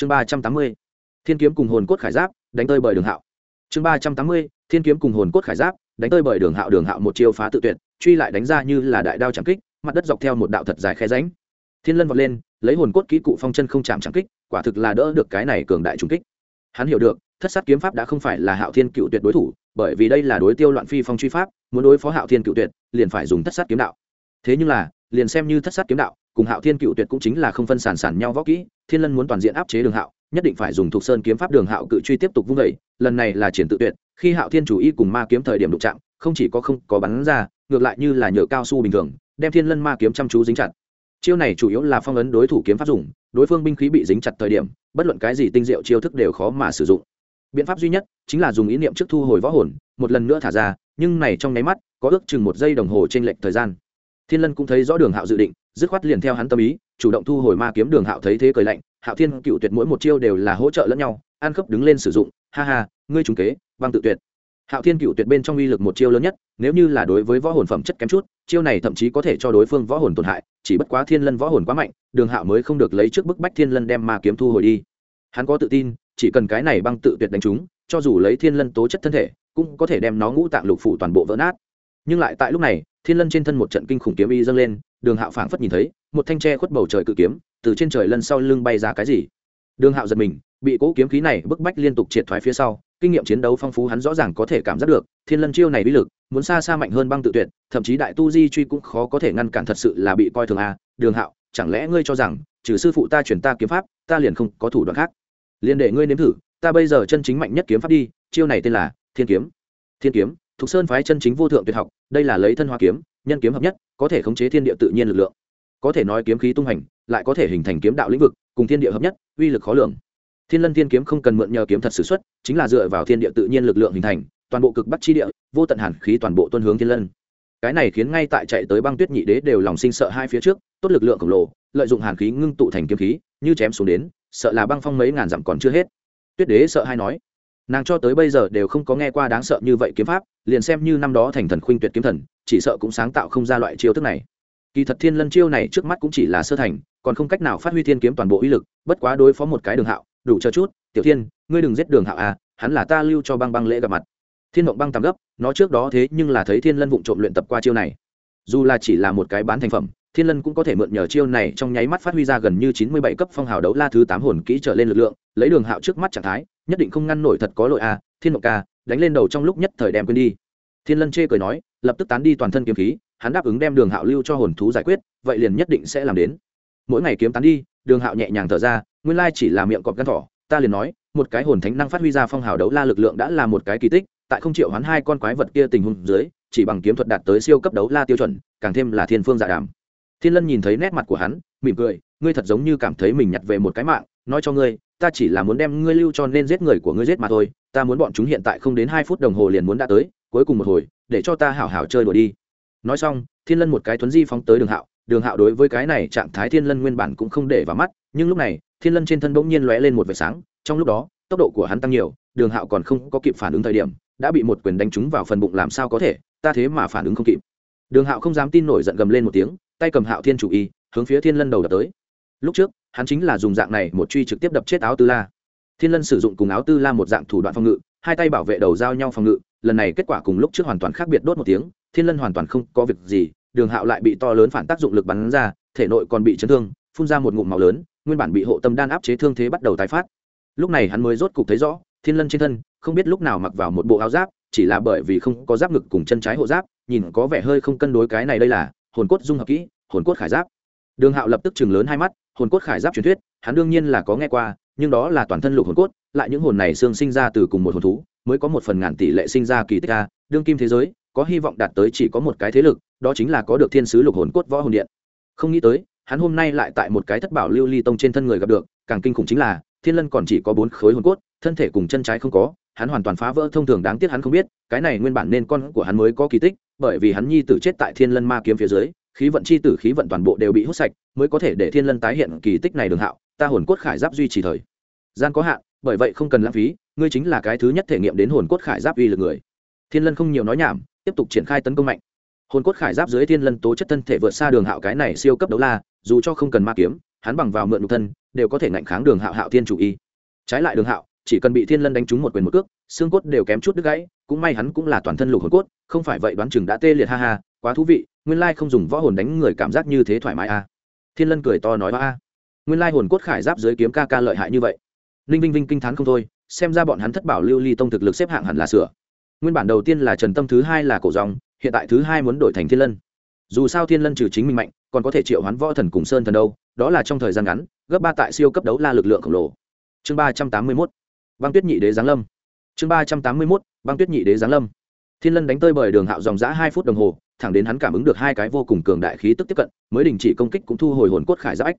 chương ba trăm tám mươi, thiên kiếm cùng hồn cốt khải giáp, đánh tơi bởi đường hạo. Chương ba trăm tám mươi, thiên kiếm cùng hồn cốt khải giáp, đánh tơi bởi đường hạo. Đường hạo một chiêu phá tự tuyệt, truy lại đánh ra như là đại đao chạm kích, mặt đất dọc theo một đạo thật dài khe ránh thiên lân vọt lên, lấy hồn cốt kỹ cụ phong chân không chạm chạm kích, quả thực là đỡ được cái này cường đại trùng kích. Hắn hiểu được, thất sát kiếm pháp đã không phải là hạo thiên cựu tuyệt đối thủ, bởi vì đây là đối tiêu loạn phi phong truy pháp, muốn đối phó hạo thiên cựu tuyệt, liền phải dùng thất sát kiếm đạo. Thế nhưng là, liền xem như thất sát kiếm đạo cùng hạo thiên cựu tuyệt cũng chính là không phân sản sản nhau võ kỹ, thiên lân muốn toàn diện áp chế đường hạo, nhất định phải dùng thuộc sơn kiếm pháp đường hạo cự truy tiếp tục vung vẩy lần này là triển tự tuyệt, khi hạo thiên chủ y cùng ma kiếm thời điểm đụng chạm, không chỉ có không có bắn ra, ngược lại như là nhựa cao su bình thường, đem thiên lân ma kiếm chăm chú dính chặt. Chiêu này chủ yếu là phong ấn đối thủ kiếm pháp dùng, đối phương binh khí bị dính chặt thời điểm, bất luận cái gì tinh diệu chiêu thức đều khó mà sử dụng. Biện pháp duy nhất chính là dùng ý niệm trước thu hồi võ hồn, một lần nữa thả ra, nhưng này trong nháy mắt, có ước chừng một giây đồng hồ trên lệch thời gian. Thiên lân cũng thấy rõ đường hạo dự định dứt khoát liền theo hắn tâm ý, chủ động thu hồi ma kiếm đường hạo thấy thế cười lạnh, hạo thiên cựu tuyệt mỗi một chiêu đều là hỗ trợ lẫn nhau, an khớp đứng lên sử dụng, ha ha, ngươi trúng kế, băng tự tuyệt. Hạo thiên cựu tuyệt bên trong uy lực một chiêu lớn nhất, nếu như là đối với võ hồn phẩm chất kém chút, chiêu này thậm chí có thể cho đối phương võ hồn tổn hại, chỉ bất quá thiên lân võ hồn quá mạnh, đường hạo mới không được lấy trước bức bách thiên lân đem ma kiếm thu hồi đi. Hắn có tự tin, chỉ cần cái này băng tự tuyệt đánh chúng cho dù lấy thiên lân tố chất thân thể, cũng có thể đem nó ngũ tạng lục phủ toàn bộ vỡ nát. Nhưng lại tại lúc này, thiên lân trên thân một trận kinh khủng kiếm y dâng lên đường hạo phảng phất nhìn thấy, một thanh tre khuất bầu trời cự kiếm, từ trên trời lần sau lưng bay ra cái gì. Đường hạo giật mình, bị cỗ kiếm khí này bức bách liên tục triệt thoái phía sau, kinh nghiệm chiến đấu phong phú hắn rõ ràng có thể cảm giác được, thiên lân chiêu này uy lực, muốn xa xa mạnh hơn băng tự tuyệt, thậm chí đại tu di truy cũng khó có thể ngăn cản thật sự là bị coi thường a. À. đường hạo, chẳng lẽ ngươi cho rằng, trừ sư phụ ta chuyển ta kiếm pháp, ta liền không có thủ đoạn khác? Liền để ngươi nếm thử, ta bây giờ chân chính mạnh nhất kiếm pháp đi, chiêu này tên là thiên kiếm. Thiên kiếm, thục sơn phái chân chính vô thượng tuyệt học, đây là lấy thân hoa kiếm nhân kiếm hợp nhất, có thể khống chế thiên địa tự nhiên lực lượng. Có thể nói kiếm khí tung hành, lại có thể hình thành kiếm đạo lĩnh vực, cùng thiên địa hợp nhất, uy lực khó lường. Thiên lân thiên kiếm không cần mượn nhờ kiếm thật s ử x u ấ t chính là dựa vào thiên địa tự nhiên lực lượng hình thành, toàn bộ cực bắc chi địa, vô tận hàn khí toàn bộ tuân hướng thiên lân. Cái này khiến ngay tại chạy tới băng tuyết nhị đế đều lòng sinh sợ hai phía trước, tốt lực lượng khổng lồ, lợi dụng hàn khí ngưng tụ thành kiếm khí, như chém xuống đến, sợ là băng phong mấy ngàn dặm còn chưa hết. Tuyết đế sợ hai nói, nàng cho tới bây giờ đều không có nghe qua đáng sợ như vậy kiếm pháp, liền xem như năm đó thành thần khuynh tuyệt kiếm thần chỉ sợ cũng sáng tạo không ra loại chiêu thức này. Kỳ thật thiên lân chiêu này trước mắt cũng chỉ là sơ thành, còn không cách nào phát huy thiên kiếm toàn bộ uy lực, bất quá đối phó một cái đường hạo, đủ cho chút, tiểu thiên, ngươi đừng giết đường hạo à hắn là ta lưu cho băng băng lễ gặp mặt. Thiên mộng băng tạm gấp, nó trước đó thế nhưng là thấy thiên lân vụng trộm luyện tập qua chiêu này. Dù là chỉ là một cái bán thành phẩm, thiên lân cũng có thể mượn nhờ chiêu này trong nháy mắt phát huy ra gần như chín mươi bảy cấp phong hào đấu la thứ tám hồn kỹ trở lên lực lượng, lấy đường hạo trước mắt trạng thái, nhất định không ngăn nổi thật có lỗi à thiên mộng ca, đánh lên đầu trong lúc nhất thời đem quên đi thiên lân chê cười nói, lập tức tán đi toàn thân kiếm khí, hắn đáp ứng đem đường hạo lưu cho hồn thú giải quyết, vậy liền nhất định sẽ làm đến. Mỗi ngày kiếm tán đi, đường hạo nhẹ nhàng thở ra, nguyên lai chỉ là miệng cọp gan thỏ, ta liền nói, một cái hồn thánh năng phát huy ra phong hào đấu la lực lượng đã là một cái kỳ tích, tại không triệu hoán hai con quái vật kia tình huống dưới, chỉ bằng kiếm thuật đạt tới siêu cấp đấu la tiêu chuẩn, càng thêm là thiên phương dạ đàm. Thiên lân nhìn thấy nét mặt của hắn, mỉm cười, ngươi thật giống như cảm thấy mình nhặt về một cái mạng, nói cho ngươi, ta chỉ là muốn đem ngươi lưu cho nên giết người của ngươi giết mà thôi, ta muốn bọn chúng hiện tại không đến hai phút đồng hồ liền muốn đã tới cuối cùng một hồi, để cho ta hảo hảo chơi đùa đi. Nói xong, thiên lân một cái thuấn di phóng tới đường hạo. Đường hạo đối với cái này trạng thái thiên lân nguyên bản cũng không để vào mắt, nhưng lúc này, thiên lân trên thân bỗng nhiên lóe lên một vệt sáng. Trong lúc đó, tốc độ của hắn tăng nhiều, đường hạo còn không có kịp phản ứng thời điểm, đã bị một quyền đánh trúng vào phần bụng làm sao có thể, ta thế mà phản ứng không kịp. Đường hạo không dám tin nổi giận gầm lên một tiếng, tay cầm hạo thiên chủ y, hướng phía thiên lân đầu đập tới. Lúc trước, hắn chính là dùng dạng này một truy trực tiếp đập chết áo tư la. Thiên lân sử dụng cùng áo tư la một dạng thủ đoạn phòng ngự, hai tay bảo vệ đầu giao nhau phòng ngự lần này kết quả cùng lúc trước hoàn toàn khác biệt đốt một tiếng, thiên lân hoàn toàn không có việc gì, đường hạo lại bị to lớn phản tác dụng lực bắn ra, thể nội còn bị chấn thương, phun ra một ngụm màu lớn, nguyên bản bị hộ tâm đan áp chế thương thế bắt đầu tái phát. Lúc này hắn mới rốt cục thấy rõ, thiên lân trên thân, không biết lúc nào mặc vào một bộ áo giáp, chỉ là bởi vì không có giáp ngực cùng chân trái hộ giáp, nhìn có vẻ hơi không cân đối cái này đây là, hồn cốt dung hợp kỹ, hồn cốt khải giáp. Đường hạo lập tức chừng lớn hai mắt, hồn cốt khải giáp truyền thuyết, hắn đương nhiên là có nghe qua, nhưng đó là toàn thân lục hồn cốt, lại những hồn này xương sinh ra từ cùng một hồn thú mới có một phần ngàn tỷ lệ sinh ra kỳ tích a đương kim thế giới, có hy vọng đạt tới chỉ có một cái thế lực, đó chính là có được thiên sứ lục hồn cốt võ hồn điện. Không nghĩ tới, hắn hôm nay lại tại một cái thất bảo lưu ly tông trên thân người gặp được, càng kinh khủng chính là, thiên lân còn chỉ có bốn khối hồn cốt, thân thể cùng chân trái không có, hắn hoàn toàn phá vỡ thông thường đáng tiếc hắn không biết, cái này nguyên bản nên con của hắn mới có kỳ tích, bởi vì hắn nhi tử chết tại thiên lân ma kiếm phía dưới, khí vận chi tử khí vận toàn bộ đều bị hút sạch, mới có thể để thiên lân tái hiện kỳ tích này đường hạo, ta hồn cốt khải giáp duy trì thời gian có hạn bởi vậy không cần lãng phí, ngươi chính là cái thứ nhất thể nghiệm đến hồn cốt khải giáp uy lực người. Thiên lân không nhiều nói nhảm, tiếp tục triển khai tấn công mạnh. Hồn cốt khải giáp dưới thiên lân tố chất thân thể vượt xa đường hạo cái này siêu cấp đấu la, dù cho không cần ma kiếm, hắn bằng vào mượn nhục thân, đều có thể ngạnh kháng đường hạo hạo thiên chủ y. Trái lại đường hạo, chỉ cần bị thiên lân đánh trúng một quyền một cước, xương cốt đều kém chút đứt gãy, cũng may hắn cũng là toàn thân lục hồn cốt, không phải vậy đoán chừng đã tê liệt ha ha, quá thú vị, nguyên lai không dùng võ hồn đánh người cảm giác như thế thoải mái a. Thiên lân cười to nói a. Nguyên lai hồn cốt khải giáp dưới kiếm ca ca lợi hại như vậy ninh vinh vinh kinh t h á n không thôi, xem ra bọn hắn thất bảo lưu ly tông thực lực xếp hạng hẳn là sửa. Nguyên bản đầu tiên là trần tâm, thứ hai là cổ dòng, hiện tại thứ hai muốn đổi thành thiên lân. Dù sao thiên lân trừ chính mình mạnh, còn có thể triệu hoán võ thần cùng sơn thần đâu, đó là trong thời gian ngắn, gấp ba tại siêu cấp đấu la lực lượng khổng lồ. Chương ba trăm tám mươi mốt, băng tuyết nhị đế giáng lâm. Chương ba trăm tám mươi mốt, băng tuyết nhị đế giáng lâm. Thiên lân đánh tơi bởi đường hạo dòng giã hai phút đồng hồ, thẳng đến hắn cảm ứng được hai cái vô cùng cường đại khí tức tiếp cận, mới đình chỉ công kích cũng thu hồi hồn cốt khải giáp ách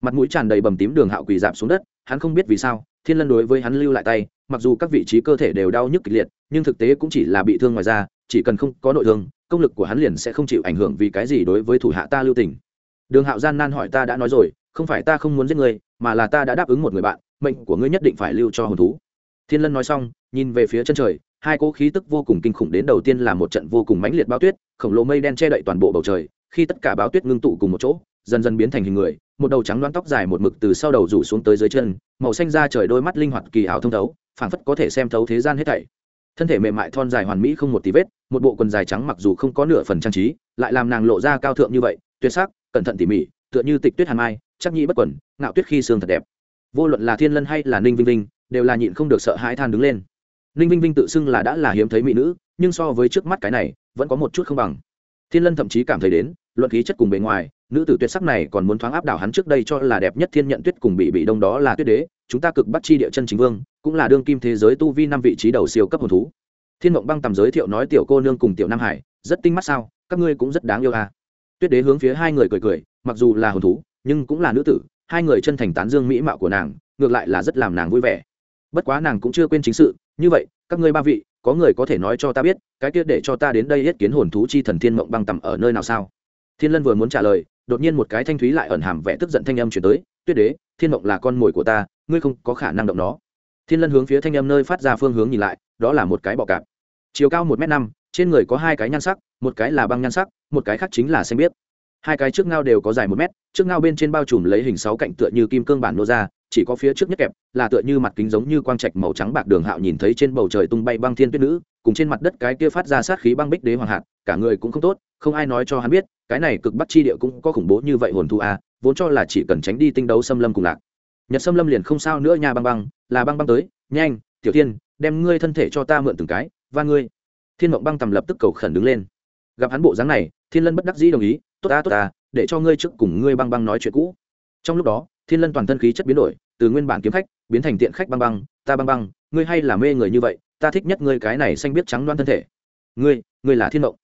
mặt mũi tràn đầy bầm tím đường hạo quỳ dạp xuống đất, hắn không biết vì sao, thiên lân đối với hắn lưu lại tay, mặc dù các vị trí cơ thể đều đau nhức kịch liệt, nhưng thực tế cũng chỉ là bị thương ngoài ra chỉ cần không có nội thương, công lực của hắn liền sẽ không chịu ảnh hưởng vì cái gì đối với thủ hạ ta lưu tình. Đường hạo gian nan hỏi ta đã nói rồi, không phải ta không muốn giết người mà là ta đã đáp ứng một người bạn, mệnh của ngươi nhất định phải lưu cho hồn thú. Thiên lân nói xong, nhìn về phía chân trời, hai cỗ khí tức vô cùng kinh khủng đến đầu tiên là một trận vô cùng mãnh liệt bao tuyết, khổng lồ mây đen che đậy toàn bộ bầu trời, khi tất cả báo tuyết ngưng tụ cùng một chỗ, dần dần biến thành hình người một đầu trắng đoán tóc dài một mực từ sau đầu rủ xuống tới dưới chân, màu xanh da trời đôi mắt linh hoạt kỳ ảo thông thấu, phảng phất có thể xem thấu thế gian hết thảy. Thân thể mềm mại thon dài hoàn mỹ không một tí vết, một bộ quần dài trắng mặc dù không có nửa phần trang trí, lại làm nàng lộ ra cao thượng như vậy, tuyệt sắc, cẩn thận tỉ mỉ, tựa như tịch tuyết hàn mai, chắc nhĩ bất quẩn ngạo tuyết khi xương thật đẹp. Vô luận là thiên lân hay là ninh vinh vinh, đều là nhịn không được sợ hãi than đứng lên. Ninh vinh vinh tự xưng là đã là hiếm thấy mỹ nữ, nhưng so với trước mắt cái này, vẫn có một chút không bằng. Thiên lân thậm chí cảm thấy đến, luận khí chất cùng bề ngoài nữ tử tuyệt sắc này còn muốn thoáng áp đảo hắn trước đây cho là đẹp nhất thiên nhận tuyết cùng bị bị đông đó là tuyết đế, chúng ta cực bắt chi địa chân chính vương, cũng là đương kim thế giới tu vi năm vị trí đầu siêu cấp hồn thú. Thiên mộng băng tầm giới thiệu nói tiểu cô nương cùng tiểu nam hải, rất tinh mắt sao, các ngươi cũng rất đáng yêu à. tuyết đế hướng phía hai người cười cười, mặc dù là hồn thú, nhưng cũng là nữ tử, hai người chân thành tán dương mỹ mạo của nàng, ngược lại là rất làm nàng vui vẻ. Bất quá nàng cũng chưa quên chính sự, như vậy, các ngươi ba vị, có người có thể nói cho ta biết, cái kia để cho ta đến đây hết kiến hồn thú chi thần thiên mộng băng tầm ở nơi nào sao? Thiên lân vừa muốn trả lời đột nhiên một cái thanh thúy lại ẩn hàm vẻ tức giận thanh âm chuyển tới, tuyết đế, thiên mộng là con mồi của ta, ngươi không có khả năng động nó. Thiên lân hướng phía thanh âm nơi phát ra phương hướng nhìn lại, đó là một cái bọ cạp. Chiều cao một m năm, trên người có hai cái nhan sắc, một cái là băng nhan sắc, một cái khác chính là xanh biết hai cái trước ngao đều có dài một mét, trước ngao bên trên bao trùm lấy hình sáu cạnh tựa như kim cương bản nô ra, chỉ có phía trước nhất kẹp, là tựa như mặt kính giống như quang trạch màu trắng bạc đường hạo nhìn thấy trên bầu trời tung bay băng thiên tuyết nữ, cùng trên mặt đất cái kia phát ra sát khí băng bích đế hoàng hạt, cả người cũng không tốt không ai nói cho hắn biết, cái này cực bắc chi địa cũng có khủng bố như vậy hồn thu a à, vốn cho là chỉ cần tránh đi tinh đấu xâm lâm cùng lạc. Nhật xâm lâm liền không sao nữa nha băng băng, là băng băng tới, nhanh, tiểu tiên, đem ngươi thân thể cho ta mượn từng cái, và ngươi. Thiên mộng băng tầm lập tức cầu khẩn đứng lên. Gặp hắn bộ dáng này, thiên lân bất đắc dĩ đồng ý, tốt ta tốt ta, để cho ngươi trước cùng ngươi băng băng nói chuyện cũ. Trong lúc đó, thiên lân toàn thân khí chất biến đổi, từ nguyên bản kiếm khách, biến thành tiện khách băng băng, ta băng băng, ngươi hay là mê người như vậy, ta thích nhất ngươi cái này xanh biết trắng đoan thân thể. Ngươi ngươi là thiên mộng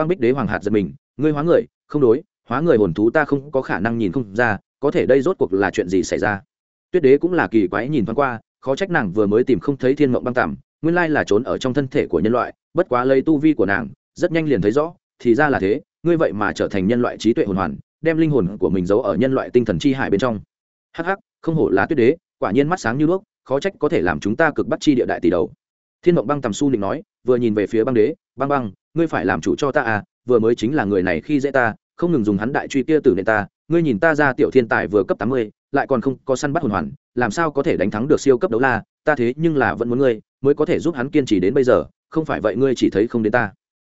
băng bích đế hoàng hạt giật mình, ngươi hóa người, không đối, hóa người hồn thú ta không có khả năng nhìn không ra, có thể đây rốt cuộc là chuyện gì xảy ra? Tuyết đế cũng là kỳ quái nhìn thoáng qua, khó trách nàng vừa mới tìm không thấy thiên mộng băng tằm nguyên lai là trốn ở trong thân thể của nhân loại, bất quá lấy tu vi của nàng, rất nhanh liền thấy rõ, thì ra là thế, ngươi vậy mà trở thành nhân loại trí tuệ hồn hoàn, đem linh hồn của mình giấu ở nhân loại tinh thần chi hải bên trong. Hắc hắc, không hổ là tuyết đế, quả nhiên mắt sáng như đuốc, khó trách có thể làm chúng ta cực bắt chi địa đại tỷ đầu. Thiên mộng băng tầm su nịnh nói, vừa nhìn về phía băng đế, băng băng ngươi phải làm chủ cho ta à vừa mới chính là người này khi dễ ta, không ngừng dùng hắn đại truy kia tử nệ ta, ngươi nhìn ta ra tiểu thiên tài vừa cấp tám mươi, lại còn không có săn bắt hồn hoàn, làm sao có thể đánh thắng được siêu cấp đấu la, ta thế nhưng là vẫn muốn ngươi, mới có thể giúp hắn kiên trì đến bây giờ, không phải vậy ngươi chỉ thấy không đến ta.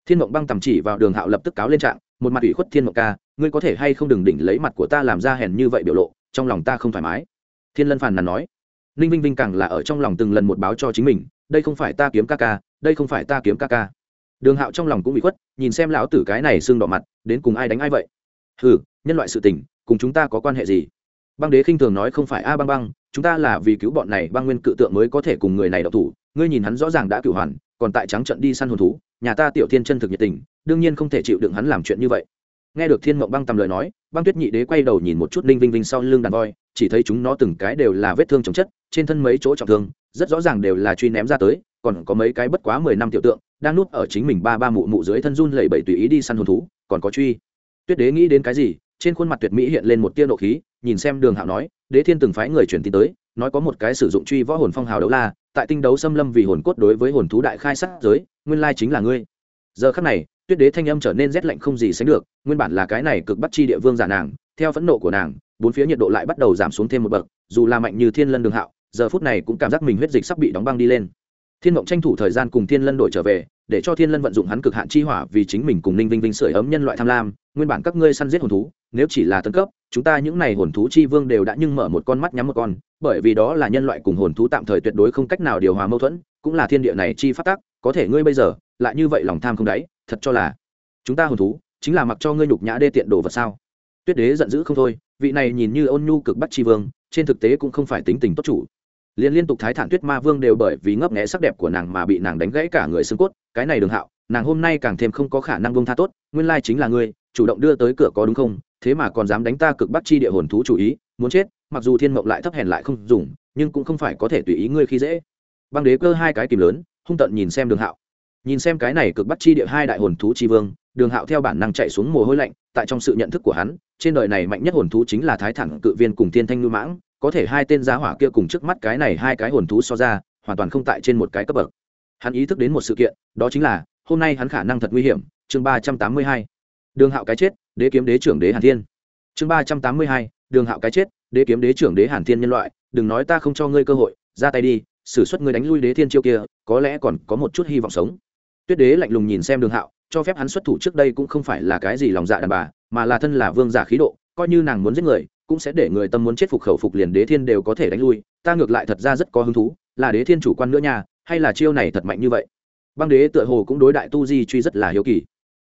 Thiên mộng băng tầm chỉ vào đường hạo lập tức cáo lên trạng, một mặt ủy khuất thiên mộng ca, ngươi có thể hay không đừng đỉnh lấy mặt của ta làm ra hèn như vậy biểu lộ, trong lòng ta không thoải mái. Thiên lân phàn nàn nói, ninh vinh vinh càng là ở trong lòng từng lần một báo cho chính mình, đây không phải ta kiếm ca ca, đây không phải ta kiếm ca ca đường hạo trong lòng cũng bị khuất, nhìn xem lão tử cái này xương đỏ mặt, đến cùng ai đánh ai vậy? Ừ nhân loại sự tình, cùng chúng ta có quan hệ gì? Băng đế khinh thường nói không phải a băng băng, chúng ta là vì cứu bọn này băng nguyên cự tượng mới có thể cùng người này đậu thủ, ngươi nhìn hắn rõ ràng đã cửu hoàn, còn tại trắng trận đi săn hồn thú, nhà ta tiểu thiên chân thực nhiệt tình, đương nhiên không thể chịu đựng hắn làm chuyện như vậy. Nghe được thiên mộng băng tầm lời nói, băng tuyết nhị đế quay đầu nhìn một chút ninh vinh vinh sau lưng đàn voi, chỉ thấy chúng nó từng cái đều là vết thương chồng chất, trên thân mấy chỗ trọng thương, rất rõ ràng đều là truy ném ra tới, còn có mấy cái bất quá mười năm tiểu tượng đang núp ở chính mình ba ba mụ mụ dưới thân run lẩy bẩy tùy ý đi săn hồn thú, còn có truy. Tuyết đế nghĩ đến cái gì, trên khuôn mặt tuyệt mỹ hiện lên một tia nộ khí, nhìn xem đường hạo nói, đế thiên từng phái người truyền tin tới, nói có một cái sử dụng truy võ hồn phong hào đấu la, tại tinh đấu xâm lâm vì hồn cốt đối với hồn thú đại khai sát giới, nguyên lai chính là ngươi. Giờ khắc này, tuyết đế thanh âm trở nên rét lạnh không gì sánh được, nguyên bản là cái này cực bắt chi địa vương giả nàng, theo phẫn nộ của nàng, bốn phía nhiệt độ lại bắt đầu giảm xuống thêm một bậc, dù là mạnh như thiên lân đường hạo, giờ phút này cũng cảm giác mình huyết dịch sắp bị đóng băng đi lên thiên mộng tranh thủ thời gian cùng thiên lân đổi trở về, để cho thiên lân vận dụng hắn cực hạn chi hỏa vì chính mình cùng ninh vinh vinh sưởi ấm nhân loại tham lam. Nguyên bản các ngươi săn giết hồn thú, nếu chỉ là tân cấp, chúng ta những n à y hồn thú chi vương đều đã nhưng mở một con mắt nhắm một con, bởi vì đó là nhân loại cùng hồn thú tạm thời tuyệt đối không cách nào điều hòa mâu thuẫn, cũng là thiên địa này chi phát tác, có thể ngươi bây giờ lại như vậy lòng tham không đáy, thật cho là chúng ta hồn thú chính là mặc cho ngươi nhục nhã đê tiện đồ vật sao? Tuyết đế giận dữ không thôi, vị này nhìn như ôn nhu cực bắt chi vương, trên thực tế cũng không phải tính tình tốt chủ liên liên tục thái thản tuyết ma vương đều bởi vì ngấp nghẽ sắc đẹp của nàng mà bị nàng đánh gãy cả người xương cốt. Cái này đường hạo, nàng hôm nay càng thêm không có khả năng bông tha tốt, nguyên lai chính là ngươi, chủ động đưa tới cửa có đúng không? Thế mà còn dám đánh ta cực bắt chi địa hồn thú chủ ý, muốn chết, mặc dù thiên mộng lại thấp hèn lại không dùng, nhưng cũng không phải có thể tùy ý ngươi khi dễ. Băng đế cơ hai cái kìm lớn, hung tận nhìn xem đường hạo. Nhìn xem cái này cực bắt chi địa hai đại hồn thú chi vương, đường hạo theo bản năng chạy xuống mồ hôi lạnh, tại trong sự nhận thức của hắn, trên đời này mạnh nhất hồn thú chính là thái thẳng cự viên cùng thiên thanh ngư mãng có thể hai tên giá hỏa kia cùng trước mắt cái này hai cái hồn thú so ra, hoàn toàn không tại trên một cái cấp bậc. Hắn ý thức đến một sự kiện, đó chính là, hôm nay hắn khả năng thật nguy hiểm. Chương ba trăm tám mươi hai, đường hạo cái chết, đế kiếm đế trưởng đế hàn thiên. Chương ba trăm tám mươi hai, đường hạo cái chết, đế kiếm đế trưởng đế hàn thiên nhân loại, đừng nói ta không cho ngươi cơ hội, ra tay đi, xử suất ngươi đánh lui đế thiên chiêu kia, có lẽ còn có một chút hy vọng sống. Tuyết đế lạnh lùng nhìn xem đường hạo, cho phép hắn xuất thủ trước đây cũng không phải là cái gì lòng dạ đàn bà, mà là thân là vương giả khí độ, coi như nàng muốn giết người cũng sẽ để người tâm muốn chết phục khẩu phục liền đế thiên đều có thể đánh lui, ta ngược lại thật ra rất có hứng thú, là đế thiên chủ quan nữa nha, hay là chiêu này thật mạnh như vậy? Băng đế tựa hồ cũng đối đại tu di truy rất là hiếu kỳ.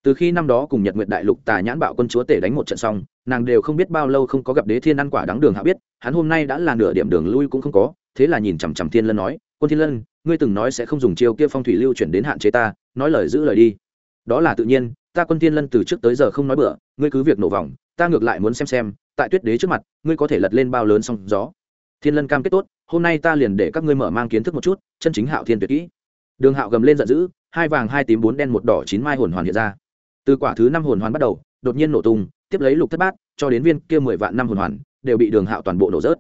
Từ khi năm đó cùng nhật nguyệt đại lục tà nhãn bạo quân chúa tể đánh một trận xong, nàng đều không biết bao lâu không có gặp đế thiên ăn quả đắng đường hạ biết, hắn hôm nay đã là nửa điểm đường lui cũng không có, thế là nhìn chằm chằm thiên lân nói, quân thiên lân, ngươi từng nói sẽ không dùng chiêu kia phong thủy lưu chuyển đến hạn chế ta, nói lời giữ lời đi. Đó là tự nhiên ta quân thiên lân từ trước tới giờ không nói bừa, ngươi cứ việc nổ vòng, ta ngược lại muốn xem xem, tại tuyết đế trước mặt, ngươi có thể lật lên bao lớn song gió. Thiên lân cam kết tốt, hôm nay ta liền để các ngươi mở mang kiến thức một chút, chân chính hạo thiên tuyệt kỹ. Đường hạo gầm lên giận dữ, hai vàng, hai tím, bốn đen, một đỏ, chín mai hồn hoàn hiện ra. Từ quả thứ năm hồn hoàn bắt đầu, đột nhiên nổ tung, tiếp lấy lục thất bát, cho đến viên kia mười vạn năm hồn hoàn, đều bị đường hạo toàn bộ nổ rớt.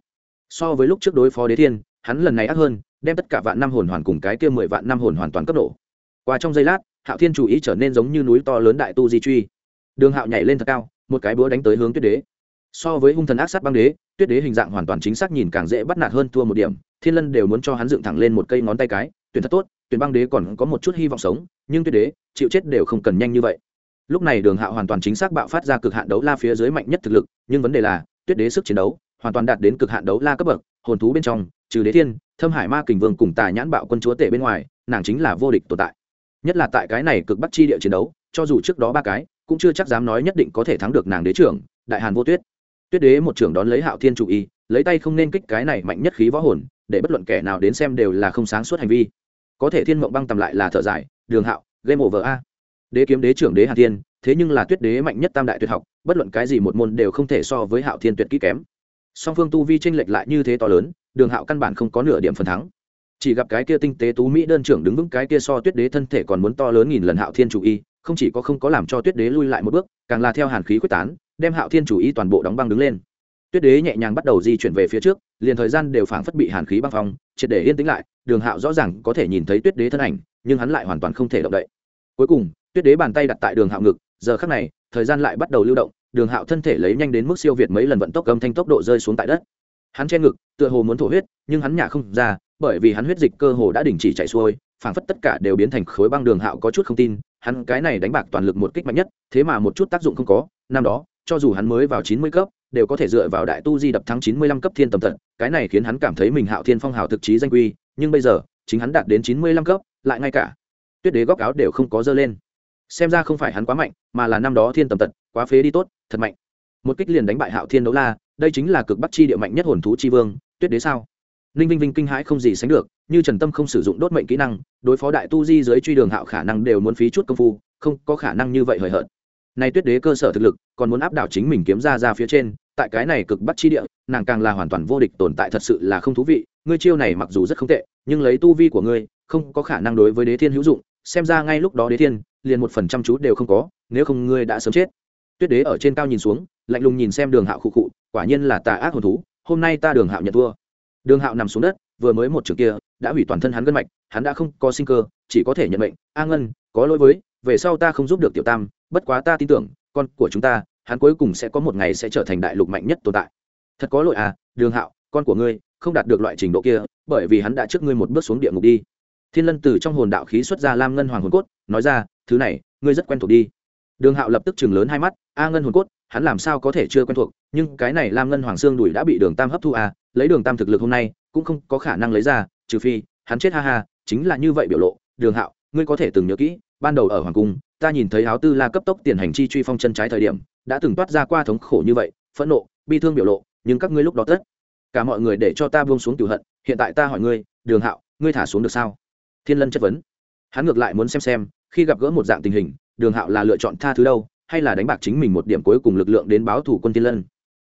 So với lúc trước đối phó đế thiên, hắn lần này ác hơn, đem tất cả vạn năm hồn hoàn cùng cái kia mười vạn năm hồn hoàn toàn cấp nổ qua trong giây lát hạo thiên chủ ý trở nên giống như núi to lớn đại tu di truy. Đường hạo nhảy lên thật cao, một cái búa đánh tới hướng tuyết đế. So với hung thần ác sát băng đế, tuyết đế hình dạng hoàn toàn chính xác nhìn càng dễ bắt nạt hơn thua một điểm. Thiên lân đều muốn cho hắn dựng thẳng lên một cây ngón tay cái, tuyển thật tốt, tuyển băng đế còn có một chút hy vọng sống, nhưng tuyết đế, chịu chết đều không cần nhanh như vậy. Lúc này đường hạo hoàn toàn chính xác bạo phát ra cực hạn đấu la phía dưới mạnh nhất thực lực, nhưng vấn đề là, tuyết đế sức chiến đấu hoàn toàn đạt đến cực hạn đấu la cấp bậc, hồn thú bên trong, trừ đế thiên, thâm hải ma kình vương cùng tà nhãn bạo quân chúa tể bên ngoài, nàng chính là vô địch tồn tại nhất là tại cái này cực bắc chi địa chiến đấu, cho dù trước đó ba cái, cũng chưa chắc dám nói nhất định có thể thắng được nàng đế trưởng, đại hàn vô tuyết. Tuyết đế một trưởng đón lấy hạo thiên chủ y lấy tay không nên kích cái này mạnh nhất khí võ hồn, để bất luận kẻ nào đến xem đều là không sáng suốt hành vi. Có thể thiên mộng băng tầm lại là thợ giải đường hạo, game over a. Đế kiếm đế trưởng đế hàn thiên, thế nhưng là tuyết đế mạnh nhất tam đại tuyệt học, bất luận cái gì một môn đều không thể so với hạo thiên tuyệt kỹ kém. Song phương tu vi tranh lệch lại như thế to lớn, đường hạo căn bản không có nửa điểm phần thắng chỉ gặp cái kia tinh tế tú mỹ đơn trưởng đứng vững cái kia so tuyết đế thân thể còn muốn to lớn nghìn lần hạo thiên chủ y, không chỉ có không có làm cho tuyết đế lui lại một bước, càng là theo hàn khí quyết tán, đem hạo thiên chủ y toàn bộ đóng băng đứng lên. Tuyết đế nhẹ nhàng bắt đầu di chuyển về phía trước, liền thời gian đều phảng phất bị hàn khí băng phong, triệt để yên tĩnh lại, đường hạo rõ ràng có thể nhìn thấy tuyết đế thân ảnh, nhưng hắn lại hoàn toàn không thể động đậy. Cuối cùng, tuyết đế bàn tay đặt tại đường hạo ngực, giờ khắc này, thời gian lại bắt đầu lưu động, đường hạo thân thể lấy nhanh đến mức siêu việt mấy lần vận tốc âm thanh tốc độ rơi xuống tại đất hắn che ngực, tựa hồ muốn thổ huyết, nhưng hắn nhả không ra, bởi vì hắn huyết dịch cơ hồ đã đình chỉ chạy xuôi, phảng phất tất cả đều biến thành khối băng đường hạo có chút không tin. Hắn cái này đánh bạc toàn lực một kích mạnh nhất, thế mà một chút tác dụng không có. Năm đó, cho dù hắn mới vào chín mươi cấp, đều có thể dựa vào đại tu di đập thắng chín mươi lăm cấp thiên tầm tận cái này khiến hắn cảm thấy mình hạo thiên phong hào thực chí danh quy, nhưng bây giờ, chính hắn đạt đến chín mươi lăm cấp, lại ngay cả tuyết đế góc áo đều không có dơ lên. Xem ra không phải hắn quá mạnh, mà là năm đó thiên tầm tật quá phế đi tốt, thật mạnh. Một kích liền đánh bại hạo thiên đấu la đây chính là cực bắc chi địa mạnh nhất hồn thú chi vương, tuyết đế sao? Ninh vinh vinh kinh hãi không gì sánh được, như trần tâm không sử dụng đốt mệnh kỹ năng, đối phó đại tu di dưới truy đường hạo khả năng đều muốn phí chút công phu, không có khả năng như vậy hời hợt. Nay tuyết đế cơ sở thực lực, còn muốn áp đảo chính mình kiếm ra ra phía trên, tại cái này cực bắt chi địa, nàng càng là hoàn toàn vô địch tồn tại thật sự là không thú vị, ngươi chiêu này mặc dù rất không tệ, nhưng lấy tu vi của ngươi, không có khả năng đối với đế thiên hữu dụng, xem ra ngay lúc đó đế thiên, liền một phần trăm chú đều không có, nếu không ngươi đã sớm chết. Tuyết đế ở trên cao nhìn xuống, lạnh lùng nhìn xem đường hạo khụ khụ quả nhiên là tà ác hồn thú, hôm nay ta đường hạo nhận thua. Đường hạo nằm xuống đất, vừa mới một trường kia, đã hủy toàn thân hắn gân mạch, hắn đã không có sinh cơ, chỉ có thể nhận mệnh. A ngân, có lỗi với, về sau ta không giúp được tiểu tam, bất quá ta tin tưởng, con của chúng ta, hắn cuối cùng sẽ có một ngày sẽ trở thành đại lục mạnh nhất tồn tại. Thật có lỗi à đường hạo, con của ngươi, không đạt được loại trình độ kia, bởi vì hắn đã trước ngươi một bước xuống địa ngục đi. Thiên lân từ trong hồn đạo khí xuất ra lam ngân hoàng hồn cốt, nói ra, thứ này, ngươi rất quen thuộc đi. Đường hạo lập tức chừng lớn hai mắt, a ngân hồn cốt hắn làm sao có thể chưa quen thuộc, nhưng cái này lam ngân hoàng xương đùi đã bị đường tam hấp thu à lấy đường tam thực lực hôm nay, cũng không có khả năng lấy ra, trừ phi, hắn chết ha ha, chính là như vậy biểu lộ, đường hạo, ngươi có thể từng nhớ kỹ, ban đầu ở hoàng cung, ta nhìn thấy áo tư la cấp tốc tiền hành chi truy phong chân trái thời điểm, đã từng toát ra qua thống khổ như vậy, phẫn nộ, bi thương biểu lộ, nhưng các ngươi lúc đó tất, cả mọi người để cho ta buông xuống cửu hận, hiện tại ta hỏi ngươi, đường hạo, ngươi thả xuống được sao? Thiên lân chất vấn. Hắn ngược lại muốn xem xem, khi gặp gỡ một dạng tình hình, đường hạo là lựa chọn tha thứ đâu hay là đánh bạc chính mình một điểm cuối cùng lực lượng đến báo thủ quân thiên lân.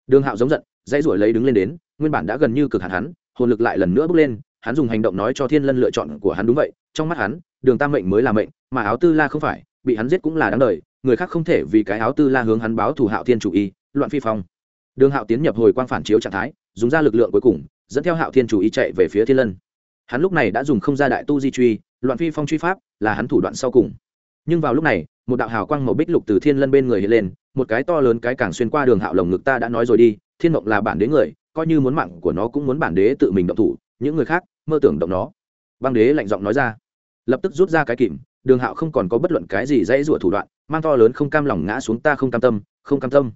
Đường hạo giống giận, dãy ruổi lấy đứng lên đến, nguyên bản đã gần như cực hạn hắn, hồn lực lại lần nữa bước lên, hắn dùng hành động nói cho thiên lân lựa chọn của hắn đúng vậy, trong mắt hắn, đường tam mệnh mới là mệnh, mà áo tư la không phải, bị hắn giết cũng là đáng đời, người khác không thể vì cái áo tư la hướng hắn báo thủ hạo thiên chủ y, loạn phi phong. Đường hạo tiến nhập hồi quang phản chiếu trạng thái, dùng ra lực lượng cuối cùng, dẫn theo hạo thiên chủ y chạy về phía thiên lân. Hắn lúc này đã dùng không ra đại tu di truy, loạn phi phong truy pháp, là hắn thủ đoạn sau cùng. Nhưng vào lúc này một đạo hào quang màu bích lục từ thiên lân bên người hiện lên, một cái to lớn cái càng xuyên qua đường hạo lồng ngực ta đã nói rồi đi, thiên mộng là bản đế người, coi như muốn mạng của nó cũng muốn bản đế tự mình động thủ, những người khác, mơ tưởng động nó. Băng đế lạnh giọng nói ra, lập tức rút ra cái kìm, đường hạo không còn có bất luận cái gì dãy rủa thủ đoạn, mang to lớn không cam lòng ngã xuống ta không cam tâm, không cam tâm.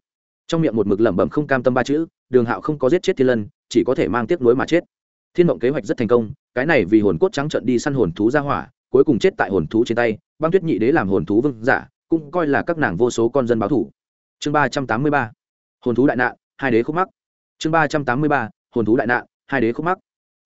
Trong miệng một mực lẩm bẩm không cam tâm ba chữ, đường hạo không có giết chết thiên lân, chỉ có thể mang tiếc nuối mà chết. Thiên mộng kế hoạch rất thành công, cái này vì hồn cốt trắng trận đi săn hồn thú ra hỏa cuối cùng chết tại hồn thú trên tay, băng tuyết nhị đế làm hồn thú vương giả, cũng coi là các nàng vô số con dân báo thủ. Chương ba trăm tám mươi ba, hồn thú đại nạn, hai đế khúc mắc. Chương ba trăm tám mươi ba, hồn thú đại nạn, hai đế khúc mắc.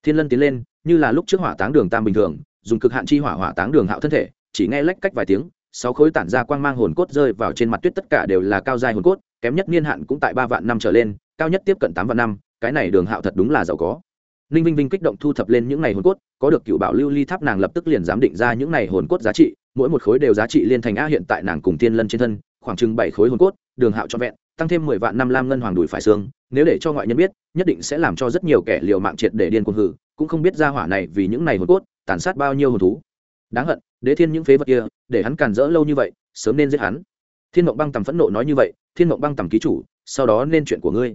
Thiên lân tiến lên, như là lúc trước hỏa táng đường tam bình thường, dùng cực hạn chi hỏa hỏa táng đường hạo thân thể, chỉ nghe lách cách vài tiếng, sáu khối tản ra quang mang hồn cốt rơi vào trên mặt tuyết tất cả đều là cao dài hồn cốt, kém nhất niên hạn cũng tại ba vạn năm trở lên, cao nhất tiếp cận tám vạn năm, cái này đường hạo thật đúng là giàu có ninh vinh vinh kích động thu thập lên những ngày hồn cốt, có được cựu bảo lưu ly tháp nàng lập tức liền giám định ra những ngày hồn cốt giá trị, mỗi một khối đều giá trị liên thành a hiện tại nàng cùng thiên lân trên thân, khoảng chừng bảy khối hồn cốt, đường hạo cho vẹn, tăng thêm mười vạn năm lam ngân hoàng đùi phải xương, nếu để cho ngoại nhân biết, nhất định sẽ làm cho rất nhiều kẻ liều mạng triệt để điên cuồng hử, cũng không biết ra hỏa này vì những này hồn cốt, tàn sát bao nhiêu hồn thú. Đáng hận, đế thiên những phế vật kia, để hắn càn rỡ lâu như vậy, sớm nên giết hắn. Thiên mộng băng tầm phẫn nộ nói như vậy, thiên mộng băng tầm ký chủ, sau đó nên chuyện của ngươi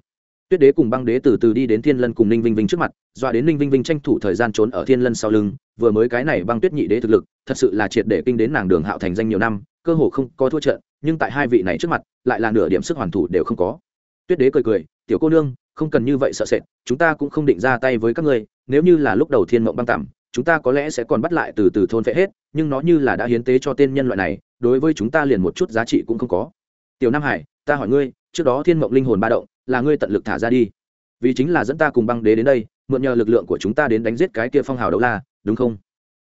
tuyết đế cùng băng đế từ từ đi đến thiên lân cùng ninh vinh vinh trước mặt, dọa đến ninh vinh vinh tranh thủ thời gian trốn ở thiên lân sau lưng. Vừa mới cái này băng tuyết nhị đế thực lực, thật sự là triệt để kinh đến nàng đường hạo thành danh nhiều năm, cơ hồ không có thua trận, nhưng tại hai vị này trước mặt, lại là nửa điểm sức hoàn thủ đều không có. Tuyết đế cười cười, tiểu cô nương, không cần như vậy sợ sệt, chúng ta cũng không định ra tay với các ngươi, nếu như là lúc đầu thiên mộng băng tằm chúng ta có lẽ sẽ còn bắt lại từ từ thôn phệ hết, nhưng nó như là đã hiến tế cho tên nhân loại này, đối với chúng ta liền một chút giá trị cũng không có. Tiểu nam hải, ta hỏi ngươi, trước đó thiên mộng linh hồn ba động là ngươi tận lực thả ra đi. Vì chính là dẫn ta cùng băng đế đến đây, mượn nhờ lực lượng của chúng ta đến đánh giết cái kia phong hào đấu la, đúng không?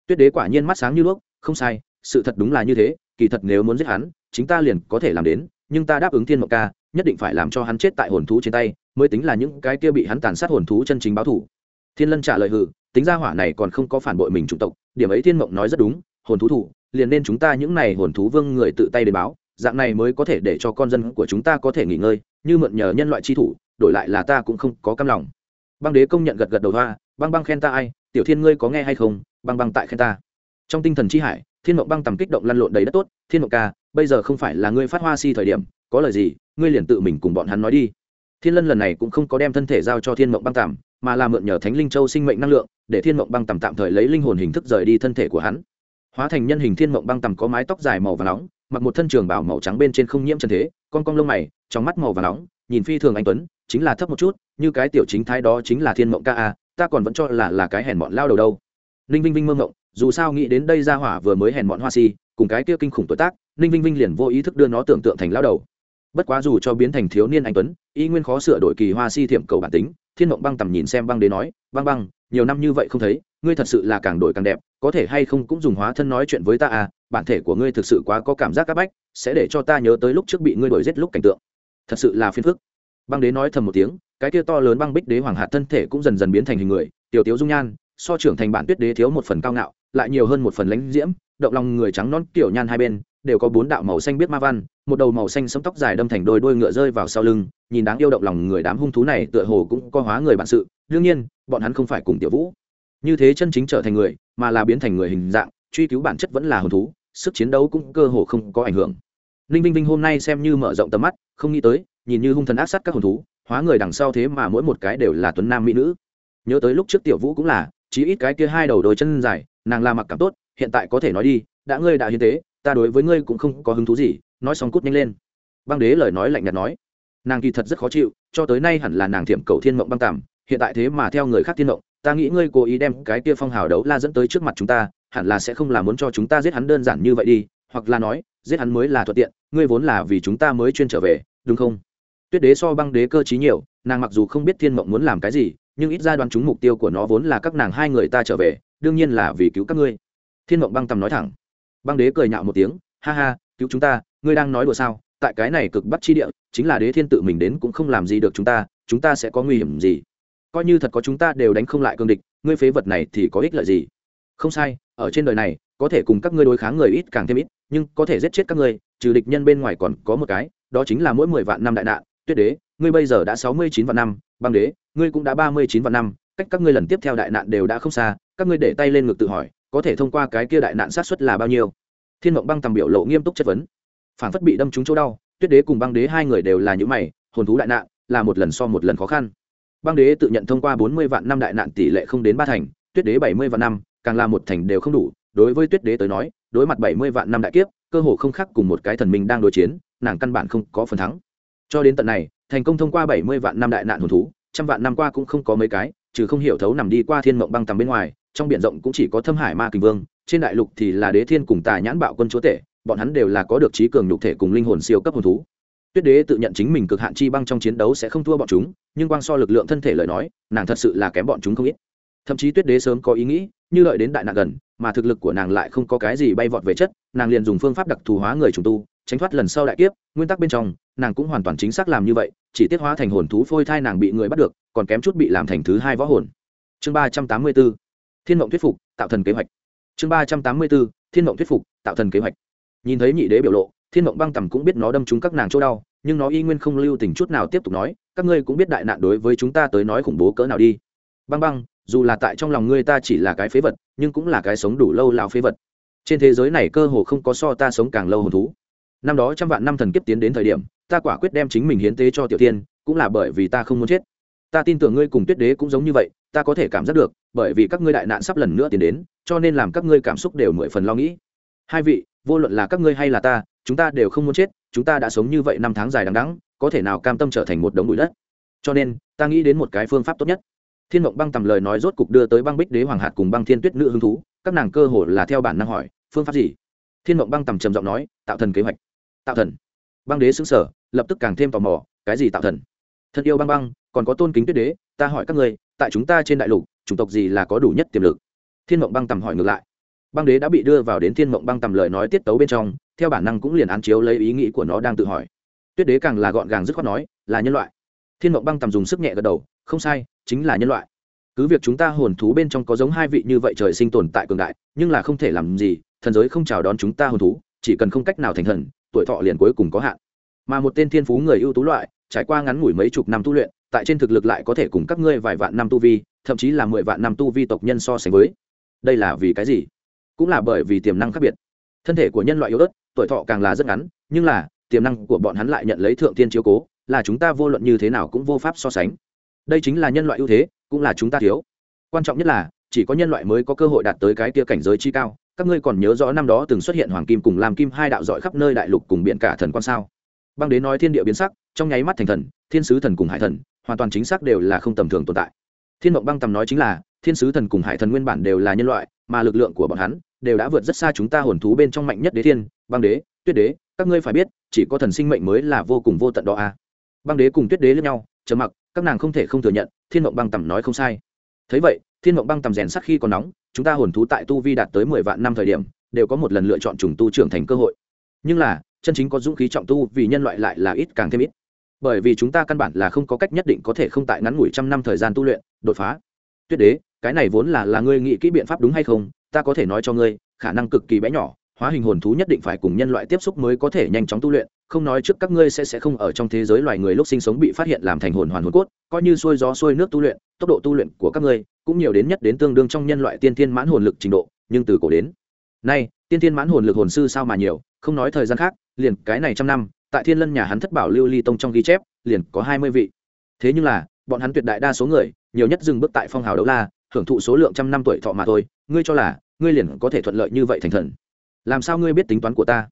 Tuyết đế quả nhiên mắt sáng như đuốc, không sai, sự thật đúng là như thế, kỳ thật nếu muốn giết hắn, chính ta liền có thể làm đến, nhưng ta đáp ứng thiên mộng ca, nhất định phải làm cho hắn chết tại hồn thú trên tay, mới tính là những cái kia bị hắn tàn sát hồn thú chân chính báo thủ thiên lân trả lời hự tính ra hỏa này còn không có phản bội mình chủng tộc, điểm ấy thiên mộng nói rất đúng, hồn thú thủ, liền nên chúng ta những này hồn thú vương người tự tay đến báo dạng này mới có thể để cho con dân của chúng ta có thể nghỉ ngơi, như mượn nhờ nhân loại chi thủ, đổi lại là ta cũng không có cam lòng. Băng đế công nhận gật gật đầu hoa, băng băng khen ta ai? Tiểu thiên ngươi có nghe hay không? Băng băng tại khen ta. Trong tinh thần chi hải, thiên mộng băng tầm kích động lăn lộn đầy đất tốt, thiên mộng ca, bây giờ không phải là ngươi phát hoa si thời điểm, có lời gì, ngươi liền tự mình cùng bọn hắn nói đi. Thiên lân lần này cũng không có đem thân thể giao cho thiên mộng băng tầm, mà là mượn nhờ thánh linh châu sinh mệnh năng lượng, để thiên mộng băng tầm tạm thời lấy linh hồn hình thức rời đi thân thể của hắn. Hóa thành nhân hình thiên mộng băng tầm có mái tóc dài màu và nóng mặc một thân trường bảo màu trắng bên trên không nhiễm trần thế, con cong lông mày, trong mắt màu và nóng, nhìn phi thường anh tuấn, chính là thấp một chút, như cái tiểu chính thái đó chính là thiên mộng ca a ta còn vẫn cho là là cái hèn bọn lao đầu đâu. Ninh vinh vinh mơ mộng, dù sao nghĩ đến đây ra hỏa vừa mới hèn bọn hoa si, cùng cái kia kinh khủng tuổi tác, ninh vinh vinh liền vô ý thức đưa nó tưởng tượng thành lao đầu. Bất quá dù cho biến thành thiếu niên anh tuấn, y nguyên khó sửa đổi kỳ hoa si thiệm cầu bản tính, thiên mộng băng tầm nhìn xem băng đế nói, băng băng, nhiều năm như vậy không thấy ngươi thật sự là càng đổi càng đẹp, có thể hay không cũng dùng hóa thân nói chuyện với ta à bản thể của ngươi thực sự quá có cảm giác áp bách, sẽ để cho ta nhớ tới lúc trước bị ngươi đuổi giết lúc cảnh tượng. Thật sự là phiền phức. Băng đế nói thầm một tiếng, cái kia to lớn băng bích đế hoàng hạt thân thể cũng dần dần biến thành hình người, tiểu tiếu dung nhan, so trưởng thành bản tuyết đế thiếu một phần cao ngạo, lại nhiều hơn một phần lãnh diễm, động lòng người trắng non kiểu nhan hai bên, đều có bốn đạo màu xanh biết ma văn, một đầu màu xanh sấm tóc dài đâm thành đôi đôi ngựa rơi vào sau lưng, nhìn đáng yêu động lòng người đám hung thú này tựa hồ cũng có hóa người bản sự, đương nhiên, bọn hắn không phải cùng tiểu vũ như thế chân chính trở thành người, mà là biến thành người hình dạng, truy cứu bản chất vẫn là hồn thú, sức chiến đấu cũng cơ hồ không có ảnh hưởng. Ninh vinh vinh hôm nay xem như mở rộng tầm mắt, không nghĩ tới, nhìn như hung thần ác sát các hồn thú, hóa người đằng sau thế mà mỗi một cái đều là tuấn nam mỹ nữ. Nhớ tới lúc trước tiểu vũ cũng là chỉ ít cái kia hai đầu đôi chân dài, nàng la mặc cảm tốt, hiện tại có thể nói đi, đã ngươi đã hiến tế, ta đối với ngươi cũng không có hứng thú gì, nói xong cút nhanh lên. Băng đế lời nói lạnh nhạt nói, nàng kỳ thật rất khó chịu, cho tới nay hẳn là nàng thiệm cầu thiên mộng băng tàm, hiện tại thế mà theo người khác thiên mộng ta nghĩ ngươi cố ý đem cái kia phong hào đấu la dẫn tới trước mặt chúng ta, hẳn là sẽ không là muốn cho chúng ta giết hắn đơn giản như vậy đi, hoặc là nói, giết hắn mới là thuận tiện, ngươi vốn là vì chúng ta mới chuyên trở về, đúng không? Tuyết đế so băng đế cơ t nhiều, nàng mặc dù không biết thiên mộng muốn làm cái gì, nhưng ít ra đoán chúng mục tiêu của nó vốn là các nàng hai người ta trở về, đương nhiên là vì cứu các ngươi. Thiên mộng băng tầm nói thẳng. Băng đế cười nhạo một tiếng, ha ha, cứu chúng ta, ngươi đang nói đùa sao? Tại cái này cực bắc chi địa, chính là đế thiên tự mình đến cũng không làm gì được chúng ta chúng ta sẽ có nguy hiểm gì? Coi như thật có chúng ta đều đánh không lại cương địch, ngươi phế vật này thì có ích lợi gì? Không sai, ở trên đời này, có thể cùng các ngươi đối kháng người ít càng thêm ít, nhưng có thể giết chết các ngươi, trừ địch nhân bên ngoài còn có một cái, đó chính là mỗi mười vạn năm đại nạn. Tuyết đế, ngươi bây giờ đã sáu mươi chín vạn năm, băng đế, ngươi cũng đã ba mươi chín vạn năm, cách các ngươi lần tiếp theo đại nạn đều đã không xa, các ngươi để tay lên ngực tự hỏi, có thể thông qua cái kia đại nạn sát xuất là bao nhiêu? Thiên mộng băng tầm biểu lộ nghiêm túc chất vấn. Phản phất bị đâm trúng chỗ đau, tuyết đế cùng băng đế hai người đều là những mày, hồn thú đại nạn, là một lần so một lần khó khăn băng đế tự nhận thông qua bốn mươi vạn năm đại nạn tỷ lệ không đến ba thành, tuyết đế bảy mươi vạn năm, càng là một thành đều không đủ. Đối với tuyết đế tới nói, đối mặt bảy mươi vạn năm đại kiếp, cơ hồ không khác cùng một cái thần minh đang đối chiến, nàng căn bản không có phần thắng. Cho đến tận này, thành công thông qua bảy mươi vạn năm đại nạn hồn thú, trăm vạn năm qua cũng không có mấy cái, trừ không hiểu thấu nằm đi qua thiên mộng băng tầm bên ngoài, trong biển rộng cũng chỉ có thâm hải ma kình vương, trên đại lục thì là đế thiên cùng tà nhãn bạo quân chúa tể, bọn hắn đều là có được trí cường nhục thể cùng linh hồn siêu cấp hồn thú tuyết đế tự nhận chính mình cực hạn chi băng trong chiến đấu sẽ không thua bọn chúng, nhưng quang so lực lượng thân thể lời nói, nàng thật sự là kém bọn chúng không ít. Thậm chí tuyết đế sớm có ý nghĩ, như lợi đến đại nạn gần, mà thực lực của nàng lại không có cái gì bay vọt về chất, nàng liền dùng phương pháp đặc thù hóa người trùng tu, tránh thoát lần sau đại kiếp, nguyên tắc bên trong, nàng cũng hoàn toàn chính xác làm như vậy, chỉ tiết hóa thành hồn thú phôi thai nàng bị người bắt được, còn kém chút bị làm thành thứ hai võ hồn. Chương ba trăm tám mươi b ố thiên mộng thuyết phục, tạo thần kế hoạch. Chương ba trăm tám mươi b ố thiên mộng thuyết phục, tạo thần kế hoạch. Nhìn thấy nhị đế biểu lộ thiên mộng băng tầm cũng biết nó đâm trúng các nàng chỗ đau, nhưng nó y nguyên không lưu tình chút nào tiếp tục nói, các ngươi cũng biết đại nạn đối với chúng ta tới nói khủng bố cỡ nào đi. Băng băng, dù là tại trong lòng ngươi ta chỉ là cái phế vật, nhưng cũng là cái sống đủ lâu lao phế vật. Trên thế giới này cơ hồ không có so ta sống càng lâu hồn thú. Năm đó trăm vạn năm thần kiếp tiến đến thời điểm, ta quả quyết đem chính mình hiến tế cho tiểu tiên cũng là bởi vì ta không muốn chết. Ta tin tưởng ngươi cùng tuyết đế cũng giống như vậy, ta có thể cảm giác được, bởi vì các ngươi đại nạn sắp lần nữa tiến đến, cho nên làm các ngươi cảm xúc đều mười phần lo nghĩ. Hai vị, vô luận là các ngươi hay là ta chúng ta đều không muốn chết, chúng ta đã sống như vậy năm tháng dài đằng đẵng, có thể nào cam tâm trở thành một đống bụi đất? Cho nên, ta nghĩ đến một cái phương pháp tốt nhất. Thiên mộng băng tầm lời nói rốt cục đưa tới băng bích đế hoàng hạt cùng băng thiên tuyết nữ hứng thú. Các nàng cơ hồ là theo bản năng hỏi, phương pháp gì? Thiên mộng băng tầm trầm giọng nói, tạo thần kế hoạch. Tạo thần. Băng đế xứng sở lập tức càng thêm tò mò, cái gì tạo thần? Thân yêu băng băng, còn có tôn kính tuyết đế, ta hỏi các ngươi, tại chúng ta trên đại lục, chủng tộc gì là có đủ nhất tiềm lực? Thiên mộng băng tầm hỏi ngược lại. Băng đế đã bị đưa vào đến thiên mộng băng tầm lời nói tiết tấu bên trong theo bản năng cũng liền án chiếu lấy ý nghĩ của nó đang tự hỏi. Tuyết đế càng là gọn gàng dứt khoát nói, là nhân loại. Thiên mộng băng tầm dùng sức nhẹ gật đầu, không sai, chính là nhân loại. Cứ việc chúng ta hồn thú bên trong có giống hai vị như vậy trời sinh tồn tại cường đại, nhưng là không thể làm gì, thần giới không chào đón chúng ta hồn thú, chỉ cần không cách nào thành thần, tuổi thọ liền cuối cùng có hạn. Mà một tên thiên phú người ưu tú loại, trải qua ngắn ngủi mấy chục năm tu luyện, tại trên thực lực lại có thể cùng các ngươi vài vạn năm tu vi, thậm chí là mười vạn năm tu vi tộc nhân so sánh với. Đây là vì cái gì? Cũng là bởi vì tiềm năng khác biệt thân thể của nhân loại yếu ớt, tuổi thọ càng là rất ngắn, nhưng là, tiềm năng của bọn hắn lại nhận lấy thượng tiên chiếu cố, là chúng ta vô luận như thế nào cũng vô pháp so sánh. Đây chính là nhân loại ưu thế, cũng là chúng ta thiếu. Quan trọng nhất là, chỉ có nhân loại mới có cơ hội đạt tới cái kia cảnh giới chi cao. Các ngươi còn nhớ rõ năm đó từng xuất hiện hoàng kim cùng làm kim hai đạo dọi khắp nơi đại lục cùng biển cả thần quan sao? Băng đế nói thiên địa biến sắc, trong nháy mắt thành thần, thiên sứ thần cùng hải thần, hoàn toàn chính xác đều là không tầm thường tồn tại. Thiên mộng băng tầm nói chính là, thiên sứ thần cùng hải thần nguyên bản đều là nhân loại mà lực lượng của bọn hắn đều đã vượt rất xa chúng ta hồn thú bên trong mạnh nhất đế thiên, băng đế, tuyết đế. Các ngươi phải biết, chỉ có thần sinh mệnh mới là vô cùng vô tận đó a à. băng đế cùng tuyết đế lẫn nhau chờ mặc, các nàng không thể không thừa nhận, thiên mộng băng tầm nói không sai. Thấy vậy, thiên mộng băng tầm rèn sắc khi còn nóng, chúng ta hồn thú tại tu vi đạt tới mười vạn năm thời điểm, đều có một lần lựa chọn trùng tu trưởng thành cơ hội. Nhưng là, chân chính có dũng khí trọng tu vì nhân loại lại là ít càng thêm ít. Bởi vì chúng ta căn bản là không có cách nhất định có thể không tại ngắn ngủi trăm năm thời gian tu luyện, đột phá. Tuyết đế cái này vốn là là ngươi nghĩ kỹ biện pháp đúng hay không, ta có thể nói cho ngươi, khả năng cực kỳ bé nhỏ, hóa hình hồn thú nhất định phải cùng nhân loại tiếp xúc mới có thể nhanh chóng tu luyện, không nói trước các ngươi sẽ sẽ không ở trong thế giới loài người lúc sinh sống bị phát hiện làm thành hồn hoàn hồn cốt, coi như xuôi gió xuôi nước tu luyện, tốc độ tu luyện của các ngươi cũng nhiều đến nhất đến tương đương trong nhân loại tiên tiên mãn hồn lực trình độ, nhưng từ cổ đến. Nay, tiên tiên mãn hồn lực hồn sư sao mà nhiều, không nói thời gian khác, liền cái này trăm năm, tại thiên lân nhà hắn thất bảo lưu ly tông trong ghi chép, liền có hai mươi vị. Thế nhưng là, bọn hắn tuyệt đại đa số người, nhiều nhất dừng bước tại phong hào đấu la hưởng thụ số lượng trăm năm tuổi thọ mà thôi, ngươi cho là, ngươi liền có thể thuận lợi như vậy thành thần. Làm sao ngươi biết tính toán của ta?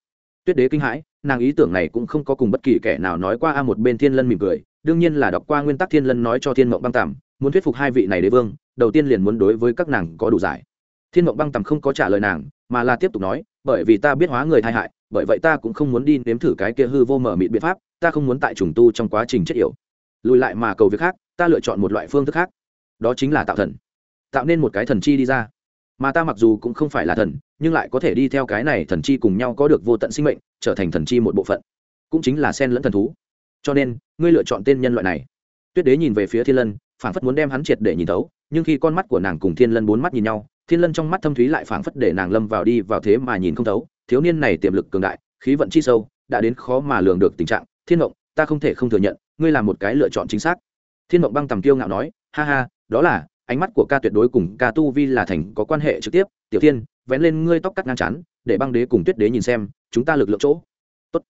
Tuyết đế kinh hãi, nàng ý tưởng này cũng không có cùng bất kỳ kẻ nào nói qua a một bên thiên lân mỉm cười, đương nhiên là đọc qua nguyên tắc thiên lân nói cho thiên mộng băng tằm, muốn thuyết phục hai vị này đế vương, đầu tiên liền muốn đối với các nàng có đủ giải. Thiên mộng băng tằm không có trả lời nàng, mà là tiếp tục nói, bởi vì ta biết hóa người tai hại, bởi vậy ta cũng không muốn đi nếm thử cái kia hư vô mở mịt biện pháp, ta không muốn tại trùng tu trong quá trình chết yểu. Lùi lại mà cầu việc khác, ta lựa chọn một loại phương thức khác. Đó chính là tạo thần tạo nên một cái thần chi đi ra. Mà ta mặc dù cũng không phải là thần, nhưng lại có thể đi theo cái này thần chi cùng nhau có được vô tận sinh mệnh, trở thành thần chi một bộ phận. Cũng chính là sen lẫn thần thú. Cho nên, ngươi lựa chọn tên nhân loại này. Tuyết đế nhìn về phía thiên lân, phảng phất muốn đem hắn triệt để nhìn thấu, nhưng khi con mắt của nàng cùng thiên lân bốn mắt nhìn nhau, thiên lân trong mắt thâm thúy lại phảng phất để nàng lâm vào đi vào thế mà nhìn không thấu. Thiếu niên này tiềm lực cường đại, khí vận chi sâu, đã đến khó mà lường được tình trạng. Thiên mộng ta không thể không thừa nhận, ngươi là một cái lựa chọn chính xác. Thiên mộng băng tầm kiêu ngạo nói, ha ha, đó là ánh mắt của ca tuyệt đối cùng ca tu vi là thành có quan hệ trực tiếp. Tiểu thiên, vén lên ngươi tóc cắt ngang chán, để băng đế cùng tuyết đế nhìn xem, chúng ta lực lượng chỗ. Tốt.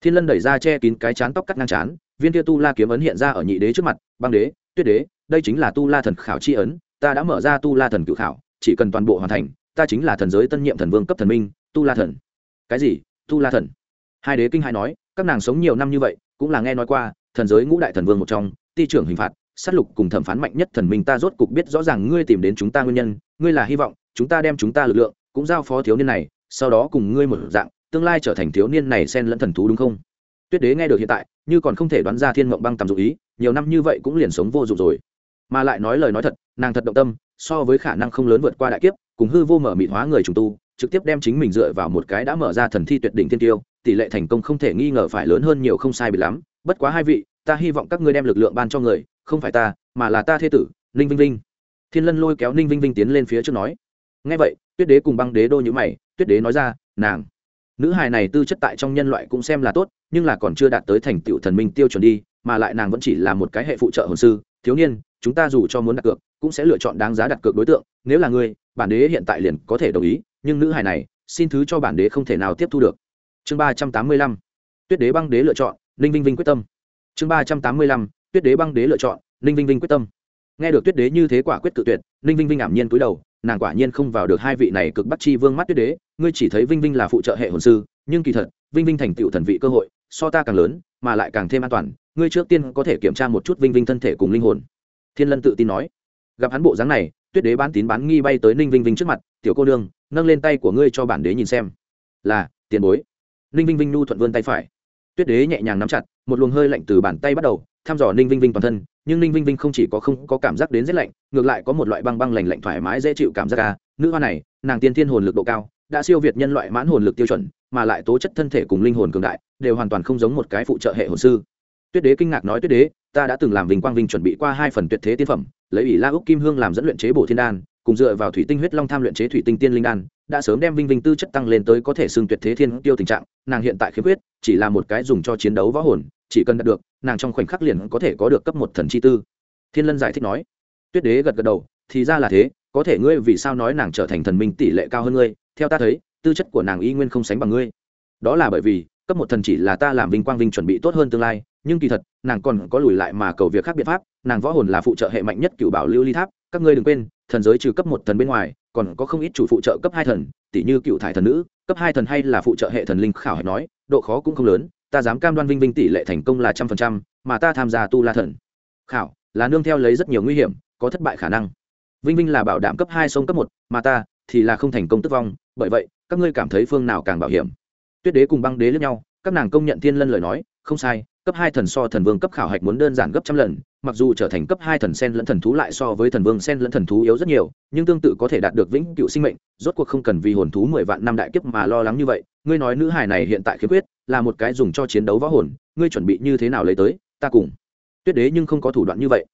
thiên lân đẩy ra che kín cái chán tóc cắt ngang chán, viên kia tu la kiếm ấn hiện ra ở nhị đế trước mặt, băng đế, tuyết đế, đây chính là tu la thần khảo chi ấn, ta đã mở ra tu la thần cự khảo, chỉ cần toàn bộ hoàn thành, ta chính là thần giới tân nhiệm thần vương cấp thần minh, tu la thần. Cái gì? Tu la thần. Hai đế kinh hai nói, các nàng sống nhiều năm như vậy, cũng là nghe nói qua, thần giới ngũ đại thần vương một trong, ti trưởng hình phạt sát lục cùng thẩm phán mạnh nhất thần minh ta rốt cục biết rõ ràng ngươi tìm đến chúng ta nguyên nhân, ngươi là hy vọng, chúng ta đem chúng ta lực lượng cũng giao phó thiếu niên này, sau đó cùng ngươi một dạng, tương lai trở thành thiếu niên này xen lẫn thần thú đúng không? Tuyết đế nghe được hiện tại, như còn không thể đoán ra thiên mộng băng tầm dụ ý, nhiều năm như vậy cũng liền sống vô dụng rồi. Mà lại nói lời nói thật, nàng thật động tâm, so với khả năng không lớn vượt qua đại kiếp, cùng hư vô mở mịt hóa người trùng tu, trực tiếp đem chính mình dựa vào một cái đã mở ra thần thi tuyệt đỉnh thiên tiêu, tỷ lệ thành công không thể nghi ngờ phải lớn hơn nhiều không sai bị lắm. Bất quá hai vị, ta hy vọng các ngươi đem lực lượng ban cho người không phải ta, mà là ta thê tử, ninh vinh vinh. Thiên lân lôi kéo ninh vinh vinh tiến lên phía trước nói. Ngay vậy, tuyết đế cùng băng đế đô nhữ mày, tuyết đế nói ra, nàng, nữ hài này tư chất tại trong nhân loại cũng xem là tốt, nhưng là còn chưa đạt tới thành tựu thần minh tiêu chuẩn đi, mà lại nàng vẫn chỉ là một cái hệ phụ trợ hồn sư, thiếu niên, chúng ta dù cho muốn đặt cược, cũng sẽ lựa chọn đáng giá đặt cược đối tượng, nếu là ngươi, bản đế hiện tại liền có thể đồng ý, nhưng nữ hài này, xin thứ cho bản đế không thể nào tiếp thu được. Chương ba trăm tám mươi lăm. Tuyết đế băng đế lựa chọn, ninh vinh vinh quyết tâm. Chương ba trăm tám mươi lăm tuyết đế băng đế lựa chọn, ninh vinh vinh quyết tâm. Nghe được tuyết đế như thế quả quyết cự tuyệt, ninh vinh vinh ảm nhiên cúi đầu, nàng quả nhiên không vào được hai vị này cực bắt chi vương mắt tuyết đế, ngươi chỉ thấy vinh vinh là phụ trợ hệ hồn sư, nhưng kỳ thật, vinh vinh thành tựu thần vị cơ hội, so ta càng lớn, mà lại càng thêm an toàn, ngươi trước tiên có thể kiểm tra một chút vinh vinh thân thể cùng linh hồn. Thiên lân tự tin nói. Gặp hắn bộ dáng này, tuyết đế bán tín bán nghi bay tới ninh vinh vinh trước mặt, tiểu cô đương nâng lên tay của ngươi cho bản đế nhìn xem. Là, tiền bối. Ninh vinh vinh nu thuận vươn tay phải. Tuyết đế nhẹ nhàng nắm chặt, một luồng hơi lạnh từ bàn tay bắt đầu thăm dò ninh vinh vinh toàn thân, nhưng ninh vinh vinh không chỉ có không có cảm giác đến rét lạnh, ngược lại có một loại băng băng lành lạnh thoải mái dễ chịu cảm giác ca nữ hoa này, nàng tiên thiên hồn lực độ cao, đã siêu việt nhân loại mãn hồn lực tiêu chuẩn, mà lại tố chất thân thể cùng linh hồn cường đại, đều hoàn toàn không giống một cái phụ trợ hệ hồn sư. Tuyết đế kinh ngạc nói, tuyết đế, ta đã từng làm vinh quang vinh chuẩn bị qua hai phần tuyệt thế tiên phẩm, lấy ủy la úc kim hương làm dẫn luyện chế bổ thiên đan cùng dựa vào thủy tinh huyết long tham luyện chế thủy tinh tiên linh đan, đã sớm đem vinh vinh tư chất tăng lên tới có thể xưng tuyệt thế thiên tiêu tình trạng, nàng hiện tại khiếm khuyết, chỉ là một cái dùng cho chiến đấu võ hồn, chỉ cần đạt được, nàng trong khoảnh khắc liền có thể có được cấp một thần chi tư. Thiên lân giải thích nói, tuyết đế gật gật đầu, thì ra là thế, có thể ngươi vì sao nói nàng trở thành thần minh tỷ lệ cao hơn ngươi, theo ta thấy, tư chất của nàng y nguyên không sánh bằng ngươi. Đó là bởi vì, cấp một thần chỉ là ta làm vinh quang vinh chuẩn bị tốt hơn tương lai nhưng kỳ thật, nàng còn có lùi lại mà cầu việc khác biện pháp, nàng võ hồn là phụ trợ hệ mạnh nhất cựu bảo lưu ly tháp, các ngươi đừng quên, thần giới trừ cấp một thần bên ngoài, còn có không ít chủ phụ trợ cấp hai thần tỷ như cựu thải thần nữ, cấp hai thần hay là phụ trợ hệ thần linh khảo hạch nói, độ khó cũng không lớn, ta dám cam đoan vinh vinh tỷ lệ thành công là trăm phần trăm, mà ta tham gia tu la thần. Khảo, là nương theo lấy rất nhiều nguy hiểm, có thất bại khả năng. Vinh vinh là bảo đảm cấp hai sông cấp một, mà ta thì là không thành công tức vong, bởi vậy, các ngươi cảm thấy phương nào càng bảo hiểm? Tuyết đế cùng băng đế lẫn nhau, các nàng công nhận thiên lân lời nói, không sai cấp hai thần so thần vương cấp khảo hạch muốn đơn giản gấp trăm lần, mặc dù trở thành cấp hai thần sen lẫn thần thú lại so với thần vương sen lẫn thần thú yếu rất nhiều, nhưng tương tự có thể đạt được vĩnh cựu sinh mệnh, rốt cuộc không cần vì hồn thú mười vạn năm đại kiếp mà lo lắng như vậy. Ngươi nói nữ hài này hiện tại khiếm khuyết, là một cái dùng cho chiến đấu võ hồn, ngươi chuẩn bị như thế nào lấy tới, ta cùng. Tuyết đế nhưng không có thủ đoạn như vậy.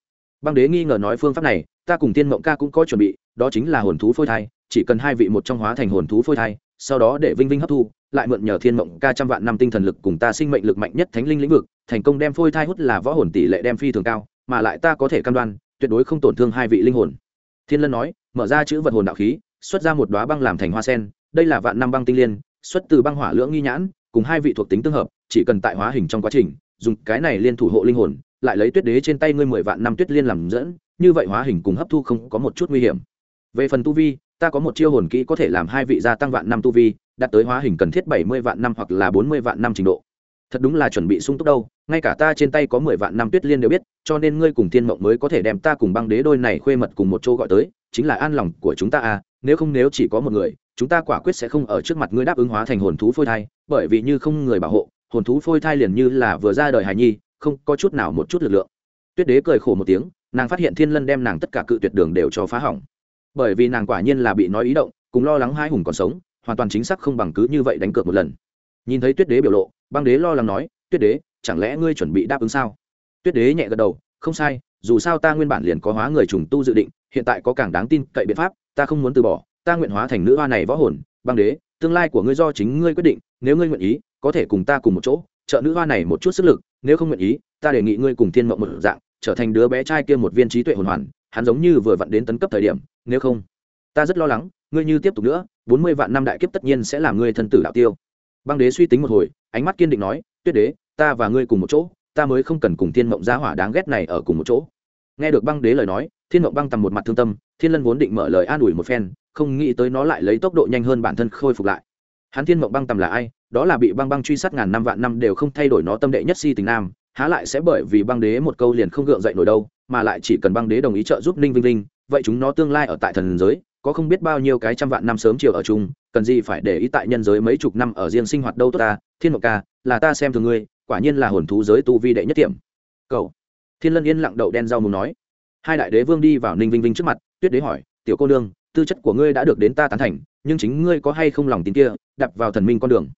Băng đế nghi ngờ nói phương pháp này, ta cùng tiên mộng ca cũng có chuẩn bị, đó chính là hồn thú phôi thai, chỉ cần hai vị một trong hóa thành hồn thú phôi thai sau đó để vinh vinh hấp thu, lại mượn nhờ thiên mộng ca trăm vạn năm tinh thần lực cùng ta sinh mệnh lực mạnh nhất thánh linh lĩnh vực, thành công đem phôi thai hút là võ hồn tỷ lệ đem phi thường cao, mà lại ta có thể cam đoan, tuyệt đối không tổn thương hai vị linh hồn. Thiên lân nói, mở ra chữ vật hồn đạo khí, xuất ra một đoá băng làm thành hoa sen, đây là vạn năm băng tinh liên, xuất từ băng hỏa lưỡng nghi nhãn, cùng hai vị thuộc tính tương hợp, chỉ cần tại hóa hình trong quá trình, dùng cái này liên thủ hộ linh hồn, lại lấy tuyết đế trên tay ngươi mười vạn năm tuyết liên làm dẫn, như vậy hóa hình cùng hấp thu không có một chút nguy hiểm. Về phần tu vi ta có một chiêu hồn kỹ có thể làm hai vị gia tăng vạn năm tu vi, đạt tới hóa hình cần thiết bảy mươi vạn năm hoặc là bốn mươi vạn năm trình độ. Thật đúng là chuẩn bị sung túc đâu, ngay cả ta trên tay có mười vạn năm tuyết liên đều biết, cho nên ngươi cùng thiên mộng mới có thể đem ta cùng băng đế đôi này khuê mật cùng một chỗ gọi tới, chính là an lòng của chúng ta à nếu không nếu chỉ có một người, chúng ta quả quyết sẽ không ở trước mặt ngươi đáp ứng hóa thành hồn thú phôi thai, bởi vì như không người bảo hộ, hồn thú phôi thai liền như là vừa ra đời hài nhi, không có chút nào một chút lực lượng. Tuyết đế cười khổ một tiếng, nàng phát hiện thiên lân đem nàng tất cả cự tuyệt đường đều cho phá hỏng bởi vì nàng quả nhiên là bị nói ý động, cùng lo lắng hai hùng còn sống, hoàn toàn chính xác không bằng cứ như vậy đánh cược một lần. Nhìn thấy tuyết đế biểu lộ, băng đế lo lắng nói, tuyết đế, chẳng lẽ ngươi chuẩn bị đáp ứng sao? Tuyết đế nhẹ gật đầu, không sai, dù sao ta nguyên bản liền có hóa người trùng tu dự định, hiện tại có càng đáng tin cậy biện pháp, ta không muốn từ bỏ, ta nguyện hóa thành nữ hoa này võ hồn. Băng đế, tương lai của ngươi do chính ngươi quyết định, nếu ngươi nguyện ý, có thể cùng ta cùng một chỗ, trợ nữ hoa này một chút sức lực, nếu không nguyện ý, ta đề nghị ngươi cùng thiên mộng một dạng, trở thành đứa bé trai kia một viên trí tuệ hồn hoàn hắn giống như vừa vặn đến tấn cấp thời điểm, nếu không, ta rất lo lắng, ngươi như tiếp tục nữa, bốn mươi vạn năm đại kiếp tất nhiên sẽ làm ngươi thân tử đạo tiêu. Băng đế suy tính một hồi, ánh mắt kiên định nói, tuyết đế, ta và ngươi cùng một chỗ, ta mới không cần cùng thiên mộng gia hỏa đáng ghét này ở cùng một chỗ. Nghe được băng đế lời nói, thiên mộng băng tầm một mặt thương tâm, thiên lân vốn định mở lời an ủi một phen, không nghĩ tới nó lại lấy tốc độ nhanh hơn bản thân khôi phục lại. Hắn thiên mộng băng tầm là ai? Đó là bị băng băng truy sát ngàn năm vạn năm đều không thay đổi nó tâm đệ nhất si tình nam, há lại sẽ bởi vì băng đế một câu liền không gượng dậy nổi đâu mà lại chỉ cần băng đế đồng ý trợ giúp ninh vinh linh vậy chúng nó tương lai ở tại thần giới, có không biết bao nhiêu cái trăm vạn năm sớm chiều ở chung, cần gì phải để ý tại nhân giới mấy chục năm ở riêng sinh hoạt đâu tốt ta, thiên mộc ca, là ta xem thường ngươi, quả nhiên là hồn thú giới tu vi đệ nhất tiệm. Cậu. Thiên lân yên lặng đậu đen rau mù nói. Hai đại đế vương đi vào ninh vinh vinh trước mặt, tuyết đế hỏi, tiểu cô nương, tư chất của ngươi đã được đến ta tán thành, nhưng chính ngươi có hay không lòng tin kia đập vào thần minh con đường?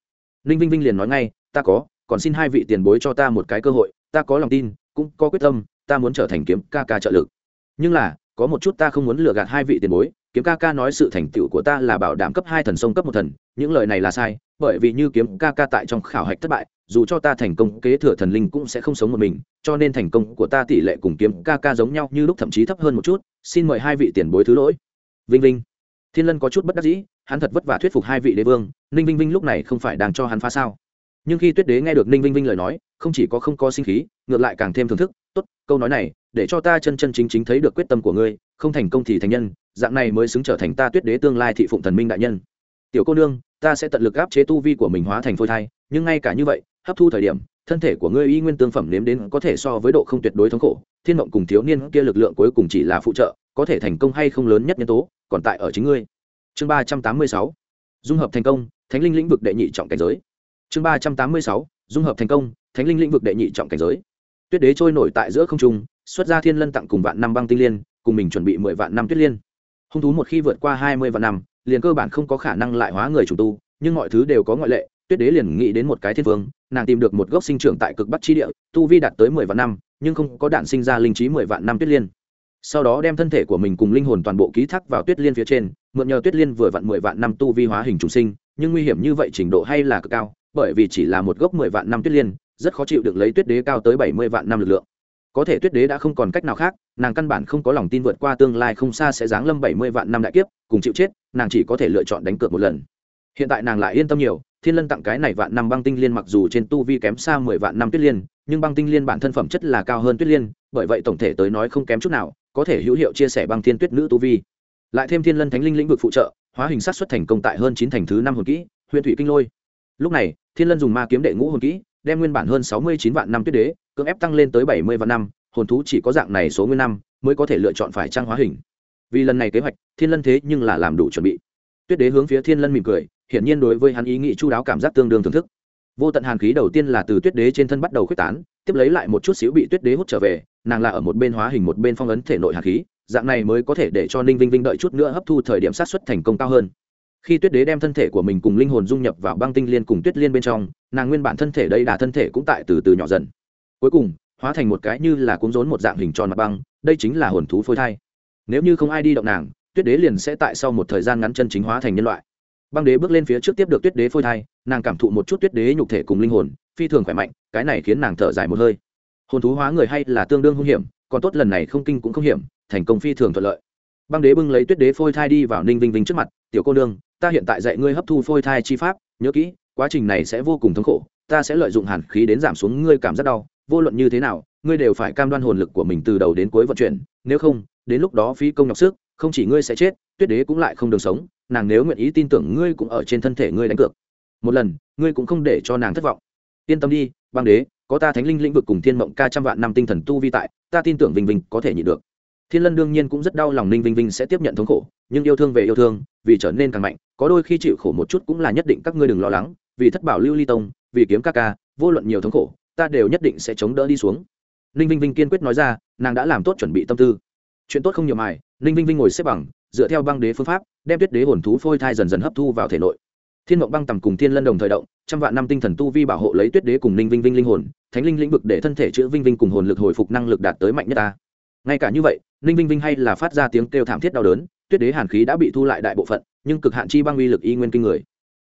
Ninh vinh vinh liền nói ngay, ta có, còn xin hai vị tiền bối cho ta một cái cơ hội, ta có lòng tin, cũng có quyết tâm ta muốn trở thành kiếm ca ca trợ lực. Nhưng là, có một chút ta không muốn lừa gạt hai vị tiền bối, kiếm ca ca nói sự thành tựu của ta là bảo đảm cấp hai thần sông cấp một thần, những lời này là sai, bởi vì như kiếm ca ca tại trong khảo hạch thất bại, dù cho ta thành công kế thừa thần linh cũng sẽ không sống một mình, cho nên thành công của ta tỷ lệ cùng kiếm ca ca giống nhau như lúc thậm chí thấp hơn một chút. Xin mời hai vị tiền bối thứ lỗi. Vinh vinh. Thiên lân có chút bất đắc dĩ, hắn thật vất vả thuyết phục hai vị đế vương, ninh vinh vinh lúc này không phải đang cho hắn phá sao? Nhưng khi tuyết đế nghe được ninh vinh vinh lời nói, không chỉ có không có sinh khí, ngược lại càng thêm thưởng thức tốt, câu nói này, để cho ta chân chân chính chính thấy được quyết tâm của ngươi, không thành công thì thành nhân, dạng này mới xứng trở thành ta tuyết đế tương lai thị phụng thần minh đại nhân. Tiểu cô nương, ta sẽ tận lực áp chế tu vi của mình hóa thành phôi thai, nhưng ngay cả như vậy, hấp thu thời điểm, thân thể của ngươi y nguyên tương phẩm nếm đến có thể so với độ không tuyệt đối thống khổ, thiên mộng cùng thiếu niên kia lực lượng cuối cùng chỉ là phụ trợ, có thể thành công hay không lớn nhất nhân tố, còn tại ở chính ngươi. Chương ba trăm tám mươi sáu, dung hợp thành công, thánh linh lĩnh vực đệ nhị trọng cảnh giới. Chương ba trăm tám mươi sáu, dung hợp thành công, thánh linh lĩnh vực đệ nhị trọng cảnh giới tuyết đế trôi nổi tại giữa không trung, xuất ra thiên lân tặng cùng vạn năm băng tinh liên, cùng mình chuẩn bị mười vạn năm tuyết liên. Hung thú một khi vượt qua hai mươi vạn năm, liền cơ bản không có khả năng lại hóa người chủ tu, nhưng mọi thứ đều có ngoại lệ, tuyết đế liền nghĩ đến một cái thiên vương, nàng tìm được một gốc sinh trưởng tại cực bắc chi địa, tu vi đạt tới mười vạn năm, nhưng không có đạn sinh ra linh trí mười vạn năm tuyết liên. Sau đó đem thân thể của mình cùng linh hồn toàn bộ ký thác vào tuyết liên phía trên, mượn nhờ tuyết liên vừa vặn mười vạn năm tu vi hóa hình trùng sinh, nhưng nguy hiểm như vậy trình độ hay là cực cao, bởi vì chỉ là một gốc mười vạn năm tuyết liên rất khó chịu được lấy tuyết đế cao tới bảy mươi vạn năm lực lượng. Có thể tuyết đế đã không còn cách nào khác, nàng căn bản không có lòng tin vượt qua tương lai không xa sẽ giáng lâm bảy mươi vạn năm đại kiếp, cùng chịu chết, nàng chỉ có thể lựa chọn đánh cược một lần. Hiện tại nàng lại yên tâm nhiều, thiên lân tặng cái này vạn năm băng tinh liên mặc dù trên tu vi kém xa mười vạn năm tuyết liên, nhưng băng tinh liên bản thân phẩm chất là cao hơn tuyết liên, bởi vậy tổng thể tới nói không kém chút nào, có thể hữu hiệu chia sẻ băng thiên tuyết nữ tu vi. Lại thêm thiên lân thánh linh lĩnh vực phụ trợ, hóa hình sát xuất thành công tại hơn chín thành thứ năm hồn kỹ huyện thủy kinh lôi. Lúc này, thiên lân dùng ma kiếm đệ ngũ hồn kỹ đem nguyên bản hơn sáu mươi chín vạn năm tuyết đế, cưỡng ép tăng lên tới bảy mươi vạn năm, hồn thú chỉ có dạng này số nguyên năm mới có thể lựa chọn phải trang hóa hình. Vì lần này kế hoạch, thiên lân thế nhưng là làm đủ chuẩn bị. Tuyết đế hướng phía thiên lân mỉm cười, hiển nhiên đối với hắn ý nghĩ chu đáo cảm giác tương đương thưởng thức. Vô tận hàn khí đầu tiên là từ tuyết đế trên thân bắt đầu khuếch tán, tiếp lấy lại một chút xíu bị tuyết đế hút trở về, nàng là ở một bên hóa hình một bên phong ấn thể nội hàn khí, dạng này mới có thể để cho ninh vinh vinh đợi chút nữa hấp thu thời điểm sát xuất thành công cao hơn khi tuyết đế đem thân thể của mình cùng linh hồn dung nhập vào băng tinh liên cùng tuyết liên bên trong, nàng nguyên bản thân thể đây đà thân thể cũng tại từ từ nhỏ dần. Cuối cùng, hóa thành một cái như là cuốn rốn một dạng hình tròn mặt băng, đây chính là hồn thú phôi thai. Nếu như không ai đi động nàng, tuyết đế liền sẽ tại sau một thời gian ngắn chân chính hóa thành nhân loại. Băng đế bước lên phía trước tiếp được tuyết đế phôi thai, nàng cảm thụ một chút tuyết đế nhục thể cùng linh hồn, phi thường khỏe mạnh, cái này khiến nàng thở dài một hơi. Hồn thú hóa người hay là tương đương hung hiểm, còn tốt lần này không kinh cũng không hiểm, thành công phi thường thuận lợi băng đế bưng lấy tuyết đế phôi thai đi vào ninh vinh vinh trước mặt, tiểu cô nương, ta hiện tại dạy ngươi hấp thu phôi thai chi pháp, nhớ kỹ, quá trình này sẽ vô cùng thống khổ, ta sẽ lợi dụng hàn khí đến giảm xuống ngươi cảm giác đau, vô luận như thế nào, ngươi đều phải cam đoan hồn lực của mình từ đầu đến cuối vận chuyển, nếu không, đến lúc đó phí công nhọc sức, không chỉ ngươi sẽ chết, tuyết đế cũng lại không được sống, nàng nếu nguyện ý tin tưởng ngươi cũng ở trên thân thể ngươi đánh cược. Một lần, ngươi cũng không để cho nàng thất vọng. Yên tâm đi, băng đế, có ta thánh linh lĩnh vực cùng thiên mộng ca trăm vạn năm tinh thần tu vi tại, ta tin tưởng vinh vinh có thể nhị được thiên lân đương nhiên cũng rất đau lòng ninh vinh vinh sẽ tiếp nhận thống khổ, nhưng yêu thương về yêu thương, vì trở nên càng mạnh, có đôi khi chịu khổ một chút cũng là nhất định các ngươi đừng lo lắng, vì thất bảo lưu ly tông, vì kiếm ca ca, vô luận nhiều thống khổ, ta đều nhất định sẽ chống đỡ đi xuống. Ninh vinh vinh kiên quyết nói ra, nàng đã làm tốt chuẩn bị tâm tư. Chuyện tốt không nhiều mài, ninh vinh vinh ngồi xếp bằng, dựa theo băng đế phương pháp, đem tuyết đế hồn thú phôi thai dần dần hấp thu vào thể nội. Thiên mộng băng tầm cùng thiên lân đồng thời động, trăm vạn năm tinh thần tu vi bảo hộ lấy tuyết đế cùng ninh vinh vinh linh hồn, thánh linh lĩnh vực để thân thể chữa vinh vinh cùng hồn lực hồi phục năng lực đạt tới mạnh nhất ta. Ngay cả như vậy ninh vinh vinh hay là phát ra tiếng kêu thảm thiết đau đớn, tuyết đế hàn khí đã bị thu lại đại bộ phận, nhưng cực hạn chi băng uy lực y nguyên kinh người.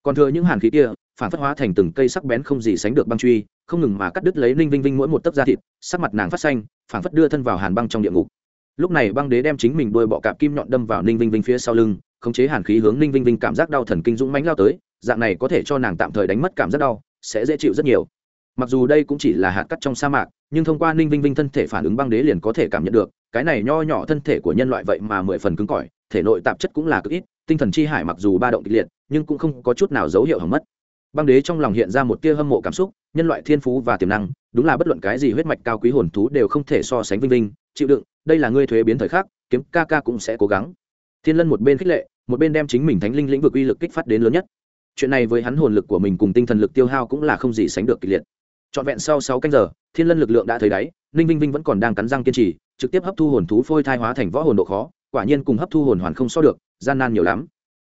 Còn thừa những hàn khí kia, phản phất hóa thành từng cây sắc bén không gì sánh được băng truy, không ngừng mà cắt đứt lấy ninh vinh vinh mỗi một tấc da thịt, sắc mặt nàng phát xanh, phản phất đưa thân vào hàn băng trong địa ngục. Lúc này băng đế đem chính mình đôi bọ cạp kim nhọn đâm vào ninh vinh vinh phía sau lưng, khống chế hàn khí hướng ninh vinh vinh cảm giác đau thần kinh dũng mánh lao tới, dạng này có thể cho nàng tạm thời đánh mất cảm giác đau, sẽ dễ chịu rất nhiều. Mặc dù đây cũng chỉ là hạt cắt trong sa mạc, nhưng thông qua ninh vinh vinh thân thể phản ứng băng đế liền có thể cảm nhận được cái này nho nhỏ thân thể của nhân loại vậy mà mười phần cứng cỏi, thể nội tạp chất cũng là cực ít, tinh thần chi hải mặc dù ba động kịch liệt, nhưng cũng không có chút nào dấu hiệu hỏng mất. Băng đế trong lòng hiện ra một tia hâm mộ cảm xúc, nhân loại thiên phú và tiềm năng, đúng là bất luận cái gì huyết mạch cao quý hồn thú đều không thể so sánh vinh vinh, chịu đựng, đây là ngươi thuế biến thời khắc, kiếm ca ca cũng sẽ cố gắng. Thiên lân một bên khích lệ, một bên đem chính mình thánh linh lĩnh vực uy lực kích phát đến lớn nhất. Chuyện này với hắn hồn lực của mình cùng tinh thần lực tiêu hao cũng là không gì sánh được kịch liệt. Trọn vẹn sau sáu canh giờ, thiên lân lực lượng đã thấy đáy ninh vinh vinh vẫn còn đang cắn răng kiên trì, trực tiếp hấp thu hồn thú phôi thai hóa thành võ hồn độ khó, quả nhiên cùng hấp thu hồn hoàn không so được, gian nan nhiều lắm.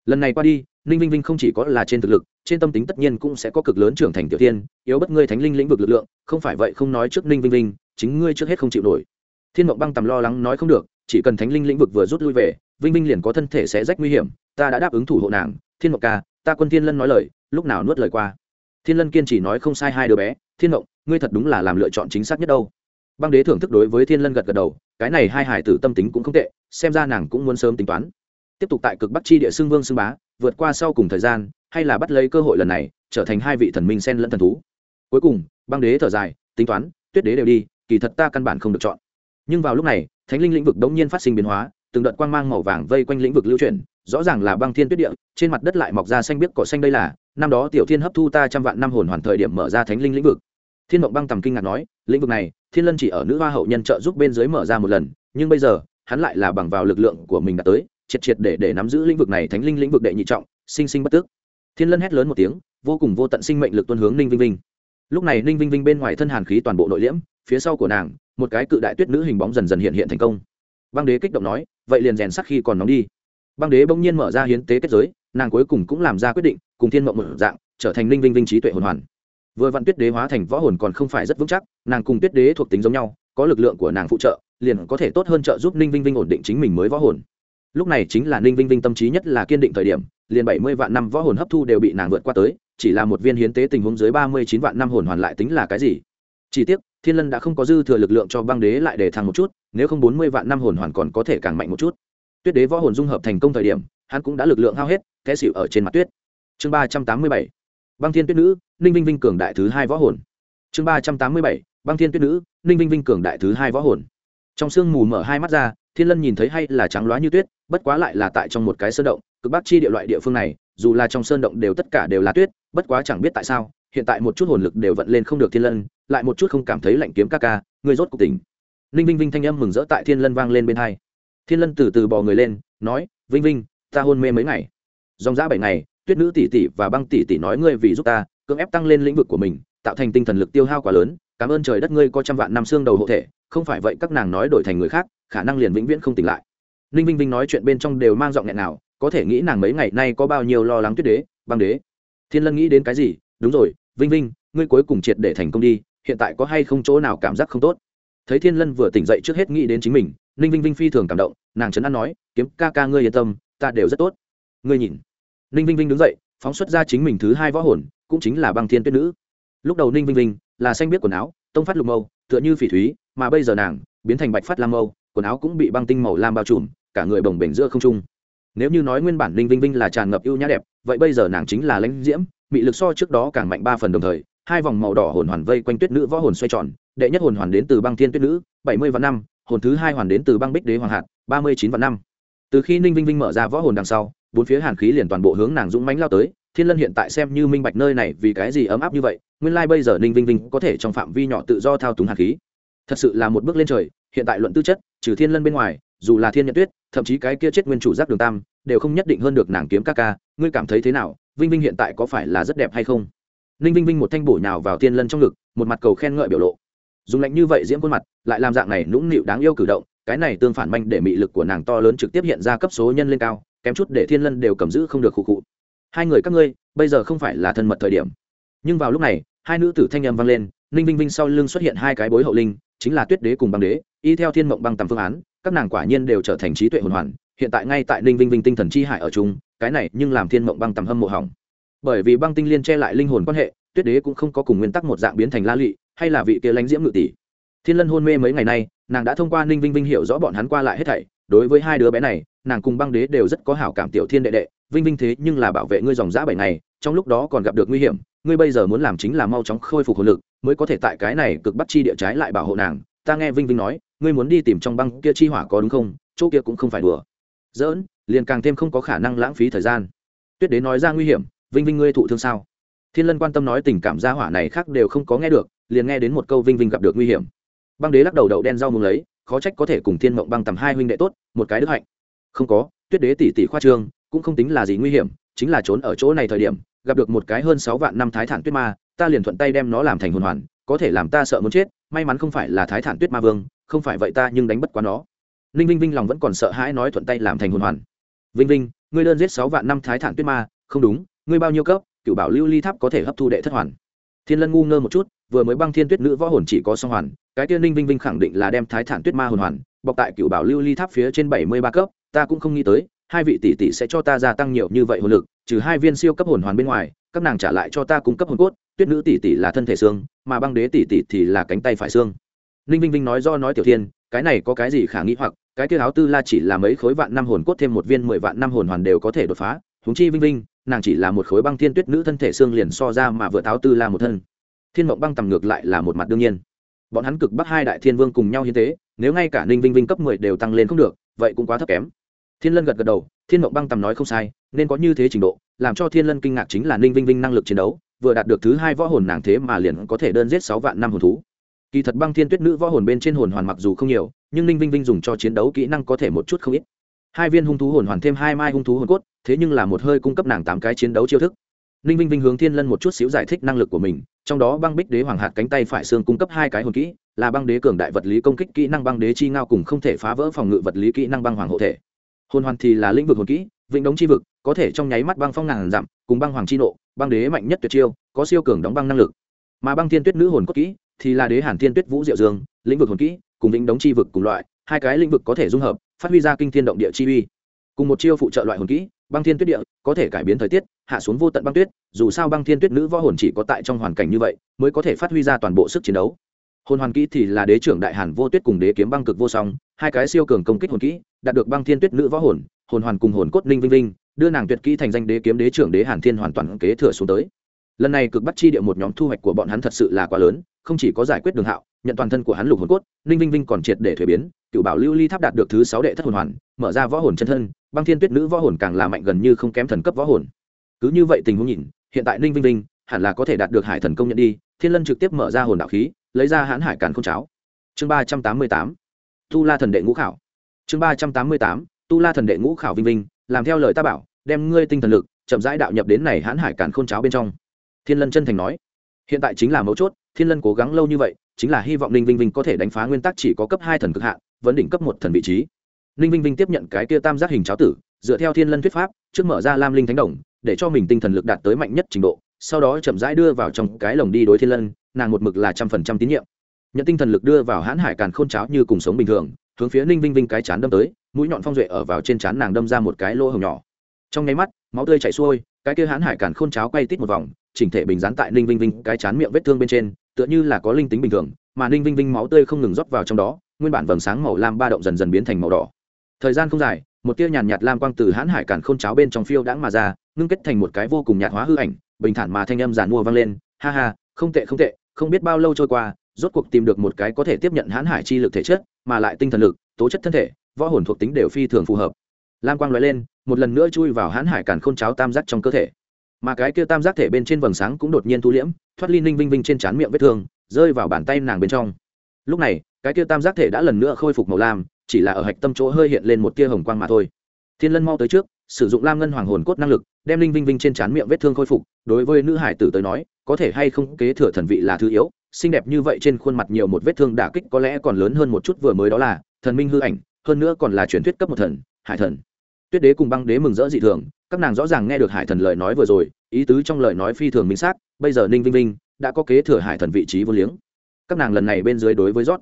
Lần này qua đi, ninh vinh vinh không chỉ có là trên thực lực, trên tâm tính tất nhiên cũng sẽ có cực lớn trưởng thành tiểu tiên, yếu bất ngươi thánh linh lĩnh vực lực lượng, không phải vậy không nói trước ninh vinh vinh, chính ngươi trước hết không chịu nổi. Thiên mộng băng tầm lo lắng nói không được, chỉ cần thánh linh lĩnh vực vừa rút lui về, vinh vinh liền có thân thể sẽ rách nguy hiểm, ta đã đáp ứng thủ hộ nàng. Thiên mộng ca, ta quân thiên lân nói lời, lúc nào nuốt lời qua. Thiên lân kiên chỉ nói không sai hai đứa bé, thiên mộng, ngươi thật đúng là làm lựa chọn chính xác nhất đâu băng đế thưởng thức đối với thiên lân gật gật đầu, cái này hai hải tử tâm tính cũng không tệ, xem ra nàng cũng muốn sớm tính toán. Tiếp tục tại cực bắc chi địa xưng vương xưng bá, vượt qua sau cùng thời gian, hay là bắt lấy cơ hội lần này, trở thành hai vị thần minh sen lẫn thần thú. Cuối cùng, băng đế thở dài, tính toán, tuyết đế đều đi, kỳ thật ta căn bản không được chọn. Nhưng vào lúc này, thánh linh lĩnh vực đống nhiên phát sinh biến hóa, từng đợt quang mang màu vàng vây quanh lĩnh vực lưu chuyển, rõ ràng là băng thiên tuyết địa, trên mặt đất lại mọc ra xanh biếc cỏ xanh đây là, năm đó tiểu thiên hấp thu ta trăm vạn năm hồn hoàn thời điểm mở ra thánh linh lĩnh vực. Thiên mộng băng tầm kinh ngạc nói lĩnh vực này, thiên lân chỉ ở nữ hoa hậu nhân trợ giúp bên dưới mở ra một lần, nhưng bây giờ, hắn lại là bằng vào lực lượng của mình đã tới, triệt triệt để để nắm giữ lĩnh vực này thánh linh lĩnh vực đệ nhị trọng, sinh sinh bất tước. Thiên lân hét lớn một tiếng, vô cùng vô tận sinh mệnh lực tuân hướng ninh vinh vinh. Lúc này ninh vinh vinh bên ngoài thân hàn khí toàn bộ nội liễm, phía sau của nàng, một cái cự đại tuyết nữ hình bóng dần dần hiện hiện thành công. Băng đế kích động nói, vậy liền rèn sắc khi còn nóng đi. Băng đế bỗng nhiên mở ra hiến tế kết giới, nàng cuối cùng cũng làm ra quyết định, cùng thiên mộng một dạng, trở thành ninh vinh vinh trí tuệ hồn hoàn vừa vặn tuyết đế hóa thành võ hồn còn không phải rất vững chắc, nàng cùng tuyết đế thuộc tính giống nhau, có lực lượng của nàng phụ trợ, liền có thể tốt hơn trợ giúp ninh vinh vinh ổn định chính mình mới võ hồn. Lúc này chính là ninh vinh vinh tâm trí nhất là kiên định thời điểm, liền bảy mươi vạn năm võ hồn hấp thu đều bị nàng vượt qua tới, chỉ là một viên hiến tế tình huống dưới ba mươi chín vạn năm hồn hoàn lại tính là cái gì? Chỉ tiếc, thiên lân đã không có dư thừa lực lượng cho băng đế lại để thăng một chút, nếu không bốn mươi vạn năm hồn hoàn còn có thể càng mạnh một chút. Tuyết đế võ hồn dung hợp thành công thời điểm, hắn cũng đã lực lượng hao hết, té xịu ở trên mặt tuyết. Chương ba trăm tám mươi bảy. Băng thiên tuyết nữ ninh vinh vinh cường đại thứ hai võ hồn. Chương ba trăm tám mươi bảy, băng thiên tuyết nữ, ninh vinh vinh cường đại thứ hai võ hồn. Trong sương mù mở hai mắt ra, thiên lân nhìn thấy hay là trắng loá như tuyết, bất quá lại là tại trong một cái sơn động, cực bắc chi địa loại địa phương này, dù là trong sơn động đều tất cả đều là tuyết, bất quá chẳng biết tại sao, hiện tại một chút hồn lực đều vận lên không được thiên lân, lại một chút không cảm thấy lạnh kiếm ca ca, người rốt cuộc tỉnh. Ninh vinh vinh thanh âm mừng rỡ tại thiên lân vang lên bên hai. Thiên lân từ từ bò người lên, nói, vinh vinh, ta hôn mê mấy ngày. Dòng giã bảy ngày, tuyết nữ tỷ tỷ và băng tỷ tỷ nói ngươi vì giúp ta cưỡng ép tăng lên lĩnh vực của mình, tạo thành tinh thần lực tiêu hao quá lớn. Cảm ơn trời đất ngươi có trăm vạn năm xương đầu hộ thể, không phải vậy các nàng nói đổi thành người khác, khả năng liền vĩnh viễn không tỉnh lại. Ninh vinh vinh nói chuyện bên trong đều mang giọng nghẹn nào, có thể nghĩ nàng mấy ngày nay có bao nhiêu lo lắng tuyết đế, băng đế. Thiên lân nghĩ đến cái gì? Đúng rồi, vinh vinh, ngươi cuối cùng triệt để thành công đi, hiện tại có hay không chỗ nào cảm giác không tốt? Thấy thiên lân vừa tỉnh dậy trước hết nghĩ đến chính mình, ninh vinh vinh phi thường cảm động, nàng trấn an nói, kiếm ca ca ngươi yên tâm, ta đều rất tốt. Ngươi nhìn. Ninh vinh vinh đứng dậy, phóng xuất ra chính mình thứ hai võ hồn cũng chính là băng thiên tuyết nữ. Lúc đầu ninh vinh vinh là xanh biết quần áo, tông phát lục mâu, tựa như phỉ thúy, mà bây giờ nàng biến thành bạch phát lam mâu, quần áo cũng bị băng tinh màu lam bao trùm, cả người bồng bềnh giữa không trung. Nếu như nói nguyên bản ninh vinh vinh là tràn ngập ưu nhã đẹp, vậy bây giờ nàng chính là lãnh diễm, mị lực so trước đó càng mạnh ba phần đồng thời, hai vòng màu đỏ hồn hoàn vây quanh tuyết nữ võ hồn xoay tròn, đệ nhất hồn hoàn đến từ băng thiên tuyết nữ, bảy mươi vạn năm, hồn thứ hai hoàn đến từ băng bích đế hoàng hạt, ba mươi chín vạn năm. Từ khi ninh vinh vinh mở ra võ hồn đằng sau, bốn phía hàn khí liền toàn bộ hướng nàng dũng mánh lao tới thiên lân hiện tại xem như minh bạch nơi này vì cái gì ấm áp như vậy, nguyên lai、like、bây giờ ninh vinh vinh có thể trong phạm vi nhỏ tự do thao túng hàn khí. Thật sự là một bước lên trời, hiện tại luận tư chất, trừ thiên lân bên ngoài, dù là thiên nhận tuyết, thậm chí cái kia chết nguyên chủ giác đường tam, đều không nhất định hơn được nàng kiếm ca ca, ngươi cảm thấy thế nào? Vinh vinh hiện tại có phải là rất đẹp hay không? Ninh vinh vinh một thanh bổ nhào vào thiên lân trong ngực, một mặt cầu khen ngợi biểu lộ. Dùng lạnh như vậy diễm khuôn mặt, lại làm dạng này nũng nịu đáng yêu cử động, cái này tương phản manh để mị lực của nàng to lớn trực tiếp hiện ra cấp số nhân lên cao, kém chút để thiên lân đều cầm giữ không được khụ khụ hai người các ngươi, bây giờ không phải là thân mật thời điểm. Nhưng vào lúc này, hai nữ tử thanh âm vang lên, ninh vinh vinh sau lưng xuất hiện hai cái bối hậu linh, chính là tuyết đế cùng băng đế, y theo thiên mộng băng tầm phương án, các nàng quả nhiên đều trở thành trí tuệ hồn hoàn, hiện tại ngay tại ninh vinh vinh tinh thần chi hải ở chung, cái này nhưng làm thiên mộng băng tầm hâm mộ hỏng. Bởi vì băng tinh liên che lại linh hồn quan hệ, tuyết đế cũng không có cùng nguyên tắc một dạng biến thành la lụy, hay là vị kia lánh diễm ngự tỷ. Thiên lân hôn mê mấy ngày nay, nàng đã thông qua ninh vinh vinh hiểu rõ bọn hắn qua lại hết thảy, đối với hai đứa bé này nàng cùng băng đế đều rất có hảo cảm tiểu thiên đệ đệ, vinh vinh thế nhưng là bảo vệ ngươi dòng giã bảy ngày, trong lúc đó còn gặp được nguy hiểm, ngươi bây giờ muốn làm chính là mau chóng khôi phục hồn lực, mới có thể tại cái này cực bắt chi địa trái lại bảo hộ nàng. Ta nghe vinh vinh nói, ngươi muốn đi tìm trong băng kia chi hỏa có đúng không? Chỗ kia cũng không phải đùa. Dỡn liền càng thêm không có khả năng lãng phí thời gian. Tuyết đế nói ra nguy hiểm, vinh vinh ngươi thụ thương sao? Thiên lân quan tâm nói tình cảm gia hỏa này khác đều không có nghe được, liền nghe đến một câu vinh vinh gặp được nguy hiểm. Băng đế lắc đầu đậu đen rau mùng lấy, khó trách có thể cùng thiên mộng băng tầm hai huynh đệ tốt, một cái đức hạnh không có, tuyết đế tỷ tỷ khoa trương, cũng không tính là gì nguy hiểm, chính là trốn ở chỗ này thời điểm, gặp được một cái hơn sáu vạn năm thái thản tuyết ma, ta liền thuận tay đem nó làm thành hồn hoàn, có thể làm ta sợ muốn chết, may mắn không phải là thái thản tuyết ma vương, không phải vậy ta nhưng đánh bất quá nó. Ninh vinh vinh lòng vẫn còn sợ hãi nói thuận tay làm thành hồn hoàn. Vinh vinh, ngươi đơn giết sáu vạn năm thái thản tuyết ma, không đúng, ngươi bao nhiêu cấp, cựu bảo lưu ly tháp có thể hấp thu đệ thất hoàn. Thiên lân ngu ngơ một chút, vừa mới băng thiên tuyết nữ võ hồn chỉ có song hoàn, cái tiên ninh vinh vinh khẳng định là đem thái thản tuyết ma hồn hoàn, bọc tại cựu bảo lưu ly tháp phía trên bảy mươi ba cấp ta cũng không nghĩ tới, hai vị tỷ tỷ sẽ cho ta gia tăng nhiều như vậy hồn lực, trừ hai viên siêu cấp hồn hoàn bên ngoài, các nàng trả lại cho ta cung cấp hồn cốt, tuyết nữ tỷ tỷ là thân thể xương, mà băng đế tỷ tỷ thì là cánh tay phải xương. Ninh vinh vinh nói do nói tiểu thiên, cái này có cái gì khả nghĩ hoặc, cái kia áo tư la chỉ là mấy khối vạn năm hồn cốt thêm một viên mười vạn năm hồn hoàn đều có thể đột phá húng chi vinh vinh, nàng chỉ là một khối băng thiên tuyết nữ thân thể xương liền so ra mà vừa áo tư la một thân. Thiên mộng băng tầm ngược lại là một mặt đương nhiên. Bọn hắn cực bắc hai đại thiên vương cùng nhau như thế nếu ngay cả ninh vinh vinh cấp mười đều tăng lên không được, vậy cũng quá thấp kém thiên lân gật gật đầu, thiên mộng băng tầm nói không sai, nên có như thế trình độ, làm cho thiên lân kinh ngạc chính là ninh vinh vinh năng lực chiến đấu, vừa đạt được thứ hai võ hồn nàng thế mà liền có thể đơn giết sáu vạn năm hồn thú. Kỳ thật băng thiên tuyết nữ võ hồn bên trên hồn hoàn mặc dù không nhiều, nhưng ninh vinh vinh dùng cho chiến đấu kỹ năng có thể một chút không ít. Hai viên hung thú hồn hoàn thêm hai mai hung thú hồn cốt, thế nhưng là một hơi cung cấp nàng tám cái chiến đấu chiêu thức. Ninh vinh vinh hướng thiên lân một chút xíu giải thích năng lực của mình, trong đó băng bích đế hoàng hạt cánh tay phải xương cung cấp hai cái hồn kỹ, là băng đế cường đại vật lý công kích kỹ năng băng đế chi ngao cùng không thể phá vỡ phòng ngự vật lý kỹ năng băng hoàng hộ thể hồn hoàn thì là lĩnh vực hồn kỹ, vĩnh đống chi vực, có thể trong nháy mắt băng phong ngàn dặm, cùng băng hoàng chi nộ, băng đế mạnh nhất tuyệt chiêu, có siêu cường đóng băng năng lực. Mà băng thiên tuyết nữ hồn cốt kỹ thì là đế hàn thiên tuyết vũ diệu dương, lĩnh vực hồn kỹ, cùng vĩnh đống chi vực cùng loại, hai cái lĩnh vực có thể dung hợp, phát huy ra kinh thiên động địa chi uy. Cùng một chiêu phụ trợ loại hồn kỹ, băng thiên tuyết địa có thể cải biến thời tiết, hạ xuống vô tận băng tuyết, dù sao băng thiên tuyết nữ võ hồn chỉ có tại trong hoàn cảnh như vậy, mới có thể phát huy ra toàn bộ sức chiến đấu hồn hoàn kỹ thì là đế trưởng đại hàn vô tuyết cùng đế kiếm băng cực vô song, hai cái siêu cường công kích hồn kỹ, đạt được băng thiên tuyết nữ võ hồn hồn hoàn cùng hồn cốt ninh vinh vinh, đưa nàng tuyệt kỹ thành danh đế kiếm đế trưởng đế hàn thiên hoàn toàn kế thừa xuống tới. Lần này cực bắt chi địa một nhóm thu hoạch của bọn hắn thật sự là quá lớn, không chỉ có giải quyết đường hạo, nhận toàn thân của hắn lục hồn cốt, ninh vinh vinh còn triệt để thuế biến, cựu bảo lưu ly tháp đạt được thứ sáu đệ thất hồn hoàn, mở ra võ hồn chân thân, băng thiên tuyết nữ võ hồn càng là mạnh gần như không kém thần cấp võ hồn. Cứ như vậy tình huống nhìn, hiện tại ninh vinh vinh hẳn là có thể đạt được hải thần công nhận đi, thiên lân trực tiếp mở ra hồn đạo khí lấy ra hãn hải càn không cháo. Chương ba trăm tám mươi tám, tu la thần đệ ngũ khảo. Chương ba trăm tám mươi tám, tu la thần đệ ngũ khảo vinh vinh, làm theo lời ta bảo, đem ngươi tinh thần lực, chậm rãi đạo nhập đến này hãn hải càn khôn cháo bên trong. Thiên lân chân thành nói, hiện tại chính là mấu chốt, thiên lân cố gắng lâu như vậy, chính là hy vọng ninh vinh vinh có thể đánh phá nguyên tắc chỉ có cấp hai thần cực hạn vấn đỉnh cấp một thần vị trí. Ninh vinh vinh tiếp nhận cái kia tam giác hình cháo tử, dựa theo thiên lân thuyết pháp, trước mở ra lam linh thánh đồng, để cho mình tinh thần lực đạt tới mạnh nhất trình độ, sau đó chậm rãi đưa vào trong cái lồng đi đối thiên lân nàng một mực là trăm phần trăm tín nhiệm. Nhận tinh thần lực đưa vào hãn hải càn khôn cháo như cùng sống bình thường, hướng phía ninh vinh vinh cái chán đâm tới, mũi nhọn phong duệ ở vào trên chán nàng đâm ra một cái lỗ hồng nhỏ. Trong nháy mắt, máu tươi chảy xuôi, cái kia hãn hải càn khôn cháo quay tít một vòng, chỉnh thể bình dán tại ninh vinh vinh cái chán miệng vết thương bên trên, tựa như là có linh tính bình thường, mà ninh vinh vinh máu tươi không ngừng rót vào trong đó, nguyên bản vầng sáng màu lam ba động dần dần biến thành màu đỏ. Thời gian không dài, một tia nhàn nhạt lam quang từ hãn hải càn khôn cháo bên trong phiêu đãng mà ra, ngưng kết thành một cái vô cùng nhạt hóa hư ảnh, bình thản mà thanh âm giản mua vang lên, ha ha, không tệ không tệ không biết bao lâu trôi qua, rốt cuộc tìm được một cái có thể tiếp nhận hãn hải chi lực thể chất, mà lại tinh thần lực, tố chất thân thể, võ hồn thuộc tính đều phi thường phù hợp. Lam quang nói lên, một lần nữa chui vào hãn hải càn khôn cháo tam giác trong cơ thể. Mà cái kia tam giác thể bên trên vầng sáng cũng đột nhiên thu liễm, thoát ly ninh vinh vinh trên trán miệng vết thương, rơi vào bàn tay nàng bên trong. Lúc này, cái kia tam giác thể đã lần nữa khôi phục màu lam, chỉ là ở hạch tâm chỗ hơi hiện lên một tia hồng quang mà thôi. Thiên lân mau tới trước sử dụng lam ngân hoàng hồn cốt năng lực, đem linh vinh vinh trên trán miệng vết thương khôi phục, đối với nữ hải tử tới nói, có thể hay không kế thừa thần vị là thứ yếu, xinh đẹp như vậy trên khuôn mặt nhiều một vết thương đả kích có lẽ còn lớn hơn một chút vừa mới đó là, thần minh hư ảnh, hơn nữa còn là truyền thuyết cấp một thần, hải thần. Tuyết đế cùng băng đế mừng rỡ dị thường, các nàng rõ ràng nghe được hải thần lời nói vừa rồi, ý tứ trong lời nói phi thường minh xác, bây giờ ninh vinh vinh đã có kế thừa hải thần vị trí vô liếng. Các nàng lần này bên dưới đối với rót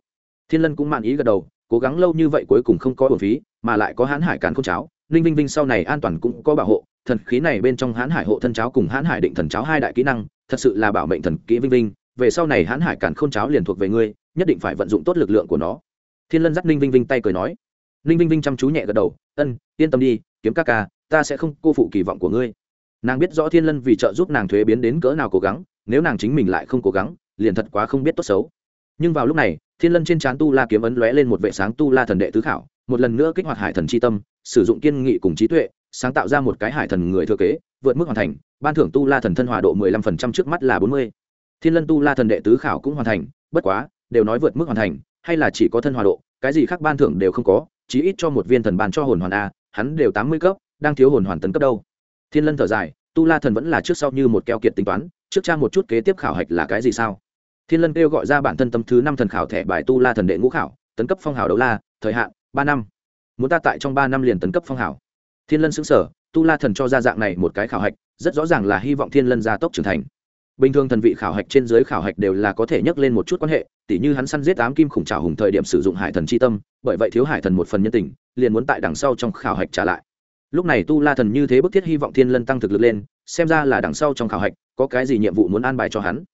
thiên lân cũng mạn ý gật đầu, cố gắng lâu như vậy cuối cùng không có bổn phí, mà lại có hãn hải càn không cháo ninh vinh vinh sau này an toàn cũng có bảo hộ, thần khí này bên trong hãn hải hộ thân cháo cùng hãn hải định thần cháo hai đại kỹ năng, thật sự là bảo mệnh thần kỹ vinh vinh, về sau này hãn hải càn không cháo liền thuộc về ngươi, nhất định phải vận dụng tốt lực lượng của nó. Thiên lân dắt ninh vinh vinh tay cười nói. Ninh vinh vinh chăm chú nhẹ gật đầu, ân, yên tâm đi, kiếm các ca, ta sẽ không cô phụ kỳ vọng của ngươi. Nàng biết rõ thiên lân vì trợ giúp nàng thuế biến đến cỡ nào cố gắng, nếu nàng chính mình lại không cố gắng, liền thật quá không biết tốt xấu. Nhưng vào lúc này, thiên lân trên trán tu la kiếm ấn lóe lên một vệ sáng tu la thần đệ tứ khảo, một lần nữa kích hoạt hải thần c h i tâm sử dụng kiên nghị cùng trí tuệ, sáng tạo ra một cái hải thần người thừa kế, vượt mức hoàn thành. Ban thưởng tu la thần thân hòa độ mười lăm phần trăm trước mắt là bốn mươi. Thiên lân tu la thần đệ tứ khảo cũng hoàn thành, bất quá, đều nói vượt mức hoàn thành, hay là chỉ có thân hòa độ, cái gì khác ban thưởng đều không có, chí ít cho một viên thần bàn cho hồn hoàn a, hắn đều tám mươi cấp, đang thiếu hồn hoàn tấn cấp đâu. Thiên lân thở dài, tu la thần vẫn là trước sau như một keo kiệt tính toán, trước trang một chút kế tiếp khảo hạch là cái gì sao? Thiên lân kêu gọi ra bản thân tâm thứ năm thần khảo thẻ bài tu la thần đệ ngũ khảo, tấn cấp phong hào đấu la, thời hạn ba năm muốn ta tại trong ba năm liền tấn cấp phong hảo, thiên lân xứng sở tu la thần cho ra dạng này một cái khảo hạch rất rõ ràng là hy vọng thiên lân gia tốc trưởng thành. Bình thường thần vị khảo hạch trên dưới khảo hạch đều là có thể nhắc lên một chút quan hệ tỉ như hắn săn giết tám kim khủng trào hùng thời điểm sử dụng hải thần c h i tâm bởi vậy thiếu hải thần một phần nhân tình liền muốn tại đằng sau trong khảo hạch trả lại. Lúc này tu la thần như thế bức thiết hy vọng thiên lân tăng thực lực lên xem ra là đằng sau trong khảo hạch có cái gì nhiệm vụ muốn an bài cho hắn.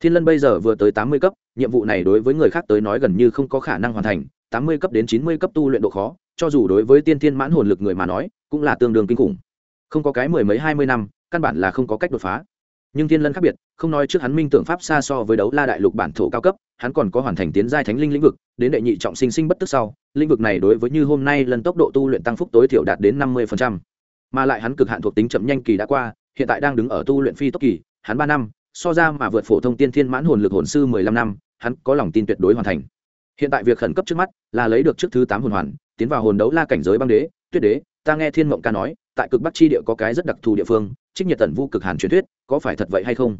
Thiên lân bây giờ vừa tới tám mươi cấp nhiệm vụ này đối với người khác tới nói gần như không có khả năng hoàn thành tám mươi cấp đến chín mươi cấp tu luyện độ khó cho dù đối với tiên thiên mãn hồn lực người mà nói, cũng là tương đương kinh khủng. Không có cái mười mấy hai mươi năm, căn bản là không có cách đột phá. Nhưng thiên lân khác biệt, không nói trước hắn minh tưởng pháp xa so với đấu la đại lục bản thổ cao cấp, hắn còn có hoàn thành tiến giai thánh linh lĩnh vực, đến đệ nhị trọng sinh sinh bất tức sau, lĩnh vực này đối với như hôm nay lần tốc độ tu luyện tăng phúc tối thiểu đạt đến năm mươi mà lại hắn cực hạn thuộc tính chậm nhanh kỳ đã qua, hiện tại đang đứng ở tu luyện phi tốc kỳ, hắn ba năm, so ra mà vượt phổ thông tiên thiên mãn hồn lực hồn sư mười lăm năm, hắn có lòng tin tuyệt đối hoàn thành. Hiện tại việc khẩn cấp trước mắt là lấy được trước thứ tám hồn hoàn tiến vào hồn đấu la cảnh giới băng đế, tuyết đế, ta nghe thiên mộng ca nói, tại cực bắc chi địa có cái rất đặc thù địa phương, trích nhiệt tần vu cực hàn truyền thuyết, có phải thật vậy hay không?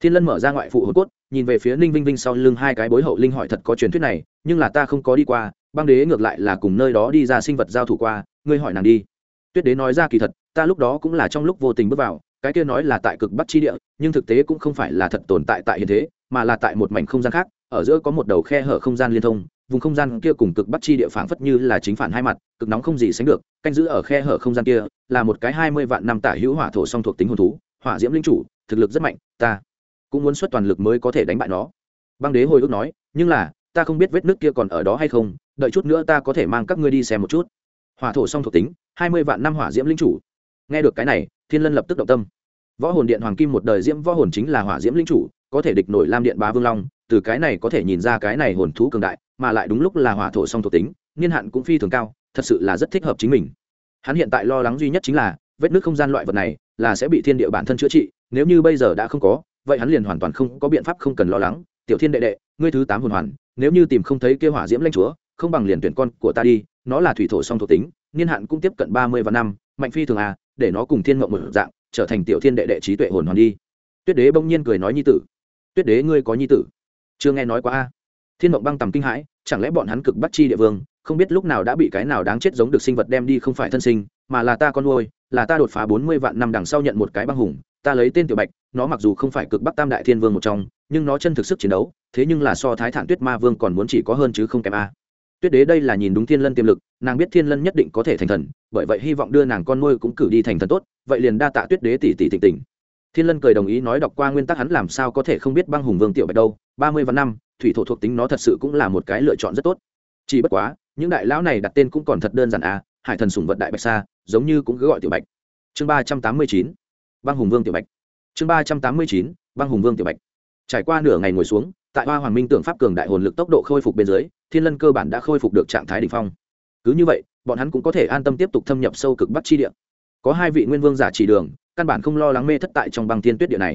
Thiên lân mở ra ngoại phụ hồn cốt, nhìn về phía ninh vinh vinh sau lưng hai cái bối hậu linh hỏi thật có truyền thuyết này, nhưng là ta không có đi qua, băng đế ngược lại là cùng nơi đó đi ra sinh vật giao thủ qua, ngươi hỏi nàng đi. Tuyết đế nói ra kỳ thật, ta lúc đó cũng là trong lúc vô tình bước vào, cái kia nói là tại cực bắc chi địa, nhưng thực tế cũng không phải là thật tồn tại tại hiện thế, mà là tại một mảnh không gian khác, ở giữa có một đầu khe hở không gian liên thông vùng không gian kia cùng cực bắc chi địa phảng phất như là chính phản hai mặt, cực nóng không gì sánh được, canh giữ ở khe hở không gian kia, là một cái hai mươi vạn năm tả hữu hỏa thổ song thuộc tính hồn thú, hỏa diễm linh chủ, thực lực rất mạnh, ta cũng muốn xuất toàn lực mới có thể đánh bại nó. Băng đế hồi ức nói, nhưng là, ta không biết vết nước kia còn ở đó hay không, đợi chút nữa ta có thể mang các ngươi đi xem một chút. Hỏa thổ song thuộc tính, hai mươi vạn năm hỏa diễm linh chủ. Nghe được cái này, thiên lân lập tức động tâm. Võ hồn điện hoàng kim một đời diễm võ hồn chính là hỏa diễm linh chủ, có thể địch nổi lam điện bá vương long, từ cái này có thể nhìn ra cái này hồn thú cường đại mà lại đúng lúc là hỏa thổ song thuộc tính, niên hạn cũng phi thường cao, thật sự là rất thích hợp chính mình. Hắn hiện tại lo lắng duy nhất chính là, vết nước không gian loại vật này là sẽ bị thiên địa bản thân chữa trị, nếu như bây giờ đã không có, vậy hắn liền hoàn toàn không có biện pháp không cần lo lắng. Tiểu thiên đệ đệ, ngươi thứ tám hồn hoàn, nếu như tìm không thấy kêu hỏa diễm lanh chúa, không bằng liền tuyển con của ta đi, nó là thủy thổ song thuộc tính, niên hạn cũng tiếp cận ba mươi và năm, mạnh phi thường à để nó cùng thiên mộng một dạng, trở thành tiểu thiên đệ đệ trí tuệ hồn hoàn đi. Tuyết đế bỗng nhiên cười nói nhi tử. Tuyết đế ngươi có nhi tử? Chưa nghe nói quá a thiên mộng băng tầm kinh hãi, chẳng lẽ bọn hắn cực bắt chi địa vương, không biết lúc nào đã bị cái nào đáng chết giống được sinh vật đem đi không phải thân sinh, mà là ta con nuôi, là ta đột phá bốn mươi vạn năm đằng sau nhận một cái băng hùng, ta lấy tên tiểu bạch, nó mặc dù không phải cực bắc tam đại thiên vương một trong, nhưng nó chân thực sức chiến đấu, thế nhưng là so thái thản tuyết ma vương còn muốn chỉ có hơn chứ không kém a tuyết đế đây là nhìn đúng thiên lân tiềm lực, nàng biết thiên lân nhất định có thể thành thần, bởi vậy hy vọng đưa nàng con nuôi cũng cử đi thành thần tốt, vậy liền đa tạ tuyết đế tỷ tỷ tỉnh tỉnh. thiên lân cười đồng ý nói đọc qua nguyên tắc hắn làm sao có thể không biết băng hùng vương tiểu bạch đâu, ba mươi vạn năm thủy thổ thuộc tính nó thật sự cũng là một cái lựa chọn rất tốt. Chỉ bất quá, những đại lão này đặt tên cũng còn thật đơn giản à hải thần sùng vật đại bạch sa, giống như cũng cứ gọi tiểu bạch. Chương ba trăm tám mươi chín, băng hùng vương tiểu bạch. Chương ba trăm tám mươi chín, băng hùng vương tiểu bạch. Trải qua nửa ngày ngồi xuống, tại hoa hoàng minh tưởng pháp cường đại hồn lực tốc độ khôi phục bên dưới, thiên lân cơ bản đã khôi phục được trạng thái đ ỉ n h phong. Cứ như vậy, bọn hắn cũng có thể an tâm tiếp tục thâm nhập sâu cực bắc chi địa. Có hai vị nguyên vương giả chỉ đường, căn bản không lo lắng mê thất tại trong băng thiên tuyết địa này.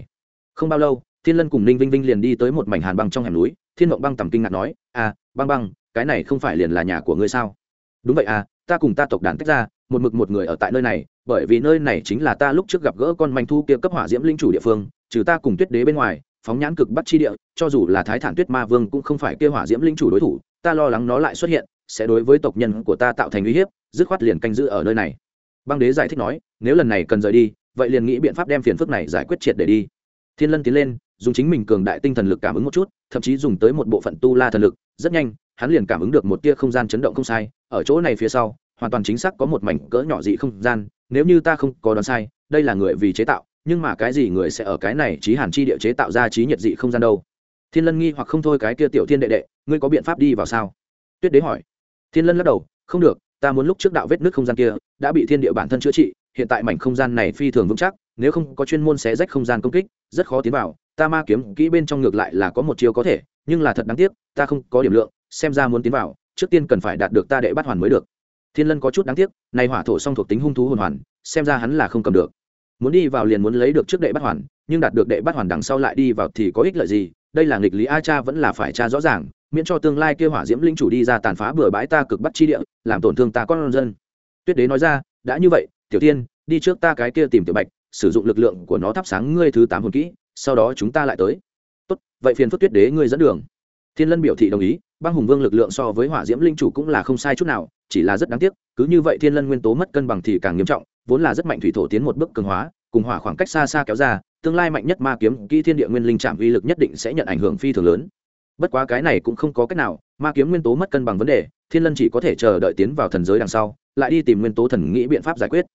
Không bao lâu, thiên lân cùng ninh vinh vinh liền đi tới một mảnh hàn băng trong hẻm núi thiên mộng băng tầm kinh ngạc nói à băng băng, cái này không phải liền là nhà của ngươi sao? Đúng vậy à ta cùng ta tộc đàn tách ra, một mực một người ở tại nơi này, bởi vì nơi này chính là ta lúc trước gặp gỡ con manh thu kia cấp hỏa diễm linh chủ địa phương, trừ ta cùng tuyết đế bên ngoài, phóng nhãn cực bắt chi địa, cho dù là thái thản tuyết ma vương cũng không phải kia hỏa diễm linh chủ đối thủ, ta lo lắng nó lại xuất hiện, sẽ đối với tộc nhân của ta tạo thành uy hiếp, dứt khoát liền canh giữ ở nơi này. Băng đế giải thích nói, nếu lần này cần rời đi, vậy liền nghĩ biện pháp đem phiền phức này giải quyết triệt để đi. Thiên lân tiến lên dùng chính mình cường đại tinh thần lực cảm ứng một chút, thậm chí dùng tới một bộ phận tu la thần lực, rất nhanh, hắn liền cảm ứng được một tia không gian chấn động không sai, ở chỗ này phía sau, hoàn toàn chính xác có một mảnh cỡ nhỏ dị không gian, nếu như ta không có đoán sai, đây là người vì chế tạo, nhưng mà cái gì người sẽ ở cái này trí hàn chi địa chế tạo ra trí nhiệt dị không gian đâu? Thiên lân nghi hoặc không thôi cái kia tiểu thiên đệ đệ, ngươi có biện pháp đi vào sao? Tuyết đế hỏi. Thiên lân lắc đầu, không được, ta muốn lúc trước đạo vết nước không gian kia, đã bị thiên địa bản thân chữa trị, hiện tại mảnh không gian này phi thường vững chắc nếu không có chuyên môn xé rách không gian công kích, rất khó tiến vào. Ta ma kiếm kỹ bên trong ngược lại là có một chiêu có thể, nhưng là thật đáng tiếc, ta không có điểm lượng, xem ra muốn tiến vào, trước tiên cần phải đạt được ta đệ bắt hoàn mới được. Thiên lân có chút đáng tiếc, này hỏa thổ song thuộc tính hung thú hồn hoàn, xem ra hắn là không cầm được. Muốn đi vào liền muốn lấy được trước đệ bắt hoàn, nhưng đạt được đệ bắt hoàn đằng sau lại đi vào thì có ích lợi gì? Đây là nghịch lý a cha vẫn là phải cha rõ ràng, miễn cho tương lai kia hỏa diễm linh chủ đi ra tàn phá bừa bãi ta cực bắt chi địa, làm tổn thương ta con dân. Tuyết đế nói ra, đã như vậy, tiểu tiên, đi trước ta cái kia tìm tiểu bạch sử dụng lực lượng của nó thắp sáng ngươi thứ tám hồn kỹ, sau đó chúng ta lại tới. Tốt, vậy phiền phức tuyết đế ngươi dẫn đường. Thiên lân biểu thị đồng ý, băng hùng vương lực lượng so với hỏa diễm linh chủ cũng là không sai chút nào, chỉ là rất đáng tiếc, cứ như vậy thiên lân nguyên tố mất cân bằng thì càng nghiêm trọng, vốn là rất mạnh thủy thổ tiến một bước cường hóa, cùng hỏa khoảng cách xa xa kéo ra, tương lai mạnh nhất ma kiếm, kỹ thiên địa nguyên linh chạm uy lực nhất định sẽ nhận ảnh hưởng phi thường lớn. Bất quá cái này cũng không có cách nào, ma kiếm nguyên tố mất cân bằng vấn đề, thiên lân chỉ có thể chờ đợi tiến vào thần giới đằng sau, lại đi tìm nguyên tố thần nghĩ biện pháp giải quyết.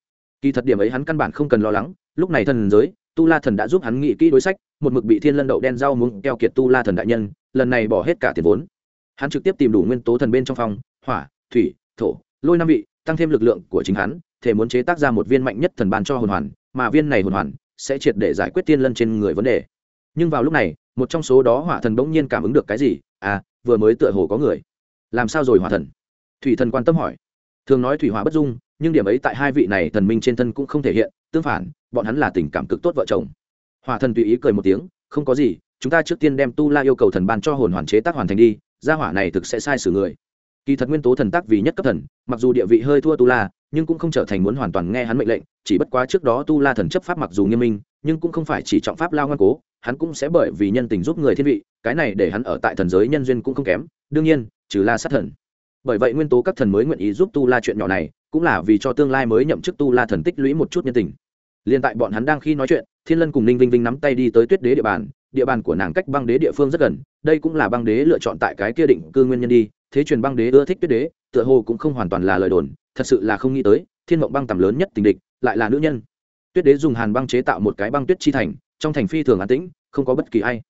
Kỳ thật điểm ấy hắn căn bản không cần lo lắng lúc này thần giới, tu la thần đã giúp hắn nghĩ kỹ đối sách, một mực bị thiên lân đậu đen rau muốn keo kiệt tu la thần đại nhân, lần này bỏ hết cả tiền vốn. Hắn trực tiếp tìm đủ nguyên tố thần bên trong phòng hỏa, thủy, thổ, lôi năm vị, tăng thêm lực lượng của chính hắn, thể muốn chế tác ra một viên mạnh nhất thần ban cho hồn hoàn, mà viên này hồn hoàn sẽ triệt để giải quyết thiên lân trên người vấn đề. Nhưng vào lúc này, một trong số đó hỏa thần bỗng nhiên cảm ứng được cái gì? À vừa mới tựa hồ có người. Làm sao rồi hỏa thần? Thủy thần quan tâm hỏi. Thường nói thủy hỏa bất dung nhưng điểm ấy tại hai vị này thần minh trên thân cũng không thể hiện, tương phản, bọn hắn là tình cảm cực tốt vợ chồng. Hòa thần tùy ý cười một tiếng, không có gì, chúng ta trước tiên đem tu la yêu cầu thần ban cho hồn hoàn chế tác hoàn thành đi, gia hỏa này thực sẽ sai xử người. Kỳ thật nguyên tố thần tác vì nhất cấp thần, mặc dù địa vị hơi thua tu la, nhưng cũng không trở thành muốn hoàn toàn nghe hắn mệnh lệnh, chỉ bất quá trước đó tu la thần chấp pháp mặc dù nghiêm minh, nhưng cũng không phải chỉ trọng pháp lao ngoan cố, hắn cũng sẽ bởi vì nhân tình giúp người thiên vị, cái này để hắn ở tại thần giới nhân duyên cũng không kém, đương nhiên, trừ la sát thần. Bởi vậy nguyên tố các thần mới nguyện ý giúp tu la chuyện nhỏ này cũng là vì cho tương lai mới nhậm chức tu la thần tích lũy một chút nhân tình. Liên tại bọn hắn đang khi nói chuyện, thiên lân cùng ninh vinh vinh nắm tay đi tới tuyết đế địa bàn địa bàn của nàng cách băng đế địa phương rất gần, đây cũng là băng đế lựa chọn tại cái kia định cư nguyên nhân đi, thế truyền băng đế ưa thích tuyết đế, tựa hồ cũng không hoàn toàn là lời đồn, thật sự là không nghĩ tới, thiên mộng băng tầm lớn nhất tình địch, lại là nữ nhân. Tuyết đế dùng hàn băng chế tạo một cái băng tuyết chi thành, trong thành phi thường an tĩnh, không có bất kỳ ai.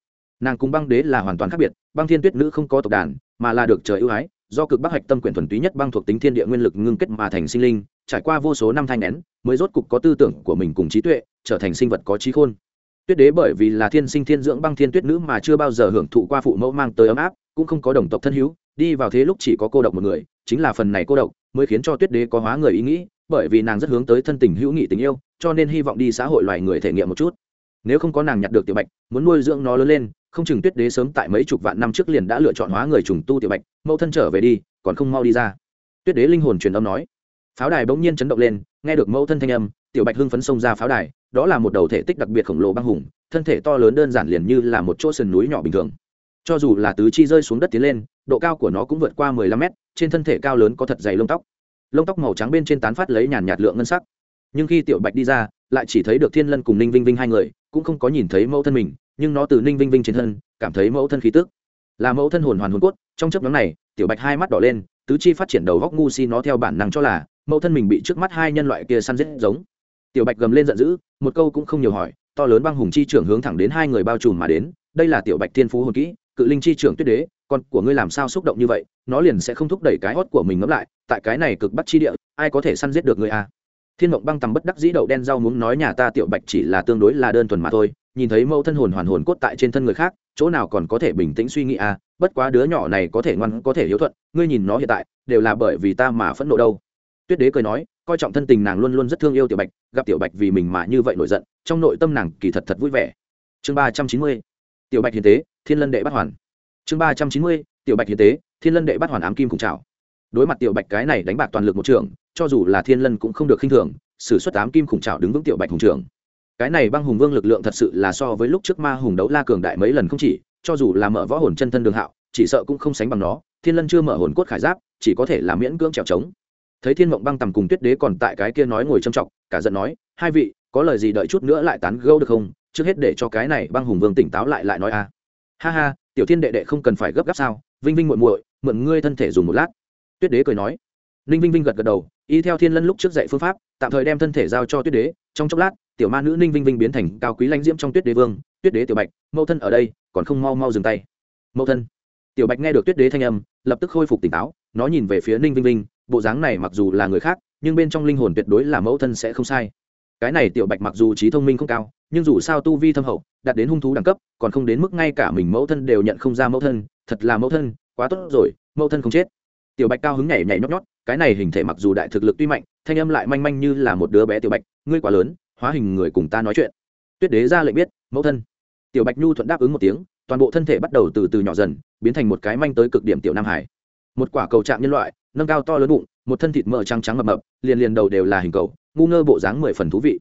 Nàng cùng băng đế là hoàn toàn khác biệt, băng thiên tuyết nữ không có tộc đàn, mà là được trời ưu ái do cực bắc hạch tâm quyển thuần túy nhất băng thuộc tính thiên địa nguyên lực ngưng kết mà thành sinh linh, trải qua vô số năm thanh nén mới rốt cục có tư tưởng của mình cùng trí tuệ, trở thành sinh vật có trí khôn. Tuyết đế bởi vì là thiên sinh thiên dưỡng băng thiên tuyết nữ mà chưa bao giờ hưởng thụ qua phụ mẫu mang tới ấm áp, cũng không có đồng tộc thân hữu, đi vào thế lúc chỉ có cô độc một người, chính là phần này cô độc mới khiến cho tuyết đế có hóa người ý nghĩ, bởi vì nàng rất hướng tới thân tình hữu nghị tình yêu, cho nên hy vọng đi xã hội loài người thể nghiệm một chút. Nếu không có nàng nhặt được tiểu bạch, muốn nuôi dưỡng nó lớn lên không chừng tuyết đế sớm tại mấy chục vạn năm trước liền đã lựa chọn hóa người trùng tu tiểu bạch, mẫu thân trở về đi, còn không mau đi ra. Tuyết đế linh hồn truyền âm nói. Pháo đài bỗng nhiên chấn động lên, nghe được mẫu thân thanh âm, tiểu bạch hưng phấn xông ra pháo đài, đó là một đầu thể tích đặc biệt khổng lồ băng hùng, thân thể to lớn đơn giản liền như là một chỗ sườn núi nhỏ bình thường. Cho dù là tứ chi rơi xuống đất tiến lên, độ cao của nó cũng vượt qua mười lăm mét, trên thân thể cao lớn có thật dày lông tóc. Lông tóc màu trắng bên trên tán phát lấy nhàn nhạt lượng ngân sắc. Nhưng khi tiểu bạch đi ra lại chỉ thấy được thiên lân cùng ninh vinh vinh hai người, cũng không có nhìn thấy mẫu thân mình, nhưng nó từ ninh vinh vinh trên thân, cảm thấy mẫu thân khí tức là mẫu thân hồn hoàn hồn cốt, trong chấp nhóm này, tiểu bạch hai mắt đỏ lên, tứ chi phát triển đầu góc ngu si nó theo bản năng cho là, mẫu thân mình bị trước mắt hai nhân loại kia săn giết giống tiểu bạch gầm lên giận dữ, một câu cũng không nhiều hỏi, to lớn băng hùng chi trưởng hướng thẳng đến hai người bao trùm mà đến, đây là tiểu bạch thiên phú hồn kỹ, cự linh chi trưởng tuyết đế, con của ngươi làm sao xúc động như vậy, nó liền sẽ không thúc đẩy cái hót của mình ngẫm lại, tại cái này cực bắt chi địa, ai có thể săn giết được ngươi à? Thiên mộng băng tầm bất đắc dĩ đậu đen rau muốn nói nhà ta tiểu bạch chỉ là tương đối là đơn thuần mà thôi, nhìn thấy mẫu thân hồn hoàn hồn cốt tại trên thân người khác, chỗ nào còn có thể bình tĩnh suy nghĩ à bất quá đứa nhỏ này có thể ngoan, có thể hiếu thuận, ngươi nhìn nó hiện tại, đều là bởi vì ta mà phẫn nộ đâu. Tuyết đế cười nói, coi trọng thân tình nàng luôn luôn rất thương yêu tiểu bạch, gặp tiểu bạch vì mình mà như vậy nổi giận, trong nội tâm nàng kỳ thật thật vui vẻ. Chương ba trăm chín mươi, tiểu bạch hiền tế, thiên lân đệ bắt hoàn. Chương ba trăm chín mươi, tiểu bạch hiền tế, thiên lân đệ bắt hoàn ám kim cùng chào đối mặt tiểu bạch cái này đánh bạc toàn lực một trường, cho dù là thiên lân cũng không được khinh thường, Sử xuất suất kim khủng trào đứng vững tiểu bạch hùng trường. Cái này băng hùng vương lực lượng thật sự là so với lúc trước ma hùng đấu la cường đại mấy lần không chỉ, cho dù là mở võ hồn chân thân đường hạo, chỉ sợ cũng không sánh bằng nó, thiên lân chưa mở hồn cốt khải giáp, chỉ có thể là miễn cưỡng trèo trống. Thấy thiên mộng băng tầm cùng tuyết đế còn tại cái kia nói ngồi trầm trọng cả giận nói, hai vị, có lời gì đợi chút nữa lại tán gâu được không? Trước hết để cho cái này băng hùng vương tỉnh táo lại lại nói a. Ha ha, tiểu thiên đệ đệ không cần phải gấp gáp sao? Vinh vinh muội muội, mượn ngươi thân thể dùng một lát tuyết đế cười nói. Ninh vinh vinh gật gật đầu, y theo thiên lân lúc trước dạy phương pháp, tạm thời đem thân thể giao cho tuyết đế. Trong chốc lát, tiểu ma nữ ninh vinh vinh biến thành cao quý lãnh diễm trong tuyết đế vương. Tuyết đế tiểu bạch, mẫu thân ở đây, còn không mau mau dừng tay. Mẫu thân. Tiểu bạch nghe được tuyết đế thanh âm, lập tức khôi phục tỉnh táo, nó nhìn về phía ninh vinh vinh, bộ dáng này mặc dù là người khác, nhưng bên trong linh hồn tuyệt đối là mẫu thân sẽ không sai. Cái này tiểu bạch mặc dù trí thông minh không cao, nhưng dù sao tu vi thâm hậu, đạt đến hung thú đẳng cấp, còn không đến mức ngay cả mình mẫu thân đều nhận không ra mẫu thân, thật là mẫu thân, quá tốt rồi, mẫu thân không chết tiểu bạch cao hứng nhảy nhảy nhót nhót, cái này hình thể mặc dù đại thực lực tuy mạnh, thanh âm lại manh manh như là một đứa bé tiểu bạch, ngươi quá lớn, hóa hình người cùng ta nói chuyện. Tuyết đế ra lệnh biết, mẫu thân. Tiểu bạch nhu thuận đáp ứng một tiếng, toàn bộ thân thể bắt đầu từ từ nhỏ dần, biến thành một cái manh tới cực điểm tiểu nam hải. Một quả cầu trạng nhân loại, nâng cao to lớn bụng, một thân thịt mỡ trắng trắng mập mập, liền liền đầu đều là hình cầu, ngu ngơ bộ dáng mười phần thú vị.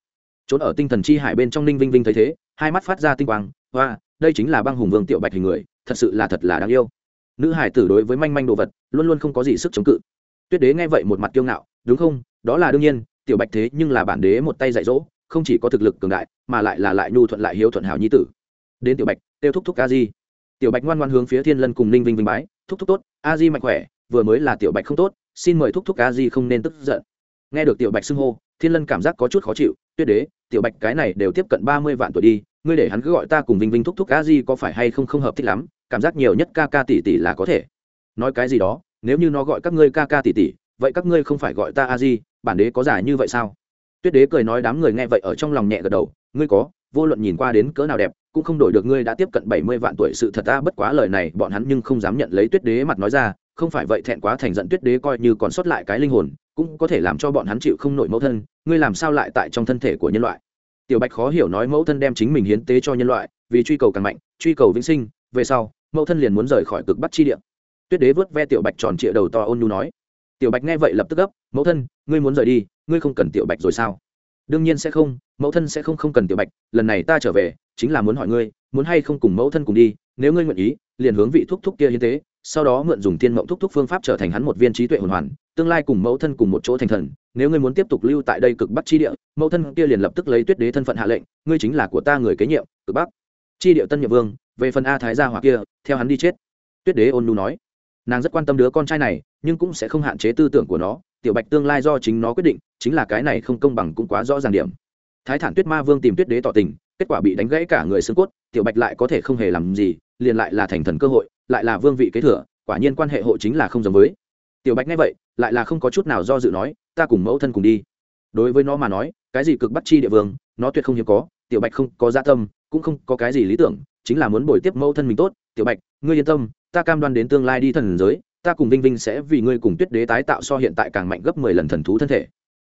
Trốn ở tinh thần chi hải bên trong ninh vinh vinh thấy thế, hai mắt phát ra tinh quang hoa đây chính là băng hùng vương tiểu bạch hình người, thật sự là thật là đáng yêu nữ hải tử đối với manh manh đồ vật luôn luôn không có gì sức chống cự. Tuyết đế nghe vậy một mặt kiêu ngạo, đúng không? Đó là đương nhiên, tiểu bạch thế nhưng là bản đế một tay dạy dỗ, không chỉ có thực lực cường đại, mà lại là lại nhu thuận lại hiếu thuận hảo nhi tử. Đến tiểu bạch tiêu thúc thúc a di. Tiểu bạch ngoan ngoan hướng phía thiên lân cùng ninh vinh vinh bái, thúc thúc tốt, a di mạnh khỏe, vừa mới là tiểu bạch không tốt, xin mời thúc thúc a di không nên tức giận. Nghe được tiểu bạch xưng hô, thiên lân cảm giác có chút khó chịu, tuyết đế, tiểu bạch cái này đều tiếp cận ba mươi vạn tuổi đi, ngươi để hắn cứ gọi ta cùng vinh vinh thúc thúc a di có phải hay không không hợp thích lắm cảm giác nhiều nhất ca ca tỷ tỷ là có thể. Nói cái gì đó, nếu như nó gọi các ngươi ca ca tỷ tỷ, vậy các ngươi không phải gọi ta a di, bản đế có giải như vậy sao? Tuyết đế cười nói đám người nghe vậy ở trong lòng nhẹ gật đầu, ngươi có, vô luận nhìn qua đến cỡ nào đẹp, cũng không đổi được ngươi đã tiếp cận bảy mươi vạn tuổi sự thật ta, bất quá lời này bọn hắn nhưng không dám nhận lấy tuyết đế mặt nói ra, không phải vậy thẹn quá thành giận tuyết đế coi như còn sót lại cái linh hồn, cũng có thể làm cho bọn hắn chịu không nổi mẫu thân, ngươi làm sao lại tại trong thân thể của nhân loại? Tiểu bạch khó hiểu nói mẫu thân đem chính mình hiến tế cho nhân loại, vì truy cầu càng mạnh, truy cầu vĩnh sinh về sau, mẫu thân liền muốn rời khỏi cực bắc chi địa. Tuyết đế vớt ve tiểu bạch tròn trịa đầu to ôn nhu nói. Tiểu bạch nghe vậy lập tức gấp, mẫu thân, ngươi muốn rời đi, ngươi không cần tiểu bạch rồi sao? Đương nhiên sẽ không, mẫu thân sẽ không không cần tiểu bạch, lần này ta trở về, chính là muốn hỏi ngươi, muốn hay không cùng mẫu thân cùng đi, nếu ngươi nguyện ý, liền hướng vị thuốc thúc kia hiến tế, sau đó mượn dùng tiên mộng thúc thúc phương pháp trở thành hắn một viên trí tuệ hồn hoàn, tương lai cùng mẫu thân cùng một chỗ thành thần, nếu ngươi muốn tiếp tục lưu tại đây cực bắc chi địa, mẫu thân kia liền lập tức lấy tuyết đế thân phận hạ lệnh, ngươi chính là của ta người kế nhiệm, cực bắc. Chi địa tân nhiệm vương về phần a thái gia hỏa kia, theo hắn đi chết. Tuyết đế ôn nu nói, nàng rất quan tâm đứa con trai này, nhưng cũng sẽ không hạn chế tư tưởng của nó, tiểu bạch tương lai do chính nó quyết định, chính là cái này không công bằng cũng quá rõ ràng điểm. Thái thản tuyết ma vương tìm tuyết đế tỏ tình, kết quả bị đánh gãy cả người xương cốt, tiểu bạch lại có thể không hề làm gì, liền lại là thành thần cơ hội, lại là vương vị kế thừa, quả nhiên quan hệ hộ chính là không giống với. Tiểu bạch nghe vậy, lại là không có chút nào do dự nói, ta cùng mẫu thân cùng đi. Đối với nó mà nói, cái gì cực bắt chi địa vương, nó tuyệt không hiếm có, tiểu bạch không có gia dạ tâm, cũng không có cái gì lý tưởng chính là muốn bồi tiếp mẫu thân mình tốt. Tiểu bạch, ngươi yên tâm, ta cam đoan đến tương lai đi thần giới, ta cùng vinh vinh sẽ vì ngươi cùng tuyết đế tái tạo so hiện tại càng mạnh gấp mười lần thần thú thân thể.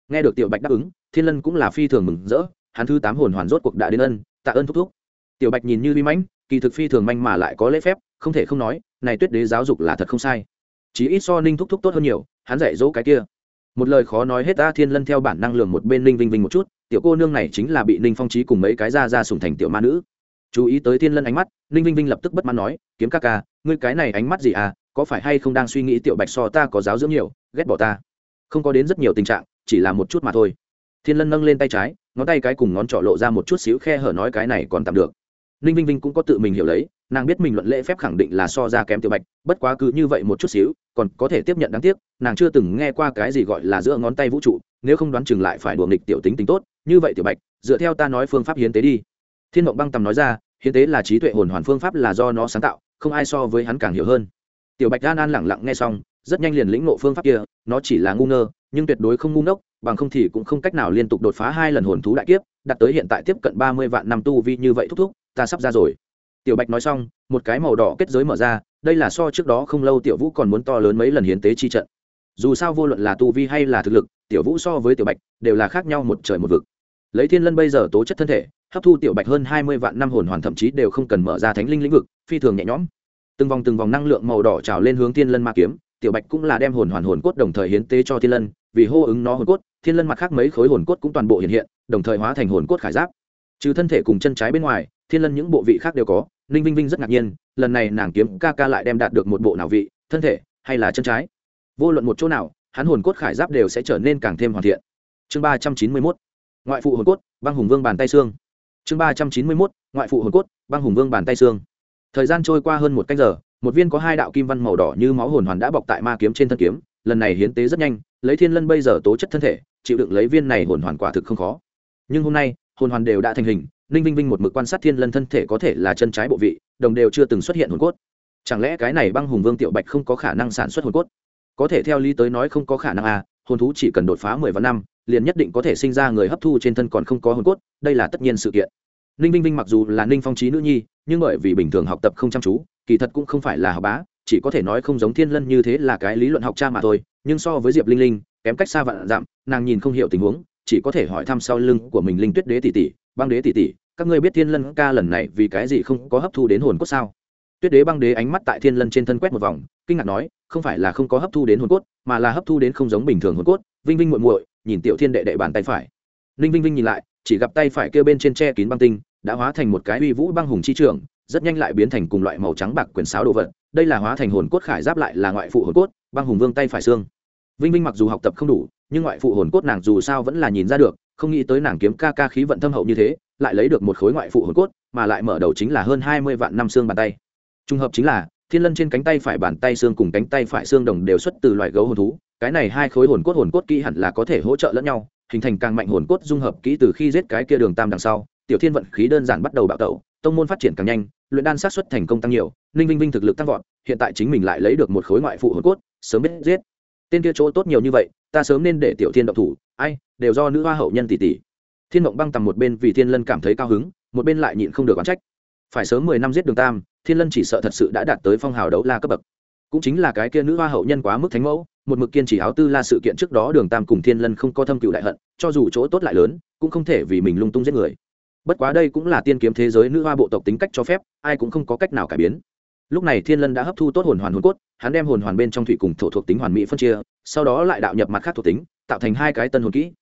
Nghe được tiểu bạch đáp ứng, thiên lân cũng là phi thường mừng rỡ, hắn thứ tám hồn hoàn rốt cuộc đã đến ân, tạ ơn thúc thúc. Tiểu bạch nhìn như vi mãnh, kỳ thực phi thường manh mà lại có lễ phép, không thể không nói, này tuyết đế giáo dục là thật không sai. Chỉ ít so ninh thúc thúc tốt hơn nhiều, hắn dạy dỗ cái kia. Một lời khó nói hết ta thiên lân theo bản năng lường một bên ninh vinh vinh một chút, tiểu cô nương này chính là bị ninh phong trí cùng mấy cái ra ra sùng thành tiểu ma nữ chú ý tới thiên lân ánh mắt, ninh vinh vinh lập tức bất mãn nói, kiếm ca ca, ngươi cái này ánh mắt gì à có phải hay không đang suy nghĩ tiểu bạch so ta có giáo dưỡng nhiều, ghét bỏ ta? Không có đến rất nhiều tình trạng, chỉ là một chút mà thôi. Thiên lân nâng lên tay trái, ngón tay cái cùng ngón trỏ lộ ra một chút xíu khe hở nói cái này còn tạm được. Ninh vinh vinh cũng có tự mình hiểu lấy, nàng biết mình luận lễ phép khẳng định là so ra kém tiểu bạch, bất quá cứ như vậy một chút xíu, còn có thể tiếp nhận đáng tiếc, nàng chưa từng nghe qua cái gì gọi là giữa ngón tay vũ trụ, nếu không đoán chừng lại phải đùa nghịch tiểu tính tính tốt, như vậy tiểu bạch, dựa theo ta nói phương pháp hiến tế đi thiên mộng băng tầm nói ra, hiến tế là trí tuệ hồn hoàn phương pháp là do nó sáng tạo, không ai so với hắn càng hiểu hơn. Tiểu bạch an an lẳng lặng nghe xong, rất nhanh liền lĩnh ngộ phương pháp kia, nó chỉ là ngu ngơ, nhưng tuyệt đối không ngu ngốc, bằng không thì cũng không cách nào liên tục đột phá hai lần hồn thú đại kiếp, đạt tới hiện tại tiếp cận ba mươi vạn năm tu vi như vậy thúc thúc, ta sắp ra rồi. Tiểu bạch nói xong, một cái màu đỏ kết giới mở ra, đây là so trước đó không lâu tiểu vũ còn muốn to lớn mấy lần hiến tế chi trận. Dù sao vô luận là tu vi hay là thực lực, tiểu vũ so với tiểu bạch, đều là khác nhau một trời một vực. Lấy thiên lân bây giờ tố chất thân thể hấp thu tiểu bạch hơn hai mươi vạn năm hồn hoàn thậm chí đều không cần mở ra thánh linh lĩnh vực, phi thường nhẹ nhõm. Từng vòng từng vòng năng lượng màu đỏ trào lên hướng thiên lân ma kiếm, tiểu bạch cũng là đem hồn hoàn hồn cốt đồng thời hiến tế cho thiên lân, vì hô ứng nó hồn cốt, thiên lân mặt khác mấy khối hồn cốt cũng toàn bộ hiện hiện, đồng thời hóa thành hồn cốt khải giáp. Trừ thân thể cùng chân trái bên ngoài, thiên lân những bộ vị khác đều có, ninh vinh vinh rất ngạc nhiên, lần này nàng kiếm ca ca lại đem đạt được một bộ nào vị, thân thể hay là chân trái? Vô luận một chỗ nào, hắn hồn cốt khải giáp đều sẽ trở nên càng thêm hoàn thiện. Chương ba trăm chín mươi mốt, ngoại phụ hồn cốt, băng hùng vương bàn tay xương chương ba trăm chín mươi mốt, ngoại phụ hồn cốt, băng hùng vương bàn tay xương. Thời gian trôi qua hơn một canh giờ, một viên có hai đạo kim văn màu đỏ như máu hồn hoàn đã bọc tại ma kiếm trên thân kiếm, lần này hiến tế rất nhanh, lấy thiên lân bây giờ tố chất thân thể, chịu đựng lấy viên này hồn hoàn quả thực không khó. Nhưng hôm nay, hồn hoàn đều đã thành hình, ninh vinh vinh một mực quan sát thiên lân thân thể có thể là chân trái bộ vị, đồng đều chưa từng xuất hiện hồn cốt. Chẳng lẽ cái này băng hùng vương tiểu bạch không có khả năng sản xuất hồn cốt? Có thể theo lý tới nói không có khả năng à hồn thú chỉ cần đột phá mười vạn năm, liền nhất định có thể sinh ra người hấp thu trên thân còn không có hồn cốt, đây là tất nhiên sự kiện ninh vinh vinh mặc dù là ninh phong trí nữ nhi, nhưng bởi vì bình thường học tập không chăm chú, kỳ thật cũng không phải là học bá, chỉ có thể nói không giống thiên lân như thế là cái lý luận học cha mà thôi. Nhưng so với diệp linh linh, kém cách xa vạn dặm, nàng nhìn không hiểu tình huống, chỉ có thể hỏi thăm sau lưng của mình linh tuyết đế tỷ tỷ, băng đế tỷ tỷ, các ngươi biết thiên lân ca lần này vì cái gì không có hấp thu đến hồn cốt sao? Tuyết đế băng đế ánh mắt tại thiên lân trên thân quét một vòng, kinh ngạc nói, không phải là không có hấp thu đến hồn cốt, mà là hấp thu đến không giống bình thường hồn cốt. Vinh vinh muội muội, nhìn tiểu thiên đệ đệ bàn tay phải. Ninh vinh vinh nhìn lại, chỉ gặp tay phải kêu bên trên tre kín băng tinh đã hóa thành một cái uy vũ băng hùng chi trường, rất nhanh lại biến thành cùng loại màu trắng bạc quyền sáo đồ vật. Đây là hóa thành hồn cốt khải giáp lại là ngoại phụ hồn cốt, băng hùng vương tay phải xương. Vinh vinh mặc dù học tập không đủ, nhưng ngoại phụ hồn cốt nàng dù sao vẫn là nhìn ra được, không nghĩ tới nàng kiếm ca ca khí vận thâm hậu như thế, lại lấy được một khối ngoại phụ hồn cốt, mà lại mở đầu chính là hơn hai mươi vạn năm xương bàn tay. Trùng hợp chính là, thiên lân trên cánh tay phải bàn tay xương cùng cánh tay phải xương đồng đều xuất từ loại gấu hồn thú, cái này hai khối hồn cốt hồn cốt kỹ hẳn là có thể hỗ trợ lẫn nhau, hình thành càng mạnh hồn cốt dung hợp kỹ từ khi giết cái kia đường tam đằng sau tiểu thiên vận khí đơn giản bắt đầu bạo tẩu, tông môn phát triển càng nhanh, luyện đan sát xuất thành công tăng nhiều, ninh vinh vinh thực lực tăng vọt, hiện tại chính mình lại lấy được một khối ngoại phụ hồn cốt, sớm biết giết. Tên kia chỗ tốt nhiều như vậy, ta sớm nên để tiểu thiên động thủ, ai, đều do nữ hoa hậu nhân tỷ tỷ. Thiên mộng băng tầm một bên vì thiên lân cảm thấy cao hứng, một bên lại nhịn không được oán trách. Phải sớm mười năm giết đường tam, thiên lân chỉ sợ thật sự đã đạt tới phong hào đấu la cấp bậc. Cũng chính là cái kia nữ hoa hậu nhân quá mức thánh mẫu, một mực kiên trì áo tư la sự kiện trước đó đường tam cùng thiên lân không có thâm cựu đại hận, cho dù chỗ tốt lại lớn, cũng không thể vì mình lung tung giết người bất quá đây cũng là tiên kiếm thế giới nữ hoa bộ tộc tính cách cho phép, ai cũng không có cách nào cải biến. Lúc này thiên lân đã hấp thu tốt hồn hoàn hồn cốt, hắn đem hồn hoàn bên trong thủy cùng thổ thuộc tính hoàn mỹ phân chia, sau đó lại đạo nhập mặt khác thuộc tính, tạo thành hai cái tân hồn kỹ.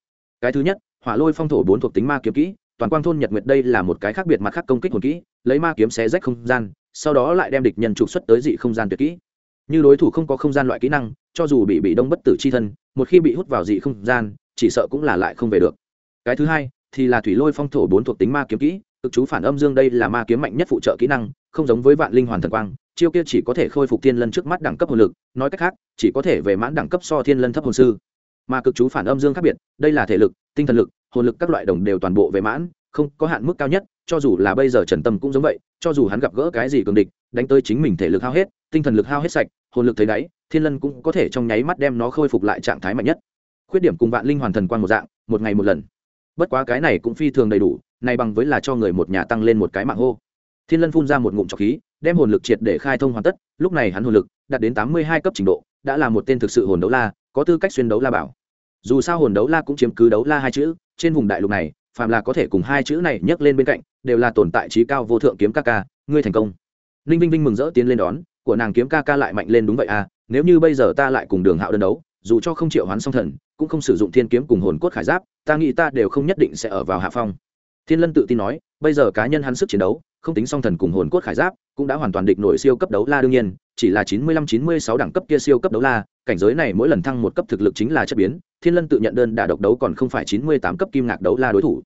Cái thứ nhất, hỏa lôi phong thổ bốn thuộc tính ma kiếm kỹ, toàn quang thôn nhật nguyệt đây là một cái khác biệt mặt khác công kích hồn kỹ, lấy ma kiếm xé rách không gian, sau đó lại đem địch nhân trục xuất tới dị không gian tuyệt kỹ. Như đối thủ không có không gian loại kỹ năng, cho dù bị bị đông bất tử c h i thân, một khi bị hút vào dị không gian, chỉ sợ cũng là lại không về được. Cái thứ hai thì là thủy lôi phong thổ bốn thuộc tính ma kiếm kỹ, cực chú phản âm dương đây là ma kiếm mạnh nhất phụ trợ kỹ năng, không giống với vạn linh hoàn thần quang, chiêu kia chỉ có thể khôi phục thiên lân trước mắt đẳng cấp hồn lực, nói cách khác, chỉ có thể về mãn đẳng cấp so thiên lân thấp hồn sư. Mà cực chú phản âm dương khác biệt, đây là thể lực, tinh thần lực, hồn lực các loại đồng đều toàn bộ về mãn, không có hạn mức cao nhất, cho dù là bây giờ trần tâm cũng giống vậy, cho dù hắn gặp gỡ cái gì cường địch, đánh tới chính mình thể lực hao hết, tinh thần lực hao hết sạch, hồn lực thấy đáy, thiên lân cũng có thể trong nháy mắt đem nó khôi phục lại trạng thái mạnh nhất. Khuyết điểm cùng vạn linh hoàn thần quan một dạng, một ngày một lần bất quá cái này cũng phi thường đầy đủ, này bằng với là cho người một nhà tăng lên một cái mạng hô. Thiên lân phun ra một ngụm trọc khí, đem hồn lực triệt để khai thông hoàn tất, lúc này hắn hồn lực đạt đến tám mươi hai cấp trình độ, đã là một tên thực sự hồn đấu la, có tư cách xuyên đấu la bảo. Dù sao hồn đấu la cũng chiếm cứ đấu la hai chữ, trên vùng đại lục này, phàm là có thể cùng hai chữ này nhấc lên bên cạnh, đều là tồn tại trí cao vô thượng kiếm ca ca, ngươi thành công. Ninh vinh vinh mừng rỡ tiến lên đón, của nàng kiếm ca ca lại mạnh lên đúng vậy à nếu như bây giờ ta lại cùng đường hạo đơn đấu dù cho không triệu hoán song thần, cũng không sử dụng thiên kiếm cùng hồn cốt khải giáp, ta nghĩ ta đều không nhất định sẽ ở vào hạ phong. Thiên lân tự tin nói, bây giờ cá nhân hắn sức chiến đấu, không tính song thần cùng hồn cốt khải giáp, cũng đã hoàn toàn địch nổi siêu cấp đấu la đương nhiên, chỉ là chín mươi lăm chín mươi sáu đẳng cấp kia siêu cấp đấu la, cảnh giới này mỗi lần thăng một cấp thực lực chính là chất biến, thiên lân tự nhận đơn đả độc đấu còn không phải chín mươi tám cấp kim ngạc đấu la đối thủ.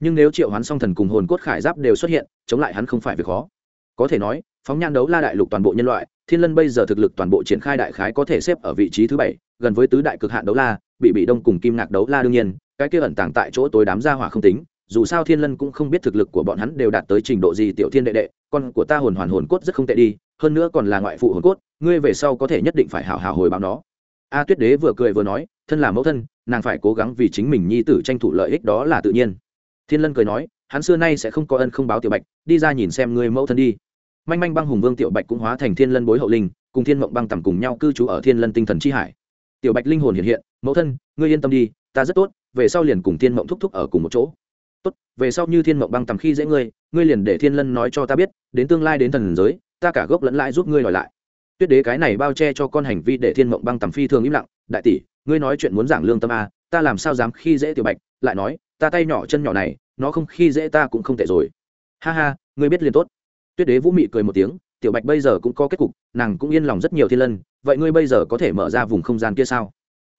Nhưng nếu triệu hoán song thần cùng hồn cốt khải giáp đều xuất hiện, chống lại hắn không phải việc khó. Có thể nói, phóng nhan đấu la đại lục toàn bộ nhân loại, thiên lân bây giờ thực lực toàn bộ triển khai đại khái có thể xếp ở vị trí thứ bảy gần với tứ đại cực hạn đấu la, bị bị đông cùng kim ngạc đấu la đương nhiên, cái kia ẩn tàng tại chỗ tối đám gia hỏa không tính, dù sao thiên lân cũng không biết thực lực của bọn hắn đều đạt tới trình độ gì, tiểu thiên đệ đệ, con của ta hồn hoàn hồn cốt rất không tệ đi, hơn nữa còn là ngoại phụ hồn cốt, ngươi về sau có thể nhất định phải hào hào hồi báo nó. A tuyết đế vừa cười vừa nói, thân là mẫu thân, nàng phải cố gắng vì chính mình nhi tử tranh thủ lợi ích đó là tự nhiên. Thiên lân cười nói, hắn xưa nay sẽ không có ân không báo tiểu bạch, đi ra nhìn xem ngươi mẫu thân đi. Manh manh băng hùng vương tiểu bạch cũng hóa thành thiên lân bối hậu linh, cùng thiên mộng băng tầm cùng nhau cư trú ở thiên lân tinh thần chi hải tiểu bạch linh hồn hiện hiện, mẫu thân, ngươi yên tâm đi, ta rất tốt, về sau liền cùng thiên mộng thúc thúc ở cùng một chỗ. Tốt, về sau như thiên mộng băng tầm khi dễ ngươi ngươi liền để thiên lân nói cho ta biết, đến tương lai đến thần giới, ta cả gốc lẫn lại giúp ngươi đòi lại. Tuyết đế cái này bao che cho con hành vi để thiên mộng băng tầm phi thường im lặng, đại tỷ, ngươi nói chuyện muốn giảng lương tâm a, ta làm sao dám khi dễ tiểu bạch, lại nói, ta tay nhỏ chân nhỏ này, nó không khi dễ ta cũng không tệ rồi. Ha ha, ngươi biết liền tốt. Tuyết đế vũ mị cười một tiếng tiểu bạch bây giờ cũng có kết cục, nàng cũng yên lòng rất nhiều thiên lân, vậy ngươi bây giờ có thể mở ra vùng không gian kia sao?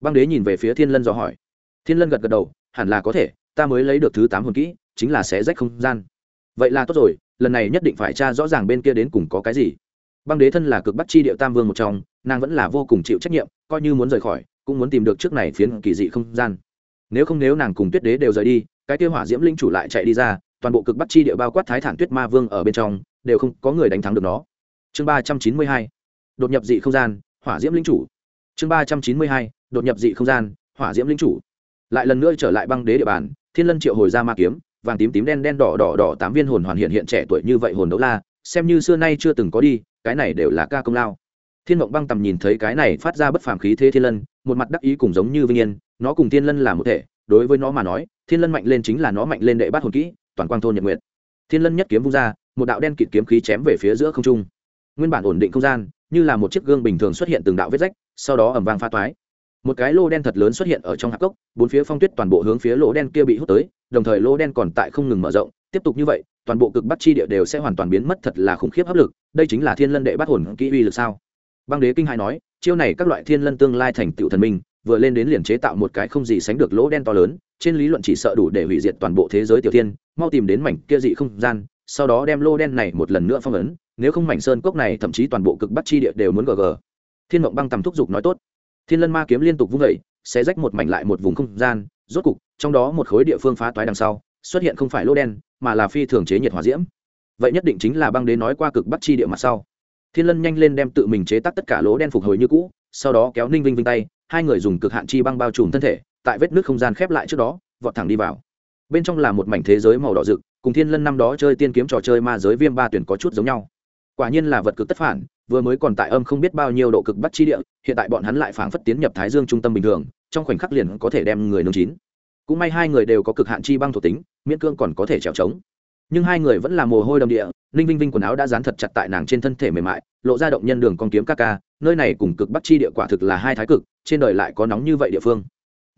Băng đế nhìn về phía thiên lân dò hỏi. Thiên lân gật gật đầu, hẳn là có thể, ta mới lấy được thứ tám hồn kỹ, chính là xé rách không gian. Vậy là tốt rồi, lần này nhất định phải tra rõ ràng bên kia đến cùng có cái gì. Băng đế thân là cực bắc chi điệu tam vương một trong, nàng vẫn là vô cùng chịu trách nhiệm, coi như muốn rời khỏi, cũng muốn tìm được trước này phiến kỳ dị không gian. Nếu không nếu nàng cùng tuyết đế đều rời đi, cái kia hỏa diễm linh chủ lại chạy đi ra toàn bộ cực bắt chi địa bao quát thái thản tuyết ma vương ở bên trong, đều không có người đánh thắng được nó. Chương ba trăm chín mươi hai, đột nhập dị không gian, hỏa diễm linh chủ. Chương ba trăm chín mươi hai, đột nhập dị không gian, hỏa diễm linh chủ. Lại lần nữa trở lại băng đế địa bàn, thiên lân triệu hồi ra ma kiếm, vàng tím tím đen đen đỏ đỏ đỏ tám viên hồn hoàn hiện hiện trẻ tuổi như vậy hồn đấu la, xem như xưa nay chưa từng có đi, cái này đều là ca công lao. Thiên mộng băng tầm nhìn thấy cái này phát ra bất phàm khí thế thiên lân, một mặt đắc ý cùng giống như vinh yên, nó cùng thiên lân là một thể, đối với nó mà nói, thiên lân mạnh lên chính là nó mạnh lên đệ bát hồn kỹ toàn quang thôn nhật nguyện thiên lân nhất kiếm vung ra, một đạo đen kịt kiếm khí chém về phía giữa không trung. Nguyên bản ổn định không gian, như là một chiếc gương bình thường xuất hiện từng đạo vết rách, sau đó ẩm vang pha toái. Một cái lô đen thật lớn xuất hiện ở trong hạp cốc, bốn phía phong tuyết toàn bộ hướng phía lỗ đen kia bị hút tới, đồng thời lỗ đen còn tại không ngừng mở rộng, tiếp tục như vậy, toàn bộ cực bắc chi địa đều sẽ hoàn toàn biến mất thật là khủng khiếp áp lực, đây chính là thiên lân đệ bắt hồn kỹ uy lực sao? Băng đế kinh hai nói, chiêu này các loại thiên lân tương lai thành tựu thần minh, vừa lên đến liền chế tạo một cái không gì sánh được lỗ đen to lớn trên lý luận chỉ sợ đủ để hủy diệt toàn bộ thế giới tiểu thiên, mau tìm đến mảnh kia dị không gian, sau đó đem lô đen này một lần nữa phong ấn, nếu không mảnh sơn cốc này, thậm chí toàn bộ cực bắc chi địa đều muốn gg thiên mộng băng tầm thúc giục nói tốt. Thiên lân ma kiếm liên tục vung vẩy sẽ rách một mảnh lại một vùng không gian, rốt cục, trong đó một khối địa phương phá toái đằng sau, xuất hiện không phải lô đen, mà là phi thường chế nhiệt hỏa diễm. Vậy nhất định chính là băng đế nói qua cực bắc chi địa mặt sau. Thiên lân nhanh lên đem tự mình chế tác tất cả lỗ đen phục hồi như cũ, sau đó kéo ninh vinh vinh tay, hai người dùng cực hạn chi băng bao trùm thân thể tại vết nước không gian khép lại trước đó, vọt thẳng đi vào. Bên trong là một mảnh thế giới màu đỏ rực, cùng thiên lân năm đó chơi tiên kiếm trò chơi ma giới viêm ba tuyển có chút giống nhau. Quả nhiên là vật cực tất phản, vừa mới còn tại âm không biết bao nhiêu độ cực bắt chi địa, hiện tại bọn hắn lại phảng phất tiến nhập thái dương trung tâm bình thường, trong khoảnh khắc liền có thể đem người nương chín. Cũng may hai người đều có cực hạn chi băng thuộc tính, miễn cương còn có thể trèo trống. Nhưng hai người vẫn là mồ hôi đầm địa, ninh vinh vinh quần áo đã dán thật chặt tại nàng trên thân thể mềm mại, lộ ra động nhân đường con kiếm ca ca, nơi này cùng cực bắc chi địa quả thực là hai thái cực, trên đời lại có nóng như vậy địa phương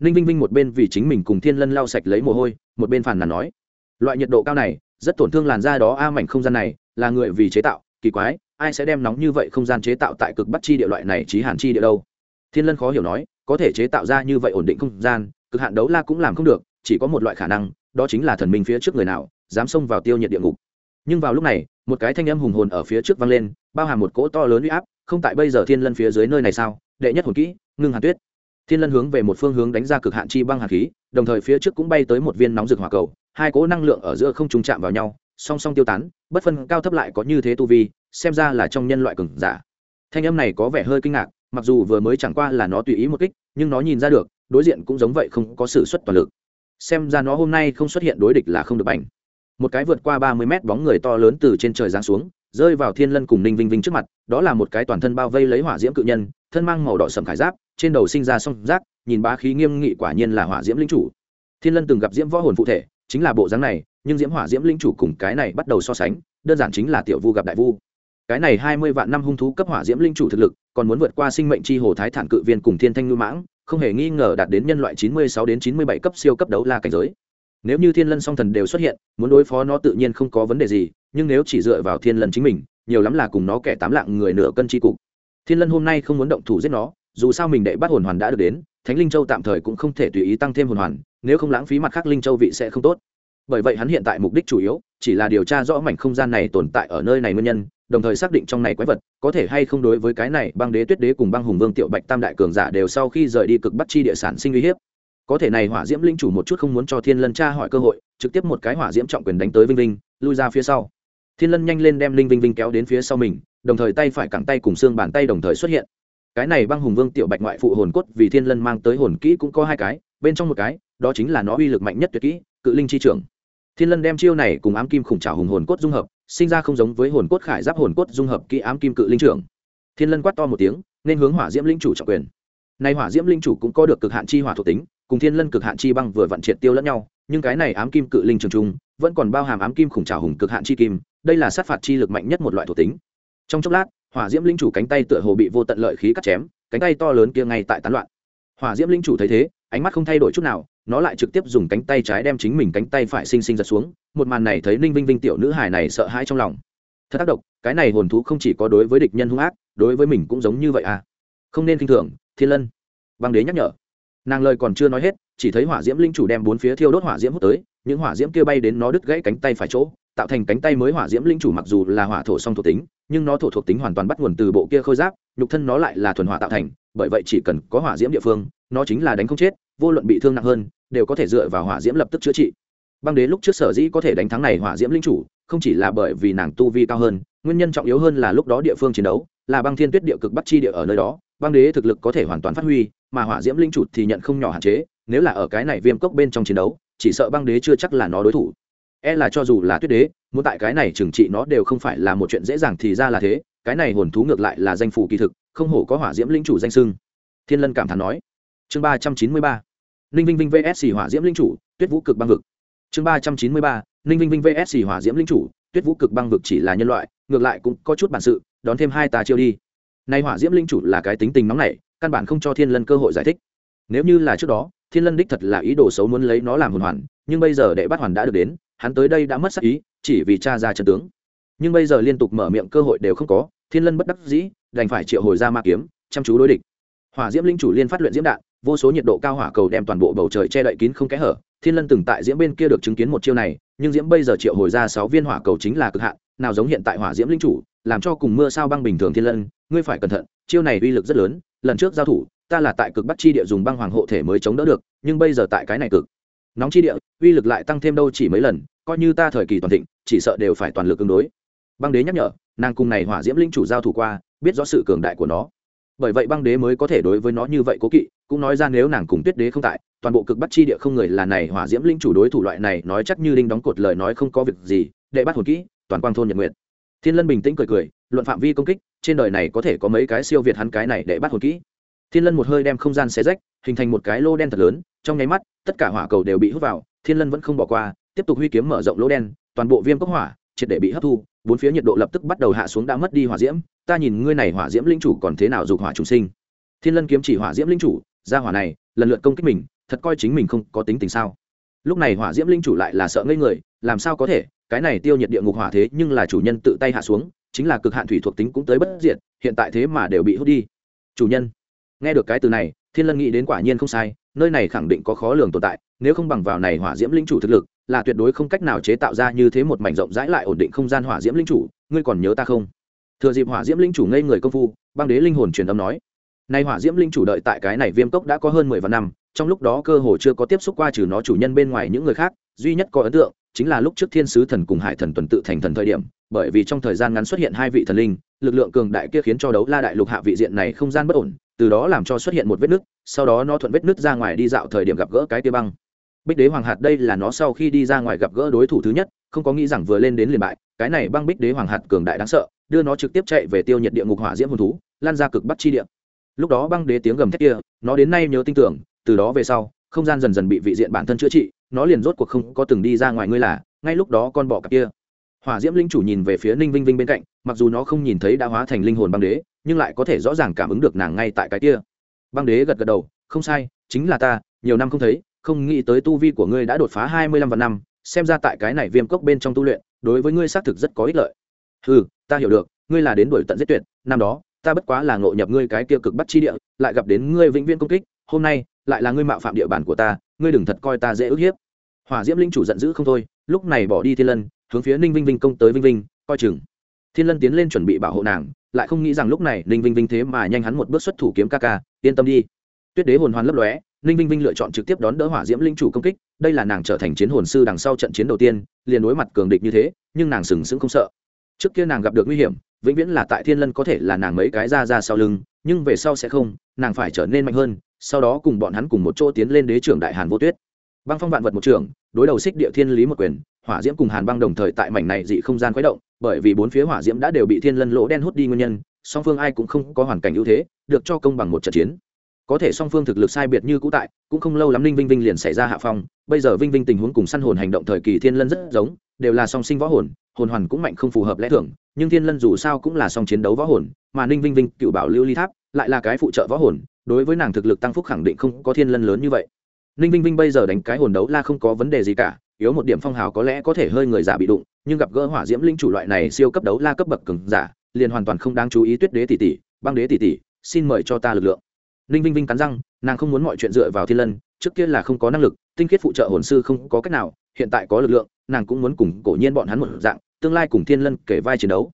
ninh vinh vinh một bên vì chính mình cùng thiên lân lau sạch lấy mồ hôi, một bên phàn nàn nói, loại nhiệt độ cao này, rất tổn thương làn da đó a, mảnh không gian này, là người vì chế tạo, kỳ quái, ai sẽ đem nóng như vậy không gian chế tạo tại cực bắt chi địa loại này chí hàn chi địa đâu? Thiên lân khó hiểu nói, có thể chế tạo ra như vậy ổn định không gian, cực hạn đấu la cũng làm không được, chỉ có một loại khả năng, đó chính là thần minh phía trước người nào, dám xông vào tiêu nhiệt địa ngục. Nhưng vào lúc này, một cái thanh âm hùng hồn ở phía trước vang lên, bao hàm một cỗ to lớn uy áp, không tại bây giờ thiên lân phía dưới nơi này sao? Đệ nhất hồn kỹ, ngưng hàn tuyết thiên lân hướng về một phương hướng đánh ra cực hạn chi băng hàn khí, đồng thời phía trước cũng bay tới một viên nóng rực hỏa cầu, hai cỗ năng lượng ở giữa không trùng chạm vào nhau, song song tiêu tán, bất phân cao thấp lại có như thế tu vi, xem ra là trong nhân loại cường giả. Thanh âm này có vẻ hơi kinh ngạc, mặc dù vừa mới chẳng qua là nó tùy ý một kích, nhưng nó nhìn ra được, đối diện cũng giống vậy không có sự xuất toàn lực. Xem ra nó hôm nay không xuất hiện đối địch là không được bành. Một cái vượt qua ba mươi mét bóng người to lớn từ trên trời giáng xuống, rơi vào thiên lân cùng ninh vinh vinh trước mặt, đó là một cái toàn thân bao vây lấy hỏa diễm cự nhân, thân mang màu đỏ sầm khải giáp trên đầu sinh ra song giác, nhìn bá khí nghiêm nghị quả nhiên là hỏa diễm linh chủ. Thiên lân từng gặp diễm võ hồn phụ thể chính là bộ dáng này nhưng diễm hỏa diễm linh chủ cùng cái này bắt đầu so sánh đơn giản chính là tiểu vu gặp đại vu. Cái này hai mươi vạn năm hung thú cấp hỏa diễm linh chủ thực lực còn muốn vượt qua sinh mệnh chi hồ thái thản cự viên cùng thiên thanh ngư mãng không hề nghi ngờ đạt đến nhân loại chín mươi sáu đến chín mươi bảy cấp siêu cấp đấu la cảnh giới. Nếu như thiên lân song thần đều xuất hiện muốn đối phó nó tự nhiên không có vấn đề gì nhưng nếu chỉ dựa vào thiên lân chính mình nhiều lắm là cùng nó kẻ tám lạng người nửa cân chi cục. Thiên lân hôm nay không muốn động thủ giết nó dù sao mình đệ bắt hồn hoàn đã được đến, thánh linh châu tạm thời cũng không thể tùy ý tăng thêm hồn hoàn, nếu không lãng phí mặt khác linh châu vị sẽ không tốt. Bởi vậy hắn hiện tại mục đích chủ yếu, chỉ là điều tra rõ mảnh không gian này tồn tại ở nơi này nguyên nhân, đồng thời xác định trong này quái vật có thể hay không đối với cái này băng đế tuyết đế cùng băng hùng vương tiểu bạch tam đại cường giả đều sau khi rời đi cực bắt chi địa sản sinh uy hiếp. Có thể này hỏa diễm linh chủ một chút không muốn cho thiên lân tra hỏi cơ hội, trực tiếp một cái hỏa diễm trọng quyền đánh tới vinh vinh, lui ra phía sau. Thiên lân nhanh lên đem linh vinh vinh kéo đến phía sau mình, đồng thời tay phải cẳng tay cùng xương bàn tay đồng thời xuất hiện cái này băng hùng vương tiểu bạch ngoại phụ hồn cốt vì thiên lân mang tới hồn kỹ cũng có hai cái, bên trong một cái, đó chính là nó uy lực mạnh nhất tuyệt kỹ, cự linh chi trưởng. Thiên lân đem chiêu này cùng ám kim khủng trào hùng hồn cốt dung hợp, sinh ra không giống với hồn cốt khải giáp hồn cốt dung hợp kỹ ám kim cự linh trưởng. Thiên lân quát to một tiếng, nên hướng hỏa diễm linh chủ trọng quyền. Nay hỏa diễm linh chủ cũng có được cực hạn chi hỏa thuộc tính, cùng thiên lân cực hạn chi băng vừa vặn triệt tiêu lẫn nhau, nhưng cái này ám kim cự linh trường trung, vẫn còn bao hàm ám kim khủng trào hùng cực hạn chi kim, đây là sát phạt chi lực mạnh nhất một loại thuộc tính. Trong chốc lát hỏa diễm linh chủ cánh tay tựa hồ bị vô tận lợi khí cắt chém, cánh tay to lớn kia ngay tại tán loạn. Hỏa diễm linh chủ thấy thế, ánh mắt không thay đổi chút nào, nó lại trực tiếp dùng cánh tay trái đem chính mình cánh tay phải xinh xinh giật xuống, một màn này thấy ninh vinh vinh tiểu nữ hài này sợ hãi trong lòng. Thật tác động cái này hồn thú không chỉ có đối với địch nhân hung ác, đối với mình cũng giống như vậy à. Không nên k i n h thường, thiên lân. Băng đế nhắc nhở. Nàng lời còn chưa nói hết, chỉ thấy hỏa diễm linh chủ đem bốn phía thiêu đốt hỏa diễm hút tới, những hỏa diễm kia bay đến nó đứt gãy cánh tay phải chỗ, tạo thành cánh tay mới hỏa diễm linh chủ mặc dù là hỏa thổ song thuộc tính nhưng nó thổ thuộc tính hoàn toàn bắt nguồn từ bộ kia khôi giáp, nhục thân nó lại là thuần hỏa tạo thành, bởi vậy chỉ cần có hỏa diễm địa phương, nó chính là đánh không chết, vô luận bị thương nặng hơn, đều có thể dựa vào hỏa diễm lập tức chữa trị. Băng đế lúc trước sở dĩ có thể đánh thắng này hỏa diễm linh chủ, không chỉ là bởi vì nàng tu vi cao hơn, nguyên nhân trọng yếu hơn là lúc đó địa phương chiến đấu, là băng thiên tuyết địa cực bắc chi địa ở nơi đó, băng đế thực lực có thể hoàn toàn phát huy, mà hỏa diễm linh chủ thì nhận không nhỏ hạn chế, nếu là ở cái này viêm cốc bên trong chiến đấu, chỉ sợ băng đế chưa chắc là nó đối thủ. E là cho dù là tuyết đế muốn tại cái này trừng trị nó đều không phải là một chuyện dễ dàng thì ra là thế, cái này hồn thú ngược lại là danh phủ kỳ thực, không hổ có hỏa diễm linh chủ danh sưng thiên lân cảm thán nói. Chương ba trăm chín mươi ba. Ninh vinh vinh vs hỏa diễm linh chủ, tuyết vũ cực băng vực. Chương ba trăm chín mươi ba. Ninh vinh vinh vs hỏa diễm linh chủ, tuyết vũ cực băng vực chỉ là nhân loại, ngược lại cũng có chút bản sự, đón thêm hai tà chiêu đi. Nay hỏa diễm linh chủ là cái tính tình nóng nảy, căn bản không cho thiên lân cơ hội giải thích. Nếu như là trước đó, thiên lân đích thật là ý đồ xấu muốn lấy nó làm hồn hoàn, nhưng bây giờ đệ bắt hoàn đã được đến hắn tới đây đã mất sắc ý, chỉ vì cha ra trận tướng. Nhưng bây giờ liên tục mở miệng cơ hội đều không có, thiên lân bất đắc dĩ, đành phải triệu hồi ra ma kiếm, chăm chú đối địch. Hỏa diễm linh chủ liên phát luyện diễm đạn, vô số nhiệt độ cao hỏa cầu đem toàn bộ bầu trời che đậy kín không kẽ hở. Thiên lân từng tại diễm bên kia được chứng kiến một chiêu này, nhưng diễm bây giờ triệu hồi ra sáu viên hỏa cầu chính là cực hạn, nào giống hiện tại hỏa diễm linh chủ, làm cho cùng mưa sao băng bình thường thiên lân, ngươi phải cẩn thận, chiêu này uy lực rất lớn, lần trước giao thủ, ta là tại cực bắc chi địa dùng băng hoàng hộ thể mới chống đỡ được, nhưng bây giờ tại cái này cực nóng chi địa, uy lực lại tăng thêm đâu chỉ mấy lần, coi như ta thời kỳ toàn thịnh, chỉ sợ đều phải toàn lực ứng đối. Băng đế nhắc nhở, nàng cùng này hỏa diễm linh chủ giao thủ qua, biết rõ sự cường đại của nó. Bởi vậy băng đế mới có thể đối với nó như vậy cố kỵ, cũng nói ra nếu nàng cùng tuyết đế không tại, toàn bộ cực bắt chi địa không người là này hỏa diễm linh chủ đối thủ loại này, nói chắc như linh đóng cột lời nói không có việc gì, đệ bắt hồn kỹ, toàn quang thôn nhật nguyện thiên lân bình tĩnh cười cười, luận phạm vi công kích, trên đời này có thể có mấy cái siêu việt hắn cái này để bắt hồn kỹ. Thiên lân một hơi đem không gian xé rách, hình thành một cái lô đen thật lớn, trong nháy mắt tất cả hỏa cầu đều bị hút vào, thiên lân vẫn không bỏ qua, tiếp tục huy kiếm mở rộng lỗ đen, toàn bộ viêm cốc hỏa, triệt để bị hấp thu, bốn phía nhiệt độ lập tức bắt đầu hạ xuống đã mất đi hỏa diễm, ta nhìn ngươi này hỏa diễm linh chủ còn thế nào dục hỏa trùng sinh. Thiên lân kiếm chỉ hỏa diễm linh chủ, ra hỏa này, lần lượt công kích mình, thật coi chính mình không có tính tình sao. Lúc này hỏa diễm linh chủ lại là sợ ngây người, làm sao có thể, cái này tiêu nhiệt địa ngục hỏa thế nhưng là chủ nhân tự tay hạ xuống, chính là cực hạn thủy thuộc tính cũng tới bất diệt, hiện tại thế mà đều bị hút đi. Chủ nhân nghe được cái từ này, thiên lân nghĩ đến quả nhiên không sai, nơi này khẳng định có khó lường tồn tại, nếu không bằng vào này hỏa diễm linh chủ thực lực, là tuyệt đối không cách nào chế tạo ra như thế một mảnh rộng rãi lại ổn định không gian hỏa diễm linh chủ, ngươi còn nhớ ta không? Thừa dịp hỏa diễm linh chủ ngây người công phu, băng đế linh hồn truyền âm nói. Nay hỏa diễm linh chủ đợi tại cái này viêm cốc đã có hơn mười vạn năm, trong lúc đó cơ hồ chưa có tiếp xúc qua trừ nó chủ nhân bên ngoài những người khác, duy nhất có ấn tượng, chính là lúc trước thiên sứ thần cùng hải thần tuần tự thành thần thời điểm bởi vì trong thời gian ngắn xuất hiện hai vị thần linh, lực lượng cường đại kia khiến cho đấu la đại lục hạ vị diện này không gian bất ổn, từ đó làm cho xuất hiện một vết nứt, sau đó nó thuận vết nứt ra ngoài đi dạo thời điểm gặp gỡ cái tia băng. Bích đế hoàng hạt đây là nó sau khi đi ra ngoài gặp gỡ đối thủ thứ nhất, không có nghĩ rằng vừa lên đến liền bại, cái này băng bích đế hoàng hạt cường đại đáng sợ, đưa nó trực tiếp chạy về tiêu nhiệt địa ngục hỏa diễm hồn thú, lan ra cực bắc chi địa. Lúc đó băng đế tiếng gầm thét kia, nó đến nay nhớ tin tưởng, từ đó về sau, không gian dần dần bị vị diện bản thân chữa trị, nó liền rốt cuộc không có từng đi ra ngoài ngươi là, ngay lúc đó con bọ cặp kia hỏa diễm linh chủ nhìn về phía ninh vinh vinh bên cạnh, mặc dù nó không nhìn thấy đã hóa thành linh hồn băng đế, nhưng lại có thể rõ ràng cảm ứng được nàng ngay tại cái kia. Băng đế gật gật đầu, không sai, chính là ta, nhiều năm không thấy, không nghĩ tới tu vi của ngươi đã đột phá hai mươi lăm vạn năm, xem ra tại cái này viêm cốc bên trong tu luyện, đối với ngươi xác thực rất có ích lợi. Ừ ta hiểu được, ngươi là đến đuổi tận giết tuyệt, năm đó, ta bất quá là ngộ nhập ngươi cái kia cực bắt chi địa, lại gặp đến ngươi vĩnh viễn công kích, hôm nay, lại là ngươi mạo phạm địa bàn của ta, ngươi đừng thật coi ta dễ ức hiếp. Hỏa diễm linh chủ giận dữ không thôi lúc này bỏ đi thiên lân, hướng phía ninh vinh vinh công tới vinh vinh, coi chừng. Thiên lân tiến lên chuẩn bị bảo hộ nàng, lại không nghĩ rằng lúc này ninh vinh vinh thế mà nhanh hắn một bước xuất thủ kiếm ca ca, yên tâm đi. Tuyết đế hồn hoàn lấp lóe, ninh vinh vinh lựa chọn trực tiếp đón đỡ hỏa diễm linh chủ công kích, đây là nàng trở thành chiến hồn sư đằng sau trận chiến đầu tiên, liền đối mặt cường địch như thế, nhưng nàng sừng sững không sợ. Trước kia nàng gặp được nguy hiểm, vĩnh viễn là tại thiên lân có thể là nàng mấy cái ra ra sau lưng, nhưng về sau sẽ không, nàng phải trở nên mạnh hơn, sau đó cùng bọn hắn cùng một chỗ tiến lên đế trưởng đại hàn vô tuyết. Băng phong vạn vật một trưởng đối đầu xích địa thiên lý một quyền, hỏa diễm cùng hàn băng đồng thời tại mảnh này dị không gian khuấy động, bởi vì bốn phía hỏa diễm đã đều bị thiên lân lỗ đen hút đi nguyên nhân, song phương ai cũng không có hoàn cảnh ưu thế, được cho công bằng một trận chiến. Có thể song phương thực lực sai biệt như cũ tại, cũng không lâu lắm ninh vinh vinh liền xảy ra hạ phong, bây giờ vinh vinh tình huống cùng săn hồn hành động thời kỳ thiên lân rất giống, đều là song sinh võ hồn hồn hoàn cũng mạnh không phù hợp lẽ thường, nhưng thiên lân dù sao cũng là song chiến đấu võ hồn, mà ninh vinh vinh cựu bảo lưu ly tháp lại là cái phụ trợ võ hồn, đối với nàng thực lực tăng phúc khẳng định không có thiên lân lớn như vậy ninh vinh vinh bây giờ đánh cái hồn đấu la không có vấn đề gì cả, yếu một điểm phong hào có lẽ có thể hơi người giả bị đụng, nhưng gặp gỡ hỏa diễm linh chủ loại này siêu cấp đấu la cấp bậc cường giả, liền hoàn toàn không đáng chú ý tuyết đế tỷ tỷ, băng đế tỷ tỷ, xin mời cho ta lực lượng. Ninh vinh vinh cắn răng, nàng không muốn mọi chuyện dựa vào thiên lân, trước kia là không có năng lực, tinh khiết phụ trợ hồn sư không có cách nào, hiện tại có lực lượng, nàng cũng muốn cùng cổ nhiên bọn hắn một dạng, tương lai cùng thiên lân kể vai chiến đấu.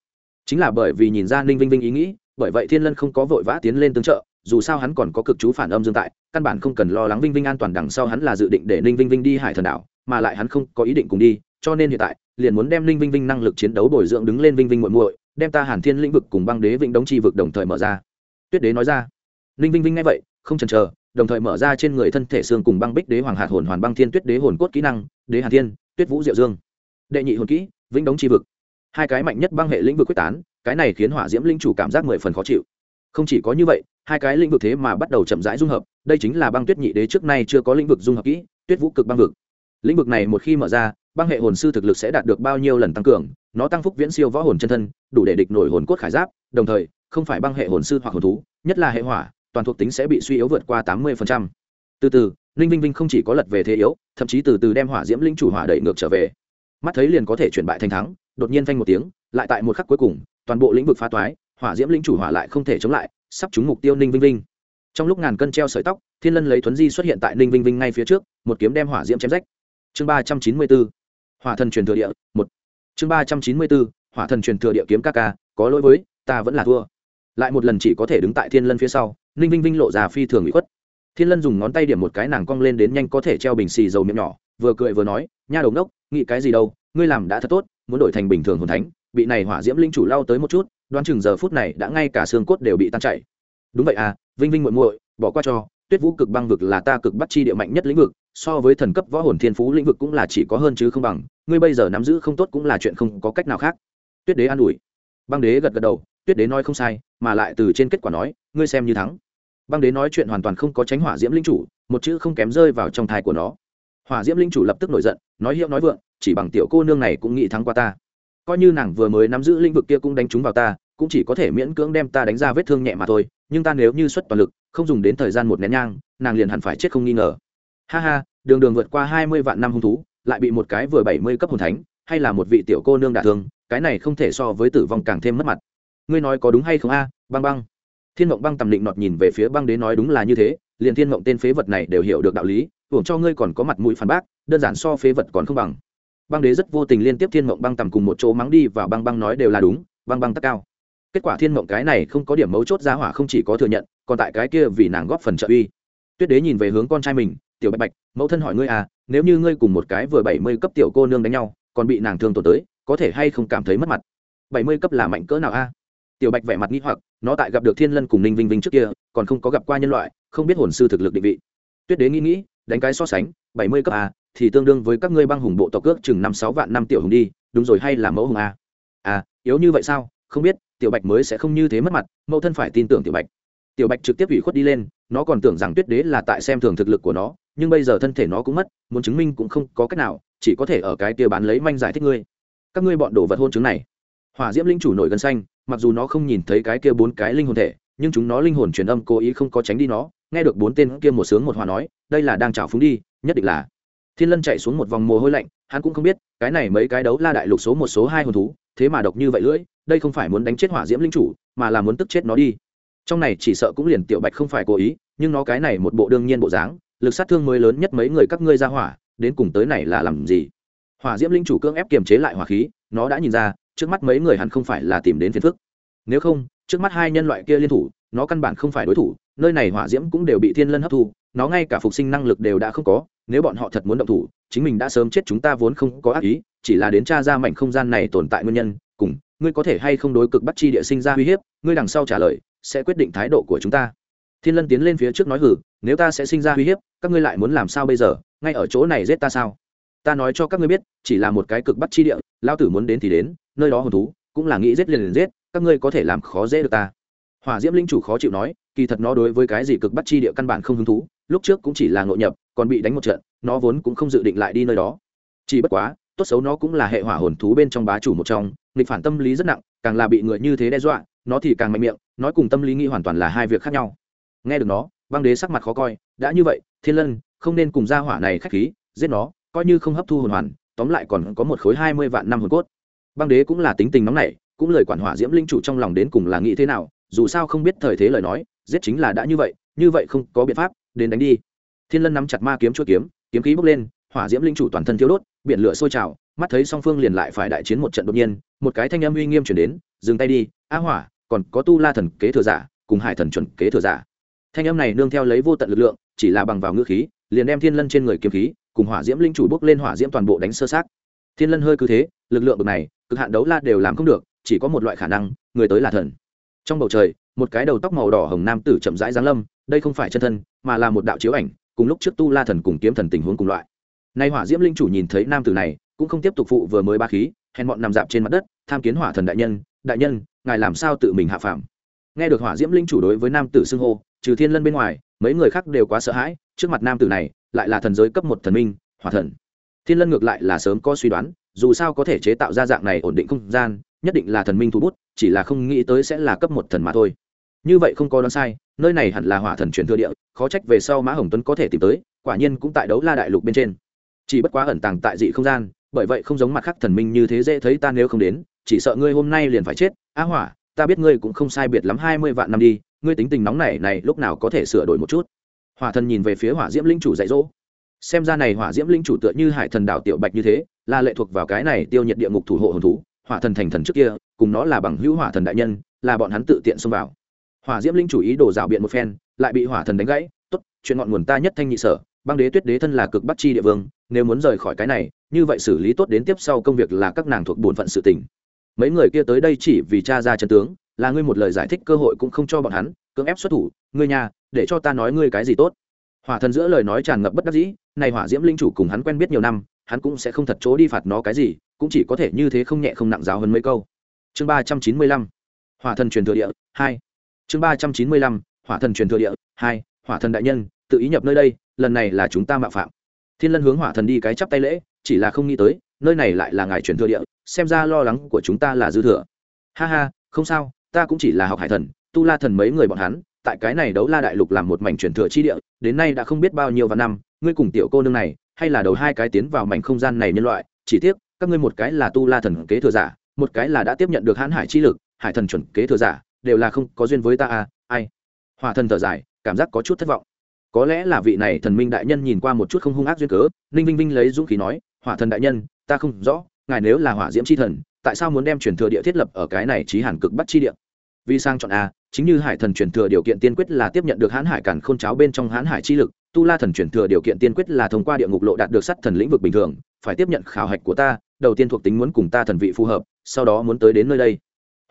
Chính là bởi vì nhìn ra ninh vinh vinh ý nghĩ, bởi vậy thiên lân không có vội vã tiến lên tương trợ dù sao hắn còn có cực chú phản âm dương tại, căn bản không cần lo lắng vinh vinh an toàn đằng sau hắn là dự định để ninh vinh vinh đi hải thần đảo, mà lại hắn không có ý định cùng đi, cho nên hiện tại, liền muốn đem ninh vinh vinh năng lực chiến đấu bồi dưỡng đứng lên vinh vinh muội muội, đem ta hàn thiên lĩnh vực cùng băng đế vĩnh đống chi vực đồng thời mở ra. Tuyết đế nói ra. Ninh vinh vinh nghe vậy, không chần chờ, đồng thời mở ra trên người thân thể xương cùng băng bích đế hoàng hạt hồn hoàn băng thiên tuyết đế hồn cốt kỹ năng, đế hàn thiên, tuyết vũ diệu dương. Đệ nhị hồn kỹ, vĩnh đống chi vực. Hai cái mạnh nhất băng hệ lĩnh vực quyết tán, cái này khiến hỏa diễm linh chủ cảm giác mười phần khó chịu. Không chỉ có như vậy hai cái lĩnh vực thế mà bắt đầu chậm rãi dung hợp, đây chính là băng tuyết nhị đế trước nay chưa có lĩnh vực dung hợp kỹ, tuyết vũ cực băng vực. Lĩnh vực này một khi mở ra, băng hệ hồn sư thực lực sẽ đạt được bao nhiêu lần tăng cường, nó tăng phúc viễn siêu võ hồn chân thân, đủ để địch nổi hồn cốt khải giáp, đồng thời, không phải băng hệ hồn sư hoặc hồn thú, nhất là hệ hỏa, toàn thuộc tính sẽ bị suy yếu vượt qua tám mươi từ từ ninh vinh vinh không chỉ có lật về thế yếu, thậm chí từ từ đem hỏa diễm linh chủ hỏa đẩy ngược trở về. Mắt thấy liền có thể chuyển bại thành thắng, đột nhiên phanh một tiếng, lại tại một khắc cuối cùng, toàn bộ lĩnh vực phá toái, hỏa diễm linh chủ hỏa lại không thể chống lại sắp trúng mục tiêu ninh vinh vinh. Trong lúc ngàn cân treo sợi tóc, thiên lân lấy thuấn di xuất hiện tại ninh vinh vinh ngay phía trước, một kiếm đem hỏa diễm chém rách. Chương ba trăm chín mươi bốn, hỏa thần truyền thừa địa, một. Chương ba trăm chín mươi bốn, hỏa thần truyền thừa địa kiếm ca ca, có lỗi với, ta vẫn là thua. Lại một lần chỉ có thể đứng tại thiên lân phía sau, ninh vinh vinh lộ ra phi thường bị khuất. Thiên lân dùng ngón tay điểm một cái nàng cong lên đến nhanh có thể treo bình xì dầu miệng nhỏ, vừa cười vừa nói, nha đầu đốc nghĩ cái gì đâu, ngươi làm đã thật tốt, muốn đổi thành bình thường hồn thánh, bị này hỏa diễm linh chủ lao tới một chút đoán chừng giờ phút này đã ngay cả xương cốt đều bị tan chảy. Đúng vậy à vinh vinh muội muội, bỏ qua cho. Tuyết vũ cực băng vực là ta cực bắt chi địa mạnh nhất lĩnh vực, so với thần cấp võ hồn thiên phú lĩnh vực cũng là chỉ có hơn chứ không bằng, ngươi bây giờ nắm giữ không tốt cũng là chuyện không có cách nào khác. Tuyết đế an ủi. Băng đế gật gật đầu, tuyết đế nói không sai, mà lại từ trên kết quả nói, ngươi xem như thắng. Băng đế nói chuyện hoàn toàn không có tránh hỏa diễm linh chủ, một chữ không kém rơi vào trong thai của nó. Hỏa diễm linh chủ lập tức nổi giận, nói hiệu nói vượng, chỉ bằng tiểu cô nương này cũng nghĩ thắng qua ta coi như nàng vừa mới nắm giữ lĩnh vực kia cũng đánh trúng vào ta, cũng chỉ có thể miễn cưỡng đem ta đánh ra vết thương nhẹ mà thôi, nhưng ta nếu như xuất toàn lực, không dùng đến thời gian một nén nhang, nàng liền hẳn phải chết không nghi ngờ. Ha ha, đường đường vượt qua hai mươi vạn năm hung thú, lại bị một cái vừa bảy mươi cấp hồn thánh, hay là một vị tiểu cô nương đả thương, cái này không thể so với tử vong càng thêm mất mặt. Ngươi nói có đúng hay không a? Băng băng. Thiên mộng băng tầm định nọt nhìn về phía băng đế nói đúng là như thế, liền thiên mộng tên phế vật này đều hiểu được đạo lý, hưởng cho ngươi còn có mặt mũi phản bác, đơn giản so phế vật còn không bằng băng đế rất vô tình liên tiếp thiên mộng băng tầm cùng một chỗ mắng đi và băng băng nói đều là đúng, băng băng tắc cao. Kết quả thiên mộng cái này không có điểm mấu chốt ra hỏa không chỉ có thừa nhận, còn tại cái kia vì nàng góp phần trợ uy. Tuyết đế nhìn về hướng con trai mình, tiểu bạch bạch, mẫu thân hỏi ngươi à nếu như ngươi cùng một cái vừa bảy mươi cấp tiểu cô nương đánh nhau, còn bị nàng thương tổn tới, có thể hay không cảm thấy mất mặt? Bảy mươi cấp là mạnh cỡ nào a? Tiểu bạch vẻ mặt nghĩ hoặc, nó tại gặp được thiên lân cùng ninh vinh vinh trước kia, còn không có gặp qua nhân loại, không biết hồn sư thực lực định vị. Tuyết đế nghĩ nghĩ đánh cái so sánh, bảy mươi cấp a, thì tương đương với các ngươi băng hùng bộ tộc cước chừng năm sáu vạn năm tiểu hùng đi, đúng rồi hay là mẫu hùng a? À yếu như vậy sao? Không biết, tiểu bạch mới sẽ không như thế mất mặt, mẫu thân phải tin tưởng tiểu bạch. Tiểu bạch trực tiếp ủy khuất đi lên, nó còn tưởng rằng tuyết đế là tại xem thường thực lực của nó, nhưng bây giờ thân thể nó cũng mất, muốn chứng minh cũng không có cách nào, chỉ có thể ở cái kia bán lấy manh giải thích ngươi. Các ngươi bọn đồ vật hôn chứng này. Hỏa diễm linh chủ nổi gân xanh, mặc dù nó không nhìn thấy cái kia bốn cái linh hồn thể, nhưng chúng nó linh hồn truyền âm cố ý không có tránh đi nó nghe được bốn tên kia một sướng một hòa nói, đây là đang trào phúng đi, nhất định là. Thiên lân chạy xuống một vòng mồ hôi lạnh, hắn cũng không biết, cái này mấy cái đấu la đại lục số một số hai hồn thú, thế mà độc như vậy lưỡi, đây không phải muốn đánh chết hỏa diễm linh chủ, mà là muốn tức chết nó đi. Trong này chỉ sợ cũng liền tiểu bạch không phải cố ý, nhưng nó cái này một bộ đương nhiên bộ dáng, lực sát thương mới lớn nhất mấy người các ngươi ra hỏa, đến cùng tới này là làm gì? Hỏa diễm linh chủ cưỡng ép kiềm chế lại hỏa khí, nó đã nhìn ra, trước mắt mấy người hắn không phải là tìm đến phiền phức. Nếu không, trước mắt hai nhân loại kia liên thủ, nó căn bản không phải đối thủ nơi này hỏa diễm cũng đều bị thiên lân hấp thu, nó ngay cả phục sinh năng lực đều đã không có, nếu bọn họ thật muốn động thủ, chính mình đã sớm chết chúng ta vốn không có ác ý, chỉ là đến tra ra mảnh không gian này tồn tại nguyên nhân, cùng, ngươi có thể hay không đối cực bắt chi địa sinh ra uy hiếp, ngươi đằng sau trả lời, sẽ quyết định thái độ của chúng ta. Thiên lân tiến lên phía trước nói hử nếu ta sẽ sinh ra uy hiếp, các ngươi lại muốn làm sao bây giờ, ngay ở chỗ này giết ta sao? Ta nói cho các ngươi biết, chỉ là một cái cực bắt chi địa lao tử muốn đến thì đến, nơi đó hồn thú, cũng là nghĩ giết liền liền giết, các ngươi có thể làm khó dễ được ta hỏa diễm linh chủ khó chịu nói, kỳ thật nó đối với cái gì cực bắt chi địa căn bản không hứng thú, lúc trước cũng chỉ là ngộ nhập, còn bị đánh một trận, nó vốn cũng không dự định lại đi nơi đó. Chỉ bất quá, tốt xấu nó cũng là hệ hỏa hồn thú bên trong bá chủ một trong, nghịch phản tâm lý rất nặng, càng là bị người như thế đe dọa, nó thì càng mạnh miệng, nói cùng tâm lý nghĩ hoàn toàn là hai việc khác nhau. Nghe được nó, băng đế sắc mặt khó coi, đã như vậy, thiên lân, không nên cùng gia hỏa này khách khí, giết nó, coi như không hấp thu hồn hoàn, tóm lại còn có một khối hai mươi vạn năm hồn cốt. Băng đế cũng là tính tình nóng nảy, cũng lời quản hỏa diễm linh chủ trong lòng đến cùng là nghĩ thế nào dù sao không biết thời thế lời nói, giết chính là đã như vậy như vậy không có biện pháp, đến đánh đi. Thiên lân nắm chặt ma kiếm chuỗi kiếm kiếm khí bốc lên, hỏa diễm linh chủ toàn thân thiếu đốt, biển lửa sôi trào, mắt thấy song phương liền lại phải đại chiến một trận đột nhiên, một cái thanh âm uy nghiêm chuyển đến, dừng tay đi, a hỏa, còn có tu la thần kế thừa giả, cùng hải thần chuẩn kế thừa giả. Thanh âm này nương theo lấy vô tận lực lượng, chỉ là bằng vào ngữ khí, liền đem thiên lân trên người kiếm khí, cùng hỏa diễm linh chủ bốc lên hỏa diễm toàn bộ đánh sơ sát thiên lân hơi cứ thế, lực lượng bực này, cực hạn đấu la đều làm không được, chỉ có một loại khả năng, người tới là thần trong bầu trời, một cái đầu tóc màu đỏ hồng nam tử chậm rãi giáng lâm, đây không phải chân thân, mà là một đạo chiếu ảnh, cùng lúc trước tu la thần cùng kiếm thần tình huống cùng loại. Nay hỏa diễm linh chủ nhìn thấy nam tử này, cũng không tiếp tục phụ vừa mới ba khí, hèn bọn nằm dạp trên mặt đất, tham kiến hỏa thần đại nhân đại nhân, ngài làm sao tự mình hạ phàm? Nghe được hỏa diễm linh chủ đối với nam tử xưng hô, trừ thiên lân bên ngoài, mấy người khác đều quá sợ hãi, trước mặt nam tử này, lại là thần giới cấp một thần minh, hỏa thần. Thiên lân ngược lại là sớm có suy đoán, dù sao có thể chế tạo ra dạng này ổn định không gian, nhất định là thần minh thu bút chỉ là không nghĩ tới sẽ là cấp một thần mà thôi. Như vậy không có đoán sai, nơi này hẳn là hỏa thần truyền thừa địa, khó trách về sau mã hồng tuấn có thể tìm tới, quả nhiên cũng tại đấu la đại lục bên trên. Chỉ bất quá ẩn tàng tại dị không gian, bởi vậy không giống mặt khác thần minh như thế dễ thấy ta nếu không đến, chỉ sợ ngươi hôm nay liền phải chết. Á hỏa, ta biết ngươi cũng không sai biệt lắm hai mươi vạn năm đi, ngươi tính tình nóng này này lúc nào có thể sửa đổi một chút? Hỏa thần nhìn về phía hỏa diễm linh chủ dạy dỗ. Xem ra này hỏa diễm linh chủ tựa như hải thần đảo tiểu bạch như thế, là lệ thuộc vào cái này tiêu nhiệt địa ngục thủ hộ hồn thú, hỏa thần thành thần trước kia cùng nó là bằng hữu hỏa thần đại nhân, là bọn hắn tự tiện xông vào. Hỏa diễm linh chủ ý đồ rào biện một phen, lại bị hỏa thần đánh gãy, tốt, chuyện ngọn nguồn ta nhất thanh nhị sở, băng đế tuyết đế thân là cực bắc chi địa vương, nếu muốn rời khỏi cái này, như vậy xử lý tốt đến tiếp sau công việc là các nàng thuộc bổn phận sự tình. Mấy người kia tới đây chỉ vì cha ra chân tướng, là ngươi một lời giải thích cơ hội cũng không cho bọn hắn, cưỡng ép xuất thủ, ngươi nhà, để cho ta nói ngươi cái gì tốt. Hỏa thần giữa lời nói tràn ngập bất đắc dĩ, này hỏa diễm linh chủ cùng hắn quen biết nhiều năm, hắn cũng sẽ không thật chỗ đi phạt nó cái gì, cũng chỉ có thể như thế không nhẹ không nặng giáo hơn mấy câu chương ba trăm chín mươi lăm, hỏa thần truyền thừa địa, hai. Chương ba trăm chín mươi lăm, hỏa thần truyền thừa địa, hai. Hỏa thần đại nhân, tự ý nhập nơi đây, lần này là chúng ta mạo phạm. Thiên lân hướng hỏa thần đi cái chắp tay lễ, chỉ là không nghĩ tới, nơi này lại là ngài truyền thừa địa, xem ra lo lắng của chúng ta là dư thừa. Ha ha, không sao, ta cũng chỉ là học hải thần, tu la thần mấy người bọn hắn, tại cái này đấu la đại lục làm một mảnh truyền thừa chi địa, đến nay đã không biết bao nhiêu vạn năm, ngươi cùng tiểu cô nương này, hay là đầu hai cái tiến vào mảnh không gian này nhân loại, chỉ tiếc, các ngươi một cái là tu la thần kế thừa giả một cái là đã tiếp nhận được hãn hải chi lực, hải thần chuẩn kế thừa giả, đều là không có duyên với ta à ai? Hòa thần thở dài, cảm giác có chút thất vọng. Có lẽ là vị này thần minh đại nhân nhìn qua một chút không hung ác duyên cớ, ninh vinh vinh lấy dũng khí nói, hỏa thần đại nhân, ta không rõ, ngài nếu là hỏa diễm c h i thần, tại sao muốn đem truyền thừa địa thiết lập ở cái này trí hàn cực bắt chi địa? Vì sang chọn a chính như hải thần truyền thừa điều kiện tiên quyết là tiếp nhận được hãn hải cản k h ô n cháo bên trong hãn hải chi lực, tu la thần truyền thừa điều kiện tiên quyết là thông qua địa ngục lộ đạt được sắt thần lĩnh vực bình thường, phải tiếp nhận khảo hạch của ta, đầu tiên thuộc tính muốn cùng ta thần vị phù hợp sau đó muốn tới đến nơi đây.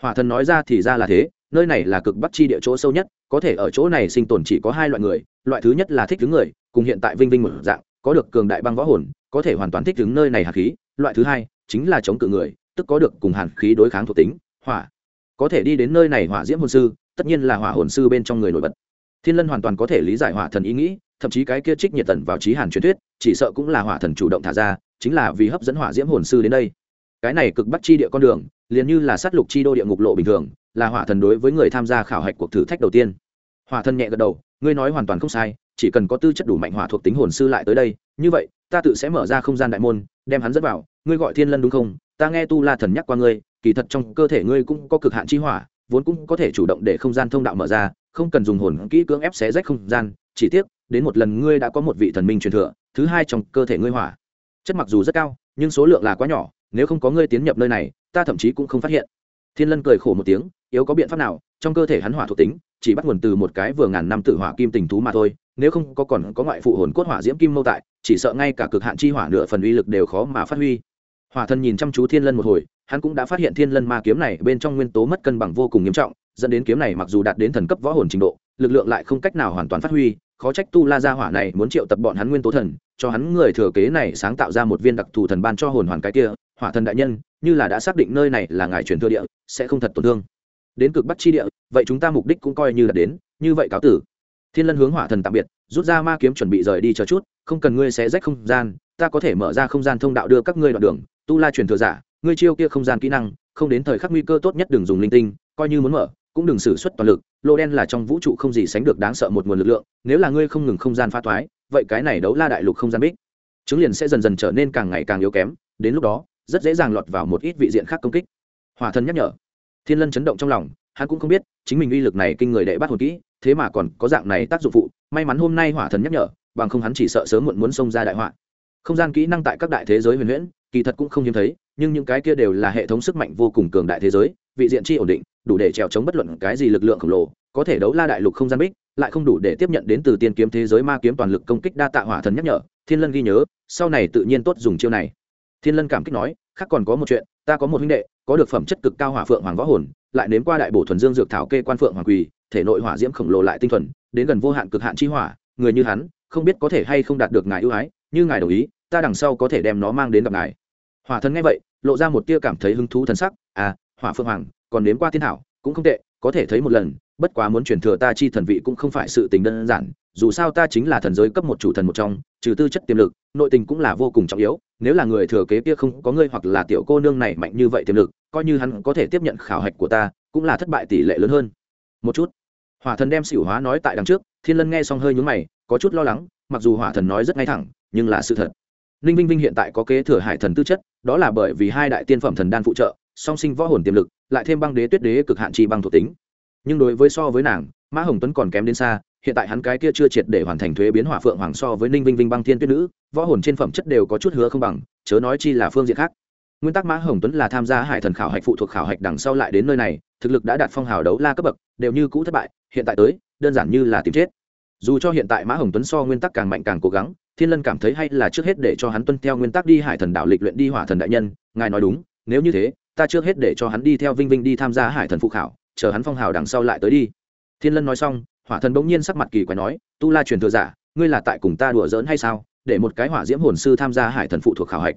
Hỏa thần nói ra thì ra là thế, nơi này là cực bắc chi địa chỗ sâu nhất, có thể ở chỗ này sinh tồn chỉ có hai loại người, loại thứ nhất là thích thứ người, cùng hiện tại vinh vinh một dạng, có được cường đại băng võ hồn, có thể hoàn toàn thích ứng nơi này hạt khí, loại thứ hai chính là chống cự người, tức có được cùng hàn khí đối kháng thuộc tính, hỏa. Có thể đi đến nơi này hỏa diễm hồn sư, tất nhiên là hỏa hồn sư bên trong người nổi bật. Thiên lân hoàn toàn có thể lý giải hỏa thần ý nghĩ, thậm chí cái kia trích nhiệt tần vào trí hàn truyền thuyết, chỉ sợ cũng là hỏa thần chủ động thả ra, chính là vì hấp dẫn hỏa diễm hồn sư đến đây cái này cực bắt chi địa con đường, liền như là sát lục chi đô địa ngục lộ bình thường, là hỏa thần đối với người tham gia khảo hạch cuộc thử thách đầu tiên. Hỏa thần nhẹ gật đầu, ngươi nói hoàn toàn không sai, chỉ cần có tư chất đủ mạnh hỏa thuộc tính hồn sư lại tới đây, như vậy, ta tự sẽ mở ra không gian đại môn, đem hắn dẫn vào, ngươi gọi thiên lân đúng không? Ta nghe tu la thần nhắc qua ngươi, kỳ thật trong cơ thể ngươi cũng có cực hạn chi hỏa, vốn cũng có thể chủ động để không gian thông đạo mở ra, không cần dùng hồn kỹ cưỡng ép xé rách không gian, chỉ tiếc, đến một lần ngươi đã có một vị thần minh truyền thừa, thứ hai trong cơ thể ngươi hỏa. Chất mặc dù rất cao, nhưng số lượng là quá nhỏ nếu không có ngươi tiến nhập nơi này, ta thậm chí cũng không phát hiện. Thiên lân cười khổ một tiếng, yếu có biện pháp nào, trong cơ thể hắn hỏa thuộc tính, chỉ bắt nguồn từ một cái vừa ngàn năm tự hỏa kim tình thú mà thôi, nếu không có còn có ngoại phụ hồn cốt hỏa diễm kim mâu tại, chỉ sợ ngay cả cực hạn chi hỏa nửa phần uy lực đều khó mà phát huy. Hỏa thần nhìn chăm chú thiên lân một hồi, hắn cũng đã phát hiện thiên lân ma kiếm này bên trong nguyên tố mất cân bằng vô cùng nghiêm trọng, dẫn đến kiếm này mặc dù đạt đến thần cấp võ hồn trình độ, lực lượng lại không cách nào hoàn toàn phát huy, khó trách tu la gia hỏa này muốn triệu tập bọn hắn nguyên tố thần, cho hắn người thừa kế này sáng tạo ra một viên đặc thù thần ban cho hồn hoàn cái kia hỏa thần đại nhân, như là đã xác định nơi này là ngài truyền thừa địa, sẽ không thật tổn thương. Đến cực bắc chi địa, vậy chúng ta mục đích cũng coi như là đến, như vậy cáo tử. Thiên lân hướng hỏa thần tạm biệt, rút ra ma kiếm chuẩn bị rời đi chờ chút, không cần ngươi sẽ rách không gian, ta có thể mở ra không gian thông đạo đưa các ngươi đoạn đường. Tu la truyền thừa giả, ngươi chiêu kia không gian kỹ năng, không đến thời khắc nguy cơ tốt nhất đừng dùng linh tinh, coi như muốn mở, cũng đừng xử suất toàn lực. Lô đen là trong vũ trụ không gì sánh được đáng sợ một nguồn lực lượng, nếu là ngươi không ngừng không gian phá thoái, vậy cái này đấu la đại lục không gian bích, chứng liền sẽ dần dần trở nên càng ngày càng yếu kém. Đến lúc đó rất dễ dàng lọt vào một ít vị diện khác công kích. Hòa thân nhắc nhở. Thiên lân chấn động trong lòng, hắn cũng không biết, chính mình uy lực này kinh người đệ bắt hồn kỹ, thế mà còn có dạng này tác dụng phụ, may mắn hôm nay hỏa thần nhắc nhở, bằng không hắn chỉ sợ sớm muộn muốn xông ra đại họa. Không gian kỹ năng tại các đại thế giới huyền huyễn, kỳ thật cũng không hiếm thấy, nhưng những cái kia đều là hệ thống sức mạnh vô cùng cường đại thế giới, vị diện chi ổn định, đủ để trèo chống bất luận cái gì lực lượng khổng lồ, có thể đấu la đại lục không gian bích, lại không đủ để tiếp nhận đến từ tiên kiếm thế giới ma kiếm toàn lực công kích đa tạ hỏa thần nhắc nhở, thiên lân ghi nhớ, sau này tự nhiên tốt dùng chiêu này thiên lân cảm kích nói, khác còn có một chuyện, ta có một huynh đệ, có được phẩm chất cực cao hỏa phượng hoàng võ hồn, lại nếm qua đại bổ thuần dương dược thảo kê quan phượng hoàng quỳ, thể nội hỏa diễm khổng lồ lại tinh thuần, đến gần vô hạn cực hạn chi hỏa, người như hắn, không biết có thể hay không đạt được ngài ưu ái, như ngài đồng ý, ta đằng sau có thể đem nó mang đến gặp ngài. Hỏa thần nghe vậy, lộ ra một tia cảm thấy hứng thú thần sắc à hỏa phượng hoàng, còn nếm qua thiên thảo cũng không tệ, có thể thấy một lần, bất quá muốn truyền thừa ta chi thần vị cũng không phải sự tình đơn giản, dù sao ta chính là thần giới cấp một chủ thần một trong, trừ tư chất tiềm lực, nội tình cũng là vô cùng trọng yếu nếu là người thừa kế kia không có ngươi hoặc là tiểu cô nương này mạnh như vậy tiềm lực, coi như hắn có thể tiếp nhận khảo hạch của ta, cũng là thất bại tỷ lệ lớn hơn. Một chút. Hỏa thần đem xỉu hóa nói tại đằng trước, thiên lân nghe xong hơi nhúng mày, có chút lo lắng, mặc dù hỏa thần nói rất ngay thẳng, nhưng là sự thật. Ninh vinh vinh hiện tại có kế thừa hải thần tư chất, đó là bởi vì hai đại tiên phẩm thần đan phụ trợ, song sinh võ hồn tiềm lực, lại thêm băng đế tuyết đế cực hạn trì băng thuộc tính. Nhưng đối với so với nàng, mã hồng tuấn còn kém đến xa hiện tại hắn cái kia chưa triệt để hoàn thành thuế biến hỏa phượng hoàng so với ninh vinh vinh băng thiên tuyết nữ, võ hồn trên phẩm chất đều có chút hứa không bằng, chớ nói chi là phương diện khác. Nguyên tắc mã hồng tuấn là tham gia hải thần khảo hạch phụ thuộc khảo hạch đằng sau lại đến nơi này, thực lực đã đạt phong hào đấu la cấp bậc, đều như cũ thất bại, hiện tại tới, đơn giản như là tìm chết. Dù cho hiện tại mã hồng tuấn so nguyên tắc càng mạnh càng cố gắng, thiên lân cảm thấy hay là trước hết để cho hắn tuân theo nguyên tắc đi hải thần đạo lịch luyện đi hỏa thần đại nhân, ngài nói đúng, nếu như thế, ta trước hết để cho hắn đi theo vinh vinh đi tham gia hải thần phụ khảo, chờ hắn phong hào đằng sau lại tới đi. Thiên lân nói xong hỏa thần bỗng nhiên sắc mặt kỳ quái nói, tu la truyền thừa giả, ngươi là tại cùng ta đùa giỡn hay sao? Để một cái hỏa diễm hồn sư tham gia hải thần phụ thuộc khảo hạch.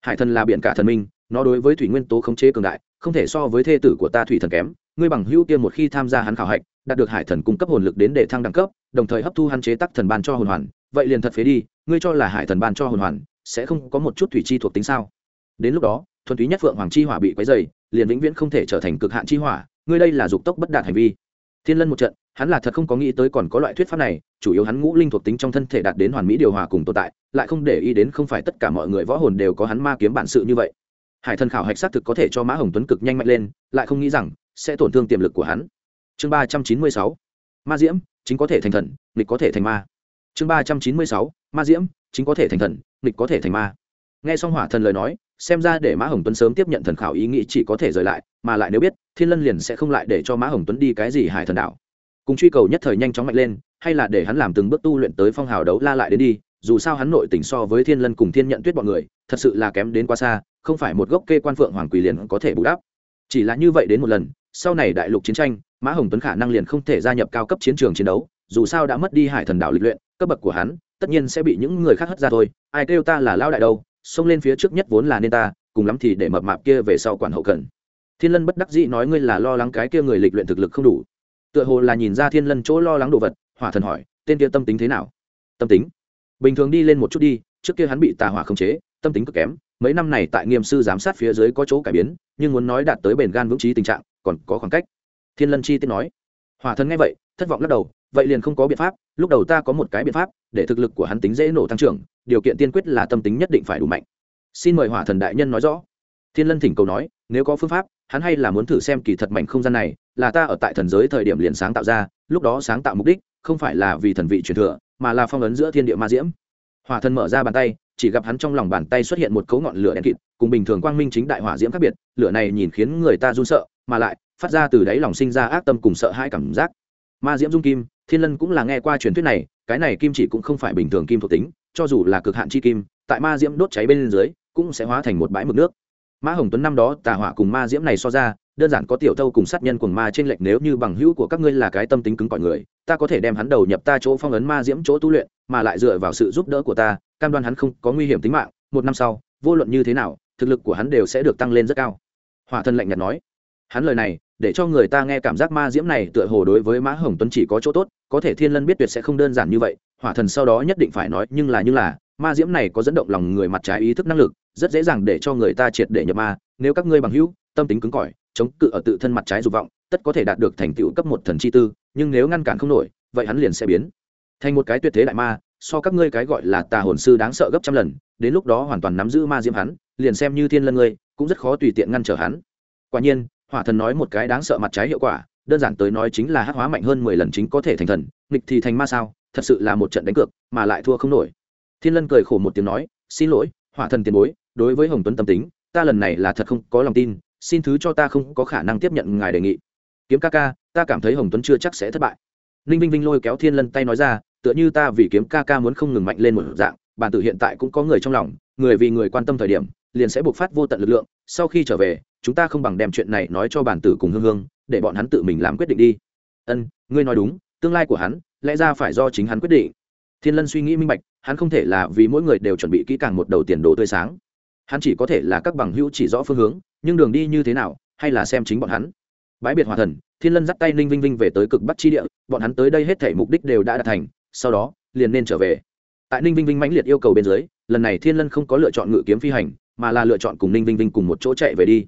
Hải thần là biển cả thần minh, nó đối với thủy nguyên tố khống chế cường đại, không thể so với thê tử của ta thủy thần kém. Ngươi bằng hữu kia một khi tham gia hắn khảo hạch, đạt được hải thần cung cấp hồn lực đến để thăng đẳng cấp, đồng thời hấp thu hắn chế tắc thần ban cho hồn hoàn, vậy liền thật phế đi, ngươi cho là hải thần ban cho hồn hoàn, sẽ không có một chút thủy chi thuộc tính sao? Đến lúc đó, thuần túy nhất phượng hoàng chi hỏa bị quấy dày liền vĩnh viễn không thể trở thành cực hạn chi hỏa, ngươi đây là dục tốc bất đạt hành vi. Thiên lân một trận hắn là thật không có nghĩ tới còn có loại thuyết pháp này, chủ yếu hắn ngũ linh thuộc tính trong thân thể đạt đến hoàn mỹ điều hòa cùng tồn tại, lại không để ý đến không phải tất cả mọi người võ hồn đều có hắn ma kiếm bản sự như vậy. Hải thần khảo hạch xác thực có thể cho mã hồng tuấn cực nhanh mạnh lên, lại không nghĩ rằng sẽ tổn thương tiềm lực của hắn. Chương ba trăm chín mươi sáu, ma diễm, chính có thể thành thần, nghịch có thể thành ma. Chương ba trăm chín mươi sáu, ma diễm, chính có thể thành thần, nghịch có thể thành ma. Nghe xong hỏa thần lời nói, xem ra để mã hồng tuấn sớm tiếp nhận thần khảo ý nghĩ chỉ có thể rời lại, mà lại nếu biết, thiên lân liền sẽ không lại để cho mã hồng tuấn đi cái gì hải thần đảo cùng truy cầu nhất thời nhanh chóng mạnh lên, hay là để hắn làm từng bước tu luyện tới phong hào đấu la lại đến đi, dù sao hắn nội tình so với thiên lân cùng thiên nhận tuyết bọn người, thật sự là kém đến quá xa, không phải một gốc kê quan phượng hoàng quỳ liền có thể bù đắp. Chỉ là như vậy đến một lần, sau này đại lục chiến tranh, mã hồng tuấn khả năng liền không thể gia nhập cao cấp chiến trường chiến đấu, dù sao đã mất đi hải thần đảo lịch luyện, cấp bậc của hắn, tất nhiên sẽ bị những người khác hất ra thôi, ai kêu ta là lao đại đâu, xông lên phía trước nhất vốn là nên ta, cùng lắm thì để mập mạp kia về sau quản hậu cần. Thiên lân bất đắc dĩ nói ngươi là lo lắng cái kia người lịch luyện thực lực không đủ tựa hồ là nhìn ra thiên lân chỗ lo lắng đồ vật, hỏa thần hỏi, tên kia tâm tính thế nào? Tâm tính? Bình thường đi lên một chút đi, trước kia hắn bị tà hỏa khống chế, tâm tính cực kém, mấy năm này tại nghiêm sư giám sát phía dưới có chỗ cải biến, nhưng muốn nói đạt tới bền gan vững trí tình trạng, còn có khoảng cách. Thiên lân chi tiết nói. Hỏa thần nghe vậy, thất vọng lắc đầu, vậy liền không có biện pháp, lúc đầu ta có một cái biện pháp, để thực lực của hắn tính dễ nổ tăng trưởng, điều kiện tiên quyết là tâm tính nhất định phải đủ mạnh. Xin mời hỏa thần đại nhân nói rõ. Thiên lân thỉnh cầu nói, nếu có phương pháp, hắn hay là muốn thử xem kỳ thật mạnh không gian này là ta ở tại thần giới thời điểm liền sáng tạo ra, lúc đó sáng tạo mục đích không phải là vì thần vị truyền thừa, mà là phong ấn giữa thiên địa ma diễm. Hỏa thần mở ra bàn tay, chỉ gặp hắn trong lòng bàn tay xuất hiện một cấu ngọn lửa đen kịt, cùng bình thường quang minh chính đại hỏa diễm khác biệt, lửa này nhìn khiến người ta run sợ, mà lại phát ra từ đáy lòng sinh ra ác tâm cùng sợ hãi cảm giác. Ma diễm dung kim, thiên lân cũng là nghe qua truyền thuyết này, cái này kim chỉ cũng không phải bình thường kim thuộc tính, cho dù là cực hạn chi kim, tại ma diễm đốt cháy bên dưới, cũng sẽ hóa thành một bãi mực nước. Mã hồng tuấn năm đó tà hỏa cùng ma diễm này so ra đơn giản có tiểu thâu cùng sát nhân cuồng ma trên lệch nếu như bằng hữu của các ngươi là cái tâm tính cứng cỏi người, ta có thể đem hắn đầu nhập ta chỗ phong ấn ma diễm chỗ tu luyện, mà lại dựa vào sự giúp đỡ của ta, cam đoan hắn không có nguy hiểm tính mạng, một năm sau, vô luận như thế nào, thực lực của hắn đều sẽ được tăng lên rất cao. Hỏa thần lạnh nhạt nói. Hắn lời này, để cho người ta nghe cảm giác ma diễm này tựa hồ đối với mã hồng tuấn chỉ có chỗ tốt, có thể thiên lân biết tuyệt sẽ không đơn giản như vậy, hỏa thần sau đó nhất định phải nói, nhưng là như là, ma diễm này có dẫn động lòng người mặt trái ý thức năng lực, rất dễ dàng để cho người ta triệt để nhập ma, nếu các ngươi bằng hữu, tâm tính cứng cỏi chống cự ở tự thân mặt trái dục vọng, tất có thể đạt được thành tựu cấp một thần chi tư, nhưng nếu ngăn cản không nổi, vậy hắn liền sẽ biến thành một cái tuyệt thế đại ma, so các ngươi cái gọi là tà hồn sư đáng sợ gấp trăm lần, đến lúc đó hoàn toàn nắm giữ ma diễm hắn, liền xem như thiên lân ngươi, cũng rất khó tùy tiện ngăn trở hắn. Quả nhiên, hỏa thần nói một cái đáng sợ mặt trái hiệu quả, đơn giản tới nói chính là hắc hóa mạnh hơn mười lần chính có thể thành thần, nghịch thì thành ma sao, thật sự là một trận đánh cược, mà lại thua không nổi. Thiên lân cười khổ một tiếng nói, xin lỗi, hỏa thần tiền bối, đối với hồng tuấn tâm tính, ta lần này là thật không có lòng tin xin thứ cho ta không có khả năng tiếp nhận ngài đề nghị. Kiếm ca ca, ta cảm thấy hồng tuấn chưa chắc sẽ thất bại. Ninh vinh vinh lôi kéo thiên lân tay nói ra, tựa như ta vì kiếm ca ca muốn không ngừng mạnh lên một dạng, bản tử hiện tại cũng có người trong lòng, người vì người quan tâm thời điểm, liền sẽ buộc phát vô tận lực lượng, sau khi trở về, chúng ta không bằng đem chuyện này nói cho bản tử cùng hương hương, để bọn hắn tự mình làm quyết định đi. Ân, ngươi nói đúng, tương lai của hắn, lẽ ra phải do chính hắn quyết định. Thiên lân suy nghĩ minh bạch, hắn không thể là vì mỗi người đều chuẩn bị kỹ càng một đầu tiền đồ tươi sáng. Hắn chỉ có thể là các bằng hữu chỉ rõ phương hướng nhưng đường đi như thế nào, hay là xem chính bọn hắn. Bãi biệt hòa thần, thiên lân dắt tay ninh vinh vinh về tới cực bắc chi địa, bọn hắn tới đây hết thể mục đích đều đã đạt thành, sau đó, liền nên trở về. Tại ninh vinh vinh mãnh liệt yêu cầu bên dưới, lần này thiên lân không có lựa chọn ngự kiếm phi hành, mà là lựa chọn cùng ninh vinh vinh cùng một chỗ chạy về đi.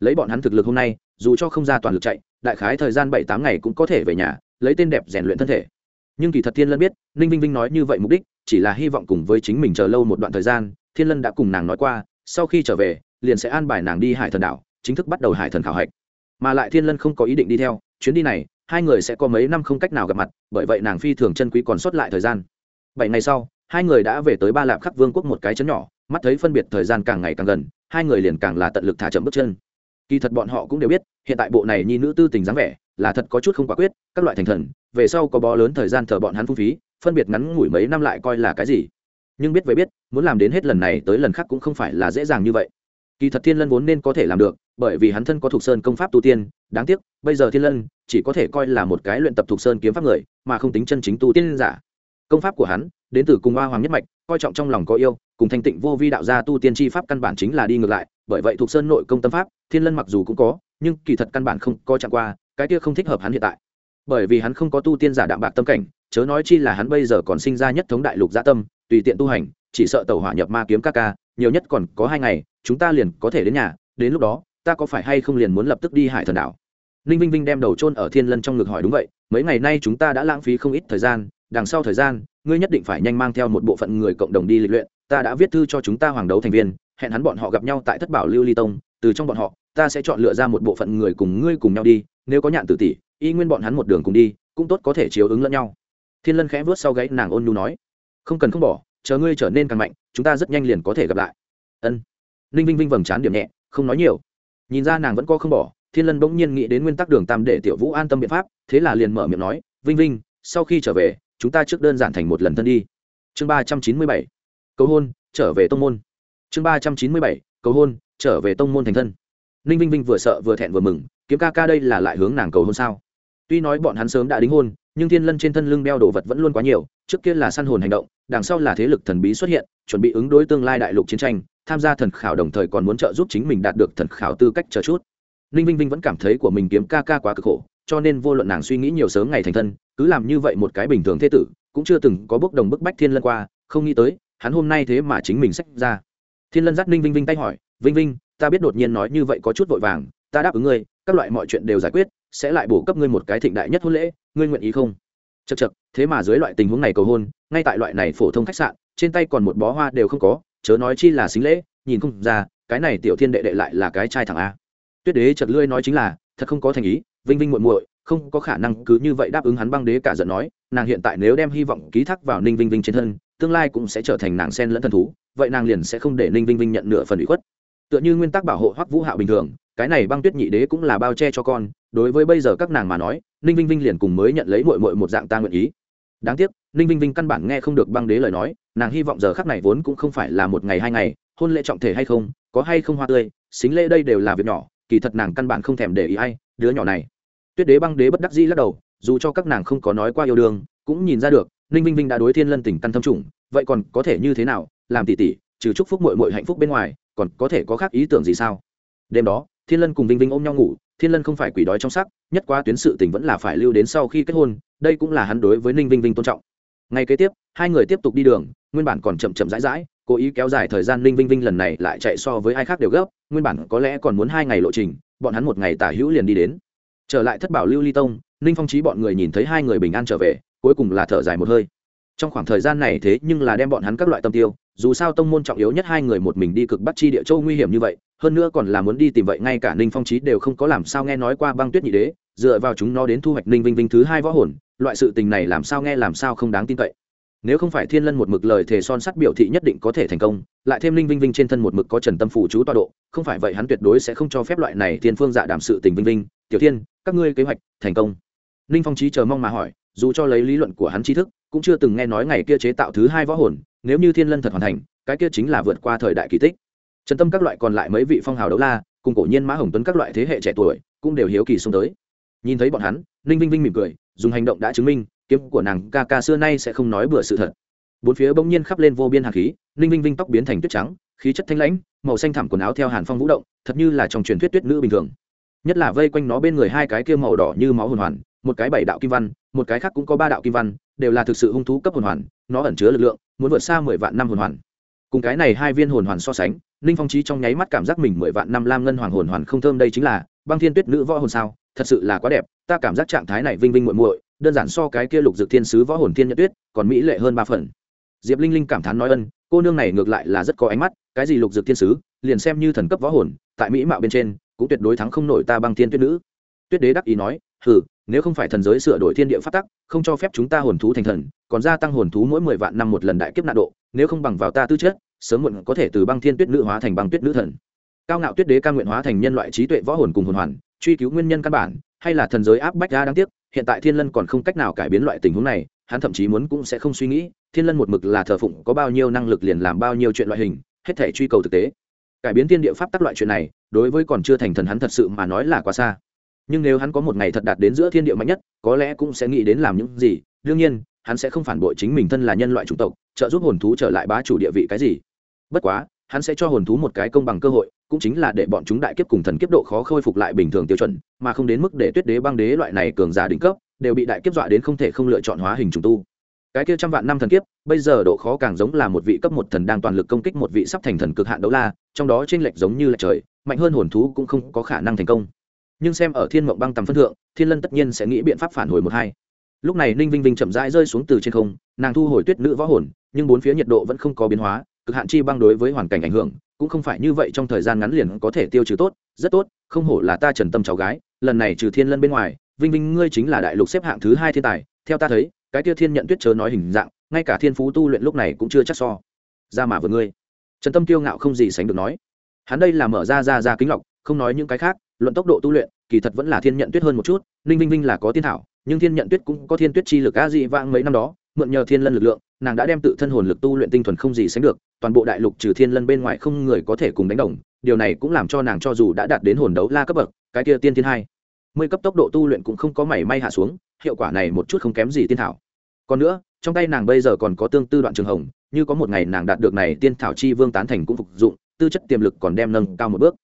Lấy bọn hắn thực lực hôm nay, dù cho không ra toàn lực chạy, đại khái thời gian bảy tám ngày cũng có thể về nhà, lấy tên đẹp rèn luyện thân thể. Nhưng kỳ thật thiên lân biết, ninh vinh vinh nói như vậy mục đích, chỉ là hy vọng cùng với chính mình chờ lâu một đoạn thời gian, thiên lân đã cùng nàng nói qua, sau khi trở về liền sẽ an bài nàng đi hải thần đảo, chính thức bắt đầu hải thần khảo hạch. Mà lại thiên lân không có ý định đi theo, chuyến đi này, hai người sẽ có mấy năm không cách nào gặp mặt, bởi vậy nàng phi thường chân quý còn sót lại thời gian. Bảy ngày sau, hai người đã về tới ba lạp khắc vương quốc một cái chấn nhỏ, mắt thấy phân biệt thời gian càng ngày càng gần, hai người liền càng là tận lực thả chậm bước chân. Kỳ thật bọn họ cũng đều biết, hiện tại bộ này nhi nữ tư tình dáng vẻ, là thật có chút không quả quyết, các loại thành thần, về sau có bó lớn thời gian thờ bọn hắn phung phí, phân biệt ngắn ngủi mấy năm lại coi là cái gì. Nhưng biết với biết, muốn làm đến hết lần này tới lần khác cũng không phải là dễ dàng như vậy kỳ thật thiên lân vốn nên có thể làm được, bởi vì hắn thân có thuộc sơn công pháp tu tiên, đáng tiếc, bây giờ thiên lân chỉ có thể coi là một cái luyện tập thuộc sơn kiếm pháp người, mà không tính chân chính tu tiên giả. Công pháp của hắn, đến từ cùng hoa hoàng nhất mạch, coi trọng trong lòng có yêu, cùng thanh tịnh vô vi đạo gia tu tiên chi pháp căn bản chính là đi ngược lại, bởi vậy thuộc sơn nội công tâm pháp, thiên lân mặc dù cũng có, nhưng kỳ thật căn bản không coi chạm qua, cái kia không thích hợp hắn hiện tại. Bởi vì hắn không có tu tiên giả đạm bạc tâm cảnh, chớ nói chi là hắn bây giờ còn sinh ra nhất thống đại lục gia tâm, tùy tiện tu hành chỉ sợ tàu hỏa nhập ma kiếm ca ca, nhiều nhất còn có hai ngày, chúng ta liền có thể đến nhà, đến lúc đó, ta có phải hay không liền muốn lập tức đi hải thần đảo? Ninh vinh vinh đem đầu trôn ở thiên lân trong ngực hỏi đúng vậy, mấy ngày nay chúng ta đã lãng phí không ít thời gian, đằng sau thời gian, ngươi nhất định phải nhanh mang theo một bộ phận người cộng đồng đi lịch luyện, ta đã viết thư cho chúng ta hoàng đấu thành viên, hẹn hắn bọn họ gặp nhau tại thất bảo lưu ly tông, từ trong bọn họ, ta sẽ chọn lựa ra một bộ phận người cùng ngươi cùng nhau đi, nếu có nhạn tử tỷ, y nguyên bọn hắn một đường cùng đi, cũng tốt có thể chiếu ứng lẫn nhau. Thiên lân khẽ vớt sau gáy nàng ôn nhu nói, không cần không bỏ chờ ngươi trở nên càng mạnh, chúng ta rất nhanh liền có thể gặp lại. Ân. Ninh vinh vinh vầng trán điểm nhẹ, không nói nhiều. Nhìn ra nàng vẫn có không bỏ, thiên lân bỗng nhiên nghĩ đến nguyên tắc đường tam để tiểu vũ an tâm biện pháp, thế là liền mở miệng nói, vinh vinh, sau khi trở về, chúng ta trước đơn giản thành một lần thân đi. Chương ba trăm chín mươi bảy. Cầu hôn, trở về tông môn. Chương ba trăm chín mươi bảy. Cầu hôn, trở về tông môn thành thân. Ninh vinh vinh vừa sợ vừa thẹn vừa mừng, kiếm ca ca đây là lại hướng nàng cầu hôn sao? Tuy nói bọn hắn sớm đã đính hôn nhưng thiên lân trên thân lưng đeo đồ vật vẫn luôn quá nhiều, trước kia là săn hồn hành động, đằng sau là thế lực thần bí xuất hiện, chuẩn bị ứng đối tương lai đại lục chiến tranh, tham gia thần khảo đồng thời còn muốn trợ giúp chính mình đạt được thần khảo tư cách chờ chút. Ninh vinh vinh vẫn cảm thấy của mình kiếm ca ca quá cực khổ, cho nên vô luận nàng suy nghĩ nhiều sớm ngày thành thân, cứ làm như vậy một cái bình thường thế tử, cũng chưa từng có bước đồng bức bách thiên lân qua, không nghĩ tới, hắn hôm nay thế mà chính mình sách ra. Thiên lân dắt ninh vinh vinh tay hỏi, vinh vinh, ta biết đột nhiên nói như vậy có chút vội vàng, ta đáp ứng ngươi, các loại mọi chuyện đều giải quyết sẽ lại bổ cấp ngươi một cái thịnh đại nhất hôn lễ, ngươi nguyện ý không? Chật chật thế mà dưới loại tình huống này cầu hôn, ngay tại loại này phổ thông khách sạn, trên tay còn một bó hoa đều không có, chớ nói chi là xính lễ, nhìn không ra, cái này tiểu thiên đệ đệ lại là cái trai thẳng a. Tuyết đế chật lươi nói chính là, thật không có thành ý, vinh vinh muội muội, không có khả năng cứ như vậy đáp ứng hắn băng đế cả giận nói, nàng hiện tại nếu đem hy vọng ký thác vào ninh vinh vinh trên thân, tương lai cũng sẽ trở thành nàng sen lẫn thần thú, vậy nàng liền sẽ không để ninh vinh vinh nhận nửa phần ủy khuất. Tựa như nguyên tắc bảo hộ hoắc vũ hạo bình thường cái này băng tuyết nhị đế cũng là bao che cho con, đối với bây giờ các nàng mà nói, ninh vinh vinh liền cùng mới nhận lấy mội mội một dạng ta nguyện ý. Đáng tiếc, ninh vinh vinh căn bản nghe không được băng đế lời nói, nàng hy vọng giờ khắc này vốn cũng không phải là một ngày hai ngày, hôn lễ trọng thể hay không, có hay không hoa tươi, xính lễ đây đều là việc nhỏ, kỳ thật nàng căn bản không thèm để ý ai, đứa nhỏ này. Tuyết đế băng đế bất đắc dĩ lắc đầu, dù cho các nàng không có nói qua yêu đương, cũng nhìn ra được, ninh vinh vinh đã đối thiên lân tình căn thâm trùng, vậy còn có thể như thế nào, làm tỷ tỷ trừ chúc phúc mội mội hạnh phúc bên ngoài, còn có thể có khác ý tưởng gì sao? Đêm đó thiên lân cùng vinh vinh ôm nhau ngủ, thiên lân không phải quỷ đói trong sắc, nhất qua tuyến sự tình vẫn là phải lưu đến sau khi kết hôn, đây cũng là hắn đối với ninh vinh vinh tôn trọng. Ngay kế tiếp, hai người tiếp tục đi đường, nguyên bản còn chậm chậm rãi rãi, cố ý kéo dài thời gian ninh vinh vinh lần này lại chạy so với ai khác đều gấp, nguyên bản có lẽ còn muốn hai ngày lộ trình, bọn hắn một ngày tả hữu liền đi đến. Trở lại thất bảo lưu ly tông, ninh phong trí bọn người nhìn thấy hai người bình an trở về, cuối cùng là thở dài một hơi trong khoảng thời gian này thế nhưng là đem bọn hắn các loại tâm tiêu, dù sao tông môn trọng yếu nhất hai người một mình đi cực bắc chi địa châu nguy hiểm như vậy, hơn nữa còn là muốn đi tìm vậy ngay cả ninh phong trí đều không có làm sao nghe nói qua băng tuyết nhị đế, dựa vào chúng nó đến thu hoạch ninh vinh vinh thứ hai võ hồn, loại sự tình này làm sao nghe làm sao không đáng tin cậy. Nếu không phải thiên lân một mực lời thề son sắt biểu thị nhất định có thể thành công, lại thêm ninh vinh vinh trên thân một mực có trần tâm phụ chú tọa độ, không phải vậy hắn tuyệt đối sẽ không cho phép loại này thiên phương dạ đảm sự tình vinh vinh, tiểu thiên, các ngươi kế hoạch thành công. Ninh phong trí chờ mong mà hỏi, dù cho lấy lý luận của hắn tri thức cũng chưa từng nghe nói ngày kia chế tạo thứ hai võ hồn, nếu như thiên lân thật hoàn thành, cái kia chính là vượt qua thời đại kỳ tích. Trần tâm các loại còn lại mấy vị phong hào đấu la, cùng cổ nhiên mã hồng tuấn các loại thế hệ trẻ tuổi, cũng đều hiếu kỳ xông tới. Nhìn thấy bọn hắn, ninh vinh vinh mỉm cười, dùng hành động đã chứng minh, kiếm của nàng ca ca xưa nay sẽ không nói bừa sự thật. Bốn phía bỗng nhiên khắp lên vô biên hàn khí, ninh vinh vinh tóc biến thành tuyết trắng, khí chất thanh lãnh, màu xanh thẳm quần áo theo hàn phong vũ động, thật như là trong truyền thuyết tuyết nữ bình thường. Nhất là vây quanh nó bên người hai cái kia màu đỏ như máu hồn hoàn một cái bảy đạo kim văn, một cái khác cũng có ba đạo kim văn, đều là thực sự hung thú cấp hồn hoàn, nó ẩn chứa lực lượng, muốn vượt xa mười vạn năm hồn hoàn. Cùng cái này hai viên hồn hoàn so sánh, ninh phong trí trong nháy mắt cảm giác mình mười vạn năm lam ngân hoàng hồn hoàn không thơm đây chính là, băng thiên tuyết nữ võ hồn sao, thật sự là quá đẹp, ta cảm giác trạng thái này vinh vinh muội muội, đơn giản so cái kia lục dược thiên sứ võ hồn thiên nhật tuyết, còn mỹ lệ hơn ba phần. Diệp linh linh cảm thán nói ân, cô nương này ngược lại là rất có ánh mắt, cái gì lục dược thiên sứ, liền xem như thần cấp võ hồn, tại mỹ mạo bên trên, cũng tuyệt đối thắng không nổi ta băng thiên tuyết nữ. Tuyết đế đắc ý nói, hừ nếu không phải thần giới sửa đổi thiên địa phát tắc, không cho phép chúng ta hồn thú thành thần, còn gia tăng hồn thú mỗi mười vạn năm một lần đại kiếp nạn độ, nếu không bằng vào ta tư chất, sớm muộn có thể từ băng thiên tuyết nữ hóa thành băng tuyết nữ thần. Cao ngạo tuyết đế ca nguyện hóa thành nhân loại trí tuệ võ hồn cùng hồn hoàn, truy cứu nguyên nhân căn bản, hay là thần giới áp bách ra đáng tiếc, hiện tại thiên lân còn không cách nào cải biến loại tình huống này, hắn thậm chí muốn cũng sẽ không suy nghĩ, thiên lân một mực là thờ phụng có bao nhiêu năng lực liền làm bao nhiêu chuyện loại hình, hết thể truy cầu thực tế. Cải biến thiên địa pháp tắc loại chuyện này, đối với còn chưa thành thần hắn thật sự mà nói là quá xa nhưng nếu hắn có một ngày thật đạt đến giữa thiên địa mạnh nhất, có lẽ cũng sẽ nghĩ đến làm những gì. Đương nhiên, hắn sẽ không phản bội chính mình thân là nhân loại chủng tộc, trợ giúp hồn thú trở lại bá chủ địa vị cái gì. Bất quá, hắn sẽ cho hồn thú một cái công bằng cơ hội, cũng chính là để bọn chúng đại kiếp cùng thần kiếp độ khó khôi phục lại bình thường tiêu chuẩn, mà không đến mức để tuyết đế, băng đế loại này cường giả đỉnh cấp, đều bị đại kiếp dọa đến không thể không lựa chọn hóa hình trùng tu. Cái kia trăm vạn năm thần kiếp, bây giờ độ khó càng giống là một vị cấp một thần đang toàn lực công kích một vị sắp thành thần cực hạn đấu la, trong đó trên lệch giống như là trời, mạnh hơn hồn thú cũng không có khả năng thành công nhưng xem ở thiên mộng băng tầm phân thượng, thiên lân tất nhiên sẽ nghĩ biện pháp phản hồi một hai. Lúc này ninh vinh vinh chậm rãi rơi xuống từ trên không, nàng thu hồi tuyết nữ võ hồn, nhưng bốn phía nhiệt độ vẫn không có biến hóa, cực hạn chi băng đối với hoàn cảnh ảnh hưởng, cũng không phải như vậy trong thời gian ngắn liền có thể tiêu trừ tốt. Rất tốt, không hổ là ta trần tâm cháu gái, lần này trừ thiên lân bên ngoài, vinh vinh ngươi chính là đại lục xếp hạng thứ hai thiên tài. Theo ta thấy, cái tiêu thiên nhận tuyết chớ nói hình dạng, ngay cả thiên phú tu luyện lúc này cũng chưa chắc so. Ra mà vừa ngươi. Trần tâm tiêu ngạo không gì sánh được nói. Hắn đây là mở ra ra ra kính lọc, không nói những cái khác luận tốc độ tu luyện, kỳ thật vẫn là thiên nhận tuyết hơn một chút, ninh vinh vinh là có tiên thảo, nhưng thiên nhận tuyết cũng có thiên tuyết chi lực a dị vãng mấy năm đó, mượn nhờ thiên lân lực lượng, nàng đã đem tự thân hồn lực tu luyện tinh thuần không gì sánh được, toàn bộ đại lục trừ thiên lân bên ngoài không người có thể cùng đánh đồng, điều này cũng làm cho nàng cho dù đã đạt đến hồn đấu la cấp bậc, cái kia tiên thiên hai, mười cấp tốc độ tu luyện cũng không có mảy may hạ xuống, hiệu quả này một chút không kém gì tiên thảo. Còn nữa, trong tay nàng bây giờ còn có tương tư đoạn trường hồng, như có một ngày nàng đạt được này tiên thảo chi vương tán thành cũng phục dụng, tư chất tiềm lực còn đem nâng cao một bước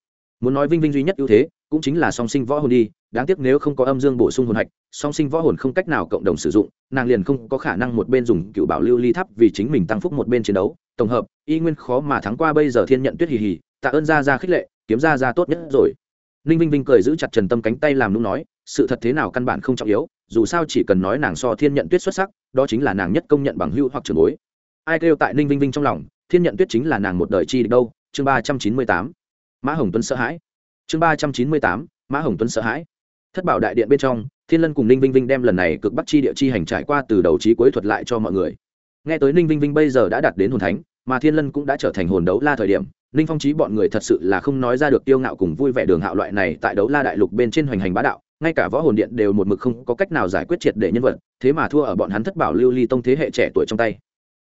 muốn nói vinh vinh duy nhất ưu thế cũng chính là song sinh võ hồn đi. Đáng tiếc nếu không có âm dương bổ sung hồn hạch, song sinh võ hồn không cách nào cộng đồng sử dụng, nàng liền không có khả năng một bên dùng cựu bảo lưu ly tháp vì chính mình tăng phúc một bên chiến đấu. Tổng hợp, y nguyên khó mà thắng qua bây giờ thiên nhận tuyết hì hì, tạ ơn ra ra khích lệ, kiếm ra ra tốt nhất rồi. Ninh vinh vinh cười giữ chặt trần tâm cánh tay làm nung nói, sự thật thế nào căn bản không trọng yếu, dù sao chỉ cần nói nàng so thiên nhận tuyết xuất sắc, đó chính là nàng nhất công nhận bằng hưu hoặc trường bối. Ai kêu tại ninh vinh vinh trong lòng, thiên nhận tuyết chính là nàng một đời chi đâu? Chương ba trăm chín mươi tám mã hồng tuấn sợ hãi. Chương ba trăm chín mươi tám, mã hồng tuấn sợ hãi. Thất bảo đại điện bên trong, thiên lân cùng ninh vinh vinh đem lần này cực bắc chi địa chi hành trải qua từ đầu trí cuối thuật lại cho mọi người. Nghe tới ninh vinh vinh bây giờ đã đạt đến hồn thánh, mà thiên lân cũng đã trở thành hồn đấu la thời điểm, ninh phong trí bọn người thật sự là không nói ra được tiêu ngạo cùng vui vẻ đường hạo loại này tại đấu la đại lục bên trên hoành hành bá đạo, ngay cả võ hồn điện đều một mực không có cách nào giải quyết triệt để nhân vật, thế mà thua ở bọn hắn thất bảo lưu ly tông thế hệ trẻ tuổi trong tay.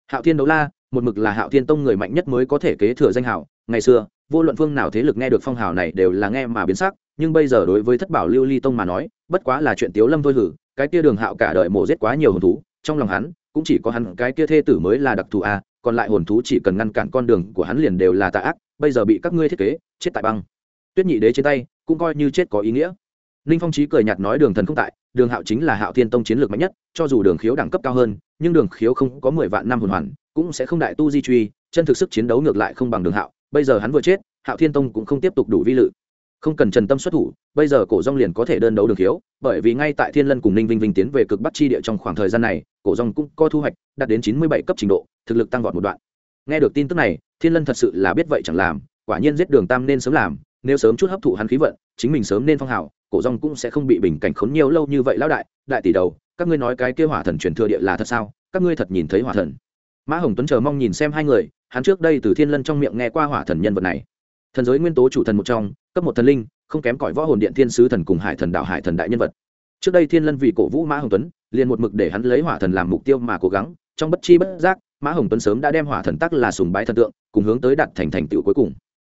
Hạo thiên đấu la, một mực là hạo thiên tông người mạnh nhất mới có thể kế thừa danh hạo ngày xưa, vô luận phương nào thế lực nghe được phong hào này đều là nghe mà biến sắc, nhưng bây giờ đối với thất bảo lưu ly tông mà nói, bất quá là chuyện tiếu lâm thôi hử, cái kia đường hạo cả đời mổ giết quá nhiều hồn thú, trong lòng hắn, cũng chỉ có hắn, cái kia thê tử mới là đặc thù a, còn lại hồn thú chỉ cần ngăn cản con đường của hắn liền đều là tà ác, bây giờ bị các ngươi thiết kế, chết tại băng. Tuyết nhị đế trên tay, cũng coi như chết có ý nghĩa. Ninh phong trí cười nhạt nói đường thần không tại, đường hạo chính là hạo thiên tông chiến lược mạnh nhất, cho dù đường khiếu đẳng cấp cao hơn, nhưng đường khiếu không có mười vạn năm hồn hoàn, cũng sẽ không đại tu di truy, chân thực sức chiến đấu ngược lại không bằng đường hạo bây giờ hắn vừa chết, hạo thiên tông cũng không tiếp tục đủ vi lự. Không cần trần tâm xuất thủ, bây giờ cổ rong liền có thể đơn đấu đường khiếu, bởi vì ngay tại thiên lân cùng ninh vinh vinh tiến về cực bắc chi địa trong khoảng thời gian này, cổ rong cũng có thu hoạch, đạt đến chín mươi bảy cấp trình độ, thực lực tăng vọt một đoạn. Nghe được tin tức này, thiên lân thật sự là biết vậy chẳng làm, quả nhiên giết đường tam nên sớm làm, nếu sớm chút hấp thụ hắn khí vận, chính mình sớm nên phong hào, cổ rong cũng sẽ không bị bình cảnh khốn nhiều lâu như vậy lão đại đại tỷ đầu, các ngươi nói cái kêu hỏa thần truyền thừa địa là thật sao? Các ngươi thật nhìn thấy hỏa thần. Mã hồng tuấn chờ mong nhìn xem hai người hắn trước đây từ thiên lân trong miệng nghe qua hỏa thần nhân vật này. Thần giới nguyên tố chủ thần một trong, cấp một thần linh, không kém cỏi võ hồn điện thiên sứ thần cùng hải thần đạo hải thần đại nhân vật. Trước đây thiên lân vì cổ vũ mã hồng tuấn, liền một mực để hắn lấy hỏa thần làm mục tiêu mà cố gắng, trong bất chi bất giác, mã hồng tuấn sớm đã đem hỏa thần tắc là sùng bái thần tượng, cùng hướng tới đạt thành thành tựu cuối cùng.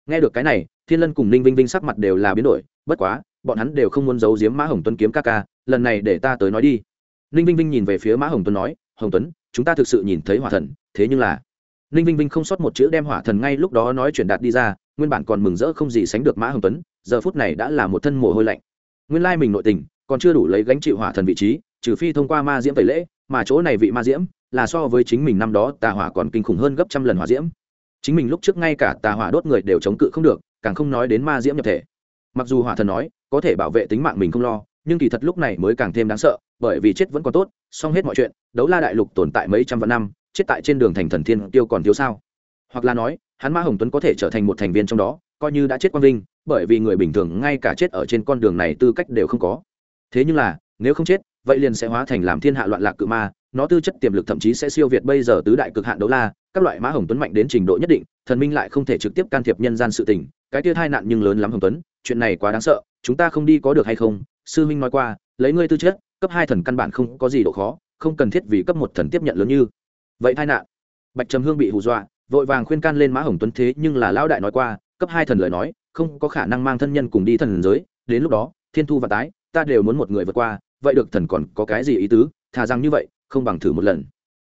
Nghe được cái này, thiên lân cùng ninh vinh vinh sắc mặt đều là biến đổi, bất quá, bọn hắn đều không muốn giấu giếm mã hồng tuấn kiếm ca ca, lần này để ta tới nói đi. Ninh vinh vinh nhìn về phía mã hồng tuấn nói, hồng tuấn, chúng ta thực sự nhìn thấy hỏa thần, thế nhưng là ninh vinh vinh không sót một chữ đem hỏa thần ngay lúc đó nói chuyển đạt đi ra, nguyên bản còn mừng rỡ không gì sánh được mã hồng tuấn, giờ phút này đã là một thân mồ hôi lạnh. Nguyên lai mình nội tình, còn chưa đủ lấy gánh chịu hỏa thần vị trí, trừ phi thông qua ma diễm tẩy lễ, mà chỗ này vị ma diễm là so với chính mình năm đó tà hỏa còn kinh khủng hơn gấp trăm lần hỏa diễm. Chính mình lúc trước ngay cả tà hỏa đốt người đều chống cự không được, càng không nói đến ma diễm nhập thể. Mặc dù hỏa thần nói, có thể bảo vệ tính mạng mình không lo, nhưng kỳ thật lúc này mới càng thêm đáng sợ, bởi vì chết vẫn còn tốt, xong hết mọi chuyện, đấu la đại lục tồn tại mấy trăm vạn năm chết tại trên đường thành thần thiên tiêu còn thiếu sao? Hoặc là nói, hắn ma hồng tuấn có thể trở thành một thành viên trong đó, coi như đã chết quang vinh, bởi vì người bình thường ngay cả chết ở trên con đường này tư cách đều không có. Thế nhưng là, nếu không chết, vậy liền sẽ hóa thành làm thiên hạ loạn lạc cự ma, nó tư chất tiềm lực thậm chí sẽ siêu việt bây giờ tứ đại cực hạn đấu la, các loại mã hồng tuấn mạnh đến trình độ nhất định, thần minh lại không thể trực tiếp can thiệp nhân gian sự tình, cái tia tai nạn nhưng lớn lắm hồng tuấn, chuyện này quá đáng sợ, chúng ta không đi có được hay không? Sư minh nói qua, lấy ngươi tư chất, cấp hai thần căn bản không có gì độ khó, không cần thiết vì cấp một thần tiếp nhận lớn như vậy tai nạn. Bạch trầm hương bị hù dọa, vội vàng khuyên can lên mã hồng tuấn thế nhưng là lão đại nói qua, cấp hai thần lời nói, không có khả năng mang thân nhân cùng đi thần giới, đến lúc đó, thiên thu và tái, ta đều muốn một người vượt qua, vậy được thần còn có cái gì ý tứ, thà rằng như vậy, không bằng thử một lần.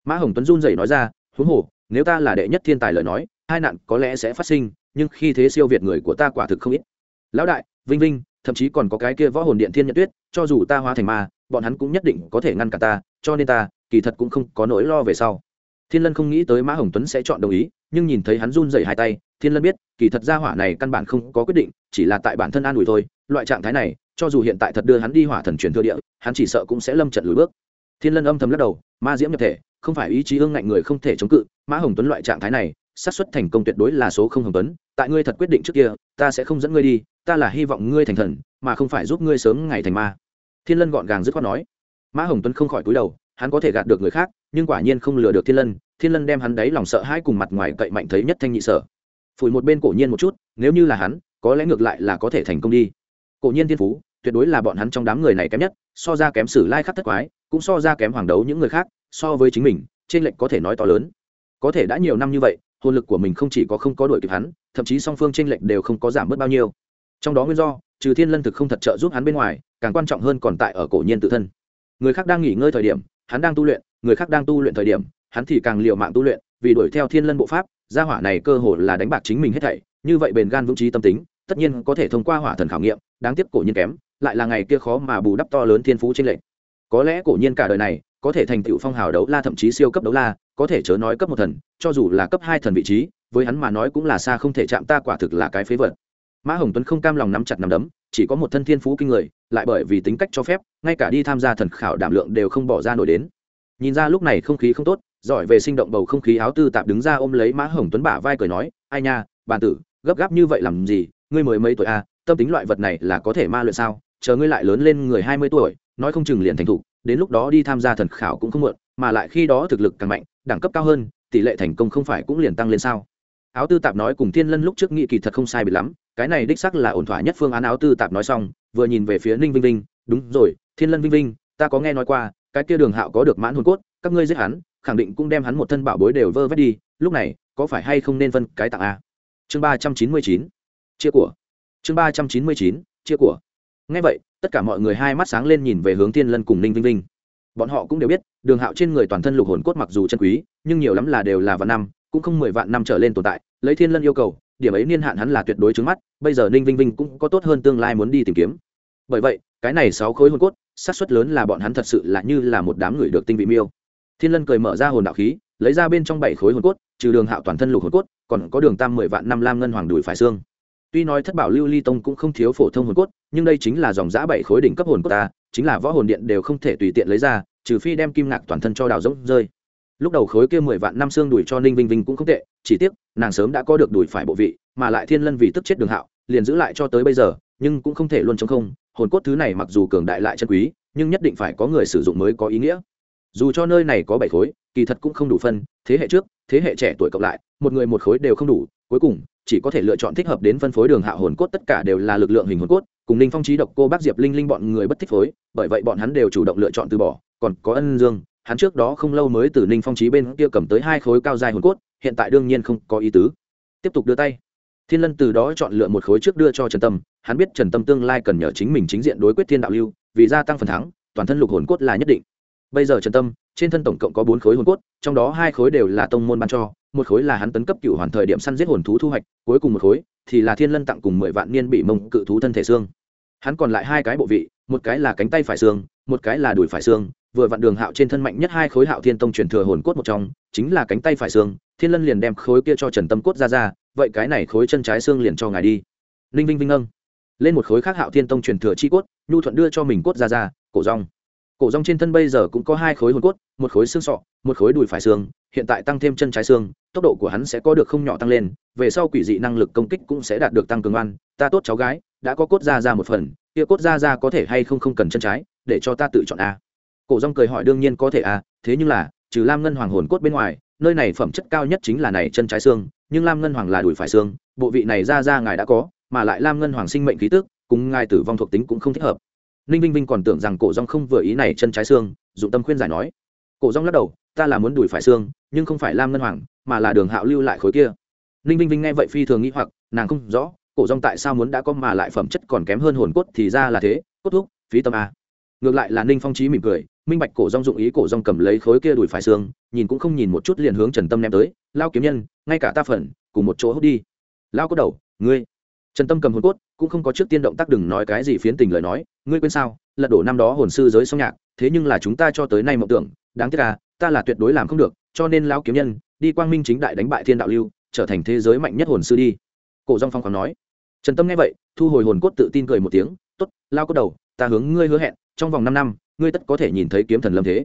Mã hồng tuấn run rẩy nói ra, huống hồ, nếu ta là đệ nhất thiên tài lời nói, hai nạn có lẽ sẽ phát sinh, nhưng khi thế siêu việt người của ta quả thực không ít. Lão đại, vinh vinh, thậm chí còn có cái kia võ hồn điện thiên nhật tuyết, cho dù ta hóa thành ma, bọn hắn cũng nhất định có thể ngăn cả ta, cho nên ta, kỳ thật cũng không có nỗi lo về sau thiên lân không nghĩ tới mã hồng tuấn sẽ chọn đồng ý, nhưng nhìn thấy hắn run rẩy hai tay, thiên lân biết, kỳ thật gia hỏa này căn bản không có quyết định, chỉ là tại bản thân an ủi thôi. Loại trạng thái này, cho dù hiện tại thật đưa hắn đi hỏa thần truyền thừa địa, hắn chỉ sợ cũng sẽ lâm trận lùi bước. Thiên lân âm thầm lắc đầu, ma diễm nhập thể, không phải ý chí ương ngạnh người không thể chống cự, mã hồng tuấn loại trạng thái này, xác suất thành công tuyệt đối là số không hồng tuấn, tại ngươi thật quyết định trước kia, ta sẽ không dẫn ngươi đi, ta là hy vọng ngươi thành thần, mà không phải giúp ngươi sớm ngày thành ma. Thiên lân gọn gàng dứt khoát nói. Mã hồng tuấn không khỏi cúi đầu, hắn có thể gạt được người khác nhưng quả nhiên không lừa được thiên lân thiên lân đem hắn đáy lòng sợ hãi cùng mặt ngoài cậy mạnh thấy nhất thanh nhị sở. Phủi một bên cổ nhiên một chút, nếu như là hắn, có lẽ ngược lại là có thể thành công đi. Cổ nhiên thiên phú, tuyệt đối là bọn hắn trong đám người này kém nhất, so ra kém sử lai khắc thất quái, cũng so ra kém hoàng đấu những người khác, so với chính mình, trên lệnh có thể nói to lớn. Có thể đã nhiều năm như vậy, hồn lực của mình không chỉ có không có đuổi kịp hắn, thậm chí song phương trên lệnh đều không có giảm bớt bao nhiêu. Trong đó nguyên do, trừ thiên lân thực không thật trợ giúp hắn bên ngoài, càng quan trọng hơn còn tại ở cổ nhiên tự thân. Người khác đang nghỉ ngơi thời điểm, hắn đang tu luyện người khác đang tu luyện thời điểm, hắn thì càng liều mạng tu luyện, vì đuổi theo thiên lân bộ pháp, gia hỏa này cơ hồ là đánh bạc chính mình hết thảy, như vậy bền gan vững trí tâm tính, tất nhiên có thể thông qua hỏa thần khảo nghiệm, đáng tiếc cổ nhiên kém, lại là ngày kia khó mà bù đắp to lớn thiên phú trên lệnh có lẽ cổ nhiên cả đời này, có thể thành tựu phong hào đấu la thậm chí siêu cấp đấu la, có thể chớ nói cấp một thần, cho dù là cấp hai thần vị trí, với hắn mà nói cũng là xa không thể chạm ta quả thực là cái phế vật. Mã hồng tuấn không cam lòng nắm chặt nắm đấm, chỉ có một thân thiên phú kinh người, lại bởi vì tính cách cho phép, ngay cả đi tham gia thần khảo đảm lượng đều không bỏ ra nổi đến nhìn ra lúc này không khí không tốt giỏi về sinh động bầu không khí áo tư tạp đứng ra ôm lấy mã hồng tuấn bả vai cười nói ai nha bàn tử gấp gáp như vậy làm gì? Ngươi mới mấy tuổi a à, tâm tính loại vật này là có thể ma luyện sao? Chờ ngươi lại lớn lên người hai mươi tuổi nói không chừng liền thành thục đến lúc đó đi tham gia thần khảo cũng không muộn mà lại khi đó thực lực càng mạnh đẳng cấp cao hơn tỷ lệ thành công không phải cũng liền tăng lên sao? Áo tư tạp nói cùng thiên lân lúc trước nghị kỳ thật không sai bị lắm cái này đích sắc là ổn thỏa nhất phương án áo tư tạp nói xong vừa nhìn về phía ninh vinh vinh đúng rồi thiên lân vinh vinh ta có nghe nói qua cái kia đường hạo có được mãn hồn cốt, các ngươi giết hắn, khẳng định cũng đem hắn một thân bảo bối đều vơ vét đi, lúc này, có phải hay không nên phân cái tặng a? Chương ba trăm chín mươi chín, chia của. Chương ba trăm chín mươi chín, chia của. Ngay vậy, tất cả mọi người hai mắt sáng lên nhìn về hướng thiên lân cùng ninh vinh vinh. Bọn họ cũng đều biết, đường hạo trên người toàn thân lục hồn cốt mặc dù chân quý, nhưng nhiều lắm là đều là vạn năm, cũng không mười vạn năm trở lên tồn tại, lấy thiên lân yêu cầu, điểm ấy niên hạn hắn là tuyệt đối trứng mắt, bây giờ ninh vinh vinh cũng có tốt hơn tương lai muốn đi tìm kiếm. Bởi vậy, cái này sáu khối hồn cốt xác suất lớn là bọn hắn thật sự là như là một đám người được tinh vị miêu. Thiên lân cười mở ra hồn đạo khí, lấy ra bên trong bảy khối hồn cốt, trừ đường hạo toàn thân lục hồn cốt, còn có đường tam mười vạn năm lam ngân hoàng đùi phải xương. Tuy nói thất bảo lưu ly tông cũng không thiếu phổ thông hồn cốt, nhưng đây chính là dòng giã bảy khối đỉnh cấp hồn cốt ta, chính là võ hồn điện đều không thể tùy tiện lấy ra, trừ phi đem kim ngạc toàn thân cho đào rỗng rơi. Lúc đầu khối kia mười vạn năm xương đùi cho ninh vinh vinh cũng không tệ, chỉ tiếc, nàng sớm đã có được đùi phải bộ vị, mà lại thiên lân vì tức chết đường hạo, liền giữ lại cho tới bây giờ, nhưng cũng không thể luôn chống không hồn cốt thứ này mặc dù cường đại lại chân quý, nhưng nhất định phải có người sử dụng mới có ý nghĩa. Dù cho nơi này có bảy khối, kỳ thật cũng không đủ phân, thế hệ trước, thế hệ trẻ tuổi cộng lại, một người một khối đều không đủ, cuối cùng, chỉ có thể lựa chọn thích hợp đến phân phối đường hạ hồn cốt tất cả đều là lực lượng hình hồn cốt, cùng ninh phong trí độc cô bác diệp linh linh bọn người bất thích phối, bởi vậy bọn hắn đều chủ động lựa chọn từ bỏ, còn có ân dương, hắn trước đó không lâu mới từ ninh phong trí bên kia cầm tới hai khối cao dài hồn cốt, hiện tại đương nhiên không có ý tứ. Tiếp tục đưa tay thiên lân từ đó chọn lựa một khối trước đưa cho trần tâm, hắn biết trần tâm tương lai cần nhờ chính mình chính diện đối quyết thiên đạo lưu, vì gia tăng phần thắng, toàn thân lục hồn cốt là nhất định. Bây giờ trần tâm, trên thân tổng cộng có bốn khối hồn cốt, trong đó hai khối đều là tông môn ban cho, một khối là hắn tấn cấp cựu hoàn thời điểm săn giết hồn thú thu hoạch, cuối cùng một khối thì là thiên lân tặng cùng mười vạn niên bị mông cự thú thân thể xương. Hắn còn lại hai cái bộ vị, một cái là cánh tay phải xương, một cái là đùi phải xương, vừa vặn đường hạo trên thân mạnh nhất hai khối hạo thiên tông truyền thừa hồn cốt một trong, chính là cánh tay phải xương. Thiên lân liền đem khối kia cho trần tâm cốt ra ra vậy cái này khối chân trái xương liền cho ngài đi. Ninh vinh vinh ngâng. Lên một khối khác hạo thiên tông truyền thừa chi cốt, nhu thuận đưa cho mình cốt ra ra, cổ rong. Cổ rong trên thân bây giờ cũng có hai khối hồn cốt, một khối xương sọ, một khối đùi phải xương, hiện tại tăng thêm chân trái xương, tốc độ của hắn sẽ có được không nhỏ tăng lên, về sau quỷ dị năng lực công kích cũng sẽ đạt được tăng cường oan, ta tốt cháu gái, đã có cốt ra ra một phần, kia cốt ra ra có thể hay không không cần chân trái, để cho ta tự chọn a. Cổ rong cười hỏi đương nhiên có thể a, thế nhưng là, trừ lam ngân hoàng hồn cốt bên ngoài nơi này phẩm chất cao nhất chính là này chân trái xương, nhưng lam ngân hoàng là đùi phải xương, bộ vị này ra ra ngài đã có, mà lại lam ngân hoàng sinh mệnh khí tức, cùng ngài tử vong thuộc tính cũng không thích hợp. Ninh vinh vinh còn tưởng rằng cổ rong không vừa ý này chân trái xương, dụng tâm khuyên giải nói. Cổ rong lắc đầu, ta là muốn đuổi phải xương, nhưng không phải lam ngân hoàng, mà là đường hạo lưu lại khối kia. Ninh vinh vinh nghe vậy phi thường nghĩ hoặc, nàng không rõ, cổ rong tại sao muốn đã có mà lại phẩm chất còn kém hơn hồn cốt thì ra là thế, cốt thúc, phí tâm a. Ngược lại là ninh phong trí mỉm cười minh bạch cổ rong dụng ý, cổ rong cầm lấy khối kia đuổi phải xương, nhìn cũng không nhìn một chút liền hướng trần tâm ném tới, lao kiếm nhân, ngay cả ta phần, cùng một chỗ hút đi. Lao có đầu, ngươi. Trần tâm cầm hồn cốt, cũng không có trước tiên động tác đừng nói cái gì phiến tình lời nói, ngươi quên sao, lật đổ năm đó hồn sư giới song nhạc, thế nhưng là chúng ta cho tới nay mộng tưởng, đáng tiếc là ta là tuyệt đối làm không được, cho nên lao kiếm nhân, đi quang minh chính đại đánh bại thiên đạo lưu, trở thành thế giới mạnh nhất hồn sư đi. Cổ rong phong khoáng nói. Trần tâm nghe vậy, thu hồi hồn cốt tự tin cười một tiếng t ố t lao có đầu, ta hướng ngươi hứa hẹn, trong vòng năm năm ngươi tất có thể nhìn thấy kiếm thần lâm thế.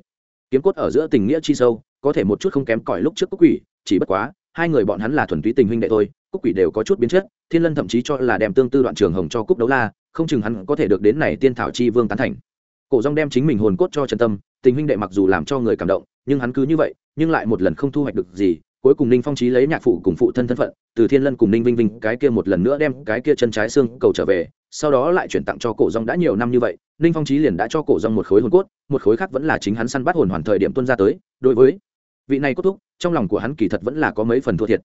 Kiếm cốt ở giữa tình nghĩa chi sâu, có thể một chút không kém cỏi lúc trước cúc quỷ, chỉ bất quá, hai người bọn hắn là thuần túy tình huynh đệ thôi, cúc quỷ đều có chút biến chất, thiên lân thậm chí cho là đem tương tư đoạn trường hồng cho cúc đấu la, không chừng hắn có thể được đến này tiên thảo chi vương tán thành. Cổ rong đem chính mình hồn cốt cho trần tâm, tình huynh đệ mặc dù làm cho người cảm động, nhưng hắn cứ như vậy, nhưng lại một lần không thu hoạch được gì cuối cùng ninh phong trí lấy nhạc phụ cùng phụ thân thân phận, từ thiên lân cùng ninh vinh vinh cái kia một lần nữa đem cái kia chân trái xương cầu trở về, sau đó lại chuyển tặng cho cổ rong đã nhiều năm như vậy, ninh phong trí liền đã cho cổ rong một khối hồn cốt, một khối khác vẫn là chính hắn săn bắt hồn hoàn thời điểm tuân ra tới, đối với vị này cốt thúc, trong lòng của hắn kỳ thật vẫn là có mấy phần thua thiệt.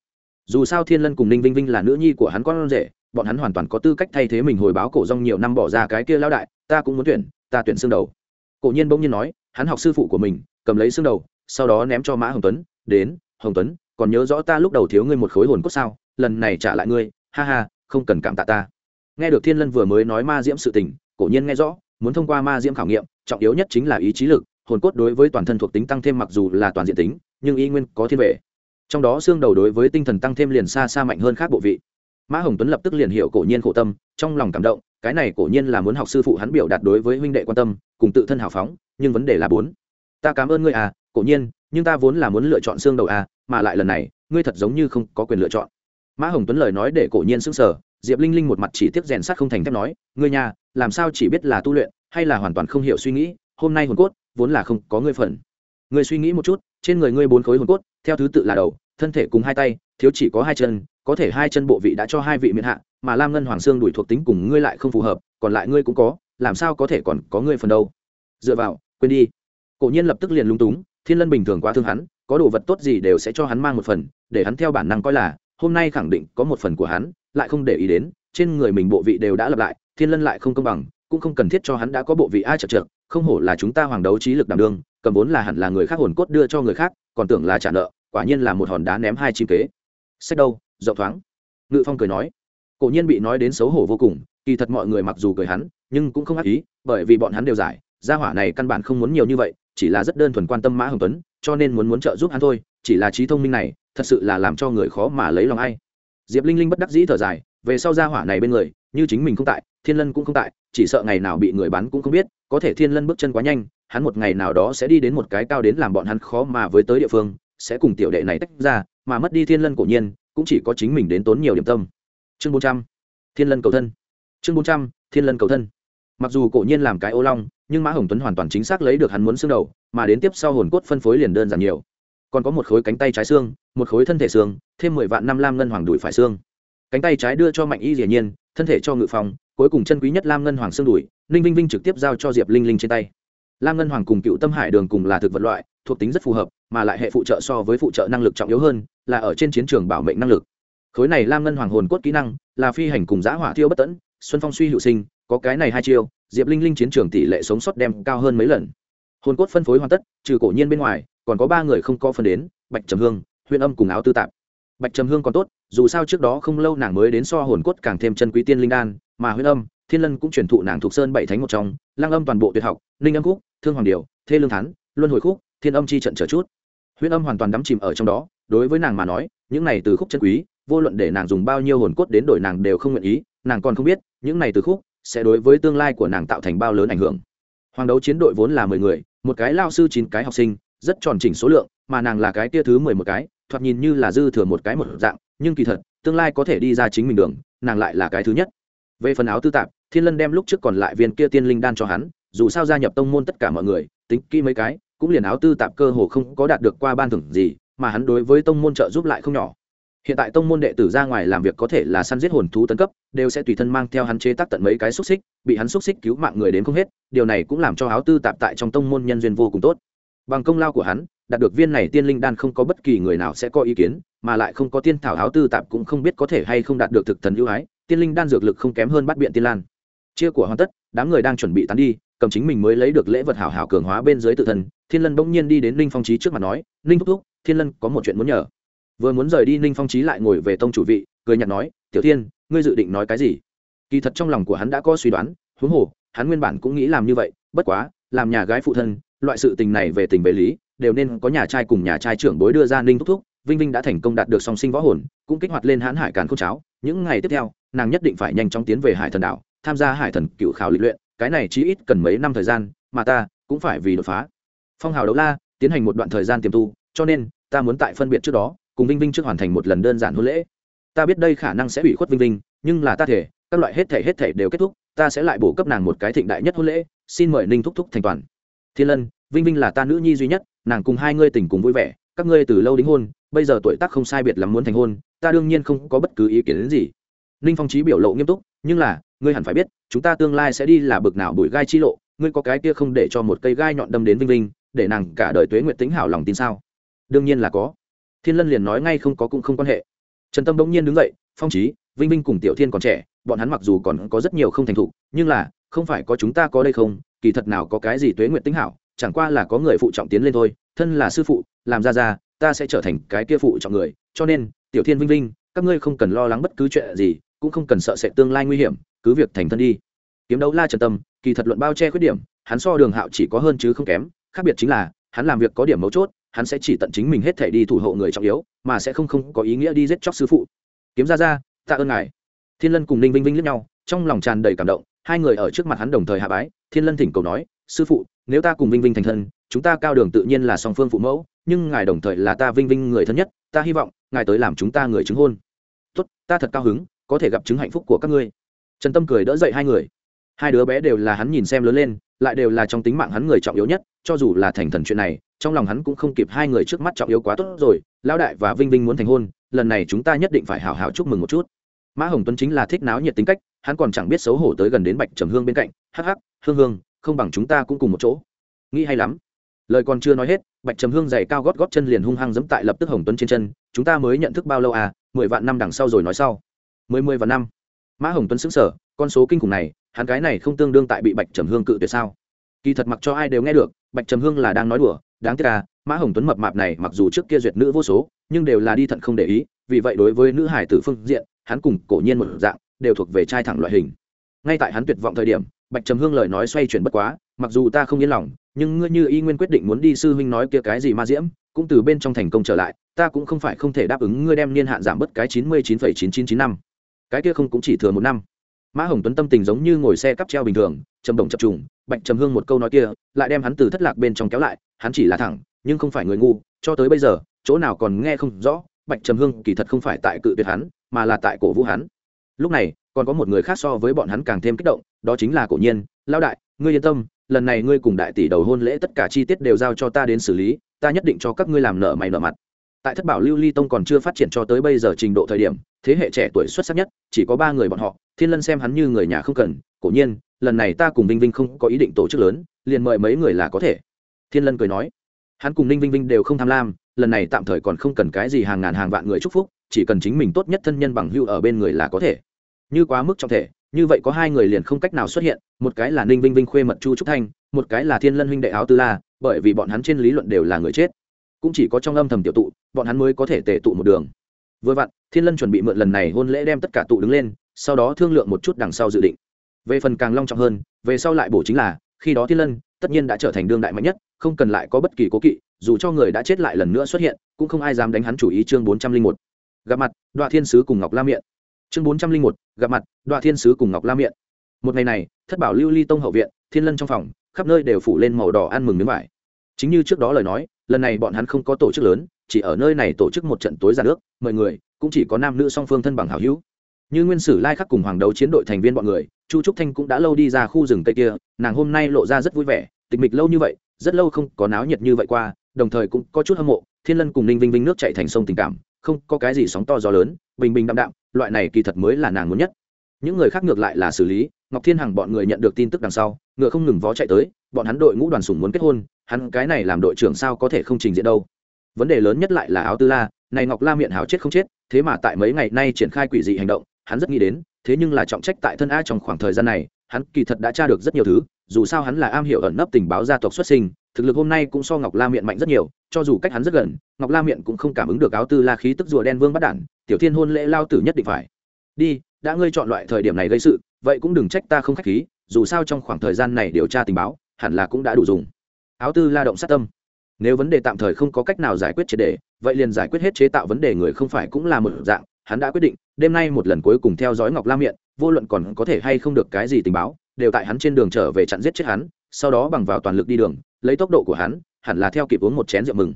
Dù sao thiên lân cùng ninh vinh vinh là nữ nhi của hắn con rể, bọn hắn hoàn toàn có tư cách thay thế mình hồi báo cổ rong nhiều năm bỏ ra cái kia lao đại, ta cũng muốn tuyển, ta tuyển xương đầu. Cổ nhiên bỗng nhiên nói, hắn học sư phụ của mình, cầm lấy xương đầu, sau đó ném cho mã hồng tuấn, đến, hồng tuấn còn nhớ rõ ta lúc đầu thiếu ngươi một khối hồn cốt sao, lần này trả lại ngươi, ha ha, không cần cảm tạ ta. Nghe được thiên lân vừa mới nói ma diễm sự tình, cổ nhiên nghe rõ, muốn thông qua ma diễm khảo nghiệm, trọng yếu nhất chính là ý chí lực, hồn cốt đối với toàn thân thuộc tính tăng thêm mặc dù là toàn diện tính, nhưng y nguyên có thiên vệ. Trong đó xương đầu đối với tinh thần tăng thêm liền xa xa mạnh hơn khác bộ vị. Mã hồng tuấn lập tức liền hiểu cổ nhiên khổ tâm, trong lòng cảm động, cái này cổ nhiên là muốn học sư phụ hắn biểu đạt đối với huynh đệ quan tâm, cùng tự thân hào phóng, nhưng vấn đề là bốn. Ta cảm ơn ngươi à cổ nhiên, nhưng ta vốn là muốn lựa chọn xương đầu à mà lại lần này, ngươi thật giống như không có quyền lựa chọn. Mã hồng tuấn lời nói để cổ nhiên sững sờ, diệp linh linh một mặt chỉ tiếc rèn sắt không thành thép nói, ngươi nhà, làm sao chỉ biết là tu luyện, hay là hoàn toàn không hiểu suy nghĩ, hôm nay hồn cốt, vốn là không có ngươi phần. Ngươi suy nghĩ một chút, trên người ngươi bốn khối hồn cốt, theo thứ tự là đầu, thân thể cùng hai tay, thiếu chỉ có hai chân, có thể hai chân bộ vị đã cho hai vị miễn hạ, mà lam ngân hoàng sương đuổi thuộc tính cùng ngươi lại không phù hợp, còn lại ngươi cũng có, làm sao có thể còn có ngươi phần đâu? Dựa vào, quên đi. Cổ nhiên lập tức liền lung túng, thiên lân bình thường quá thương hắn có đồ vật tốt gì đều sẽ cho hắn mang một phần, để hắn theo bản năng coi là, hôm nay khẳng định có một phần của hắn, lại không để ý đến, trên người mình bộ vị đều đã lặp lại, thiên lân lại không công bằng, cũng không cần thiết cho hắn đã có bộ vị ai chật trượt, không hổ là chúng ta hoàng đấu trí lực đảm đương, cầm vốn là hẳn là người khác hồn cốt đưa cho người khác, còn tưởng là trả nợ, quả nhiên là một hòn đá ném hai chim kế. Sách đâu, rộng thoáng. Ngự phong cười nói. Cổ nhiên bị nói đến xấu hổ vô cùng, kỳ thật mọi người mặc dù cười hắn, nhưng cũng không ác ý, bởi vì bọn hắn đều giải gia hỏa này căn bản không muốn nhiều như vậy, chỉ là rất đơn thuần quan tâm mã hồng tuấn, cho nên muốn muốn trợ giúp hắn thôi, chỉ là trí thông minh này, thật sự là làm cho người khó mà lấy lòng ai. Diệp linh linh bất đắc dĩ thở dài, về sau gia hỏa này bên người, như chính mình không tại, thiên lân cũng không tại, chỉ sợ ngày nào bị người bắn cũng không biết, có thể thiên lân bước chân quá nhanh, hắn một ngày nào đó sẽ đi đến một cái cao đến làm bọn hắn khó mà với tới địa phương, sẽ cùng tiểu đệ này tách ra, mà mất đi thiên lân cổ nhiên, cũng chỉ có chính mình đến tốn nhiều điểm tâm. Chương bốn trăm, thiên lân cầu thân. Chương bốn trăm, thiên lân cầu thân mặc dù cổ nhiên làm cái ô long, nhưng mã hồng tuấn hoàn toàn chính xác lấy được hắn muốn xương đầu, mà đến tiếp sau hồn cốt phân phối liền đơn giản nhiều. Còn có một khối cánh tay trái xương, một khối thân thể xương, thêm mười vạn năm lam ngân hoàng đùi phải xương. Cánh tay trái đưa cho mạnh y hiển nhiên, thân thể cho ngự phòng, cuối cùng chân quý nhất lam ngân hoàng xương đùi ninh vinh vinh trực tiếp giao cho diệp linh linh trên tay. Lam ngân hoàng cùng cựu tâm hải đường cùng là thực vật loại, thuộc tính rất phù hợp, mà lại hệ phụ trợ so với phụ trợ năng lực trọng yếu hơn, là ở trên chiến trường bảo mệnh năng lực. Khối này lam ngân hoàng hồn cốt kỹ năng, là phi hành cùng giã hỏa thiêu bất tẫn, xuân phong suy hữu sinh có cái này hai chiêu, diệp linh linh chiến trường tỷ lệ sống sót đem cao hơn mấy lần. Hồn cốt phân phối hoàn tất, trừ cổ nhiên bên ngoài, còn có ba người không có phân đến, bạch trầm hương huyện âm cùng áo tư tạp. Bạch trầm hương còn tốt, dù sao trước đó không lâu nàng mới đến so hồn cốt càng thêm chân quý tiên linh đan, mà huyện âm, thiên lân cũng truyền thụ nàng thuộc sơn bảy thánh một trong lang âm toàn bộ tuyệt học, ninh âm khúc, thương hoàng điều, thê lương thắn luân hồi khúc, thiên âm chi trận trở chút. Huyện âm hoàn toàn đắm chìm ở trong đó, đối với nàng mà nói, những này từ khúc chân quý, vô luận để nàng dùng bao nhiêu hồn cốt đến đổi nàng đều không nguyện ý, nàng còn không biết, những này từ khúc sẽ đối với tương lai của nàng tạo thành bao lớn ảnh hưởng. Hoàng đấu chiến đội vốn là mười người, một cái lao sư chín cái học sinh, rất tròn chỉnh số lượng, mà nàng là cái tia thứ mười một cái, thoạt nhìn như là dư thừa một cái một dạng, nhưng kỳ thật, tương lai có thể đi ra chính mình đường, nàng lại là cái thứ nhất. Về phần áo tư tạp, thiên lân đem lúc trước còn lại viên kia tiên linh đan cho hắn, dù sao gia nhập tông môn tất cả mọi người, tính kỹ mấy cái, cũng liền áo tư tạp cơ hồ không có đạt được qua ban thưởng gì, mà hắn đối với tông môn trợ giúp lại không nhỏ hiện tại tông môn đệ tử ra ngoài làm việc có thể là săn giết hồn thú tấn cấp, đều sẽ tùy thân mang theo hắn chế tác tận mấy cái xúc xích, bị hắn xúc xích cứu mạng người đến không hết, điều này cũng làm cho áo tư tạp tại trong tông môn nhân duyên vô cùng tốt. Bằng công lao của hắn, đạt được viên này tiên linh đan không có bất kỳ người nào sẽ có ý kiến, mà lại không có tiên thảo áo tư tạp cũng không biết có thể hay không đạt được thực thần ưu ái, tiên linh đan dược lực không kém hơn bắt biện tiên lan. Chia của hoàn tất, đám người đang chuẩn bị tán đi, cầm chính mình mới lấy được lễ vật hảo hảo cường hóa bên dưới tự thân, thiên lân bỗng nhiên đi đến ninh phong trí trước mặt nói ninh thúc thúc, thiên lân có một chuyện muốn nhờ vừa muốn rời đi, ninh phong trí lại ngồi về tông chủ vị, cười nhặt nói, tiểu thiên, ngươi dự định nói cái gì? Kỳ thật trong lòng của hắn đã có suy đoán, huống hồ, hắn nguyên bản cũng nghĩ làm như vậy, bất quá, làm nhà gái phụ thân, loại sự tình này về tình về lý, đều nên có nhà trai cùng nhà trai trưởng bối đưa ra ninh thúc thúc, vinh vinh đã thành công đạt được song sinh võ hồn, cũng kích hoạt lên hãn hải càn khôn cháo. Những ngày tiếp theo, nàng nhất định phải nhanh chóng tiến về hải thần đảo, tham gia hải thần cựu khảo lịch luyện, cái này chỉ ít cần mấy năm thời gian, mà ta cũng phải vì đột phá. Phong hào đấu la tiến hành một đoạn thời gian tiềm tu, cho nên ta muốn tại phân biệt trước đó cùng vinh vinh trước hoàn thành một lần đơn giản hôn lễ. Ta biết đây khả năng sẽ bị khuất vinh vinh, nhưng là ta thể, các loại hết thể hết thể đều kết thúc, ta sẽ lại bổ cấp nàng một cái thịnh đại nhất hôn lễ. Xin mời ninh thúc thúc thành toàn. Thiên lân, vinh vinh là ta nữ nhi duy nhất, nàng cùng hai ngươi tình cùng vui vẻ, các ngươi từ lâu đính hôn, bây giờ tuổi tác không sai biệt lắm muốn thành hôn, ta đương nhiên không có bất cứ ý kiến đến gì. Ninh phong trí biểu lộ nghiêm túc, nhưng là, ngươi hẳn phải biết, chúng ta tương lai sẽ đi là bực nào bụi gai chi lộ, ngươi có cái kia không để cho một cây gai nhọn đâm đến vinh vinh, để nàng cả đời tuế nguyện tính hảo lòng tin sao? Đương nhiên là có thiên lân liền nói ngay không có cũng không quan hệ. Trần tâm bỗng nhiên đứng dậy, phong trí vinh vinh cùng tiểu thiên còn trẻ, bọn hắn mặc dù còn có rất nhiều không thành thục, nhưng là, không phải có chúng ta có đây không? Kỳ thật nào có cái gì tuế nguyện tính hảo, chẳng qua là có người phụ trọng tiến lên thôi, thân là sư phụ, làm ra ra, ta sẽ trở thành cái kia phụ trọng người, cho nên, tiểu thiên vinh vinh, các ngươi không cần lo lắng bất cứ chuyện gì, cũng không cần sợ sẽ tương lai nguy hiểm, cứ việc thành thân đi. Kiếm đấu la trần tâm, kỳ thật luận bao che khuyết điểm, hắn so đường hạo chỉ có hơn chứ không kém, khác biệt chính là, hắn làm việc có điểm mấu chốt hắn sẽ chỉ tận chính mình hết thể đi thủ hộ người trọng yếu, mà sẽ không không có ý nghĩa đi giết chóc sư phụ. Kiếm ra ra, tạ ơn ngài. Thiên lân cùng ninh vinh vinh lướt nhau, trong lòng tràn đầy cảm động, hai người ở trước mặt hắn đồng thời hạ bái, thiên lân thỉnh cầu nói, sư phụ, nếu ta cùng vinh vinh thành thân, chúng ta cao đường tự nhiên là song phương phụ mẫu, nhưng ngài đồng thời là ta vinh vinh người thân nhất, ta hy vọng ngài tới làm chúng ta người chứng hôn. Tốt, ta thật cao hứng, có thể gặp chứng hạnh phúc của các ngươi. Trần tâm cười đỡ dậy hai người. Hai đứa bé đều là hắn nhìn xem lớn lên, lại đều là trong tính mạng hắn người trọng yếu nhất cho dù là thành thần chuyện này, trong lòng hắn cũng không kịp hai người trước mắt trọng yếu quá tốt rồi, lão đại và vinh vinh muốn thành hôn, lần này chúng ta nhất định phải hào hào chúc mừng một chút. Mã hồng tuấn chính là thích náo nhiệt tính cách, hắn còn chẳng biết xấu hổ tới gần đến bạch trầm hương bên cạnh, hắc hắc, hương hương, không bằng chúng ta cũng cùng một chỗ. Nghĩ hay lắm. Lời còn chưa nói hết, bạch trầm hương giày cao gót gót chân liền hung hăng dẫm tại lập tức hồng tuấn trên chân, chúng ta mới nhận thức bao lâu à? Mười vạn năm đằng sau rồi nói sau. Mười mười vạn năm. Mã hồng tuấn xứng sở con số kinh khủng này, hắn cái này không tương đương tại bị bạch trầm hương cự tuyệt sao? Kỳ thật mặc cho ai đều nghe được, bạch trầm hương là đang nói đùa, đáng tiếc là mã hồng tuấn mập mạp này mặc dù trước kia duyệt nữ vô số, nhưng đều là đi thận không để ý, vì vậy đối với nữ hải tử phương diện, hắn cùng cổ nhiên một dạng, đều thuộc về trai thẳng loại hình. Ngay tại hắn tuyệt vọng thời điểm, bạch trầm hương lời nói xoay chuyển bất quá, mặc dù ta không yên lòng, nhưng ngươi như y nguyên quyết định muốn đi sư huynh nói kia cái gì ma diễm, cũng từ bên trong thành công trở lại, ta cũng không phải không thể đáp ứng ngươi đem niên hạn giảm bớt cái chín mươi chín phẩy chín chín chín năm. Cái kia không cũng chỉ thừa một năm. Mã hồng tuấn tâm tình giống như ngồi xe cắp treo bình thường, trầm đồng chập trùng bạch trầm hương một câu nói kia, lại đem hắn từ thất lạc bên trong kéo lại, hắn chỉ là thẳng, nhưng không phải người ngu, cho tới bây giờ, chỗ nào còn nghe không rõ, bạch trầm hương kỳ thật không phải tại cự tuyệt hắn, mà là tại cổ vũ hắn. Lúc này, còn có một người khác so với bọn hắn càng thêm kích động, đó chính là cổ nhiên lao đại, ngươi yên tâm, lần này ngươi cùng đại tỷ đầu hôn lễ tất cả chi tiết đều giao cho ta đến xử lý, ta nhất định cho các ngươi làm nợ mày nợ mặt. Tại thất bảo lưu ly tông còn chưa phát triển cho tới bây giờ trình độ thời điểm, thế hệ trẻ tuổi xuất sắc nhất, chỉ có ba người bọn họ, thiên lân xem hắn như người nhà không cần, cổ nhiên lần này ta cùng vinh vinh không có ý định tổ chức lớn, liền mời mấy người là có thể. Thiên lân cười nói. Hắn cùng ninh vinh vinh đều không tham lam, lần này tạm thời còn không cần cái gì hàng ngàn hàng vạn người chúc phúc, chỉ cần chính mình tốt nhất thân nhân bằng hưu ở bên người là có thể. Như quá mức trọng thể, như vậy có hai người liền không cách nào xuất hiện, một cái là ninh vinh vinh khuê mật chu trúc thanh, một cái là thiên lân huynh đệ áo tư la, bởi vì bọn hắn trên lý luận đều là người chết. Cũng chỉ có trong âm thầm tiểu tụ, bọn hắn mới có thể tề tụ một đường. Vừa vặn, thiên lân chuẩn bị mượn lần này hôn lễ đem tất cả tụ đứng lên, sau đó thương lượng một chút đằng sau dự định về phần càng long trọng hơn, về sau lại bổ chính là, khi đó thiên lân tất nhiên đã trở thành đương đại mạnh nhất, không cần lại có bất kỳ cố kỵ, dù cho người đã chết lại lần nữa xuất hiện, cũng không ai dám đánh hắn chủ ý chương bốn trăm linh một. Gặp mặt đoạn thiên sứ cùng ngọc la miệng chương bốn trăm linh một, gặp mặt đoạn thiên sứ cùng ngọc la miệng một ngày này, thất bảo lưu ly tông hậu viện, thiên lân trong phòng, khắp nơi đều phủ lên màu đỏ ăn mừng miếng vải. Chính như trước đó lời nói, lần này bọn hắn không có tổ chức lớn, chỉ ở nơi này tổ chức một trận tối ra nước mời người, cũng chỉ có nam nữ song phương thân bằng hảo hữu. Như nguyên sử lai khắc cùng hoàng đấu chiến đội thành viên bọn người chu trúc thanh cũng đã lâu đi ra khu rừng tây kia, nàng hôm nay lộ ra rất vui vẻ, tịch mịch lâu như vậy, rất lâu không có náo nhiệt như vậy qua, đồng thời cũng có chút hâm mộ, thiên lân cùng ninh vinh vinh nước chạy thành sông tình cảm, không có cái gì sóng to gió lớn, bình bình đạm đạm, loại này kỳ thật mới là nàng muốn nhất. Những người khác ngược lại là xử lý, ngọc thiên hằng bọn người nhận được tin tức đằng sau, ngựa không ngừng vó chạy tới, bọn hắn đội ngũ đoàn sủng muốn kết hôn, hắn cái này làm đội trưởng sao có thể không trình diện đâu. Vấn đề lớn nhất lại là áo tư la, này ngọc la miệng háo chết không chết, thế mà tại mấy ngày nay triển khai quỷ dị hành động, hắn rất nghĩ đến thế nhưng là trọng trách tại thân a trong khoảng thời gian này, hắn kỳ thật đã tra được rất nhiều thứ, dù sao hắn là am hiểu ẩn nấp tình báo gia tộc xuất sinh, thực lực hôm nay cũng so ngọc la miệng mạnh rất nhiều, cho dù cách hắn rất gần, ngọc la miệng cũng không cảm ứng được áo tư la khí tức rùa đen vương bắt đản, tiểu thiên hôn lễ lao tử nhất định phải. Đi, đã ngươi chọn loại thời điểm này gây sự, vậy cũng đừng trách ta không khách khí, dù sao trong khoảng thời gian này điều tra tình báo, hẳn là cũng đã đủ dùng. Áo tư la động sát tâm. Nếu vấn đề tạm thời không có cách nào giải quyết triệt đề vậy liền giải quyết hết chế tạo vấn đề người không phải cũng là một dạng hắn đã quyết định, đêm nay một lần cuối cùng theo dõi ngọc la miệng vô luận còn có thể hay không được cái gì tình báo, đều tại hắn trên đường trở về chặn giết chết hắn, sau đó bằng vào toàn lực đi đường, lấy tốc độ của hắn, hẳn là theo kịp uống một chén rượu mừng.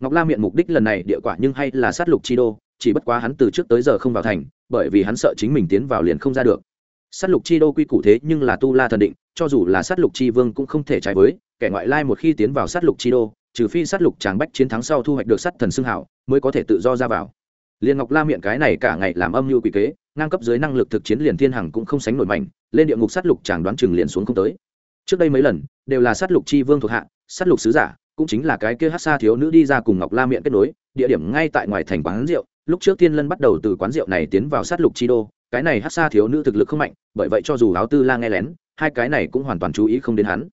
Ngọc la miệng mục đích lần này địa quả nhưng hay là sát lục chi đô, chỉ bất quá hắn từ trước tới giờ không vào thành, bởi vì hắn sợ chính mình tiến vào liền không ra được. Sát lục chi đô quy củ thế nhưng là tu la thần định, cho dù là sát lục chi vương cũng không thể trái với, kẻ ngoại lai một khi tiến vào sát lục chi đô, trừ phi sát lục tràng bách chiến thắng sau thu hoạch được sát thần xưng hảo, mới có thể tự do ra vào liền ngọc la miệng cái này cả ngày làm âm mưu quỷ kế, ngang cấp dưới năng lực thực chiến liền thiên hằng cũng không sánh nổi mạnh lên địa ngục sát lục chàng đoán chừng liền xuống không tới. Trước đây mấy lần, đều là sát lục chi vương thuộc hạ, sát lục sứ giả, cũng chính là cái kia hát xa thiếu nữ đi ra cùng ngọc la miệng kết nối, địa điểm ngay tại ngoài thành quán rượu, lúc trước thiên lân bắt đầu từ quán rượu này tiến vào sát lục chi đô, cái này hát xa thiếu nữ thực lực không mạnh, bởi vậy cho dù áo tư la nghe lén, hai cái này cũng hoàn toàn chú ý không đến hắn.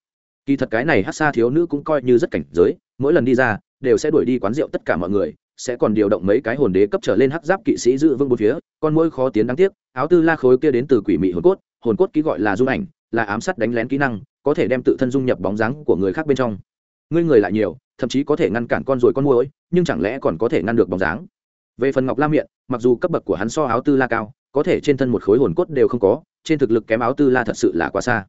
Kỳ thật cái này hát xa thiếu nữ cũng coi như rất cảnh giới, mỗi lần đi ra, đều sẽ đuổi đi quán rượu tất cả mọi người sẽ còn điều động mấy cái hồn đế cấp trở lên hắc giáp kỵ sĩ giữ vương bốn phía, con môi khó tiến đáng tiếc, áo tư la khối kia đến từ quỷ mị hồn cốt hồn cốt ký gọi là dung ảnh, là ám sát đánh lén kỹ năng, có thể đem tự thân dung nhập bóng dáng của người khác bên trong. Ngươi người lại nhiều, thậm chí có thể ngăn cản con ruồi con môi nhưng chẳng lẽ còn có thể ngăn được bóng dáng? Về phần ngọc la miệng mặc dù cấp bậc của hắn so áo tư la cao, có thể trên thân một khối hồn cốt đều không có, trên thực lực kém áo tư la thật sự là quá xa.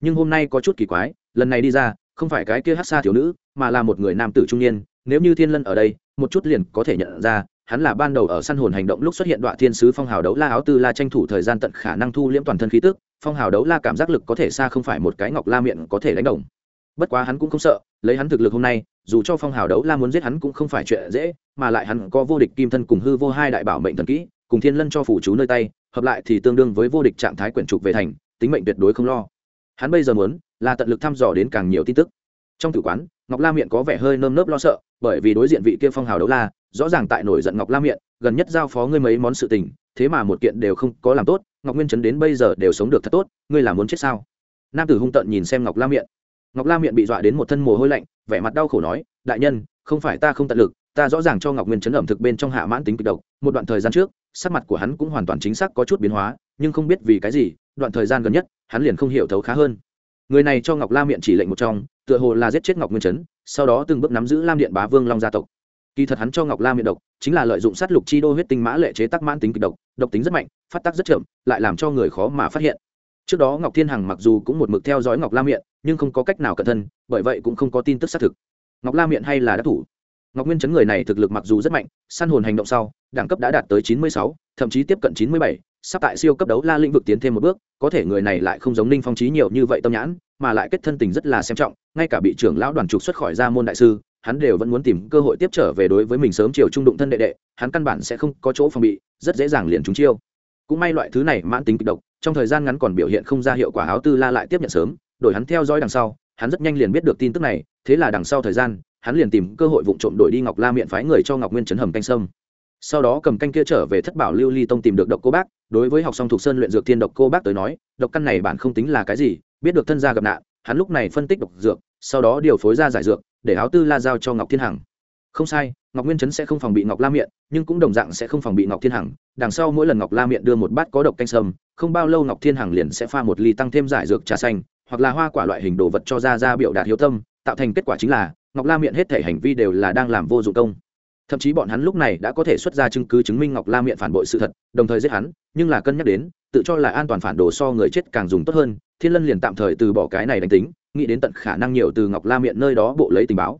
Nhưng hôm nay có chút kỳ quái, lần này đi ra, không phải cái kia hát xa thiếu nữ, mà là một người nam tử trung niên nếu như thiên lân ở đây, một chút liền có thể nhận ra, hắn là ban đầu ở săn hồn hành động lúc xuất hiện đoạn thiên sứ phong hào đấu la áo tư la tranh thủ thời gian tận khả năng thu liễm toàn thân khí tức, phong hào đấu la cảm giác lực có thể xa không phải một cái ngọc la miệng có thể đánh đồng. Bất quá hắn cũng không sợ, lấy hắn thực lực hôm nay, dù cho phong hào đấu la muốn giết hắn cũng không phải chuyện dễ, mà lại hắn có vô địch kim thân cùng hư vô hai đại bảo mệnh thần kỹ, cùng thiên lân cho phủ chú nơi tay, hợp lại thì tương đương với vô địch trạng thái quyển trục về thành, tính mệnh tuyệt đối không lo. Hắn bây giờ muốn, là tận lực thăm dò đến càng nhiều tin tức. Trong tử quán ngọc la miệng có vẻ hơi nơm nớp lo sợ, bởi vì đối diện vị kia phong hào đấu la, rõ ràng tại nổi giận ngọc la miệng gần nhất giao phó ngươi mấy món sự tình, thế mà một kiện đều không có làm tốt, ngọc nguyên chấn đến bây giờ đều sống được thật tốt, ngươi là muốn chết sao? Nam tử hung tận nhìn xem ngọc la miệng ngọc la miệng bị dọa đến một thân mồ hôi lạnh, vẻ mặt đau khổ nói, đại nhân, không phải ta không tận lực, ta rõ ràng cho ngọc nguyên chấn ẩm thực bên trong hạ mãn tính kịch độc, một đoạn thời gian trước, sắc mặt của hắn cũng hoàn toàn chính xác có chút biến hóa, nhưng không biết vì cái gì, đoạn thời gian gần nhất, hắn liền không hiểu thấu khá hơn người này cho ngọc la miệng chỉ lệnh một trong, tựa hồ là giết chết ngọc nguyên chấn sau đó từng bước nắm giữ lam điện bá vương long gia tộc. Kỳ thật hắn cho ngọc la miệng độc, chính là lợi dụng sát lục chi đô huyết tinh mã lệ chế tác mãn tính kịch độc độc tính rất mạnh, phát tác rất chậm, lại làm cho người khó mà phát hiện. Trước đó ngọc thiên hằng mặc dù cũng một mực theo dõi ngọc la miệng, nhưng không có cách nào cẩn thân bởi vậy cũng không có tin tức xác thực. Ngọc la miệng hay là đắc thủ. Ngọc nguyên chấn người này thực lực mặc dù rất mạnh, săn hồn hành động sau, đẳng cấp đã đạt tới chín mươi sáu, thậm chí tiếp cận chín mươi bảy sắp tại siêu cấp đấu la lĩnh vực tiến thêm một bước, có thể người này lại không giống ninh phong trí nhiều như vậy tâm nhãn, mà lại kết thân tình rất là xem trọng, ngay cả bị trưởng lão đoàn trục xuất khỏi gia môn đại sư, hắn đều vẫn muốn tìm cơ hội tiếp trở về đối với mình sớm chiều trung đụng thân đệ đệ, hắn căn bản sẽ không có chỗ phòng bị, rất dễ dàng liền trúng chiêu. Cũng may loại thứ này mãn tính kịch độc, trong thời gian ngắn còn biểu hiện không ra hiệu quả áo tư la lại tiếp nhận sớm, đổi hắn theo dõi đằng sau, hắn rất nhanh liền biết được tin tức này, thế là đằng sau thời gian, hắn liền tìm cơ hội vụ trộm đổi đi ngọc la miệng phái người cho ngọc nguyên chấn hầm canh sâm sau đó cầm canh kia trở về thất bảo lưu ly tông tìm được độc cô bác. Đối với học xong thuộc sơn luyện dược thiên độc cô bác tới nói, độc căn này bản không tính là cái gì, biết được thân gia gặp nạn, hắn lúc này phân tích độc dược, sau đó điều phối ra giải dược, để áo tư la giao cho ngọc thiên hằng. Không sai, ngọc nguyên chấn sẽ không phòng bị ngọc la miệng nhưng cũng đồng dạng sẽ không phòng bị ngọc thiên hằng. Đằng sau mỗi lần ngọc la miệng đưa một bát có độc canh sâm, không bao lâu ngọc thiên hằng liền sẽ pha một ly tăng thêm giải dược trà xanh, hoặc là hoa quả loại hình đồ vật cho ra ra biểu đạt hiếu tâm, tạo thành kết quả chính là, ngọc la miệng hết thể hành vi đều là đang làm vô dụng công thậm chí bọn hắn lúc này đã có thể xuất ra chứng cứ chứng minh ngọc la miệng phản bội sự thật, đồng thời giết hắn, nhưng là cân nhắc đến, tự cho là an toàn phản đồ so người chết càng dùng tốt hơn, thiên lân liền tạm thời từ bỏ cái này đánh tính, nghĩ đến tận khả năng nhiều từ ngọc la miệng nơi đó bộ lấy tình báo.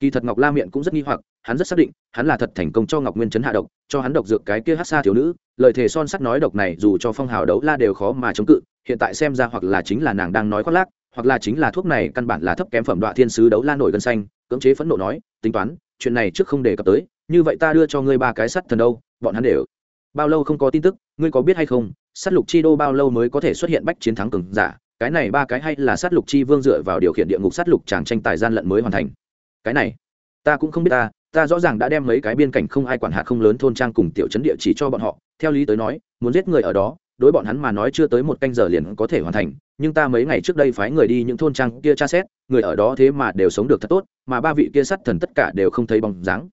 Kỳ thật ngọc la miệng cũng rất nghi hoặc, hắn rất xác định, hắn là thật thành công cho ngọc nguyên chấn hạ độc, cho hắn độc dược cái kia hát xa thiếu nữ, lời thề son sắt nói độc này dù cho phong hào đấu la đều khó mà chống cự, hiện tại xem ra hoặc là chính là nàng đang nói khoác lác, hoặc là chính là thuốc này căn bản là thấp kém phẩm đoạn thiên sứ đấu la nổi gân xanh, cưỡng chế phẫn nộ nói, tính toán chuyện này trước không đề cập tới, như vậy ta đưa cho ngươi ba cái sắt thần đâu, bọn hắn đều. Bao lâu không có tin tức, ngươi có biết hay không, Sắt lục chi đô bao lâu mới có thể xuất hiện bách chiến thắng cường giả, cái này ba cái hay là sắt lục chi vương dựa vào điều khiển địa ngục sắt lục chàng tranh tài gian lận mới hoàn thành. Cái này, ta cũng không biết ta ta rõ ràng đã đem mấy cái biên cảnh không ai quản hạt không lớn thôn trang cùng tiểu chấn địa chỉ cho bọn họ, theo lý tới nói, muốn giết người ở đó, đối bọn hắn mà nói chưa tới một canh giờ liền có thể hoàn thành nhưng ta mấy ngày trước đây phái người đi những thôn trang kia tra xét, người ở đó thế mà đều sống được thật tốt, mà ba vị kia sắt thần tất cả đều không thấy bóng dáng.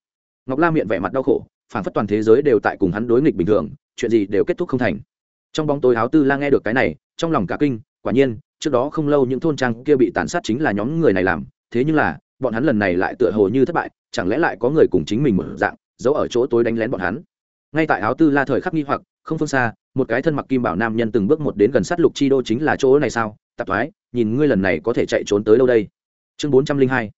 Ngọc la miệng vẻ mặt đau khổ phản phất toàn thế giới đều tại cùng hắn đối nghịch bình thường, chuyện gì đều kết thúc không thành. Trong bóng tối áo tư la nghe được cái này, trong lòng cả kinh, quả nhiên, trước đó không lâu những thôn trang kia bị tàn sát chính là nhóm người này làm, thế nhưng là, bọn hắn lần này lại tựa hồ như thất bại, chẳng lẽ lại có người cùng chính mình mở dạng, giấu ở chỗ tối đánh lén bọn hắn. Ngay tại áo tư la thời khắc nghi hoặc không phương xa, một cái thân mặc kim bảo nam nhân từng bước một đến gần sát lục chi đô chính là chỗ này sao? Tạp thoái, nhìn ngươi lần này có thể chạy trốn tới đâu đây? Chương bốn trăm linh hai.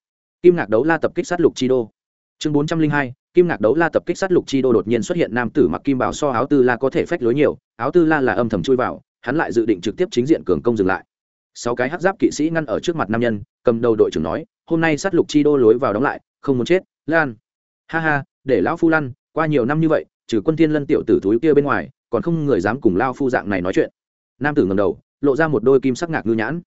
Kim ngạc đấu la tập kích sát lục chi đô. Chương bốn trăm linh hai. Kim ngạc đấu la tập kích sát lục chi đô đột nhiên xuất hiện nam tử mặc kim bảo so áo tư la có thể phách lối nhiều, áo tư la là âm thầm chui vào, hắn lại dự định trực tiếp chính diện cường công dừng lại. Sáu cái hát giáp kỵ sĩ ngăn ở trước mặt nam nhân, cầm đầu đội trưởng nói, hôm nay sát lục chi đô lối vào đóng lại, không muốn chết, lan. Ha ha, để lão phu lăn, qua nhiều năm như vậy trừ quân thiên lân tiểu tử túi kia bên ngoài, còn không người dám cùng lao phu dạng này nói chuyện. Nam tử ngầm đầu, lộ ra một đôi kim sắc ngạc ngư nhãn.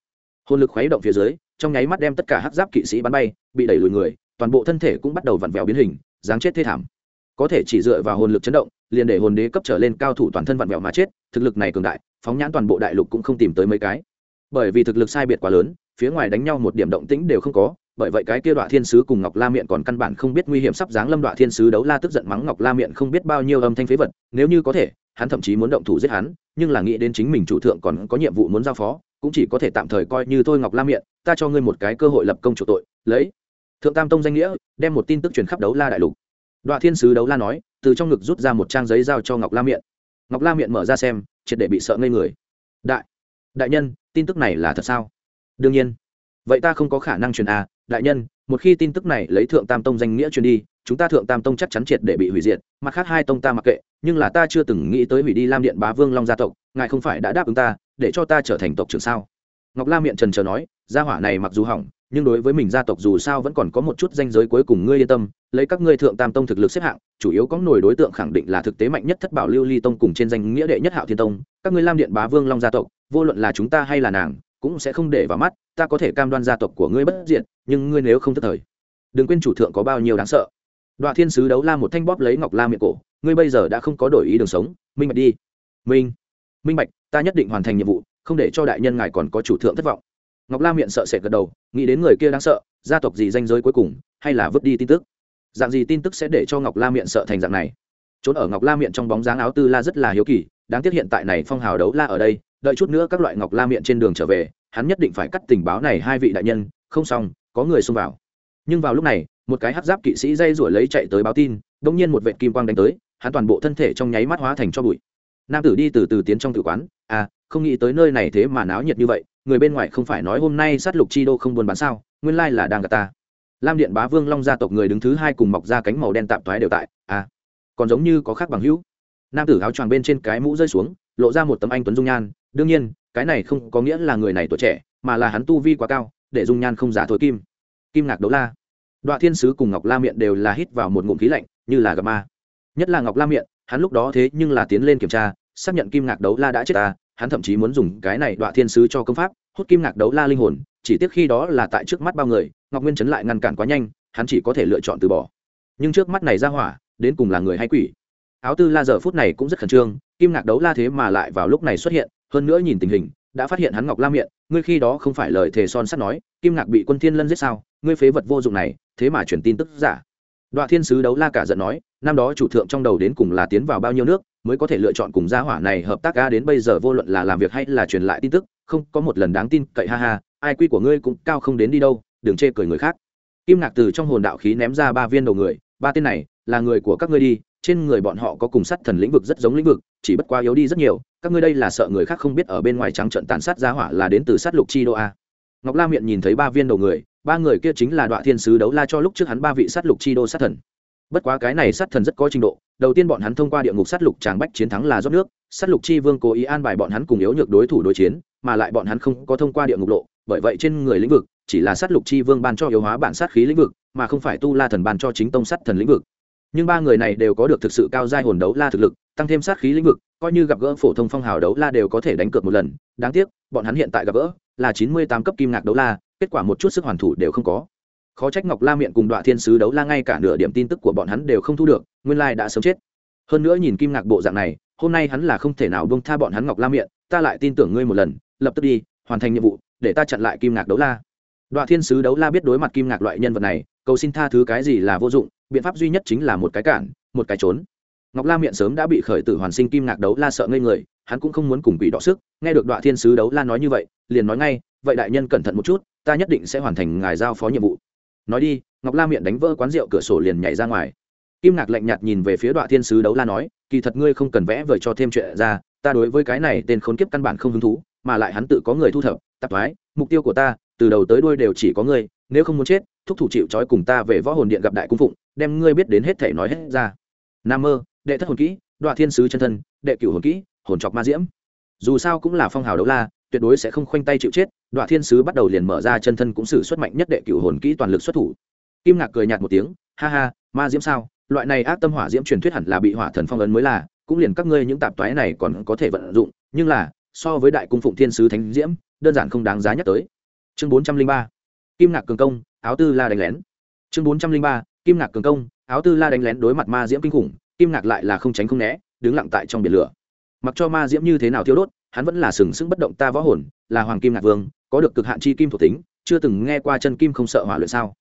Hồn lực khuấy động phía dưới, trong nháy mắt đem tất cả hát giáp kỵ sĩ bắn bay, bị đẩy lùi người, toàn bộ thân thể cũng bắt đầu vặn vẹo biến hình, dáng chết thê thảm. Có thể chỉ dựa vào hồn lực chấn động, liền để hồn đế cấp trở lên cao thủ toàn thân vặn vẹo mà chết, thực lực này cường đại, phóng nhãn toàn bộ đại lục cũng không tìm tới mấy cái. Bởi vì thực lực sai biệt quá lớn, phía ngoài đánh nhau một điểm động tĩnh đều không có bởi vậy cái kia đoạn thiên sứ cùng ngọc la miệng còn căn bản không biết nguy hiểm sắp dáng lâm đoạn thiên sứ đấu la tức giận mắng ngọc la miệng không biết bao nhiêu âm thanh phế vật, nếu như có thể, hắn thậm chí muốn động thủ giết hắn, nhưng là nghĩ đến chính mình chủ thượng còn có nhiệm vụ muốn giao phó, cũng chỉ có thể tạm thời coi như thôi ngọc la miệng ta cho ngươi một cái cơ hội lập công chủ tội, lấy. Thượng tam tông danh nghĩa, đem một tin tức truyền khắp đấu la đại lục. Đoạn thiên sứ đấu la nói, từ trong ngực rút ra một trang giấy giao cho ngọc la miệng ngọc la miệng mở ra xem, triệt để bị sợ ngây người. Đại đại nhân, tin tức này là thật sao? Đương nhiên. Vậy ta không có khả năng truyền a đại nhân, một khi tin tức này lấy thượng tam tông danh nghĩa truyền đi, chúng ta thượng tam tông chắc chắn triệt để bị hủy diệt, mặt khác hai tông ta mặc kệ, nhưng là ta chưa từng nghĩ tới hủy đi lam điện bá vương long gia tộc, ngài không phải đã đáp ứng ta, để cho ta trở thành tộc trưởng sao? Ngọc la miệng trần trờ nói, gia hỏa này mặc dù hỏng, nhưng đối với mình gia tộc dù sao vẫn còn có một chút danh giới cuối cùng ngươi yên tâm, lấy các ngươi thượng tam tông thực lực xếp hạng, chủ yếu có nổi đối tượng khẳng định là thực tế mạnh nhất thất bảo lưu ly tông cùng trên danh nghĩa đệ nhất hạo thiên tông, các ngươi lam điện bá vương long gia tộc, vô luận là chúng ta hay là nàng cũng sẽ không để vào mắt, ta có thể cam đoan gia tộc của ngươi bất diện nhưng ngươi nếu không thất thời, đừng quên chủ thượng có bao nhiêu đáng sợ. Đoạ thiên sứ đấu la một thanh bóp lấy ngọc la miệng cổ, ngươi bây giờ đã không có đổi ý đường sống, minh bạch đi. Minh minh bạch, ta nhất định hoàn thành nhiệm vụ, không để cho đại nhân ngài còn có chủ thượng thất vọng. Ngọc la miệng sợ sệt gật đầu, nghĩ đến người kia đáng sợ, gia tộc gì danh giới cuối cùng, hay là vứt đi tin tức. Dạng gì tin tức sẽ để cho ngọc la miệng sợ thành dạng này? Trốn ở ngọc la miệng trong bóng dáng áo tư la rất là hiếu kỳ, đáng tiếc hiện tại này phong hào đấu la ở đây đợi chút nữa các loại ngọc la miệng trên đường trở về, hắn nhất định phải cắt tình báo này hai vị đại nhân, không xong, có người xông vào. Nhưng vào lúc này, một cái hát giáp kỵ sĩ dây rủi lấy chạy tới báo tin, đông nhiên một vệ kim quang đánh tới, hắn toàn bộ thân thể trong nháy mắt hóa thành cho bụi. Nam tử đi từ từ tiến trong tử quán à không nghĩ tới nơi này thế mà náo nhiệt như vậy, người bên ngoài không phải nói hôm nay sát lục chi đô không buôn bán sao, nguyên lai là đang gặp ta. Lam điện bá vương long gia tộc người đứng thứ hai cùng mọc ra cánh màu đen tạm thoái đều tại à còn giống như có khác bằng hữu. Nam tử áo choàng bên trên cái mũ rơi xuống, lộ ra một tấm anh tuấn dung nhan đương nhiên, cái này không có nghĩa là người này tuổi trẻ, mà là hắn tu vi quá cao, để dung nhan không giả thối kim. Kim ngạc đấu la. Đoạn thiên sứ cùng ngọc la miệng đều là hít vào một ngụm khí lạnh, như là gặp ma. Nhất là ngọc la miệng hắn lúc đó thế nhưng là tiến lên kiểm tra, xác nhận kim ngạc đấu la đã chết ta, hắn thậm chí muốn dùng cái này đoạn thiên sứ cho công pháp, hút kim ngạc đấu la linh hồn, chỉ tiếc khi đó là tại trước mắt bao người, ngọc nguyên chấn lại ngăn cản quá nhanh, hắn chỉ có thể lựa chọn từ bỏ. Nhưng trước mắt này ra hỏa, đến cùng là người hay quỷ? Áo tư la giờ phút này cũng rất khẩn trương, kim ngạc đấu la thế mà lại vào lúc này xuất hiện hơn nữa nhìn tình hình, đã phát hiện hắn ngọc la miệng ngươi khi đó không phải lời thề son sắt nói, kim ngạc bị quân thiên lân giết sao, ngươi phế vật vô dụng này, thế mà truyền tin tức giả. Đoạn thiên sứ đấu la cả giận nói, năm đó chủ thượng trong đầu đến cùng là tiến vào bao nhiêu nước, mới có thể lựa chọn cùng gia hỏa này hợp tác ga đến bây giờ vô luận là làm việc hay là truyền lại tin tức, không có một lần đáng tin, cậy ha ha, ai quy của ngươi cũng cao không đến đi đâu, đừng chê cười người khác. Kim ngạc từ trong hồn đạo khí ném ra ba viên đầu người, ba tên này, là người của các ngươi đi, trên người bọn họ có cùng sắt thần lĩnh vực rất giống lĩnh vực, chỉ bất quá yếu đi rất nhiều các ngươi đây là sợ người khác không biết ở bên ngoài trắng trận tàn sát gia hỏa là đến từ sát lục chi đô a. Ngọc la miệng nhìn thấy ba viên đầu người, ba người kia chính là đoạn thiên sứ đấu la cho lúc trước hắn ba vị sát lục chi đô sát thần. Bất quá cái này sát thần rất có trình độ, đầu tiên bọn hắn thông qua địa ngục sát lục tràng bách chiến thắng là rót nước, sát lục chi vương cố ý an bài bọn hắn cùng yếu nhược đối thủ đối chiến, mà lại bọn hắn không có thông qua địa ngục lộ, bởi vậy trên người lĩnh vực chỉ là sát lục chi vương ban cho yếu hóa bản sát khí lĩnh vực, mà không phải tu la thần ban cho chính tông sát thần lĩnh vực nhưng ba người này đều có được thực sự cao giai hồn đấu la thực lực, tăng thêm sát khí lĩnh vực, coi như gặp gỡ phổ thông phong hào đấu la đều có thể đánh cược một lần. Đáng tiếc, bọn hắn hiện tại gặp gỡ là chín mươi tám cấp kim ngạc đấu la, kết quả một chút sức hoàn thủ đều không có. Khó trách ngọc la miệng cùng đoạn thiên sứ đấu la ngay cả nửa điểm tin tức của bọn hắn đều không thu được, nguyên lai đã sớm chết. Hơn nữa nhìn kim ngạc bộ dạng này, hôm nay hắn là không thể nào bông tha bọn hắn ngọc la miệng ta lại tin tưởng ngươi một lần, lập tức đi, hoàn thành nhiệm vụ, để ta chặn lại kim ngạc đấu la. Đoạn thiên sứ đấu la biết đối mặt kim ngạc loại nhân vật này, cầu xin tha thứ cái gì là vô dụng biện pháp duy nhất chính là một cái cản, một cái trốn. Ngọc la miệng sớm đã bị khởi tử hoàn sinh kim ngạc đấu la sợ ngây người, hắn cũng không muốn cùng quỷ đọ sức. Nghe được đoạn thiên sứ đấu la nói như vậy, liền nói ngay, vậy đại nhân cẩn thận một chút, ta nhất định sẽ hoàn thành ngài giao phó nhiệm vụ. Nói đi, ngọc la miệng đánh vỡ quán rượu cửa sổ liền nhảy ra ngoài. Kim ngạc lạnh nhạt nhìn về phía đoạn thiên sứ đấu la nói, kỳ thật ngươi không cần vẽ vời cho thêm chuyện ra, ta đối với cái này tên khốn kiếp căn bản không hứng thú, mà lại hắn tự có người thu thập tạp thoái, mục tiêu của ta, từ đầu tới đuôi đều chỉ có ngươi, nếu không muốn chết, thúc thủ chịu trói cùng ta về võ hồn điện gặp đại cung phụng đem ngươi biết đến hết thể nói hết ra. Nam mơ, đệ thất hồn kỹ đoạn thiên sứ chân thân, đệ cửu hồn kỹ, hồn chọc ma diễm. Dù sao cũng là phong hào đấu la, tuyệt đối sẽ không khoanh tay chịu chết đoạn thiên sứ bắt đầu liền mở ra chân thân cũng xử xuất mạnh nhất đệ cửu hồn kỹ toàn lực xuất thủ. Kim ngạc cười nhạt một tiếng, ha ha, ma diễm sao? Loại này ác tâm hỏa diễm truyền thuyết hẳn là bị hỏa thần phong ấn mới là, cũng liền các ngươi những tạp toái này còn có thể vận dụng, nhưng là, so với đại cung phụng thiên sứ thánh diễm, đơn giản không đáng giá nhắc tới. Chương bốn trăm linh ba. Kim ngạc cường công, áo tư la đánh lén. Chương bốn trăm linh ba kim ngạc cường công, áo tư la đánh lén đối mặt ma diễm kinh khủng, kim ngạc lại là không tránh không né, đứng lặng tại trong biển lửa. Mặc cho ma diễm như thế nào thiêu đốt, hắn vẫn là sừng sững bất động ta võ hồn, là hoàng kim ngạc vương, có được cực hạn chi kim thuộc tính, chưa từng nghe qua chân kim không sợ hỏa luyện sao.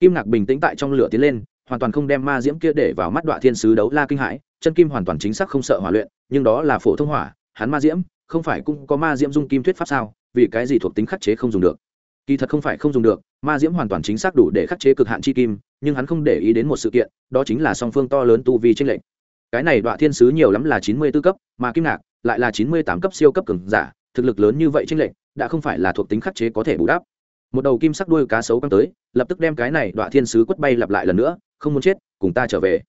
Kim ngạc bình tĩnh tại trong lửa tiến lên, hoàn toàn không đem ma diễm kia để vào mắt đoạn thiên sứ đấu la kinh hãi, chân kim hoàn toàn chính xác không sợ hỏa luyện, nhưng đó là phổ thông hỏa, hắn ma diễm, không phải cũng có ma diễm dung kim thuyết pháp sao, vì cái gì thuộc tính khắc chế không dùng được? Kỳ thật không phải không dùng được, ma diễm hoàn toàn chính xác đủ để khắc chế cực hạn chi kim nhưng hắn không để ý đến một sự kiện, đó chính là song phương to lớn tu vi tranh lệch. Cái này đoạn thiên sứ nhiều lắm là chín mươi b ố cấp, mà kim ngạc lại là chín mươi tám cấp siêu cấp cường giả, thực lực lớn như vậy tranh lệch, đã không phải là thuộc tính khắc chế có thể bù đắp. Một đầu kim sắc đuôi cá sấu quăng tới, lập tức đem cái này đoạn thiên sứ quất bay lặp lại lần nữa, không muốn chết, cùng ta trở về.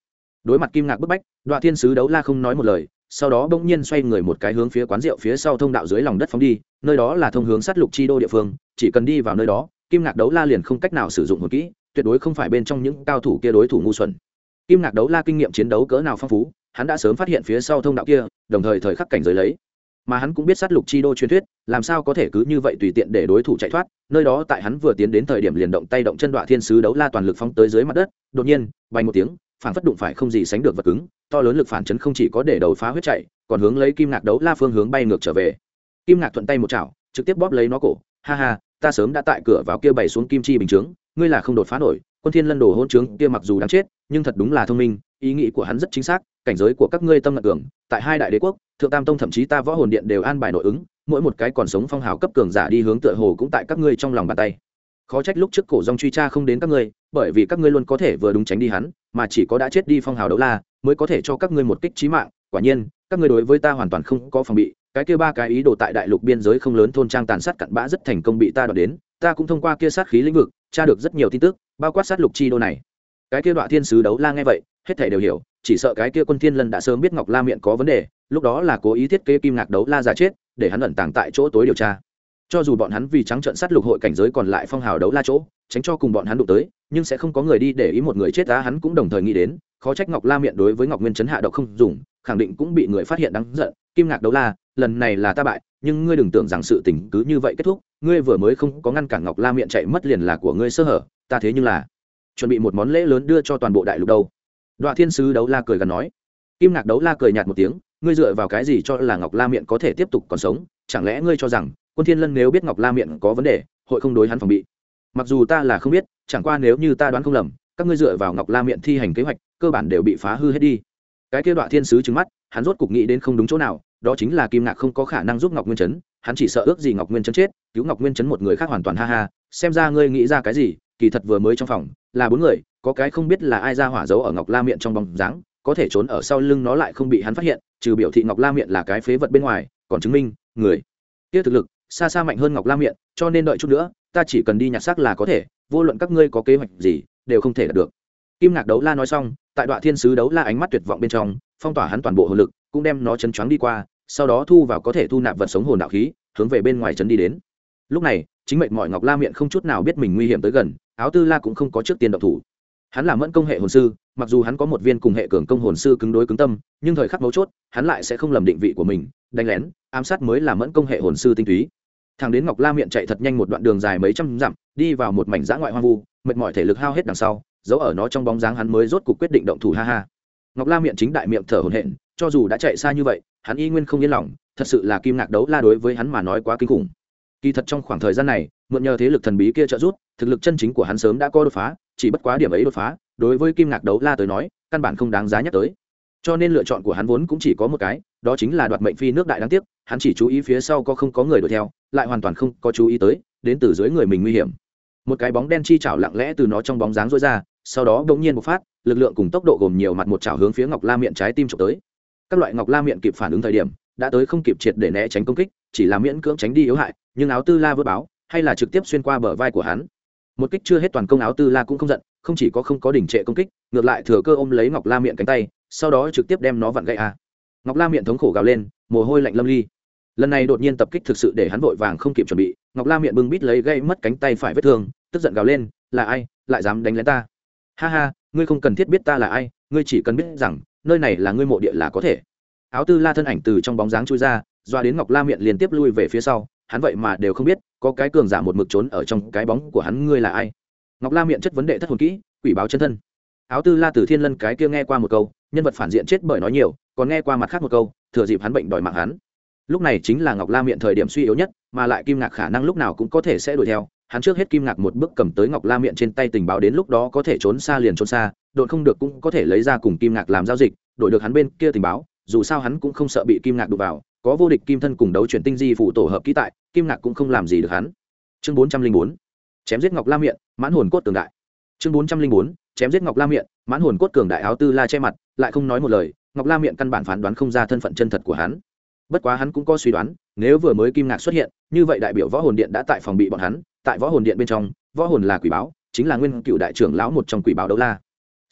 Đối mặt kim ngạc bức bách đoạn thiên sứ đấu la không nói một lời, sau đó bỗng nhiên xoay người một cái hướng phía quán rượu phía sau thông đạo dưới lòng đất phóng đi, nơi đó là thông hướng sát lục chi đô địa phương, chỉ cần đi vào nơi đó, kim ngạc đấu la liền không cách nào sử dụng hồn kỹ tuyệt đối không phải bên trong những cao thủ kia đối thủ ngu xuẩn. Kim ngạc đấu la kinh nghiệm chiến đấu cỡ nào phong phú, hắn đã sớm phát hiện phía sau thông đạo kia, đồng thời thời khắc cảnh giới lấy. Mà hắn cũng biết sát lục chi đô truyền thuyết, làm sao có thể cứ như vậy tùy tiện để đối thủ chạy thoát, nơi đó tại hắn vừa tiến đến thời điểm liền động tay động chân đọa thiên sứ đấu la toàn lực phóng tới dưới mặt đất, đột nhiên, bay một tiếng phản phất đụng phải không gì sánh được vật cứng, to lớn lực phản chấn không chỉ có để đầu phá huyết chạy, còn hướng lấy kim ngạc đấu la phương hướng bay ngược trở về. Kim ngạc thuận tay một chảo, trực tiếp bóp lấy nó cổ, ha ha, ta sớm đã tại cửa vào kia bày xuống kim chi bình chướng ngươi là không đột phá nổi, quân thiên lân đồ hôn trướng kia mặc dù đáng chết, nhưng thật đúng là thông minh, ý nghĩ của hắn rất chính xác, cảnh giới của các ngươi tâm ngật cường, tại hai đại đế quốc, thượng tam tông thậm chí ta võ hồn điện đều an bài nội ứng, mỗi một cái còn sống phong hào cấp cường giả đi hướng tựa hồ cũng tại các ngươi trong lòng bàn tay. Khó trách lúc trước cổ dòng truy tra không đến các ngươi, bởi vì các ngươi luôn có thể vừa đúng tránh đi hắn, mà chỉ có đã chết đi phong hào đấu la, mới có thể cho các ngươi một kích trí mạng. Quả nhiên, các ngươi đối với ta hoàn toàn không có phòng bị, cái kia ba cái ý đồ tại đại lục biên giới không lớn thôn trang tàn sát cặn bã rất thành công bị ta đoạt đến, ta cũng thông qua kia sát khí lĩnh vực tra được rất nhiều tin tức, bao quát sát lục chi đô này. Cái kia đoạn thiên sứ đấu la nghe vậy, hết thể đều hiểu, chỉ sợ cái kia quân thiên lân đã sớm biết ngọc la miệng có vấn đề, lúc đó là cố ý thiết kế kim ngạc đấu la giả chết, để hắn ẩn tàng tại chỗ tối điều tra. Cho dù bọn hắn vì trắng trợn sát lục hội cảnh giới còn lại phong hào đấu la chỗ, tránh cho cùng bọn hắn đụng tới, nhưng sẽ không có người đi để ý một người chết á, hắn cũng đồng thời nghĩ đến, khó trách ngọc la miệng đối với ngọc nguyên chấn hạ độc không dùng, khẳng định cũng bị người phát hiện đáng giận, kim ngạc đấu la, lần này là ta bại, nhưng ngươi đừng tưởng rằng sự tình cứ như vậy kết thúc ngươi vừa mới không có ngăn cản ngọc la miệng chạy mất liền là của ngươi sơ hở, ta thế nhưng là chuẩn bị một món lễ lớn đưa cho toàn bộ đại lục đâu. Đoạn thiên sứ đấu la cười gần nói. Kim ngạc đấu la cười nhạt một tiếng, ngươi dựa vào cái gì cho là ngọc la miệng có thể tiếp tục còn sống? Chẳng lẽ ngươi cho rằng quân thiên lân nếu biết ngọc la miệng có vấn đề, hội không đối hắn phòng bị? Mặc dù ta là không biết, chẳng qua nếu như ta đoán không lầm, các ngươi dựa vào ngọc la miệng thi hành kế hoạch, cơ bản đều bị phá hư hết đi. Cái kia đoạn thiên sứ trứng mắt, hắn rốt cục nghĩ đến không đúng chỗ nào, đó chính là kim ngạc không có khả năng giúp ngọc nguyên chấn hắn chỉ sợ ước gì ngọc nguyên chấn chết, cứu ngọc nguyên chấn một người khác hoàn toàn ha ha, xem ra ngươi nghĩ ra cái gì, kỳ thật vừa mới trong phòng, là bốn người, có cái không biết là ai ra hỏa giấu ở ngọc la miệng trong bóng dáng, có thể trốn ở sau lưng nó lại không bị hắn phát hiện, trừ biểu thị ngọc la miệng là cái phế vật bên ngoài, còn chứng minh, người kia thực lực, xa xa mạnh hơn ngọc la miệng cho nên đợi chút nữa, ta chỉ cần đi nhặt xác là có thể, vô luận các ngươi có kế hoạch gì, đều không thể đạt được. Kim ngạc đấu la nói xong, tại đoạn thiên sứ đấu la ánh mắt tuyệt vọng bên trong, phong tỏa hắn toàn bộ hồn lực, cũng đem nó chấn choáng đi qua sau đó thu vào có thể thu nạp vật sống hồn đạo khí, hướng về bên ngoài trấn đi đến. Lúc này, chính mệnh mọi ngọc la miệng không chút nào biết mình nguy hiểm tới gần, áo tư la cũng không có trước tiên động thủ. Hắn là mẫn công hệ hồn sư, mặc dù hắn có một viên cùng hệ cường công hồn sư cứng đối cứng tâm, nhưng thời khắc mấu chốt, hắn lại sẽ không lầm định vị của mình, đánh lén, ám sát mới là mẫn công hệ hồn sư tinh túy. Thằng đến ngọc la miệng chạy thật nhanh một đoạn đường dài mấy trăm dặm, đi vào một mảnh dã ngoại hoang vu, mệt mỏi thể lực hao hết đằng sau, giấu ở nó trong bóng dáng hắn mới rốt cuộc quyết định động thủ, ha ha. Ngọc la miệng chính đại miệng thở hổn hển cho dù đã chạy xa như vậy, hắn y nguyên không yên lòng, thật sự là kim ngạc đấu la đối với hắn mà nói quá kinh khủng. Kỳ thật trong khoảng thời gian này, mượn nhờ thế lực thần bí kia trợ giúp, thực lực chân chính của hắn sớm đã có đột phá, chỉ bất quá điểm ấy đột phá, đối với kim ngạc đấu la tới nói, căn bản không đáng giá nhắc tới. Cho nên lựa chọn của hắn vốn cũng chỉ có một cái, đó chính là đoạt mệnh phi nước đại đáng tiếc, hắn chỉ chú ý phía sau có không có người đuổi theo, lại hoàn toàn không có chú ý tới, đến từ dưới người mình nguy hiểm. Một cái bóng đen chi chảo lặng lẽ từ nó trong bóng dáng rối ra, sau đó bỗng nhiên một phát, lực lượng cùng tốc độ gồm nhiều mặt một chảo hướng phía ngọc la miệng trái tim trộm tới các loại ngọc la miệng kịp phản ứng thời điểm, đã tới không kịp triệt để né tránh công kích, chỉ là miễn cưỡng tránh đi yếu hại, nhưng áo tư la vớt báo, hay là trực tiếp xuyên qua bờ vai của hắn. Một kích chưa hết toàn công áo tư la cũng không giận, không chỉ có không có đỉnh trệ công kích, ngược lại thừa cơ ôm lấy ngọc la miệng cánh tay, sau đó trực tiếp đem nó vặn gậy a. Ngọc la miệng thống khổ gào lên, mồ hôi lạnh lâm ly. Lần này đột nhiên tập kích thực sự để hắn vội vàng không kịp chuẩn bị, ngọc la miệng bưng bít lấy gây mất cánh tay phải vết thương, tức giận gào lên, là ai? Lại dám đánh lén ta? Ha ha, ngươi không cần thiết biết ta là ai, ngươi chỉ cần biết rằng nơi này là ngươi mộ địa là có thể. Áo tư la thân ảnh từ trong bóng dáng chui ra, doa đến ngọc la miệng liên tiếp lui về phía sau, hắn vậy mà đều không biết, có cái cường giả một mực trốn ở trong cái bóng của hắn ngươi là ai. Ngọc la miệng chất vấn đề thất hồn kỹ, quỷ báo chân thân. Áo tư la từ thiên lân cái kia nghe qua một câu, nhân vật phản diện chết bởi nói nhiều, còn nghe qua mặt khác một câu, thừa dịp hắn bệnh đòi mạng hắn. Lúc này chính là ngọc la miệng thời điểm suy yếu nhất, mà lại kim ngạc khả năng lúc nào cũng có thể sẽ đuổi theo, hắn trước hết kim ngạc một bước cầm tới ngọc la miệng trên tay tình báo đến lúc đó có thể trốn xa liền trốn xa đội không được cũng có thể lấy ra cùng kim ngạc làm giao dịch, đổi được hắn bên kia tình báo, dù sao hắn cũng không sợ bị kim ngạc đụng vào, có vô địch kim thân cùng đấu chuyển tinh di phụ tổ hợp ký tại, kim ngạc cũng không làm gì được hắn. Chương bốn trăm linh bốn, chém giết ngọc la miệng mãn hồn cốt cường đại. Chương bốn trăm linh bốn, chém giết ngọc la miệng mãn hồn cốt cường đại áo tư la che mặt, lại không nói một lời, ngọc la miệng căn bản phán đoán không ra thân phận chân thật của hắn. Bất quá hắn cũng có suy đoán, nếu vừa mới kim ngạc xuất hiện, như vậy đại biểu võ hồn điện đã tại phòng bị bọn hắn, tại võ hồn điện bên trong, võ hồn là quỷ báo, chính là nguyên cựu đại trưởng lão một trong quỷ báo đấu la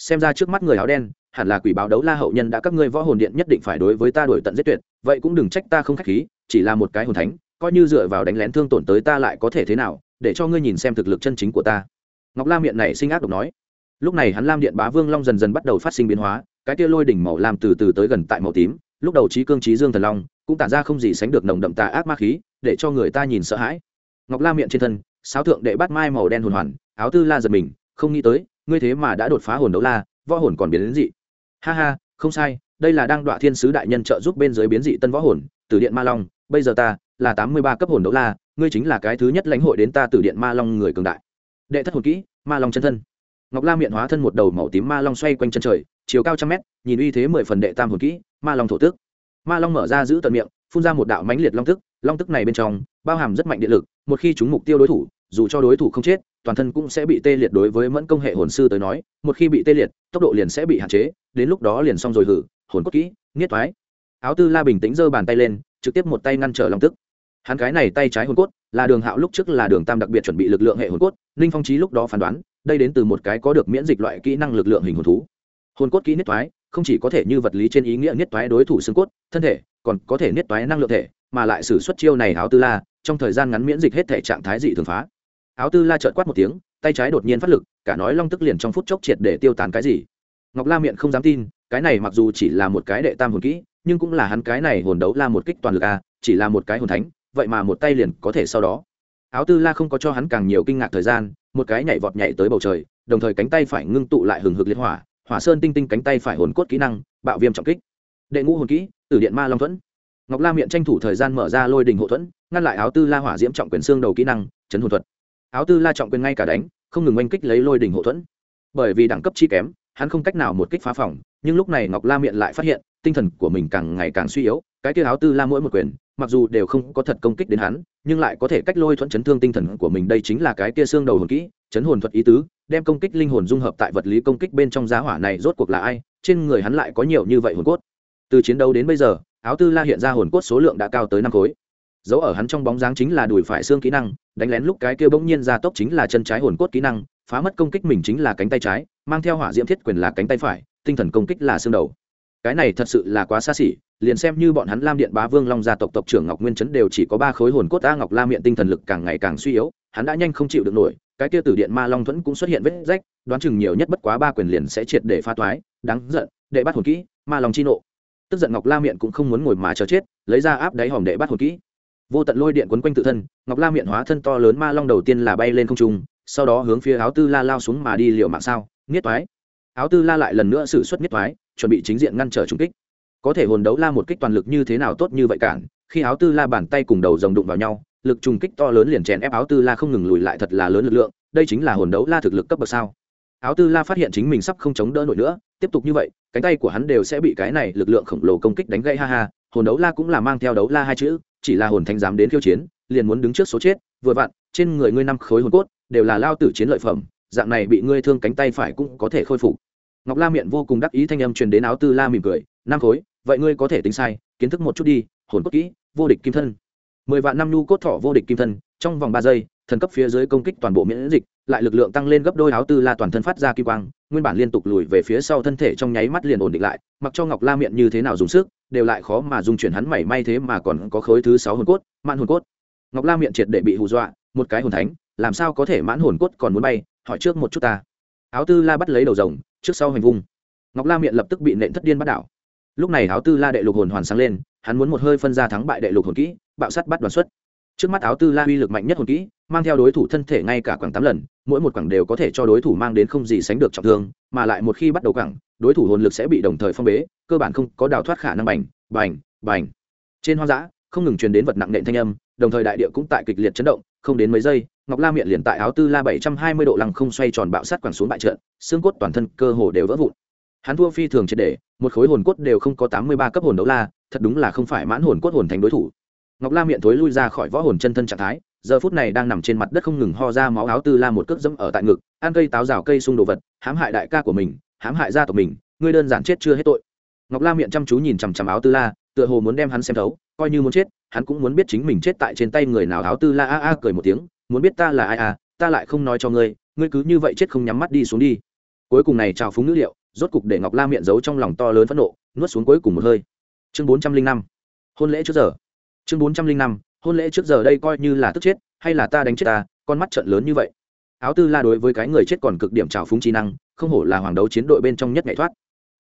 xem ra trước mắt người áo đen, hẳn là quỷ báo đấu la hậu nhân đã các ngươi võ hồn điện nhất định phải đối với ta đổi tận giết tuyệt, vậy cũng đừng trách ta không khách khí, chỉ là một cái hồn thánh, coi như dựa vào đánh lén thương tổn tới ta lại có thể thế nào, để cho ngươi nhìn xem thực lực chân chính của ta. Ngọc la miệng này sinh ác độc nói. Lúc này hắn lam điện bá vương long dần dần bắt đầu phát sinh biến hóa, cái tia lôi đỉnh màu lam từ từ tới gần tại màu tím, lúc đầu trí cương trí dương thần long, cũng tản ra không gì sánh được nồng đậm tà ác ma khí, để cho người ta nhìn sợ hãi. Ngọc la miệng trên thân, sáo thượng đệ bắt mai màu đen hồn hoàn, áo tư la giật mình, không nghĩ tới ngươi thế mà đã đột phá hồn đấu la, võ hồn còn biến đến dị. Ha ha, không sai, đây là đang đọa thiên sứ đại nhân trợ giúp bên dưới biến dị tân võ hồn từ điện ma long, bây giờ ta là tám mươi ba cấp hồn đấu la, ngươi chính là cái thứ nhất lãnh hội đến ta từ điện ma long người cường đại. Đệ thất hồn kỹ, ma long chân thân. Ngọc la miệng hóa thân một đầu màu tím ma long xoay quanh chân trời, chiều cao trăm mét, nhìn uy thế mười phần đệ tam hồn kỹ, ma long thổ tước ma long mở ra giữ tận miệng, phun ra một đạo mãnh liệt long tức long tức này bên trong bao hàm rất mạnh điện lực, một khi chúng mục tiêu đối thủ, dù cho đối thủ không chết toàn thân cũng sẽ bị tê liệt đối với mẫn công hệ hồn sư tới nói, một khi bị tê liệt, tốc độ liền sẽ bị hạn chế, đến lúc đó liền xong rồi hử, hồn cốt kỹ, nghiết thoái áo tư la bình tĩnh giơ bàn tay lên, trực tiếp một tay ngăn trở long tức. Hắn cái này tay trái hồn cốt, là đường hạo lúc trước là đường tam đặc biệt chuẩn bị lực lượng hệ hồn cốt ninh phong trí lúc đó phán đoán, đây đến từ một cái có được miễn dịch loại kỹ năng lực lượng hình hồn thú. Hồn cốt kỹ niết thoái không chỉ có thể như vật lý trên ý nghĩa niết thoái đối thủ xương cốt, thân thể, còn có thể niết thoái năng lượng thể, mà lại xử suất chiêu này áo tư la, trong thời gian ngắn miễn dịch hết thể trạng thái dị thường phá áo tư la trợn quát một tiếng, tay trái đột nhiên phát lực, cả nói long tức liền trong phút chốc triệt để tiêu tán cái gì. Ngọc la miệng không dám tin, cái này mặc dù chỉ là một cái đệ tam hồn kỹ, nhưng cũng là hắn cái này hồn đấu la một kích toàn lực a, chỉ là một cái hồn thánh, vậy mà một tay liền có thể sau đó. Áo tư la không có cho hắn càng nhiều kinh ngạc thời gian, một cái nhảy vọt nhảy tới bầu trời, đồng thời cánh tay phải ngưng tụ lại hừng hực liên hỏa hỏa sơn tinh tinh cánh tay phải hồn cốt kỹ năng, bạo viêm trọng kích. Đệ ngũ hồn kỹ, tử điện ma long thuẫn. Ngọc la miệng tranh thủ thời gian mở ra lôi đình hộ thuẫn, ngăn lại áo tư la hỏa diễm trọng quyền xương đầu kỹ năng, chấn hồn thuật áo tư la trọng quyền ngay cả đánh, không ngừng oanh kích lấy lôi đình hộ thuẫn. Bởi vì đẳng cấp chi kém, hắn không cách nào một kích phá phòng, nhưng lúc này ngọc la miệng lại phát hiện, tinh thần của mình càng ngày càng suy yếu, cái kia áo tư la mỗi một quyền, mặc dù đều không có thật công kích đến hắn, nhưng lại có thể cách lôi thuẫn chấn thương tinh thần của mình, đây chính là cái kia xương đầu hồn kỹ, chấn hồn thuật ý tứ, đem công kích linh hồn dung hợp tại vật lý công kích bên trong giá hỏa này rốt cuộc là ai, trên người hắn lại có nhiều như vậy hồn cốt. Từ chiến đấu đến bây giờ, áo tư la hiện ra hồn cốt số lượng đã cao tới năm khối dấu ở hắn trong bóng dáng chính là đùi phải xương kỹ năng, đánh lén lúc cái kia bỗng nhiên ra tốc chính là chân trái hồn cốt kỹ năng, phá mất công kích mình chính là cánh tay trái, mang theo hỏa diễm thiết quyền là cánh tay phải, tinh thần công kích là xương đầu. Cái này thật sự là quá xa xỉ, liền xem như bọn hắn lam điện bá vương long gia tộc tộc trưởng ngọc nguyên chấn đều chỉ có ba khối hồn cốt a ngọc la miệng tinh thần lực càng ngày càng suy yếu, hắn đã nhanh không chịu được nổi, cái kia từ điện ma long thuẫn cũng xuất hiện vết rách, đoán chừng nhiều nhất bất quá ba quyền liền sẽ triệt để pha toái, đáng giận, đệ bắt hồn kỹ, ma long chi nộ. Tức giận ngọc la miệng cũng không muốn ngồi mà chờ chết, lấy ra áp đáy hòm đệ bắt hồn kỹ vô tận lôi điện quấn quanh tự thân ngọc la miệng hóa thân to lớn ma long đầu tiên là bay lên không trung sau đó hướng phía áo tư la lao xuống mà đi liệu mạng sao? Nghiết Thoái, áo tư la lại lần nữa xử suất nghiết Thoái, chuẩn bị chính diện ngăn trở trung kích. Có thể hồn đấu la một kích toàn lực như thế nào tốt như vậy cản khi áo tư la bàn tay cùng đầu rồng đụng vào nhau lực trùng kích to lớn liền chèn ép áo tư la không ngừng lùi lại thật là lớn lực lượng đây chính là hồn đấu la thực lực cấp bậc sao? Áo tư la phát hiện chính mình sắp không chống đỡ nổi nữa tiếp tục như vậy cánh tay của hắn đều sẽ bị cái này lực lượng khổng lồ công kích đánh gãy ha ha hồn đấu la cũng là mang theo đấu la hai chữ chỉ là hồn thánh dám đến khiêu chiến, liền muốn đứng trước số chết, vừa vặn, trên người ngươi năm khối hồn cốt, đều là lao tử chiến lợi phẩm, dạng này bị ngươi thương cánh tay phải cũng có thể khôi phục. Ngọc la miệng vô cùng đắc ý thanh âm truyền đến áo tư la mỉm cười, năm khối, vậy ngươi có thể tính sai, kiến thức một chút đi, hồn cốt kỹ, vô địch kim thân. Mười vạn năm nhu cốt thọ vô địch kim thân, trong vòng ba giây, thần cấp phía dưới công kích toàn bộ miễn dịch, lại lực lượng tăng lên gấp đôi áo tư la toàn thân phát ra kim quang nguyên bản liên tục lùi về phía sau thân thể trong nháy mắt liền ổn định lại, mặc cho ngọc la miệng như thế nào dùng sức, đều lại khó mà dùng chuyển hắn mảy may thế mà còn có khối thứ sáu hồn cốt, mãn hồn cốt. Ngọc la miệng triệt để bị hù dọa, một cái hồn thánh, làm sao có thể mãn hồn cốt còn muốn bay, hỏi trước một chút ta. Áo tư la bắt lấy đầu rồng, trước sau hành vung. Ngọc la miệng lập tức bị nện thất điên bắt đảo. Lúc này áo tư la đệ lục hồn hoàn sáng lên, hắn muốn một hơi phân ra thắng bại đệ lục hồn kỹ, bạo sắt bắt đoàn xuất. Trước mắt áo tư la uy lực mạnh nhất hồn kỹ, mang theo đối thủ thân thể ngay cả khoảng tám lần mỗi một quẳng đều có thể cho đối thủ mang đến không gì sánh được trọng thương, mà lại một khi bắt đầu quẳng đối thủ hồn lực sẽ bị đồng thời phong bế, cơ bản không có đào thoát khả năng bành bành bành. Trên hoang dã, không ngừng truyền đến vật nặng nện thanh âm, đồng thời đại địa cũng tại kịch liệt chấn động, không đến mấy giây, ngọc la miệng liền tại áo tư la bảy trăm hai mươi độ lăng không xoay tròn bạo sát quẳng xuống bại trận, xương cốt toàn thân cơ hồ đều vỡ vụn. Hắn thua phi thường triệt để, một khối hồn cốt đều không có tám mươi ba cấp hồn đấu la, thật đúng là không phải mãn hồn cốt hồn thành đối thủ. Ngọc la miệng thối lui ra khỏi võ hồn chân thân trạng thái giờ phút này đang nằm trên mặt đất không ngừng ho ra máu áo tư la một cước dẫm ở tại ngực, ăn cây táo rào cây xung đồ vật, hãm hại đại ca của mình, hãm hại gia tộc mình, ngươi đơn giản chết chưa hết tội. Ngọc la miệng chăm chú nhìn chằm chằm áo tư la, tựa hồ muốn đem hắn xem thấu, coi như muốn chết, hắn cũng muốn biết chính mình chết tại trên tay người nào. Áo tư la a a cười một tiếng, muốn biết ta là ai à ta lại không nói cho ngươi ngươi cứ như vậy chết không nhắm mắt đi xuống đi. Cuối cùng này trào phúng nữ liệu, rốt cục để ngọc la miệng giấu trong lòng to lớn phẫn nộ, nuốt xuống cuối cùng một hơi. Chương bốn trăm linh năm, hôn lễ trước giờ. Chương bốn trăm linh năm hôn lễ trước giờ đây coi như là tức chết, hay là ta đánh chết ta, con mắt trận lớn như vậy. Áo tư la đối với cái người chết còn cực điểm trào phúng trí năng, không hổ là hoàng đấu chiến đội bên trong nhất ngày thoát.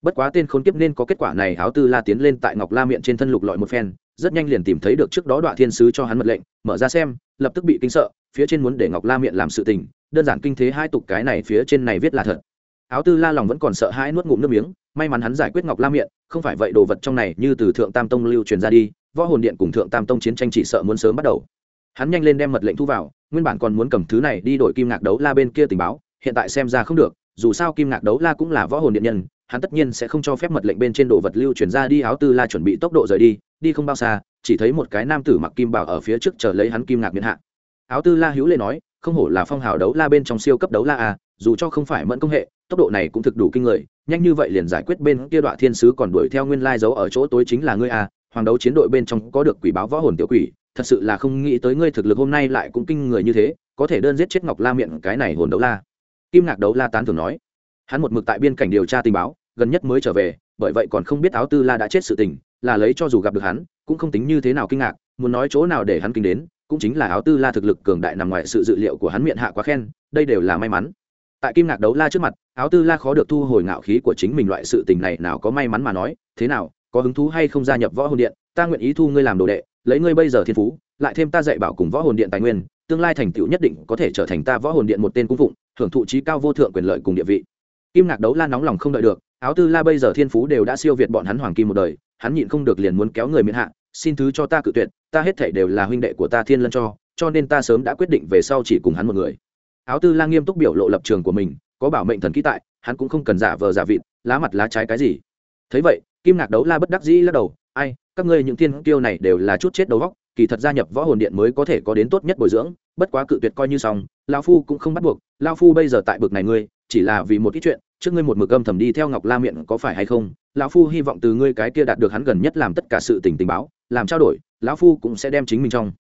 Bất quá tên khốn kiếp nên có kết quả này, áo tư la tiến lên tại ngọc la miệng trên thân lục lọi một phen, rất nhanh liền tìm thấy được trước đó đoạn thiên sứ cho hắn mật lệnh, mở ra xem, lập tức bị kinh sợ, phía trên muốn để ngọc la miệng làm sự tình, đơn giản kinh thế hai tục cái này phía trên này viết là thật áo tư la lòng vẫn còn sợ hãi nuốt ngụm nước miếng, may mắn hắn giải quyết ngọc la miệng, không phải vậy đồ vật trong này như từ thượng tam tông lưu truyền ra đi, võ hồn điện cùng thượng tam tông chiến tranh chỉ sợ muốn sớm bắt đầu. Hắn nhanh lên đem mật lệnh thu vào, nguyên bản còn muốn cầm thứ này đi đổi kim ngạc đấu la bên kia tình báo, hiện tại xem ra không được, dù sao kim ngạc đấu la cũng là võ hồn điện nhân, hắn tất nhiên sẽ không cho phép mật lệnh bên trên đồ vật lưu chuyển ra đi, áo tư la chuẩn bị tốc độ rời đi đi không bao xa, chỉ thấy một cái nam tử mặc kim bảo ở phía trước chờ lấy hắn kim ngạc miễn hạ. Áo tư la hữu lệ nói, không hổ là phong hào đấu la bên trong siêu cấp đấu la à dù cho không phải mẫn công hệ tốc độ này cũng thực đủ kinh người, nhanh như vậy liền giải quyết bên kia đoạn thiên sứ còn đuổi theo nguyên lai giấu ở chỗ tối chính là ngươi à hoàng đấu chiến đội bên trong có được quỷ báo võ hồn tiểu quỷ, thật sự là không nghĩ tới ngươi thực lực hôm nay lại cũng kinh người như thế, có thể đơn giết chết ngọc la miệng cái này hồn đấu la. Kim ngạc đấu la tán thường nói, hắn một mực tại biên cảnh điều tra tình báo, gần nhất mới trở về, bởi vậy còn không biết áo tư la đã chết sự tình, là lấy cho dù gặp được hắn, cũng không tính như thế nào kinh ngạc, muốn nói chỗ nào để hắn kinh đến, cũng chính là áo tư la thực lực cường đại nằm ngoài sự dự liệu của hắn miệng hạ quá khen, đây đều là may mắn tại kim ngạc đấu la trước mặt, áo tư la khó được thu hồi ngạo khí của chính mình loại sự tình này, nào có may mắn mà nói, thế nào, có hứng thú hay không gia nhập võ hồn điện, ta nguyện ý thu ngươi làm đồ đệ, lấy ngươi bây giờ thiên phú, lại thêm ta dạy bảo cùng võ hồn điện tài nguyên, tương lai thành tựu nhất định có thể trở thành ta võ hồn điện một tên cung phụng, hưởng thụ trí cao vô thượng quyền lợi cùng địa vị. Kim ngạc đấu la nóng lòng không đợi được, áo tư la bây giờ thiên phú đều đã siêu việt bọn hắn hoàng kim một đời, hắn nhịn không được liền muốn kéo người miễn hạ, xin thứ cho ta cự tuyệt, ta hết thể đều là huynh đệ của ta thiên lân cho cho nên ta sớm đã quyết định về sau chỉ cùng hắn một người áo tư la nghiêm túc biểu lộ lập trường của mình, có bảo mệnh thần ký tại, hắn cũng không cần giả vờ giả vịt, lá mặt lá trái cái gì. Thấy vậy, kim ngạc đấu la bất đắc dĩ lắc đầu, ai, các ngươi những thiên tiêu này đều là chút chết đầu góc kỳ thật gia nhập võ hồn điện mới có thể có đến tốt nhất bồi dưỡng, bất quá cự tuyệt coi như xong lao phu cũng không bắt buộc lao phu bây giờ tại bực này ngươi, chỉ là vì một ít chuyện, trước ngươi một mực âm thầm đi theo ngọc la miệng có phải hay không, lão phu hy vọng từ ngươi cái kia đạt được hắn gần nhất làm tất cả sự tình tình báo, làm trao đổi, lão phu cũng sẽ đem chính mình trong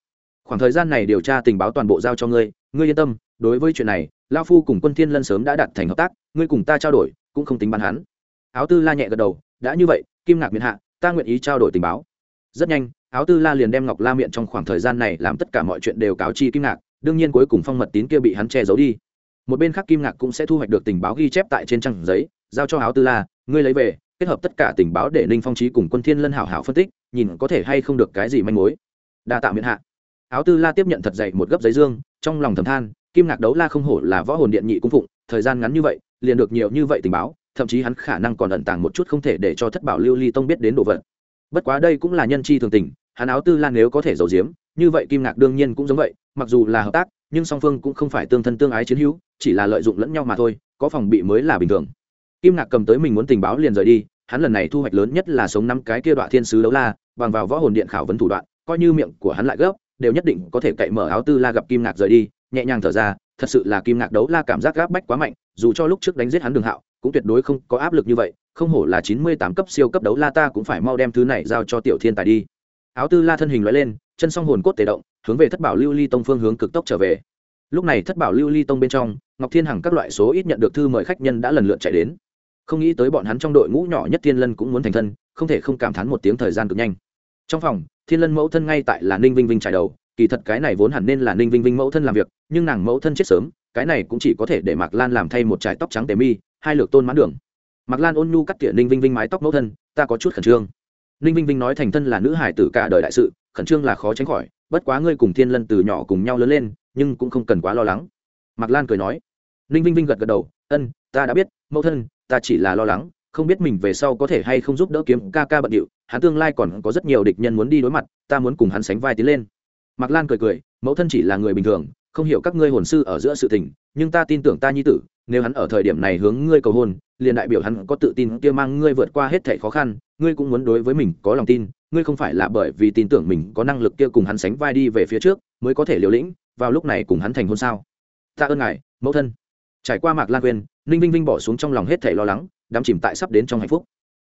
khoảng thời gian này điều tra tình báo toàn bộ giao cho ngươi ngươi yên tâm đối với chuyện này lão phu cùng quân thiên lân sớm đã đạt thành hợp tác, ngươi cùng ta trao đổi, cũng không tính bán hắn. Áo tư la nhẹ gật đầu, đã như vậy, kim ngạc miền hạ, ta nguyện ý trao đổi tình báo. Rất nhanh, áo tư la liền đem ngọc la miệng trong khoảng thời gian này làm tất cả mọi chuyện đều cáo chi kim ngạc, đương nhiên cuối cùng phong mật tín kia bị hắn che giấu đi. Một bên khác kim ngạc cũng sẽ thu hoạch được tình báo ghi chép tại trên trang giấy, giao cho áo tư la, ngươi lấy về, kết hợp tất cả tình báo để ninh phong trí cùng quân thiên lân hảo hảo phân tích, nhìn có thể hay không được cái gì manh mối. Đa tạo miễn hạ. Áo tư la tiếp nhận thật dày một gấp giấy dương, trong lòng thầm than kim ngạc đấu la không hổ là võ hồn điện nhị cung phụng, thời gian ngắn như vậy, liền được nhiều như vậy tình báo, thậm chí hắn khả năng còn ẩn tàng một chút không thể để cho thất bảo lưu ly tông biết đến đồ vật. Bất quá đây cũng là nhân chi thường tình, hắn áo tư Lan nếu có thể giấu giếm, như vậy kim ngạc đương nhiên cũng giống vậy, mặc dù là hợp tác, nhưng song phương cũng không phải tương thân tương ái chiến hữu, chỉ là lợi dụng lẫn nhau mà thôi, có phòng bị mới là bình thường. Kim ngạc cầm tới mình muốn tình báo liền rời đi, hắn lần này thu hoạch lớn nhất là sống năm cái kia đoạn thiên sứ đấu la, bằng vào võ hồn điện khảo vấn thủ đoạn, coi như miệng của hắn lại gấp đều nhất định có thể cậy mở áo tư la gặp kim ngạc rời đi, nhẹ nhàng thở ra, thật sự là kim ngạc đấu la cảm giác gáp bách quá mạnh, dù cho lúc trước đánh giết hắn đường hạo, cũng tuyệt đối không có áp lực như vậy, không hổ là chín mươi tám cấp siêu cấp đấu la ta cũng phải mau đem thứ này giao cho tiểu thiên tài đi. Áo tư la thân hình loại lên, chân song hồn cốt tề động, hướng về thất bảo lưu ly tông phương hướng cực tốc trở về. Lúc này thất bảo lưu ly tông bên trong, ngọc thiên hằng các loại số ít nhận được thư mời khách nhân đã lần lượt chạy đến. Không nghĩ tới bọn hắn trong đội ngũ nhỏ nhất thiên lân cũng muốn thành thân, không thể không cảm thán một tiếng thời gian cực nhanh. Trong phòng thiên lân mẫu thân ngay tại là ninh vinh vinh trải đầu, kỳ thật cái này vốn hẳn nên là ninh vinh vinh mẫu thân làm việc, nhưng nàng mẫu thân chết sớm, cái này cũng chỉ có thể để mạc lan làm thay một trải tóc trắng tề mi, hai lược tôn mãn đường. Mạc lan ôn nhu cắt tỉa ninh vinh vinh mái tóc mẫu thân, ta có chút khẩn trương. Ninh vinh vinh nói thành thân là nữ hải tử cả đời đại sự, khẩn trương là khó tránh khỏi, bất quá ngươi cùng thiên lân từ nhỏ cùng nhau lớn lên, nhưng cũng không cần quá lo lắng. Mạc lan cười nói. Ninh vinh vinh gật gật đầu, ân, ta đã biết, mẫu thân, ta chỉ là lo lắng, không biết mình về sau có thể hay không giúp đỡ kiếm ca ca bận điệu hắn tương lai còn có rất nhiều địch nhân muốn đi đối mặt, ta muốn cùng hắn sánh vai tiến lên. Mạc lan cười cười, mẫu thân chỉ là người bình thường, không hiểu các ngươi hồn sư ở giữa sự tình, nhưng ta tin tưởng ta nhi tử, nếu hắn ở thời điểm này hướng ngươi cầu hôn, liền đại biểu hắn có tự tin kia mang ngươi vượt qua hết thảy khó khăn, ngươi cũng muốn đối với mình có lòng tin, ngươi không phải là bởi vì tin tưởng mình có năng lực kia cùng hắn sánh vai đi về phía trước, mới có thể liều lĩnh, vào lúc này cùng hắn thành hôn sao? Ta ơn ngài, mẫu thân. Trải qua mạc lan quên ninh vinh vinh bỏ xuống trong lòng hết thảy lo lắng, đắm chìm tại sắp đến trong hạnh phúc.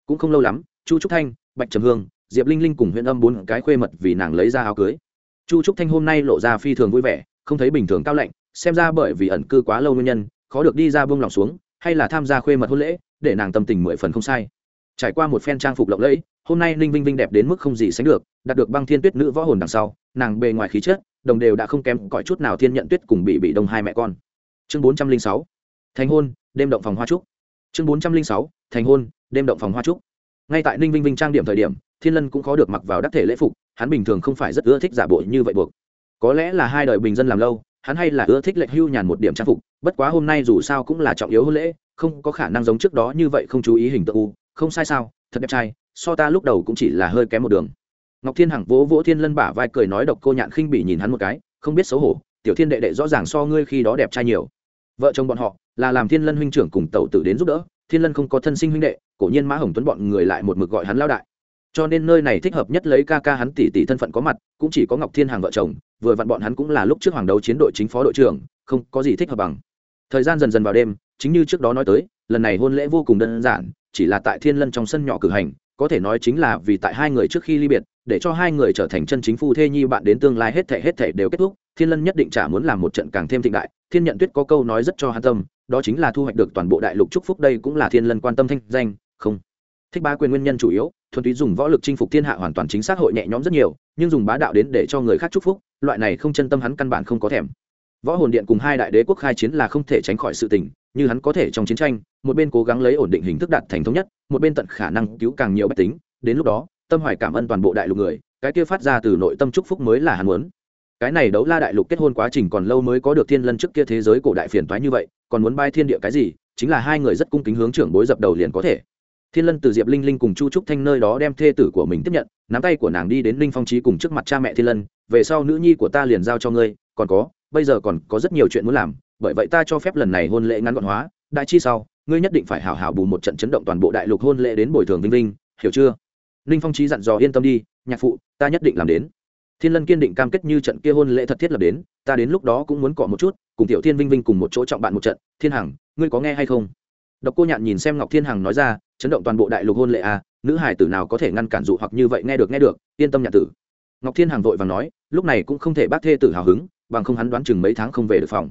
Cũng không lâu lắm, chu trúc thanh bạch trầm hương, diệp linh linh cùng huyện âm bốn cái khuê mật vì nàng lấy ra áo cưới. Chu trúc thanh hôm nay lộ ra phi thường vui vẻ, không thấy bình thường cao lạnh, xem ra bởi vì ẩn cư quá lâu nguyên nhân, khó được đi ra buông lòng xuống, hay là tham gia khuê mật hôn lễ, để nàng tâm tình mười phần không sai. Trải qua một phen trang phục lộng lẫy, hôm nay ninh vinh vinh đẹp đến mức không gì sánh được, đạt được băng thiên tuyết nữ võ hồn đằng sau, nàng bề ngoài khí chất, đồng đều đã không kém cõi chút nào thiên nhận tuyết cùng bị bị đông hai mẹ con. Chương bốn trăm linh sáu, thành hôn, đêm động phòng hoa trúc. Chương bốn trăm linh sáu, thành hôn, đêm động phòng hoa trúc ngay tại ninh vinh vinh trang điểm thời điểm, thiên lân cũng khó được mặc vào đắc thể lễ phục, hắn bình thường không phải rất ưa thích giả bộ như vậy buộc. Có lẽ là hai đời bình dân làm lâu, hắn hay là ưa thích lệch hưu nhàn một điểm trang phục, bất quá hôm nay dù sao cũng là trọng yếu hôn lễ, không có khả năng giống trước đó như vậy không chú ý hình tượng u, không sai sao, thật đẹp trai, so ta lúc đầu cũng chỉ là hơi kém một đường. Ngọc thiên hằng vỗ vỗ thiên lân bả vai cười nói độc cô nhạn khinh bị nhìn hắn một cái, không biết xấu hổ, tiểu thiên đệ đệ rõ ràng so ngươi khi đó đẹp trai nhiều. Vợ chồng bọn họ là làm thiên lân huynh trưởng cùng tẩu tử đến giúp đỡ thiên lân không có thân sinh huynh đệ, cổ nhiên mã hồng tuấn bọn người lại một mực gọi hắn lao đại. Cho nên nơi này thích hợp nhất lấy ca ca hắn tỷ tỷ thân phận có mặt, cũng chỉ có ngọc thiên hàng vợ chồng, vừa vặn bọn hắn cũng là lúc trước hoàng đấu chiến đội chính phó đội trưởng, không có gì thích hợp bằng. Thời gian dần dần vào đêm, chính như trước đó nói tới, lần này hôn lễ vô cùng đơn giản, chỉ là tại thiên lân trong sân nhỏ cử hành, có thể nói chính là vì tại hai người trước khi ly biệt, để cho hai người trở thành chân chính phu thê nhi bạn đến tương lai hết thể hết thể đều kết thúc, thiên lân nhất định chả muốn làm một trận càng thêm thịnh đại, thiên nhận tuyết có câu nói rất cho hắn tâm đó chính là thu hoạch được toàn bộ đại lục chúc phúc, đây cũng là thiên lân quan tâm thanh danh, không. Thích ba quyền nguyên nhân chủ yếu, thuần túy dùng võ lực chinh phục thiên hạ hoàn toàn chính xác hội nhẹ nhõm rất nhiều, nhưng dùng bá đạo đến để cho người khác chúc phúc, loại này không chân tâm hắn căn bản không có thèm. Võ hồn điện cùng hai đại đế quốc khai chiến là không thể tránh khỏi sự tình, như hắn có thể trong chiến tranh, một bên cố gắng lấy ổn định hình thức đạt thành thống nhất, một bên tận khả năng cứu càng nhiều bách tính, đến lúc đó, tâm hoài cảm ơn toàn bộ đại lục người, cái kia phát ra từ nội tâm chúc phúc mới là hắn muốn cái này đấu la đại lục kết hôn quá trình còn lâu mới có được thiên lân trước kia thế giới cổ đại phiền toái như vậy, còn muốn bay thiên địa cái gì, chính là hai người rất cung kính hướng trưởng bối dập đầu liền có thể. Thiên lân từ diệp linh linh cùng chu trúc thanh nơi đó đem thê tử của mình tiếp nhận, nắm tay của nàng đi đến linh phong trí cùng trước mặt cha mẹ thiên lân, về sau nữ nhi của ta liền giao cho ngươi, còn có, bây giờ còn có rất nhiều chuyện muốn làm, bởi vậy ta cho phép lần này hôn lễ ngắn gọn hóa, đại chi sau, ngươi nhất định phải hào hào bù một trận chấn động toàn bộ đại lục hôn lễ đến bồi thường vinh linh hiểu chưa? Linh phong trí dặn dò yên tâm đi, nhạc phụ, ta nhất định làm đến thiên lân kiên định cam kết như trận kia hôn lễ thật thiết lập đến, ta đến lúc đó cũng muốn cọ một chút, cùng tiểu thiên vinh vinh cùng một chỗ trọng bạn một trận. Thiên hằng, ngươi có nghe hay không? Độc cô nhạn nhìn xem ngọc thiên hằng nói ra, chấn động toàn bộ đại lục hôn lễ à nữ hải tử nào có thể ngăn cản dụ hoặc như vậy nghe được nghe được, yên tâm nhạn tử. Ngọc thiên hằng vội và nói, lúc này cũng không thể bác thê tử hào hứng, bằng không hắn đoán chừng mấy tháng không về được phòng.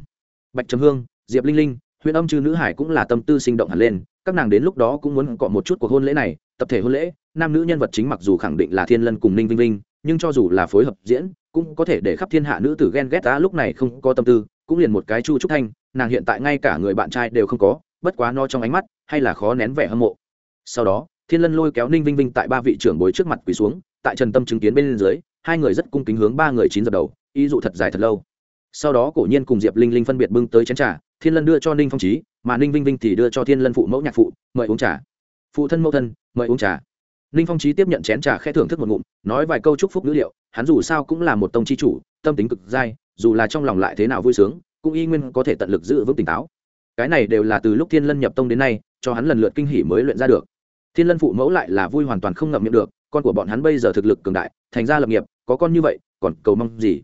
Bạch trầm hương, diệp linh linh huyện âm chư nữ hải cũng là tâm tư sinh động hẳn lên, các nàng đến lúc đó cũng muốn cọ một chút cuộc hôn lễ này, tập thể hôn lễ, nam nữ nhân vật chính mặc dù khẳng định là thiên lân cùng ninh vinh vinh nhưng cho dù là phối hợp diễn, cũng có thể để khắp thiên hạ nữ tử ghen ghét ta lúc này không có tâm tư, cũng liền một cái chu trúc thanh, nàng hiện tại ngay cả người bạn trai đều không có, bất quá no trong ánh mắt, hay là khó nén vẻ hâm mộ. Sau đó, thiên lân lôi kéo ninh vinh vinh tại ba vị trưởng bối trước mặt quỳ xuống, tại trần tâm chứng kiến bên dưới, hai người rất cung kính hướng ba người chín dập đầu, ý dụ thật dài thật lâu. Sau đó cổ nhiên cùng diệp linh linh phân biệt bưng tới chén trà, thiên lân đưa cho ninh phong trí mà ninh vinh vinh thì đưa cho thiên lân phụ mẫu nhạc phụ, mời uống trà. Phụ thân mẫu thân, mời uống trà ninh phong trí tiếp nhận chén trà khẽ thưởng thức một ngụm nói vài câu chúc phúc nữ liệu hắn dù sao cũng là một tông chi chủ tâm tính cực dai dù là trong lòng lại thế nào vui sướng cũng y nguyên có thể tận lực giữ vững tỉnh táo. Cái này đều là từ lúc thiên lân nhập tông đến nay cho hắn lần lượt kinh hỉ mới luyện ra được. Thiên lân phụ mẫu lại là vui hoàn toàn không ngậm miệng được con của bọn hắn bây giờ thực lực cường đại thành ra lập nghiệp có con như vậy còn cầu mong gì?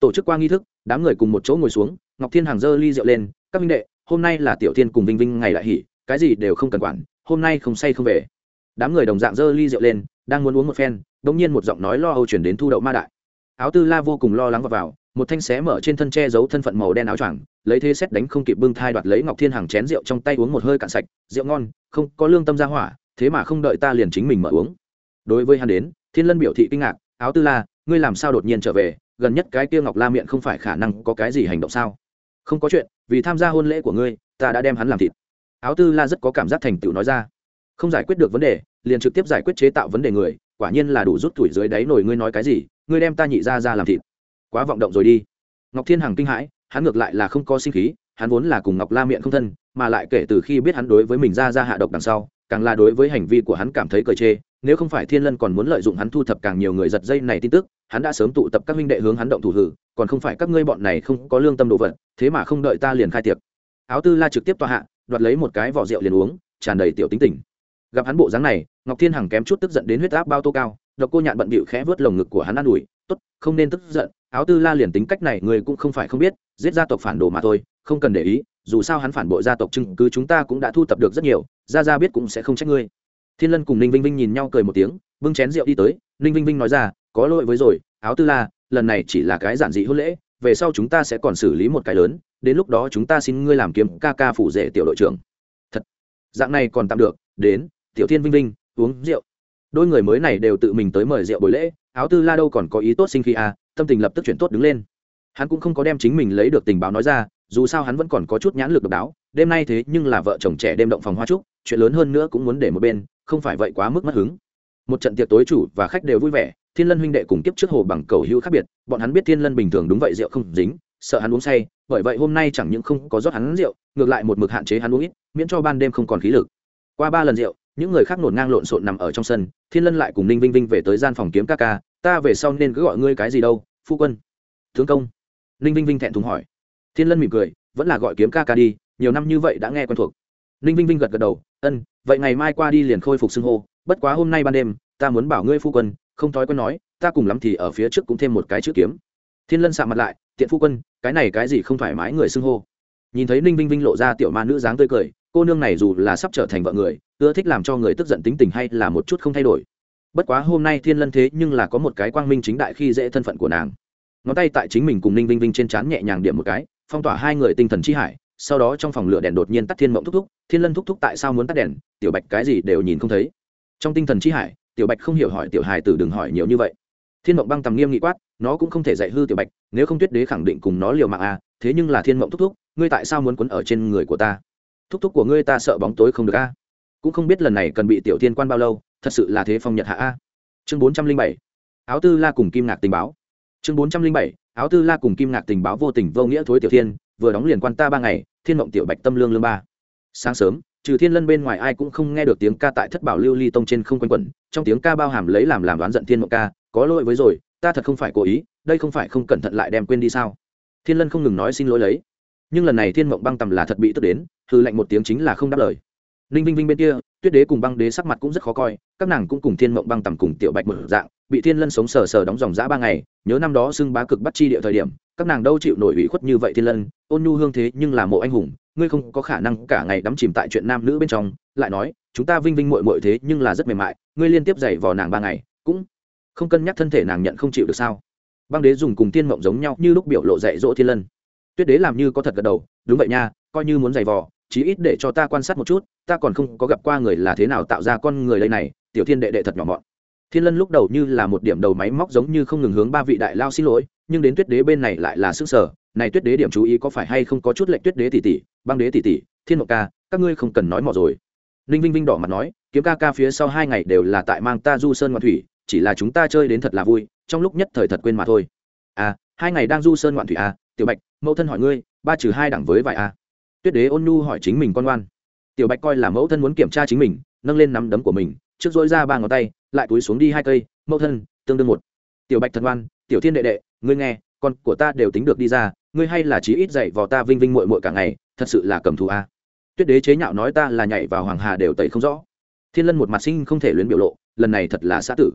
Tổ chức qua nghi thức đám người cùng một chỗ ngồi xuống ngọc thiên hàng dơ ly rượu lên các minh đệ hôm nay là tiểu thiên cùng vinh vinh ngày đại hỉ, cái gì đều không cần quản hôm nay không say không về đám người đồng dạng dơ ly rượu lên, đang muốn uống một phen đ ỗ n g nhiên một giọng nói lo âu chuyển đến thu đậu ma đại. Áo tư la vô cùng lo lắng và vào, một thanh xé mở trên thân che giấu thân phận màu đen áo choàng, lấy thế xét đánh không kịp bưng thai đoạt lấy ngọc thiên hàng chén rượu trong tay uống một hơi cạn sạch, rượu ngon, không có lương tâm ra hỏa, thế mà không đợi ta liền chính mình mở uống. Đối với hắn đến, thiên lân biểu thị kinh ngạc, áo tư la, ngươi làm sao đột nhiên trở về, gần nhất cái kia ngọc la miệng không phải khả năng có cái gì hành động sao? Không có chuyện, vì tham gia hôn lễ của ngươi, ta đã đem hắn làm thịt. Áo tư la rất có cảm giác thành tựu nói ra không giải quyết được vấn đề, liền trực tiếp giải quyết chế tạo vấn đề người, quả nhiên là đủ rút tuổi dưới đáy nổi ngươi nói cái gì, ngươi đem ta nhị ra ra làm thịt. Quá vọng động rồi đi. Ngọc thiên hằng kinh hãi, hắn ngược lại là không có sinh khí, hắn vốn là cùng ngọc la miệng không thân, mà lại kể từ khi biết hắn đối với mình ra ra hạ độc đằng sau, càng là đối với hành vi của hắn cảm thấy cờ chê, nếu không phải thiên lân còn muốn lợi dụng hắn thu thập càng nhiều người giật dây này tin tức, hắn đã sớm tụ tập các huynh đệ hướng hắn động thủ hử, còn không phải các ngươi bọn này không có lương tâm đồ vật, thế mà không đợi ta liền khai tiệc. Áo tư la trực tiếp tòa hạ, đoạt lấy một cái vỏ rượu liền uống, tràn đầy tiểu tính tình gặp hắn bộ dáng này, ngọc thiên hằng kém chút tức giận đến huyết áp bao tô cao, độc cô nhạn bận bịu khẽ vớt lồng ngực của hắn an ủi, tốt, không nên tức giận, áo tư la liền tính cách này người cũng không phải không biết, giết gia tộc phản đồ mà thôi, không cần để ý, dù sao hắn phản bội gia tộc chứng cứ chúng ta cũng đã thu tập được rất nhiều ra ra biết cũng sẽ không trách ngươi. Thiên lân cùng ninh vinh vinh nhìn nhau cười một tiếng, bưng chén rượu đi tới, ninh vinh vinh nói ra, có lỗi với rồi, áo tư la, lần này chỉ là cái giản dị hôn lễ, về sau chúng ta sẽ còn xử lý một cái lớn, đến lúc đó chúng ta xin ngươi làm kiếm ca ca phủ rể tiểu đội trưởng. Thật, dạng này còn tạm được, đến tiểu thiên vinh vinh, uống rượu. Đôi người mới này đều tự mình tới mời rượu buổi lễ, áo tư la đâu còn có ý tốt sinh khi à tâm tình lập tức chuyển tốt đứng lên. Hắn cũng không có đem chính mình lấy được tình báo nói ra, dù sao hắn vẫn còn có chút nhãn lực độc đáo, đêm nay thế nhưng là vợ chồng trẻ đêm động phòng hoa trúc, chuyện lớn hơn nữa cũng muốn để một bên, không phải vậy quá mức mất hứng. Một trận tiệc tối chủ và khách đều vui vẻ, thiên lân huynh đệ cùng kiếp trước hồ bằng cầu hữu khác biệt, bọn hắn biết thiên lân bình thường đúng vậy rượu không dính, sợ hắn uống say, bởi vậy hôm nay chẳng những không có rót hắn rượu, ngược lại một mực hạn chế hắn uống ít, miễn cho ban đêm không còn khí lực. Qua ba lần rượu những người khác nổn ngang lộn xộn nằm ở trong sân, thiên lân lại cùng ninh vinh vinh về tới gian phòng kiếm ca ca, ta về sau nên cứ gọi ngươi cái gì đâu, phu quân. Tướng công. Ninh vinh vinh thẹn thùng hỏi. Thiên lân mỉm cười, vẫn là gọi kiếm ca ca đi, nhiều năm như vậy đã nghe quen thuộc. Ninh vinh vinh gật gật đầu, ân, vậy ngày mai qua đi liền khôi phục xưng hô, bất quá hôm nay ban đêm, ta muốn bảo ngươi phu quân, không thói quen nói, ta cùng lắm thì ở phía trước cũng thêm một cái chữ kiếm. Thiên lân sạ mặt lại, tiện phu quân, cái này cái gì không thoải mái người xưng hô? Nhìn thấy ninh vinh vinh lộ ra tiểu ma nữ dáng tươi cười cô nương này dù là sắp trở thành vợ người, ưa thích làm cho người tức giận tính tình hay là một chút không thay đổi. Bất quá hôm nay thiên lân thế nhưng là có một cái quang minh chính đại khi dễ thân phận của nàng. Ngón tay tại chính mình cùng ninh vinh vinh trên trán nhẹ nhàng điểm một cái, phong tỏa hai người tinh thần chi hải, sau đó trong phòng lửa đèn đột nhiên tắt thiên mộng thúc thúc, thiên lân thúc thúc tại sao muốn tắt đèn? Tiểu bạch cái gì đều nhìn không thấy. Trong tinh thần chi hải, tiểu bạch không hiểu hỏi tiểu hài tử đừng hỏi nhiều như vậy. Thiên mộng băng tầm nghiêm nghị quát, nó cũng không thể dạy hư tiểu bạch, nếu không tuyết đế khẳng định cùng nó liều mạng à thế nhưng là thiên mộng thúc thúc, ngươi tại sao muốn quấn ở trên người của ta? Thúc thúc của ngươi ta sợ bóng tối không được a. Cũng không biết lần này cần bị tiểu tiên quan bao lâu, thật sự là thế phong nhật hạ a. Chương bốn trăm linh bảy, áo tư la cùng kim ngạc tình báo. Chương bốn trăm linh bảy, áo tư la cùng kim ngạc tình báo vô tình vô nghĩa thối tiểu thiên vừa đóng liền quan ta ba ngày, thiên mộng tiểu bạch tâm lương lương ba. Sáng sớm, trừ thiên lân bên ngoài ai cũng không nghe được tiếng ca tại thất bảo lưu ly tông trên không quanh quẩn, trong tiếng ca bao hàm lấy làm làm đoán giận thiên mộng ca, có lỗi với rồi, ta thật không phải cố ý, đây không phải không cẩn thận lại đem quên đi sao? Thiên lân không ngừng nói xin lỗi lấy nhưng lần này thiên mộng băng tầm là thật bị tức đến hư lệnh một tiếng chính là không đáp lời. Ninh vinh vinh bên kia, tuyết đế cùng băng đế sắc mặt cũng rất khó coi, các nàng cũng cùng thiên mộng băng tầm cùng tiểu bạch một dạng, bị thiên lân sống sờ sờ đóng dòng giã ba ngày, nhớ năm đó xưng bá cực bắt chi địa thời điểm, các nàng đâu chịu nổi ủy khuất như vậy thiên lân, ôn nhu hương thế nhưng là mộ anh hùng, ngươi không có khả năng cả ngày đắm chìm tại chuyện nam nữ bên trong, lại nói, chúng ta vinh vinh mội mội thế nhưng là rất mềm mại, ngươi liên tiếp dày vào nàng ba ngày, cũng không cân nhắc thân thể nàng nhận không chịu được sao? Băng đế dùng cùng tiên mộng giống nhau, như lúc biểu lộ dạy dỗ thiên lân tuyết đế làm như có thật gật đầu, đúng vậy nha, coi như muốn giày vò, chí ít để cho ta quan sát một chút, ta còn không có gặp qua người là thế nào tạo ra con người đây này, tiểu thiên đệ đệ thật nhỏ mọn. Thiên lân lúc đầu như là một điểm đầu máy móc giống như không ngừng hướng ba vị đại lao xin lỗi, nhưng đến tuyết đế bên này lại là sức sở này tuyết đế điểm chú ý có phải hay không có chút lệnh tuyết đế tỷ tỷ, băng đế tỷ tỷ, thiên Mộc ca, các ngươi không cần nói mò rồi. Ninh vinh vinh đỏ mặt nói, kiếm ca ca phía sau hai ngày đều là tại mang ta du sơn ngoạn thủy, chỉ là chúng ta chơi đến thật là vui, trong lúc nhất thời thật quên mà thôi. À hai ngày đang du sơn ngoạn thủy à tiểu bạch, mẫu thân hỏi ngươi, ba trừ hai đẳng với vài à tuyết đế ôn nhu hỏi chính mình con ngoan. Tiểu bạch coi là mẫu thân muốn kiểm tra chính mình, nâng lên nắm đấm của mình, trước dỗi ra ba ngón tay, lại túi xuống đi hai cây, mẫu thân, tương đương một. Tiểu bạch thần ngoan, tiểu thiên đệ đệ, ngươi nghe, con của ta đều tính được đi ra, ngươi hay là chí ít dạy vào ta vinh vinh mội mội cả ngày, thật sự là cầm thù a. À. tuyết đế chế nhạo nói ta là nhảy vào hoàng hà đều tẩy không rõ. Thiên lân một mặt sinh không thể luyến biểu lộ, lần này thật là xã tử.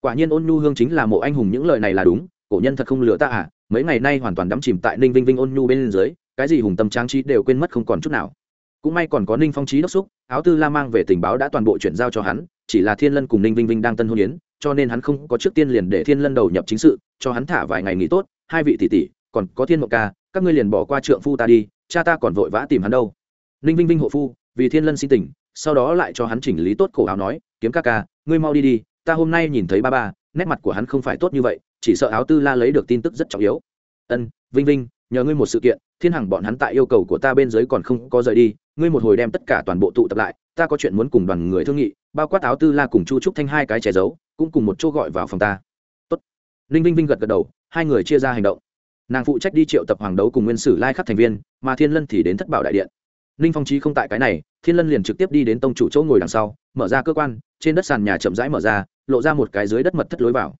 Quả nhiên ôn nhu hương chính là mộ anh hùng, những lời này là đúng, cổ nhân thật không lừa ta à? Mấy ngày nay hoàn toàn đắm chìm tại ninh vinh vinh ôn nhu bên dưới, cái gì hùng tâm trang trí đều quên mất không còn chút nào. Cũng may còn có ninh phong trí đốc xúc, áo tư la mang về tình báo đã toàn bộ chuyển giao cho hắn, chỉ là thiên lân cùng ninh vinh vinh đang tân hôn yến, cho nên hắn không có trước tiên liền để thiên lân đầu nhập chính sự, cho hắn thả vài ngày nghỉ tốt, hai vị tỷ tỷ, còn có thiên mộng ca, các ngươi liền bỏ qua trượng phu ta đi, cha ta còn vội vã tìm hắn đâu. Ninh vinh vinh hộ phu, vì thiên lân xin tỉnh, sau đó lại cho hắn chỉnh lý tốt cổ áo nói, kiếm ca ca, ngươi mau đi đi, ta hôm nay nhìn thấy ba ba, nét mặt của hắn không phải tốt như vậy chỉ sợ áo tư la lấy được tin tức rất trọng yếu. Ân, vinh vinh, nhờ ngươi một sự kiện, thiên hằng bọn hắn tại yêu cầu của ta bên dưới còn không có rời đi, ngươi một hồi đem tất cả toàn bộ tụ tập lại, ta có chuyện muốn cùng đoàn người thương nghị, bao quát áo tư la cùng chu trúc thanh hai cái che giấu, cũng cùng một chỗ gọi vào phòng ta. Tốt. ninh vinh vinh gật gật đầu, hai người chia ra hành động. Nàng phụ trách đi triệu tập hoàng đấu cùng nguyên sử lai khắc thành viên, mà thiên lân thì đến thất bảo đại điện. Ninh phong trí không tại cái này, thiên lân liền trực tiếp đi đến tông chủ chỗ ngồi đằng sau, mở ra cơ quan, trên đất sàn nhà chậm rãi mở ra, lộ ra một cái dưới đất mật thất lối vào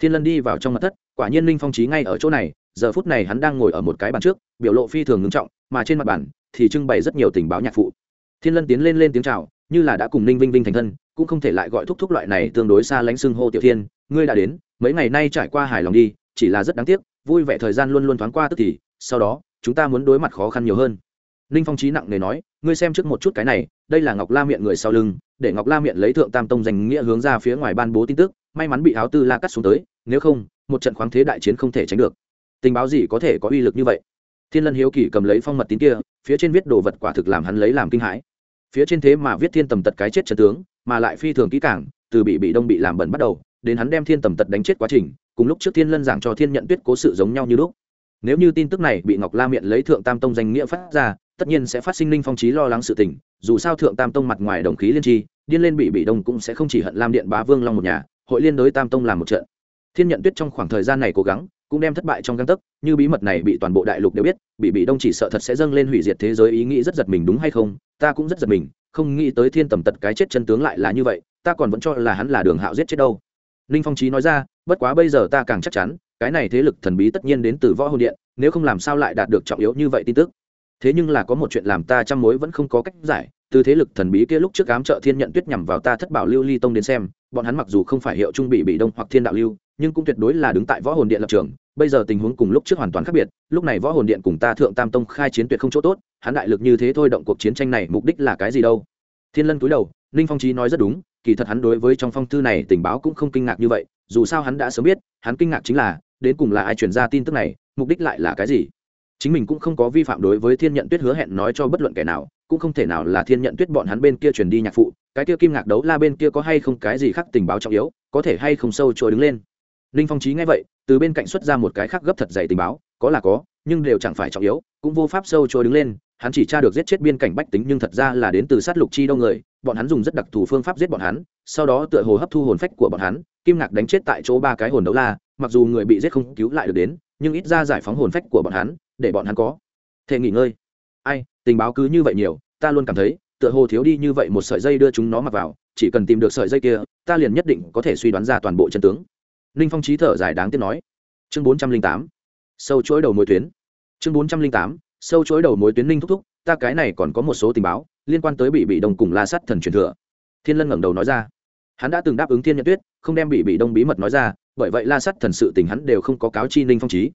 thiên lân đi vào trong mật thất, quả nhiên ninh phong trí ngay ở chỗ này, giờ phút này hắn đang ngồi ở một cái bàn trước, biểu lộ phi thường ngưng trọng, mà trên mặt bàn thì trưng bày rất nhiều tình báo nhạc phụ. Thiên lân tiến lên lên tiếng chào, như là đã cùng ninh vinh vinh thành thân, cũng không thể lại gọi thúc thúc loại này tương đối xa lánh xưng hô tiểu thiên, ngươi đã đến, mấy ngày nay trải qua hài lòng đi, chỉ là rất đáng tiếc, vui vẻ thời gian luôn luôn thoáng qua tức thì, sau đó, chúng ta muốn đối mặt khó khăn nhiều hơn. Ninh phong trí nặng nề nói, ngươi xem trước một chút cái này, đây là ngọc la miệng người sau lưng, để ngọc la miệng lấy thượng tam tông danh nghĩa hướng ra phía ngoài ban bố tin tức, may mắn bị áo tư la cắt xuống tới nếu không, một trận khoáng thế đại chiến không thể tránh được. Tình báo gì có thể có uy lực như vậy? Thiên lân hiếu kỳ cầm lấy phong mật tín kia, phía trên viết đồ vật quả thực làm hắn lấy làm kinh hãi. Phía trên thế mà viết thiên tầm tật cái chết trần tướng, mà lại phi thường kỹ cảng từ bị bị đông bị làm bẩn bắt đầu, đến hắn đem thiên tầm tật đánh chết quá trình, cùng lúc trước thiên lân giảng cho thiên nhận tuyết cố sự giống nhau như lúc. Nếu như tin tức này bị ngọc la miệng lấy thượng tam tông danh nghĩa phát ra, tất nhiên sẽ phát sinh linh phong trí lo lắng sự tình, dù sao thượng tam tông mặt ngoài đồng khí liên tri, điên lên bị bị đông cũng sẽ không chỉ hận lam điện bá vương long một nhà, hội liên đối tam tông làm một trận thiên nhận tuyết trong khoảng thời gian này cố gắng, cũng đem thất bại trong găng tấc, như bí mật này bị toàn bộ đại lục đều biết, bị bị đông chỉ sợ thật sẽ dâng lên hủy diệt thế giới ý nghĩ rất giật mình đúng hay không, ta cũng rất giật mình, không nghĩ tới thiên tầm tật cái chết chân tướng lại là như vậy, ta còn vẫn cho là hắn là đường hạo giết chết đâu. Ninh phong trí nói ra, bất quá bây giờ ta càng chắc chắn, cái này thế lực thần bí tất nhiên đến từ võ hồn điện, nếu không làm sao lại đạt được trọng yếu như vậy tin tức thế nhưng là có một chuyện làm ta trăm mối vẫn không có cách giải, từ thế lực thần bí kia lúc trước ám trợ thiên nhận tuyết nhằm vào ta thất bảo lưu ly tông đến xem, bọn hắn mặc dù không phải hiệu trung bị bị đông hoặc thiên đạo lưu, nhưng cũng tuyệt đối là đứng tại võ hồn điện lập trường, bây giờ tình huống cùng lúc trước hoàn toàn khác biệt, lúc này võ hồn điện cùng ta thượng tam tông khai chiến tuyệt không chỗ tốt, hắn đại lực như thế thôi động cuộc chiến tranh này mục đích là cái gì đâu? Thiên lân cúi đầu, ninh phong trí nói rất đúng, kỳ thật hắn đối với trong phong thư này tình báo cũng không kinh ngạc như vậy, dù sao hắn đã sớm biết, hắn kinh ngạc chính là, đến cùng là ai truyền ra tin tức này, mục đích lại là cái gì? Chính mình cũng không có vi phạm đối với thiên nhận tuyết hứa hẹn nói cho bất luận kẻ nào, cũng không thể nào là thiên nhận tuyết bọn hắn bên kia truyền đi nhạc phụ, cái kia kim ngạc đấu la bên kia có hay không cái gì khác tình báo trọng yếu, có thể hay không sâu trôi đứng lên. Ninh phong trí nghe vậy, từ bên cạnh xuất ra một cái khác gấp thật dày tình báo, có là có, nhưng đều chẳng phải trọng yếu, cũng vô pháp sâu trôi đứng lên, hắn chỉ tra được giết chết biên cảnh bách tính nhưng thật ra là đến từ sát lục chi đông người, bọn hắn dùng rất đặc thù phương pháp giết bọn hắn, sau đó tựa hồ hấp thu hồn phách của bọn hắn, kim ngạc đánh chết tại chỗ ba cái hồn đấu la, mặc dù người bị giết không cứu lại được đến, nhưng ít ra giải phóng hồn phách của bọn hắn để bọn hắn có. Thể nghỉ ngơi. Ai, tình báo cứ như vậy nhiều, ta luôn cảm thấy, tựa hồ thiếu đi như vậy một sợi dây đưa chúng nó mặc vào, chỉ cần tìm được sợi dây kia, ta liền nhất định có thể suy đoán ra toàn bộ chân tướng. Ninh phong trí thở dài đáng tiếc nói. Chương bốn trăm linh tám. Sâu chuỗi đầu mối tuyến. Chương bốn trăm linh tám. Sâu chuỗi đầu mối tuyến ninh thúc thúc, ta cái này còn có một số tình báo, liên quan tới bị bị đông cùng la sắt thần truyền thừa. Thiên lân ngẩng đầu nói ra. Hắn đã từng đáp ứng thiên nhận tuyết, không đem bị bị đông bí mật nói ra, bởi vậy la sắt thần sự tình hắn đều không có cáo chi ninh phong trí.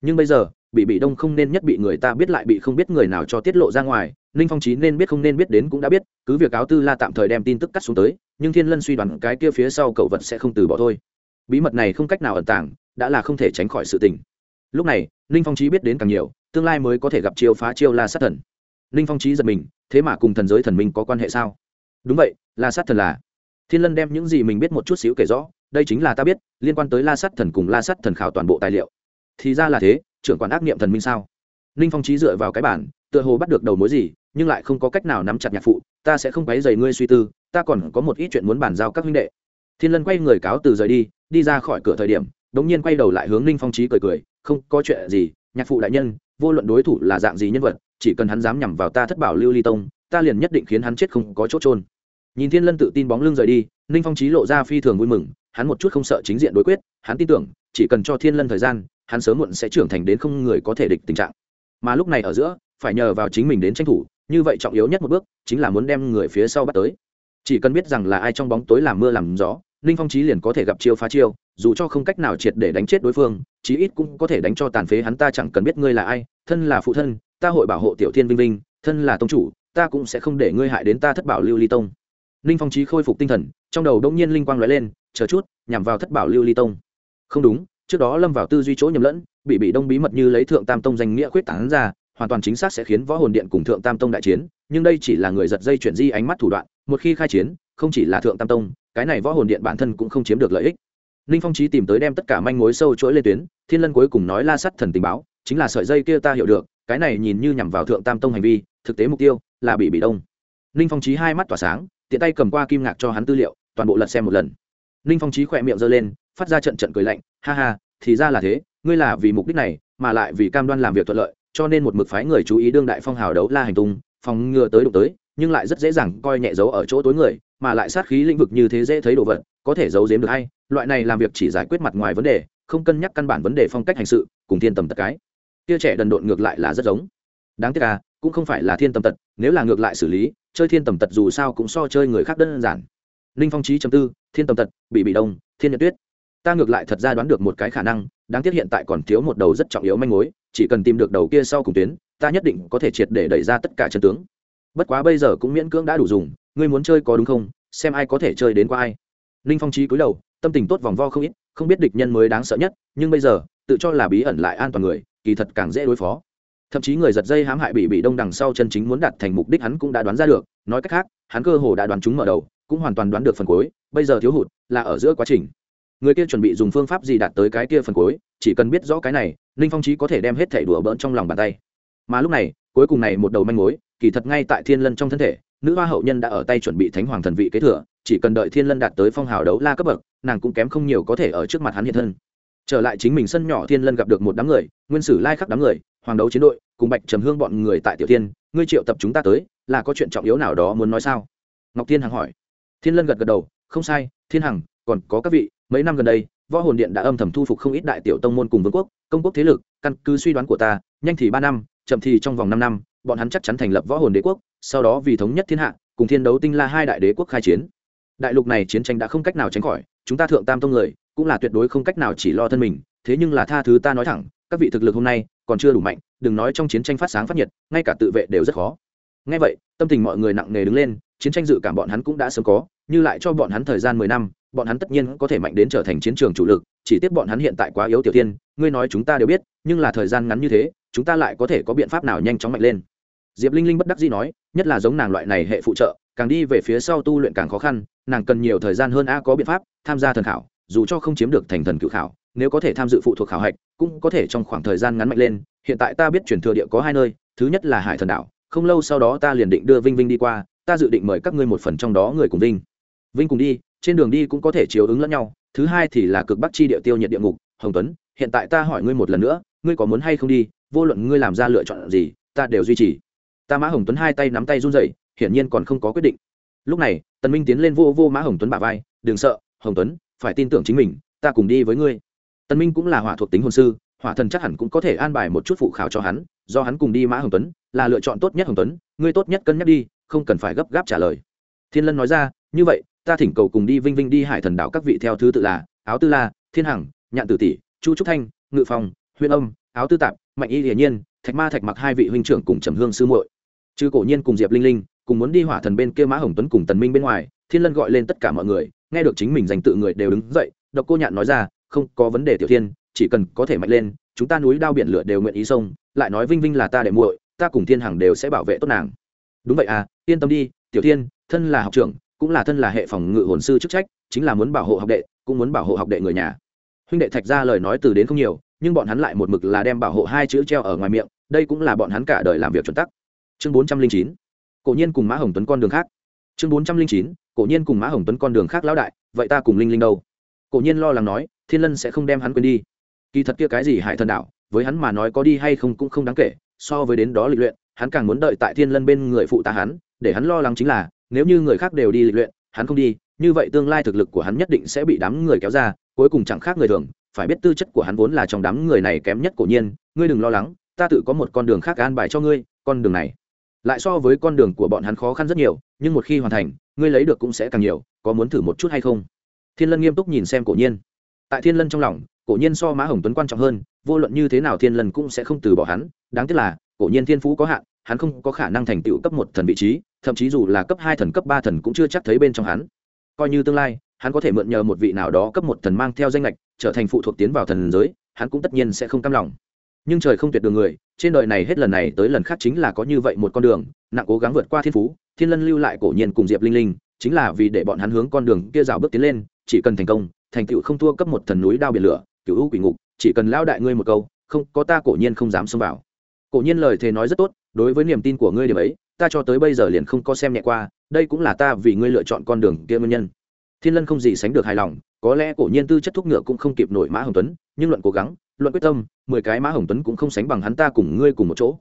Nhưng bây giờ bị bị đông không nên nhất bị người ta biết lại bị không biết người nào cho tiết lộ ra ngoài, ninh phong trí nên biết không nên biết đến cũng đã biết, cứ việc áo tư la tạm thời đem tin tức cắt xuống tới, nhưng thiên lân suy đoán cái kia phía sau cậu vật sẽ không từ bỏ thôi. Bí mật này không cách nào ẩn tàng, đã là không thể tránh khỏi sự tình. Lúc này, ninh phong trí biết đến càng nhiều, tương lai mới có thể gặp chiêu phá chiêu la sát thần. Ninh phong trí giật mình, thế mà cùng thần giới thần minh có quan hệ sao? Đúng vậy, la sát thần là. Thiên lân đem những gì mình biết một chút xíu kể rõ, đây chính là ta biết, liên quan tới la sát thần cùng la sát thần khảo toàn bộ tài liệu. Thì ra là thế trưởng quản ác niệm thần minh sao? Ninh phong trí dựa vào cái bản tựa hồ bắt được đầu mối gì, nhưng lại không có cách nào nắm chặt nhạc phụ, ta sẽ không quấy dày ngươi suy tư, ta còn có một ít chuyện muốn bàn giao các huynh đệ. Thiên lân quay người cáo từ rời đi đi ra khỏi cửa thời điểm đ ỗ n g nhiên quay đầu lại hướng ninh phong trí cười cười, không có chuyện gì, nhạc phụ đại nhân, vô luận đối thủ là dạng gì nhân vật, chỉ cần hắn dám nhằm vào ta thất bảo lưu ly tông, ta liền nhất định khiến hắn chết không có chỗ trôn nhìn thiên lân tự tin bóng lưng rời đi, ninh phong trí lộ ra phi thường vui mừng, hắn một chút không sợ chính diện đối quyết, hắn tin tưởng, chỉ cần cho thiên lân thời gian hắn sớm muộn sẽ trưởng thành đến không người có thể địch tình trạng. Mà lúc này ở giữa, phải nhờ vào chính mình đến tranh thủ, như vậy trọng yếu nhất một bước, chính là muốn đem người phía sau bắt tới. Chỉ cần biết rằng là ai trong bóng tối làm mưa làm gió, ninh phong trí liền có thể gặp chiêu phá chiêu, dù cho không cách nào triệt để đánh chết đối phương, chí ít cũng có thể đánh cho tàn phế hắn ta chẳng cần biết ngươi là ai, thân là phụ thân, ta hội bảo hộ tiểu thiên vinh vinh, thân là tông chủ, ta cũng sẽ không để ngươi hại đến ta thất bảo lưu ly tông. Ninh phong trí khôi phục tinh thần, trong đầu đông nhiên linh quang lóe lên, chờ chút, nhằm vào thất bảo lưu ly tông. Không đúng trước đó lâm vào tư duy chỗ nhầm lẫn, bị bị đông bí mật như lấy thượng tam tông danh nghĩa khuyết tảng ra, hoàn toàn chính xác sẽ khiến võ hồn điện cùng thượng tam tông đại chiến, nhưng đây chỉ là người giật dây chuyển di ánh mắt thủ đoạn, một khi khai chiến, không chỉ là thượng tam tông, cái này võ hồn điện bản thân cũng không chiếm được lợi ích. Ninh phong trí tìm tới đem tất cả manh mối sâu chuỗi lên tuyến, thiên lân cuối cùng nói la sắt thần tình báo, chính là sợi dây kia ta hiểu được, cái này nhìn như nhằm vào thượng tam tông hành vi, thực tế mục tiêu là bị bị đông. Ninh phong trí hai mắt tỏa sáng, tiện tay cầm qua kim ngạc cho hắn tư liệu, toàn bộ lật xem một lần. Ninh phong trí khỏe miệng giơ lên phát ra trận trận cười lạnh, ha ha, thì ra là thế, ngươi là vì mục đích này, mà lại vì cam đoan làm việc thuận lợi, cho nên một mực phái người chú ý đương đại phong hào đấu la hành tung, phòng ngừa tới đụng tới, nhưng lại rất dễ dàng coi nhẹ dấu ở chỗ tối người, mà lại sát khí lĩnh vực như thế dễ thấy đồ vật, có thể giấu giếm được hay loại này làm việc chỉ giải quyết mặt ngoài vấn đề, không cân nhắc căn bản vấn đề phong cách hành sự, cùng thiên tầm tật cái. Tia trẻ đần độn ngược lại là rất giống. Đáng tiếc à cũng không phải là thiên tầm tật, nếu là ngược lại xử lý, chơi thiên tầm tật dù sao cũng so chơi người khác đơn giản. Ninh phong trí chấm tư, thiên tầm tật, bị bị đông, thiên nhật tuyết ta ngược lại thật ra đoán được một cái khả năng, đáng tiếc hiện tại còn thiếu một đầu rất trọng yếu manh mối, chỉ cần tìm được đầu kia sau cùng tuyến, ta nhất định có thể triệt để đẩy ra tất cả chân tướng. Bất quá bây giờ cũng miễn cưỡng đã đủ dùng, ngươi muốn chơi có đúng không? Xem ai có thể chơi đến qua ai. Ninh phong trí cúi đầu, tâm tình tốt vòng vo không ít, không biết địch nhân mới đáng sợ nhất, nhưng bây giờ, tự cho là bí ẩn lại an toàn người, kỳ thật càng dễ đối phó. Thậm chí người giật dây hãm hại bị bị đông đằng sau chân chính muốn đạt thành mục đích hắn cũng đã đoán ra được, nói cách khác, hắn cơ hồ đã đoán chúng mở đầu, cũng hoàn toàn đoán được phần cuối, bây giờ thiếu hụt, là ở giữa quá trình người kia chuẩn bị dùng phương pháp gì đạt tới cái kia phần cuối, chỉ cần biết rõ cái này, ninh phong trí có thể đem hết thẻ đùa bỡn trong lòng bàn tay. Mà lúc này, cuối cùng này một đầu manh mối, kỳ thật ngay tại thiên lân trong thân thể, nữ hoa hậu nhân đã ở tay chuẩn bị thánh hoàng thần vị kế thừa, chỉ cần đợi thiên lân đạt tới phong hào đấu la cấp bậc, nàng cũng kém không nhiều có thể ở trước mặt hắn hiện thân. Trở lại chính mình sân nhỏ, thiên lân gặp được một đám người, nguyên sử lai khắc đám người, hoàng đấu chiến đội, cùng bạch trầm hương bọn người tại tiểu tiên ngươi triệu tập chúng ta tới, là có chuyện trọng yếu nào đó muốn nói sao? Ngọc thiên hằng hỏi. Thiên lân gật gật đầu, không sai, thiên hằng còn có các vị, mấy năm gần đây, võ hồn điện đã âm thầm thu phục không ít đại tiểu tông môn cùng vương quốc, công quốc thế lực, căn cứ suy đoán của ta, nhanh thì ba năm, chậm thì trong vòng năm năm, bọn hắn chắc chắn thành lập võ hồn đế quốc, sau đó vì thống nhất thiên hạ, cùng thiên đấu tinh la hai đại đế quốc khai chiến. Đại lục này chiến tranh đã không cách nào tránh khỏi, chúng ta thượng tam tông người, cũng là tuyệt đối không cách nào chỉ lo thân mình, thế nhưng là tha thứ ta nói thẳng, các vị thực lực hôm nay, còn chưa đủ mạnh, đừng nói trong chiến tranh phát sáng phát nhiệt, ngay cả tự vệ đều rất khó. Ngay vậy, tâm tình mọi người nặng nề đứng lên, chiến tranh dự cảm bọn hắn cũng đã sớm có, như lại cho bọn hắn thời gian mười năm bọn hắn tất nhiên có thể mạnh đến trở thành chiến trường chủ lực, chỉ tiếc bọn hắn hiện tại quá yếu tiểu tiên, ngươi nói chúng ta đều biết, nhưng là thời gian ngắn như thế, chúng ta lại có thể có biện pháp nào nhanh chóng mạnh lên. Diệp linh linh bất đắc dĩ nói, nhất là giống nàng loại này hệ phụ trợ, càng đi về phía sau tu luyện càng khó khăn, nàng cần nhiều thời gian hơn a, có biện pháp, tham gia thần khảo, dù cho không chiếm được thành thần cự khảo, nếu có thể tham dự phụ thuộc khảo hạch, cũng có thể trong khoảng thời gian ngắn mạnh lên. Hiện tại ta biết chuyển thừa địa có hai nơi, thứ nhất là hải thần đảo, không lâu sau đó ta liền định đưa vinh vinh đi qua, ta dự định mời các ngươi một phần trong đó người cùng vinh. Vinh cùng đi trên đường đi cũng có thể chiếu ứng lẫn nhau, thứ hai thì là cực bắc chi địa tiêu nhiệt địa ngục, hồng tuấn, hiện tại ta hỏi ngươi một lần nữa, ngươi có muốn hay không đi, vô luận ngươi làm ra lựa chọn gì, ta đều duy trì. Ta mã hồng tuấn hai tay nắm tay run rẩy, hiển nhiên còn không có quyết định. Lúc này, tần minh tiến lên vô vô mã hồng tuấn bả vai, đừng sợ, hồng tuấn, phải tin tưởng chính mình, ta cùng đi với ngươi. Tần minh cũng là hỏa thuộc tính hồn sư, hỏa thần chắc hẳn cũng có thể an bài một chút phụ khảo cho hắn, do hắn cùng đi mã hồng tuấn, là lựa chọn tốt nhất hồng tuấn, ngươi tốt nhất cân nhắc đi, không cần phải gấp gáp trả lời. Thiên lân nói ra, như vậy ta thỉnh cầu cùng đi vinh vinh đi hải thần đảo các vị theo thứ tự là, áo tư la, thiên hằng, nhạn tử tỷ, chu trúc thanh, ngự phòng huyên âm, áo tư tạp, mạnh y hiển nhiên, thạch ma thạch mặc hai vị huynh trưởng cùng trầm hương sư muội. Chư cổ nhiên cùng diệp linh linh, cùng muốn đi hỏa thần bên kia mã hồng tuấn cùng tần minh bên ngoài, thiên lân gọi lên tất cả mọi người, nghe được chính mình dành tự người đều đứng dậy, độc cô nhạn nói ra, không có vấn đề tiểu thiên, chỉ cần có thể mạnh lên, chúng ta núi đao biển lửa đều nguyện ý sông lại nói vinh vinh là ta để muội, ta cùng thiên hằng đều sẽ bảo vệ tốt nàng. Đúng vậy à yên tâm đi, tiểu thiên, thân là học trưởng cũng là thân là hệ phòng ngự hồn sư chức trách, chính là muốn bảo hộ học đệ, cũng muốn bảo hộ học đệ người nhà. Huynh đệ thạch ra lời nói từ đến không nhiều, nhưng bọn hắn lại một mực là đem bảo hộ hai chữ treo ở ngoài miệng, đây cũng là bọn hắn cả đời làm việc chuẩn tắc. Chương bốn trăm linh chín, cổ nhiên cùng mã hồng tuấn con đường khác. Chương bốn trăm linh chín, cổ nhiên cùng mã hồng tuấn con đường khác lão đại, vậy ta cùng linh linh đâu? Cổ nhiên lo lắng nói, thiên lân sẽ không đem hắn quên đi. Kỳ thật kia cái gì hại thần đạo với hắn mà nói có đi hay không cũng không đáng kể, so với đến đó lịch luyện, hắn càng muốn đợi tại thiên lân bên người phụ tá hắn, để hắn lo lắng chính là nếu như người khác đều đi lịch luyện, hắn không đi, như vậy tương lai thực lực của hắn nhất định sẽ bị đám người kéo ra, cuối cùng chẳng khác người thường, phải biết tư chất của hắn vốn là trong đám người này kém nhất cổ nhiên, ngươi đừng lo lắng, ta tự có một con đường khác an bài cho ngươi, con đường này. Lại so với con đường của bọn hắn khó khăn rất nhiều, nhưng một khi hoàn thành, ngươi lấy được cũng sẽ càng nhiều, có muốn thử một chút hay không? Thiên lân nghiêm túc nhìn xem cổ nhiên. Tại thiên lân trong lòng, cổ nhiên so mã hồng tuấn quan trọng hơn, vô luận như thế nào thiên lân cũng sẽ không từ bỏ hắn, đáng tiếc là, cổ nhiên thiên phú có hạn hắn không có khả năng thành tựu cấp một thần vị trí, thậm chí dù là cấp hai thần, cấp ba thần cũng chưa chắc thấy bên trong hắn. Coi như tương lai, hắn có thể mượn nhờ một vị nào đó cấp một thần mang theo danh lệch trở thành phụ thuộc tiến vào thần giới, hắn cũng tất nhiên sẽ không cam lòng. Nhưng trời không tuyệt đường người, trên đời này hết lần này tới lần khác chính là có như vậy một con đường, nặng cố gắng vượt qua thiên phú, thiên lân lưu lại cổ nhiên cùng diệp linh linh, chính là vì để bọn hắn hướng con đường kia rào bước tiến lên, chỉ cần thành công, thành tựu không thua cấp một thần núi đao biển lửa cựu u quỷ ngục, chỉ cần lao đại ngươi một câu, không có ta cổ nhiên không dám xông vào. Cổ nhiên lời thề nói rất tốt đối với niềm tin của ngươi điểm ấy, ta cho tới bây giờ liền không có xem nhẹ qua, đây cũng là ta vì ngươi lựa chọn con đường kia nguyên nhân. Thiên lân không gì sánh được hài lòng, có lẽ cổ nhiên tư chất thúc ngựa cũng không kịp nổi mã hồng tuấn, nhưng luận cố gắng, luận quyết tâm, mười cái mã hồng tuấn cũng không sánh bằng hắn ta cùng ngươi cùng một chỗ.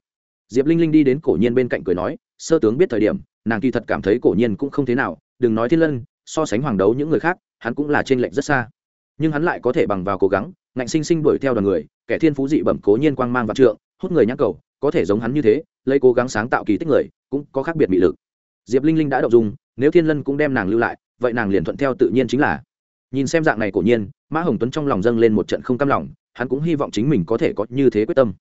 Diệp linh linh đi đến cổ nhiên bên cạnh cười nói, sơ tướng biết thời điểm, nàng kỳ thật cảm thấy cổ nhiên cũng không thế nào, đừng nói thiên lân, so sánh hoàng đấu những người khác, hắn cũng là trên lệnh rất xa. Nhưng hắn lại có thể bằng vào cố gắng, ngạnh sinh sinh đuổi theo đoàn người, kẻ thiên phú dị bẩm cố nhiên quang mang và trượng, hút người nhắc cầu, có thể giống hắn như thế lấy cố gắng sáng tạo kỳ tích người, cũng có khác biệt bị lực. Diệp linh linh đã đậu dung, nếu thiên lân cũng đem nàng lưu lại, vậy nàng liền thuận theo tự nhiên chính là. Nhìn xem dạng này cổ nhiên, mã hồng tuấn trong lòng dâng lên một trận không cam lòng, hắn cũng hy vọng chính mình có thể có như thế quyết tâm.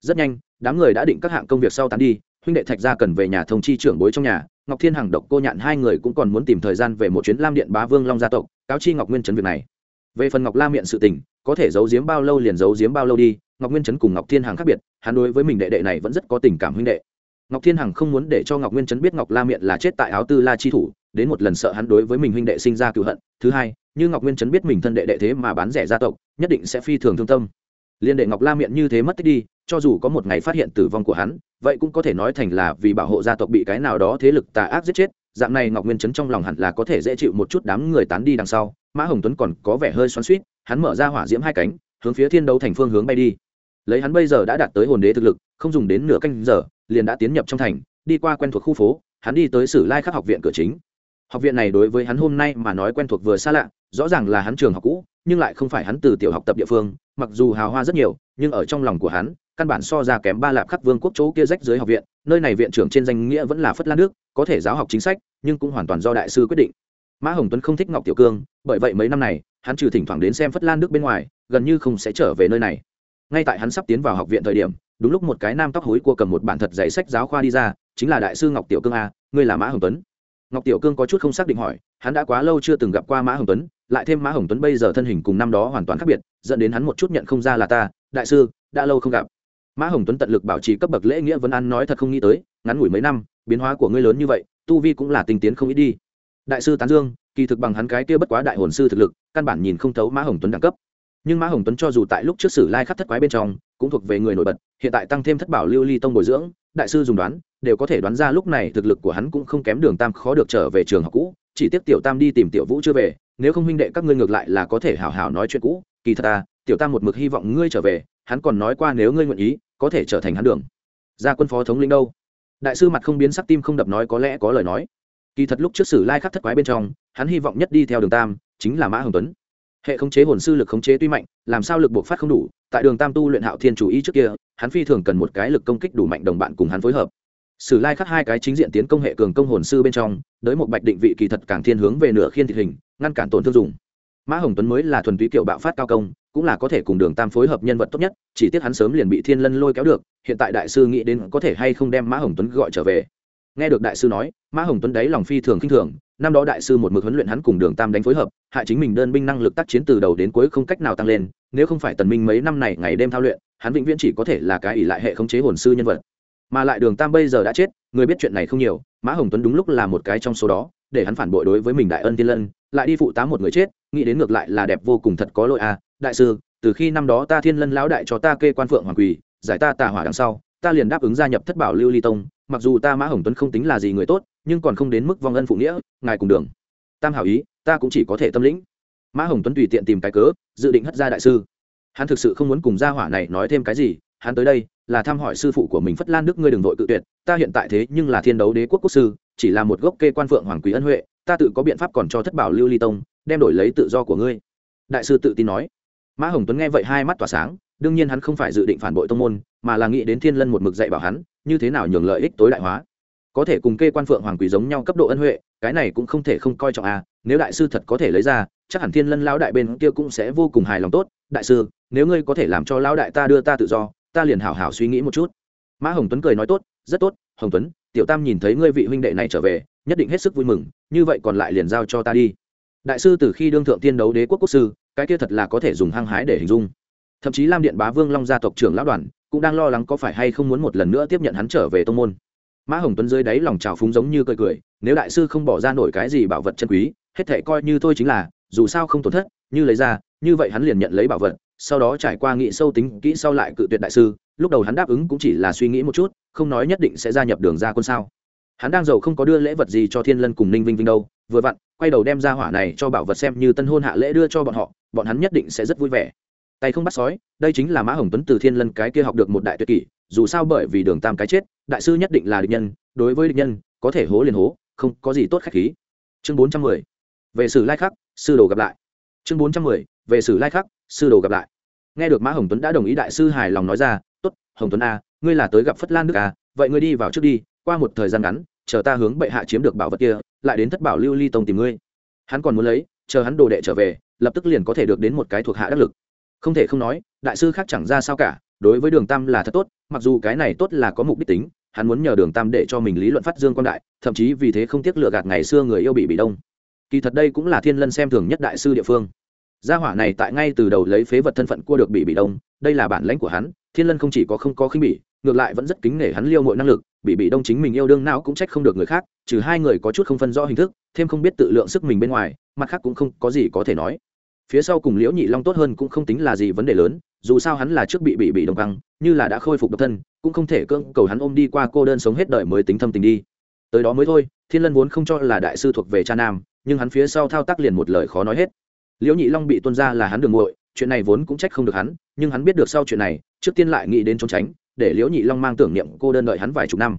Rất nhanh, đám người đã định các hạng công việc sau tán đi, huynh đệ thạch gia cần về nhà thông chi trưởng bối trong nhà, ngọc thiên hằng độc cô nhạn hai người cũng còn muốn tìm thời gian về một chuyến lam điện bá vương long gia tộc, cáo chi ngọc nguyên trấn việc này. Về phần ngọc la miệng sự tình, có thể giấu giếm bao lâu liền giấu giếm bao lâu đi ngọc nguyên trấn cùng ngọc thiên hằng khác biệt, hắn đối với mình đệ đệ này vẫn rất có tình cảm huynh đệ. Ngọc thiên hằng không muốn để cho ngọc nguyên trấn biết ngọc la miệng là chết tại áo tư la chi thủ, đến một lần sợ hắn đối với mình huynh đệ sinh ra cựu hận. Thứ hai, như ngọc nguyên trấn biết mình thân đệ đệ thế mà bán rẻ gia tộc, nhất định sẽ phi thường thương tâm. Liên đệ ngọc la miệng như thế mất tích đi, cho dù có một ngày phát hiện tử vong của hắn, vậy cũng có thể nói thành là vì bảo hộ gia tộc bị cái nào đó thế lực tà ác giết chết. Dạng này ngọc nguyên chấn trong lòng hẳn là có thể dễ chịu một chút đám người tán đi đằng sau. Mã hồng tuấn còn có vẻ hơi xoắn suýt hắn mở ra hỏa diễm hai cánh, hướng phía thiên đấu thành phương hướng bay đi lấy hắn bây giờ đã đạt tới hồn đế thực lực, không dùng đến nửa canh giờ, liền đã tiến nhập trong thành, đi qua quen thuộc khu phố, hắn đi tới sử lai khắc học viện cửa chính. Học viện này đối với hắn hôm nay mà nói quen thuộc vừa xa lạ, rõ ràng là hắn trường học cũ, nhưng lại không phải hắn từ tiểu học tập địa phương, mặc dù hào hoa rất nhiều, nhưng ở trong lòng của hắn, căn bản so ra kém ba lạp khắc vương quốc chỗ kia rách dưới học viện, nơi này viện trưởng trên danh nghĩa vẫn là phất lan nước có thể giáo học chính sách, nhưng cũng hoàn toàn do đại sư quyết định. Mã hồng tuấn không thích ngọc tiểu cương, bởi vậy mấy năm này, hắn trừ thỉnh thoảng đến xem phất lan nước bên ngoài, gần như không sẽ trở về nơi này ngay tại hắn sắp tiến vào học viện thời điểm, đúng lúc một cái nam tóc hối cua cầm một bản thật giấy sách giáo khoa đi ra, chính là đại sư ngọc tiểu cương a, ngươi là mã hồng tuấn. Ngọc tiểu cương có chút không xác định hỏi, hắn đã quá lâu chưa từng gặp qua mã hồng tuấn, lại thêm mã hồng tuấn bây giờ thân hình cùng năm đó hoàn toàn khác biệt, dẫn đến hắn một chút nhận không ra là ta, đại sư, đã lâu không gặp. Mã hồng tuấn tận lực bảo trì cấp bậc lễ nghĩa vân an nói thật không nghĩ tới, ngắn ngủi mấy năm, biến hóa của ngươi lớn như vậy, tu vi cũng là tinh tiến không ít đi. Đại sư tán dương, kỳ thực bằng hắn cái kia bất quá đại hồn sư thực lực, căn bản nhìn không thấu mã hồng tuấn đẳng cấp nhưng mã hồng tuấn cho dù tại lúc trước sử lai khắc thất quái bên trong, cũng thuộc về người nổi bật, hiện tại tăng thêm thất bảo lưu ly tông bồi dưỡng, đại sư dùng đoán, đều có thể đoán ra lúc này thực lực của hắn cũng không kém đường tam khó được trở về trường học cũ, chỉ tiếc tiểu tam đi tìm tiểu vũ chưa về, nếu không huynh đệ các ngươi ngược lại là có thể hào hào nói chuyện cũ, kỳ thật ta, tiểu tam một mực hy vọng ngươi trở về, hắn còn nói qua nếu ngươi nguyện ý, có thể trở thành hắn đường. Ra quân phó thống lĩnh đâu? Đại sư mặt không biến sắc tim không đập nói có lẽ có lời nói. Kỳ thật lúc trước sử lai khắc thất quái bên trong, hắn hy vọng nhất đi theo đường tam, chính là mã hồng tuấn hệ khống chế hồn sư lực khống chế tuy mạnh, làm sao lực buộc phát không đủ, tại đường tam tu luyện hạo thiên chủ ý trước kia, hắn phi thường cần một cái lực công kích đủ mạnh đồng bạn cùng hắn phối hợp. Sử lai khắc hai cái chính diện tiến công hệ cường công hồn sư bên trong, đới một bạch định vị kỳ thật càng thiên hướng về nửa khiên thịt hình, ngăn cản tổn thương dùng. Mã hồng tuấn mới là thuần túy kiểu bạo phát cao công, cũng là có thể cùng đường tam phối hợp nhân vật tốt nhất, chỉ tiếc hắn sớm liền bị thiên lân lôi kéo được, hiện tại đại sư nghĩ đến có thể hay không đem mã hồng tuấn gọi trở về. Nghe được đại sư nói, mã hồng tuấn đấy lòng phi thường khinh thường năm đó đại sư một mực huấn luyện hắn cùng đường tam đánh phối hợp, hại chính mình đơn binh năng lực tác chiến từ đầu đến cuối không cách nào tăng lên, nếu không phải tần minh mấy năm này ngày đêm thao luyện, hắn vĩnh viễn chỉ có thể là cái ỷ lại hệ khống chế hồn sư nhân vật. Mà lại đường tam bây giờ đã chết, người biết chuyện này không nhiều, mã hồng tuấn đúng lúc là một cái trong số đó, để hắn phản bội đối với mình đại ân tiên lân, lại đi phụ tá một người chết, nghĩ đến ngược lại là đẹp vô cùng thật có lỗi à đại sư, từ khi năm đó ta thiên lân lão đại cho ta kê quan phượng hoàng quỳ, giải ta tà hỏa đằng sau, ta liền đáp ứng gia nhập thất bảo lưu ly tông, mặc dù ta mã hồng tuấn không tính là gì người tốt nhưng còn không đến mức vong ân phụ nghĩa, ngài cùng đường. Tam hảo ý, ta cũng chỉ có thể tâm lĩnh. Mã hồng tuấn tùy tiện tìm cái cớ, dự định hất ra đại sư. Hắn thực sự không muốn cùng gia hỏa này nói thêm cái gì, hắn tới đây là thăm hỏi sư phụ của mình phất lan đức ngươi đừng vội tự tuyệt, ta hiện tại thế nhưng là thiên đấu đế quốc quốc sư, chỉ là một gốc kê quan phượng hoàng quý ân huệ, ta tự có biện pháp còn cho thất bảo lưu ly tông, đem đổi lấy tự do của ngươi. Đại sư tự tin nói. Mã hồng tuấn nghe vậy hai mắt tỏa sáng, đương nhiên hắn không phải dự định phản bội tông môn, mà là nghĩ đến thiên lân một mực dạy bảo hắn, như thế nào nhường lợi ích tối đại hóa có thể cùng kê quan phượng hoàng quỷ giống nhau cấp độ ân huệ, cái này cũng không thể không coi trọng à nếu đại sư thật có thể lấy ra, chắc hẳn thiên lân lão đại bên kia cũng sẽ vô cùng hài lòng tốt. Đại sư, nếu ngươi có thể làm cho lão đại ta đưa ta tự do, ta liền hảo hảo suy nghĩ một chút. Mã hồng tuấn cười nói tốt, rất tốt, hồng tuấn, tiểu tam nhìn thấy ngươi vị huynh đệ này trở về, nhất định hết sức vui mừng, như vậy còn lại liền giao cho ta đi. Đại sư từ khi đương thượng tiên đấu đế quốc quốc sư, cái kia thật là có thể dùng hăng hái để hình dung. Thậm chí lam điện bá vương long gia tộc trưởng lão đoàn cũng đang lo lắng có phải hay không muốn một lần nữa tiếp nhận hắn trở về tông môn mã hồng tuấn dưới đáy lòng trào phúng giống như cười cười, nếu đại sư không bỏ ra nổi cái gì bảo vật chân quý, hết thể coi như thôi chính là, dù sao không tổn thất, như lấy ra, như vậy hắn liền nhận lấy bảo vật, sau đó trải qua nghị sâu tính, kỹ sau lại cự tuyệt đại sư, lúc đầu hắn đáp ứng cũng chỉ là suy nghĩ một chút, không nói nhất định sẽ gia nhập đường ra quân sao. Hắn đang giàu không có đưa lễ vật gì cho thiên lân cùng ninh vinh vinh đâu, vừa vặn, quay đầu đem ra hỏa này cho bảo vật xem như tân hôn hạ lễ đưa cho bọn họ, bọn hắn nhất định sẽ rất vui vẻ tay không bắt sói, đây chính là mã hồng tuấn từ thiên lân cái kia học được một đại tuyệt kỷ, dù sao bởi vì đường tam cái chết, đại sư nhất định là địch nhân, đối với địch nhân, có thể hố liền hố, không có gì tốt khách khí. Chương bốn trăm mười, về sử lai khắc, sư đồ gặp lại. Chương bốn trăm mười, về sử lai khắc, sư đồ gặp lại. Nghe được mã hồng tuấn đã đồng ý đại sư hài lòng nói ra t ố t hồng tuấn a, ngươi là tới gặp phất lan nước a, vậy ngươi đi vào trước đi, qua một thời gian ngắn, chờ ta hướng bệ hạ chiếm được bảo vật kia, lại đến thất bảo lưu ly tông tìm ngươi. Hắn còn muốn lấy, chờ hắn đồ đệ trở về, lập tức liền có thể được đến một cái thuộc hạ đắc lực không thể không nói, đại sư khác chẳng ra sao cả, đối với đường tam là thật tốt, mặc dù cái này tốt là có mục đích tính, hắn muốn nhờ đường tam để cho mình lý luận phát dương quan đại, thậm chí vì thế không tiếc lựa gạt ngày xưa người yêu bị bị đông. Kỳ thật đây cũng là thiên lân xem thường nhất đại sư địa phương. Gia hỏa này tại ngay từ đầu lấy phế vật thân phận cua được bị bị đông, đây là bản lãnh của hắn, thiên lân không chỉ có không có khinh bỉ, ngược lại vẫn rất kính nể hắn liêu mọi năng lực, bị bị đông chính mình yêu đương nào cũng trách không được người khác, trừ hai người có chút không phân rõ hình thức, thêm không biết tự lượng sức mình bên ngoài, mặt khác cũng không có gì có thể nói phía sau cùng liễu nhị long tốt hơn cũng không tính là gì vấn đề lớn, dù sao hắn là trước bị bị bị đồng băng như là đã khôi phục độc thân, cũng không thể cưỡng cầu hắn ôm đi qua cô đơn sống hết đời mới tính thâm tình đi. Tới đó mới thôi, thiên lân vốn không cho là đại sư thuộc về cha nam, nhưng hắn phía sau thao tác liền một lời khó nói hết. Liễu nhị long bị tuân ra là hắn đường muội, chuyện này vốn cũng trách không được hắn, nhưng hắn biết được sau chuyện này, trước tiên lại nghĩ đến trốn tránh, để liễu nhị long mang tưởng niệm cô đơn đợi hắn vài chục năm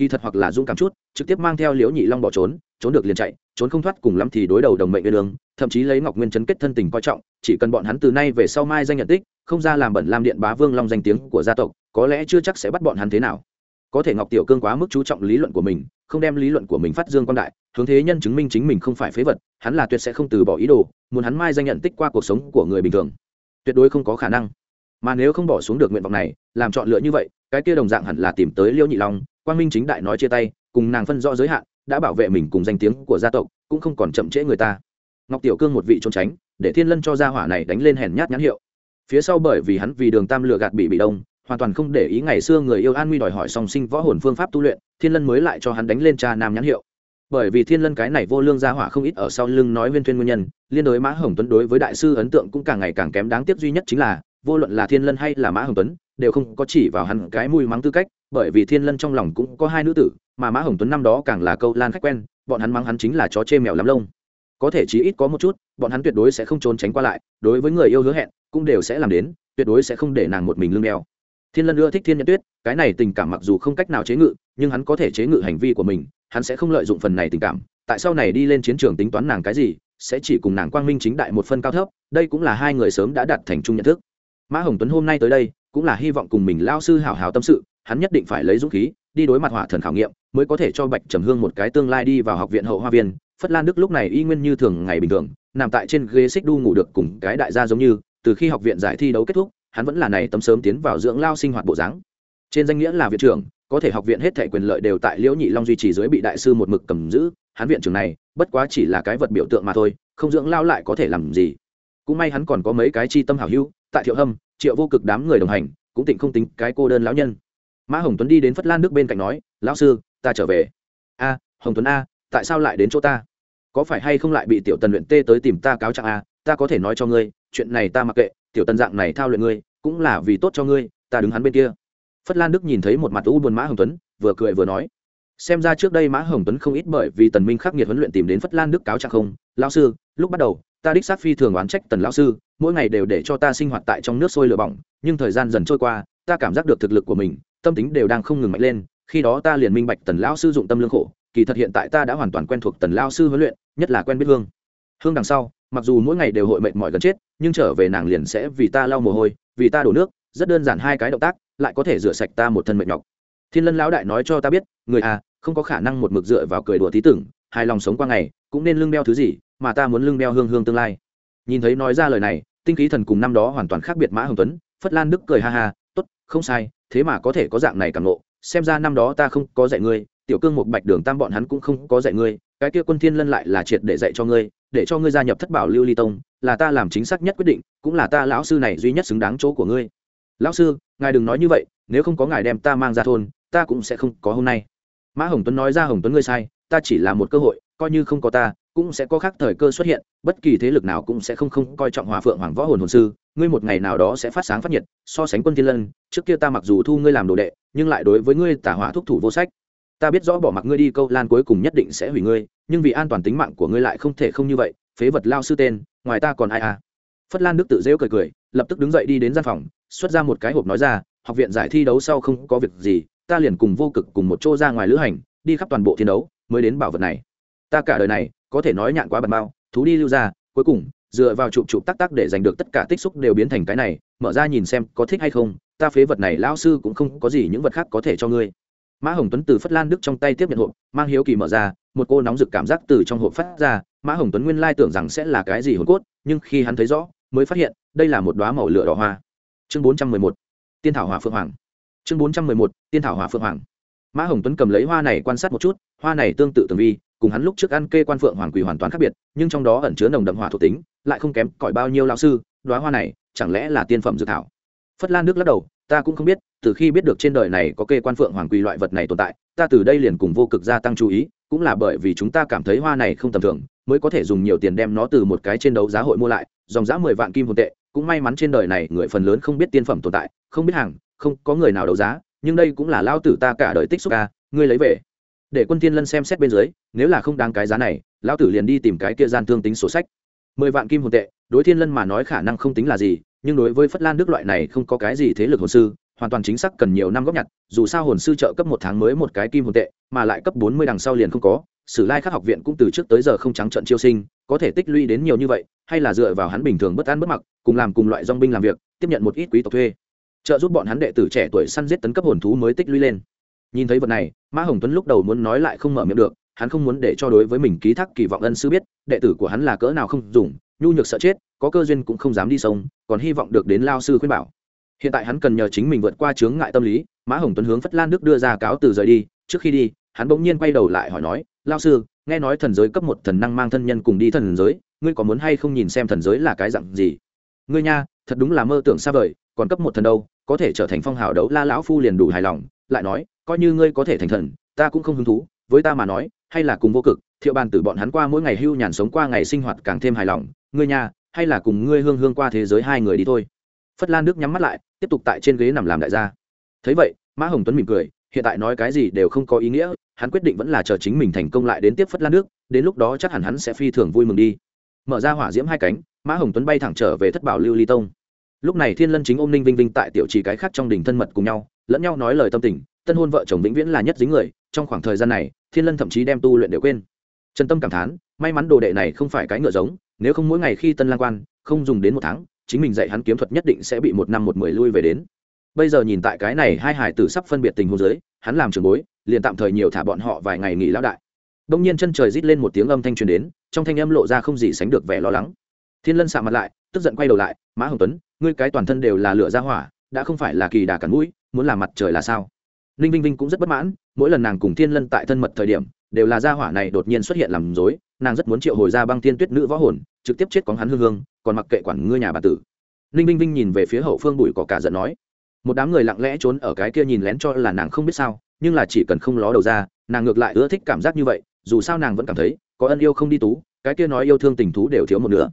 kỳ thật hoặc là dũng cảm chút, trực tiếp mang theo liễu nhị long bỏ trốn trốn được liền chạy, trốn không thoát cùng lắm thì đối đầu đồng mệnh nguyên lương thậm chí lấy ngọc nguyên chấn kết thân tình coi trọng, chỉ cần bọn hắn từ nay về sau mai danh nhận tích, không ra làm bẩn làm điện bá vương long danh tiếng của gia tộc, có lẽ chưa chắc sẽ bắt bọn hắn thế nào. Có thể ngọc tiểu cương quá mức chú trọng lý luận của mình, không đem lý luận của mình phát dương quan đại, hướng thế nhân chứng minh chính mình không phải phế vật, hắn là tuyệt sẽ không từ bỏ ý đồ, muốn hắn mai danh nhận tích qua cuộc sống của người bình thường. Tuyệt đối không có khả năng. Mà nếu không bỏ xuống được nguyện vọng này, làm chọn lựa như vậy, cái kia đồng dạng hẳn là tìm tới liêu nhị long quang minh chính đại nói chia tay, cùng nàng phân rõ giới hạn, đã bảo vệ mình cùng danh tiếng của gia tộc, cũng không còn chậm trễ người ta. Ngọc tiểu cương một vị trốn tránh, để thiên lân cho gia hỏa này đánh lên hèn nhát nhãn hiệu. Phía sau bởi vì hắn vì đường tam lừa gạt bị bị đông, hoàn toàn không để ý ngày xưa người yêu an nguy đòi hỏi song sinh võ hồn phương pháp tu luyện, thiên lân mới lại cho hắn đánh lên cha nam nhãn hiệu. Bởi vì thiên lân cái này vô lương gia hỏa không ít ở sau lưng nói viên thuyên nguyên nhân, liên đối mã hồng tuấn đối với đại sư ấn tượng cũng càng ngày càng kém, đáng tiếc duy nhất chính là vô luận là thiên lân hay là mã hồng tuấn, đều không có chỉ vào hắn cái mùi mắng tư cách, bởi vì thiên lân trong lòng cũng có hai nữ tử, mà mã hồng tuấn năm đó càng là câu lan khách quen, bọn hắn mắng hắn chính là chó chê mèo lắm lông. Có thể chí ít có một chút, bọn hắn tuyệt đối sẽ không trốn tránh qua lại, đối với người yêu hứa hẹn, cũng đều sẽ làm đến, tuyệt đối sẽ không để nàng một mình lương đeo. Thiên lân ưa thích thiên nhận tuyết, cái này tình cảm mặc dù không cách nào chế ngự, nhưng hắn có thể chế ngự hành vi của mình, hắn sẽ không lợi dụng phần này tình cảm, tại sau này đi lên chiến trường tính toán nàng cái gì, sẽ chỉ cùng nàng quang minh chính đại một phân cao thấp, đây cũng là hai người sớm đã đạt thành chung nhận thức mã hồng tuấn hôm nay tới đây, cũng là hy vọng cùng mình lao sư hào hào tâm sự, hắn nhất định phải lấy dũng khí, đi đối mặt hỏa thần khảo nghiệm, mới có thể cho bạch trầm hương một cái tương lai đi vào học viện hậu hoa viên. Phất lan đức lúc này y nguyên như thường ngày bình thường, nằm tại trên ghế xích đu ngủ được cùng cái đại gia giống như, từ khi học viện giải thi đấu kết thúc, hắn vẫn là này tấm sớm tiến vào dưỡng lao sinh hoạt bộ dáng. Trên danh nghĩa là viện trưởng, có thể học viện hết thể quyền lợi đều tại liễu nhị long duy trì dưới bị đại sư một mực cầm giữ, hắn viện trưởng này, bất quá chỉ là cái vật biểu tượng mà thôi, không dưỡng lao lại có thể làm gì. Cũng may hắn còn có mấy cái chi tâm hảo hữu tại thiệu hâm, triệu vô cực đám người đồng hành, cũng tịnh không tính cái cô đơn lão nhân. Mã hồng tuấn đi đến phất lan nước bên cạnh nói, lão sư, ta trở về. A, hồng tuấn a, tại sao lại đến chỗ ta? Có phải hay không lại bị tiểu tần luyện tê tới tìm ta cáo trạng a? Ta có thể nói cho ngươi, chuyện này ta mặc kệ, tiểu tần dạng này thao luyện ngươi, cũng là vì tốt cho ngươi, ta đứng hắn bên kia. Phất lan đức nhìn thấy một mặt u buồn mã hồng tuấn, vừa cười vừa nói, xem ra trước đây mã hồng tuấn không ít bởi vì tần minh khắc nghiệt huấn luyện tìm đến phất lan đức cáo trạng không. Lão sư, lúc bắt đầu, ta đích xác phi thường oán trách tần lão sư mỗi ngày đều để cho ta sinh hoạt tại trong nước sôi lửa bỏng, nhưng thời gian dần trôi qua, ta cảm giác được thực lực của mình, tâm tính đều đang không ngừng mạnh lên, khi đó ta liền minh bạch tần lão sư dụng tâm lương khổ, kỳ thật hiện tại ta đã hoàn toàn quen thuộc tần lão sư huấn luyện, nhất là quen biết hương. Hương đằng sau, mặc dù mỗi ngày đều hội mệt mỏi gần chết, nhưng trở về nàng liền sẽ vì ta lau mồ hôi, vì ta đổ nước, rất đơn giản hai cái động tác, lại có thể rửa sạch ta một thân mệt nhọc. Thiên lân lão đại nói cho ta biết, người à không có khả năng một mực dựa vào cười đùa tí tưởng, hài lòng sống qua ngày, cũng nên lưng đeo thứ gì, mà ta muốn lưng đeo hương hương tương lai. Nhìn thấy nói ra lời này tinh khí thần cùng năm đó hoàn toàn khác biệt mã hồng tuấn, phất lan đức cười ha ha, tốt, không sai, thế mà có thể có dạng này càng ngộ, xem ra năm đó ta không có dạy ngươi, tiểu cương một bạch đường tam bọn hắn cũng không có dạy ngươi, cái kia quân thiên lân lại là triệt để dạy cho ngươi, để cho ngươi gia nhập thất bảo lưu ly tông, là ta làm chính xác nhất quyết định, cũng là ta lão sư này duy nhất xứng đáng chỗ của ngươi. Lão sư, ngài đừng nói như vậy, nếu không có ngài đem ta mang ra thôn, ta cũng sẽ không có hôm nay. Mã hồng tuấn nói ra hồng tuấn ngươi sai, ta chỉ là một cơ hội, coi như không có ta cũng sẽ có khác thời cơ xuất hiện, bất kỳ thế lực nào cũng sẽ không không coi trọng hòa phượng hoàng võ hồn hồn sư, ngươi một ngày nào đó sẽ phát sáng phát nhiệt, so sánh quân thiên lân, trước kia ta mặc dù thu ngươi làm đồ đệ, nhưng lại đối với ngươi tả hỏa thúc thủ vô sách. Ta biết rõ bỏ mặc ngươi đi câu lan cuối cùng nhất định sẽ hủy ngươi, nhưng vì an toàn tính mạng của ngươi lại không thể không như vậy, phế vật lao sư tên, ngoài ta còn ai à? Phất lan đức tự dễu cười cười, lập tức đứng dậy đi đến gian phòng, xuất ra một cái hộp nói ra, học viện giải thi đấu sau không có việc gì, ta liền cùng vô cực cùng một chỗ ra ngoài lữ hành, đi khắp toàn bộ thi đấu, mới đến bảo vật này. Ta cả đời này có thể nói nhạn quá bần bao thú đi lưu ra, cuối cùng, dựa vào chụp chụp tắc tắc để giành được tất cả tích xúc đều biến thành cái này, mở ra nhìn xem có thích hay không, ta phế vật này lão sư cũng không có gì những vật khác có thể cho ngươi. Mã hồng tuấn từ phất lan đức trong tay tiếp nhận hộp, mang hiếu kỳ mở ra, một cô nóng rực cảm giác từ trong hộp phát ra, mã hồng tuấn nguyên lai tưởng rằng sẽ là cái gì hồn cốt, nhưng khi hắn thấy rõ, mới phát hiện, đây là một đoá màu lửa đỏ hoa. Chương bốn trăm mười một, tiên thảo hỏa phượng hoàng. Chương bốn trăm mười một, tiên thảo hỏa phượng hoàng. Mã hồng tuấn cầm lấy hoa này quan sát một chút, hoa này tương tự tường vi cùng hắn lúc trước ăn kê quan phượng hoàng quỳ hoàn toàn khác biệt, nhưng trong đó ẩn chứa nồng đậm hỏa thuộc tính, lại không kém cỏi bao nhiêu lao sư đoá hoa này, chẳng lẽ là tiên phẩm dự thảo? Phất lan nước lắc đầu, ta cũng không biết, từ khi biết được trên đời này có kê quan phượng hoàng quỳ loại vật này tồn tại, ta từ đây liền cùng vô cực gia tăng chú ý, cũng là bởi vì chúng ta cảm thấy hoa này không tầm thường, mới có thể dùng nhiều tiền đem nó từ một cái trên đấu giá hội mua lại, dòng giá mười vạn kim hồn tệ, cũng may mắn trên đời này người phần lớn không biết tiên phẩm tồn tại, không biết hàng, không có người nào đấu giá, nhưng đây cũng là lao tử ta cả đời tích xúc ca, ngươi lấy về để quân thiên lân xem xét bên dưới, nếu là không đáng cái giá này, lão tử liền đi tìm cái kia gian thương tính sổ sách. Mười vạn kim hồn tệ, đối thiên lân mà nói khả năng không tính là gì, nhưng đối với phất lan đức loại này không có cái gì thế lực hồn sư, hoàn toàn chính xác cần nhiều năm góp nhặt, dù sao hồn sư trợ cấp một tháng mới một cái kim hồn tệ, mà lại cấp bốn mươi đằng sau liền không có, sử lai khắc học viện cũng từ trước tới giờ không trắng trận chiêu sinh, có thể tích lũy đến nhiều như vậy, hay là dựa vào hắn bình thường bất an bất mặc, cùng làm cùng loại dong binh làm việc, tiếp nhận một ít quý tộc thuê. Trợ giúp bọn hắn đệ tử trẻ tuổi săn giết tấn cấp hồn thú mới tích lũy lên nhìn thấy vật này, mã hồng tuấn lúc đầu muốn nói lại không mở miệng được, hắn không muốn để cho đối với mình ký thác kỳ vọng ân sư biết, đệ tử của hắn là cỡ nào không dùng, nhu nhược sợ chết, có cơ duyên cũng không dám đi sông, còn hy vọng được đến lao sư khuyên bảo. Hiện tại hắn cần nhờ chính mình vượt qua chướng ngại tâm lý, mã hồng tuấn hướng phất lan đức đưa ra cáo từ rời đi, trước khi đi, hắn bỗng nhiên quay đầu lại hỏi nói, lao sư, nghe nói thần giới cấp một thần năng mang thân nhân cùng đi thần giới, ngươi có muốn hay không nhìn xem thần giới là cái dặn gì? Ngươi nha, thật đúng là mơ tưởng xa vời, còn cấp một thần đâu, có thể trở thành phong hào đấu la lão phu liền đủ hài lòng, lại nói coi như ngươi có thể thành thần, ta cũng không hứng thú, với ta mà nói, hay là cùng vô cực, thiệu bàn tử bọn hắn qua mỗi ngày hưu nhàn sống qua ngày sinh hoạt càng thêm hài lòng, ngươi nha, hay là cùng ngươi hương hương qua thế giới hai người đi thôi. Phất lan đức nhắm mắt lại, tiếp tục tại trên ghế nằm làm đại gia. Thấy vậy, mã hồng tuấn mỉm cười, hiện tại nói cái gì đều không có ý nghĩa, hắn quyết định vẫn là chờ chính mình thành công lại đến tiếp phất lan nước đến lúc đó chắc hẳn hắn sẽ phi thường vui mừng đi. Mở ra hỏa diễm hai cánh, mã hồng tuấn bay thẳng trở về thất bảo lưu ly tông. Lúc này thiên lân chính ôm ninh vinh vinh tại tiểu trì cái khác trong đình thân mật cùng nhau, lẫn nhau nói lời tâm tình tân hôn vợ chồng vĩnh viễn là nhất dính người, trong khoảng thời gian này, thiên lân thậm chí đem tu luyện đều quên. Trần tâm cảm thán, may mắn đồ đệ này không phải cái ngựa giống, nếu không mỗi ngày khi tân lang quan không dùng đến một tháng, chính mình dạy hắn kiếm thuật nhất định sẽ bị một năm một mười lui về đến. Bây giờ nhìn tại cái này hai hải tử sắp phân biệt tình hôn giới hắn làm trường bối, liền tạm thời nhiều thả bọn họ vài ngày nghỉ lão đại. Đông nhiên chân trời rít lên một tiếng âm thanh truyền đến, trong thanh âm lộ ra không gì sánh được vẻ lo lắng. Thiên lân sạ mặt lại, tức giận quay đầu lại, mã hồng tuấn, ngươi cái toàn thân đều là lửa ra hỏa, đã không phải là kỳ đà cắn mũi, muốn làm mặt trời là sao? Ninh vinh vinh cũng rất bất mãn, mỗi lần nàng cùng thiên lân tại thân mật thời điểm, đều là gia hỏa này đột nhiên xuất hiện làm dối nàng rất muốn triệu hồi ra băng thiên tuyết nữ võ hồn, trực tiếp chết có hắn hương hương, còn mặc kệ quản ngư nhà bà tử. Ninh vinh vinh nhìn về phía hậu phương bụi cỏ cả giận nói, một đám người lặng lẽ trốn ở cái kia nhìn lén cho là nàng không biết sao, nhưng là chỉ cần không ló đầu ra, nàng ngược lại ưa thích cảm giác như vậy, dù sao nàng vẫn cảm thấy, có ân yêu không đi tú, cái kia nói yêu thương tình thú đều thiếu một nửa.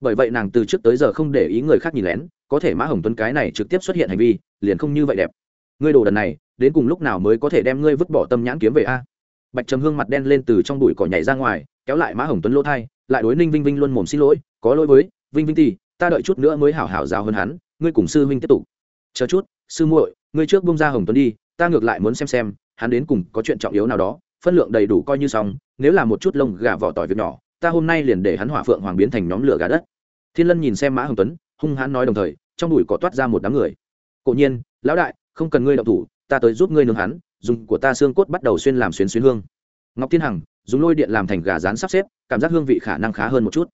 Bởi vậy nàng từ trước tới giờ không để ý người khác nhìn lén, có thể mã hồng tuấn cái này trực tiếp xuất hiện hành vi, liền không như vậy đẹp. Ngươi đồ đần này đến cùng lúc nào mới có thể đem ngươi vứt bỏ tâm nhãn kiếm về a? Bạch trầm hương mặt đen lên từ trong bụi cỏ nhảy ra ngoài, kéo lại mã hồng tuấn lỗ thai, lại đối ninh vinh vinh luôn mồm xin lỗi, có lỗi với, vinh vinh thì ta đợi chút nữa mới hảo hảo giáo hơn hắn, ngươi cùng sư huynh tiếp tục. Chờ chút, sư muội, ngươi trước bông ra hồng tuấn đi, ta ngược lại muốn xem xem, hắn đến cùng có chuyện trọng yếu nào đó, phân lượng đầy đủ coi như xong, nếu là một chút lông gà vỏ tỏi việc nhỏ, ta hôm nay liền để hắn hỏa phượng hoàng biến thành nhóm lửa gà đất. Thiên lân nhìn xem mã hồng tuấn, hung hãn nói đồng thời, trong đùi cỏ toát ra một đám người. Cổ nhiên, lão đại, không cần ngươi động thủ ta tới giúp ngươi nướng hắn, dùng của ta xương cốt bắt đầu xuyên làm xuyến xuyến hương. Ngọc thiên hằng, dùng lôi điện làm thành gà rán sắp xếp, cảm giác hương vị khả năng khá hơn một chút.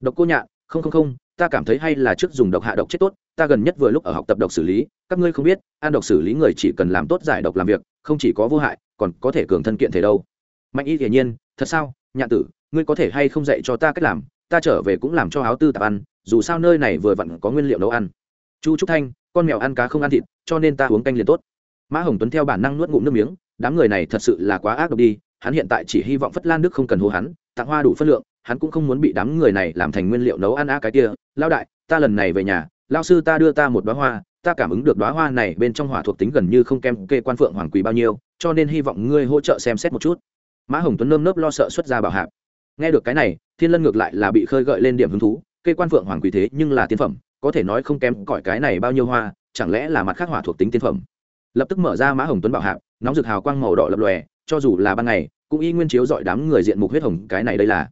Độc cô nhạn không không không, ta cảm thấy hay là trước dùng độc hạ độc chết tốt, ta gần nhất vừa lúc ở học tập độc xử lý, các ngươi không biết, ăn độc xử lý người chỉ cần làm tốt giải độc làm việc, không chỉ có vô hại, còn có thể cường thân kiện thể đâu. Mạnh y hiển nhiên, thật sao nhạn tử, ngươi có thể hay không dạy cho ta cách làm? Ta trở về cũng làm cho áo tư tạp ăn, dù sao nơi này vừa vặn có nguyên liệu nấu ăn. Chu trúc thanh, con mèo ăn cá không ăn thịt, cho nên ta uống canh liền tốt mã hồng tuấn theo bản năng nuốt ngụm nước miếng, đám người này thật sự là quá ác độc đi, hắn hiện tại chỉ hy vọng phất lan đức không cần hô hắn, tặng hoa đủ phân lượng, hắn cũng không muốn bị đám người này làm thành nguyên liệu nấu ăn a cái kia. Lao đại, ta lần này về nhà lao sư ta đưa ta một đoá hoa, ta cảm ứng được đoá hoa này bên trong hỏa thuộc tính gần như không kem kê quan phượng hoàng quý bao nhiêu, cho nên hy vọng ngươi hỗ trợ xem xét một chút. Mã hồng tuấn nơm nớp lo sợ xuất ra bảo hạp. Nghe được cái này, thiên lân ngược lại là bị khơi gợi lên điểm hứng thú, kê quan phượng hoàng quý thế nhưng là tiên phẩm, có thể nói không kém cỏi cái này bao nhiêu hoa, chẳng lẽ là mặt khác hỏa thuộc tính tiên phẩm? Lập tức mở ra mã hồng tuấn bảo hạp, nóng rực hào quang màu đỏ lập lòe, cho dù là ban ngày, cũng y nguyên chiếu dọi đám người diện mục huyết hồng, cái này đây là.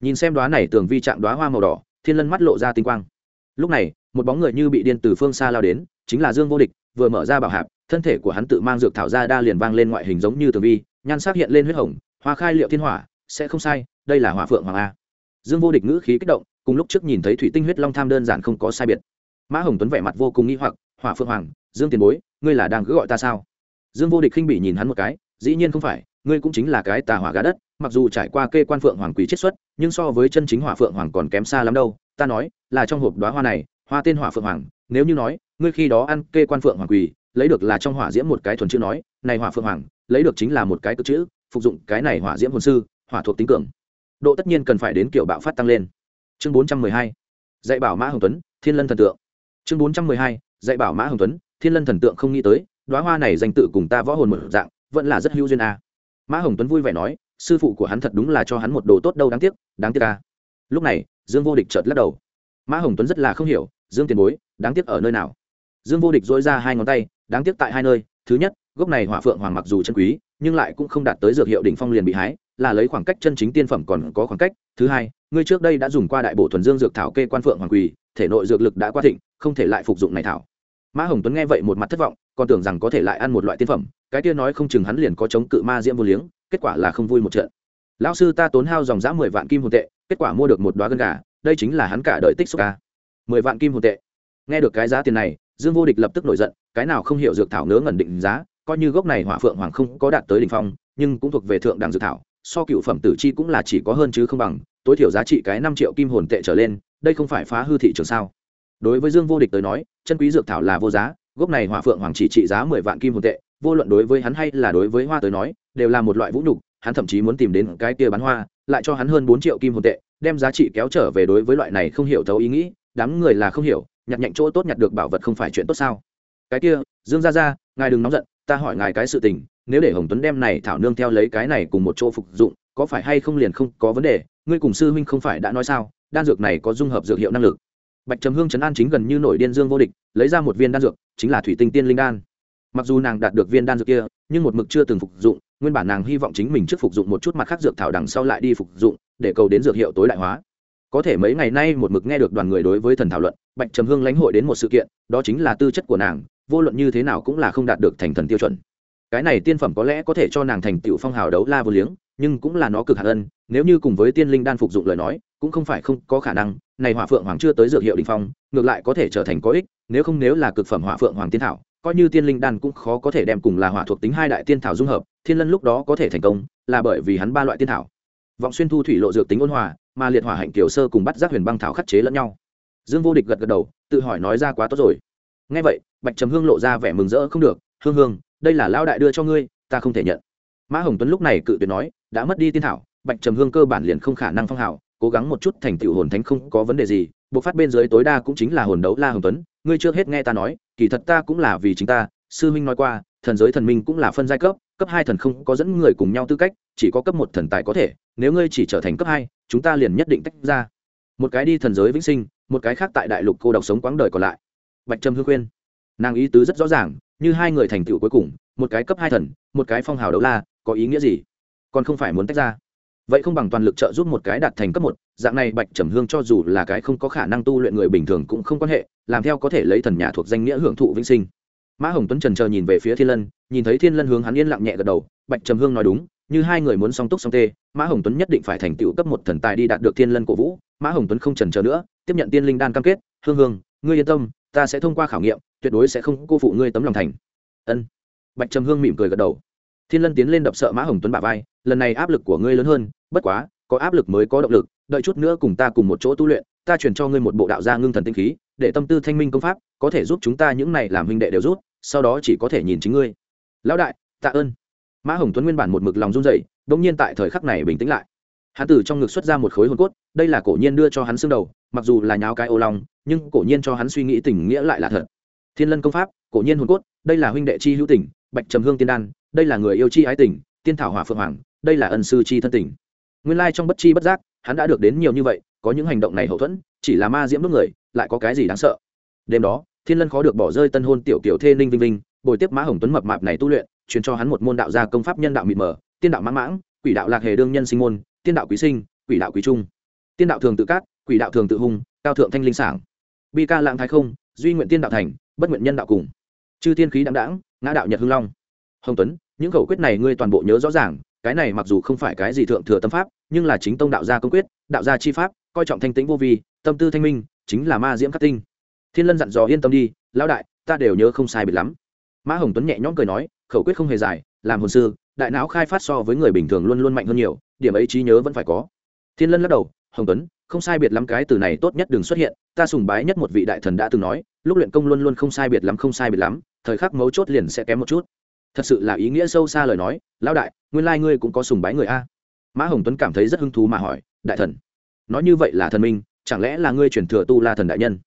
Nhìn xem đoá này tường vi trạng đoá hoa màu đỏ, thiên lân mắt lộ ra tinh quang. Lúc này, một bóng người như bị điên từ phương xa lao đến, chính là dương vô địch, vừa mở ra bảo hạp, thân thể của hắn tự mang dược thảo ra đa liền vang lên ngoại hình giống như tường vi, nhan sắc hiện lên huyết hồng, hoa khai liệu thiên hỏa, sẽ không sai, đây là hỏa phượng hoàng a. Dương vô địch ngữ khí kích động, cùng lúc trước nhìn thấy thủy tinh huyết long tham đơn giản không có sai biệt. Mã hồng tuấn vẻ mặt vô cùng nghi hoặc, hỏa phượng hoàng, dương tiền bối ngươi là đang cứ gọi ta sao? Dương vô địch khinh bỉ nhìn hắn một cái, dĩ nhiên không phải, ngươi cũng chính là cái tà hỏa gà đất, mặc dù trải qua kê quan phượng hoàng quý chiết xuất, nhưng so với chân chính hỏa phượng hoàng còn kém xa lắm đâu, ta nói, là trong hộp đoá hoa này, hoa tên hỏa phượng hoàng, nếu như nói, ngươi khi đó ăn kê quan phượng hoàng quỳ lấy được là trong hỏa diễm một cái thuần chữ nói, này hỏa phượng hoàng, lấy được chính là một cái cực chữ, phục dụng cái này hỏa diễm hồn sư, hỏa thuộc tính cường. Độ tất nhiên cần phải đến kiểu bạo phát tăng lên. Chương bốn trăm mười hai, dạy bảo mã hồng tuấn, thiên lân thần tượng. Chương bốn trăm mười hai, dạy bảo mã hồng tuấn thiên lân thần tượng không nghĩ tới đoá hoa này danh tự cùng ta võ hồn một dạng, vẫn là rất hữu duyên a. Mã hồng tuấn vui vẻ nói, sư phụ của hắn thật đúng là cho hắn một đồ tốt đâu đáng tiếc đáng tiếc a. Lúc này, dương vô địch chợt lắc đầu. Mã hồng tuấn rất là không hiểu, dương tiền bối, đáng tiếc ở nơi nào? Dương vô địch dỗi ra hai ngón tay, đáng tiếc tại hai nơi, thứ nhất, gốc này hỏa phượng hoàng mặc dù chân quý, nhưng lại cũng không đạt tới dược hiệu đỉnh phong liền bị hái, là lấy khoảng cách chân chính tiên phẩm còn có khoảng cách, thứ hai, ngươi trước đây đã dùng qua đại bộ thuần dương dược thảo kê quan phượng hoàng quỳ, thể nội dược lực đã qua thịnh, không thể lại phục dụng này thảo mã hồng tuấn nghe vậy một mặt thất vọng, còn tưởng rằng có thể lại ăn một loại tiên phẩm, cái kia nói không chừng hắn liền có chống cự ma diễm vô liếng, kết quả là không vui một trận. Lão sư ta tốn hao dòng giá mười vạn kim hồn tệ, kết quả mua được một đoá gân gà, đây chính là hắn cả đợi tích xúc ca. Mười vạn kim hồn tệ. Nghe được cái giá tiền này, dương vô địch lập tức nổi giận, cái nào không hiểu dược thảo nớ ngẩn định giá, coi như gốc này hỏa phượng hoàng không có đạt tới đỉnh phong, nhưng cũng thuộc về thượng đẳng dược thảo, so cựu phẩm tử chi cũng là chỉ có hơn chứ không bằng, tối thiểu giá trị cái năm triệu kim hồn tệ trở lên, đây không phải phá hư thị trường sao? Đối với dương vô địch tới nói, chân quý dược thảo là vô giá, gốc này hỏa phượng hoàng chỉ trị giá mười vạn kim hồn tệ, vô luận đối với hắn hay là đối với hoa tới nói, đều là một loại vũ nhục, hắn thậm chí muốn tìm đến cái kia bán hoa, lại cho hắn hơn bốn triệu kim hồn tệ, đem giá trị kéo trở về đối với loại này không hiểu thấu ý nghĩ, đám người là không hiểu, nhặt nhạnh chỗ tốt nhặt được bảo vật không phải chuyện tốt sao? Cái kia, dương ra ra ngài đừng nóng giận, ta hỏi ngài cái sự tình, nếu để hồng tuấn đem này thảo nương theo lấy cái này cùng một chỗ phục dụng, có phải hay không liền không có vấn đề, ngươi cùng sư huynh không phải đã nói sao, đan dược này có dung hợp dược hiệu năng lực bạch trầm hương trấn an chính gần như nổi điên dương vô địch, lấy ra một viên đan dược, chính là thủy tinh tiên linh đan. Mặc dù nàng đạt được viên đan dược kia, nhưng một mực chưa từng phục dụng, nguyên bản nàng hy vọng chính mình trước phục dụng một chút mặt khác dược thảo đằng sau lại đi phục dụng, để cầu đến dược hiệu tối đại hóa. Có thể mấy ngày nay một mực nghe được đoàn người đối với thần thảo luận, bạch trầm hương lãnh hội đến một sự kiện, đó chính là tư chất của nàng, vô luận như thế nào cũng là không đạt được thành thần tiêu chuẩn cái này tiên phẩm có lẽ có thể cho nàng thành tựu phong hào đấu la vô liếng, nhưng cũng là nó cực hạt ân, nếu như cùng với tiên linh đan phục dụng lời nói, cũng không phải không có khả năng. Này hỏa phượng hoàng chưa tới dược hiệu đình phong, ngược lại có thể trở thành có ích, nếu không nếu là cực phẩm hỏa phượng hoàng tiên thảo, coi như tiên linh đan cũng khó có thể đem cùng là hỏa thuộc tính hai đại tiên thảo dung hợp, thiên lân lúc đó có thể thành công, là bởi vì hắn ba loại tiên thảo. Vọng xuyên thu thủy lộ dược tính ôn hòa, mà liệt hỏa hạnh kiều sơ cùng bắt giác huyền băng thảo khắc chế lẫn nhau. Dương vô địch gật gật đầu, tự hỏi nói ra quá tốt rồi. Ngay vậy, bạch trầm hương lộ ra vẻ mừng rỡ không được, hương hương đây là lao đại đưa cho ngươi, ta không thể nhận. Mã hồng tuấn lúc này cự tuyệt nói, đã mất đi tiên thảo bạch trầm hương cơ bản liền không khả năng phong hào, cố gắng một chút thành tựu hồn thánh không có vấn đề gì buộc phát bên dưới tối đa cũng chính là hồn đấu la hồng tuấn, ngươi chưa hết nghe ta nói, kỳ thật ta cũng là vì chính ta, sư minh nói qua, thần giới thần minh cũng là phân giai cấp cấp hai thần không có dẫn người cùng nhau tư cách, chỉ có cấp một thần tài có thể, nếu ngươi chỉ trở thành cấp hai, chúng ta liền nhất định tách ra. Một cái đi thần giới vĩnh sinh, một cái khác tại đại lục cô độc sống quãng đời còn lại. Bạch trâm hương khuyên. Nàng ý tứ rất rõ ràng như hai người thành tựu cuối cùng, một cái cấp hai thần, một cái phong hào đấu la, có ý nghĩa gì? Còn không phải muốn tách ra. Vậy không bằng toàn lực trợ giúp một cái đạt thành cấp một, dạng này bạch trầm hương cho dù là cái không có khả năng tu luyện người bình thường cũng không quan hệ, làm theo có thể lấy thần nhà thuộc danh nghĩa hưởng thụ vĩnh sinh. Mã hồng tuấn trần chờ nhìn về phía thiên lân, nhìn thấy thiên lân hướng hắn yên lặng nhẹ gật đầu, bạch trầm hương nói đúng, như hai người muốn song túc song tê, mã hồng tuấn nhất định phải thành tựu cấp một thần tài đi đạt được thiên lân cổ vũ, mã hồng tuấn không trần chờ nữa, tiếp nhận tiên linh đan cam kết, hương hương, ngươi yên tâm, ta sẽ thông qua khảo nghiệm tuyệt đối sẽ không cô phụ ngươi tấm lòng thành. Ân. Bạch trầm hương mỉm cười gật đầu. Thiên lân tiến lên đập sợ mã hồng tuấn bả vai, lần này áp lực của ngươi lớn hơn, bất quá, có áp lực mới có động lực, đợi chút nữa cùng ta cùng một chỗ tu luyện, ta chuyển cho ngươi một bộ đạo gia ngưng thần tinh khí, để tâm tư thanh minh công pháp, có thể giúp chúng ta những này làm huynh đệ đều rút, sau đó chỉ có thể nhìn chính ngươi. Lão đại, tạ ơn. Mã hồng tuấn nguyên bản một mực lòng run dậy bỗng nhiên tại thời khắc này bình tĩnh lại. Hắn từ trong ngực xuất ra một khối hồn cốt, đây là cổ nhiên đưa cho hắn xương đầu, mặc dù là nháo cái ô lòng nhưng cổ nhiên cho hắn suy nghĩ tình nghĩa lại là thật thiên lân công pháp, cổ nhiên hồn cốt, đây là huynh đệ chi hữu tình, bạch trầm hương tiên đan, đây là người yêu chi ái tình, tiên thảo hỏa phượng hoàng, đây là ân sư chi thân tình. Nguyên lai trong bất chi bất giác, hắn đã được đến nhiều như vậy, có những hành động này hậu thuẫn, chỉ là ma diễm đốt người, lại có cái gì đáng sợ? Đêm đó, thiên lân khó được bỏ rơi tân hôn tiểu kiểu thê ninh vinh vinh, bồi tiếp mã hồng tuấn mập mạp này tu luyện, truyền cho hắn một môn đạo gia công pháp nhân đạo mịt mờ, tiên đạo mãng mãng, quỷ đạo lạc hề đương nhân sinh môn, tiên đạo quý sinh, quỷ đạo quý trung. Tiên đạo thường tự cát, quỷ đạo thường tự hung, cao thượng thanh linh sảng. Bi ca lãng thái không, duy nguyện tiên đạo thành bất nguyện nhân đạo cùng. Chư thiên khí đáng đáng ngã đạo nhật hưng long. Hồng tuấn, những khẩu quyết này ngươi toàn bộ nhớ rõ ràng, cái này mặc dù không phải cái gì thượng thừa tâm pháp, nhưng là chính tông đạo gia công quyết, đạo gia chi pháp, coi trọng thanh tĩnh vô vi, tâm tư thanh minh, chính là ma diễm khắc tinh. Thiên lân dặn dò yên tâm đi, lão đại, ta đều nhớ không sai biệt lắm. Mã hồng tuấn nhẹ nhõm cười nói, khẩu quyết không hề dài, làm hồn sư, đại não khai phát so với người bình thường luôn luôn mạnh hơn nhiều, điểm ấy trí nhớ vẫn phải có. Thiên lân lắc đầu, hồng tuấn, không sai biệt lắm cái từ này tốt nhất đừng xuất hiện, ta sùng bái nhất một vị đại thần đã từng nói lúc luyện công luôn luôn không sai biệt lắm, không sai biệt lắm, thời khắc mấu chốt liền sẽ kém một chút. Thật sự là ý nghĩa sâu xa lời nói, lão đại, nguyên lai ngươi cũng có sùng bái người a. Mã hồng tuấn cảm thấy rất hứng thú mà hỏi, đại thần, nói như vậy là thần minh, chẳng lẽ là ngươi truyền thừa tu la thần đại nhân?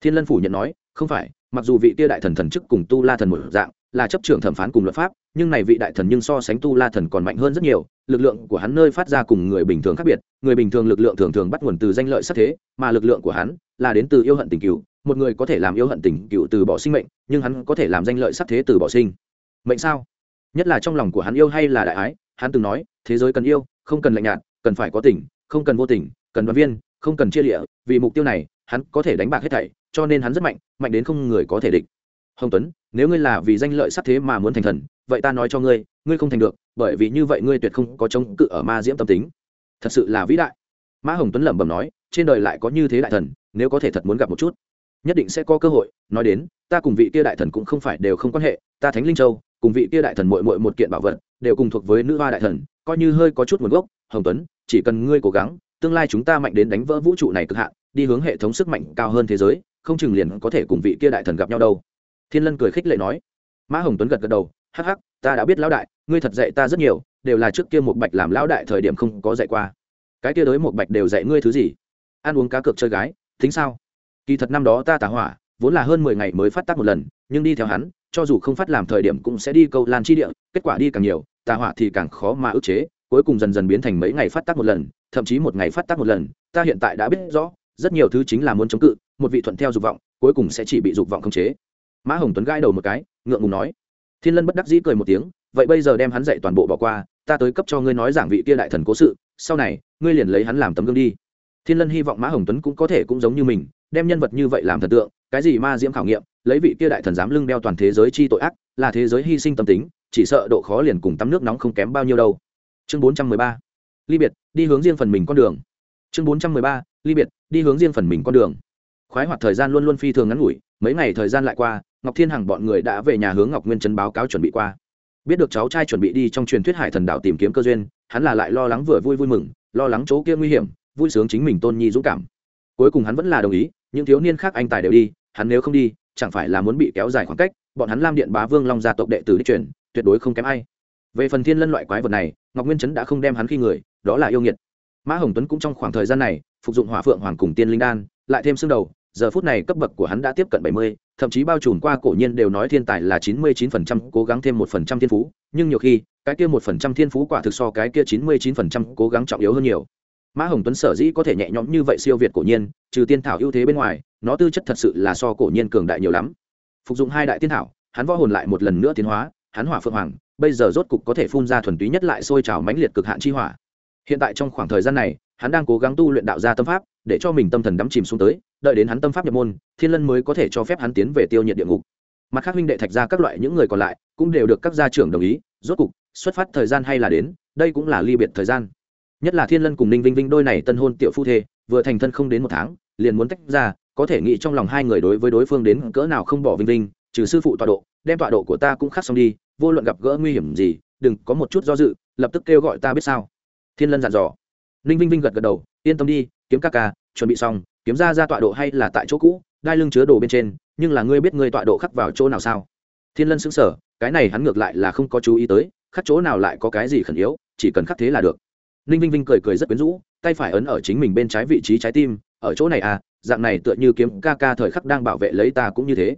Thiên lân phủ nhận nói, không phải, mặc dù vị tia đại thần thần chức cùng tu la thần một dạng, là chấp trưởng thẩm phán cùng luật pháp, nhưng này vị đại thần nhưng so sánh tu la thần còn mạnh hơn rất nhiều, lực lượng của hắn nơi phát ra cùng người bình thường khác biệt, người bình thường lực lượng thường thường bắt nguồn từ danh lợi sắc thế, mà lực lượng của hắn là đến từ yêu hận tình cựu một người có thể làm yêu hận tình cựu từ bỏ sinh mệnh, nhưng hắn có thể làm danh lợi sắc thế từ bỏ sinh. Mệnh sao? Nhất là trong lòng của hắn yêu hay là đại ái, hắn từng nói, thế giới cần yêu, không cần lạnh nhạt, cần phải có tình, không cần vô tình, cần đoàn viên, không cần chia lịa, vì mục tiêu này, hắn có thể đánh bạc hết thảy, cho nên hắn rất mạnh mạnh đến không người có thể địch. Hồng tuấn, nếu ngươi là vì danh lợi sắc thế mà muốn thành thần, vậy ta nói cho ngươi ngươi không thành được, bởi vì như vậy ngươi tuyệt không có chống cự ở ma diễm tâm tính. Thật sự là vĩ đại. Mã hồng tuấn lẩm bẩm nói, trên đời lại có như thế đại thần, nếu có thể thật muốn gặp một chút nhất định sẽ có cơ hội, nói đến, ta cùng vị kia đại thần cũng không phải đều không quan hệ, ta thánh linh châu, cùng vị kia đại thần mội mội một kiện bảo vật, đều cùng thuộc với nữ hoa đại thần, coi như hơi có chút nguồn gốc, hồng tuấn, chỉ cần ngươi cố gắng, tương lai chúng ta mạnh đến đánh vỡ vũ trụ này cực hạn, đi hướng hệ thống sức mạnh cao hơn thế giới, không chừng liền có thể cùng vị kia đại thần gặp nhau đâu. Thiên lân cười khích lệ nói. Mã hồng tuấn gật gật đầu, hắc hắc, ta đã biết lão đại, ngươi thật dạy ta rất nhiều, đều là trước kia một bạch làm lão đại thời điểm không có dạy qua. Cái kia đối một bạch đều dạy ngươi thứ gì? Ăn uống cá cược chơi gái, tính sao? Kỳ thật năm đó ta tả hỏa, vốn là hơn mười ngày mới phát tác một lần, nhưng đi theo hắn, cho dù không phát làm thời điểm cũng sẽ đi câu lan chi địa, kết quả đi càng nhiều, tà hỏa thì càng khó mà ức chế, cuối cùng dần dần biến thành mấy ngày phát tác một lần, thậm chí một ngày phát tác một lần. Ta hiện tại đã biết rõ, rất nhiều thứ chính là muốn chống cự, một vị thuận theo dục vọng, cuối cùng sẽ chỉ bị dục vọng khống chế. Mã hồng tuấn gãi đầu một cái, ngượng ngùng nói. Thiên lân bất đắc dĩ cười một tiếng, vậy bây giờ đem hắn dạy toàn bộ bỏ qua, ta tới cấp cho ngươi nói giảng vị kia đại thần cố sự, sau này, ngươi liền lấy hắn làm tấm gương đi. Thiên lân hy vọng mã hồng tuấn cũng có thể cũng giống như mình đem nhân vật như vậy làm thần tượng, cái gì ma diễm khảo nghiệm, lấy vị kia đại thần dám lưng đeo toàn thế giới chi tội ác, là thế giới hy sinh tâm tính, chỉ sợ độ khó liền cùng tắm nước nóng không kém bao nhiêu đâu. Chương bốn trăm mười ba, ly biệt, đi hướng riêng phần mình con đường. Chương bốn trăm mười ba, ly biệt, đi hướng riêng phần mình con đường. Khoái hoạt thời gian luôn luôn phi thường ngắn ngủi, mấy ngày thời gian lại qua, ngọc thiên hằng bọn người đã về nhà hướng ngọc nguyên trấn báo cáo chuẩn bị qua. Biết được cháu trai chuẩn bị đi trong truyền thuyết hải thần đạo tìm kiếm cơ duyên, hắn là lại lo lắng vừa vui vui mừng, lo lắng chỗ kia nguy hiểm, vui sướng chính mình tôn nhi dũng cảm cuối cùng hắn vẫn là đồng ý, những thiếu niên khác anh tài đều đi, hắn nếu không đi, chẳng phải là muốn bị kéo dài khoảng cách, bọn hắn lam điện bá vương long gia tộc đệ tử đi chuyển tuyệt đối không kém ai. Về phần thiên lân loại quái vật này, ngọc nguyên chấn đã không đem hắn khi người, đó là yêu nghiệt. Mã hồng tuấn cũng trong khoảng thời gian này, phục dụng hỏa phượng hoàng cùng tiên linh đan, lại thêm xương đầu, giờ phút này cấp bậc của hắn đã tiếp cận bảy mươi, thậm chí bao trùm qua cổ nhiên đều nói thiên tài là chín mươi chín phần trăm, cố gắng thêm một phần trăm thiên phú, nhưng nhiều khi, cái kia một phần trăm thiên phú quả thực so cái kia chín mươi chín phần trăm cố gắng trọng yếu hơn nhiều mã hồng tuấn sở dĩ có thể nhẹ nhõm như vậy siêu việt cổ nhiên, trừ tiên thảo ưu thế bên ngoài, nó tư chất thật sự là so cổ nhiên cường đại nhiều lắm. Phục dụng hai đại tiên thảo, hắn võ hồn lại một lần nữa tiến hóa, hắn hỏa phượng hoàng, bây giờ rốt cục có thể phun ra thuần túy nhất lại sôi trào mãnh liệt cực hạn chi hỏa. Hiện tại trong khoảng thời gian này, hắn đang cố gắng tu luyện đạo gia tâm pháp, để cho mình tâm thần đắm chìm xuống tới, đợi đến hắn tâm pháp nhập môn, thiên lân mới có thể cho phép hắn tiến về tiêu nhiệt địa ngục. Mặt khác huynh đệ thạch ra các loại những người còn lại, cũng đều được các gia trưởng đồng ý, rốt cục, xuất phát thời gian hay là đến, đây cũng là ly biệt thời gian nhất là thiên lân cùng ninh vinh vinh đôi này tân hôn tiểu phu thê, vừa thành thân không đến một tháng, liền muốn tách ra, có thể nghĩ trong lòng hai người đối với đối phương đến cỡ nào không bỏ vinh vinh, trừ sư phụ tọa độ, đem tọa độ của ta cũng khắc xong đi, vô luận gặp gỡ nguy hiểm gì, đừng có một chút do dự, lập tức kêu gọi ta biết sao. Thiên lân dặn dò. Ninh vinh vinh gật gật đầu, yên tâm đi, kiếm ca ca, chuẩn bị xong, kiếm ra ra tọa độ hay là tại chỗ cũ, đai lưng chứa đồ bên trên, nhưng là ngươi biết ngươi tọa độ khắc vào chỗ nào sao? Thiên lân xứng sở cái này hắn ngược lại là không có chú ý tới, khắc chỗ nào lại có cái gì khẩn yếu, chỉ cần khắc thế là được ninh vinh vinh cười cười rất quyến rũ, tay phải ấn ở chính mình bên trái vị trí trái tim, ở chỗ này à dạng này tựa như kiếm ca ca thời khắc đang bảo vệ lấy ta cũng như thế.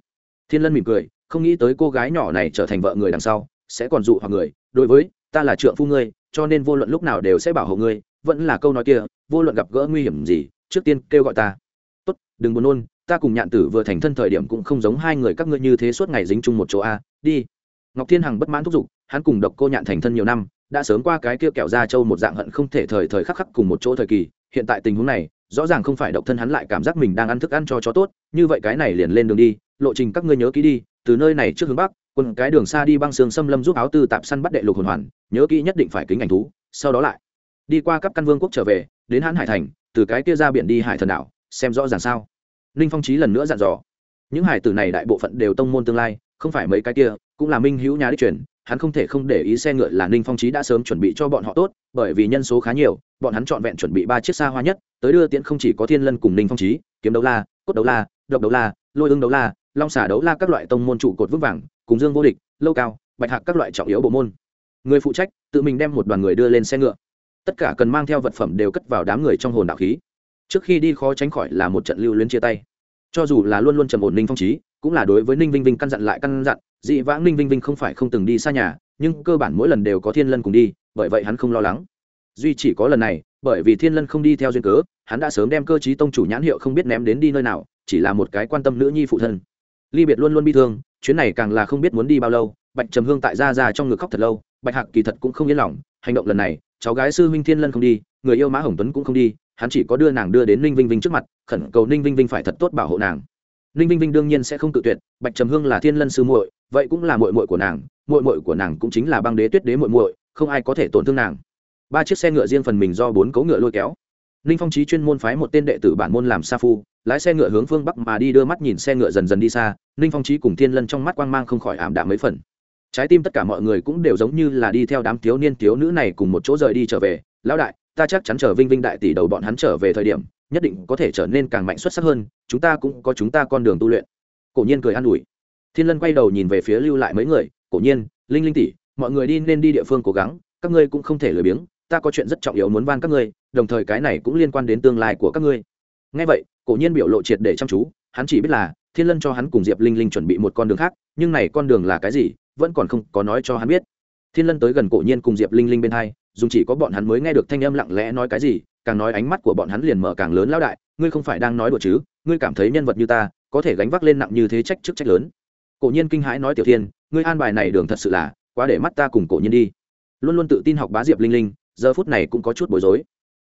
Thiên lân mỉm cười, không nghĩ tới cô gái nhỏ này trở thành vợ người đằng sau, sẽ còn dụ hoặc người. Đối với, ta là trượng phu ngươi, cho nên vô luận lúc nào đều sẽ bảo hộ ngươi, vẫn là câu nói kia, vô luận gặp gỡ nguy hiểm gì, trước tiên kêu gọi ta. Tốt, đừng buồn nôn, ta cùng nhạn tử vừa thành thân thời điểm cũng không giống hai người các ngươi như thế suốt ngày dính chung một chỗ a, đi. Ngọc thiên hằng bất mãn thúc giục, hắn cùng độc cô nhạn thành thân nhiều năm đã sớm qua cái kia kẹo ra châu một dạng hận không thể thời thời khắc khắc cùng một chỗ thời kỳ, hiện tại tình huống này, rõ ràng không phải độc thân hắn lại cảm giác mình đang ăn thức ăn cho chó tốt, như vậy cái này liền lên đường đi, lộ trình các ngươi nhớ kỹ đi, từ nơi này trước hướng bắc, quân cái đường xa đi băng sương xâm lâm giúp áo tư tạp săn bắt đệ lục hồn hoàn, nhớ kỹ nhất định phải kính ảnh thú, sau đó lại đi qua cấp căn vương quốc trở về, đến hãn hải thành, từ cái kia ra biển đi hải thần đảo, xem rõ ràng sao. Ninh phong trí lần nữa dặn dò. Những hải tử này đại bộ phận đều tông môn tương lai, không phải mấy cái kia, cũng là minh hữu nhà đích truyền hắn không thể không để ý xe ngựa là ninh phong trí đã sớm chuẩn bị cho bọn họ tốt, bởi vì nhân số khá nhiều, bọn hắn trọn vẹn chuẩn bị ba chiếc xa hoa nhất, tới đưa tiễn không chỉ có thiên lân cùng ninh phong trí kiếm đấu la, cốt đấu la, độc đấu la, lôi ương đấu la, long xả đấu la các loại tông môn trụ cột vững vàng, cùng dương vô địch, lâu cao, bạch hạc các loại trọng yếu bộ môn. Người phụ trách, tự mình đem một đoàn người đưa lên xe ngựa. Tất cả cần mang theo vật phẩm đều cất vào đám người trong hồn đạo khí. Trước khi đi khó tránh khỏi là một trận lưu luyến chia tay. Cho dù là luôn luôn trầm ổn ninh phong trí cũng là đối với ninh vinh vinh căn dặn lại căn dặn dị vãng ninh vinh vinh không phải không từng đi xa nhà, nhưng cơ bản mỗi lần đều có thiên lân cùng đi, bởi vậy hắn không lo lắng. Duy chỉ có lần này, bởi vì thiên lân không đi theo duyên cớ, hắn đã sớm đem cơ chí tông chủ nhãn hiệu không biết ném đến đi nơi nào, chỉ là một cái quan tâm nữ nhi phụ thân. Ly biệt luôn luôn bi thương, chuyến này càng là không biết muốn đi bao lâu, bạch trầm hương tại ra ra trong ngực khóc thật lâu, bạch hạc kỳ thật cũng không yên lòng, hành động lần này, cháu gái sư huynh thiên lân không đi, người yêu mã hồng tuấn cũng không đi, hắn chỉ có đưa nàng đưa đến ninh vinh vinh trước mặt, khẩn cầu ninh vinh vinh phải thật tốt bảo hộ nàng ninh vinh vinh đương nhiên sẽ không tự tuyệt, bạch trầm hương là thiên lân sư muội, vậy cũng là muội muội của nàng, muội muội của nàng cũng chính là băng đế tuyết đế muội muội, không ai có thể tổn thương nàng. Ba chiếc xe ngựa riêng phần mình do bốn cấu ngựa lôi kéo. Ninh phong trí chuyên môn phái một tên đệ tử bản môn làm sa phu, lái xe ngựa hướng phương bắc mà đi đưa mắt nhìn xe ngựa dần dần đi xa ninh phong trí cùng thiên lân trong mắt quang mang không khỏi ảm đạm mấy phần. Trái tim tất cả mọi người cũng đều giống như là đi theo đám thiếu niên thiếu nữ này cùng một chỗ rời đi trở về, lão đại, ta chắc chắn chờ vinh vinh đại tỷ đầu bọn hắn trở về thời điểm nhất định có thể trở nên càng mạnh xuất sắc hơn, chúng ta cũng có chúng ta con đường tu luyện. Cổ nhiên cười an ủi. Thiên lân quay đầu nhìn về phía lưu lại mấy người, cổ nhiên, linh linh tỷ, mọi người đi nên đi địa phương cố gắng, các ngươi cũng không thể lười biếng, ta có chuyện rất trọng yếu muốn van các ngươi, đồng thời cái này cũng liên quan đến tương lai của các ngươi. Ngay vậy, cổ nhiên biểu lộ triệt để chăm chú, hắn chỉ biết là thiên lân cho hắn cùng diệp linh linh chuẩn bị một con đường khác, nhưng này con đường là cái gì, vẫn còn không có nói cho hắn biết. Thiên lân tới gần cổ nhiên cùng diệp linh linh bên hai dùng chỉ có bọn hắn mới nghe được thanh âm lặng lẽ nói cái gì, càng nói ánh mắt của bọn hắn liền mở càng lớn lao đại, ngươi không phải đang nói đùa chứ, ngươi cảm thấy nhân vật như ta, có thể gánh vác lên nặng như thế trách chức trách lớn. Cổ nhiên kinh hãi nói tiểu thiên, ngươi an bài này đường thật sự là, quá để mắt ta cùng cổ nhiên đi. Luôn luôn tự tin học bá diệp linh linh, giờ phút này cũng có chút bối rối.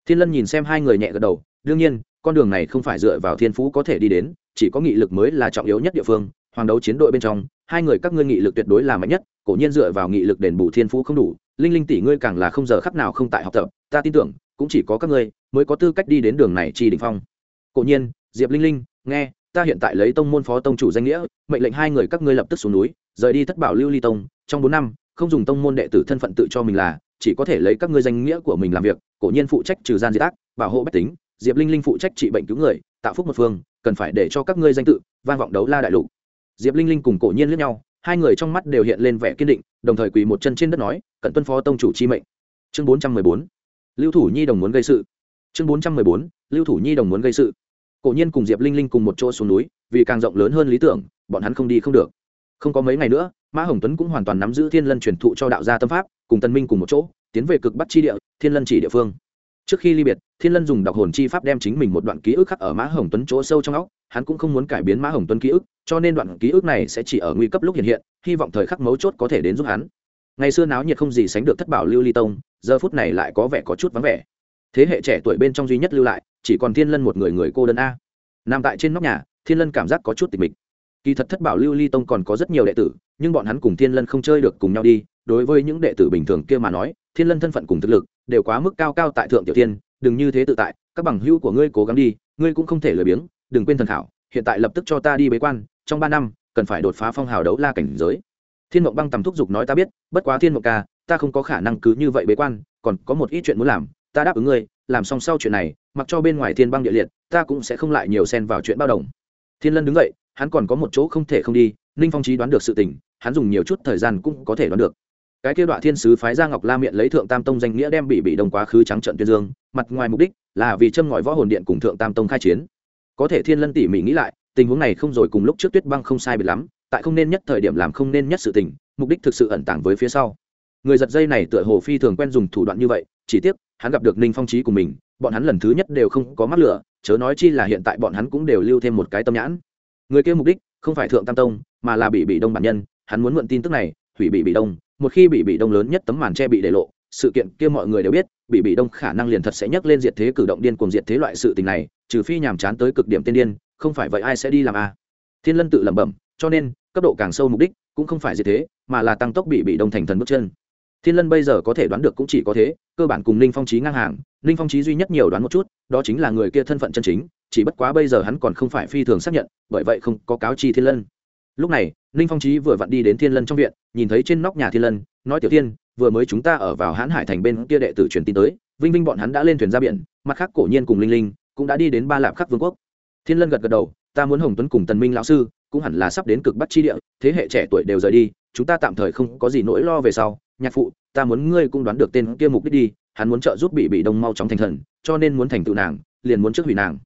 Thiên lân nhìn xem hai người nhẹ gật đầu, đương nhiên, con đường này không phải dựa vào thiên phú có thể đi đến, chỉ có nghị lực mới là trọng yếu nhất địa phương, hoàng đấu chiến đội bên trong, hai người các ngươi nghị lực tuyệt đối là mạnh nhất, cổ nhiên dựa vào nghị lực đền bù thiên phú không đủ linh linh tỷ ngươi càng là không giờ khắc nào không tại học tập, ta tin tưởng, cũng chỉ có các ngươi mới có tư cách đi đến đường này chi đỉnh phong. Cổ nhiên, diệp linh linh, nghe, ta hiện tại lấy tông môn phó tông chủ danh nghĩa, mệnh lệnh hai người các ngươi lập tức xuống núi, rời đi thất bảo lưu ly tông, trong bốn năm, không dùng tông môn đệ tử thân phận tự cho mình là, chỉ có thể lấy các ngươi danh nghĩa của mình làm việc, cổ nhiên phụ trách trừ gian diệt ác, bảo hộ bách tính, diệp linh linh phụ trách trị bệnh cứu người, tạo phúc một phương, cần phải để cho các ngươi danh tự, vang vọng đấu la đại lục. Diệp linh linh cùng cổ nhiên lẫn nhau hai người trong mắt đều hiện lên vẻ kiên định, đồng thời quỳ một chân trên đất nói, cận tuân phó tông chủ chi mệnh. Chương bốn trăm mười bốn. Lưu thủ nhi đồng muốn gây sự. Chương bốn trăm mười bốn. Lưu thủ nhi đồng muốn gây sự. Cổ nhiên cùng diệp linh linh cùng một chỗ xuống núi, vì càng rộng lớn hơn lý tưởng, bọn hắn không đi không được. Không có mấy ngày nữa, mã hồng tuấn cũng hoàn toàn nắm giữ thiên lân truyền thụ cho đạo gia tâm pháp, cùng tân minh cùng một chỗ, tiến về cực bắc chi địa, thiên lân chỉ địa phương trước khi ly biệt, thiên lân dùng đọc hồn chi pháp đem chính mình một đoạn ký ức khắc ở mã hồng tuấn chỗ sâu trong óc, hắn cũng không muốn cải biến mã hồng tuấn ký ức, cho nên đoạn ký ức này sẽ chỉ ở nguy cấp lúc hiện hiện, hy vọng thời khắc mấu chốt có thể đến giúp hắn. Ngày xưa náo nhiệt không gì sánh được thất bảo lưu ly tông, giờ phút này lại có vẻ có chút vắng vẻ. Thế hệ trẻ tuổi bên trong duy nhất lưu lại, chỉ còn thiên lân một người người cô đơn a. Nằm tại trên nóc nhà, thiên lân cảm giác có chút tịch mịch. Kỳ thật thất bảo lưu ly tông còn có rất nhiều đệ tử, nhưng bọn hắn cùng thiên lân không chơi được cùng nhau đi, đối với những đệ tử bình thường kia mà nói, thiên lân thân phận cùng thực lực đều quá mức cao cao tại thượng tiểu thiên đừng như thế tự tại, các bằng hữu của ngươi cố gắng đi, ngươi cũng không thể lười biếng, đừng quên thần thảo hiện tại lập tức cho ta đi bế quan, trong ba năm, cần phải đột phá phong hào đấu la cảnh giới. Thiên mộng băng tầm thúc giục nói ta biết, bất quá thiên mộng ca, ta không có khả năng cứ như vậy bế quan, còn có một ít chuyện muốn làm, ta đáp ứng ngươi, làm xong sau chuyện này, mặc cho bên ngoài thiên băng địa liệt, ta cũng sẽ không lại nhiều xen vào chuyện bao đồng. Thiên lân đứng dậy, hắn còn có một chỗ không thể không đi, ninh phong trí đoán được sự tình, hắn dùng nhiều chút thời gian cũng có thể đoán được cái kia đoạn thiên sứ phái ra ngọc la miệng lấy thượng tam tông danh nghĩa đem bị bị đông quá khứ trắng trận tuyên dương, mặt ngoài mục đích là vì châm ngòi võ hồn điện cùng thượng tam tông khai chiến. Có thể thiên lân tỉ mỉ nghĩ lại, tình huống này không rồi cùng lúc trước tuyết băng không sai biệt lắm, tại không nên nhất thời điểm làm không nên nhất sự tình, mục đích thực sự ẩn tàng với phía sau. Người giật dây này tựa hồ phi thường quen dùng thủ đoạn như vậy, chỉ tiếc, hắn gặp được ninh phong trí của mình, bọn hắn lần thứ nhất đều không có mắc lửa, chớ nói chi là hiện tại bọn hắn cũng đều lưu thêm một cái tâm nhãn. Người kia mục đích không phải thượng tam tông, mà là bị bị đông bản nhân, hắn muốn mượn tin tức này, hủy bị bị đông một khi bị bị đông lớn nhất tấm màn che bị để lộ, sự kiện kia mọi người đều biết, bị bị đông khả năng liền thật sẽ nhấc lên diệt thế cử động điên cuồng diệt thế loại sự tình này, trừ phi nhàm chán tới cực điểm tiên điên, không phải vậy ai sẽ đi làm a? Thiên lân tự lẩm bẩm, cho nên, cấp độ càng sâu mục đích cũng không phải diệt thế, mà là tăng tốc bị bị đông thành thần bước chân. Thiên lân bây giờ có thể đoán được cũng chỉ có thế, cơ bản cùng ninh phong trí ngang hàng, ninh phong trí duy nhất nhiều đoán một chút, đó chính là người kia thân phận chân chính, chỉ bất quá bây giờ hắn còn không phải phi thường xác nhận, bởi vậy không có cáo chi thiên lân lúc này, ninh phong trí vừa vặn đi đến thiên lân trong viện, nhìn thấy trên nóc nhà thiên lân, nói tiểu tiên vừa mới chúng ta ở vào hãn hải thành bên kia đệ tử truyền tin tới, vinh vinh bọn hắn đã lên thuyền ra biển, mặt khác cổ nhiên cùng linh linh cũng đã đi đến ba lạp khắc vương quốc. Thiên lân gật gật đầu, ta muốn hồng tuấn cùng tần minh lão sư, cũng hẳn là sắp đến cực bắc chi địa, thế hệ trẻ tuổi đều rời đi, chúng ta tạm thời không có gì nỗi lo về sau, nhạc phụ, ta muốn ngươi cũng đoán được tên kia mục đích đi, hắn muốn trợ giúp bị bị đông mau chóng thành thần, cho nên muốn thành tựu nàng, liền muốn trước hủy nàng.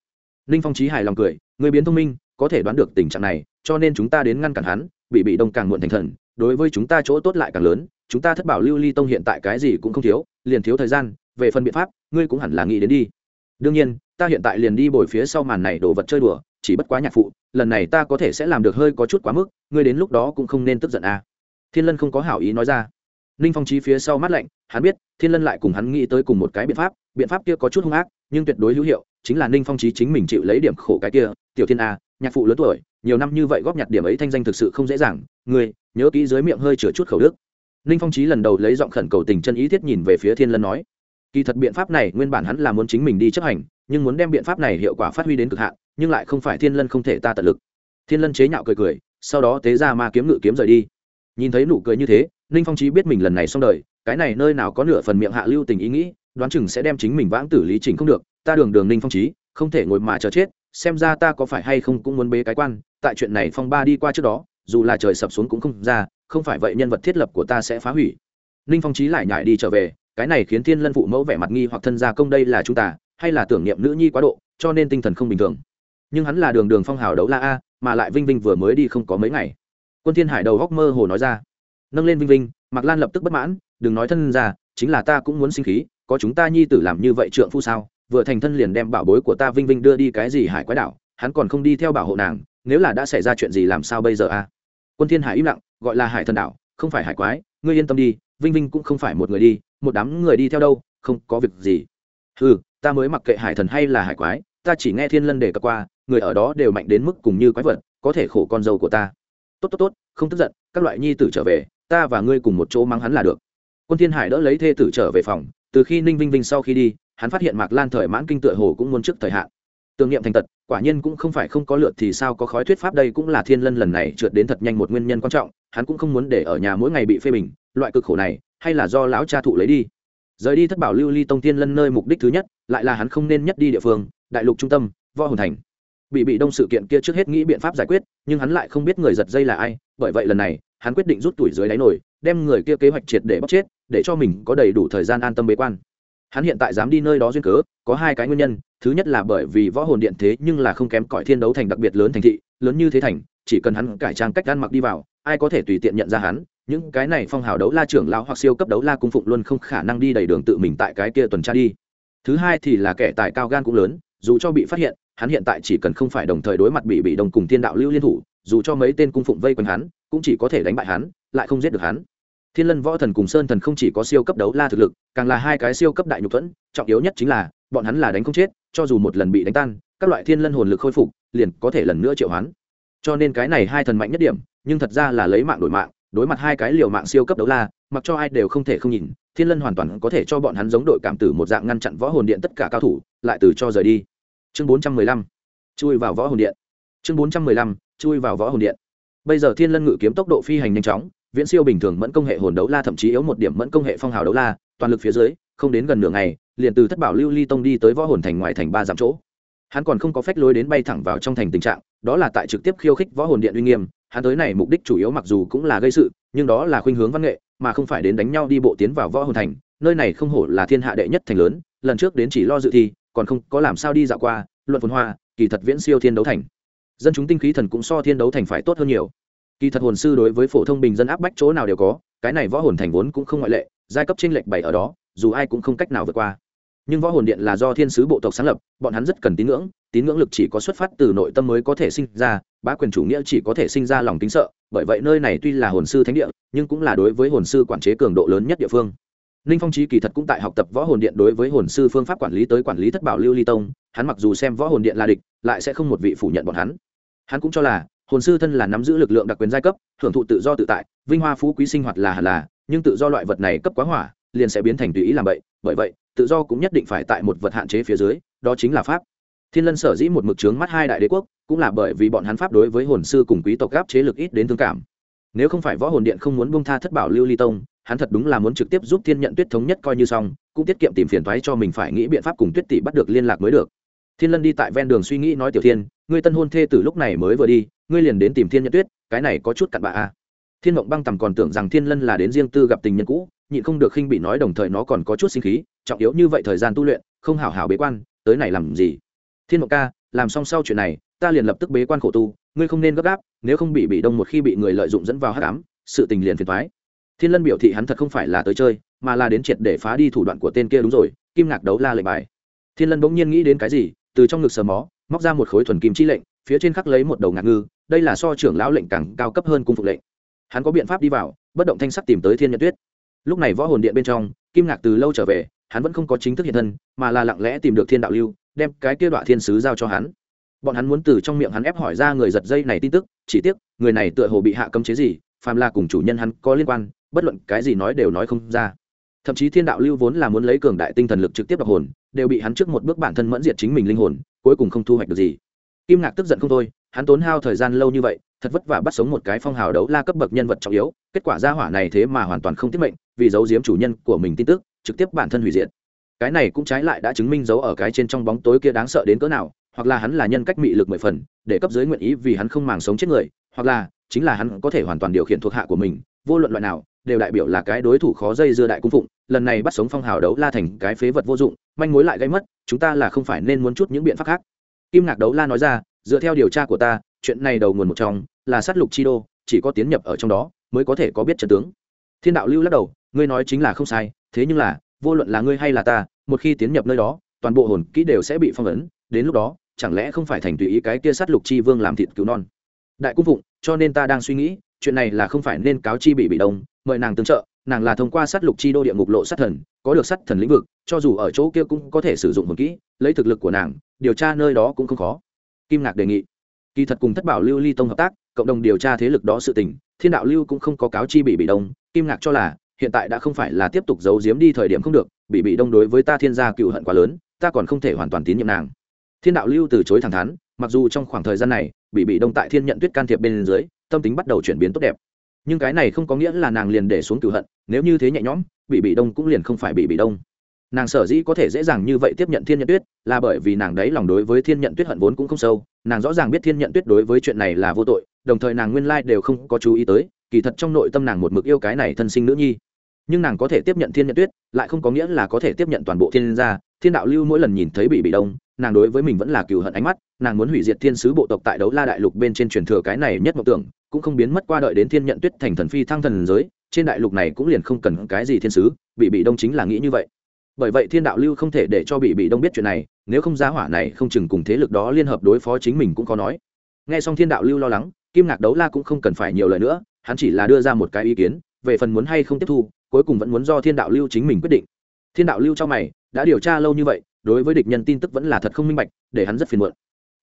Ninh phong trí hài lòng cười người biến thông minh có thể đoán được tình trạng này, cho nên chúng ta đến ngăn cản hắn, bị bị đông càng muộn thành thần. Đối với chúng ta chỗ tốt lại càng lớn, chúng ta thất bảo lưu ly tông hiện tại cái gì cũng không thiếu, liền thiếu thời gian, về phần biện pháp, ngươi cũng hẳn là nghĩ đến đi. Đương nhiên, ta hiện tại liền đi bồi phía sau màn này đồ vật chơi đùa, chỉ bất quá nhạc phụ, lần này ta có thể sẽ làm được hơi có chút quá mức, ngươi đến lúc đó cũng không nên tức giận à. thiên lân không có hảo ý nói ra. Ninh phong trí phía sau mắt lạnh, hắn biết, thiên lân lại cùng hắn nghĩ tới cùng một cái biện pháp biện pháp kia có chút hung ác, nhưng tuyệt đối hữu hiệu chính là ninh phong trí chính mình chịu lấy điểm khổ cái kia, tiểu thiên a, nhạc phụ lớn tuổi, nhiều năm như vậy góp nhặt điểm ấy thanh danh thực sự không dễ dàng người nhớ kỹ dưới miệng hơi chửa chút khẩu đức. Ninh phong trí lần đầu lấy giọng khẩn cầu tình chân ý thiết nhìn về phía thiên lân nói, kỳ thật biện pháp này nguyên bản hắn là muốn chính mình đi chấp hành, nhưng muốn đem biện pháp này hiệu quả phát huy đến cực hạn, nhưng lại không phải thiên lân không thể ta tận lực. Thiên lân chế nhạo cười cười, sau đó tế ra ma kiếm ngự kiếm rời đi. Nhìn thấy nụ cười như thế, ninh phong trí biết mình lần này xong đời, cái này nơi nào có nửa phần miệng hạ lưu tình ý nghĩ, đoán chừng sẽ đem chính mình vãng tử lý trình không được ta đường đường ninh phong trí, không thể ngồi mà chờ chết, xem ra ta có phải hay không cũng muốn bế cái quan, tại chuyện này phong ba đi qua trước đó, dù là trời sập xuống cũng không ra, không phải vậy nhân vật thiết lập của ta sẽ phá hủy. Ninh phong trí lại nhải đi trở về, cái này khiến thiên lân phụ mẫu vẻ mặt nghi hoặc thân gia công đây là chúng ta, hay là tưởng niệm nữ nhi quá độ, cho nên tinh thần không bình thường. Nhưng hắn là đường đường phong hào đấu la a, mà lại vinh vinh vừa mới đi không có mấy ngày. Quân thiên hải đầu góc mơ hồ nói ra. Nâng lên vinh vinh, mạc lan lập tức bất mãn, đừng nói thân ra chính là ta cũng muốn sinh khí, có chúng ta nhi tử làm như vậy trượng phu sao? Vừa thành thân liền đem bảo bối của ta vinh vinh đưa đi cái gì hải quái đảo, hắn còn không đi theo bảo hộ nàng, nếu là đã xảy ra chuyện gì làm sao bây giờ a quân thiên hải im lặng, gọi là hải thần đảo, không phải hải quái, ngươi yên tâm đi, vinh vinh cũng không phải một người đi, một đám người đi theo đâu, không có việc gì. Ừ ta mới mặc kệ hải thần hay là hải quái, ta chỉ nghe thiên lân đề cập qua, người ở đó đều mạnh đến mức cùng như quái vật, có thể khổ con dâu của ta. Tốt tốt tốt, không tức giận, các loại nhi tử trở về, ta và ngươi cùng một chỗ mang hắn là được. Quân thiên hải đỡ lấy thê tử trở về phòng, từ khi ninh vinh vinh sau khi đi hắn phát hiện mạc lan thời mãn kinh tựa hồ cũng muốn trước thời hạn. Tưởng niệm thành tật, quả nhiên cũng không phải không có lượt thì sao có khói thuyết pháp đây cũng là thiên lân lần này trượt đến thật nhanh một nguyên nhân quan trọng, hắn cũng không muốn để ở nhà mỗi ngày bị phê bình, loại cực khổ này, hay là do lão cha thụ lấy đi. Rời đi thất bảo lưu ly tông thiên lân nơi mục đích thứ nhất, lại là hắn không nên nhất đi địa phương, đại lục trung tâm, võ hồn thành. Bị bị đông sự kiện kia trước hết nghĩ biện pháp giải quyết, nhưng hắn lại không biết người giật dây là ai, bởi vậy lần này, hắn quyết định rút tuổi dưới đáy nổi đem người kia kế hoạch triệt để bóc chết, để cho mình có đầy đủ thời gian an tâm bế quan hắn hiện tại dám đi nơi đó duyên cớ, có hai cái nguyên nhân. Thứ nhất là bởi vì võ hồn điện thế nhưng là không kém cỏi thiên đấu thành đặc biệt lớn thành thị, lớn như thế thành, chỉ cần hắn cải trang cách ăn mặc đi vào, ai có thể tùy tiện nhận ra hắn. Những cái này phong hào đấu la trưởng lão hoặc siêu cấp đấu la cung phụng luôn không khả năng đi đầy đường tự mình tại cái kia tuần tra đi. Thứ hai thì là kẻ tài cao gan cũng lớn, dù cho bị phát hiện, hắn hiện tại chỉ cần không phải đồng thời đối mặt bị bị đồng cùng thiên đạo lưu liên thủ, dù cho mấy tên cung phụng vây quanh hắn, cũng chỉ có thể đánh bại hắn, lại không giết được hắn thiên lân võ thần cùng sơn thần không chỉ có siêu cấp đấu la thực lực, càng là hai cái siêu cấp đại nhục thuẫn, trọng yếu nhất chính là, bọn hắn là đánh không chết, cho dù một lần bị đánh tan, các loại thiên lân hồn lực khôi phục, liền có thể lần nữa triệu hoán. Cho nên cái này hai thần mạnh nhất điểm, nhưng thật ra là lấy mạng đổi mạng, đối mặt hai cái liều mạng siêu cấp đấu la, mặc cho ai đều không thể không nhìn, thiên lân hoàn toàn có thể cho bọn hắn giống đội cảm tử một dạng ngăn chặn võ hồn điện tất cả cao thủ, lại từ cho rời đi. Chương bốn trăm mười lăm, chui vào võ hồn điện. Chương bốn trăm mười lăm, chui vào võ hồn điện. Bây giờ thiên lân ngự kiếm tốc độ phi hành nhanh chóng viễn siêu bình thường mẫn công hệ hồn đấu la thậm chí yếu một điểm mẫn công hệ phong hào đấu la, toàn lực phía dưới, không đến gần nửa ngày, liền từ thất bảo lưu ly tông đi tới võ hồn thành ngoài thành ba dặm chỗ. Hắn còn không có phách lối đến bay thẳng vào trong thành tình trạng, đó là tại trực tiếp khiêu khích võ hồn điện uy nghiêm, hắn tới này mục đích chủ yếu mặc dù cũng là gây sự, nhưng đó là khuynh hướng văn nghệ, mà không phải đến đánh nhau đi bộ tiến vào võ hồn thành, nơi này không hổ là thiên hạ đệ nhất thành lớn, lần trước đến chỉ lo dự thi, còn không có làm sao đi dạo qua, luận phồn hoa, kỳ thật viễn siêu thiên đấu thành. Dân chúng tinh khí thần cũng so thiên đấu thành phải tốt hơn nhiều kỳ thật hồn sư đối với phổ thông bình dân áp bách chỗ nào đều có, cái này võ hồn thành vốn cũng không ngoại lệ, giai cấp tranh lệch bảy ở đó, dù ai cũng không cách nào vượt qua. Nhưng võ hồn điện là do thiên sứ bộ tộc sáng lập, bọn hắn rất cần tín ngưỡng tín ngưỡng lực chỉ có xuất phát từ nội tâm mới có thể sinh ra, bá quyền chủ nghĩa chỉ có thể sinh ra lòng kính sợ, bởi vậy nơi này tuy là hồn sư thánh địa, nhưng cũng là đối với hồn sư quản chế cường độ lớn nhất địa phương. Ninh phong trí kỳ thật cũng tại học tập võ hồn điện đối với hồn sư phương pháp quản lý tới quản lý thất bảo lưu ly tông, hắn mặc dù xem võ hồn điện là địch, lại sẽ không một vị phủ nhận bọn hắn. Hắn cũng cho là hồn sư thân là nắm giữ lực lượng đặc quyền giai cấp, hưởng thụ tự do tự tại, vinh hoa phú quý sinh hoạt là hẳn là, nhưng tự do loại vật này cấp quá hỏa, liền sẽ biến thành tùy ý làm vậy bởi vậy, tự do cũng nhất định phải tại một vật hạn chế phía dưới, đó chính là pháp. Thiên lân sở dĩ một mực trướng mắt hai đại đế quốc, cũng là bởi vì bọn hắn pháp đối với hồn sư cùng quý tộc gáp chế lực ít đến thương cảm. Nếu không phải võ hồn điện không muốn bông tha thất bảo lưu ly tông, hắn thật đúng là muốn trực tiếp giúp thiên nhận tuyết thống nhất coi như xong, cũng tiết kiệm tìm phiền thoái cho mình phải nghĩ biện pháp cùng tuyết tỷ bắt được liên lạc mới được. Thiên lân đi tại ven đường suy nghĩ nói, tiểu thiên, ngươi tân hôn thê từ lúc này mới vừa đi ngươi liền đến tìm thiên nhận tuyết, cái này có chút cặn bạ a à. thiên mộng băng tầm còn tưởng rằng thiên lân là đến riêng tư gặp tình nhân cũ, nhịn không được khinh bị nói đồng thời nó còn có chút sinh khí, trọng yếu như vậy thời gian tu luyện, không hảo hảo bế quan, tới này làm gì? Thiên mộng ca, làm xong sau chuyện này, ta liền lập tức bế quan khổ tu, ngươi không nên gấp gáp, nếu không bị bị đông một khi bị người lợi dụng dẫn vào hát cám sự tình liền phiền thoái thiên lân biểu thị hắn thật không phải là tới chơi, mà là đến triệt để phá đi thủ đoạn của tên kia đúng rồi, kim ngạc đấu la lệnh bài. Thiên lân bỗng nhiên nghĩ đến cái gì, từ trong ngực sờ mó, móc ra một khối thuần kim chi lệnh, phía trên khắc lấy một đầu ngạc ngư đây là so trưởng lão lệnh càng cao cấp hơn cung phục lệnh. Hắn có biện pháp đi vào, bất động thanh sắc tìm tới thiên nhận tuyết. Lúc này võ hồn điện bên trong, kim ngạc từ lâu trở về, hắn vẫn không có chính thức hiện thân, mà là lặng lẽ tìm được thiên đạo lưu, đem cái kia đoạn thiên sứ giao cho hắn. Bọn hắn muốn từ trong miệng hắn ép hỏi ra người giật dây này tin tức, chỉ tiếc, người này tựa hồ bị hạ cấm chế gì, phàm là cùng chủ nhân hắn có liên quan, bất luận cái gì nói đều nói không ra. Thậm chí thiên đạo lưu vốn là muốn lấy cường đại tinh thần lực trực tiếp đọc hồn, đều bị hắn trước một bước bản thân mẫn diệt chính mình linh hồn, cuối cùng không thu hoạch được gì. Kim ngạc tức giận không thôi hắn tốn hao thời gian lâu như vậy, thật vất vả bắt sống một cái phong hào đấu la cấp bậc nhân vật trọng yếu, kết quả ra hỏa này thế mà hoàn toàn không tiết mệnh, vì giấu giếm chủ nhân của mình tin tức, trực tiếp bản thân hủy diệt. Cái này cũng trái lại đã chứng minh giấu ở cái trên trong bóng tối kia đáng sợ đến cỡ nào, hoặc là hắn là nhân cách mị lực mười phần, để cấp dưới nguyện ý vì hắn không màng sống chết người, hoặc là chính là hắn có thể hoàn toàn điều khiển thuộc hạ của mình, vô luận loại nào, đều đại biểu là cái đối thủ khó dây dưa đại cung phụng, lần này bắt sống phong hào đấu la thành cái phế vật vô dụng, manh mối lại gây mất, chúng ta là không phải nên muốn chút những biện pháp khác. Kim ngạc đấu la nói ra dựa theo điều tra của ta, chuyện này đầu nguồn một trong là sát lục chi đô, chỉ có tiến nhập ở trong đó mới có thể có biết trận tướng. Thiên đạo lưu lắc đầu, ngươi nói chính là không sai, thế nhưng là, vô luận là ngươi hay là ta, một khi tiến nhập nơi đó, toàn bộ hồn kỹ đều sẽ bị phong ấn, đến lúc đó, chẳng lẽ không phải thành tùy ý cái kia sát lục chi vương làm thịt cứu non? Đại cung phụng, cho nên ta đang suy nghĩ, chuyện này là không phải nên cáo chi bị bị đông, mời nàng tương trợ, nàng là thông qua sát lục chi đô địa ngục lộ sát thần, có được sát thần lĩnh vực, cho dù ở chỗ kia cũng có thể sử dụng hồn kỹ, lấy thực lực của nàng, điều tra nơi đó cũng không khó kim ngạc đề nghị, kỳ thật cùng thất bảo lưu ly tông hợp tác, cộng đồng điều tra thế lực đó sự tình, thiên đạo lưu cũng không có cáo chi bị bị đông, kim ngạc cho là, hiện tại đã không phải là tiếp tục giấu giếm đi thời điểm không được bị bị đông đối với ta thiên gia cựu hận quá lớn, ta còn không thể hoàn toàn tín nhiệm nàng. Thiên đạo lưu từ chối thẳng thắn, mặc dù trong khoảng thời gian này bị bị đông tại thiên nhận tuyết can thiệp bên dưới, tâm tính bắt đầu chuyển biến tốt đẹp. Nhưng cái này không có nghĩa là nàng liền để xuống cựu hận, nếu như thế nhẹ nhõm bị bị đông cũng liền không phải bị bị đông nàng sở dĩ có thể dễ dàng như vậy tiếp nhận thiên nhận tuyết là bởi vì nàng đấy lòng đối với thiên nhận tuyết hận vốn cũng không sâu, nàng rõ ràng biết thiên nhận tuyết đối với chuyện này là vô tội, đồng thời nàng nguyên lai đều không có chú ý tới, kỳ thật trong nội tâm nàng một mực yêu cái này thân sinh nữ nhi. Nhưng nàng có thể tiếp nhận thiên nhận tuyết, lại không có nghĩa là có thể tiếp nhận toàn bộ thiên gia, thiên đạo lưu mỗi lần nhìn thấy bị bị đông, nàng đối với mình vẫn là cừu hận ánh mắt, nàng muốn hủy diệt thiên sứ bộ tộc tại đấu la đại lục bên trên truyền thừa cái này nhất mộng tưởng, cũng không biến mất qua đợi đến thiên nhận tuyết thành thần phi thăng thần giới, trên đại lục này cũng liền không cần cái gì thiên sứ, bị bị đông chính là nghĩ như vậy bởi vậy thiên đạo lưu không thể để cho bị bị đông biết chuyện này, nếu không giá hỏa này không chừng cùng thế lực đó liên hợp đối phó chính mình cũng có nói. Nghe xong thiên đạo lưu lo lắng, kim ngạc đấu la cũng không cần phải nhiều lời nữa, hắn chỉ là đưa ra một cái ý kiến, về phần muốn hay không tiếp thu, cuối cùng vẫn muốn do thiên đạo lưu chính mình quyết định. Thiên đạo lưu cho mày, đã điều tra lâu như vậy, đối với địch nhân tin tức vẫn là thật không minh bạch, để hắn rất phiền muộn.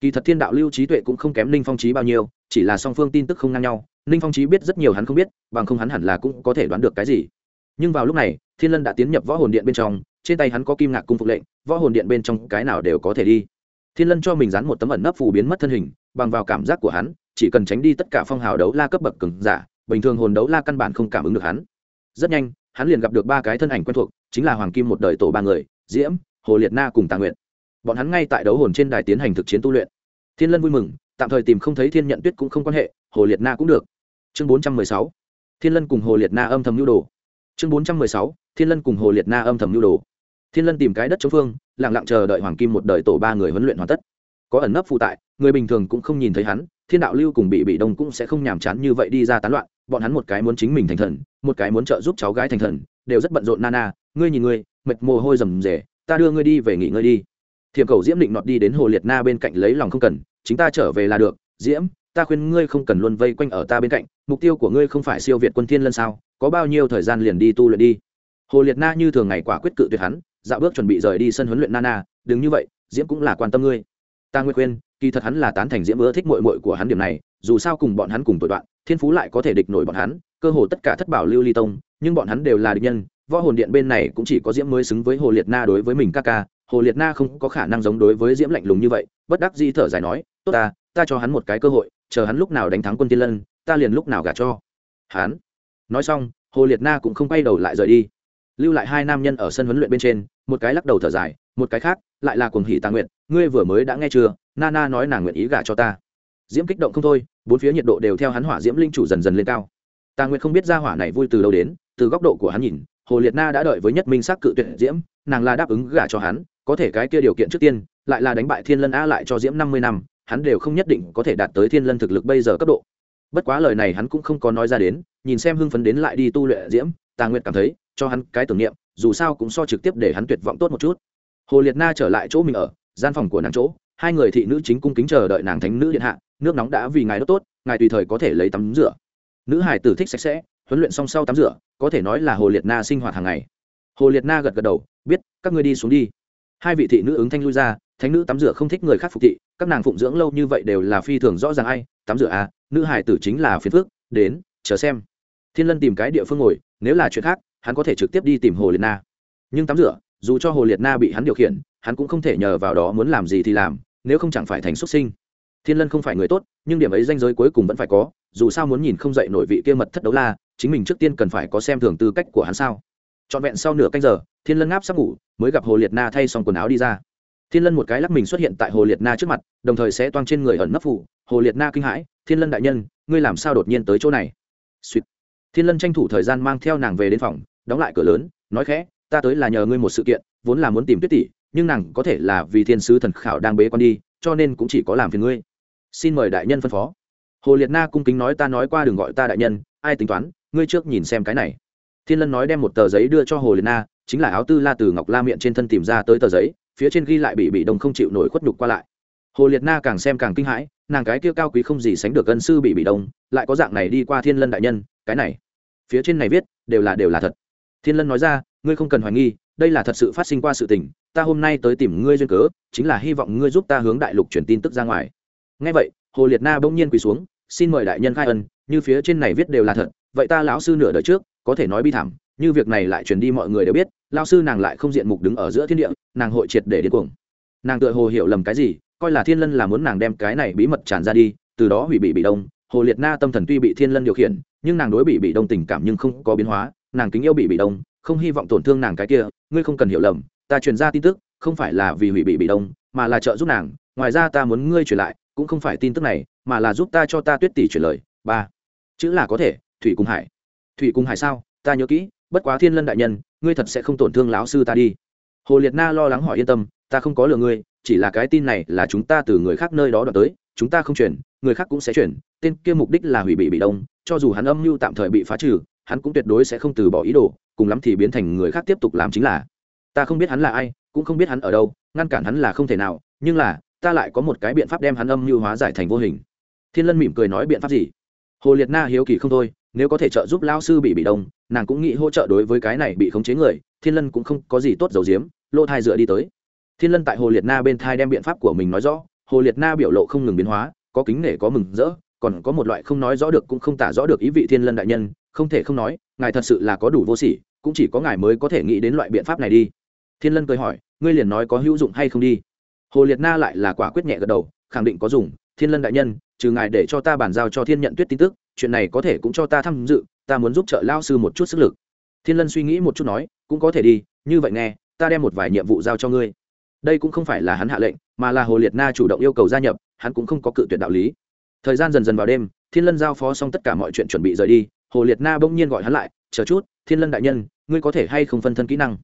Kỳ thật thiên đạo lưu trí tuệ cũng không kém ninh phong trí bao nhiêu, chỉ là song phương tin tức không ngang nhau, ninh phong trí biết rất nhiều hắn không biết, bằng không hắn hẳn là cũng có thể đoán được cái gì. Nhưng vào lúc này, thiên lân đã tiến nhập võ hồn điện bên trong trên tay hắn có kim ngạc cung phục lệnh, võ hồn điện bên trong cái nào đều có thể đi. Thiên lân cho mình dán một tấm ẩn nấp phù biến mất thân hình, bằng vào cảm giác của hắn, chỉ cần tránh đi tất cả phong hào đấu la cấp bậc cứng giả, bình thường hồn đấu la căn bản không cảm ứng được hắn. Rất nhanh, hắn liền gặp được ba cái thân ảnh quen thuộc, chính là hoàng kim một đời tổ ba người, diễm, hồ liệt na cùng tà nguyện bọn hắn ngay tại đấu hồn trên đài tiến hành thực chiến tu luyện. Thiên lân vui mừng, tạm thời tìm không thấy thiên nhận tuyết cũng không quan hệ, hồ liệt na cũng được. Chương bốn trăm mười sáu, thiên lân cùng hồ liệt na âm thầm nhu đồ. Chương bốn trăm mười sáu, thiên lân cùng hồ liệt na âm thầm nhu đồ thiên lân tìm cái đất chống phương, lặng lặng chờ đợi hoàng kim một đời tổ ba người huấn luyện hoàn tất. Có ẩn nấp phụ tại, người bình thường cũng không nhìn thấy hắn, thiên đạo lưu cùng bị bị đông cũng sẽ không nhàm chán như vậy đi ra tán loạn, bọn hắn một cái muốn chính mình thành thần, một cái muốn trợ giúp cháu gái thành thần, đều rất bận rộn nana ngươi nhìn ngươi, mệt mồ hôi rầm rề, ta đưa ngươi đi về nghỉ ngơi đi. Thiềm cầu diễm định nọt đi đến hồ liệt na bên cạnh lấy lòng không cần, chính ta trở về là được, diễm, ta khuyên ngươi không cần luôn vây quanh ở ta bên cạnh, mục tiêu của ngươi không phải siêu việt quân thiên lân sao, có bao nhiêu thời gian liền đi tu luyện đi. Hồ liệt na như thường ngày quả quyết cự tuyệt hắn dạo bước chuẩn bị rời đi sân huấn luyện nana, đừng như vậy, diễm cũng là quan tâm ngươi. Ta nguyện khuyên, kỳ thật hắn là tán thành diễm ưa thích mội mội của hắn điểm này, dù sao cùng bọn hắn cùng tuổi đoạn, thiên phú lại có thể địch nổi bọn hắn, cơ hồ tất cả thất bảo lưu ly tông, nhưng bọn hắn đều là địch nhân, võ hồn điện bên này cũng chỉ có diễm mới xứng với hồ liệt na đối với mình ca ca, hồ liệt na không có khả năng giống đối với diễm lạnh lùng như vậy, bất đắc di thở dài nói, tốt ta ta cho hắn một cái cơ hội, chờ hắn lúc nào đánh thắng quân tiên lân, ta liền lúc nào gả cho. Hắn nói xong, hồ liệt na cũng không quay đầu lại rời đi lưu lại hai nam nhân ở sân huấn luyện bên trên, một cái lắc đầu thở dài, một cái khác, lại là cuồng hỷ tà nguyện ngươi vừa mới đã nghe chưa? Na na nói nàng nguyện ý gả cho ta. Diễm kích động không thôi, bốn phía nhiệt độ đều theo hắn hỏa diễm linh chủ dần dần lên cao. Tà nguyện không biết ra hỏa này vui từ đâu đến, từ góc độ của hắn nhìn, hồ liệt na đã đợi với nhất minh sắc cự tuyệt diễm, nàng là đáp ứng gả cho hắn, có thể cái kia điều kiện trước tiên, lại là đánh bại thiên lân a lại cho diễm năm mươi năm, hắn đều không nhất định có thể đạt tới thiên lân thực lực bây giờ cấp độ. Bất quá lời này hắn cũng không có nói ra đến, nhìn xem hưng phấn đến lại đi tu luyện diễm tà nguyệt cảm thấy cho hắn cái tưởng niệm, dù sao cũng so trực tiếp để hắn tuyệt vọng tốt một chút. Hồ liệt na trở lại chỗ mình ở, gian phòng của nàng chỗ, hai người thị nữ chính cung kính chờ đợi nàng thánh nữ điện hạ, nước nóng đã vì ngài đốt tốt, ngài tùy thời có thể lấy tắm rửa. Nữ hải tử thích sạch sẽ, huấn luyện xong sau tắm rửa, có thể nói là hồ liệt na sinh hoạt hàng ngày. Hồ liệt na gật gật đầu, biết, các ngươi đi xuống đi. Hai vị thị nữ ứng thanh lui ra, thánh nữ tắm rửa không thích người khác phục thị, các nàng phụng dưỡng lâu như vậy đều là phi thường rõ ràng ai, tắm rửa à nữ hải tử chính là phiền phước đến, chờ xem. Thiên lân tìm cái địa phương ngồi, nếu là chuyện khác hắn có thể trực tiếp đi tìm hồ liệt na. Nhưng tắm rửa, dù cho hồ liệt na bị hắn điều khiển, hắn cũng không thể nhờ vào đó muốn làm gì thì làm, nếu không chẳng phải thành xuất sinh. Thiên lân không phải người tốt, nhưng điểm ấy danh giới cuối cùng vẫn phải có, dù sao muốn nhìn không dậy nổi vị kia mật thất đấu la, chính mình trước tiên cần phải có xem thường tư cách của hắn sao. Trọn vẹn sau nửa canh giờ, thiên lân ngáp sắp ngủ, mới gặp hồ liệt na thay xong quần áo đi ra. Thiên lân một cái lắc mình xuất hiện tại hồ liệt na trước mặt, đồng thời sẽ toang trên người ẩn nấp phủ. Hồ liệt na kinh hãi, thiên lân đại nhân, ngươi làm sao đột nhiên tới chỗ này? Sweet thiên lân tranh thủ thời gian mang theo nàng về đến phòng, đóng lại cửa lớn, nói khẽ, ta tới là nhờ ngươi một sự kiện, vốn là muốn tìm tuyết tỷ, nhưng nàng có thể là vì thiên sứ thần khảo đang bế con đi, cho nên cũng chỉ có làm phiền ngươi. Xin mời đại nhân phân phó. Hồ liệt na cung kính nói, ta nói qua đừng gọi ta đại nhân, ai tính toán, ngươi trước nhìn xem cái này. Thiên lân nói đem một tờ giấy đưa cho hồ liệt na, chính là áo tư la từ ngọc la miệng trên thân tìm ra tới tờ giấy, phía trên ghi lại bị bị đồng không chịu nổi khuất nhục qua lại. Hồ liệt na càng xem càng kinh hãi, nàng cái kia cao quý không gì sánh được gân sư bị bị đông lại có dạng này đi qua thiên lân đại nhân cái này, phía trên này viết, đều là đều là thật. Thiên lân nói ra, ngươi không cần hoài nghi, đây là thật sự phát sinh qua sự tình, ta hôm nay tới tìm ngươi duyên cớ, chính là hy vọng ngươi giúp ta hướng đại lục truyền tin tức ra ngoài. Ngay vậy, hồ liệt na bỗng nhiên quỳ xuống, xin mời đại nhân khai ân, như phía trên này viết đều là thật, vậy ta lão sư nửa đời trước, có thể nói bi thảm, như việc này lại truyền đi mọi người đều biết lao sư nàng lại không diện mục đứng ở giữa thiên địa, nàng hội triệt để điên cuồng. Nàng tựa hồ hiểu lầm cái gì, coi là thiên lân là muốn nàng đem cái này bí mật tràn ra đi, từ đó hủy bị bị đông, hồ liệt na tâm thần tuy bị thiên lân điều khiển nhưng nàng đối bị bị đông tình cảm nhưng không có biến hóa, nàng kính yêu bị bị đông, không hy vọng tổn thương nàng cái kia, ngươi không cần hiểu lầm, ta truyền ra tin tức, không phải là vì hủy bị bị đông, mà là trợ giúp nàng, ngoài ra ta muốn ngươi truyền lại, cũng không phải tin tức này, mà là giúp ta cho ta tuyết tỷ truyền lời, ba, chữ là có thể, thủy cung hải, thủy cung hải sao, ta nhớ kỹ, bất quá thiên lân đại nhân, ngươi thật sẽ không tổn thương lão sư ta đi. Hồ liệt na lo lắng hỏi yên tâm, ta không có lừa ngươi, chỉ là cái tin này là chúng ta từ người khác nơi đó đoạt tới, chúng ta không chuyển người khác cũng sẽ chuyển tên kia mục đích là hủy bị bị đông cho dù hắn âm mưu tạm thời bị phá trừ, hắn cũng tuyệt đối sẽ không từ bỏ ý đồ, cùng lắm thì biến thành người khác tiếp tục làm chính là. Ta không biết hắn là ai, cũng không biết hắn ở đâu, ngăn cản hắn là không thể nào, nhưng là, ta lại có một cái biện pháp đem hắn âm mưu hóa giải thành vô hình. Thiên lân mỉm cười nói biện pháp gì? Hồ liệt na hiếu kỳ không thôi, nếu có thể trợ giúp lao sư bị bị đông, nàng cũng nghĩ hỗ trợ đối với cái này bị khống chế người, thiên lân cũng không có gì tốt dầu diếm lô thai dựa đi tới. Thiên lân tại hồ liệt na bên thai đem biện pháp của mình nói rõ, hồ liệt na biểu lộ không ngừng biến hóa, có kính nể có mừng rỡ còn có một loại không nói rõ được cũng không tả rõ được ý vị thiên lân đại nhân, không thể không nói, ngài thật sự là có đủ vô sỉ, cũng chỉ có ngài mới có thể nghĩ đến loại biện pháp này đi. Thiên lân cười hỏi, ngươi liền nói có hữu dụng hay không đi? Hồ liệt na lại là quả quyết nhẹ gật đầu, khẳng định có dùng, thiên lân đại nhân, trừ ngài để cho ta bàn giao cho thiên nhận tuyết tin tức, chuyện này có thể cũng cho ta tham dự, ta muốn giúp trợ lao sư một chút sức lực. Thiên lân suy nghĩ một chút nói, cũng có thể đi, như vậy nghe, ta đem một vài nhiệm vụ giao cho ngươi. Đây cũng không phải là hắn hạ lệnh, mà là hồ liệt na chủ động yêu cầu gia nhập, hắn cũng không có cự tuyệt đạo lý thời gian dần dần vào đêm, thiên lân giao phó xong tất cả mọi chuyện chuẩn bị rời đi, hồ liệt na bỗng nhiên gọi hắn lại, chờ chút, thiên lân đại nhân, ngươi có thể hay không phân thân kỹ năng?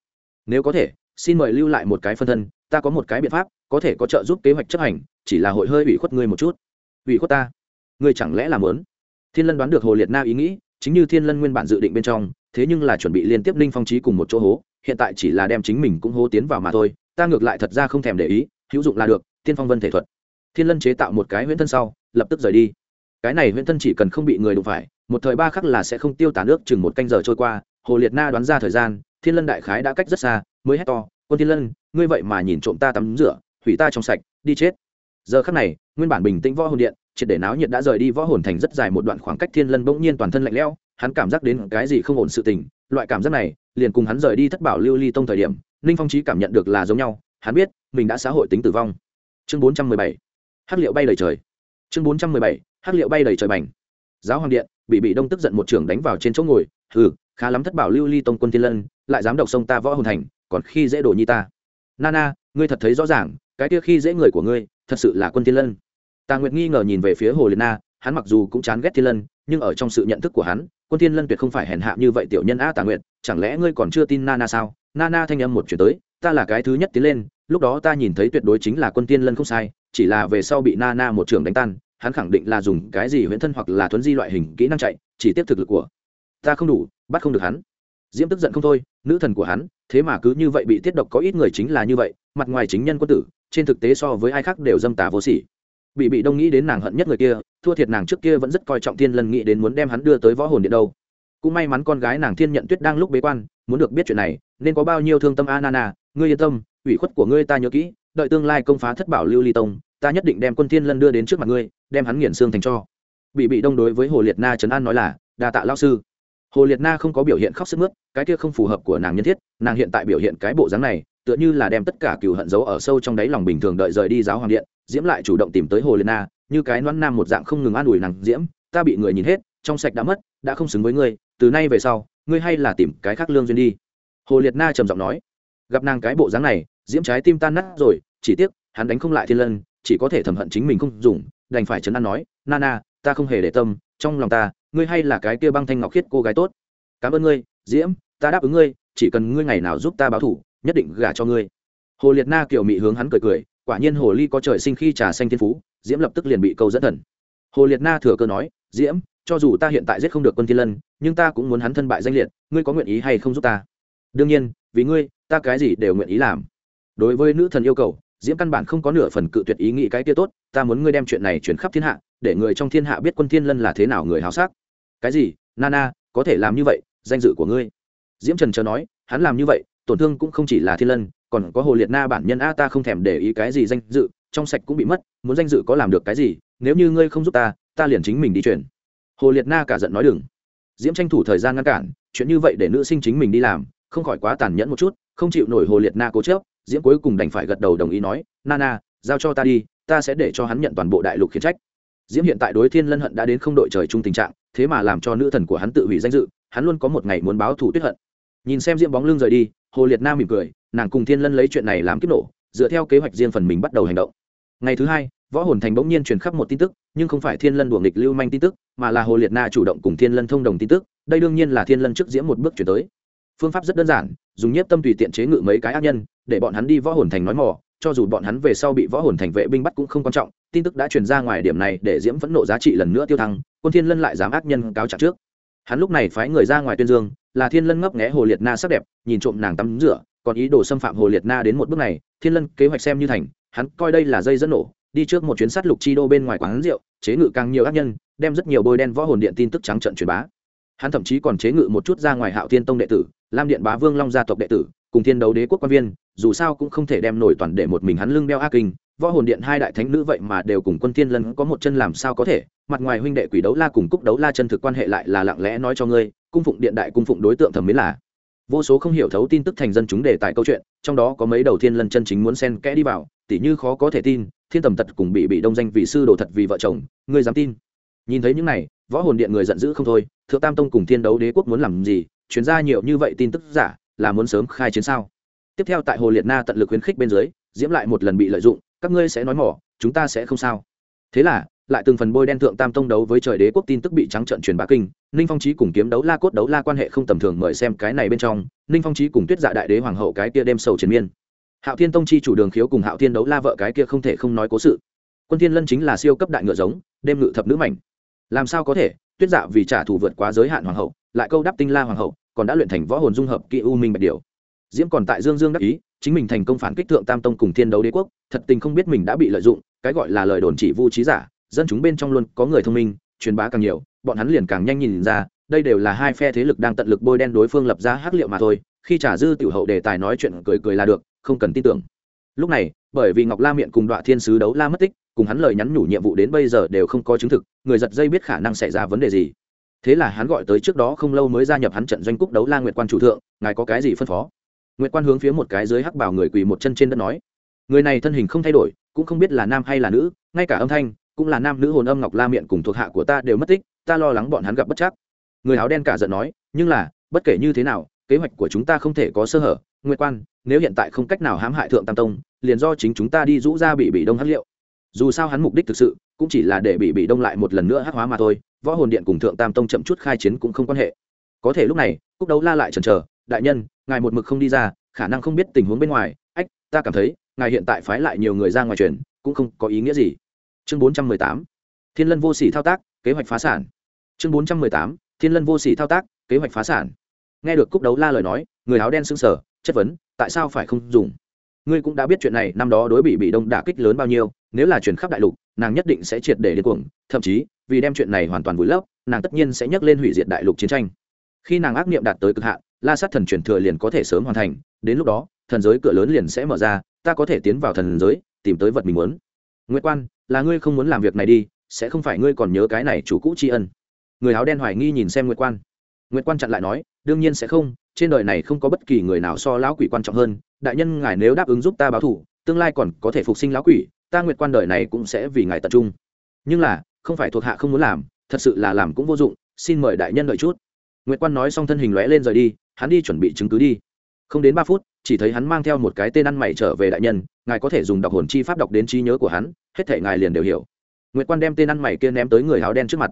Nếu có thể, xin mời lưu lại một cái phân thân, ta có một cái biện pháp, có thể có trợ giúp kế hoạch chấp hành, chỉ là hội hơi ủy khuất ngươi một chút. Ủy khuất ta? Ngươi chẳng lẽ làm lớn thiên lân đoán được hồ liệt na ý nghĩ, chính như thiên lân nguyên bản dự định bên trong, thế nhưng là chuẩn bị liên tiếp ninh phong trí cùng một chỗ hố, hiện tại chỉ là đem chính mình cũng hố tiến vào mà thôi, ta ngược lại thật ra không thèm để ý, hữu dụng là được, tiên phong vân thể thuật. Thiên lân chế tạo một cái huyễn thân sau lập tức rời đi. Cái này huyễn thân chỉ cần không bị người đụng phải, một thời ba khắc là sẽ không tiêu tán nước chừng một canh giờ trôi qua. Hồ liệt na đoán ra thời gian, thiên lân đại khái đã cách rất xa, mới hét to, quân thiên lân, ngươi vậy mà nhìn trộm ta tắm rửa, hủy ta trong sạch, đi chết. Giờ khắc này, nguyên bản bình tĩnh võ hồn điện, triệt để náo nhiệt đã rời đi võ hồn thành rất dài một đoạn khoảng cách thiên lân bỗng nhiên toàn thân lạnh lẽo, hắn cảm giác đến cái gì không ổn sự tình, loại cảm giác này, liền cùng hắn rời đi thất bảo lưu ly tông thời điểm, ninh phong trí cảm nhận được là giống nhau, hắn biết mình đã xã hội tính tử vong. Chương bốn trăm mười bảy. Hắc liệu bay lời trời chương bốn trăm mười bảy, hắc liệu bay đầy trời bành giáo hoàng điện, bị bị đông tức giận một trưởng đánh vào trên chỗ ngồi. Ừ khá lắm thất bảo lưu ly tông quân thiên lân, lại dám độc sông ta võ hồn thành, còn khi dễ đồ như ta. Nana, ngươi thật thấy rõ ràng, cái kia khi dễ người của ngươi, thật sự là quân thiên lân. Tà nguyệt nghi ngờ nhìn về phía hồ liệt na, hắn mặc dù cũng chán ghét thiên lân, nhưng ở trong sự nhận thức của hắn, quân thiên lân tuyệt không phải hèn hạ như vậy tiểu nhân a tà nguyệt, chẳng lẽ ngươi còn chưa tin nana sao? Nana thanh âm một chuyển tới, ta là cái thứ nhất tiến lên, lúc đó ta nhìn thấy tuyệt đối chính là quân thiên lân không sai chỉ là về sau bị nana một trường đánh tan, hắn khẳng định là dùng cái gì huyễn thân hoặc là thuấn di loại hình kỹ năng chạy, chỉ tiếp thực lực của ta không đủ, bắt không được hắn. Diễm tức giận không thôi, nữ thần của hắn, thế mà cứ như vậy bị tiết độc có ít người chính là như vậy, mặt ngoài chính nhân quân tử, trên thực tế so với ai khác đều dâm tà vô sỉ. Bị bị đông nghĩ đến nàng hận nhất người kia, thua thiệt nàng trước kia vẫn rất coi trọng thiên lần nghĩ đến muốn đem hắn đưa tới võ hồn điện đâu. Cũng may mắn con gái nàng thiên nhận tuyết đang lúc bế quan, muốn được biết chuyện này, nên có bao nhiêu thương tâm a nana ngươi yên tâm, ủy khuất của ngươi ta nhớ kỹ đợi tương lai công phá thất bảo lưu ly tông, ta nhất định đem quân thiên lân đưa đến trước mặt ngươi, đem hắn nghiền xương thành cho. Bị bị đông đối với hồ liệt na trấn an nói là, đa tạ lao sư. Hồ liệt na không có biểu hiện khóc sức mướt, cái kia không phù hợp của nàng nhân thiết, nàng hiện tại biểu hiện cái bộ dáng này, tựa như là đem tất cả cừu hận giấu ở sâu trong đáy lòng bình thường đợi rời đi giáo hoàng điện, diễm lại chủ động tìm tới hồ liệt na, như cái noan nam một dạng không ngừng an ủi nàng, diễm, ta bị người nhìn hết, trong sạch đã mất, đã không xứng với ngươi, từ nay về sau, ngươi hay là tìm cái khác lương duyên đi. Hồ liệt na trầm giọng nói gặp nàng cái bộ dáng này, diễm trái tim tan nát rồi, chỉ tiếc, hắn đánh không lại thiên lân, chỉ có thể thầm hận chính mình không dùng, đành phải chấn an nói, na na, ta không hề để tâm, trong lòng ta, ngươi hay là cái kia băng thanh ngọc khiết cô gái tốt. Cảm ơn ngươi, diễm, ta đáp ứng ngươi, chỉ cần ngươi ngày nào giúp ta báo thủ, nhất định gả cho ngươi. Hồ liệt na kiểu mị hướng hắn cười cười, quả nhiên hồ ly có trời sinh khi trà xanh thiên phú, diễm lập tức liền bị câu dẫn thần. Hồ liệt na thừa cơ nói, diễm, cho dù ta hiện tại giết không được quân thiên lân, nhưng ta cũng muốn hắn thân bại danh liệt, ngươi có nguyện ý hay không giúp ta? Đương nhiên, vì ngươi ta cái gì đều nguyện ý làm. Đối với nữ thần yêu cầu, diễm căn bản không có nửa phần cự tuyệt ý nghĩ cái kia tốt, ta muốn ngươi đem chuyện này chuyển khắp thiên hạ, để người trong thiên hạ biết quân thiên lân là thế nào người háo sắc. Cái gì? Nana, có thể làm như vậy, danh dự của ngươi. Diễm trần chờ nói, hắn làm như vậy, tổn thương cũng không chỉ là thiên lân, còn có hồ liệt na bản nhân a ta không thèm để ý cái gì danh dự, trong sạch cũng bị mất, muốn danh dự có làm được cái gì, nếu như ngươi không giúp ta ta liền chính mình đi chuyển hồ liệt na cả giận nói đừng. Diễm tranh thủ thời gian ngăn cản, chuyện như vậy để nữ sinh chính mình đi làm không khỏi quá tàn nhẫn một chút, không chịu nổi hồ liệt na cố chớp diễm cuối cùng đành phải gật đầu đồng ý nói, na na, giao cho ta đi, ta sẽ để cho hắn nhận toàn bộ đại lục khiển trách. Diễm hiện tại đối thiên lân hận đã đến không đội trời chung tình trạng, thế mà làm cho nữ thần của hắn tự hủy danh dự, hắn luôn có một ngày muốn báo thủ tuyết hận. Nhìn xem diễm bóng lưng rời đi, hồ liệt na mỉm cười, nàng cùng thiên lân lấy chuyện này làm kích nổ, dựa theo kế hoạch riêng phần mình bắt đầu hành động. Ngày thứ hai, võ hồn thành bỗng nhiên truyền khắp một tin tức, nhưng không phải thiên lân đuổi địch lưu manh tin tức, mà là hồ liệt na chủ động cùng thiên lân thông đồng tin tức, đây đương nhiên là thiên lân trước diễm một bước chuyển tới phương pháp rất đơn giản, dùng nhiếp tâm tùy tiện chế ngự mấy cái ác nhân, để bọn hắn đi võ hồn thành nói mỏ cho dù bọn hắn về sau bị võ hồn thành vệ binh bắt cũng không quan trọng, tin tức đã truyền ra ngoài điểm này để diễm phẫn nộ giá trị lần nữa tiêu thăng, quân thiên lân lại dám ác nhân cáo trạng trước. Hắn lúc này phái người ra ngoài tuyên dương, là thiên lân ngấp nghé hồ liệt na sắc đẹp, nhìn trộm nàng tắm rửa, còn ý đồ xâm phạm hồ liệt na đến một bước này, thiên lân kế hoạch xem như thành, hắn coi đây là dây dẫn nổ, đi trước một chuyến sát lục chi đô bên ngoài quán rượu, chế ngự càng nhiều ác nhân, đem rất nhiều bôi đen võ hồn điện tin tức trắng trận truyền bá hắn thậm chí còn chế ngự một chút ra ngoài hạo thiên tông đệ tử, lam điện bá vương long gia tộc đệ tử, cùng thiên đấu đế quốc quan viên, dù sao cũng không thể đem nổi toàn để một mình hắn lưng đeo ác kinh, võ hồn điện hai đại thánh nữ vậy mà đều cùng quân thiên lân có một chân làm sao có thể, mặt ngoài huynh đệ quỷ đấu la cùng cúc đấu la chân thực quan hệ lại là lặng lẽ nói cho ngươi, cung phụng điện đại cung phụng đối tượng thẩm mến là. Vô số không hiểu thấu tin tức thành dân chúng đề tài câu chuyện, trong đó có mấy đầu thiên lân chân chính muốn xen kẽ đi vào, tỉ như khó có thể tin, thiên tầm tật cùng bị bị đông danh vị sư đồ thật vì vợ chồng, ngươi dám tin? Nhìn thấy những này võ hồn điện người giận dữ không thôi, thượng tam tông cùng thiên đấu đế quốc muốn làm gì chuyển ra nhiều như vậy tin tức giả, là muốn sớm khai chiến sao? Tiếp theo tại hồ liệt na tận lực khuyến khích bên dưới, diễm lại một lần bị lợi dụng, các ngươi sẽ nói mỏ, chúng ta sẽ không sao. Thế là, lại từng phần bôi đen thượng tam tông đấu với trời đế quốc tin tức bị trắng trận truyền bá kinh, ninh phong trí cùng kiếm đấu la cốt đấu la quan hệ không tầm thường mời xem cái này bên trong, ninh phong trí cùng tuyết dạ đại đế hoàng hậu cái kia đêm sầu triền miên. Hạo thiên tông chi chủ đường khiếu cùng hạo thiên đấu la vợ cái kia không thể không nói cố sự. Quân thiên lân chính là siêu cấp đại ngựa giống, đêm ngự thập nữ mảnh làm sao có thể? Tuyết dạ vì trả thù vượt quá giới hạn hoàng hậu, lại câu đáp tinh la hoàng hậu, còn đã luyện thành võ hồn dung hợp kỹ u minh bạch điều diễm còn tại dương dương đắc ý, chính mình thành công phản kích thượng tam tông cùng thiên đấu đế quốc, thật tình không biết mình đã bị lợi dụng, cái gọi là lời đồn chỉ vu trí giả, dân chúng bên trong luôn có người thông minh, truyền bá càng nhiều, bọn hắn liền càng nhanh nhìn ra, đây đều là hai phe thế lực đang tận lực bôi đen đối phương lập ra hắc liệu mà thôi, khi trả dư tiểu hậu đề tài nói chuyện cười cười là được, không cần tin tưởng. Lúc này, bởi vì ngọc la miệng cùng đoạn thiên sứ đấu la mất tích cùng hắn lời nhắn nhủ nhiệm vụ đến bây giờ đều không có chứng thực, người giật dây biết khả năng xảy ra vấn đề gì. Thế là hắn gọi tới trước đó không lâu mới gia nhập hắn trận doanh cúc đấu la nguyệt quan chủ thượng, ngài có cái gì phân phó? Nguyệt quan hướng phía một cái dưới hắc bảo người quỳ một chân trên đất nói, người này thân hình không thay đổi, cũng không biết là nam hay là nữ, ngay cả âm thanh, cũng là nam nữ hồn âm ngọc la miệng cùng thuộc hạ của ta đều mất tích, ta lo lắng bọn hắn gặp bất chắc. Người áo đen cả giận nói, nhưng là, bất kể như thế nào, kế hoạch của chúng ta không thể có sơ hở. Nguyệt quan, nếu hiện tại không cách nào hãm hại thượng tam tông, liền do chính chúng ta đi rũ ra bị bị đông hắc liệu dù sao hắn mục đích thực sự cũng chỉ là để bị bị đông lại một lần nữa hắc hóa mà thôi, võ hồn điện cùng thượng tam tông chậm chút khai chiến cũng không quan hệ. Có thể lúc này, cúc đấu la lại chần chờ, đại nhân, ngài một mực không đi ra, khả năng không biết tình huống bên ngoài. Ách, ta cảm thấy, ngài hiện tại phái lại nhiều người ra ngoài truyền, cũng không có ý nghĩa gì. Chương bốn trăm mười tám, thiên lân vô sỉ thao tác, kế hoạch phá sản. Chương bốn trăm mười tám, thiên lân vô sỉ thao tác, kế hoạch phá sản. Nghe được cúc đấu la lời nói, người áo đen xưng sở chất vấn, tại sao phải không dùng? Ngươi cũng đã biết chuyện này, năm đó đối bị bị đông đả kích lớn bao nhiêu nếu là chuyển khắp đại lục, nàng nhất định sẽ triệt để điên cuồng, thậm chí, vì đem chuyện này hoàn toàn vùi lấp, nàng tất nhiên sẽ nhắc lên hủy diệt đại lục chiến tranh. Khi nàng ác niệm đạt tới cực hạn, la sát thần truyền thừa liền có thể sớm hoàn thành, đến lúc đó, thần giới cửa lớn liền sẽ mở ra, ta có thể tiến vào thần giới, tìm tới vật mình muốn. Nguyễn quan, là ngươi không muốn làm việc này đi, sẽ không phải ngươi còn nhớ cái này chủ cũ tri ân. Người áo đen hoài nghi nhìn xem nguyễn quan. Nguyễn quan chặn lại nói, đương nhiên sẽ không, trên đời này không có bất kỳ người nào so lão quỷ quan trọng hơn, đại nhân ngài nếu đáp ứng giúp ta báo thủ, tương lai còn có thể phục sinh lão quỷ ta nguyệt quan đời này cũng sẽ vì ngài tập trung. Nhưng là, không phải thuộc hạ không muốn làm, thật sự là làm cũng vô dụng, xin mời đại nhân đợi chút. Nguyệt quan nói xong thân hình lóe lên rời đi, hắn đi chuẩn bị chứng cứ đi. Không đến ba phút, chỉ thấy hắn mang theo một cái tên ăn mày trở về đại nhân, ngài có thể dùng đọc hồn chi pháp đọc đến trí nhớ của hắn, hết thể ngài liền đều hiểu. Nguyệt quan đem tên ăn mày kia ném tới người áo đen trước mặt.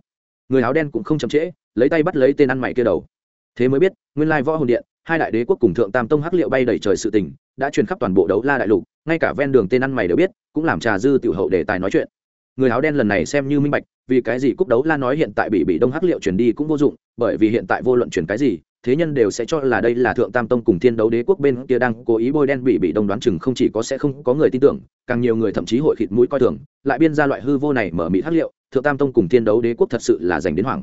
Người áo đen cũng không chậm trễ, lấy tay bắt lấy tên ăn mày kia đầu. Thế mới biết, nguyên lai võ hồn điện, hai đại đế quốc cùng thượng tam tông hắc liệu bay đẩy trời sự tình, đã truyền khắp toàn bộ đấu la đại lục ngay cả ven đường tên ăn mày đều biết, cũng làm trà dư tiểu hậu để tài nói chuyện. Người áo đen lần này xem như minh bạch, vì cái gì cúc đấu la nói hiện tại bị bị đông hắc liệu chuyển đi cũng vô dụng, bởi vì hiện tại vô luận chuyển cái gì, thế nhân đều sẽ cho là đây là thượng tam tông cùng thiên đấu đế quốc bên kia đang cố ý bôi đen bị bị đông đoán chừng không chỉ có sẽ không có người tin tưởng, càng nhiều người thậm chí hội khịt mũi coi thường, lại biên ra loại hư vô này mở mỹ hắc liệu, thượng tam tông cùng thiên đấu đế quốc thật sự là dành đến hoảng.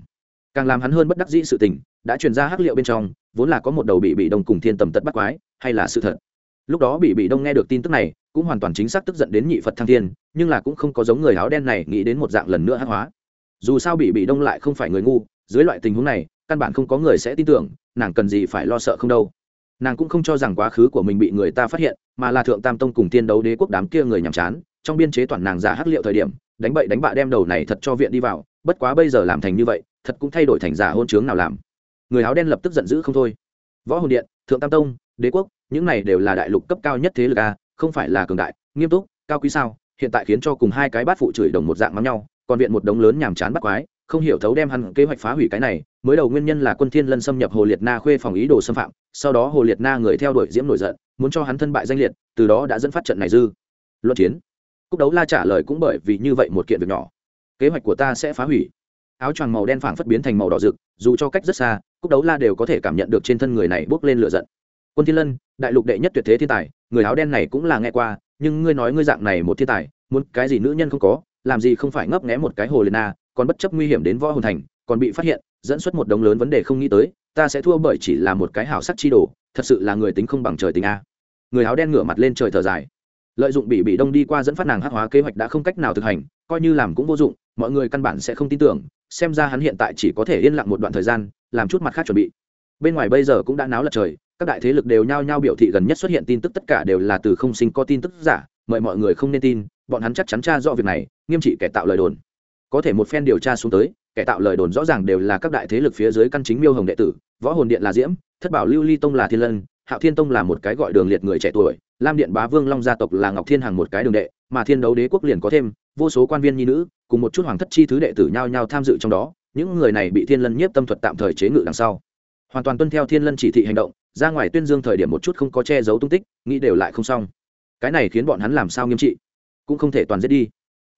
Càng làm hắn hơn bất đắc dĩ sự tình, đã truyền ra hắc liệu bên trong, vốn là có một đầu bị bị đông cùng thiên tầm tật bắt quái, hay là sự thật? Lúc đó bị bị đông nghe được tin tức này, cũng hoàn toàn chính xác tức giận đến nhị phật thăng thiên, nhưng là cũng không có giống người áo đen này nghĩ đến một dạng lần nữa hắc hóa. Dù sao bị bị đông lại không phải người ngu, dưới loại tình huống này, căn bản không có người sẽ tin tưởng, nàng cần gì phải lo sợ không đâu. Nàng cũng không cho rằng quá khứ của mình bị người ta phát hiện, mà là thượng tam tông cùng tiên đấu đế quốc đám kia người nhàm chán, trong biên chế toàn nàng giả hắc liệu thời điểm, đánh bậy đánh bạ đem đầu này thật cho viện đi vào, bất quá bây giờ làm thành như vậy, thật cũng thay đổi thành giả hôn chướng nào làm. Người áo đen lập tức giận dữ không thôi. Võ hồn điện, thượng tam tông, đế quốc những này đều là đại lục cấp cao nhất thế lực a, không phải là cường đại, nghiêm túc, cao quý sao? Hiện tại khiến cho cùng hai cái bát phụ chửi đồng một dạng mắm nhau, còn viện một đống lớn nhàm chán bắt quái, không hiểu thấu đem hắn kế hoạch phá hủy cái này. Mới đầu nguyên nhân là quân thiên lân xâm nhập hồ liệt na khuê phòng ý đồ xâm phạm, sau đó hồ liệt na người theo đuổi diễm nổi giận, muốn cho hắn thân bại danh liệt, từ đó đã dẫn phát trận này dư. Luận chiến. Cúc đấu la trả lời cũng bởi vì như vậy một kiện việc nhỏ. Kế hoạch của ta sẽ phá hủy. Áo choàng màu đen phảng phất biến thành màu đỏ rực, dù cho cách rất xa, cúc đấu la đều có thể cảm nhận được trên thân người này bốc lên lửa giận. Quân thiên lân đại lục đệ nhất tuyệt thế thiên tài, người áo đen này cũng là nghe qua, nhưng ngươi nói ngươi dạng này một thiên tài, muốn cái gì nữ nhân không có, làm gì không phải ngấp nghé một cái hồ liền na còn bất chấp nguy hiểm đến võ hồn thành, còn bị phát hiện, dẫn xuất một đống lớn vấn đề không nghĩ tới, ta sẽ thua bởi chỉ là một cái hảo sắc chi đồ, thật sự là người tính không bằng trời tính a. Người áo đen ngửa mặt lên trời thở dài. Lợi dụng bị bị đông đi qua dẫn phát nàng hắc hóa kế hoạch đã không cách nào thực hành, coi như làm cũng vô dụng, mọi người căn bản sẽ không tin tưởng, xem ra hắn hiện tại chỉ có thể yên lặng một đoạn thời gian, làm chút mặt khác chuẩn bị. Bên ngoài bây giờ cũng đã náo lật trời các đại thế lực đều nhao nhao biểu thị gần nhất xuất hiện tin tức tất cả đều là từ không sinh có tin tức giả, mời mọi người không nên tin, bọn hắn chắc chắn tra rõ việc này, nghiêm trị kẻ tạo lời đồn. Có thể một phen điều tra xuống tới, kẻ tạo lời đồn rõ ràng đều là các đại thế lực phía dưới căn chính miêu hồng đệ tử, võ hồn điện là diễm, thất bảo lưu ly tông là thiên lân, hạo thiên tông là một cái gọi đường liệt người trẻ tuổi, lam điện bá vương long gia tộc là ngọc thiên hằng một cái đường đệ, mà thiên đấu đế quốc liền có thêm, vô số quan viên nhi nữ, cùng một chút hoàng thất chi thứ đệ tử nhao nhao tham dự trong đó, những người này bị thiên lân nhiếp tâm thuật tạm thời chế ngự đằng sau. Hoàn toàn tuân theo thiên lân chỉ thị hành động ra ngoài tuyên dương thời điểm một chút không có che giấu tung tích, nghĩ đều lại không xong. Cái này khiến bọn hắn làm sao nghiêm trị? Cũng không thể toàn giết đi.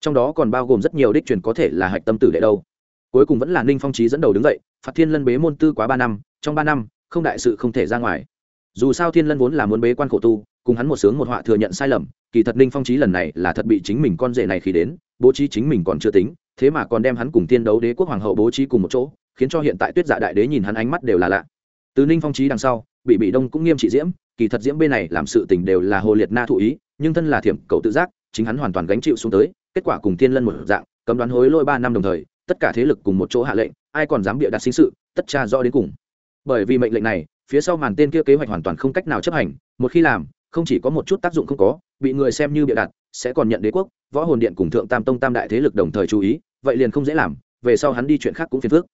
Trong đó còn bao gồm rất nhiều đích truyền có thể là hạch tâm tử đệ đâu. Cuối cùng vẫn là ninh phong trí dẫn đầu đứng dậy, phạt thiên lân bế môn tư quá ba năm, trong ba năm, không đại sự không thể ra ngoài. Dù sao thiên lân vốn là muốn bế quan khổ tu, cùng hắn một sướng một họa thừa nhận sai lầm, kỳ thật ninh phong trí lần này là thật bị chính mình con rể này khi đến, bố trí chính mình còn chưa tính, thế mà còn đem hắn cùng tiên đấu đế quốc hoàng hậu bố trí cùng một chỗ, khiến cho hiện tại tuyết dạ đại đế nhìn hắn ánh mắt đều là lạ. Từ ninh phong trí đằng sau bị bị đông cũng nghiêm trị diễm, kỳ thật diễm bên này làm sự tình đều là hồ liệt na thụ ý, nhưng thân là thiểm cầu tự giác, chính hắn hoàn toàn gánh chịu xuống tới, kết quả cùng tiên lân một dạng, cấm đoán hối lỗi ba năm đồng thời, tất cả thế lực cùng một chỗ hạ lệnh, ai còn dám bịa đặt sinh sự, tất tra rõ đến cùng. Bởi vì mệnh lệnh này, phía sau màn tên kia kế hoạch hoàn toàn không cách nào chấp hành, một khi làm, không chỉ có một chút tác dụng không có, bị người xem như bịa đặt, sẽ còn nhận đế quốc, võ hồn điện cùng thượng tam tông tam đại thế lực đồng thời chú ý, vậy liền không dễ làm, về sau hắn đi chuyện khác cũng phiền phức.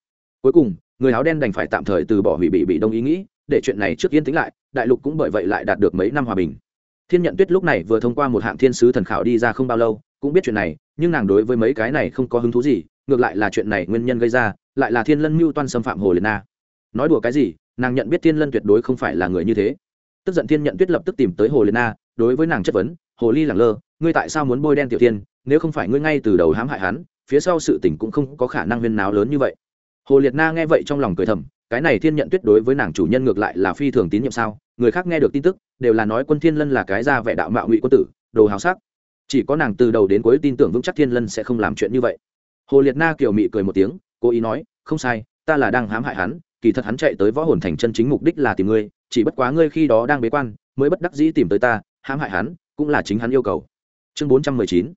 Cuối cùng người áo đen đành phải tạm thời từ bỏ hủy bị bị đông ý nghĩ, để chuyện này trước yên tĩnh lại, đại lục cũng bởi vậy lại đạt được mấy năm hòa bình. Thiên nhận tuyết lúc này vừa thông qua một hạng thiên sứ thần khảo đi ra không bao lâu, cũng biết chuyện này, nhưng nàng đối với mấy cái này không có hứng thú gì, ngược lại là chuyện này nguyên nhân gây ra, lại là thiên lân mưu toan xâm phạm hồ liệt na. Nói đùa cái gì, nàng nhận biết thiên lân tuyệt đối không phải là người như thế. Tức giận thiên nhận tuyết lập tức tìm tới hồ liệt na, đối với nàng chất vấn, hồ ly lẳng lơ, ngươi tại sao muốn bôi đen tiểu tiên nếu không phải ngươi ngay từ đầu hãm hại hắn, phía sau sự tình cũng không có khả năng huyên náo lớn như vậy hồ liệt na nghe vậy trong lòng cười thầm, cái này thiên nhận tuyết đối với nàng chủ nhân ngược lại là phi thường tín nhiệm sao? Người khác nghe được tin tức, đều là nói quân thiên lân là cái ra vẻ đạo mạo ngụy quân tử, đồ hào sắc. Chỉ có nàng từ đầu đến cuối tin tưởng vững chắc thiên lân sẽ không làm chuyện như vậy. Hồ liệt na kiều mị cười một tiếng, cố ý nói, không sai, ta là đang hãm hại hắn, kỳ thật hắn chạy tới võ hồn thành chân chính mục đích là tìm ngươi, chỉ bất quá ngươi khi đó đang bế quan, mới bất đắc dĩ tìm tới ta, hãm hại hắn, cũng là chính hắn yêu cầu. Chương bốn trăm mười chín.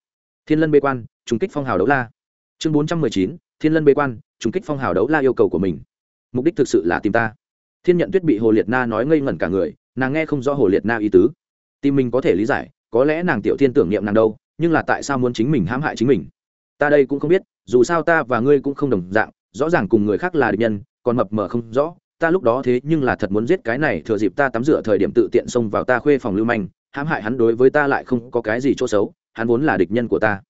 Thiên lân bế quan, trùng kích phong hào đấu la. Chương bốn trăm mười chín thiên lân bế quan, trùng kích phong hào đấu la yêu cầu của mình. Mục đích thực sự là tìm ta. Thiên nhận tuyết bị hồ liệt na nói ngây ngẩn cả người, nàng nghe không rõ hồ liệt na ý tứ. Tìm mình có thể lý giải, có lẽ nàng tiểu thiên tưởng niệm nàng đâu, nhưng là tại sao muốn chính mình hãm hại chính mình? Ta đây cũng không biết, dù sao ta và ngươi cũng không đồng dạng, rõ ràng cùng người khác là địch nhân, còn mập mờ không rõ. Ta lúc đó thế nhưng là thật muốn giết cái này, thừa dịp ta tắm rửa thời điểm tự tiện xông vào ta khuê phòng lưu manh, hãm hại hắn đối với ta lại không có cái gì chỗ xấu, hắn vốn là địch nhân của ta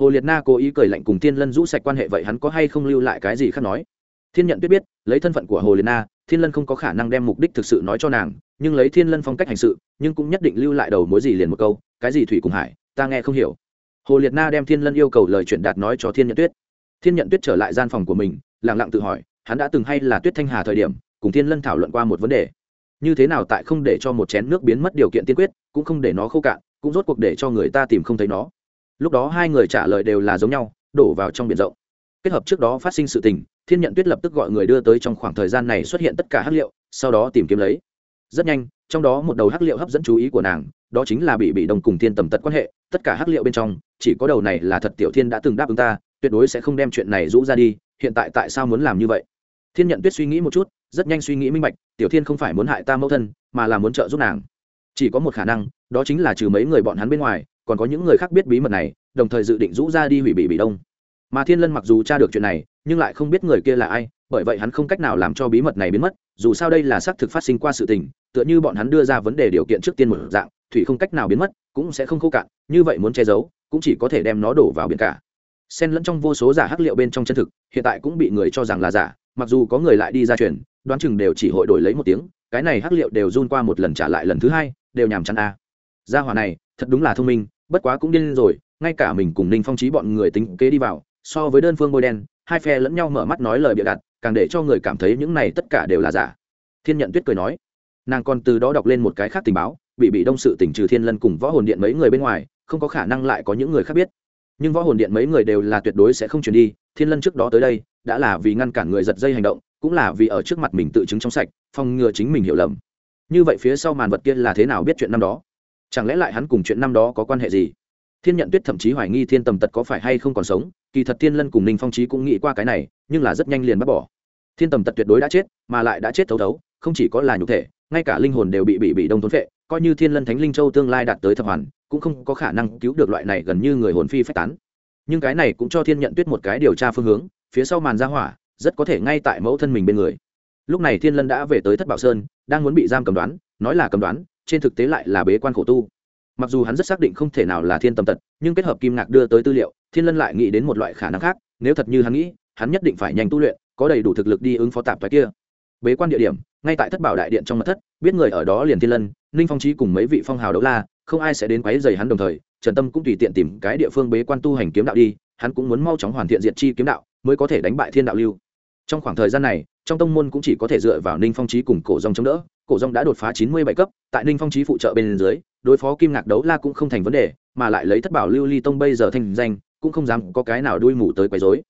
hồ liệt na cố ý cười lạnh cùng thiên lân rũ sạch quan hệ vậy hắn có hay không lưu lại cái gì khác nói? Thiên nhận Tuyết biết, lấy thân phận của hồ liệt na, thiên lân không có khả năng đem mục đích thực sự nói cho nàng, nhưng lấy thiên lân phong cách hành sự, nhưng cũng nhất định lưu lại đầu mối gì liền một câu, cái gì thủy cùng hải, ta nghe không hiểu. Hồ liệt na đem thiên lân yêu cầu lời chuyện đạt nói cho thiên nhận tuyết. Thiên nhận tuyết trở lại gian phòng của mình lẳng lặng tự hỏi, hắn đã từng hay là tuyết thanh hà thời điểm, cùng thiên lân thảo luận qua một vấn đề. Như thế nào tại không để cho một chén nước biến mất điều kiện tiên quyết, cũng không để nó khô cạn, cũng rốt cuộc để cho người ta tìm không thấy nó lúc đó hai người trả lời đều là giống nhau, đổ vào trong biển rộng. Kết hợp trước đó phát sinh sự tình, thiên nhận tuyết lập tức gọi người đưa tới trong khoảng thời gian này xuất hiện tất cả hắc liệu, sau đó tìm kiếm lấy. Rất nhanh, trong đó một đầu hắc liệu hấp dẫn chú ý của nàng, đó chính là bị bị đồng cùng thiên tầm tật quan hệ, tất cả hắc liệu bên trong, chỉ có đầu này là thật tiểu thiên đã từng đáp ứng ta, tuyệt đối sẽ không đem chuyện này rũ ra đi, hiện tại tại sao muốn làm như vậy? Thiên nhận tuyết suy nghĩ một chút, rất nhanh suy nghĩ minh bạch, tiểu thiên không phải muốn hại ta mẫu thân, mà là muốn trợ giúp nàng. Chỉ có một khả năng, đó chính là trừ mấy người bọn hắn bên ngoài còn có những người khác biết bí mật này, đồng thời dự định rũ ra đi hủy bị bị đông mà thiên lân mặc dù tra được chuyện này, nhưng lại không biết người kia là ai, bởi vậy hắn không cách nào làm cho bí mật này biến mất, dù sao đây là xác thực phát sinh qua sự tình, tựa như bọn hắn đưa ra vấn đề điều kiện trước tiên một dạng, thủy không cách nào biến mất, cũng sẽ không khô cạn, như vậy muốn che giấu, cũng chỉ có thể đem nó đổ vào biển cả xen lẫn trong vô số giả hắc liệu bên trong chân thực, hiện tại cũng bị người cho rằng là giả, mặc dù có người lại đi ra truyền, đoán chừng đều chỉ hội đổi lấy một tiếng, cái này hắc liệu đều run qua một lần trả lại lần thứ hai, đều nhàm chán a à. gia hỏa này, thật đúng là thông minh bất quá cũng điên rồi, ngay cả mình cùng ninh phong trí bọn người tính kế đi vào, so với đơn phương bôi đen, hai phe lẫn nhau mở mắt nói lời bịa đặt, càng để cho người cảm thấy những này tất cả đều là giả. Thiên nhận tuyết cười nói, nàng còn từ đó đọc lên một cái khác tình báo, bị bị đông sự tỉnh trừ thiên lân cùng võ hồn điện mấy người bên ngoài, không có khả năng lại có những người khác biết. Nhưng võ hồn điện mấy người đều là tuyệt đối sẽ không chuyển đi, thiên lân trước đó tới đây, đã là vì ngăn cản người giật dây hành động, cũng là vì ở trước mặt mình tự chứng trong sạch, phòng ngừa chính mình hiểu lầm. Như vậy phía sau màn vật kia là thế nào biết chuyện năm đó? Chẳng lẽ lại hắn cùng chuyện năm đó có quan hệ gì? Thiên nhận tuyết thậm chí hoài nghi thiên tầm tật có phải hay không còn sống, kỳ thật thiên lân cùng ninh phong trí cũng nghĩ qua cái này, nhưng là rất nhanh liền bắt bỏ. Thiên tầm tật tuyệt đối đã chết, mà lại đã chết thấu thấu, không chỉ có là nhục thể, ngay cả linh hồn đều bị bị bị đông thốn phệ, coi như thiên lân thánh linh châu tương lai đạt tới thập hoàn, cũng không có khả năng cứu được loại này gần như người hồn phi phách tán. Nhưng cái này cũng cho thiên nhận tuyết một cái điều tra phương hướng, phía sau màn ra hỏa, rất có thể ngay tại mẫu thân mình bên người. Lúc này thiên lân đã về tới thất bảo sơn, đang muốn bị giam cầm đoán, nói là cầm đoán trên thực tế lại là bế quan khổ tu. Mặc dù hắn rất xác định không thể nào là thiên tâm tật, nhưng kết hợp kim ngạc đưa tới tư liệu, thiên lân lại nghĩ đến một loại khả năng khác, nếu thật như hắn nghĩ, hắn nhất định phải nhanh tu luyện, có đầy đủ thực lực đi ứng phó tạp thoái kia. Bế quan địa điểm, ngay tại thất bảo đại điện trong mật thất, biết người ở đó liền thiên lân, ninh phong trí cùng mấy vị phong hào đấu la, không ai sẽ đến quấy dày hắn đồng thời, trần tâm cũng tùy tiện tìm cái địa phương bế quan tu hành kiếm đạo đi, hắn cũng muốn mau chóng hoàn thiện diện chi kiếm đạo, mới có thể đánh bại thiên đạo lưu. Trong khoảng thời gian này, trong tông môn cũng chỉ có thể dựa vào ninh phong trí cùng cổ dòng chống đỡ cổ rong đã đột phá chín mươi bảy cấp, tại ninh phong trí phụ trợ bên dưới, đối phó kim ngạc đấu la cũng không thành vấn đề, mà lại lấy thất bảo lưu ly tông bây giờ thành danh, cũng không dám có cái nào đuôi mù tới quấy dối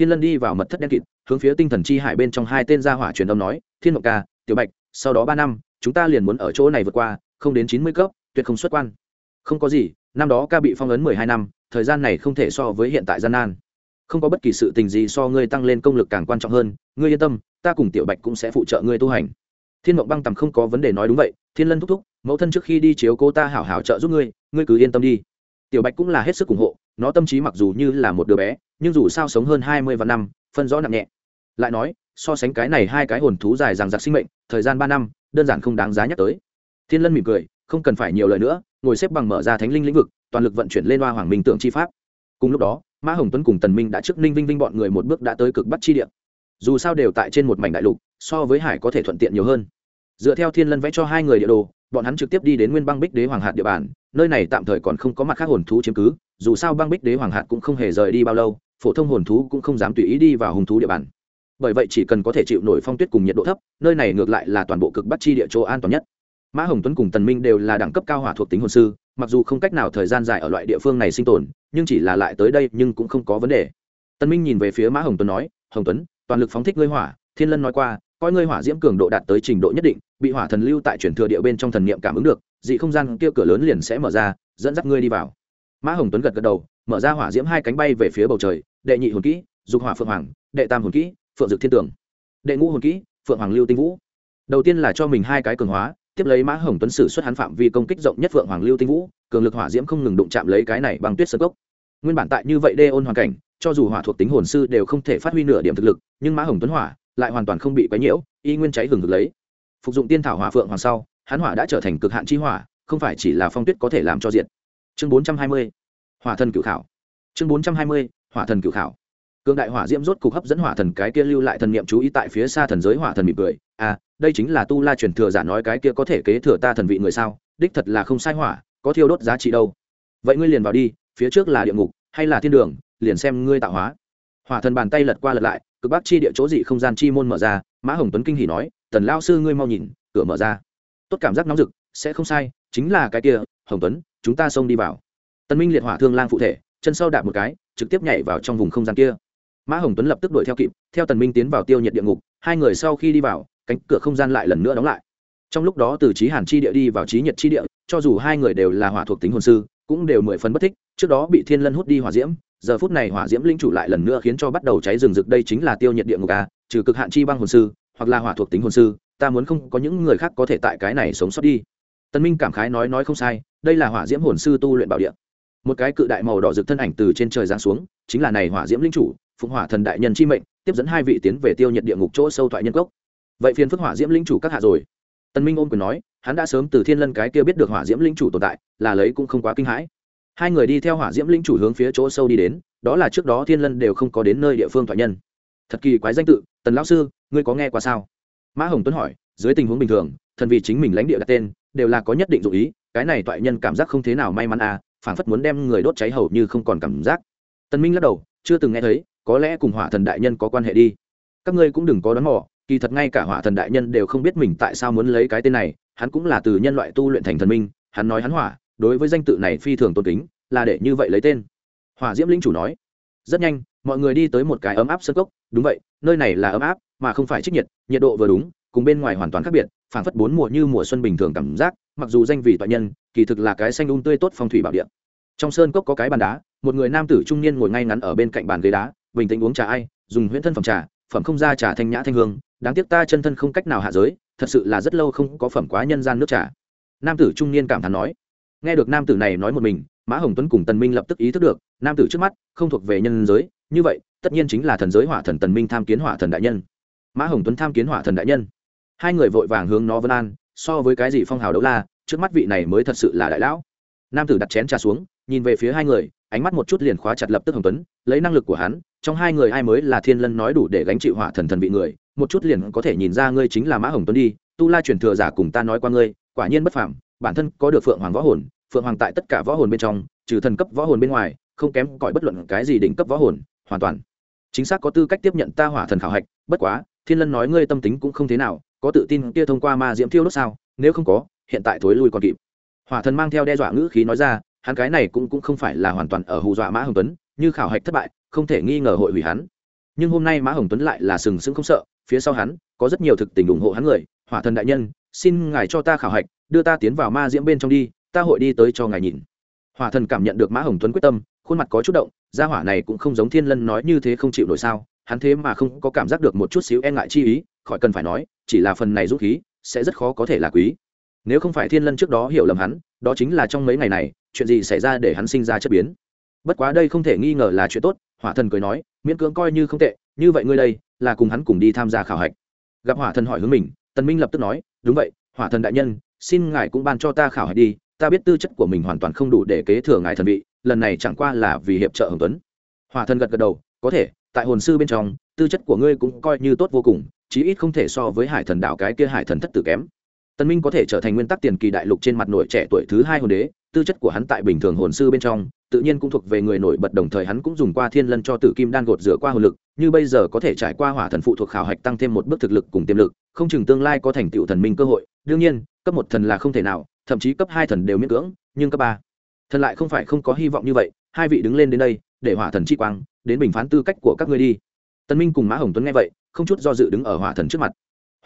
thiên lân đi vào mật thất đen kịt, hướng phía tinh thần chi hải bên trong hai tên gia hỏa truyền âm nói, thiên mộng ca, tiểu bạch, sau đó ba năm, chúng ta liền muốn ở chỗ này vượt qua, không đến chín mươi cấp, tuyệt không xuất quan. Không có gì, năm đó ca bị phong ấn mười hai năm, thời gian này không thể so với hiện tại gian nan. Không có bất kỳ sự tình gì so ngươi tăng lên công lực càng quan trọng hơn, ngươi yên tâm, ta cùng tiểu bạch cũng sẽ phụ trợ ngươi tu hành thiên mộng băng tầm không có vấn đề nói đúng vậy, thiên lân thúc thúc, mẫu thân trước khi đi chiếu cô ta hảo hảo trợ giúp ngươi ngươi cứ yên tâm đi. Tiểu bạch cũng là hết sức ủng hộ, nó tâm trí mặc dù như là một đứa bé, nhưng dù sao sống hơn hai mươi vạn năm, phân rõ nặng nhẹ. Lại nói, so sánh cái này hai cái hồn thú dài dằng dặc sinh mệnh, thời gian ba năm, đơn giản không đáng giá nhắc tới. Thiên lân mỉm cười, không cần phải nhiều lời nữa, ngồi xếp bằng mở ra thánh linh lĩnh vực, toàn lực vận chuyển lên hoa hoàng minh tượng chi pháp. Cùng lúc đó, mã hồng tuấn cùng tần minh đã trước ninh vinh vinh bọn người một bước đã tới cực bắt chi địa. Dù sao đều tại trên một mảnh đại lục so với hải có thể thuận tiện nhiều hơn. Dựa theo thiên lân vẽ cho hai người địa đồ, bọn hắn trực tiếp đi đến nguyên băng bích đế hoàng hạt địa bàn, nơi này tạm thời còn không có mặt khác hồn thú chiếm cứ, dù sao băng bích đế hoàng hạt cũng không hề rời đi bao lâu, phổ thông hồn thú cũng không dám tùy ý đi vào hùng thú địa bàn. Bởi vậy chỉ cần có thể chịu nổi phong tuyết cùng nhiệt độ thấp, nơi này ngược lại là toàn bộ cực bắc chi địa chỗ an toàn nhất. Mã hồng tuấn cùng tần minh đều là đẳng cấp cao hỏa thuộc tính hồn sư, mặc dù không cách nào thời gian dài ở loại địa phương này sinh tồn, nhưng chỉ là lại tới đây nhưng cũng không có vấn đề. Tần minh nhìn về phía mã hồng tuấn nói, hồng tuấn, toàn lực phóng thích ngươi hỏa. Thiên lân nói qua coi ngươi hỏa diễm cường độ đạt tới trình độ nhất định, bị hỏa thần lưu tại chuyển thừa địa bên trong thần niệm cảm ứng được, dị không gian kia cửa lớn liền sẽ mở ra, dẫn dắt ngươi đi vào. Mã hồng tuấn gật gật đầu, mở ra hỏa diễm hai cánh bay về phía bầu trời, đệ nhị hồn kỹ, dục hỏa phượng hoàng, đệ tam hồn kỹ, phượng dực thiên tường. Đệ ngũ hồn kỹ, phượng hoàng lưu tinh vũ. Đầu tiên là cho mình hai cái cường hóa, tiếp lấy mã hồng tuấn sử xuất hắn phạm vi công kích rộng nhất phượng hoàng lưu tinh vũ, cường lực hỏa diễm không ngừng đụng chạm lấy cái này bằng tuyết sơ gốc nguyên bản tại như vậy đê ôn hoàn cảnh, cho dù hỏa thuộc tính hồn sư đều không thể phát huy nửa điểm thực lực, nhưng mã hồng tuấn hỏa lại hoàn toàn không bị quấy nhiễu, y nguyên cháy hừng hực lấy. Phục dụng tiên thảo hỏa phượng hoàng sau, hắn hỏa đã trở thành cực hạn chi hỏa, không phải chỉ là phong tuyết có thể làm cho diệt. Chương bốn trăm hai mươi, hỏa thần cửu khảo. Chương bốn trăm hai mươi, hỏa thần cửu khảo. Cương đại hỏa diễm rốt cục hấp dẫn hỏa thần cái kia lưu lại thần niệm chú ý tại phía xa thần giới hỏa thần mỉm cười. À đây chính là tu la truyền thừa giả nói cái kia có thể kế thừa ta thần vị người sao? Đích thật là không sai hỏa, có thiêu đốt giá trị đâu. Vậy ngươi liền vào đi, phía trước là địa ngục, hay là thiên đường, liền xem ngươi tạo hóa. Hỏa thần bàn tay lật qua lật lại cực bắc chi địa chỗ dị không gian chi môn mở ra, mã hồng tuấn kinh hỉ nói, tần lao sư ngươi mau nhìn, cửa mở ra. Tốt cảm giác nóng rực, sẽ không sai, chính là cái kia, hồng tuấn, chúng ta xông đi vào. Tân minh liệt hỏa thương lang phụ thể, chân sau đạp một cái, trực tiếp nhảy vào trong vùng không gian kia. Mã hồng tuấn lập tức đuổi theo kịp, theo tần minh tiến vào tiêu nhiệt địa ngục, hai người sau khi đi vào, cánh cửa không gian lại lần nữa đóng lại. Trong lúc đó từ trí hàn chi địa đi vào trí nhiệt chi địa, cho dù hai người đều là hỏa thuộc tính hồn sư, cũng đều mười phần bất thích, trước đó bị thiên lân hút đi hỏa diễm giờ phút này hỏa diễm linh chủ lại lần nữa khiến cho bắt đầu cháy rừng rực đây chính là tiêu nhiệt địa ngục a trừ cực hạn chi băng hồn sư, hoặc là hỏa thuộc tính hồn sư, ta muốn không có những người khác có thể tại cái này sống sót đi. Tân minh cảm khái nói nói không sai, đây là hỏa diễm hồn sư tu luyện bảo địa. Một cái cự đại màu đỏ rực thân ảnh từ trên trời giáng xuống, chính là này hỏa diễm linh chủ, phụng hỏa thần đại nhân chi mệnh, tiếp dẫn hai vị tiến về tiêu nhiệt địa ngục chỗ sâu thoại nhân cốc. Vậy phiền phức hỏa diễm linh chủ các hạ rồi. Tân minh ôm quyền nói, hắn đã sớm từ thiên lân cái kia biết được hỏa diễm linh chủ tồn tại, là lấy cũng không quá kinh hãi hai người đi theo hỏa diễm linh chủ hướng phía chỗ sâu đi đến, đó là trước đó thiên lân đều không có đến nơi địa phương thoại nhân. Thật kỳ quái danh tự, tần lão sư, ngươi có nghe qua sao? Mã hồng tuấn hỏi, dưới tình huống bình thường, thần vì chính mình lãnh địa đặt tên, đều là có nhất định dụ ý, cái này toại nhân cảm giác không thế nào may mắn à phảng phất muốn đem người đốt cháy hầu như không còn cảm giác. Tân minh lắc đầu, chưa từng nghe thấy, có lẽ cùng hỏa thần đại nhân có quan hệ đi. Các ngươi cũng đừng có đón mò, kỳ thật ngay cả hỏa thần đại nhân đều không biết mình tại sao muốn lấy cái tên này, hắn cũng là từ nhân loại tu luyện thành thần minh, hắn nói hắn hỏa đối với danh tự này phi thường tôn kính, là để như vậy lấy tên. Hỏa diễm linh chủ nói, rất nhanh, mọi người đi tới một cái ấm áp sân cốc. Đúng vậy, nơi này là ấm áp, mà không phải trích nhiệt nhiệt độ vừa đúng, cùng bên ngoài hoàn toàn khác biệt, phảng phất bốn mùa như mùa xuân bình thường cảm giác, mặc dù danh vị toại nhân, kỳ thực là cái xanh un um tươi tốt phong thủy bảo địa. Trong sơn cốc có cái bàn đá, một người nam tử trung niên ngồi ngay ngắn ở bên cạnh bàn ghế đá, bình tĩnh uống trà ai, dùng huyễn thân phẩm trà, phẩm không ra trà thanh nhã thanh hương, đáng tiếc ta chân thân không cách nào hạ giới, thật sự là rất lâu không có phẩm quá nhân gian nước trà. Nam tử trung niên cảm thán nói nghe được nam tử này nói một mình, mã hồng tuấn cùng tần minh lập tức ý thức được, nam tử trước mắt không thuộc về nhân giới, như vậy, tất nhiên chính là thần giới hỏa thần tần minh tham kiến hỏa thần đại nhân. Mã hồng tuấn tham kiến hỏa thần đại nhân. Hai người vội vàng hướng nó vân an, so với cái gì phong hào đấu la, trước mắt vị này mới thật sự là đại lão. Nam tử đặt chén trà xuống, nhìn về phía hai người, ánh mắt một chút liền khóa chặt lập tức hồng tuấn, lấy năng lực của hắn, trong hai người ai mới là thiên lân nói đủ để gánh chịu hỏa thần thần vị người, một chút liền có thể nhìn ra ngươi chính là mã hồng tuấn đi, tu la truyền thừa giả cùng ta nói qua ngươi, quả nhiên bất phàm bản thân có được phượng hoàng võ hồn, phượng hoàng tại tất cả võ hồn bên trong, trừ thần cấp võ hồn bên ngoài, không kém cỏi bất luận cái gì đỉnh cấp võ hồn, hoàn toàn. Chính xác có tư cách tiếp nhận ta hỏa thần khảo hạch, bất quá, thiên lân nói ngươi tâm tính cũng không thế nào, có tự tin kia thông qua ma diễm thiêu đốt sao? Nếu không có, hiện tại thối lui còn kịp. Hỏa thần mang theo đe dọa ngữ khí nói ra, hắn cái này cũng cũng không phải là hoàn toàn ở hù dọa mã hồng tuấn, như khảo hạch thất bại, không thể nghi ngờ hội hủy hắn. Nhưng hôm nay mã hồng tuấn lại là sừng sững không sợ, phía sau hắn, có rất nhiều thực tình ủng hộ hắn người, hỏa thần đại nhân, xin ngài cho ta khảo hạch đưa ta tiến vào ma diễm bên trong đi, ta hội đi tới cho ngài nhìn. Hỏa thần cảm nhận được mã hồng tuấn quyết tâm, khuôn mặt có chút động, gia hỏa này cũng không giống thiên lân nói như thế không chịu nổi sao, hắn thế mà không có cảm giác được một chút xíu e ngại chi ý, khỏi cần phải nói, chỉ là phần này rút khí, sẽ rất khó có thể là quý. Nếu không phải thiên lân trước đó hiểu lầm hắn, đó chính là trong mấy ngày này, chuyện gì xảy ra để hắn sinh ra chất biến. Bất quá đây không thể nghi ngờ là chuyện tốt, hỏa thần cười nói, miễn cưỡng coi như không tệ, như vậy ngươi đây, là cùng hắn cùng đi tham gia khảo hạch. Gặp hỏa thần hỏi hướng mình, tần minh lập tức nói, đúng vậy, hỏa thần đại nhân xin ngài cũng ban cho ta khảo hạch đi, ta biết tư chất của mình hoàn toàn không đủ để kế thừa ngài thần vị, lần này chẳng qua là vì hiệp trợ hồng tuấn. Hòa thân gật gật đầu, có thể, tại hồn sư bên trong, tư chất của ngươi cũng coi như tốt vô cùng, chí ít không thể so với hải thần đạo cái kia hải thần thất tử kém. Tân minh có thể trở thành nguyên tắc tiền kỳ đại lục trên mặt nổi trẻ tuổi thứ hai hồn đế tư chất của hắn tại bình thường hồn sư bên trong, tự nhiên cũng thuộc về người nổi bật, đồng thời hắn cũng dùng qua thiên lân cho tử kim đan gột rửa qua hồn lực, như bây giờ có thể trải qua hỏa thần phụ thuộc khảo hạch tăng thêm một bước thực lực cùng tiềm lực, không chừng tương lai có thành tựu thần minh cơ hội. Đương nhiên, cấp một thần là không thể nào, thậm chí cấp hai thần đều miễn cưỡng, nhưng cấp ba thần lại không phải không có hy vọng như vậy. Hai vị đứng lên đến đây, để hỏa thần chi quang, đến bình phán tư cách của các ngươi đi. Tân minh cùng mã hồng tuấn nghe vậy, không chút do dự đứng ở hỏa thần trước mặt.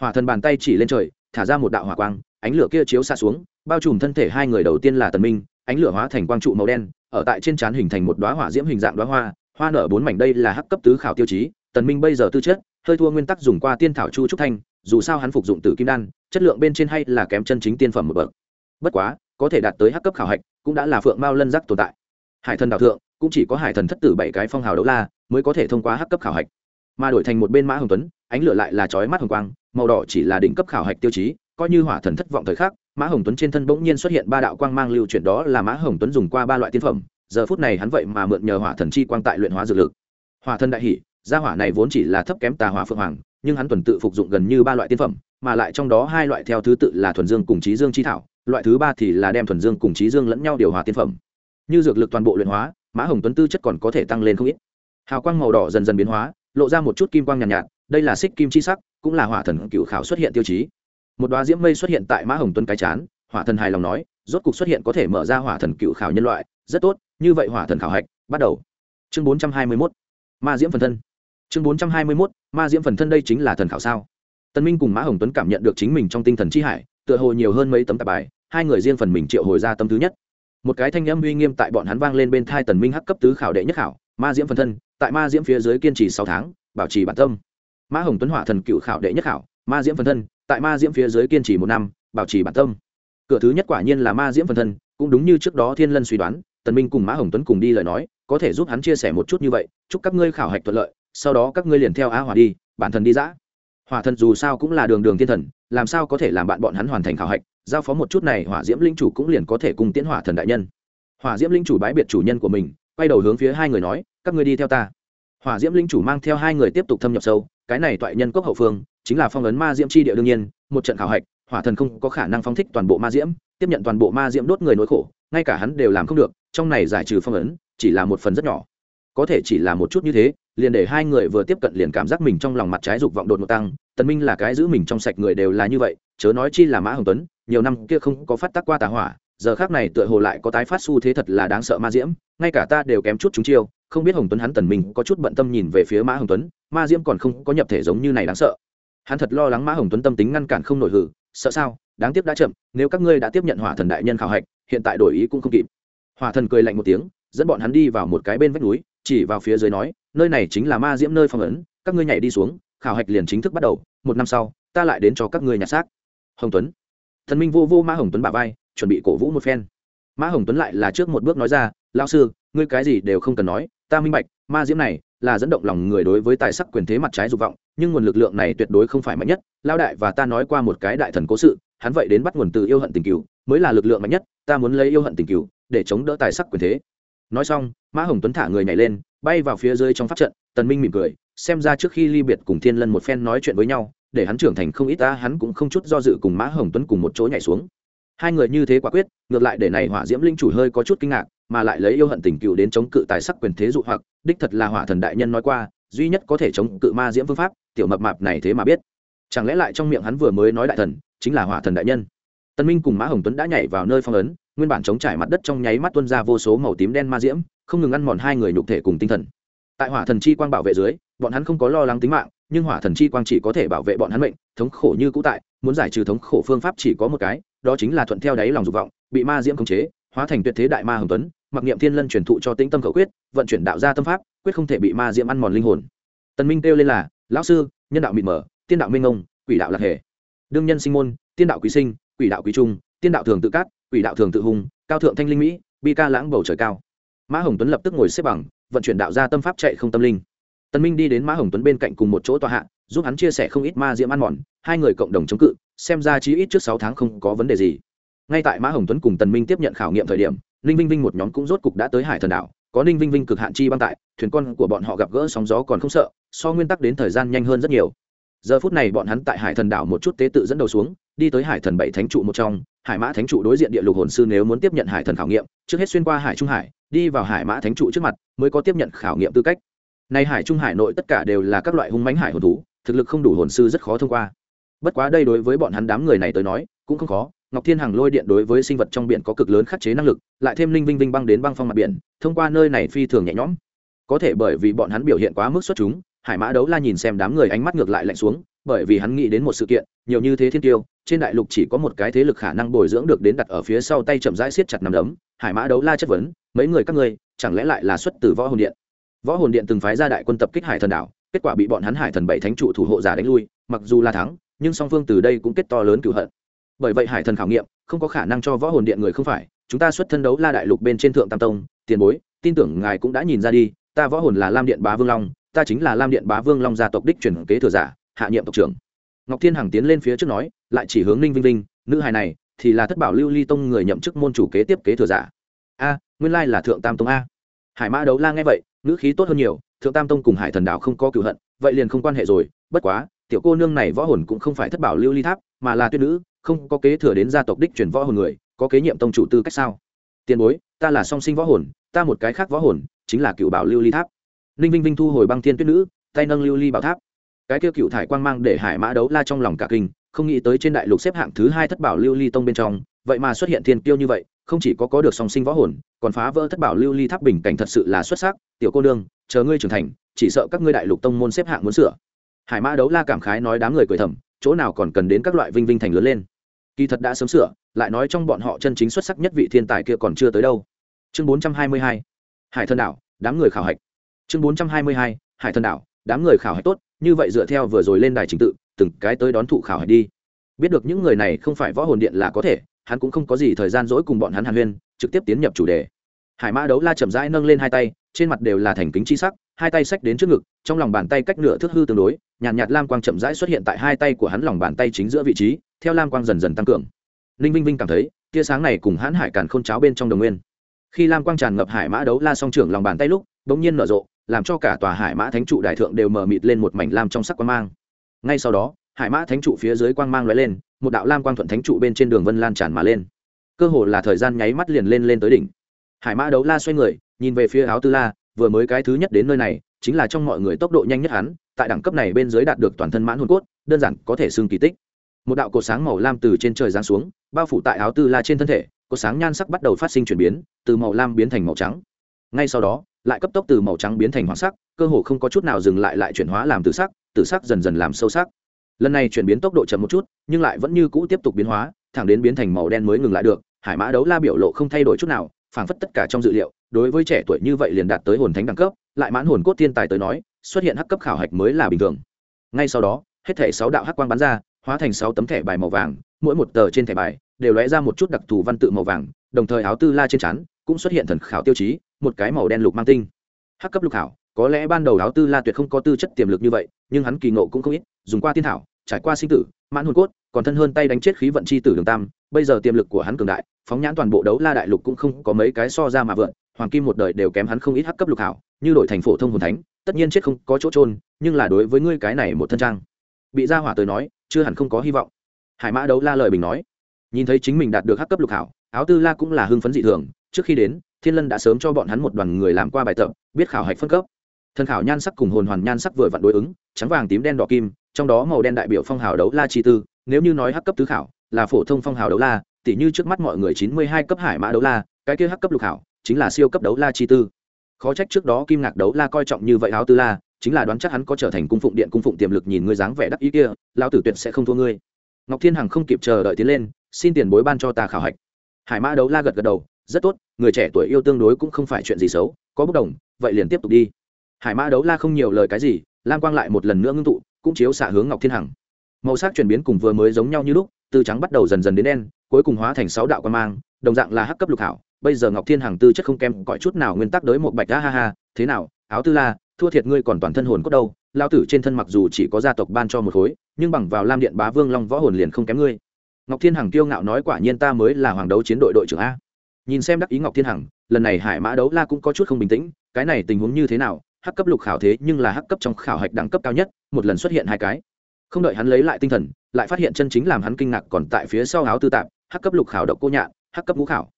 Hỏa thần bàn tay chỉ lên trời, thả ra một đạo hỏa quang ánh lửa kia chiếu xa xuống, bao trùm thân thể hai người đầu tiên là tần minh, ánh lửa hóa thành quang trụ màu đen, ở tại trên trán hình thành một đóa hỏa diễm hình dạng đóa hoa hoa nở bốn mảnh đây là hắc cấp tứ khảo tiêu chí, tần minh bây giờ tư chất, hơi thua nguyên tắc dùng qua tiên thảo chu trúc thanh, dù sao hắn phục dụng tử kim đan, chất lượng bên trên hay là kém chân chính tiên phẩm một bậc. Bất quá, có thể đạt tới hắc cấp khảo hạch, cũng đã là phượng mao lân giác tồn tại. Hải thần đạo thượng, cũng chỉ có hải thần thất tử bảy cái phong hào đấu la, mới có thể thông qua hắc cấp khảo hạch. Mà đổi thành một bên mã hồng tuấn, ánh lửa lại là chói mắt hồng quang, màu đỏ chỉ là đỉnh cấp khảo hạch tiêu chí coi như hỏa thần thất vọng thời khắc mã hồng tuấn trên thân bỗng nhiên xuất hiện ba đạo quang mang lưu chuyển đó là mã hồng tuấn dùng qua ba loại tiên phẩm giờ phút này hắn vậy mà mượn nhờ hỏa thần chi quang tại luyện hóa dược lực. Hỏa thần đại hỷ gia hỏa này vốn chỉ là thấp kém tà hỏa phượng hoàng nhưng hắn tuần tự phục dụng gần như ba loại tiên phẩm mà lại trong đó hai loại theo thứ tự là thuần dương cùng trí dương chi thảo loại thứ ba thì là đem thuần dương cùng trí dương lẫn nhau điều hòa tiên phẩm. Như dược lực toàn bộ luyện hóa mã hồng tuấn tư chất còn có thể tăng lên không ít. Hào quang màu đỏ dần dần biến hóa lộ ra một chút kim quang nhàn nhạt, nhạt đây là xích kim chi sắc cũng là hỏa thần cựu khảo xuất hiện tiêu chí một đoá diễm mây xuất hiện tại mã hồng tuấn cái chán, hỏa thần hài lòng nói, rốt cục xuất hiện có thể mở ra hỏa thần cựu khảo nhân loại, rất tốt, như vậy hỏa thần khảo hạch, bắt đầu. Chương bốn trăm hai mươi mốt, ma diễm phần thân. Chương bốn trăm hai mươi mốt, ma diễm phần thân đây chính là thần khảo sao? Tân minh cùng mã hồng tuấn cảm nhận được chính mình trong tinh thần chi hải, tựa hồ nhiều hơn mấy tấm tạp bài, hai người riêng phần mình triệu hồi ra tâm thứ nhất. Một cái thanh âm uy nghiêm tại bọn hắn vang lên bên thai tần minh hắc cấp tứ khảo đệ nhất khảo, ma diễm phần thân, tại ma diễm phía dưới kiên trì sáu tháng, bảo trì bản tâm. Mã hồng tuấn hỏa thần cựu khảo đệ nhất khảo, ma diễm phần thân tại ma diễm phía dưới kiên trì một năm, bảo trì bản tâm. Cửa thứ nhất quả nhiên là ma diễm phần thân, cũng đúng như trước đó thiên lân suy đoán, tần minh cùng mã hồng tuấn cùng đi lời nói, có thể giúp hắn chia sẻ một chút như vậy, chúc các ngươi khảo hạch thuận lợi, sau đó các ngươi liền theo á hỏa đi, bản thân đi dã. Hỏa thần dù sao cũng là đường đường thiên thần, làm sao có thể làm bạn bọn hắn hoàn thành khảo hạch, giao phó một chút này hỏa diễm linh chủ cũng liền có thể cùng tiến hỏa thần đại nhân. Hỏa diễm linh chủ bái biệt chủ nhân của mình, quay đầu hướng phía hai người nói, các ngươi đi theo ta. Hỏa diễm linh chủ mang theo hai người tiếp tục thâm nhập sâu, cái này toại nhân cốc hậu phương chính là phong ấn ma diễm chi địa đương nhiên, một trận khảo hạch, hỏa thần không có khả năng phóng thích toàn bộ ma diễm, tiếp nhận toàn bộ ma diễm đốt người nỗi khổ, ngay cả hắn đều làm không được, trong này giải trừ phong ấn, chỉ là một phần rất nhỏ. Có thể chỉ là một chút như thế, liền để hai người vừa tiếp cận liền cảm giác mình trong lòng mặt trái dục vọng đột ngột tăng, tần minh là cái giữ mình trong sạch người đều là như vậy, chớ nói chi là mã hồng tuấn, nhiều năm kia không có phát tác qua tà hỏa, giờ khác này tựa hồ lại có tái phát xu thế thật là đáng sợ ma diễm, ngay cả ta đều kém chút chúng chiêu, không biết hồng tuấn hắn tần minh có chút bận tâm nhìn về phía mã hồng tuấn, ma diễm còn không có nhập thể giống như này đáng sợ hắn thật lo lắng mã hồng tuấn tâm tính ngăn cản không nổi hử, sợ sao? Đáng tiếc đã chậm, nếu các ngươi đã tiếp nhận hỏa thần đại nhân khảo hạch, hiện tại đổi ý cũng không kịp. Hỏa thần cười lạnh một tiếng, dẫn bọn hắn đi vào một cái bên vách núi, chỉ vào phía dưới nói, nơi này chính là ma diễm nơi phong ấn, các ngươi nhảy đi xuống, khảo hạch liền chính thức bắt đầu, một năm sau, ta lại đến cho các ngươi nhặt xác. Hồng tuấn. Thần minh vô vô mã hồng tuấn bà vai, chuẩn bị cổ vũ một phen. Mã hồng tuấn lại là trước một bước nói ra lao sư, ngươi cái gì đều không cần nói, ta minh bạch, ma diễm này là dẫn động lòng người đối với tài sắc quyền thế mặt trái dục vọng, nhưng nguồn lực lượng này tuyệt đối không phải mạnh nhất. Lao đại và ta nói qua một cái đại thần cố sự, hắn vậy đến bắt nguồn từ yêu hận tình cựu mới là lực lượng mạnh nhất, ta muốn lấy yêu hận tình cựu để chống đỡ tài sắc quyền thế. Nói xong, mã hồng tuấn thả người nhảy lên, bay vào phía dưới trong pháp trận, tần minh mỉm cười, xem ra trước khi ly biệt cùng thiên lân một phen nói chuyện với nhau, để hắn trưởng thành không ít ta, hắn cũng không chút do dự cùng mã hồng tuấn cùng một chỗ nhảy xuống. Hai người như thế quả quyết, ngược lại để này hỏa diễm linh chủ hơi có chút kinh ngạc, mà lại lấy yêu hận tình cựu đến chống cự tài sắc quyền thế dụ hoặc đích thật là hỏa thần đại nhân nói qua, duy nhất có thể chống cự ma diễm phương pháp, tiểu mập mạp này thế mà biết. Chẳng lẽ lại trong miệng hắn vừa mới nói đại thần, chính là hỏa thần đại nhân? Tân minh cùng mã hồng tuấn đã nhảy vào nơi phong ấn, nguyên bản chống trải mặt đất trong nháy mắt tuôn ra vô số màu tím đen ma diễm, không ngừng ăn mòn hai người nhục thể cùng tinh thần. Tại hỏa thần chi quang bảo vệ dưới, bọn hắn không có lo lắng tính mạng, nhưng hỏa thần chi quang chỉ có thể bảo vệ bọn hắn mệnh, thống khổ như cũ tại, muốn giải trừ thống khổ phương pháp chỉ có một cái, đó chính là thuận theo đáy lòng dục vọng, bị ma diễm khống chế, hóa thành tuyệt thế đại ma hồng tuấn mặc niệm thiên lân truyền thụ cho tĩnh tâm khẩu quyết, vận chuyển đạo gia tâm pháp, quyết không thể bị ma diễm ăn mòn linh hồn. Tần minh kêu lên là, lão sư, nhân đạo mịt mờ, tiên đạo minh ông quỷ đạo lạc hệ đương nhân sinh môn, tiên đạo quý sinh, quỷ đạo quý trung, tiên đạo thường tự cát, quỷ đạo thường tự hùng, cao thượng thanh linh mỹ, bi ca lãng bầu trời cao. Mã hồng tuấn lập tức ngồi xếp bằng, vận chuyển đạo gia tâm pháp chạy không tâm linh. Tần minh đi đến mã hồng tuấn bên cạnh cùng một chỗ tòa hạ, giúp hắn chia sẻ không ít ma diễm ăn mòn, hai người cộng đồng chống cự, xem ra chí ít trước sáu tháng không có vấn đề gì. Ngay tại mã hồng tuấn cùng tần minh tiếp nhận khảo nghiệm thời điểm ninh vinh vinh một nhóm cũng rốt cục đã tới hải thần đảo, có ninh vinh vinh cực hạn chi băng tại, thuyền con của bọn họ gặp gỡ sóng gió còn không sợ, so nguyên tắc đến thời gian nhanh hơn rất nhiều. Giờ phút này bọn hắn tại hải thần đảo một chút tế tự dẫn đầu xuống, đi tới hải thần bảy thánh trụ một trong, hải mã thánh trụ đối diện địa lục hồn sư nếu muốn tiếp nhận hải thần khảo nghiệm, trước hết xuyên qua hải trung hải, đi vào hải mã thánh trụ trước mặt, mới có tiếp nhận khảo nghiệm tư cách. Nay hải trung hải nội tất cả đều là các loại hung mãnh hải hồn thú, thực lực không đủ hồn sư rất khó thông qua. Bất quá đây đối với bọn hắn đám người này tới nói, cũng không khó ngọc thiên hằng lôi điện đối với sinh vật trong biển có cực lớn khắc chế năng lực, lại thêm linh vinh vinh băng đến băng phong mặt biển, thông qua nơi này phi thường nhẹ nhõm. Có thể bởi vì bọn hắn biểu hiện quá mức xuất chúng, hải mã đấu la nhìn xem đám người ánh mắt ngược lại lạnh xuống, bởi vì hắn nghĩ đến một sự kiện, nhiều như thế thiên tiêu, trên đại lục chỉ có một cái thế lực khả năng bồi dưỡng được đến đặt ở phía sau tay chậm rãi siết chặt nằm đấm, hải mã đấu la chất vấn, mấy người các ngươi, chẳng lẽ lại là xuất từ võ hồn điện? Võ hồn điện từng phái ra đại quân tập kích hải thần đảo, kết quả bị bọn hắn hải thần bảy thánh trụ thủ hộ giả đánh lui, mặc dù là thắng, nhưng song phương từ đây cũng kết to lớn cựu hận bởi vậy hải thần khảo nghiệm không có khả năng cho võ hồn điện người không phải. Chúng ta xuất thân đấu la đại lục bên trên thượng tam tông, tiền bối, tin tưởng ngài cũng đã nhìn ra đi, ta võ hồn là lam điện bá vương long, ta chính là lam điện bá vương long gia tộc đích truyền kế thừa giả, hạ nhiệm tộc trưởng. Ngọc thiên hằng tiến lên phía trước nói, lại chỉ hướng ninh vinh vinh, nữ hài này thì là thất bảo lưu ly tông người nhậm chức môn chủ kế tiếp kế thừa giả. A, nguyên lai là thượng tam tông a. Hải mã đấu la nghe vậy nữ khí tốt hơn nhiều, thượng tam tông cùng hải thần đảo không có cựu hận, vậy liền không quan hệ rồi, bất quá, tiểu cô nương này võ hồn cũng không phải thất bảo lưu ly tháp, mà là tuyết nữ không có kế thừa đến gia tộc đích truyền võ hồn người, có kế nhiệm tông chủ tư cách sao? Tiền bối, ta là song sinh võ hồn, ta một cái khác võ hồn, chính là cựu bảo lưu ly tháp. Ninh vinh vinh thu hồi băng thiên tuyết nữ, tay nâng lưu ly bảo tháp. Cái kia cựu thải quang mang để hải mã đấu la trong lòng cả kinh, không nghĩ tới trên đại lục xếp hạng thứ hai thất bảo lưu ly tông bên trong, vậy mà xuất hiện thiên kiêu như vậy, không chỉ có có được song sinh võ hồn, còn phá vỡ thất bảo lưu ly tháp bình cảnh thật sự là xuất sắc. Tiểu cô nương, chờ ngươi trưởng thành, chỉ sợ các ngươi đại lục tông môn xếp hạng muốn sửa. Hải mã đấu la cảm khái nói đám người cười thầm, chỗ nào còn cần đến các loại vinh vinh thành lớn lên kỳ thật đã sớm sửa lại nói trong bọn họ chân chính xuất sắc nhất vị thiên tài kia còn chưa tới đâu. Chương bốn trăm hai mươi hai. Hải thần đảo đám người khảo hạch. Chương bốn trăm hai mươi hai. Hải thần đảo đám người khảo hạch tốt như vậy dựa theo vừa rồi lên đài trình tự từng cái tới đón thụ khảo hạch đi. Biết được những người này không phải võ hồn điện là có thể hắn cũng không có gì thời gian dỗi cùng bọn hắn hàn huyên trực tiếp tiến nhập chủ đề. Hải mã đấu la chậm rãi nâng lên hai tay trên mặt đều là thành kính chi sắc hai tay xách đến trước ngực trong lòng bàn tay cách nửa thước hư tương đối nhàn nhạt, nhạt lam quang chậm rãi xuất hiện tại hai tay của hắn lòng bàn tay chính giữa vị trí theo lam quang dần dần tăng cường. Ninh vinh vinh cảm thấy, tia sáng này cùng hãn hải càn k h ô n cháo bên trong đồng nguyên. Khi lam quang tràn ngập hải mã đấu la song trưởng lòng bàn tay lúc đ ỗ n g nhiên nở rộ, làm cho cả tòa hải mã thánh trụ đại thượng đều mờ mịt lên một mảnh lam trong sắc quang mang. Ngay sau đó, hải mã thánh trụ phía dưới quang mang lóe lên, một đạo lam quang thuận thánh trụ bên trên đường vân lan tràn mà lên. Cơ hồ là thời gian nháy mắt liền lên lên tới đỉnh. Hải mã đấu la xoay người, nhìn về phía áo tư la, vừa mới cái thứ nhất đến nơi này, chính là trong mọi người tốc độ nhanh nhất hắn, tại đẳng cấp này bên dưới đạt được toàn thân mãn hồn cốt, đơn giản có thể xưng kỳ tích một đạo cột sáng màu lam từ trên trời giáng xuống, bao phủ tại áo tư la trên thân thể cột sáng nhan sắc bắt đầu phát sinh chuyển biến, từ màu lam biến thành màu trắng. Ngay sau đó, lại cấp tốc từ màu trắng biến thành hoàng sắc, cơ hồ không có chút nào dừng lại lại chuyển hóa làm từ sắc từ sắc dần dần làm sâu sắc. Lần này chuyển biến tốc độ chậm một chút, nhưng lại vẫn như cũ tiếp tục biến hóa, thẳng đến biến thành màu đen mới ngừng lại được, hải mã đấu la biểu lộ không thay đổi chút nào, phảng phất tất cả trong dự liệu, đối với trẻ tuổi như vậy liền đạt tới hồn thánh đẳng cấp, lại mãn hồn cốt thiên tài tới nói, xuất hiện hắc cấp khảo hạch mới là bình thường. Ngay sau đó, hết thể sáu đạo hắc quang bắn ra hóa thành sáu tấm thẻ bài màu vàng, mỗi một tờ trên thẻ bài đều lóe ra một chút đặc thù văn tự màu vàng, đồng thời áo tư la trên chắn cũng xuất hiện thần khảo tiêu chí, một cái màu đen lục mang tinh. Hắc cấp lục khảo có lẽ ban đầu áo tư la tuyệt không có tư chất tiềm lực như vậy, nhưng hắn kỳ ngộ cũng không ít, dùng qua tiên thảo, trải qua sinh tử, mãn hồn cốt, còn thân hơn tay đánh chết khí vận chi tử đường tam, bây giờ tiềm lực của hắn cường đại, phóng nhãn toàn bộ đấu la đại lục cũng không có mấy cái so ra mà vượn, hoàng kim một đời đều kém hắn không ít hắc cấp lục khảo như đổi thành phổ thông hồn thánh, tất nhiên chết không có chỗ trôn nhưng là đối với ngươi cái này một thân trang. Bị gia hỏa tới nói chưa hẳn không có hy vọng. Hải mã đấu la lời bình nói. Nhìn thấy chính mình đạt được hắc cấp lục hảo, áo tư la cũng là hưng phấn dị thường. Trước khi đến, thiên lân đã sớm cho bọn hắn một đoàn người làm qua bài tập, biết khảo hạch phân cấp. Thân khảo nhan sắc cùng hồn hoàn nhan sắc vừa vặn đối ứng, trắng vàng tím đen đỏ kim, trong đó màu đen đại biểu phong hào đấu la chi tư. Nếu như nói hắc cấp tứ khảo, là phổ thông phong hào đấu la, tỉ như trước mắt mọi người chín mươi hai cấp hải mã đấu la, cái kia hắc cấp lục hảo chính là siêu cấp đấu la chi tư. Khó trách trước đó kim ngạc đấu la coi trọng như vậy áo tư la chính là đoán chắc hắn có trở thành cung phụng điện, cung phụng tiềm lực nhìn ngươi dáng vẻ đắc ý kia, lão tử tuyệt sẽ không thua ngươi. Ngọc thiên hằng không kịp chờ đợi tiến lên, xin tiền bối ban cho ta khảo hạch. Hải mã đấu la gật gật đầu, rất tốt, người trẻ tuổi yêu tương đối cũng không phải chuyện gì xấu, có bất đồng, vậy liền tiếp tục đi. Hải mã đấu la không nhiều lời cái gì, lam quang lại một lần nữa ngưng tụ, cũng chiếu xạ hướng ngọc thiên hằng. Màu sắc chuyển biến cùng vừa mới giống nhau như lúc, từ trắng bắt đầu dần dần đến đen, cuối cùng hóa thành sáu đạo quan mang, đồng dạng là hắc cấp lục hảo. Bây giờ ngọc thiên hằng tư chất không kém cõi chút nào nguyên tắc đới một bạch đã ha ha, thế nào, áo tư la thua thiệt ngươi còn toàn thân hồn cốt đâu lao tử trên thân mặc dù chỉ có gia tộc ban cho một khối, nhưng bằng vào lam điện bá vương long võ hồn liền không kém ngươi. Ngọc thiên hằng kiêu ngạo nói quả nhiên ta mới là hoàng đấu chiến đội đội trưởng a. Nhìn xem đắc ý ngọc thiên hằng, lần này hải mã đấu la cũng có chút không bình tĩnh, cái này tình huống như thế nào, hắc cấp lục khảo thế nhưng là hắc cấp trong khảo hạch đẳng cấp cao nhất, một lần xuất hiện hai cái. Không đợi hắn lấy lại tinh thần, lại phát hiện chân chính làm hắn kinh ngạc còn tại phía sau áo tư tạp, hắc cấp lục khảo độc cô nhạn, hắc cấp ngũ khảo.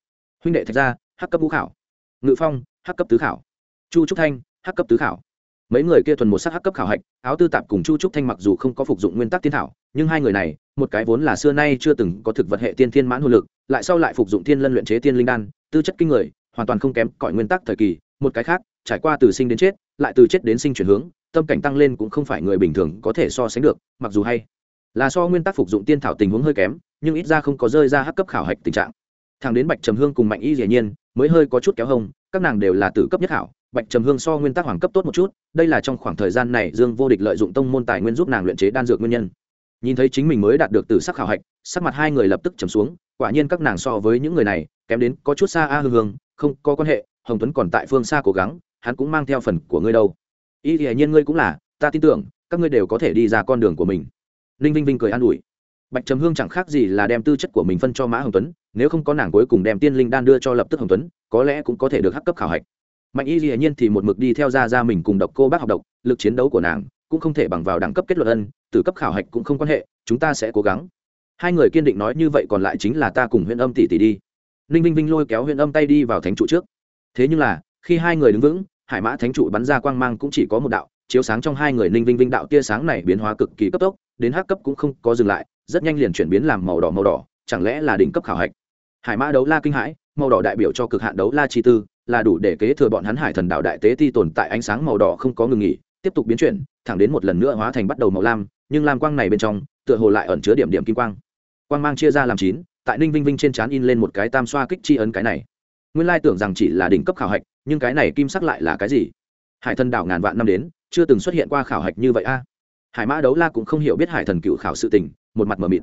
Huynh đệ thạch gia, hắc cấp ngũ khảo. Ngự phong, hắc cấp tứ khảo. Chu trúc thanh hắc cấp tứ khảo. Mấy người kia thuần một sắc hắc cấp khảo hạch, áo tư tạp cùng chu trúc thanh mặc dù không có phục dụng nguyên tắc tiên thảo, nhưng hai người này, một cái vốn là xưa nay chưa từng có thực vật hệ tiên thiên mãn hồn lực, lại sau lại phục dụng thiên lân luyện chế tiên linh đan, tư chất kinh người, hoàn toàn không kém cõi nguyên tắc thời kỳ, một cái khác, trải qua từ sinh đến chết, lại từ chết đến sinh chuyển hướng, tâm cảnh tăng lên cũng không phải người bình thường có thể so sánh được, mặc dù hay. Là so nguyên tắc phục dụng tiên thảo tình huống hơi kém, nhưng ít ra không có rơi ra hắc cấp khảo hạch tình trạng. Thằng đến bạch trầm hương cùng mạnh y dĩ nhiên, mới hơi có chút kéo hông, các nàng đều là tử cấp nhất hảo bạch trầm hương so nguyên tắc hoàng cấp tốt một chút, đây là trong khoảng thời gian này dương vô địch lợi dụng tông môn tài nguyên giúp nàng luyện chế đan dược nguyên nhân. Nhìn thấy chính mình mới đạt được từ sắc khảo hạch, sắc mặt hai người lập tức trầm xuống, quả nhiên các nàng so với những người này, kém đến có chút xa a hương hương, không có quan hệ, hồng tuấn còn tại phương xa cố gắng, hắn cũng mang theo phần của ngươi đâu. Y thì nhiên ngươi cũng là, ta tin tưởng, các ngươi đều có thể đi ra con đường của mình. Ninh vinh vinh cười an ủi. Bạch trầm hương chẳng khác gì là đem tư chất của mình phân cho mã hồng tuấn, nếu không có nàng cuối cùng đem tiên linh đan đưa cho lập tức hồng tuấn, có lẽ cũng có thể được hắc cấp khảo hạch mạnh y dĩ nhiên thì một mực đi theo ra ra mình cùng độc cô bác học độc, lực chiến đấu của nàng cũng không thể bằng vào đẳng cấp kết luận ân, từ cấp khảo hạch cũng không quan hệ, chúng ta sẽ cố gắng. Hai người kiên định nói như vậy còn lại chính là ta cùng huyện âm tỷ tỷ đi. Ninh vinh vinh lôi kéo huyện âm tay đi vào thánh trụ trước. Thế nhưng là, khi hai người đứng vững, hải mã thánh trụ bắn ra quang mang cũng chỉ có một đạo, chiếu sáng trong hai người ninh vinh vinh đạo tia sáng này biến hóa cực kỳ cấp tốc, đến hắc cấp cũng không có dừng lại, rất nhanh liền chuyển biến làm màu đỏ màu đỏ, chẳng lẽ là đỉnh cấp khảo hạch? Hải mã đấu la kinh hãi, màu đỏ đại biểu cho cực hạn đấu la chi tư là đủ để kế thừa bọn hắn hải thần đạo đại tế ti tồn tại ánh sáng màu đỏ không có ngừng nghỉ, tiếp tục biến chuyển, thẳng đến một lần nữa hóa thành bắt đầu màu lam, nhưng lam quang này bên trong, tựa hồ lại ẩn chứa điểm điểm kim quang. Quang mang chia ra làm chín, tại ninh vinh vinh trên trán in lên một cái tam xoa kích chi ấn cái này. Nguyên lai tưởng rằng chỉ là đỉnh cấp khảo hạch, nhưng cái này kim sắc lại là cái gì? Hải thần đảo ngàn vạn năm đến, chưa từng xuất hiện qua khảo hạch như vậy a. Hải mã đấu la cũng không hiểu biết hải thần cựu khảo sự tình, một mặt mờ mịt.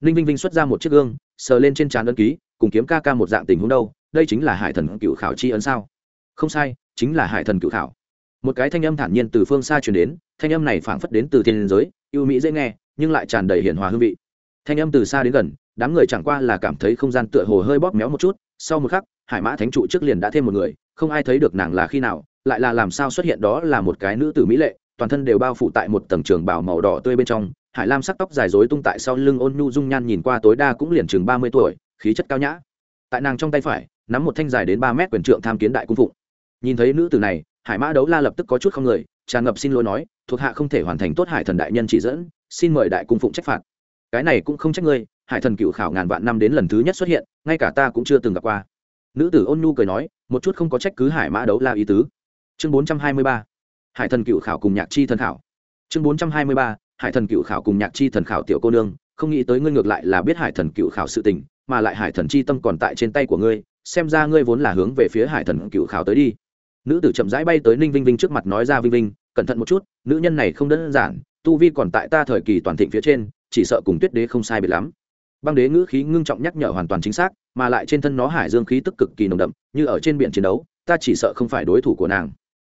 Ninh vinh vinh xuất ra một chiếc gương, sờ lên trên trán ấn ký, cùng kiếm ca ca một dạng tình huống đâu đây chính là hải thần cựu khảo chi ấn sao? Không sai, chính là hải thần cựu khảo. Một cái thanh âm thản nhiên từ phương xa truyền đến, thanh âm này phảng phất đến từ thiên giới, yêu mỹ dễ nghe, nhưng lại tràn đầy hiền hòa hương vị. Thanh âm từ xa đến gần, đám người chẳng qua là cảm thấy không gian tựa hồ hơi bóp méo một chút, sau một khắc, hải mã thánh trụ trước liền đã thêm một người, không ai thấy được nàng là khi nào, lại là làm sao xuất hiện đó là một cái nữ tử mỹ lệ, toàn thân đều bao phủ tại một tầng trường bảo màu đỏ tươi bên trong, hải lam sắc tóc dài dối tung tại sau lưng ôn nhu dung nhan nhìn qua tối đa cũng liền chừng ba mươi tuổi, khí chất cao nhã. Tại nàng trong tay phải nắm một thanh dài đến ba mét quyền trượng tham kiến đại cung phụng. Nhìn thấy nữ tử này, hải mã đấu la lập tức có chút không người, tràn ngập xin lỗi nói, thuộc hạ không thể hoàn thành tốt hải thần đại nhân chỉ dẫn, xin mời đại cung phụng trách phạt. Cái này cũng không trách ngươi, hải thần cựu khảo ngàn vạn năm đến lần thứ nhất xuất hiện, ngay cả ta cũng chưa từng gặp qua. Nữ tử ôn nhu cười nói, một chút không có trách cứ hải mã đấu la ý tứ. Chương bốn trăm hai mươi ba, hải thần cựu khảo cùng nhạc chi thần khảo. Chương bốn trăm hai mươi ba, hải thần cựu khảo cùng nhạc chi thần khảo tiểu cô nương, không nghĩ tới ngươi ngược lại là biết hải thần cựu khảo sự tình, mà lại hải thần chi tâm còn tại trên tay của ngươi xem ra ngươi vốn là hướng về phía hải thần cựu khảo tới đi. Nữ tử chậm rãi bay tới ninh vinh vinh trước mặt nói ra vinh vinh, cẩn thận một chút, nữ nhân này không đơn giản, tu vi còn tại ta thời kỳ toàn thịnh phía trên, chỉ sợ cùng tuyết đế không sai biệt lắm. Băng đế ngữ khí ngưng trọng nhắc nhở hoàn toàn chính xác, mà lại trên thân nó hải dương khí tức cực kỳ nồng đậm, như ở trên biển chiến đấu, ta chỉ sợ không phải đối thủ của nàng.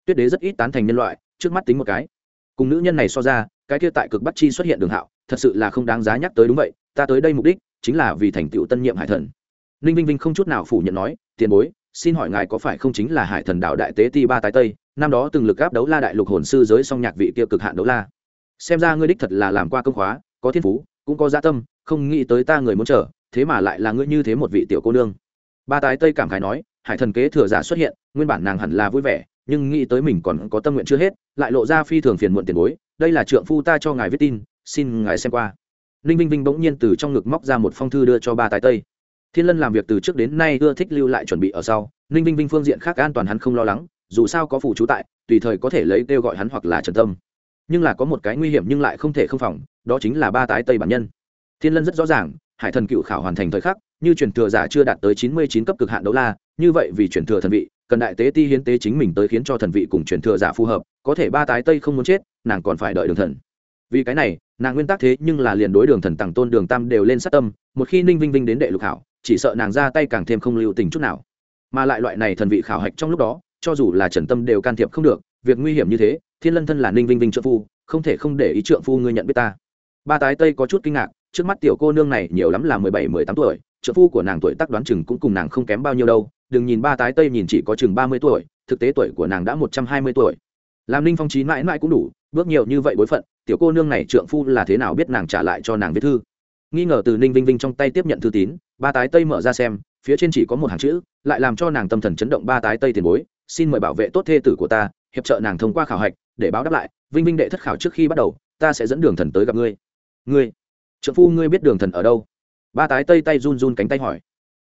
Tuyết đế rất ít tán thành nhân loại, trước mắt tính một cái. Cùng nữ nhân này so ra, cái kia tại cực bắc chi xuất hiện đường hạo, thật sự là không đáng giá nhắc tới đúng vậy, ta tới đây mục đích, chính là vì thành tựu tân nhiệm hải thần ninh vinh vinh không chút nào phủ nhận nói, tiền bối, xin hỏi ngài có phải không chính là hải thần đạo đại tế ti ba tái tây? Năm đó từng lực gáp đấu la đại lục hồn sư giới song nhạc vị kia cực hạn đấu la. Xem ra ngươi đích thật là làm qua công khóa, có thiên phú, cũng có gia tâm, không nghĩ tới ta người muốn chờ, thế mà lại là ngươi như thế một vị tiểu cô nương. Ba tái tây cảm khái nói, hải thần kế thừa giả xuất hiện, nguyên bản nàng hẳn là vui vẻ, nhưng nghĩ tới mình còn có tâm nguyện chưa hết, lại lộ ra phi thường phiền muộn tiền bối, đây là trượng phu ta cho ngài viết tin, xin ngài xem qua. Ninh vinh vinh bỗng nhiên từ trong ngực móc ra một phong thư đưa cho ba tái tây thiên lân làm việc từ trước đến nay ưa thích lưu lại chuẩn bị ở sau, ninh vinh vinh phương diện khác an toàn hắn không lo lắng, dù sao có phủ trú tại, tùy thời có thể lấy kêu gọi hắn hoặc là trần tâm. Nhưng là có một cái nguy hiểm nhưng lại không thể không phòng, đó chính là ba tái tây bản nhân. Thiên lân rất rõ ràng, hải thần cựu khảo hoàn thành thời khắc, như truyền thừa giả chưa đạt tới chín mươi chín cấp cực hạn đấu la, như vậy vì truyền thừa thần vị, cần đại tế ti hiến tế chính mình tới khiến cho thần vị cùng truyền thừa giả phù hợp, có thể ba tái tây không muốn chết, nàng còn phải đợi đường thần. Vì cái này, nàng nguyên tắc thế nhưng là liền đối đường thần tặng tôn đường tam đều lên sát tâm, một khi ninh vinh vinh đến đệ lục khảo chỉ sợ nàng ra tay càng thêm không lưu tình chút nào. Mà lại loại này thần vị khảo hạch trong lúc đó, cho dù là trần tâm đều can thiệp không được, việc nguy hiểm như thế, thiên lân thân là ninh vinh vinh trợ phu, không thể không để ý trượng phu ngươi nhận biết ta. Ba tái tây có chút kinh ngạc, trước mắt tiểu cô nương này nhiều lắm là mười bảy, mười tám tuổi, trợ phu của nàng tuổi tác đoán chừng cũng cùng nàng không kém bao nhiêu đâu, đừng nhìn ba tái tây nhìn chỉ có chừng ba mươi tuổi, thực tế tuổi của nàng đã một trăm hai mươi tuổi. Làm ninh phong trí mãi mãi cũng đủ, bước nhiều như vậy bối phận, tiểu cô nương này trượng phu là thế nào biết nàng trả lại cho nàng viết thư nghi ngờ từ ninh vinh vinh trong tay tiếp nhận thư tín, ba tái tây mở ra xem, phía trên chỉ có một hàng chữ, lại làm cho nàng tâm thần chấn động ba tái tây tiền bối, xin mời bảo vệ tốt thê tử của ta, hiệp trợ nàng thông qua khảo hạch, để báo đáp lại, vinh vinh đệ thất khảo trước khi bắt đầu, ta sẽ dẫn đường thần tới gặp ngươi. Ngươi trợ phu ngươi biết đường thần ở đâu? Ba tái tây tay run run cánh tay hỏi.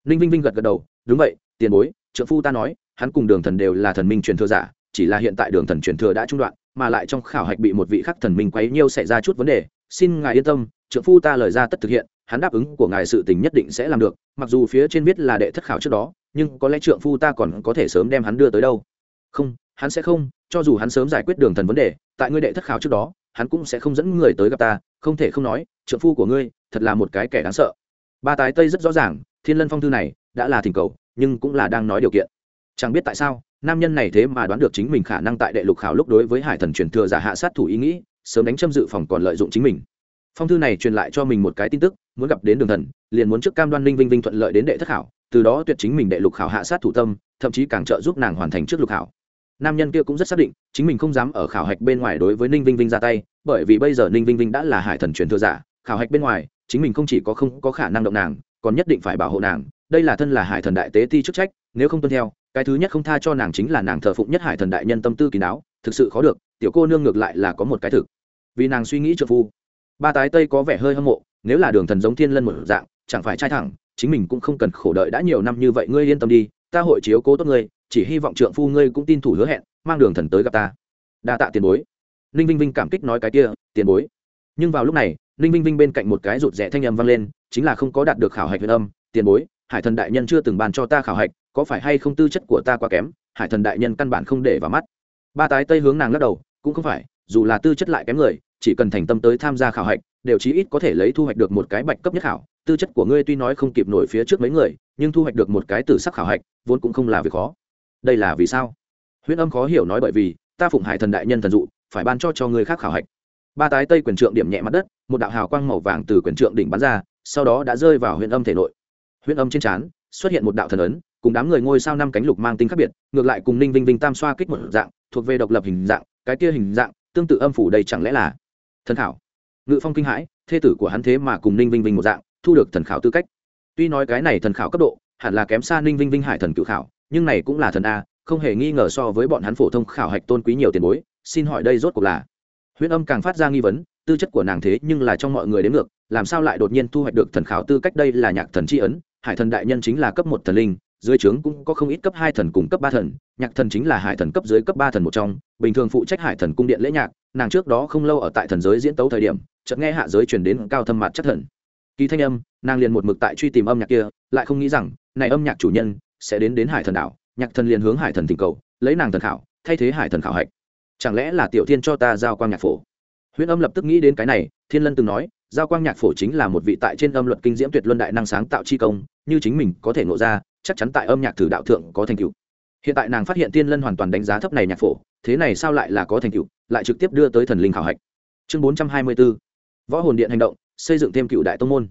Ninh vinh vinh gật gật đầu, đúng vậy, tiền bối trợ phu ta nói, hắn cùng đường thần đều là thần minh truyền thừa giả, chỉ là hiện tại đường thần truyền thừa đã trung đoạn, mà lại trong khảo hạch bị một vị khắc thần minh quấy nhiêu xảy ra chút vấn đề, xin ngài yên tâm trượng phu ta lời ra tất thực hiện, hắn đáp ứng của ngài sự tình nhất định sẽ làm được, mặc dù phía trên biết là đệ thất khảo trước đó, nhưng có lẽ trượng phu ta còn có thể sớm đem hắn đưa tới đâu. Không, hắn sẽ không, cho dù hắn sớm giải quyết đường thần vấn đề, tại ngươi đệ thất khảo trước đó, hắn cũng sẽ không dẫn người tới gặp ta, không thể không nói, trượng phu của ngươi thật là một cái kẻ đáng sợ. Ba tái tây rất rõ ràng, thiên lân phong thư này đã là thỉnh cầu, nhưng cũng là đang nói điều kiện. Chẳng biết tại sao, nam nhân này thế mà đoán được chính mình khả năng tại đệ lục khảo lúc đối với hải thần truyền thừa giả hạ sát thủ ý nghĩ, sớm đánh châm dự phòng còn lợi dụng chính mình phong thư này truyền lại cho mình một cái tin tức, muốn gặp đến đường thần, liền muốn trước cam đoan linh vinh vinh thuận lợi đến đệ thất khảo, từ đó tuyệt chính mình đệ lục khảo hạ sát thủ tâm, thậm chí càng trợ giúp nàng hoàn thành trước lục khảo. Nam nhân kia cũng rất xác định, chính mình không dám ở khảo hạch bên ngoài đối với ninh vinh vinh ra tay, bởi vì bây giờ ninh vinh vinh đã là hải thần truyền thừa giả, khảo hạch bên ngoài, chính mình không chỉ có không có khả năng động nàng, còn nhất định phải bảo hộ nàng, đây là thân là hải thần đại tế thi chức trách, nếu không tuân theo, cái thứ nhất không tha cho nàng chính là nàng thờ phụng nhất hải thần đại nhân tâm tư kín đáo, thực sự khó được, tiểu cô nương ngược lại là có một cái thực. Vì nàng suy nghĩ trợ phu ba tái tây có vẻ hơi hâm mộ, nếu là đường thần giống thiên lân một dạng, chẳng phải trai thẳng, chính mình cũng không cần khổ đợi đã nhiều năm như vậy, ngươi yên tâm đi, ta hội chiếu cố tốt ngươi, chỉ hy vọng trượng phu ngươi cũng tin thủ hứa hẹn, mang đường thần tới gặp ta. Đa tạ tiền bối. Ninh vinh vinh cảm kích nói cái kia, tiền bối. Nhưng vào lúc này, ninh vinh vinh bên cạnh một cái rụt rẽ thanh âm vang lên, chính là không có đạt được khảo hạch huyền âm, tiền bối, hải thần đại nhân chưa từng bàn cho ta khảo hạch, có phải hay không tư chất của ta quá kém? Hải thần đại nhân căn bản không để vào mắt. Ba tái tây hướng nàng lắc đầu, cũng không phải, dù là tư chất lại kém người chỉ cần thành tâm tới tham gia khảo hạch, đều chí ít có thể lấy thu hoạch được một cái bạch cấp nhất khảo. Tư chất của ngươi tuy nói không kịp nổi phía trước mấy người, nhưng thu hoạch được một cái tử sắc khảo hạch, vốn cũng không là việc khó. Đây là vì sao? Huyễn âm khó hiểu nói bởi vì, ta phụng hải thần đại nhân thần dụ, phải ban cho cho người khác khảo hạch. Ba tái tây quyền trượng điểm nhẹ mặt đất, một đạo hào quang màu vàng từ quyền trượng đỉnh bắn ra, sau đó đã rơi vào huyện âm thể nội. Huyện âm trên trán, xuất hiện một đạo thần ấn, cùng đám người ngôi sao năm cánh lục mang tính khác biệt, ngược lại cùng ninh vinh vinh tam xoa kích một dạng, thuộc về độc lập hình dạng, cái kia hình dạng, tương tự âm phủ đây chẳng lẽ là thần khảo. Ngự phong kinh hãi, thê tử của hắn thế mà cùng ninh vinh vinh một dạng, thu được thần khảo tư cách. Tuy nói cái này thần khảo cấp độ, hẳn là kém xa ninh vinh vinh hải thần cự khảo, nhưng này cũng là thần a, không hề nghi ngờ so với bọn hắn phổ thông khảo hạch tôn quý nhiều tiền bối, xin hỏi đây rốt cuộc là? Huyễn âm càng phát ra nghi vấn, tư chất của nàng thế nhưng là trong mọi người đến ngược, làm sao lại đột nhiên thu hoạch được thần khảo tư cách đây là nhạc thần tri ấn, hải thần đại nhân chính là cấp một thần linh, dưới trướng cũng có không ít cấp hai thần cùng cấp ba thần, nhạc thần chính là hải thần cấp dưới cấp ba thần một trong, bình thường phụ trách hải thần cung điện lễ nhạc nàng trước đó không lâu ở tại thần giới diễn tấu thời điểm, chợt nghe hạ giới chuyển đến cao thâm mặt chắc thần. Kỳ thanh âm, nàng liền một mực tại truy tìm âm nhạc kia, lại không nghĩ rằng, này âm nhạc chủ nhân sẽ đến đến hải thần đảo, nhạc thần liền hướng hải thần tình cầu, lấy nàng thần khảo, thay thế hải thần khảo hạch. Chẳng lẽ là tiểu thiên cho ta giao quang nhạc phổ? Huyễn âm lập tức nghĩ đến cái này, thiên lân từng nói, giao quang nhạc phổ chính là một vị tại trên âm luật kinh diễm tuyệt luân đại năng sáng tạo chi công, như chính mình có thể ngộ ra, chắc chắn tại âm nhạc thử đạo thượng có thành tựu hiện tại nàng phát hiện tiên lân hoàn toàn đánh giá thấp này nhạc phổ, thế này sao lại là có thành tựu, lại trực tiếp đưa tới thần linh khảo hạch. Chương bốn trăm hai mươi 424 võ hồn điện hành động, xây dựng thêm cựu đại tông môn.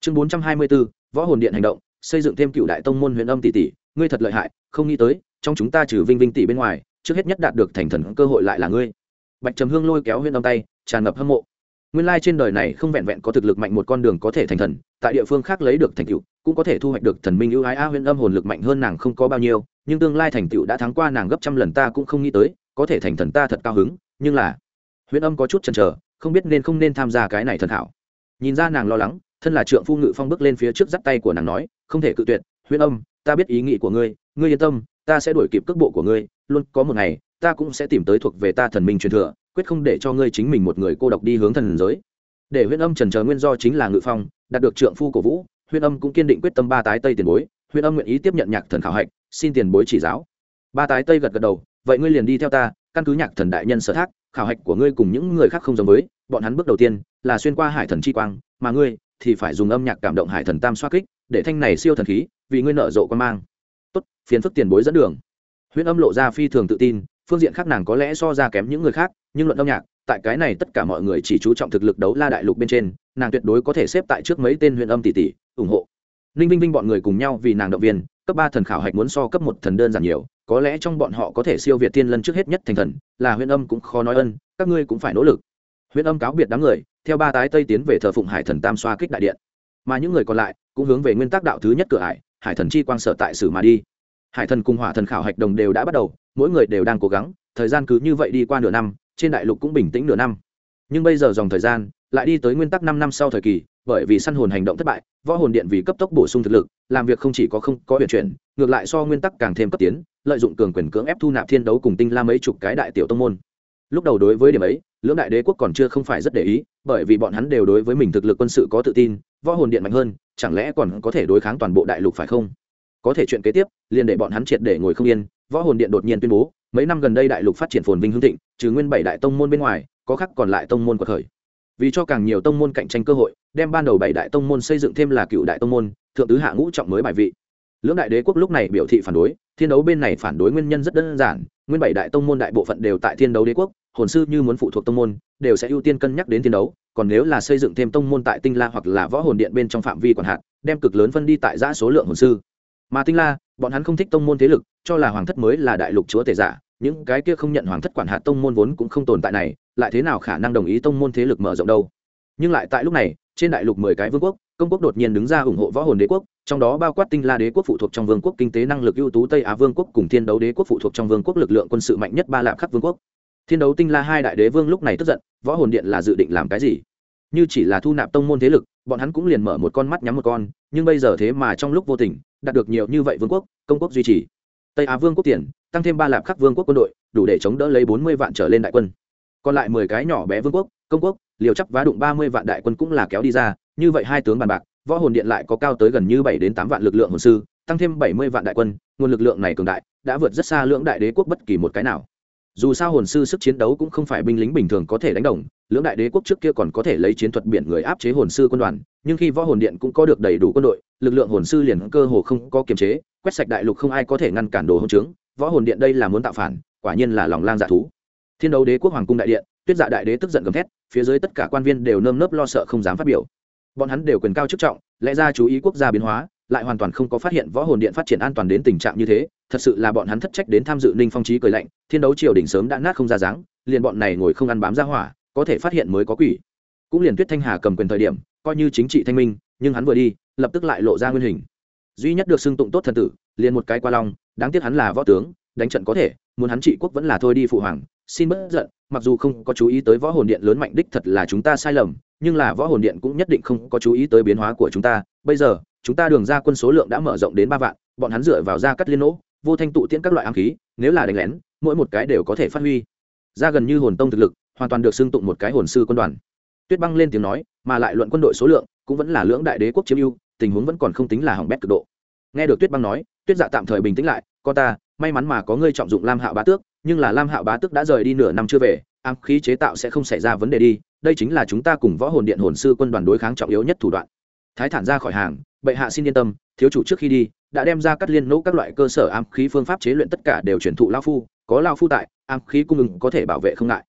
Chương bốn trăm hai mươi 424 võ hồn điện hành động, xây dựng thêm cựu đại tông môn huyện âm tỷ tỷ, ngươi thật lợi hại, không nghĩ tới, trong chúng ta trừ vinh vinh tỷ bên ngoài, trước hết nhất đạt được thành thần cơ hội lại là ngươi. Bạch trầm hương lôi kéo huyện âm tay, tràn ngập hâm mộ. Nguyên lai trên đời này không vẹn vẹn có thực lực mạnh một con đường có thể thành thần, tại địa phương khác lấy được thành tựu, cũng có thể thu hoạch được thần minh ưu ái a huyện âm hồn lực mạnh hơn nàng không có bao nhiêu nhưng tương lai thành tựu đã thắng qua nàng gấp trăm lần ta cũng không nghĩ tới, có thể thành thần ta thật cao hứng, nhưng là, huyễn âm có chút chần chờ, không biết nên không nên tham gia cái này thần thảo. Nhìn ra nàng lo lắng, thân là trượng phu ngự phong bước lên phía trước dắt tay của nàng nói, không thể cự tuyệt, huyễn âm, ta biết ý nghĩ của ngươi ngươi yên tâm, ta sẽ đuổi kịp cước bộ của ngươi, luôn có một ngày, ta cũng sẽ tìm tới thuộc về ta thần minh truyền thừa, quyết không để cho ngươi chính mình một người cô độc đi hướng thần giới. Để huyễn âm trần chờ nguyên do chính là ngự phong, đạt được trượng phu cổ vũ, huyễn âm cũng kiên định quyết tâm ba tái tây tiền bối huyễn âm nguyện ý tiếp nhận nhạc thần khảo hạch, xin tiền bối chỉ giáo. Ba tái tây gật gật đầu, vậy ngươi liền đi theo ta, căn cứ nhạc thần đại nhân sở thác, khảo hạch của ngươi cùng những người khác không giống với, bọn hắn bước đầu tiên là xuyên qua hải thần chi quang, mà ngươi thì phải dùng âm nhạc cảm động hải thần tam xoa kích, để thanh này siêu thần khí, vì ngươi nợ rộ quan mang. Tốt, phiền phức tiền bối dẫn đường. Huyễn âm lộ ra phi thường tự tin, phương diện khác nàng có lẽ so ra kém những người khác, nhưng luận âm nhạc, tại cái này tất cả mọi người chỉ chú trọng thực lực đấu la đại lục bên trên, nàng tuyệt đối có thể xếp tại trước mấy tên huyện âm tỷ tỷ, ủng hộ ninh vinh vinh bọn người cùng nhau vì nàng động viên, cấp ba thần khảo hạch muốn so cấp một thần đơn giản nhiều, có lẽ trong bọn họ có thể siêu việt tiên lân trước hết nhất thành thần, là huyện âm cũng khó nói ân, các ngươi cũng phải nỗ lực. Huyện âm cáo biệt đám người, theo ba tái tây tiến về thờ phụng hải thần tam xoa kích đại điện. Mà những người còn lại, cũng hướng về nguyên tắc đạo thứ nhất cửa hải hải thần chi quang sở tại sử mà đi. Hải thần cùng hỏa thần khảo hạch đồng đều đã bắt đầu, mỗi người đều đang cố gắng, thời gian cứ như vậy đi qua nửa năm, trên đại lục cũng bình tĩnh nửa năm. Nhưng bây giờ dòng thời gian, lại đi tới nguyên tắc năm năm sau thời kỳ bởi vì săn hồn hành động thất bại, võ hồn điện vì cấp tốc bổ sung thực lực, làm việc không chỉ có không có huyền chuyển, ngược lại so nguyên tắc càng thêm cấp tiến, lợi dụng cường quyền cưỡng ép thu nạp thiên đấu cùng tinh la mấy chục cái đại tiểu tông môn. Lúc đầu đối với điểm ấy, lưỡng đại đế quốc còn chưa không phải rất để ý, bởi vì bọn hắn đều đối với mình thực lực quân sự có tự tin, võ hồn điện mạnh hơn, chẳng lẽ còn có thể đối kháng toàn bộ đại lục phải không? Có thể chuyện kế tiếp, liền để bọn hắn triệt để ngồi không yên, võ hồn điện đột nhiên tuyên bố, mấy năm gần đây đại lục phát triển phồn vinh hương thịnh, trừ nguyên bảy đại tông môn bên ngoài, có khác còn lại tông môn của thời vì cho càng nhiều tông môn cạnh tranh cơ hội, đem ban đầu bảy đại tông môn xây dựng thêm là cựu đại tông môn, thượng tứ hạ ngũ trọng mới bài vị. Lưỡng đại đế quốc lúc này biểu thị phản đối, thiên đấu bên này phản đối nguyên nhân rất đơn giản, nguyên bảy đại tông môn đại bộ phận đều tại thiên đấu đế quốc, hồn sư như muốn phụ thuộc tông môn, đều sẽ ưu tiên cân nhắc đến thiên đấu, còn nếu là xây dựng thêm tông môn tại tinh la hoặc là võ hồn điện bên trong phạm vi quản hạt, đem cực lớn phân đi tại giã số lượng hồn sư. Mà tinh la, bọn hắn không thích tông môn thế lực, cho là hoàng thất mới là đại lục chúa tể giả, những cái kia không nhận hoàng thất quản hạt tông môn vốn cũng không tồn tại này lại thế nào khả năng đồng ý tông môn thế lực mở rộng đâu? Nhưng lại tại lúc này, trên đại lục mười cái vương quốc, công quốc đột nhiên đứng ra ủng hộ võ hồn đế quốc, trong đó bao quát tinh la đế quốc phụ thuộc trong vương quốc, kinh tế năng lực ưu tú tây á vương quốc cùng thiên đấu đế quốc phụ thuộc trong vương quốc, lực lượng quân sự mạnh nhất ba lạp khắc vương quốc. Thiên đấu tinh la hai đại đế vương lúc này tức giận, võ hồn điện là dự định làm cái gì? Như chỉ là thu nạp tông môn thế lực, bọn hắn cũng liền mở một con mắt nhắm một con, nhưng bây giờ thế mà trong lúc vô tình, đạt được nhiều như vậy vương quốc, công quốc duy trì. Tây á vương quốc tiền, tăng thêm ba lạp khắc vương quốc quân đội, đủ để chống đỡ lấy bốn mươi vạn trở lên đại quân còn lại mười cái nhỏ bé vương quốc, công quốc, liều chấp vá đụng ba mươi vạn đại quân cũng là kéo đi ra, như vậy hai tướng bàn bạc, võ hồn điện lại có cao tới gần như bảy đến tám vạn lực lượng hồn sư, tăng thêm bảy mươi vạn đại quân, nguồn lực lượng này cường đại, đã vượt rất xa lưỡng đại đế quốc bất kỳ một cái nào. Dù sao hồn sư sức chiến đấu cũng không phải binh lính bình thường có thể đánh đồng, lưỡng đại đế quốc trước kia còn có thể lấy chiến thuật biển người áp chế hồn sư quân đoàn, nhưng khi võ hồn điện cũng có được đầy đủ quân đội, lực lượng hồn sư liền cơ hồ không có kiềm chế, quét sạch đại lục không ai có thể ngăn cản đồ hỗn trướng, võ hồn điện đây là muốn tạo phản, quả nhiên là lòng lang dạ thú thiên đấu đế quốc hoàng cung đại điện, tuyết dạ đại đế tức giận gầm thét, phía dưới tất cả quan viên đều nơm nớp lo sợ không dám phát biểu. Bọn hắn đều quyền cao chức trọng, lẽ ra chú ý quốc gia biến hóa, lại hoàn toàn không có phát hiện võ hồn điện phát triển an toàn đến tình trạng như thế, thật sự là bọn hắn thất trách đến tham dự ninh phong trí cười lạnh, thiên đấu triều đỉnh sớm đã nát không ra dáng, liền bọn này ngồi không ăn bám ra hỏa, có thể phát hiện mới có quỷ. Cũng liền tuyết thanh hà cầm quyền thời điểm, coi như chính trị thanh minh, nhưng hắn vừa đi, lập tức lại lộ ra nguyên hình. Duy nhất được xưng tụng tốt thần tử, liền một cái qua long, đáng tiếc hắn là võ tướng, đánh trận có thể, muốn hắn trị quốc vẫn là thôi đi phụ hoàng xin bớt giận, mặc dù không có chú ý tới võ hồn điện lớn mạnh đích thật là chúng ta sai lầm, nhưng là võ hồn điện cũng nhất định không có chú ý tới biến hóa của chúng ta. Bây giờ, chúng ta đường ra quân số lượng đã mở rộng đến ba vạn, bọn hắn dựa vào ra cắt liên nỗ, vô thanh tụ tiễn các loại ám khí, nếu là đánh lén, mỗi một cái đều có thể phát huy. Ra gần như hồn tông thực lực, hoàn toàn được xưng tụng một cái hồn sư quân đoàn. Tuyết băng lên tiếng nói, mà lại luận quân đội số lượng, cũng vẫn là lưỡng đại đế quốc chiếm ưu, tình huống vẫn còn không tính là hỏng bét cực độ. Nghe được tuyết băng nói, tuyết dạ tạm thời bình tĩnh lại, con ta may mắn mà có ngươi trọng dụng lam hạo bá tước, nhưng là lam hạo bá tước đã rời đi nửa năm chưa về, ám khí chế tạo sẽ không xảy ra vấn đề đi, đây chính là chúng ta cùng võ hồn điện hồn sư quân đoàn đối kháng trọng yếu nhất thủ đoạn. Thái thản ra khỏi hàng, bệ hạ xin yên tâm, thiếu chủ trước khi đi, đã đem ra cắt liên nỗ các loại cơ sở ám khí phương pháp chế luyện tất cả đều chuyển thụ lao phu, có lao phu tại, ám khí cung ứng có thể bảo vệ không ngại.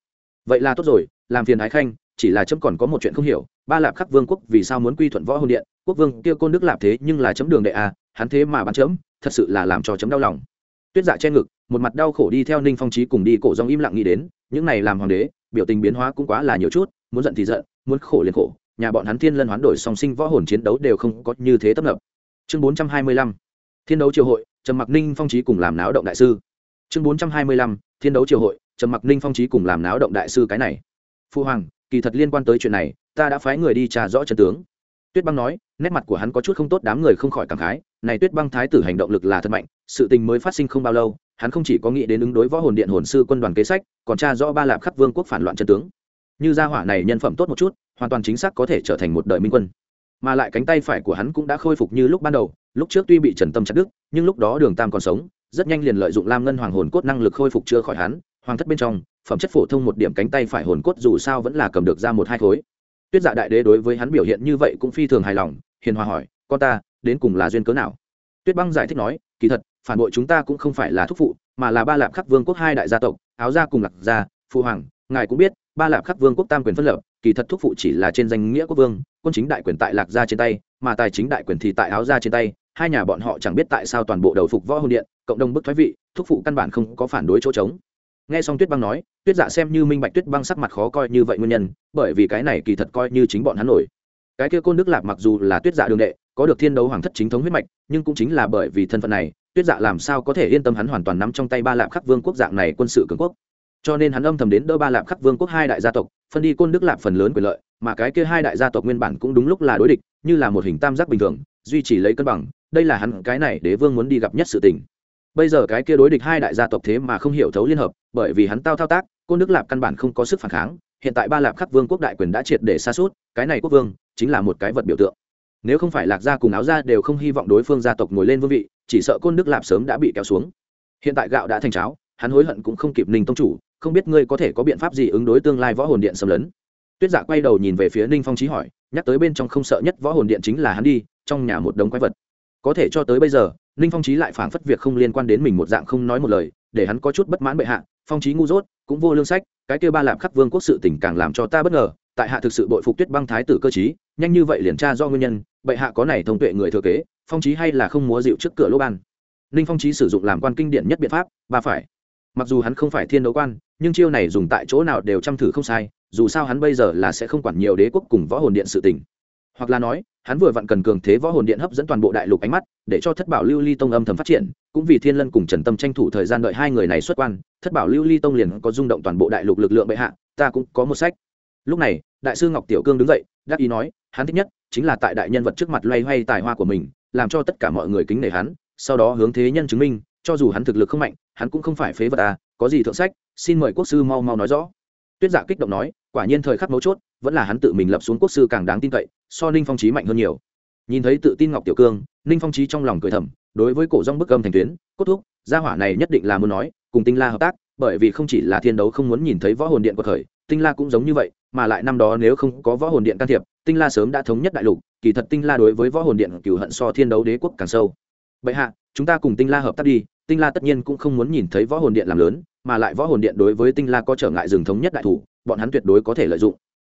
Vậy là tốt rồi, làm phiền thái khanh, chỉ là chấm còn có một chuyện không hiểu, ba lạp khắc vương quốc vì sao muốn quy thuận võ hồn điện, quốc vương kia côn đức lạp thế nhưng là chấm đường đệ a hắn thế mà bắn chấm, thật sự là làm cho chấm đau lòng tuyết dạ che ngực, một mặt đau khổ đi theo ninh phong trí cùng đi cổ dòng im lặng nghĩ đến, những này làm hoàng đế, biểu tình biến hóa cũng quá là nhiều chút, muốn giận thì giận, muốn khổ liền khổ, nhà bọn hắn thiên lân hoán đổi song sinh võ hồn chiến đấu đều không có như thế tấp nập. Chương bốn trăm hai mươi lăm, thiên đấu triều hội, trầm mặc ninh phong trí cùng làm náo động đại sư. Chương bốn trăm hai mươi lăm, thiên đấu triều hội, trầm mặc ninh phong trí cùng làm náo động đại sư cái này. Phu hoàng, kỳ thật liên quan tới chuyện này, ta đã phái người đi trà rõ chân tướng tuyết băng nói, nét mặt của hắn có chút không tốt, đám người không khỏi cảm khái, này tuyết băng thái tử hành động lực là thật mạnh, sự tình mới phát sinh không bao lâu, hắn không chỉ có nghĩ đến ứng đối võ hồn điện hồn sư quân đoàn kế sách, còn tra rõ ba lạp khắp vương quốc phản loạn chân tướng. Như gia hỏa này nhân phẩm tốt một chút, hoàn toàn chính xác có thể trở thành một đời minh quân. Mà lại cánh tay phải của hắn cũng đã khôi phục như lúc ban đầu, lúc trước tuy bị trần tâm chặt đứt, nhưng lúc đó đường tam còn sống, rất nhanh liền lợi dụng lam ngân hoàng hồn cốt năng lực khôi phục chưa khỏi hắn, hoàng thất bên trong, phẩm chất phổ thông một điểm cánh tay phải hồn cốt dù sao vẫn là cầm được ra một hai khối tuyết dạ đại đế đối với hắn biểu hiện như vậy cũng phi thường hài lòng, hiền hòa hỏi, con ta, đến cùng là duyên cớ nào? Tuyết băng giải thích nói, kỳ thật, phản bội chúng ta cũng không phải là thúc phụ, mà là ba lạp khắc vương quốc hai đại gia tộc, áo gia cùng lạc gia, phụ hoàng, ngài cũng biết, ba lạp khắc vương quốc tam quyền phân lập, kỳ thật thúc phụ chỉ là trên danh nghĩa quốc vương, quân chính đại quyền tại lạc gia trên tay, mà tài chính đại quyền thì tại áo gia trên tay, hai nhà bọn họ chẳng biết tại sao toàn bộ đầu phục võ hồn điện, cộng đồng bức thoái vị, thúc phụ căn bản không có phản đối chỗ trống nghe xong tuyết băng nói, tuyết dạ xem như minh bạch tuyết băng sắc mặt khó coi như vậy nguyên nhân, bởi vì cái này kỳ thật coi như chính bọn hắn nổi. Cái kia côn đức lạc mặc dù là tuyết dạ đường đệ, có được thiên đấu hoàng thất chính thống huyết mạch, nhưng cũng chính là bởi vì thân phận này, tuyết dạ làm sao có thể yên tâm hắn hoàn toàn nắm trong tay ba lạp khắc vương quốc dạng này quân sự cường quốc. Cho nên hắn âm thầm đến đỡ ba lạp khắc vương quốc hai đại gia tộc, phân đi côn đức lạp phần lớn quyền lợi, mà cái kia hai đại gia tộc nguyên bản cũng đúng lúc là đối địch, như là một hình tam giác bình thường, duy trì lấy cân bằng, đây là hắn cái này đế vương muốn đi gặp nhất sự tình bây giờ cái kia đối địch hai đại gia tộc thế mà không hiểu thấu liên hợp, bởi vì hắn tao thao tác, côn đức lạp căn bản không có sức phản kháng, hiện tại ba lạp khắc vương quốc đại quyền đã triệt để xa suốt cái này quốc vương chính là một cái vật biểu tượng. Nếu không phải lạc gia cùng áo gia đều không hy vọng đối phương gia tộc ngồi lên vương vị, chỉ sợ côn đức lạp sớm đã bị kéo xuống. Hiện tại gạo đã thành cháo, hắn hối hận cũng không kịp ninh tông chủ, không biết ngươi có thể có biện pháp gì ứng đối tương lai võ hồn điện xâm lấn. Tuyết giả quay đầu nhìn về phía ninh phong trí hỏi, nhắc tới bên trong không sợ nhất võ hồn điện chính là hắn đi, trong nhà một đống quái vật. Có thể cho tới bây giờ ninh phong trí lại phảng phất việc không liên quan đến mình một dạng không nói một lời, để hắn có chút bất mãn bệ hạ, phong trí ngu dốt, cũng vô lương sách, cái kêu ba lạp khắc vương quốc sự tình càng làm cho ta bất ngờ, tại hạ thực sự bội phục tuyết băng thái tử cơ chí nhanh như vậy liền tra do nguyên nhân, bệ hạ có này thông tuệ người thừa kế, phong trí hay là không múa dịu trước cửa lỗ ban. Ninh phong trí sử dụng làm quan kinh điển nhất biện pháp, ba phải. Mặc dù hắn không phải thiên đấu quan, nhưng chiêu này dùng tại chỗ nào đều chăm thử không sai, dù sao hắn bây giờ là sẽ không quản nhiều đế quốc cùng võ hồn điện sự tình hoặc là nói, hắn vừa vặn cần cường thế võ hồn điện hấp dẫn toàn bộ đại lục ánh mắt, để cho thất bảo lưu ly tông âm thầm phát triển, cũng vì thiên lân cùng trần tâm tranh thủ thời gian đợi hai người này xuất quan, thất bảo lưu ly tông liền có rung động toàn bộ đại lục lực lượng bệ hạ, ta cũng có một sách. Lúc này, đại sư ngọc tiểu cương đứng dậy, đắc ý nói, hắn thích nhất chính là tại đại nhân vật trước mặt loay hoay tài hoa của mình, làm cho tất cả mọi người kính nể hắn, sau đó hướng thế nhân chứng minh, cho dù hắn thực lực không mạnh, hắn cũng không phải phế vật à có gì thượng sách, xin mời quốc sư mau mau nói rõ. Tuyết giả kích động nói quả nhiên thời khắc mấu chốt, vẫn là hắn tự mình lập xuống quốc sư càng đáng tin cậy, so ninh phong trí mạnh hơn nhiều. Nhìn thấy tự tin ngọc tiểu cương, ninh phong trí trong lòng cười thầm, đối với cổ rong bức âm thành tuyến, cốt thúc, gia hỏa này nhất định là muốn nói, cùng tinh la hợp tác, bởi vì không chỉ là thiên đấu không muốn nhìn thấy võ hồn điện của thời tinh la cũng giống như vậy, mà lại năm đó nếu không có võ hồn điện can thiệp, tinh la sớm đã thống nhất đại lục, kỳ thật tinh la đối với võ hồn điện cửu hận so thiên đấu đế quốc càng sâu. Bệ hạ, chúng ta cùng tinh la hợp tác đi, tinh la tất nhiên cũng không muốn nhìn thấy võ hồn điện làm lớn, mà lại võ hồn điện đối với tinh la có trở ngại rừng thống nhất đại thủ bọn hắn tuyệt đối có thể lợi dụng.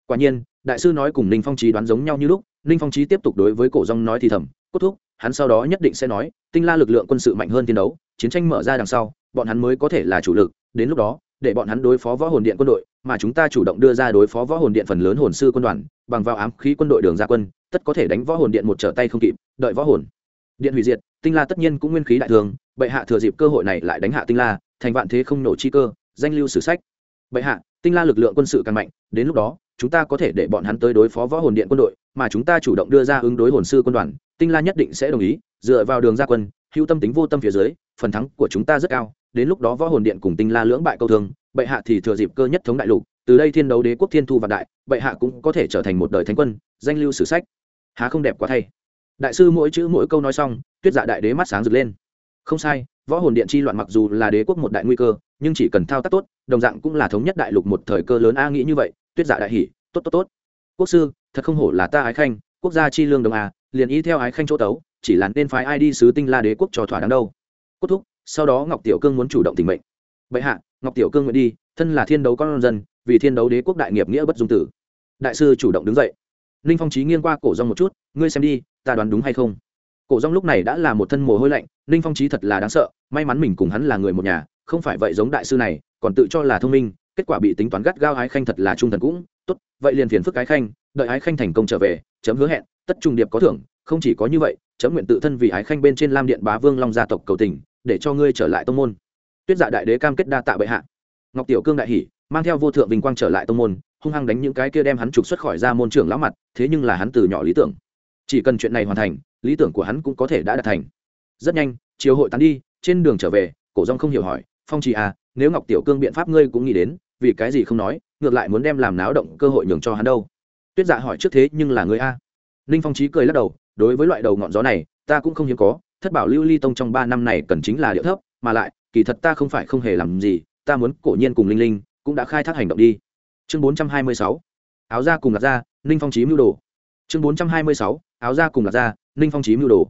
Quả nhiên, đại sư nói cùng ninh phong trí đoán giống nhau như lúc, ninh phong trí tiếp tục đối với cổ rong nói thì thầm, cốt thúc, hắn sau đó nhất định sẽ nói, tinh la lực lượng quân sự mạnh hơn chiến đấu, chiến tranh mở ra đằng sau, bọn hắn mới có thể là chủ lực, đến lúc đó, để bọn hắn đối phó võ hồn điện quân đội, mà chúng ta chủ động đưa ra đối phó võ hồn điện phần lớn hồn sư quân đoàn, bằng vào ám khí quân đội đường ra quân, tất có thể đánh võ hồn điện một trở tay không kịp, đợi võ hồn. Điện hủy diệt, tinh la tất nhiên cũng nguyên khí đại thường, bệ hạ thừa dịp cơ hội này lại đánh hạ tinh la, thành vạn thế không nổ chi cơ, danh lưu sử sách. Bệ hạ tinh la lực lượng quân sự càng mạnh, đến lúc đó, chúng ta có thể để bọn hắn tới đối phó võ hồn điện quân đội, mà chúng ta chủ động đưa ra ứng đối hồn sư quân đoàn, tinh la nhất định sẽ đồng ý, dựa vào đường gia quân, hữu tâm tính vô tâm phía dưới, phần thắng của chúng ta rất cao, đến lúc đó võ hồn điện cùng tinh la lưỡng bại câu thương, bệ hạ thì thừa dịp cơ nhất thống đại lục, từ đây thiên đấu đế quốc thiên thu vạn đại, bệ hạ cũng có thể trở thành một đời thánh quân, danh lưu sử sách. Há không đẹp quá thay. Đại sư mỗi chữ mỗi câu nói xong, tuyết dạ đại đế mắt sáng rực lên. Không sai, võ hồn điện chi loạn mặc dù là đế quốc một đại nguy cơ nhưng chỉ cần thao tác tốt, đồng dạng cũng là thống nhất đại lục một thời cơ lớn a nghĩ như vậy, tuyết dạ đại hỉ, tốt tốt tốt. Quốc sư, thật không hổ là ta ái khanh, quốc gia chi lương đồng a, liền ý theo ái khanh chỗ tấu, chỉ là nên phái ai đi sứ tinh la đế quốc cho thỏa đáng đâu. Cốt thúc, sau đó ngọc tiểu cương muốn chủ động tình mệnh. Vậy hạ, ngọc tiểu cương nguyện đi, thân là thiên đấu con dân, vì thiên đấu đế quốc đại nghiệp nghĩa bất dung tử. Đại sư chủ động đứng dậy. Ninh phong trí nghiêng qua cổ rong một chút, ngươi xem đi, ta đoán đúng hay không? Cổ rong lúc này đã là một thân mồ hôi lạnh, ninh phong trí thật là đáng sợ, may mắn mình cùng hắn là người một nhà không phải vậy giống đại sư này, còn tự cho là thông minh, kết quả bị tính toán gắt gao ái khanh thật là trung thần cũng, tốt, vậy liền phiền phức ái khanh, đợi ái khanh thành công trở về, chấm hứa hẹn, tất trung điệp có thưởng, không chỉ có như vậy, chấm nguyện tự thân vì ái khanh bên trên lam điện bá vương long gia tộc cầu tình, để cho ngươi trở lại tông môn. Tuyết dạ đại đế cam kết đa tạ bệ hạ. Ngọc tiểu cương đại hỷ mang theo vô thượng vinh quang trở lại tông môn, hung hăng đánh những cái kia đem hắn trục xuất khỏi ra môn trưởng lão mặt, thế nhưng là hắn từ nhỏ lý tưởng. Chỉ cần chuyện này hoàn thành, lý tưởng của hắn cũng có thể đã đạt thành. Rất nhanh chiều hội tán đi, trên đường trở về, cổ dông không hiểu hỏi phong trì à nếu ngọc tiểu cương biện pháp ngươi cũng nghĩ đến, vì cái gì không nói, ngược lại muốn đem làm náo động cơ hội nhường cho hắn đâu. Tuyết dạ hỏi trước thế nhưng là ngươi a. Ninh phong trí cười lắc đầu, đối với loại đầu ngọn gió này, ta cũng không hiếm có, thất bảo lưu ly tông trong ba năm này cần chính là điệu thấp, mà lại, kỳ thật ta không phải không hề làm gì, ta muốn cổ nhiên cùng linh linh, cũng đã khai thác hành động đi. Chương bốn trăm hai mươi sáu, áo ra cùng lạc ra ninh phong trí mưu đồ. Chương bốn trăm hai mươi sáu, áo ra cùng lạc ra ninh phong trí mưu đồ.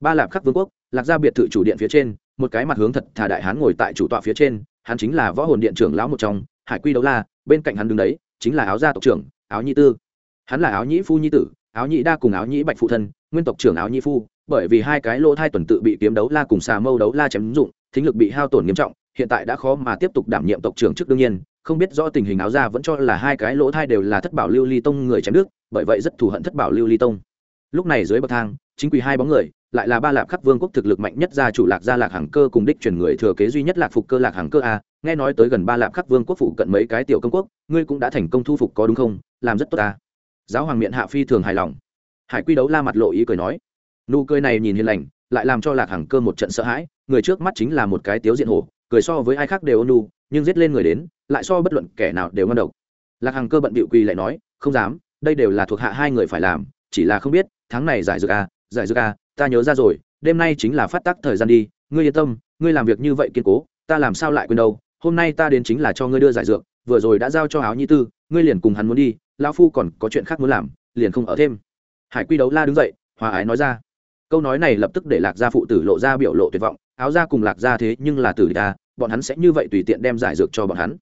Ba lạp khắc vương quốc lạc gia biệt thự chủ điện phía trên một cái mặt hướng thật thà đại hán ngồi tại chủ tọa phía trên, hắn chính là võ hồn điện trưởng lão một trong, hải quy đấu la, bên cạnh hắn đứng đấy, chính là áo gia tộc trưởng, áo nhi tư. Hắn là áo nhĩ phu nhi tử, áo nhĩ đa cùng áo nhĩ bạch phụ thân, nguyên tộc trưởng áo nhi phu, bởi vì hai cái lỗ thai tuần tự bị kiếm đấu la cùng xà mâu đấu la chém dụng, thính lực bị hao tổn nghiêm trọng, hiện tại đã khó mà tiếp tục đảm nhiệm tộc trưởng trước đương nhiên, không biết rõ tình hình áo gia vẫn cho là hai cái lỗ thai đều là thất bảo lưu ly tông người chém nước, bởi vậy rất thù hận thất bảo lưu ly tông. Lúc này dưới bậc thang chính quy hai bóng người, lại là ba lạp khắc vương quốc thực lực mạnh nhất gia chủ lạc gia lạc hàng cơ cùng đích truyền người thừa kế duy nhất lạc phục cơ lạc hàng cơ a. Nghe nói tới gần ba lạp khắc vương quốc phụ cận mấy cái tiểu công quốc, ngươi cũng đã thành công thu phục có đúng không? Làm rất tốt ta. Giáo hoàng miệng hạ phi thường hài lòng. Hải quy đấu la mặt lộ ý cười nói. Nụ cười này nhìn hiền lành, lại làm cho lạc hàng cơ một trận sợ hãi, người trước mắt chính là một cái tiếu diện hổ, cười so với ai khác đều ôn nu nhưng giết lên người đến, lại so bất luận kẻ nào đều ngon độc. Lạc hằng cơ bận bịu quỳ lại nói, không dám, đây đều là thuộc hạ hai người phải làm, chỉ là không biết, tháng này giải dược à giải dược à ta nhớ ra rồi, đêm nay chính là phát tác thời gian đi, ngươi yên tâm, ngươi làm việc như vậy kiên cố, ta làm sao lại quên đâu, hôm nay ta đến chính là cho ngươi đưa giải dược, vừa rồi đã giao cho áo nhi tư, ngươi liền cùng hắn muốn đi, lão phu còn có chuyện khác muốn làm, liền không ở thêm. Hải quy đấu la đứng dậy, hòa ái nói ra. Câu nói này lập tức để lạc gia phụ tử lộ ra biểu lộ tuyệt vọng, áo gia cùng lạc gia thế nhưng là tử ta à, bọn hắn sẽ như vậy tùy tiện đem giải dược cho bọn hắn.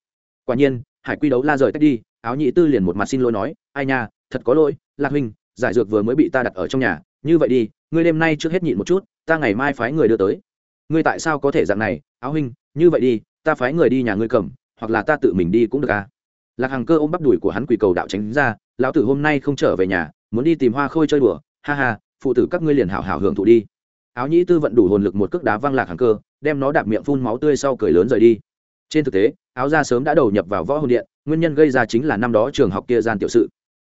Quả nhiên, hải quy đấu la rời tách đi, áo nhị tư liền một mặt xin lỗi nói, ai nha, thật có lỗi, lạc huynh, giải dược vừa mới bị ta đặt ở trong nhà như vậy đi, ngươi đêm nay trước hết nhịn một chút, ta ngày mai phái người đưa tới. Ngươi tại sao có thể dạng này, áo huynh? Như vậy đi, ta phái người đi nhà ngươi cầm, hoặc là ta tự mình đi cũng được à? Lạc hằng cơ ôm bắp đùi của hắn quỳ cầu đạo tránh ra, lão tử hôm nay không trở về nhà, muốn đi tìm hoa khôi chơi đùa. Ha ha, phụ tử các ngươi liền hảo hảo hưởng thụ đi. Áo nhĩ tư vận đủ hồn lực một cước đá văng lạc hàng cơ, đem nó đạp miệng phun máu tươi sau cười lớn rời đi. Trên thực tế, áo gia sớm đã đầu nhập vào võ hồn điện, nguyên nhân gây ra chính là năm đó trường học kia gian tiểu sự.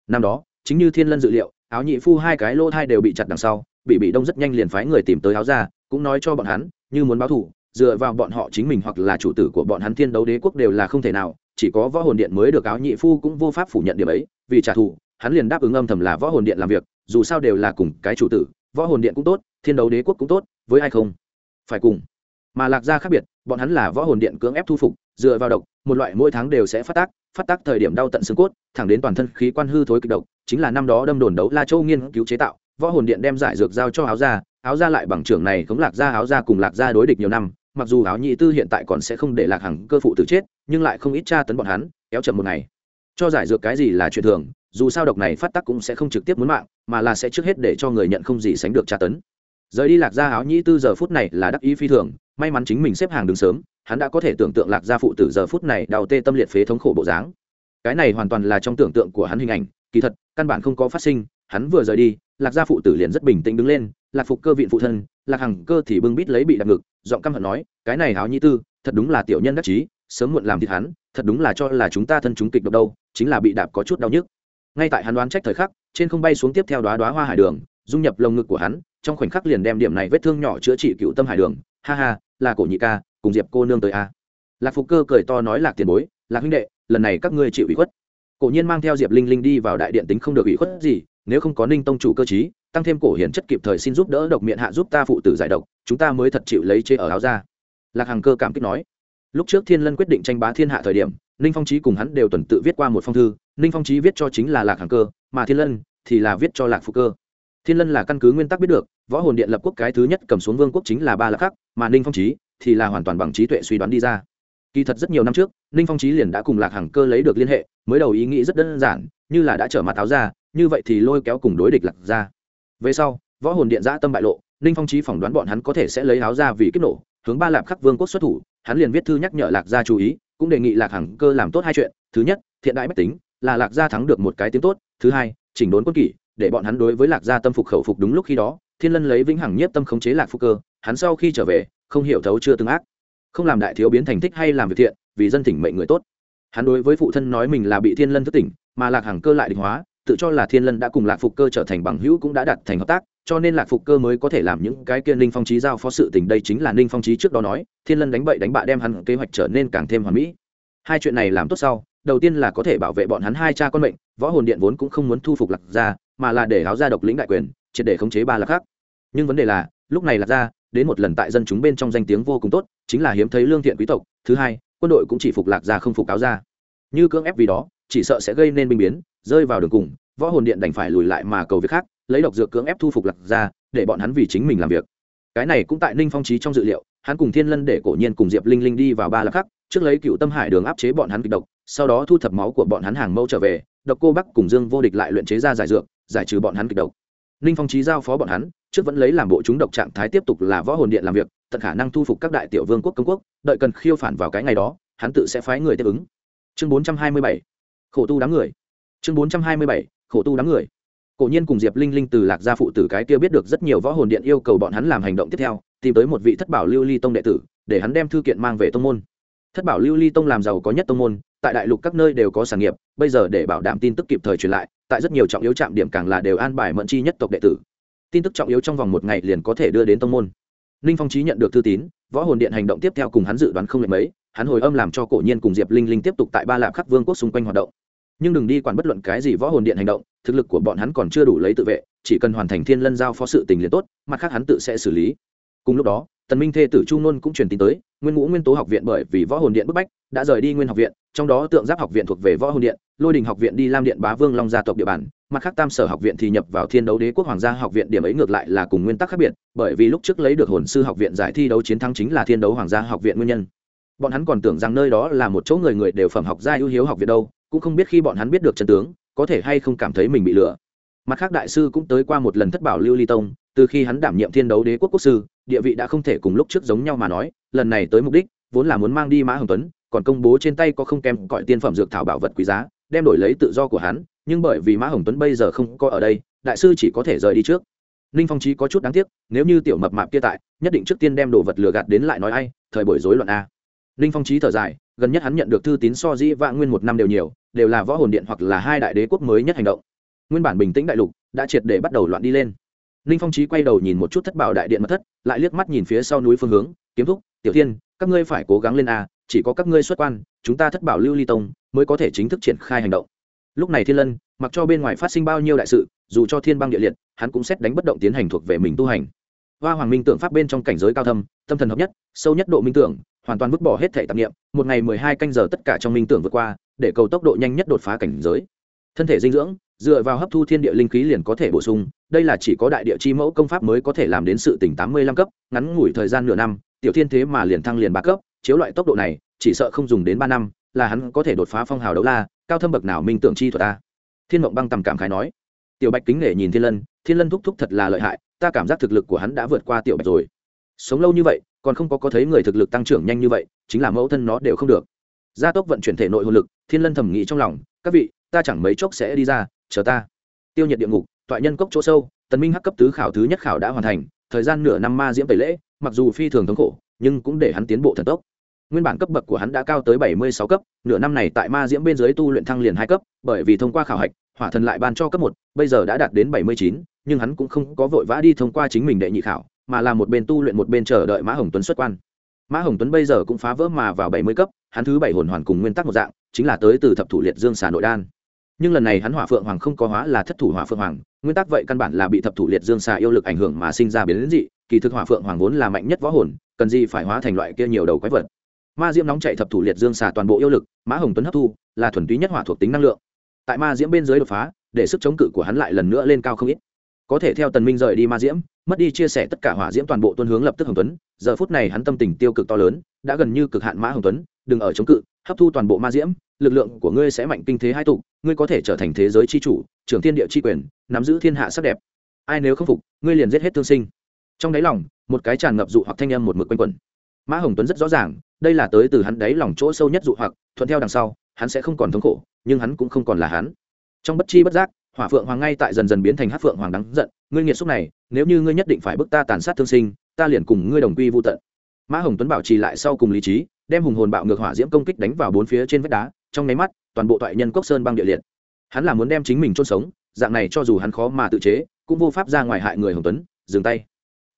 Năm đó, chính như thiên lân dự liệu áo nhị phu hai cái lỗ thai đều bị chặt đằng sau, bị bị đông rất nhanh liền phái người tìm tới áo ra, cũng nói cho bọn hắn, như muốn báo thủ dựa vào bọn họ chính mình hoặc là chủ tử của bọn hắn thiên đấu đế quốc đều là không thể nào, chỉ có võ hồn điện mới được áo nhị phu cũng vô pháp phủ nhận điểm ấy, vì trả thù, hắn liền đáp ứng âm thầm là võ hồn điện làm việc, dù sao đều là cùng cái chủ tử, võ hồn điện cũng tốt, thiên đấu đế quốc cũng tốt, với ai không? Phải cùng. Mà lạc gia khác biệt, bọn hắn là võ hồn điện cưỡng ép thu phục dựa vào độc, một loại mỗi tháng đều sẽ phát tác phát tác thời điểm đau tận xương cốt, thẳng đến toàn thân khí quan hư thối kịch độc, chính là năm đó đâm đồn đấu la châu nghiên cứu chế tạo, võ hồn điện đem giải dược giao cho áo gia áo gia lại bằng trưởng này khống lạc gia áo gia cùng lạc gia đối địch nhiều năm, mặc dù áo nhị tư hiện tại còn sẽ không để lạc hằng cơ phụ tử chết, nhưng lại không ít tra tấn bọn hắn, kéo chậm một ngày. Cho giải dược cái gì là chuyện thường, dù sao độc này phát tắc cũng sẽ không trực tiếp muốn mạng, mà là sẽ trước hết để cho người nhận không gì sánh được tra tấn. Rời đi lạc gia áo nhị tư giờ phút này là đắc ý phi thường may mắn chính mình xếp hàng đứng sớm, hắn đã có thể tưởng tượng lạc gia phụ tử giờ phút này đào tê tâm liệt phế thống khổ bộ dáng. Cái này hoàn toàn là trong tưởng tượng của hắn hình ảnh, kỳ thật, căn bản không có phát sinh, hắn vừa rời đi, lạc gia phụ tử liền rất bình tĩnh đứng lên, lạc phục cơ vị phụ thân, lạc hằng cơ thì bưng bít lấy bị đặt ngực, giọng căm hận nói, cái này háo nhi tư, thật đúng là tiểu nhân đắc chí, sớm muộn làm thịt hắn, thật đúng là cho là chúng ta thân chúng kịch độc đâu, chính là bị đạp có chút đau nhức. Ngay tại hắn đoán trách thời khắc, trên không bay xuống tiếp theo đoá đoá hoa hải đường, dung nhập lồng ngực của hắn, trong khoảnh khắc liền đem điểm này vết thương nhỏ chữa trị cựu tâm hải đường. Ha ha là cổ nhị ca, cùng diệp cô nương tới a. Lạc phục cơ cười to nói, lạc tiền bối, lạc huynh đệ, lần này các ngươi chịu ủy khuất. Cổ nhiên mang theo diệp linh linh đi vào đại điện tính không được ủy khuất gì, nếu không có ninh tông chủ cơ chí tăng thêm cổ hiển chất kịp thời xin giúp đỡ độc miệng hạ giúp ta phụ tử giải độc, chúng ta mới thật chịu lấy chê ở áo ra. Lạc hằng cơ cảm kích nói, lúc trước thiên lân quyết định tranh bá thiên hạ thời điểm, ninh phong trí cùng hắn đều tuần tự viết qua một phong thư, ninh phong trí viết cho chính là lạc hằng cơ, mà thiên lân thì là viết cho lạc phục cơ thiên lân là căn cứ nguyên tắc biết được, võ hồn điện lập quốc cái thứ nhất cầm xuống vương quốc chính là ba lạc khắc, mà ninh phong trí thì là hoàn toàn bằng trí tuệ suy đoán đi ra. Kỳ thật rất nhiều năm trước, ninh phong trí liền đã cùng lạc hằng cơ lấy được liên hệ, mới đầu ý nghĩ rất đơn giản, như là đã trở mặt áo ra, như vậy thì lôi kéo cùng đối địch lạc ra. Về sau, võ hồn điện giã tâm bại lộ, ninh phong trí phỏng đoán bọn hắn có thể sẽ lấy áo ra vì kích nổ, hướng ba lạp khắc vương quốc xuất thủ, hắn liền viết thư nhắc nhở lạc gia chú ý, cũng đề nghị lạc hằng cơ làm tốt hai chuyện, thứ nhất, thiện đại bách tính, là lạc gia thắng được một cái tiếng tốt, thứ hai, chỉnh đốn quân kỷ để bọn hắn đối với lạc gia tâm phục khẩu phục đúng lúc khi đó, thiên lân lấy vĩnh hằng nhiếp tâm khống chế lạc phu cơ, hắn sau khi trở về, không hiểu thấu chưa tương ác. Không làm đại thiếu biến thành thích hay làm việc thiện, vì dân tỉnh mệnh người tốt. Hắn đối với phụ thân nói mình là bị thiên lân thức tỉnh, mà lạc hằng cơ lại định hóa, tự cho là thiên lân đã cùng lạc phục cơ trở thành bằng hữu cũng đã đặt thành hợp tác, cho nên lạc phục cơ mới có thể làm những cái kia ninh phong trí giao phó sự tình. Đây chính là ninh phong trí trước đó nói, thiên lân đánh bậy đánh bạ đem hắn kế hoạch trở nên càng thêm hoàn mỹ. Hai chuyện này làm tốt sau, đầu tiên là có thể bảo vệ bọn hắn hai cha con mệnh, võ hồn điện vốn cũng không muốn thu phục lạc gia mà là để áo ra độc lĩnh đại quyền, triệt để khống chế ba lạc khác. Nhưng vấn đề là, lúc này lạc gia, đến một lần tại dân chúng bên trong danh tiếng vô cùng tốt, chính là hiếm thấy lương thiện quý tộc. Thứ hai, quân đội cũng chỉ phục lạc gia không phục áo ra như cưỡng ép vì đó, chỉ sợ sẽ gây nên binh biến, rơi vào đường cùng, võ hồn điện đành phải lùi lại mà cầu việc khác, lấy độc dược cưỡng ép thu phục lạc ra để bọn hắn vì chính mình làm việc. Cái này cũng tại ninh phong trí trong dự liệu, hắn cùng thiên lân để cổ nhiên cùng diệp linh linh đi vào ba lạc khắc trước lấy cựu tâm hải đường áp chế bọn hắn kịch độc, sau đó thu thập máu của bọn hắn hàng mâu trở về, độc cô bắc cùng dương vô địch lại luyện chế ra giải dược giải trừ bọn hắn kịch độc. Ninh phong trí giao phó bọn hắn, trước vẫn lấy làm bộ chúng độc trạng thái tiếp tục là võ hồn điện làm việc, tận khả năng thu phục các đại tiểu vương quốc công quốc, đợi cần khiêu phản vào cái ngày đó, hắn tự sẽ phái người tiếp ứng. Chương bốn trăm hai mươi bảy, khổ tu đám người. Chương bốn trăm hai mươi bảy, khổ tu đám người. Cổ nhiên cùng diệp linh linh từ lạc gia phụ tử cái kia biết được rất nhiều võ hồn điện yêu cầu bọn hắn làm hành động tiếp theo, tìm tới một vị thất bảo lưu ly tông đệ tử, để hắn đem thư kiện mang về tông môn thất bảo lưu ly tông làm giàu có nhất tông môn, tại đại lục các nơi đều có sản nghiệp, bây giờ để bảo đảm tin tức kịp thời truyền lại, tại rất nhiều trọng yếu trạm điểm càng là đều an bài mận chi nhất tộc đệ tử. Tin tức trọng yếu trong vòng một ngày liền có thể đưa đến tông môn. Ninh phong trí nhận được thư tín, võ hồn điện hành động tiếp theo cùng hắn dự đoán không lệ mấy, hắn hồi âm làm cho cổ nhiên cùng diệp linh linh tiếp tục tại ba lạp khắc vương quốc xung quanh hoạt động. Nhưng đừng đi quản bất luận cái gì võ hồn điện hành động, thực lực của bọn hắn còn chưa đủ lấy tự vệ, chỉ cần hoàn thành thiên lân giao phó sự tình liền tốt, mặt khác hắn tự sẽ xử lý. Cùng lúc đó tần minh thê tử chu nôn cũng truyền tin tới, nguyên ngũ nguyên tố học viện bởi vì võ hồn điện bức bách, đã rời đi nguyên học viện, trong đó tượng giáp học viện thuộc về võ hồn điện, lôi đình học viện đi lam điện bá vương long gia tộc địa bàn, mặt khác tam sở học viện thì nhập vào thiên đấu đế quốc hoàng gia học viện, điểm ấy ngược lại là cùng nguyên tắc khác biệt, bởi vì lúc trước lấy được hồn sư học viện giải thi đấu chiến thắng chính là thiên đấu hoàng gia học viện nguyên nhân. Bọn hắn còn tưởng rằng nơi đó là một chỗ người người đều phẩm học gia ưu hiếu học viện đâu, cũng không biết khi bọn hắn biết được chân tướng, có thể hay không cảm thấy mình bị lừa. Mặt khác đại sư cũng tới qua một lần thất bảo lưu ly tông từ khi hắn đảm nhiệm thiên đấu đế quốc quốc sư, địa vị đã không thể cùng lúc trước giống nhau mà nói, lần này tới mục đích, vốn là muốn mang đi mã hồng tuấn, còn công bố trên tay có không kém cõi tiên phẩm dược thảo bảo vật quý giá, đem đổi lấy tự do của hắn, nhưng bởi vì mã hồng tuấn bây giờ không có ở đây, đại sư chỉ có thể rời đi trước. Ninh phong trí có chút đáng tiếc, nếu như tiểu mập mạp kia tại, nhất định trước tiên đem đồ vật lừa gạt đến lại nói ai, thời buổi rối loạn a. Ninh phong trí thở dài, gần nhất hắn nhận được thư tín so dĩ vạ nguyên một năm đều nhiều, đều là võ hồn điện hoặc là hai đại đế quốc mới nhất hành động. Nguyên bản bình tĩnh đại lục đã triệt để bắt đầu loạn đi lên ninh phong trí quay đầu nhìn một chút thất bảo đại điện mật thất, lại liếc mắt nhìn phía sau núi phương hướng, kiếm thúc, tiểu thiên, các ngươi phải cố gắng lên a, chỉ có các ngươi xuất quan, chúng ta thất bảo lưu ly tông mới có thể chính thức triển khai hành động. Lúc này thiên lân, mặc cho bên ngoài phát sinh bao nhiêu đại sự, dù cho thiên băng địa liệt, hắn cũng xét đánh bất động tiến hành thuộc về mình tu hành. Hoa hoàng minh tưởng pháp bên trong cảnh giới cao thâm, tâm thần hợp nhất, sâu nhất độ minh tưởng, hoàn toàn vứt bỏ hết thể tạp nghiệm một ngày mười hai canh giờ tất cả trong minh tưởng vượt qua, để cầu tốc độ nhanh nhất đột phá cảnh giới. Thân thể dinh dưỡng dựa vào hấp thu thiên địa linh khí liền có thể bổ sung, đây là chỉ có đại địa chi mẫu công pháp mới có thể làm đến sự tỉnh tám mươi lăm cấp, ngắn ngủi thời gian nửa năm, tiểu thiên thế mà liền thăng liền ba cấp, chiếu loại tốc độ này, chỉ sợ không dùng đến ba năm, là hắn có thể đột phá phong hào đấu la, cao thâm bậc nào minh tưởng chi thuật ta. Thiên mộng băng tầm cảm khái nói. Tiểu bạch kính nể nhìn thiên lân thiên lân thúc thúc thật là lợi hại, ta cảm giác thực lực của hắn đã vượt qua tiểu bạch rồi. Sống lâu như vậy, còn không có có thấy người thực lực tăng trưởng nhanh như vậy, chính là mẫu thân nó đều không được. Gia tốc vận chuyển thể nội hồn lực, thiên lân thẩm nghĩ trong lòng, các vị, ta chẳng mấy chốc sẽ đi ra chờ ta. Tiêu nhiệt địa ngục, toại nhân cốc chỗ sâu, tần minh hắc cấp tứ khảo thứ nhất khảo đã hoàn thành, thời gian nửa năm ma diễm tẩy lễ, mặc dù phi thường thống khổ, nhưng cũng để hắn tiến bộ thần tốc. Nguyên bản cấp bậc của hắn đã cao tới bảy mươi sáu cấp, nửa năm này tại ma diễm bên dưới tu luyện thăng liền hai cấp, bởi vì thông qua khảo hạch, hỏa thần lại ban cho cấp một, bây giờ đã đạt đến bảy mươi chín, nhưng hắn cũng không có vội vã đi thông qua chính mình đệ nhị khảo, mà là một bên tu luyện một bên chờ đợi mã hồng tuấn xuất quan. Mã hồng tuấn bây giờ cũng phá vỡ mà vào bảy mươi cấp, hắn thứ bảy hồn hoàn cùng nguyên tắc một dạng, chính là tới từ thập thủ liệt dương xà nội đan nhưng lần này hắn hỏa phượng hoàng không có hóa là thất thủ hỏa phượng hoàng, nguyên tắc vậy căn bản là bị thập thủ liệt dương xà yêu lực ảnh hưởng mà sinh ra biến đến dị, kỳ thực hỏa phượng hoàng vốn là mạnh nhất võ hồn, cần gì phải hóa thành loại kia nhiều đầu quái vật. Ma diễm nóng chạy thập thủ liệt dương xà toàn bộ yêu lực, mã hồng tuấn hấp thu, là thuần túy nhất hỏa thuộc tính năng lượng. Tại ma diễm bên dưới đột phá, để sức chống cự của hắn lại lần nữa lên cao không ít. Có thể theo tần minh rời đi ma diễm, mất đi chia sẻ tất cả hỏa diễm toàn bộ tuân hướng lập tức hồng tuấn, giờ phút này hắn tâm tình tiêu cực to lớn, đã gần như cực hạn mã hồng tuấn, đừng ở chống cự hấp thu toàn bộ ma diễm, lực lượng của ngươi sẽ mạnh kinh thế hai tục ngươi có thể trở thành thế giới chi chủ, trưởng thiên địa chi quyền, nắm giữ thiên hạ sắc đẹp. Ai nếu không phục, ngươi liền giết hết thương sinh. Trong đáy lòng, một cái tràn ngập dụ hoặc thanh âm một mực quanh quẩn. Mã hồng tuấn rất rõ ràng, đây là tới từ hắn đáy lòng chỗ sâu nhất dụ hoặc, thuận theo đằng sau, hắn sẽ không còn thống khổ, nhưng hắn cũng không còn là hắn. Trong bất chi bất giác, hỏa phượng hoàng ngay tại dần dần biến thành hát phượng hoàng đắng giận, ngươi nghiệt xúc này, nếu như ngươi nhất định phải bức ta tàn sát thương sinh, ta liền cùng ngươi đồng quy vô tận. Mã hồng tuấn bảo trì lại sau cùng lý trí đem hùng hồn bạo ngược hỏa diễm công kích đánh vào bốn phía trên vách đá, trong nháy mắt, toàn bộ toại nhân cốc sơn băng địa liệt. Hắn là muốn đem chính mình chôn sống, dạng này cho dù hắn khó mà tự chế, cũng vô pháp ra ngoài hại người hồng tuấn, dừng tay.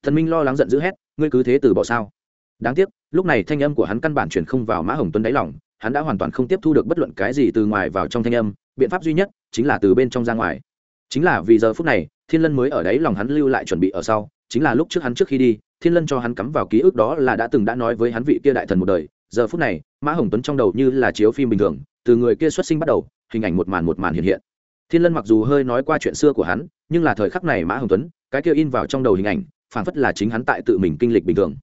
Thần minh lo lắng giận dữ hét, ngươi cứ thế từ bỏ sao? Đáng tiếc, lúc này thanh âm của hắn căn bản chuyển không vào mã hồng tuấn đáy lòng, hắn đã hoàn toàn không tiếp thu được bất luận cái gì từ ngoài vào trong thanh âm, biện pháp duy nhất chính là từ bên trong ra ngoài. Chính là vì giờ phút này, thiên lân mới ở đấy lòng hắn lưu lại chuẩn bị ở sau, chính là lúc trước hắn trước khi đi, thiên lân cho hắn cắm vào ký ức đó là đã từng đã nói với hắn vị kia đại thần một đời giờ phút này, mã hồng tuấn trong đầu như là chiếu phim bình thường, từ người kia xuất sinh bắt đầu, hình ảnh một màn một màn hiện hiện. Thiên lân mặc dù hơi nói qua chuyện xưa của hắn, nhưng là thời khắc này mã hồng tuấn, cái kia in vào trong đầu hình ảnh, phảng phất là chính hắn tại tự mình kinh lịch bình thường.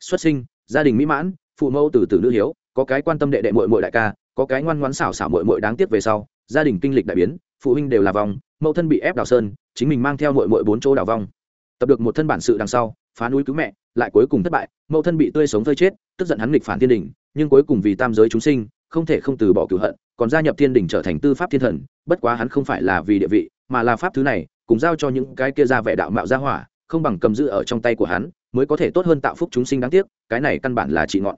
Xuất sinh, gia đình mỹ mãn, phụ mẫu từ từ nữ hiếu, có cái quan tâm đệ đệ mội mội đại ca, có cái ngoan ngoãn xảo xảo mội mội đáng tiếc về sau, gia đình kinh lịch đại biến, phụ huynh đều là vong, mẫu thân bị ép đào sơn, chính mình mang theo mội mội bốn chỗ đào vong. Tập được một thân bản sự đằng sau, phá núi cứu mẹ lại cuối cùng thất bại, mẫu thân bị tươi sống phơi chết, tức giận hắn nghịch phản thiên đình, nhưng cuối cùng vì tam giới chúng sinh, không thể không từ bỏ cửu hận, còn gia nhập thiên đình trở thành tư pháp thiên thần, bất quá hắn không phải là vì địa vị, mà là pháp thứ này, cùng giao cho những cái kia ra vẻ đạo mạo gia hỏa, không bằng cầm giữ ở trong tay của hắn, mới có thể tốt hơn tạo phúc chúng sinh đáng tiếc, cái này căn bản là trị ngọn.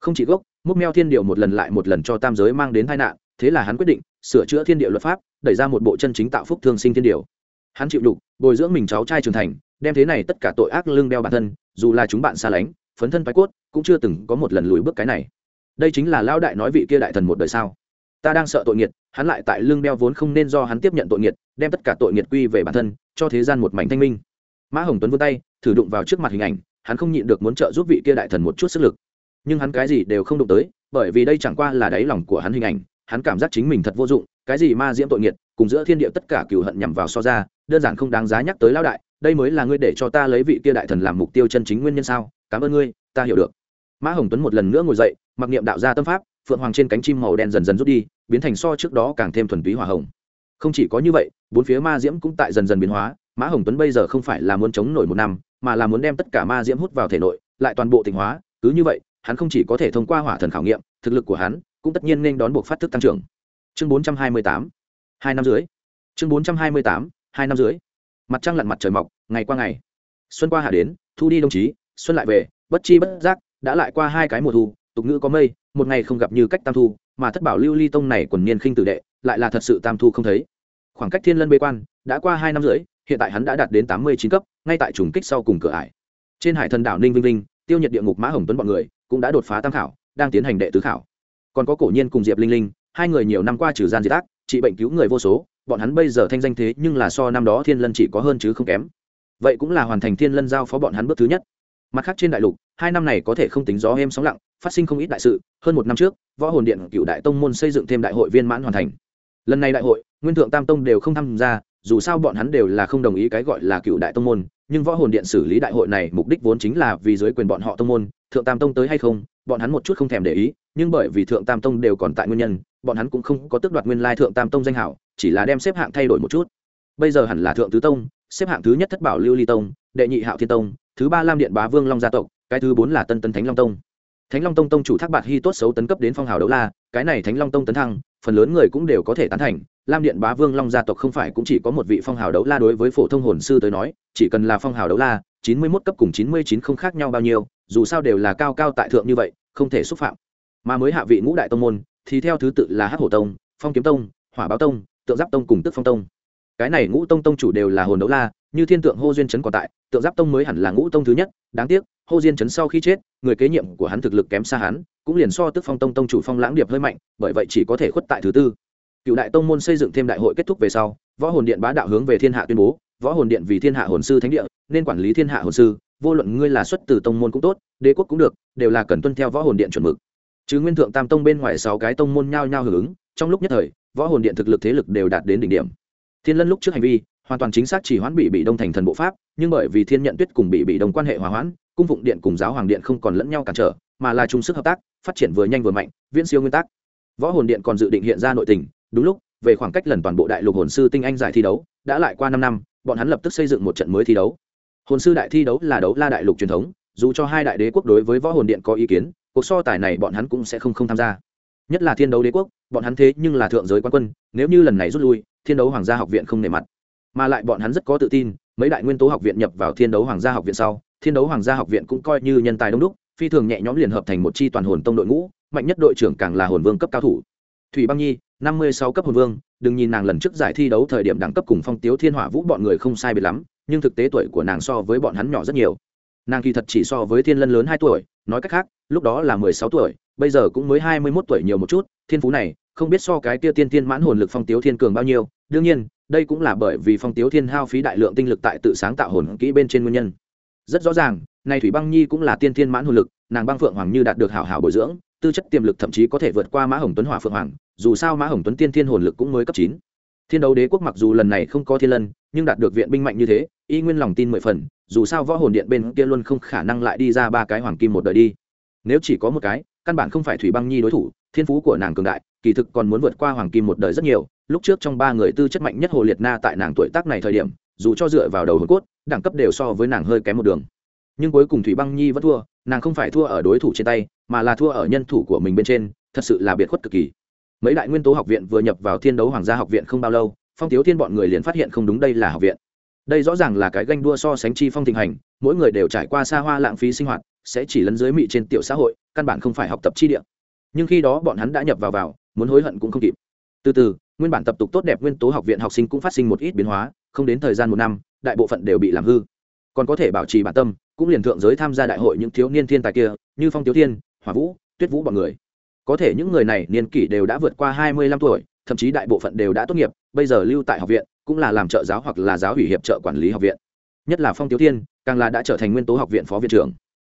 Không chỉ gốc, múc meo thiên điệu một lần lại một lần cho tam giới mang đến tai nạn, thế là hắn quyết định, sửa chữa thiên địa luật pháp, đẩy ra một bộ chân chính tạo phúc thương sinh thiên điều hắn chịu đục, bồi dưỡng mình cháu trai trưởng thành đem thế này tất cả tội ác lưng đeo bản thân, dù là chúng bạn xa lánh, phấn thân phái cốt, cũng chưa từng có một lần lùi bước cái này. Đây chính là Lão đại nói vị kia đại thần một đời sao? Ta đang sợ tội nghiệt, hắn lại tại lưng đeo vốn không nên do hắn tiếp nhận tội nghiệt, đem tất cả tội nghiệt quy về bản thân, cho thế gian một mảnh thanh minh. Mã hồng tuấn vươn tay, thử đụng vào trước mặt hình ảnh, hắn không nhịn được muốn trợ giúp vị kia đại thần một chút sức lực. Nhưng hắn cái gì đều không đụng tới, bởi vì đây chẳng qua là đáy lòng của hắn hình ảnh, hắn cảm giác chính mình thật vô dụng, cái gì ma diễm tội nghiệt, cùng giữa thiên địa tất cả cựu hận nhằm vào so ra, đơn giản không đáng giá nhắc tới lão đại đây mới là ngươi để cho ta lấy vị kia đại thần làm mục tiêu chân chính nguyên nhân sao? Cảm ơn ngươi, ta hiểu được. Mã hồng tuấn một lần nữa ngồi dậy, mặc niệm đạo gia tâm pháp, phượng hoàng trên cánh chim màu đen dần dần rút đi, biến thành so trước đó càng thêm thuần túy hỏa hồng. Không chỉ có như vậy, bốn phía ma diễm cũng tại dần dần biến hóa, mã hồng tuấn bây giờ không phải là muốn chống nổi một năm, mà là muốn đem tất cả ma diễm hút vào thể nội, lại toàn bộ tịnh hóa, cứ như vậy, hắn không chỉ có thể thông qua hỏa thần khảo nghiệm, thực lực của hắn cũng tất nhiên nên đón buộc phát thức tăng trưởng. Chương bốn trăm hai mươi tám, hai năm dưới chương bốn trăm hai mươi tám, hai năm dưới mặt trăng lặn mặt trời mọc, ngày qua ngày. Xuân qua hạ đến, thu đi đồng chí, xuân lại về, bất chi bất giác, đã lại qua hai cái mùa thu, tục ngữ có mây, một ngày không gặp như cách tam thu, mà thất bảo lưu ly tông này quần niên khinh tử đệ, lại là thật sự tam thu không thấy. Khoảng cách thiên lân bế quan, đã qua hai năm rưỡi, hiện tại hắn đã đạt đến tám mươi chín cấp, ngay tại trùng kích sau cùng cửa ải. Trên hải thần đảo ninh vinh linh tiêu nhật địa ngục mã hồng tuấn b ọ n người, cũng đã đột phá tam khảo, đang tiến hành đệ tứ khảo. Còn có cổ nhiên cùng diệp linh linh, hai người nhiều năm qua trừ gian diệt ác, trị bệnh cứu người vô số bọn hắn bây giờ thanh danh thế nhưng là so năm đó thiên lân chỉ có hơn chứ không kém. Vậy cũng là hoàn thành thiên lân giao phó bọn hắn bước thứ nhất. Mặt khác trên đại lục, hai năm này có thể không tính gió êm sóng lặng, phát sinh không ít đại sự. Hơn một năm trước, võ hồn điện cựu đại tông môn xây dựng thêm đại hội viên mãn hoàn thành. Lần này đại hội, nguyên thượng tam tông đều không tham gia, dù sao bọn hắn đều là không đồng ý cái gọi là cựu đại tông môn, nhưng võ hồn điện xử lý đại hội này mục đích vốn chính là vì dưới quyền bọn họ tông môn, thượng tam tông tới hay không, bọn hắn một chút không thèm để ý, nhưng bởi vì thượng tam tông đều còn tại nguyên nhân, bọn hắn cũng không có tước đoạt nguyên lai thượng tam tông danh hảo chỉ là đem xếp hạng thay đổi một chút. Bây giờ hẳn là thượng tứ tông, xếp hạng thứ nhất thất bảo lưu ly tông, đệ nhị hạo thiên tông, thứ ba lam điện bá vương long gia tộc, cái thứ bốn là tân tân thánh long tông. Thánh long tông tông chủ thác bạt hy tốt xấu tấn cấp đến phong hào đấu la, cái này thánh long tông tấn thăng, phần lớn người cũng đều có thể tán thành, lam điện bá vương long gia tộc không phải cũng chỉ có một vị phong hào đấu la đối với phổ thông hồn sư tới nói, chỉ cần là phong hào đấu la, chín mươi mốt cấp cùng chín mươi chín không khác nhau bao nhiêu, dù sao đều là cao cao tại thượng như vậy, không thể xúc phạm. Mà mới hạ vị ngũ đại tông môn, thì theo thứ tự là hắc hổ tông, phong kiếm tông, hỏa báo tông tượng giáp tông cùng tức phong tông. Cái này ngũ tông tông chủ đều là hồn đấu la, như thiên tượng hô duyên chấn còn tại, tượng giáp tông mới hẳn là ngũ tông thứ nhất, đáng tiếc, hô diên chấn sau khi chết, người kế nhiệm của hắn thực lực kém xa hắn, cũng liền so tức phong tông tông chủ phong lãng điệp hơi mạnh, bởi vậy chỉ có thể khuất tại thứ tư. Cựu đại tông môn xây dựng thêm đại hội kết thúc về sau, võ hồn điện bá đạo hướng về thiên hạ tuyên bố, võ hồn điện vì thiên hạ hồn sư thánh địa, nên quản lý thiên hạ hồn sư, vô luận ngươi là xuất từ tông môn cũng tốt, đế quốc cũng được, đều là cần tuân theo võ hồn điện chuẩn mực. Chứ nguyên thượng tam tông bên ngoài sáu cái tông môn nhao nhao hưởng ứng, trong lúc nhất thời võ hồn điện thực lực thế lực đều đạt đến đỉnh điểm. Thiên lân lúc trước hành vi, hoàn toàn chính xác chỉ hoãn bị bị đông thành thần bộ pháp, nhưng bởi vì thiên nhận tuyết cùng bị bị đông quan hệ hòa hoãn, cung phụng điện cùng giáo hoàng điện không còn lẫn nhau cản trở, mà là chung sức hợp tác, phát triển vừa nhanh vừa mạnh, viễn siêu nguyên tắc. Võ hồn điện còn dự định hiện ra nội tình, đúng lúc, về khoảng cách lần toàn bộ đại lục hồn sư tinh anh giải thi đấu, đã lại qua năm năm, bọn hắn lập tức xây dựng một trận mới thi đấu. Hồn sư đại thi đấu là đấu la đại lục truyền thống, dù cho hai đại đế quốc đối với võ hồn điện có ý kiến, cuộc so tài này bọn hắn cũng sẽ không không tham gia nhất là thiên đấu đế quốc, bọn hắn thế nhưng là thượng giới quan quân, nếu như lần này rút lui, thiên đấu hoàng gia học viện không nề mặt. Mà lại bọn hắn rất có tự tin, mấy đại nguyên tố học viện nhập vào thiên đấu hoàng gia học viện sau, thiên đấu hoàng gia học viện cũng coi như nhân tài đông đúc, phi thường nhẹ nhõm liền hợp thành một chi toàn hồn tông đội ngũ, mạnh nhất đội trưởng càng là hồn vương cấp cao thủ. Thủy băng nhi, năm mươi sáu cấp hồn vương, đừng nhìn nàng lần trước giải thi đấu thời điểm đẳng cấp cùng phong tiếu thiên hỏa vũ bọn người không sai biệt lắm, nhưng thực tế tuổi của nàng so với bọn hắn nhỏ rất nhiều. Nàng kỳ thật chỉ so với thiên lân lớn hai tuổi nói cách khác, lúc đó là mười sáu tuổi, bây giờ cũng mới hai mươi mốt tuổi nhiều một chút, thiên phú này, không biết so cái kia tiên tiên mãn hồn lực phong tiếu thiên cường bao nhiêu, đương nhiên, đây cũng là bởi vì phong tiếu thiên hao phí đại lượng tinh lực tại tự sáng tạo hồn kỹ bên trên nguyên nhân. Rất rõ ràng nay thủy băng nhi cũng là tiên thiên mãn hồn lực, nàng băng phượng hoàng như đạt được hảo hảo bồi dưỡng, tư chất tiềm lực thậm chí có thể vượt qua mã hồng tuấn hỏa phượng hoàng, dù sao mã hồng tuấn tiên thiên hồn lực cũng mới cấp chín. Thiên đấu đế quốc mặc dù lần này không có thiên lân, nhưng đạt được viện binh mạnh như thế, y nguyên lòng tin mười phần dù sao võ hồn điện bên kia luôn không khả năng lại đi ra ba cái hoàng kim một đời đi. Nếu chỉ có một cái, căn bản không phải thủy băng nhi đối thủ, thiên phú của nàng cường đại, kỳ thực còn muốn vượt qua hoàng kim một đời rất nhiều. Lúc trước trong ba người tư chất mạnh nhất hồ liệt na tại nàng tuổi tác này thời điểm, dù cho dựa vào đầu hồn cốt, đẳng cấp đều so với nàng hơi kém một đường. Nhưng cuối cùng thủy băng nhi vẫn thua, nàng không phải thua ở đối thủ trên tay, mà là thua ở nhân thủ của mình bên trên, thật sự là biệt khuất cực kỳ. Mấy đại nguyên tố học viện vừa nhập vào thiên đấu hoàng gia học viện không bao lâu, phong tiếu thiên bọn người liền phát hiện không đúng đây là học viện đây rõ ràng là cái ganh đua so sánh chi phong thịnh hành, mỗi người đều trải qua xa hoa lãng phí sinh hoạt, sẽ chỉ lấn dưới mị trên tiểu xã hội, căn bản không phải học tập chi địa. Nhưng khi đó bọn hắn đã nhập vào vào, muốn hối hận cũng không kịp. Từ từ, nguyên bản tập tục tốt đẹp nguyên tố học viện học sinh cũng phát sinh một ít biến hóa, không đến thời gian một năm, đại bộ phận đều bị làm hư. Còn có thể bảo trì bản tâm, cũng liền thượng giới tham gia đại hội những thiếu niên thiên tài kia, như phong tiếu thiên, hỏa vũ, tuyết vũ b ọ n người. Có thể những người này niên kỷ đều đã vượt qua hai mươi lăm tuổi, thậm chí đại bộ phận đều đã tốt nghiệp, bây giờ lưu tại học viện cũng là làm trợ giáo hoặc là giáo ủy hiệp trợ quản lý học viện. Nhất là phong tiếu thiên, càng là đã trở thành nguyên tố học viện phó viện trưởng.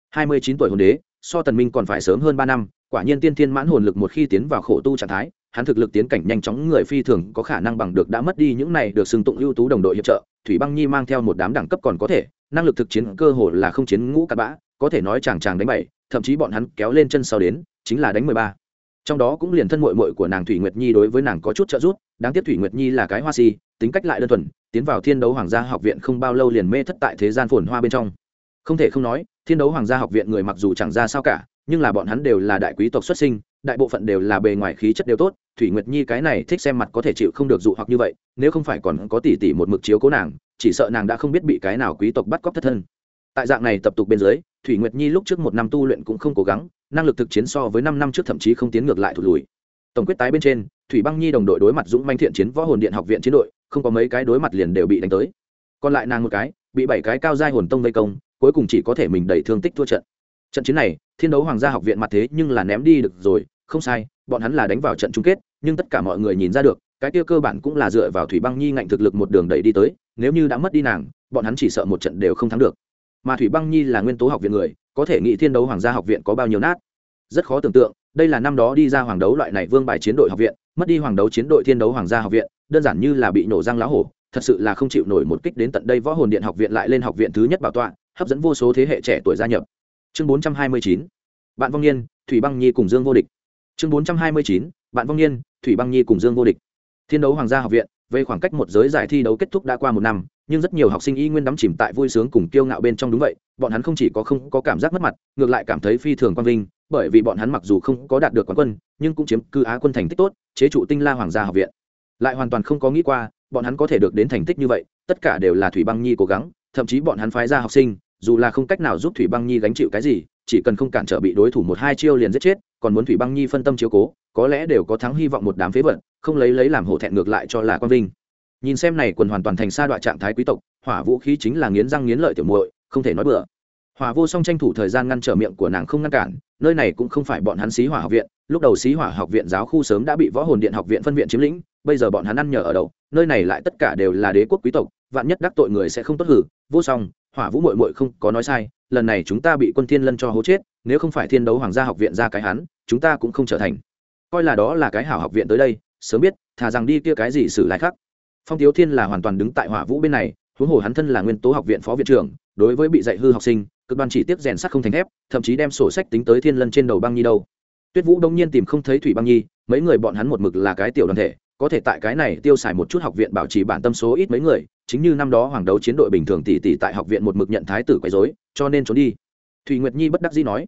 Hai mươi chín tuổi hồn đế, so tần minh còn phải sớm hơn ba năm, quả nhiên tiên thiên mãn hồn lực một khi tiến vào khổ tu trạng thái, hắn thực lực tiến cảnh nhanh chóng, người phi thường có khả năng bằng được đã mất đi những này được xưng tụng ưu tú đồng đội hiệp trợ, thủy băng nhi mang theo một đám đẳng cấp còn có thể, năng lực thực chiến cơ hồ là không chiến ngũ cặn bã, có thể nói chàng chàng đánh bảy, thậm chí bọn hắn kéo lên chân sau đến, chính là đánh mười ba. Trong đó cũng liền thân mội mội của nàng thủy nguyệt nhi đối với nàng có chút trợ giúp, đáng tiếc thủy nguyệt nhi là cái hoa si tính cách lại đơn thuần, tiến vào thiên đấu hoàng gia học viện không bao lâu liền mê thất tại thế gian phồn hoa bên trong. Không thể không nói, thiên đấu hoàng gia học viện người mặc dù chẳng ra sao cả, nhưng là bọn hắn đều là đại quý tộc xuất sinh, đại bộ phận đều là bề ngoài khí chất đều tốt, thủy nguyệt nhi cái này thích xem mặt có thể chịu không được dụ hoặc như vậy, nếu không phải còn có tỷ tỷ một mực chiếu cố nàng, chỉ sợ nàng đã không biết bị cái nào quý tộc bắt cóc thất thân. Tại dạng này tập tục bên dưới, thủy nguyệt nhi lúc trước một năm tu luyện cũng không cố gắng, năng lực thực chiến so với năm năm trước thậm chí không tiến ngược lại thụt lùi. Tổng quyết tái bên trên, thủy băng nhi đồng đội đối mặt dũng manh thiện chiến võ hồn điện học viện chiến đội không có mấy cái đối mặt liền đều bị đánh tới. Còn lại nàng một cái, bị bảy cái cao giai hồn tông vây công, cuối cùng chỉ có thể mình đẩy thương tích thua trận. Trận chiến này, thiên đấu hoàng gia học viện mặt thế nhưng là ném đi được rồi, không sai, bọn hắn là đánh vào trận chung kết, nhưng tất cả mọi người nhìn ra được, cái kia cơ bản cũng là dựa vào thủy băng nhi ngạnh thực lực một đường đẩy đi tới, nếu như đã mất đi nàng, bọn hắn chỉ sợ một trận đều không thắng được. Mà thủy băng nhi là nguyên tố học viện người, có thể nghĩ thiên đấu hoàng gia học viện có bao nhiêu nát? Rất khó tưởng tượng, đây là năm đó đi ra hoàng đấu loại này vương bài chiến đội học viện mất đi hoàng đấu chiến đội thiên đấu hoàng gia học viện, đơn giản như là bị nổ răng lá hổ, thật sự là không chịu nổi một kích đến tận đây võ hồn điện học viện lại lên học viện thứ nhất bảo tọa, hấp dẫn vô số thế hệ trẻ tuổi gia nhập. Chương bốn trăm hai mươi chín, bạn vong niên, thủy băng nhi cùng dương vô địch. Chương bốn trăm hai mươi chín, bạn vong niên, thủy băng nhi cùng dương vô địch. Thiên đấu hoàng gia học viện, về khoảng cách một giới giải thi đấu kết thúc đã qua một năm, nhưng rất nhiều học sinh y nguyên đắm chìm tại vui sướng cùng kiêu ngạo bên trong đúng vậy, bọn hắn không chỉ có không có cảm giác mất mặt, ngược lại cảm thấy phi thường quang vinh bởi vì bọn hắn mặc dù không có đạt được quán quân, nhưng cũng chiếm cư á quân thành tích tốt, chế trụ tinh la hoàng gia học viện. Lại hoàn toàn không có nghĩ qua, bọn hắn có thể được đến thành tích như vậy, tất cả đều là thủy băng nhi cố gắng, thậm chí bọn hắn phái ra học sinh, dù là không cách nào giúp thủy băng nhi gánh chịu cái gì, chỉ cần không cản trở bị đối thủ một hai chiêu liền giết chết, còn muốn thủy băng nhi phân tâm chiếu cố, có lẽ đều có thắng hy vọng một đám phế vận không lấy lấy làm hổ thẹn ngược lại cho là quang vinh. Nhìn xem này quần hoàn toàn thành sa đoạn trạng thái quý tộc, hỏa vũ khí chính là nghiến răng nghiến lợi tiểu muội, không thể nói bừa. Hòa vô song tranh thủ thời gian ngăn trở miệng của nàng không ngăn cản nơi này cũng không phải bọn hắn xí hỏa học viện lúc đầu xí hỏa học viện giáo khu sớm đã bị võ hồn điện học viện phân viện chiếm lĩnh bây giờ bọn hắn ăn nhờ ở đậu, nơi này lại tất cả đều là đế quốc quý tộc vạn nhất đắc tội người sẽ không tốt hử vô song hỏa vũ mội mội không có nói sai lần này chúng ta bị quân thiên lân cho hố chết nếu không phải thiên đấu hoàng gia học viện ra cái hắn chúng ta cũng không trở thành. Coi là đó là cái hảo học viện tới đây sớm biết thà rằng đi kia cái gì xử lại khác. Phong tiếu thiên là hoàn toàn đứng tại hỏa vũ bên này huống hồ hắn thân là nguyên tố học viện phó viện trưởng đối với bị dạy hư học sinh cực đoan chỉ tiếp rèn sắt không thành thép, thậm chí đem sổ sách tính tới thiên lân trên đầu băng nhi đâu. Tuyết vũ đông nhiên tìm không thấy thủy băng nhi, mấy người bọn hắn một mực là cái tiểu đoàn thể, có thể tại cái này tiêu xài một chút học viện bảo trì bản tâm số ít mấy người, chính như năm đó hoàng đấu chiến đội bình thường tỷ tỷ tại học viện một mực nhận thái tử quấy rối, cho nên trốn đi. Thủy nguyệt nhi bất đắc dĩ nói,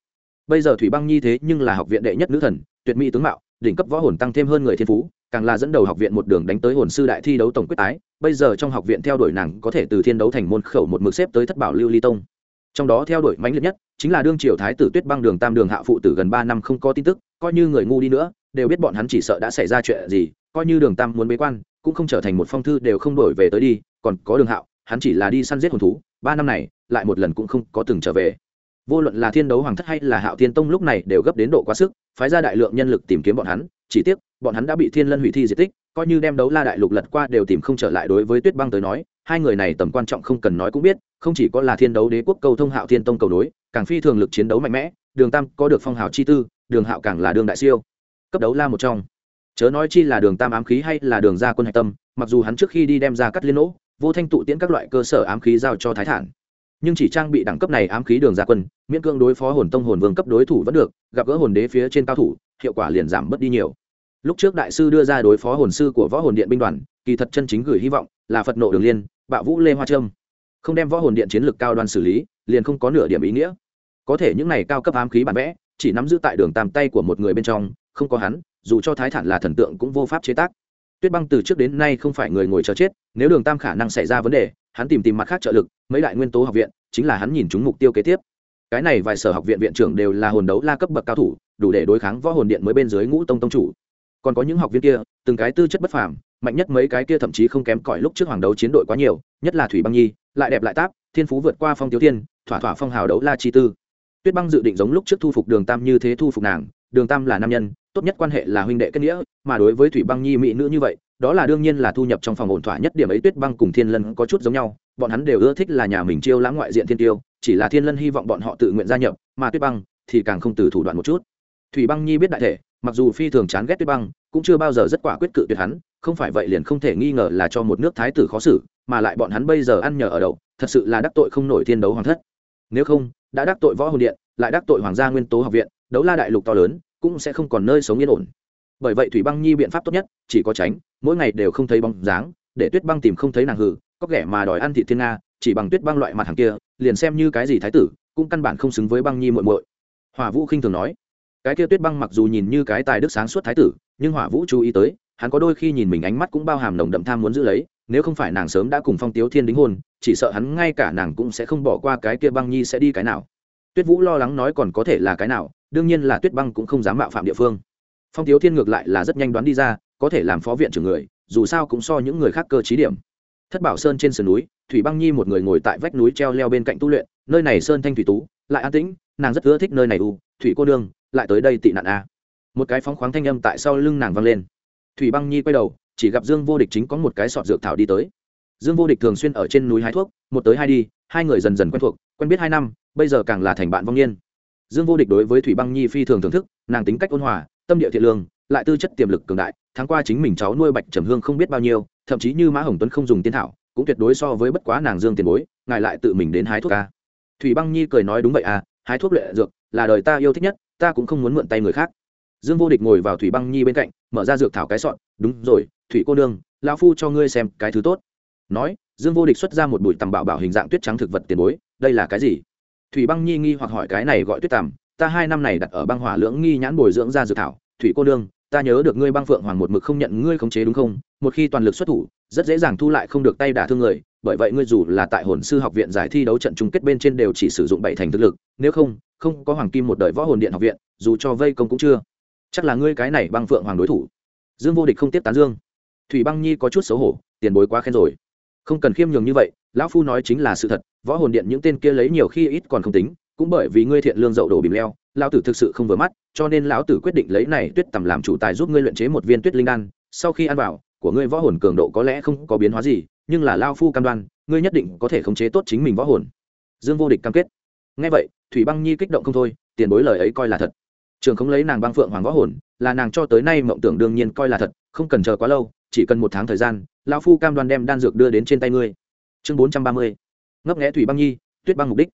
bây giờ thủy băng nhi thế nhưng là học viện đệ nhất nữ thần, tuyệt mỹ tướng mạo, đỉnh cấp võ hồn tăng thêm hơn người thiên phú, càng là dẫn đầu học viện một đường đánh tới hồn sư đại thi đấu tổng quyết tái bây giờ trong học viện theo đuổi nàng có thể từ thiên đấu thành môn khẩu một mực xếp tới thất bảo lưu ly tông trong đó theo đuổi mãnh liệt nhất chính là đương triều thái tử tuyết băng đường tam đường hạ phụ tử gần ba năm không có tin tức, coi như người ngu đi nữa, đều biết bọn hắn chỉ sợ đã xảy ra chuyện gì, coi như đường tam muốn bế quan, cũng không trở thành một phong thư đều không đổi về tới đi, còn có đường hạo, hắn chỉ là đi săn giết hồn thú, ba năm này, lại một lần cũng không có từng trở về. Vô luận là thiên đấu hoàng thất hay là hạo thiên tông lúc này đều gấp đến độ quá sức, phái ra đại lượng nhân lực tìm kiếm bọn hắn, chỉ tiếc, bọn hắn đã bị thiên lân hủy thi diệt tích, coi như đem đấu la đại lục lật qua đều tìm không trở lại đối với tuyết băng tới nói hai người này tầm quan trọng không cần nói cũng biết, không chỉ có là thiên đấu đế quốc cầu thông hạo thiên tông cầu đối càng phi thường lực chiến đấu mạnh mẽ, đường tam có được phong hào chi tư, đường hạo càng là đường đại siêu. Cấp đấu la một trong. Chớ nói chi là đường tam ám khí hay là đường gia quân hạch tâm, mặc dù hắn trước khi đi đem ra cắt liên nỗ, vô thanh tụ tiễn các loại cơ sở ám khí giao cho thái thản. Nhưng chỉ trang bị đẳng cấp này ám khí đường gia quân, miễn cương đối phó hồn tông hồn vương cấp đối thủ vẫn được, gặp gỡ hồn đế phía trên cao thủ, hiệu quả liền giảm bớt đi nhiều. Lúc trước đại sư đưa ra đối phó hồn sư của võ hồn điện binh đoàn, kỳ thật chân chính gửi hy vọng là phật nộ đường liên bạo vũ lê hoa trâm. Không đem võ hồn điện chiến lược cao đoan xử lý, liền không có nửa điểm ý nghĩa. Có thể những này cao cấp ám khí bản vẽ, chỉ nắm giữ tại đường tam tay của một người bên trong, không có hắn, dù cho thái thản là thần tượng cũng vô pháp chế tác. Tuyết băng từ trước đến nay không phải người ngồi chờ chết, nếu đường tam khả năng xảy ra vấn đề, hắn tìm tìm mặt khác trợ lực, mấy đại nguyên tố học viện, chính là hắn nhìn chúng mục tiêu kế tiếp. Cái này vài sở học viện viện trưởng đều là hồn đấu la cấp bậc cao thủ, đủ để đối kháng võ hồn điện mới bên dưới ngũ tông tông chủ còn có những học viên kia, từng cái tư chất bất phàm, mạnh nhất mấy cái kia thậm chí không kém cỏi lúc trước hoàng đấu chiến đội quá nhiều, nhất là thủy băng nhi, lại đẹp lại táp, thiên phú vượt qua phong tiếu thiên, thỏa thỏa phong hào đấu la chi tư. Tuyết băng dự định giống lúc trước thu phục đường tam như thế thu phục nàng, đường tam là nam nhân, tốt nhất quan hệ là huynh đệ kết nghĩa, mà đối với thủy băng nhi mỹ nữ như vậy, đó là đương nhiên là thu nhập trong phòng ổn thỏa nhất điểm ấy tuyết băng cùng thiên lân có chút giống nhau, bọn hắn đều ưa thích là nhà mình chiêu lãng ngoại diện thiên tiêu, chỉ là thiên lân hy vọng bọn họ tự nguyện gia nhập, mà tuyết băng thì càng không từ thủ đoạn một chút. Thủy băng nhi biết đại thể, mặc dù phi thường chán ghét tuyết băng cũng chưa bao giờ rất quả quyết cự tuyệt hắn, không phải vậy liền không thể nghi ngờ là cho một nước thái tử khó xử, mà lại bọn hắn bây giờ ăn nhờ ở đậu, thật sự là đắc tội không nổi thiên đấu hoàng thất. Nếu không, đã đắc tội võ hồn điện, lại đắc tội hoàng gia nguyên tố học viện, đấu la đại lục to lớn, cũng sẽ không còn nơi sống yên ổn. Bởi vậy thủy băng nhi biện pháp tốt nhất, chỉ có tránh, mỗi ngày đều không thấy bóng dáng, để tuyết băng tìm không thấy nàng hử, có kẻ mà đòi ăn thị thiên nga, chỉ bằng tuyết băng loại mặt hàng kia, liền xem như cái gì thái tử, cũng căn bản không xứng với băng nhi muội muội. Hỏa vũ khinh thường nói, cái kia tuyết băng mặc dù nhìn như cái tài đức sáng suốt thái tử nhưng hỏa vũ chú ý tới, hắn có đôi khi nhìn mình ánh mắt cũng bao hàm nồng đậm tham muốn giữ lấy, nếu không phải nàng sớm đã cùng phong tiếu thiên đính hôn, chỉ sợ hắn ngay cả nàng cũng sẽ không bỏ qua cái kia băng nhi sẽ đi cái nào. Tuyết vũ lo lắng nói còn có thể là cái nào, đương nhiên là tuyết băng cũng không dám mạo phạm địa phương. Phong tiếu thiên ngược lại là rất nhanh đoán đi ra, có thể làm phó viện trưởng người, dù sao cũng so những người khác cơ trí điểm. Thất bảo sơn trên sườn núi, thủy băng nhi một người ngồi tại vách núi treo leo bên cạnh tu luyện, nơi này sơn thanh thủy tú, lại an tĩnh, nàng rất ưa thích nơi này u, thủy cô đương lại tới đây tị nạn a một cái phóng khoáng thanh âm tại sau lưng nàng vang lên. Thủy băng nhi quay đầu, chỉ gặp dương vô địch chính có một cái sọt dược thảo đi tới. Dương vô địch thường xuyên ở trên núi hái thuốc, một tới hai đi, hai người dần dần quen thuộc, quen biết hai năm, bây giờ càng là thành bạn vong niên. Dương vô địch đối với thủy băng nhi phi thường thưởng thức, nàng tính cách ôn hòa, tâm địa thiện lương, lại tư chất tiềm lực cường đại, tháng qua chính mình cháu nuôi bạch trầm hương không biết bao nhiêu, thậm chí như mã hồng tuấn không dùng tiên thảo, cũng tuyệt đối so với bất quá nàng dương tiền bối, ngài lại tự mình đến hái thuốc ca. Thủy băng nhi cười nói đúng vậy à hái thuốc lệ dược là đời ta yêu thích nhất, ta cũng không muốn mượn tay người khác dương vô địch ngồi vào thủy băng nhi bên cạnh, mở ra dược thảo cái sọn đúng rồi, thủy cô nương, lão phu cho ngươi xem cái thứ tốt. Nói, dương vô địch xuất ra một bụi tầm bảo bảo hình dạng tuyết trắng thực vật tiền bối, đây là cái gì? Thủy băng nhi nghi hoặc hỏi cái này gọi tuyết tằm, ta hai năm này đặt ở băng hỏa lưỡng nghi nhãn bồi dưỡng ra dược thảo, thủy cô nương, ta nhớ được ngươi băng phượng hoàng một mực không nhận ngươi khống chế đúng không? Một khi toàn lực xuất thủ, rất dễ dàng thu lại không được tay đả thương người, bởi vậy ngươi dù là tại hồn sư học viện giải thi đấu trận chung kết bên trên đều chỉ sử dụng bảy thành thực lực, nếu không không có hoàng kim một đời võ hồn điện học viện, dù cho vây công cũng chưa chắc là ngươi cái này băng phượng hoàng đối thủ. Dương vô địch không tiếp tán dương. Thủy băng nhi có chút xấu hổ, tiền bối quá khen rồi. Không cần khiêm nhường như vậy, lão phu nói chính là sự thật, võ hồn điện những tên kia lấy nhiều khi ít còn không tính, cũng bởi vì ngươi thiện lương dậu đổ bìm leo, lão tử thực sự không vừa mắt, cho nên lão tử quyết định lấy này tuyết tầm làm chủ tài giúp ngươi luyện chế một viên tuyết linh đan, sau khi ăn vào, của ngươi võ hồn cường độ có lẽ không có biến hóa gì, nhưng là lao phu cam đoan, ngươi nhất định có thể khống chế tốt chính mình võ hồn. Dương vô địch cam kết. Ngay vậy, thủy băng nhi kích động không thôi, tiền bối lời ấy coi là thật trường không lấy nàng băng phượng hoàng võ hồn, là nàng cho tới nay mộng tưởng đương nhiên coi là thật, không cần chờ quá lâu, chỉ cần một tháng thời gian, lão phu cam đoan đem đan dược đưa đến trên tay ngươi. Chương bốn trăm ba mươi, ngấp nghẽ thủy băng nhi, tuyết băng mục đích.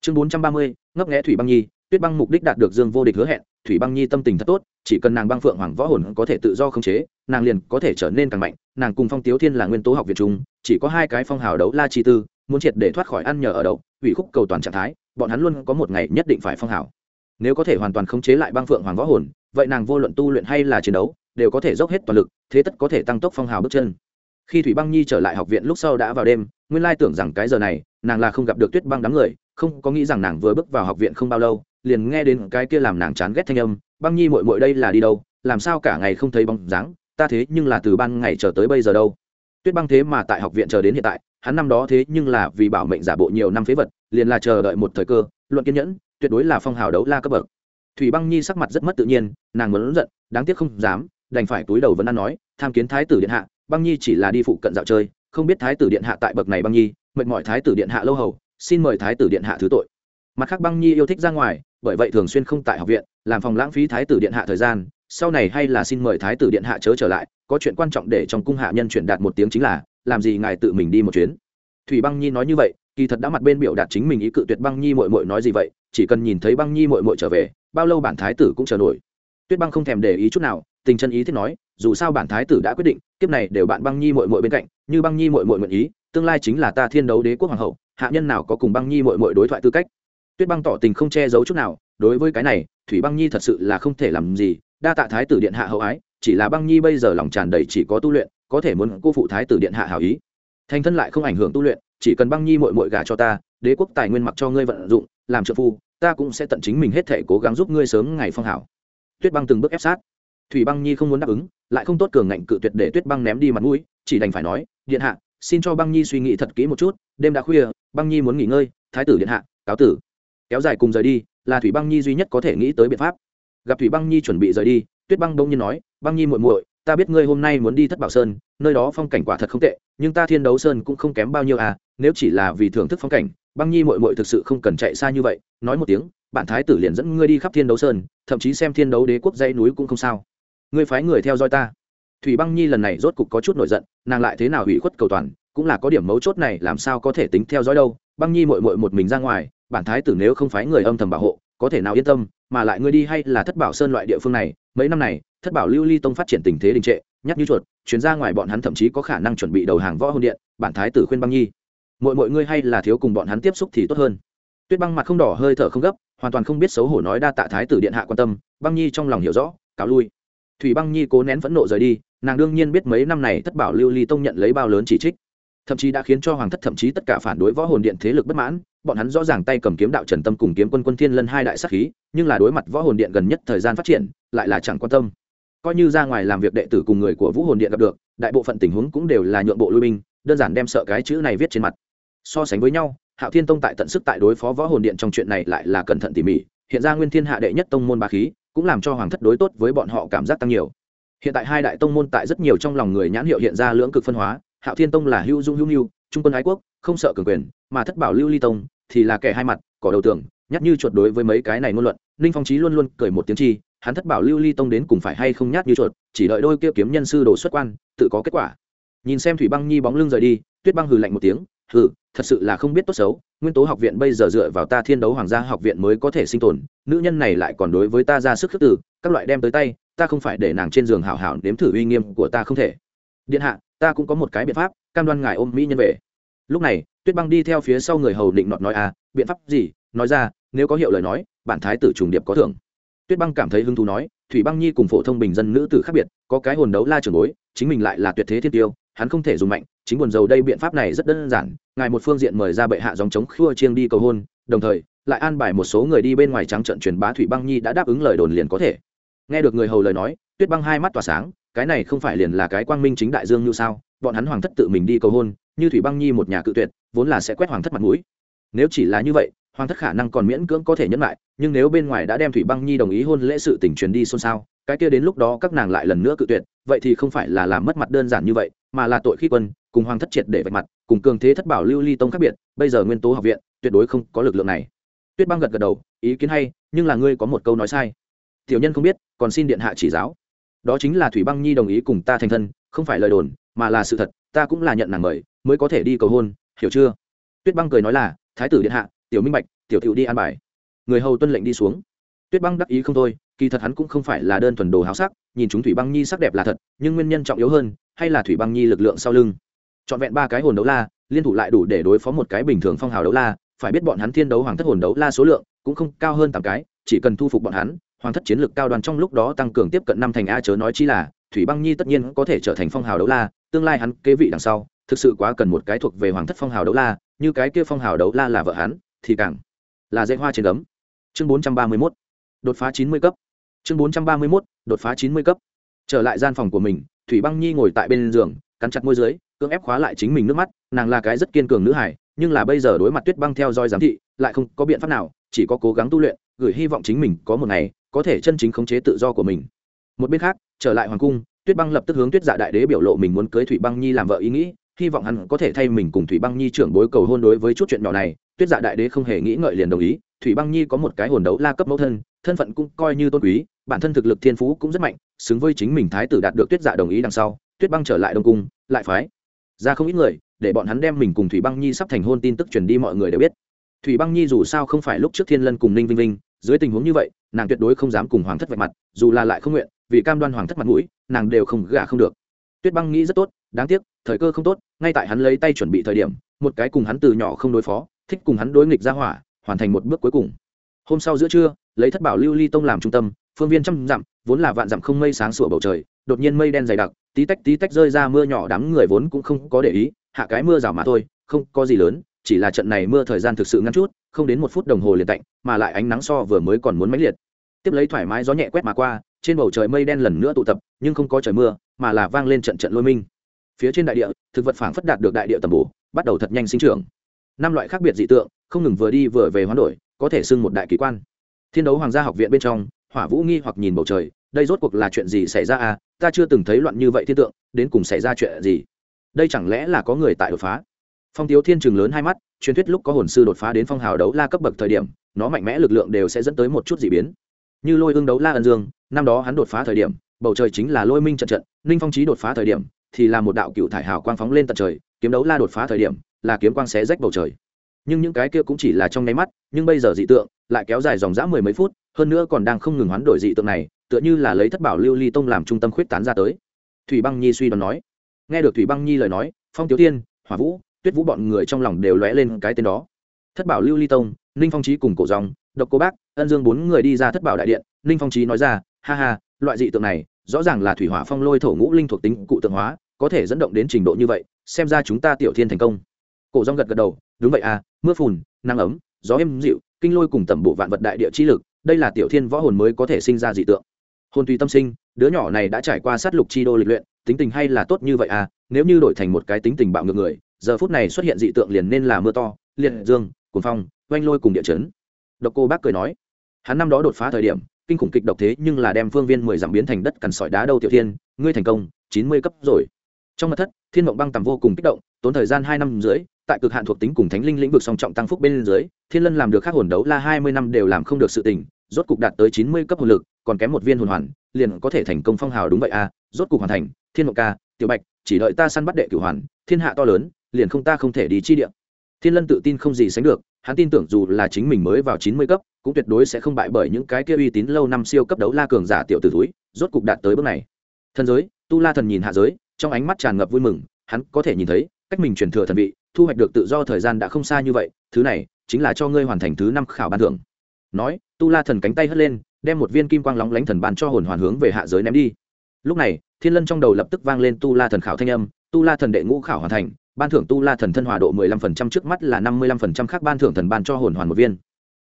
Chương bốn trăm ba mươi, ngấp nghẽ thủy băng nhi, tuyết băng mục đích đạt được dương vô địch hứa hẹn, thủy băng nhi tâm tình thật tốt, chỉ cần nàng băng phượng hoàng võ hồn có thể tự do khống chế, nàng liền có thể trở nên càng mạnh, nàng cùng phong tiếu thiên là nguyên tố học việt trung chỉ có hai cái phong hào đấu la chi tư, muốn triệt để thoát khỏi ăn nhờ ở đậu ủy khúc cầu toàn trạng thái, bọn hắn luôn có một ngày nhất định phải phong hào nếu có thể hoàn toàn khống chế lại băng phượng hoàng võ hồn, vậy nàng vô luận tu luyện hay là chiến đấu, đều có thể dốc hết toàn lực, thế tất có thể tăng tốc phong hào bước chân. Khi thủy băng nhi trở lại học viện lúc sau đã vào đêm, nguyên lai tưởng rằng cái giờ này, nàng là không gặp được tuyết băng đám người, không có nghĩ rằng nàng vừa bước vào học viện không bao lâu, liền nghe đến cái kia làm nàng chán ghét thanh âm, băng nhi mội mội đây là đi đâu? Làm sao cả ngày không thấy bóng dáng? Ta thế nhưng là từ ban ngày chờ tới bây giờ đâu. Tuyết băng thế mà tại học viện chờ đến hiện tại, hắn năm đó thế nhưng là vì bảo mệnh giả bộ nhiều năm phế vật, liền là chờ đợi một thời cơ, luận kiên nhẫn tuyệt đối là phong hào đấu la cấp bậc. Thủy băng nhi sắc mặt rất mất tự nhiên, nàng muốn giận, đáng tiếc không dám, đành phải túi đầu vẫn ăn nói, tham kiến thái tử điện hạ, băng nhi chỉ là đi phụ cận dạo chơi, không biết thái tử điện hạ tại bậc này băng nhi, mệt mỏi thái tử điện hạ lâu hầu, xin mời thái tử điện hạ thứ tội. Mặt khác băng nhi yêu thích ra ngoài, bởi vậy thường xuyên không tại học viện, làm phòng lãng phí thái tử điện hạ thời gian, sau này hay là xin mời thái tử điện hạ chớ trở lại, có chuyện quan trọng để trong cung hạ nhân chuyển đạt một tiếng chính là, làm gì ngài tự mình đi một chuyến. Thủy băng nhi nói như vậy kỳ thật đã mặt bên biểu đạt chính mình ý cự tuyệt băng nhi mội mội nói gì vậy, chỉ cần nhìn thấy băng nhi mội mội trở về, bao lâu bản thái tử cũng chờ nổi. Tuyết băng không thèm để ý chút nào, tình chân ý thiết nói, dù sao bản thái tử đã quyết định, kiếp này đều bạn băng nhi mội mội bên cạnh, như băng nhi mội mội nguyện ý, tương lai chính là ta thiên đấu đế quốc hoàng hậu, hạ nhân nào có cùng băng nhi mội mội đối thoại tư cách. Tuyết băng tỏ tình không che giấu chút nào, đối với cái này, thủy băng nhi thật sự là không thể làm gì, đa tạ thái tử điện hạ hậu ái, chỉ là băng nhi bây giờ lòng tràn đầy chỉ có tu luyện, có thể muốn cô phụ thái tử điện hạ hảo ý. Thành thân lại không ảnh hưởng tu luyện chỉ cần băng nhi mội mội gả cho ta, đế quốc tài nguyên mặc cho ngươi vận dụng, làm trợ phu, ta cũng sẽ tận chính mình hết thể cố gắng giúp ngươi sớm ngày phong hảo. Tuyết băng từng bước ép sát. Thủy băng nhi không muốn đáp ứng, lại không tốt cường ngạnh cự tuyệt để tuyết băng ném đi mặt mũi, chỉ đành phải nói, điện hạ, xin cho băng nhi suy nghĩ thật kỹ một chút, đêm đã khuya, băng nhi muốn nghỉ ngơi, thái tử điện hạ, cáo tử. Kéo dài cùng rời đi, là thủy băng nhi duy nhất có thể nghĩ tới biện pháp. Gặp thủy băng nhi chuẩn bị rời đi, tuyết băng đông nhiên nói, băng nhi muội muội ta biết ngươi hôm nay muốn đi thất bảo sơn, nơi đó phong cảnh quả thật không tệ, nhưng ta thiên đấu sơn cũng không kém bao nhiêu à nếu chỉ là vì thưởng thức phong cảnh, băng nhi muội muội thực sự không cần chạy xa như vậy, nói một tiếng, bạn thái tử liền dẫn ngươi đi khắp thiên đấu sơn, thậm chí xem thiên đấu đế quốc dãy núi cũng không sao. Ngươi phái người theo dõi ta. Thủy băng nhi lần này rốt cục có chút nổi giận, nàng lại thế nào hủy khuất cầu toàn, cũng là có điểm mấu chốt này, làm sao có thể tính theo dõi đâu. Băng nhi muội muội một mình ra ngoài bản thái tử nếu không phái người âm thầm bảo hộ, có thể nào yên tâm, mà lại ngươi đi hay là thất bảo sơn loại địa phương này, mấy năm này thất bảo lưu ly tông phát triển tình thế đình trệ, nhắc như chuột, chuyến ra ngoài bọn hắn thậm chí có khả năng chuẩn bị đầu hàng võ hồn điện, bản thái tử khuyên băng nhi. Mọi mọi ngươi hay là thiếu cùng bọn hắn tiếp xúc thì tốt hơn. Tuyết băng mặt không đỏ hơi thở không gấp, hoàn toàn không biết xấu hổ nói đa tạ thái tử điện hạ quan tâm, băng nhi trong lòng hiểu rõ, cáo lui. Thủy băng nhi cố nén phẫn nộ rời đi, nàng đương nhiên biết mấy năm này thất bảo lưu ly tông nhận lấy bao lớn chỉ trích. Thậm chí đã khiến cho hoàng thất thậm chí tất cả phản đối võ hồn điện thế lực bất mãn, bọn hắn rõ ràng tay cầm kiếm đạo trần tâm cùng kiếm quân quân thiên lân hai đại sắc khí, nhưng là đối mặt võ hồn điện gần nhất thời gian phát triển, lại là chẳng quan tâm coi như ra ngoài làm việc đệ tử cùng người của vũ hồn điện gặp được, đại bộ phận tình huống cũng đều là nhượng bộ lui binh, đơn giản đem sợ cái chữ này viết trên mặt. So sánh với nhau, hạo thiên tông tại tận sức tại đối phó võ hồn điện trong chuyện này lại là cẩn thận tỉ mỉ, hiện ra nguyên thiên hạ đệ nhất tông môn ba khí, cũng làm cho hoàng thất đối tốt với bọn họ cảm giác tăng nhiều. Hiện tại hai đại tông môn tại rất nhiều trong lòng người nhãn hiệu hiện ra lưỡng cực phân hóa, hạo thiên tông là hữu dung hữu nhu trung quân ái quốc, không sợ cường quyền, mà thất bảo lưu ly tông thì là kẻ hai mặt, cỏ đầu tường, nhắc như chuột đối với mấy cái này ngôn luận, ninh phong trí luôn luôn cười một tiếng chi hắn thất bảo lưu ly tông đến cùng phải hay không nhát như chuột, chỉ đợi đôi kia kiếm nhân sư đồ xuất quan, tự có kết quả. Nhìn xem thủy băng nhi bóng lưng rời đi, tuyết băng hừ lạnh một tiếng, hừ, thật sự là không biết tốt xấu, nguyên tố học viện bây giờ dựa vào ta thiên đấu hoàng gia học viện mới có thể sinh tồn, nữ nhân này lại còn đối với ta ra sức khước tử các loại đem tới tay, ta không phải để nàng trên giường hảo hảo nếm thử uy nghiêm của ta không thể. Điện hạ, ta cũng có một cái biện pháp, cam đoan ngài ôm mỹ nhân về. Lúc này, tuyết băng đi theo phía sau người hầu định nọt nói à biện pháp gì? Nói ra, nếu có hiệu lời nói, bản thái tử trùng điệp có thưởng tuyết băng cảm thấy hứng thú nói, thủy băng nhi cùng phổ thông bình dân nữ tử khác biệt, có cái hồn đấu la trường bối, chính mình lại là tuyệt thế thiên tiêu, hắn không thể dùng mạnh, chính buồn dầu đây biện pháp này rất đơn giản, ngài một phương diện mời ra bệ hạ dòng chống khua chiêng đi cầu hôn, đồng thời, lại an bài một số người đi bên ngoài trắng trận truyền bá thủy băng nhi đã đáp ứng lời đồn liền có thể. Nghe được người hầu lời nói, tuyết băng hai mắt tỏa sáng, cái này không phải liền là cái quang minh chính đại dương như sao, bọn hắn hoàng thất tự mình đi cầu hôn, như thủy băng nhi một nhà cự tuyệt, vốn là sẽ quét hoàng thất mặt mũi. Nếu chỉ là như vậy hoàng thất khả năng còn miễn cưỡng có thể nhẫn lại, nhưng nếu bên ngoài đã đem thủy băng nhi đồng ý hôn lễ sự tình truyền đi xôn xao, cái kia đến lúc đó các nàng lại lần nữa cự tuyệt, vậy thì không phải là làm mất mặt đơn giản như vậy, mà là tội khi quân, cùng hoàng thất triệt để vạch mặt, cùng cường thế thất bảo lưu ly tông khác biệt, bây giờ nguyên tố học viện, tuyệt đối không có lực lượng này. Tuyết băng gật gật đầu, ý kiến hay, nhưng là ngươi có một câu nói sai. Tiểu nhân không biết, còn xin điện hạ chỉ giáo. Đó chính là thủy băng nhi đồng ý cùng ta thành thân, không phải lời đồn, mà là sự thật, ta cũng là nhận nàng mời, mới có thể đi cầu hôn, hiểu chưa? Tuyết băng cười nói là, thái tử điện hạ tiểu minh bạch, tiểu thiệu đi an bài. Người hầu tuân lệnh đi xuống. Tuyết băng đắc ý không thôi, kỳ thật hắn cũng không phải là đơn thuần đồ háo sắc, nhìn chúng thủy băng nhi sắc đẹp là thật, nhưng nguyên nhân trọng yếu hơn, hay là thủy băng nhi lực lượng sau lưng. Trọn vẹn ba cái hồn đấu la, liên thủ lại đủ để đối phó một cái bình thường phong hào đấu la, phải biết bọn hắn thiên đấu hoàng thất hồn đấu la số lượng cũng không cao hơn tám cái, chỉ cần thu phục bọn hắn, hoàng thất chiến lược cao đoàn trong lúc đó tăng cường tiếp cận năm thành a chớ nói chi là, thủy băng nhi tất nhiên có thể trở thành phong hào đấu la, tương lai hắn kế vị đằng sau, thực sự quá cần một cái thuộc về hoàng thất phong hào đấu la, như cái kia phong hào đấu la là vợ hắn thì càng là dây hoa trên gấm. Chương bốn trăm ba mươi mốt, đột phá chín mươi cấp. Chương bốn trăm ba mươi mốt, đột phá chín mươi cấp. Trở lại gian phòng của mình, thủy băng nhi ngồi tại bên giường, cắn chặt môi dưới, cưỡng ép khóa lại chính mình nước mắt. Nàng là cái rất kiên cường nữ hải nhưng là bây giờ đối mặt tuyết băng theo dõi giám thị, lại không có biện pháp nào, chỉ có cố gắng tu luyện, gửi hy vọng chính mình có một ngày có thể chân chính khống chế tự do của mình. Một bên khác, trở lại hoàng cung, tuyết băng lập tức hướng tuyết dạ đại đế biểu lộ mình muốn cưới thủy băng nhi làm vợ ý nghĩ, hy vọng hắn có thể thay mình cùng thủy băng nhi trưởng bối cầu hôn đối với chút chuyện nhỏ này tuyết dạ đại đế không hề nghĩ ngợi liền đồng ý, thủy băng nhi có một cái hồn đấu la cấp mẫu thân thân phận cũng coi như tôn quý, bản thân thực lực thiên phú cũng rất mạnh, xứng với chính mình thái tử đạt được tuyết dạ đồng ý đằng sau, tuyết băng trở lại đông cung, lại phái ra không ít người, để bọn hắn đem mình cùng thủy băng nhi sắp thành hôn tin tức truyền đi mọi người đều biết. Thủy băng nhi dù sao không phải lúc trước thiên lân cùng ninh vinh vinh, dưới tình huống như vậy, nàng tuyệt đối không dám cùng hoàng thất vạch mặt, dù là lại không nguyện, vì cam đoan hoàng thất mặt mũi, nàng đều không gả không được. Tuyết băng nghĩ rất tốt, đáng tiếc, thời cơ không tốt, ngay tại hắn lấy tay chuẩn bị thời điểm, một cái cùng hắn từ nhỏ không đối phó thích cùng hắn đối nghịch ra hỏa, hoàn thành một bước cuối cùng. Hôm sau giữa trưa, lấy thất bảo lưu ly tông làm trung tâm, phương viên trăm dặm, vốn là vạn dặm không mây sáng sủa bầu trời, đột nhiên mây đen dày đặc, tí tách tí tách rơi ra mưa nhỏ đám người vốn cũng không có để ý, hạ cái mưa rào mà thôi, không có gì lớn, chỉ là trận này mưa thời gian thực sự ngắn chút, không đến một phút đồng hồ liền tạnh, mà lại ánh nắng so vừa mới còn muốn mãnh liệt. Tiếp lấy thoải mái gió nhẹ quét mà qua, trên bầu trời mây đen lần nữa tụ tập, nhưng không có trời mưa, mà là vang lên trận trận lôi minh. Phía trên đại địa, thực vật phảng phất đạt được đại địa tầm bổ, bắt đầu thật nhanh sinh trưởng năm loại khác biệt dị tượng, không ngừng vừa đi vừa về hoán đổi, có thể xưng một đại kỳ quan. Thiên đấu hoàng gia học viện bên trong, hỏa vũ nghi hoặc nhìn bầu trời, đây rốt cuộc là chuyện gì xảy ra à? Ta chưa từng thấy loạn như vậy thiên tượng, đến cùng xảy ra chuyện gì? Đây chẳng lẽ là có người tại đột phá? Phong tiếu thiên trường lớn hai mắt, truyền thuyết lúc có hồn sư đột phá đến phong hào đấu la cấp bậc thời điểm, nó mạnh mẽ lực lượng đều sẽ dẫn tới một chút d ị biến. Như lôi ương đấu la ân dương, năm đó hắn đột phá thời điểm, bầu trời chính là lôi minh trận trận, ninh phong trí đột phá thời điểm, thì là một đạo cựu thải hào quang phóng lên tận trời, kiếm đấu la đột phá thời điểm là kiếm quang xé rách bầu trời. Nhưng những cái kia cũng chỉ là trong nháy mắt, nhưng bây giờ dị tượng lại kéo dài dòng dã mười mấy phút, hơn nữa còn đang không ngừng hoán đổi dị tượng này, tựa như là lấy thất bảo lưu ly tông làm trung tâm khuyết tán ra tới. Thủy băng nhi suy đoán nói. Nghe được thủy băng nhi lời nói, phong tiểu tiên, hỏa vũ, tuyết vũ bọn người trong lòng đều lóe lên cái tên đó. Thất bảo lưu ly tông, ninh phong trí cùng cổ dòng, độc cô bác, ân dương bốn người đi ra thất bảo đại điện, ninh phong trí nói ra, ha ha, loại dị tượng này, rõ ràng là thủy hỏa phong lôi thổ ngũ linh thuộc tính cụ tượng hóa, có thể dẫn động đến trình độ như vậy, xem ra chúng ta tiểu thiên thành công cổ rong gật gật đầu, đúng vậy à mưa phùn, nắng ấm, gió êm dịu, kinh lôi cùng tẩm bộ vạn vật đại địa chi lực, đây là tiểu thiên võ hồn mới có thể sinh ra dị tượng hồn tùy tâm sinh, đứa nhỏ này đã trải qua sát lục chi đô lịch luyện, tính tình hay là tốt như vậy à nếu như đổi thành một cái tính tình bạo ngược người, giờ phút này xuất hiện dị tượng liền nên là mưa to, liệt dương, cuồng phong, oanh lôi cùng địa chấn độc cô bác cười nói, hắn năm đó đột phá thời điểm, kinh khủng kịch độc thế nhưng là đem phương viên mười dặm biến thành đất cằn sỏi đá đâu tiểu thiên, ngươi thành công, chín mươi cấp rồi trong mặt thất, thiên mộng băng tầm vô cùng kích động, tốn thời gian hai năm rưỡi tại cực hạn thuộc tính cùng thánh linh lĩnh vực song trọng tăng phúc bên dưới thiên lân làm được khác hồn đấu la hai mươi năm đều làm không được sự tình rốt cục đạt tới chín mươi cấp hồn lực còn kém một viên hồn hoàn liền có thể thành công phong hào đúng vậy a à, rốt cục hoàn thành thiên mộng ca tiểu bạch chỉ đợi ta săn bắt đệ cửu hoàn thiên hạ to lớn liền không ta không thể đi chi địa. Thiên lân tự tin không gì sánh được hắn tin tưởng dù là chính mình mới vào chín mươi cấp cũng tuyệt đối sẽ không bại bởi những cái kia uy tín lâu năm siêu cấp đấu la cường giả tiểu tử túi rốt cục đạt tới bước này. Thần giới tu la thần nhìn hạ giới trong ánh mắt tràn ngập vui mừng hắn có thể nhìn thấy cách mình truyền thừa thần vị thu hoạch được tự do thời gian đã không xa như vậy, thứ này chính là cho ngươi hoàn thành thứ năm khảo ban thưởng. Nói, tu la thần cánh tay hất lên, đem một viên kim quang lóng lánh thần bàn cho hồn hoàn hướng về hạ giới ném đi. Lúc này, thiên lân trong đầu lập tức vang lên tu la thần khảo thanh âm, tu la thần đệ ngũ khảo hoàn thành, ban thưởng tu la thần thân hòa độ mười lăm phần trăm trước mắt là năm mươi lăm phần trăm khác ban thưởng thần ban cho hồn hoàn một viên.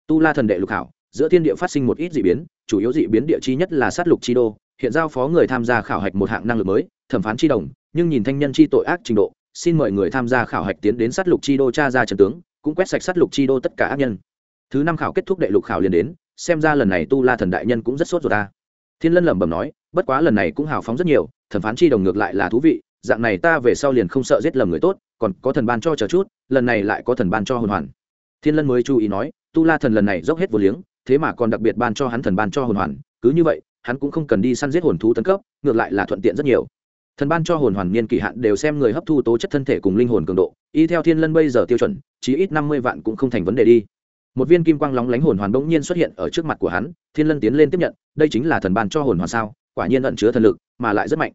Tu la thần đệ lục khảo, giữa thiên địa phát sinh một ít d ị biến, chủ yếu d ị biến địa chi nhất là sát lục chi đô, hiện giao phó người tham gia khảo hạch một hạng năng lực mới, thẩm phán chi đồng, nhưng nhìn thanh nhân chi tội ác trình độ xin mời người tham gia khảo hạch tiến đến sát lục chi đô cha ra trần tướng, cũng quét sạch sát lục chi đô tất cả ác nhân. Thứ năm khảo kết thúc đệ lục khảo liền đến, xem ra lần này tu la thần đại nhân cũng rất sốt rồi ta. Thiên lân lẩm bẩm nói, bất quá lần này cũng hào phóng rất nhiều, thẩm phán chi đồng ngược lại là thú vị, dạng này ta về sau liền không sợ giết lầm người tốt, còn có thần ban cho chờ chút, lần này lại có thần ban cho hồn hoàn. Thiên lân mới chú ý nói, tu la thần lần này dốc hết vô liếng, thế mà còn đặc biệt ban cho hắn thần ban cho hồn hoàn, cứ như vậy, hắn cũng không cần đi săn giết hồn thú tấn cấp, ngược lại là thuận tiện rất nhiều thần ban cho hồn hoàn niên kỳ hạn đều xem người hấp thu tố chất thân thể cùng linh hồn cường độ, y theo thiên lân bây giờ tiêu chuẩn, chí ít năm mươi vạn cũng không thành vấn đề đi. Một viên kim quang lóng lánh hồn hoàn bỗng nhiên xuất hiện ở trước mặt của hắn, thiên lân tiến lên tiếp nhận, đây chính là thần ban cho hồn hoàn sao? Quả nhiên ẩn chứa thần lực, mà lại rất mạnh.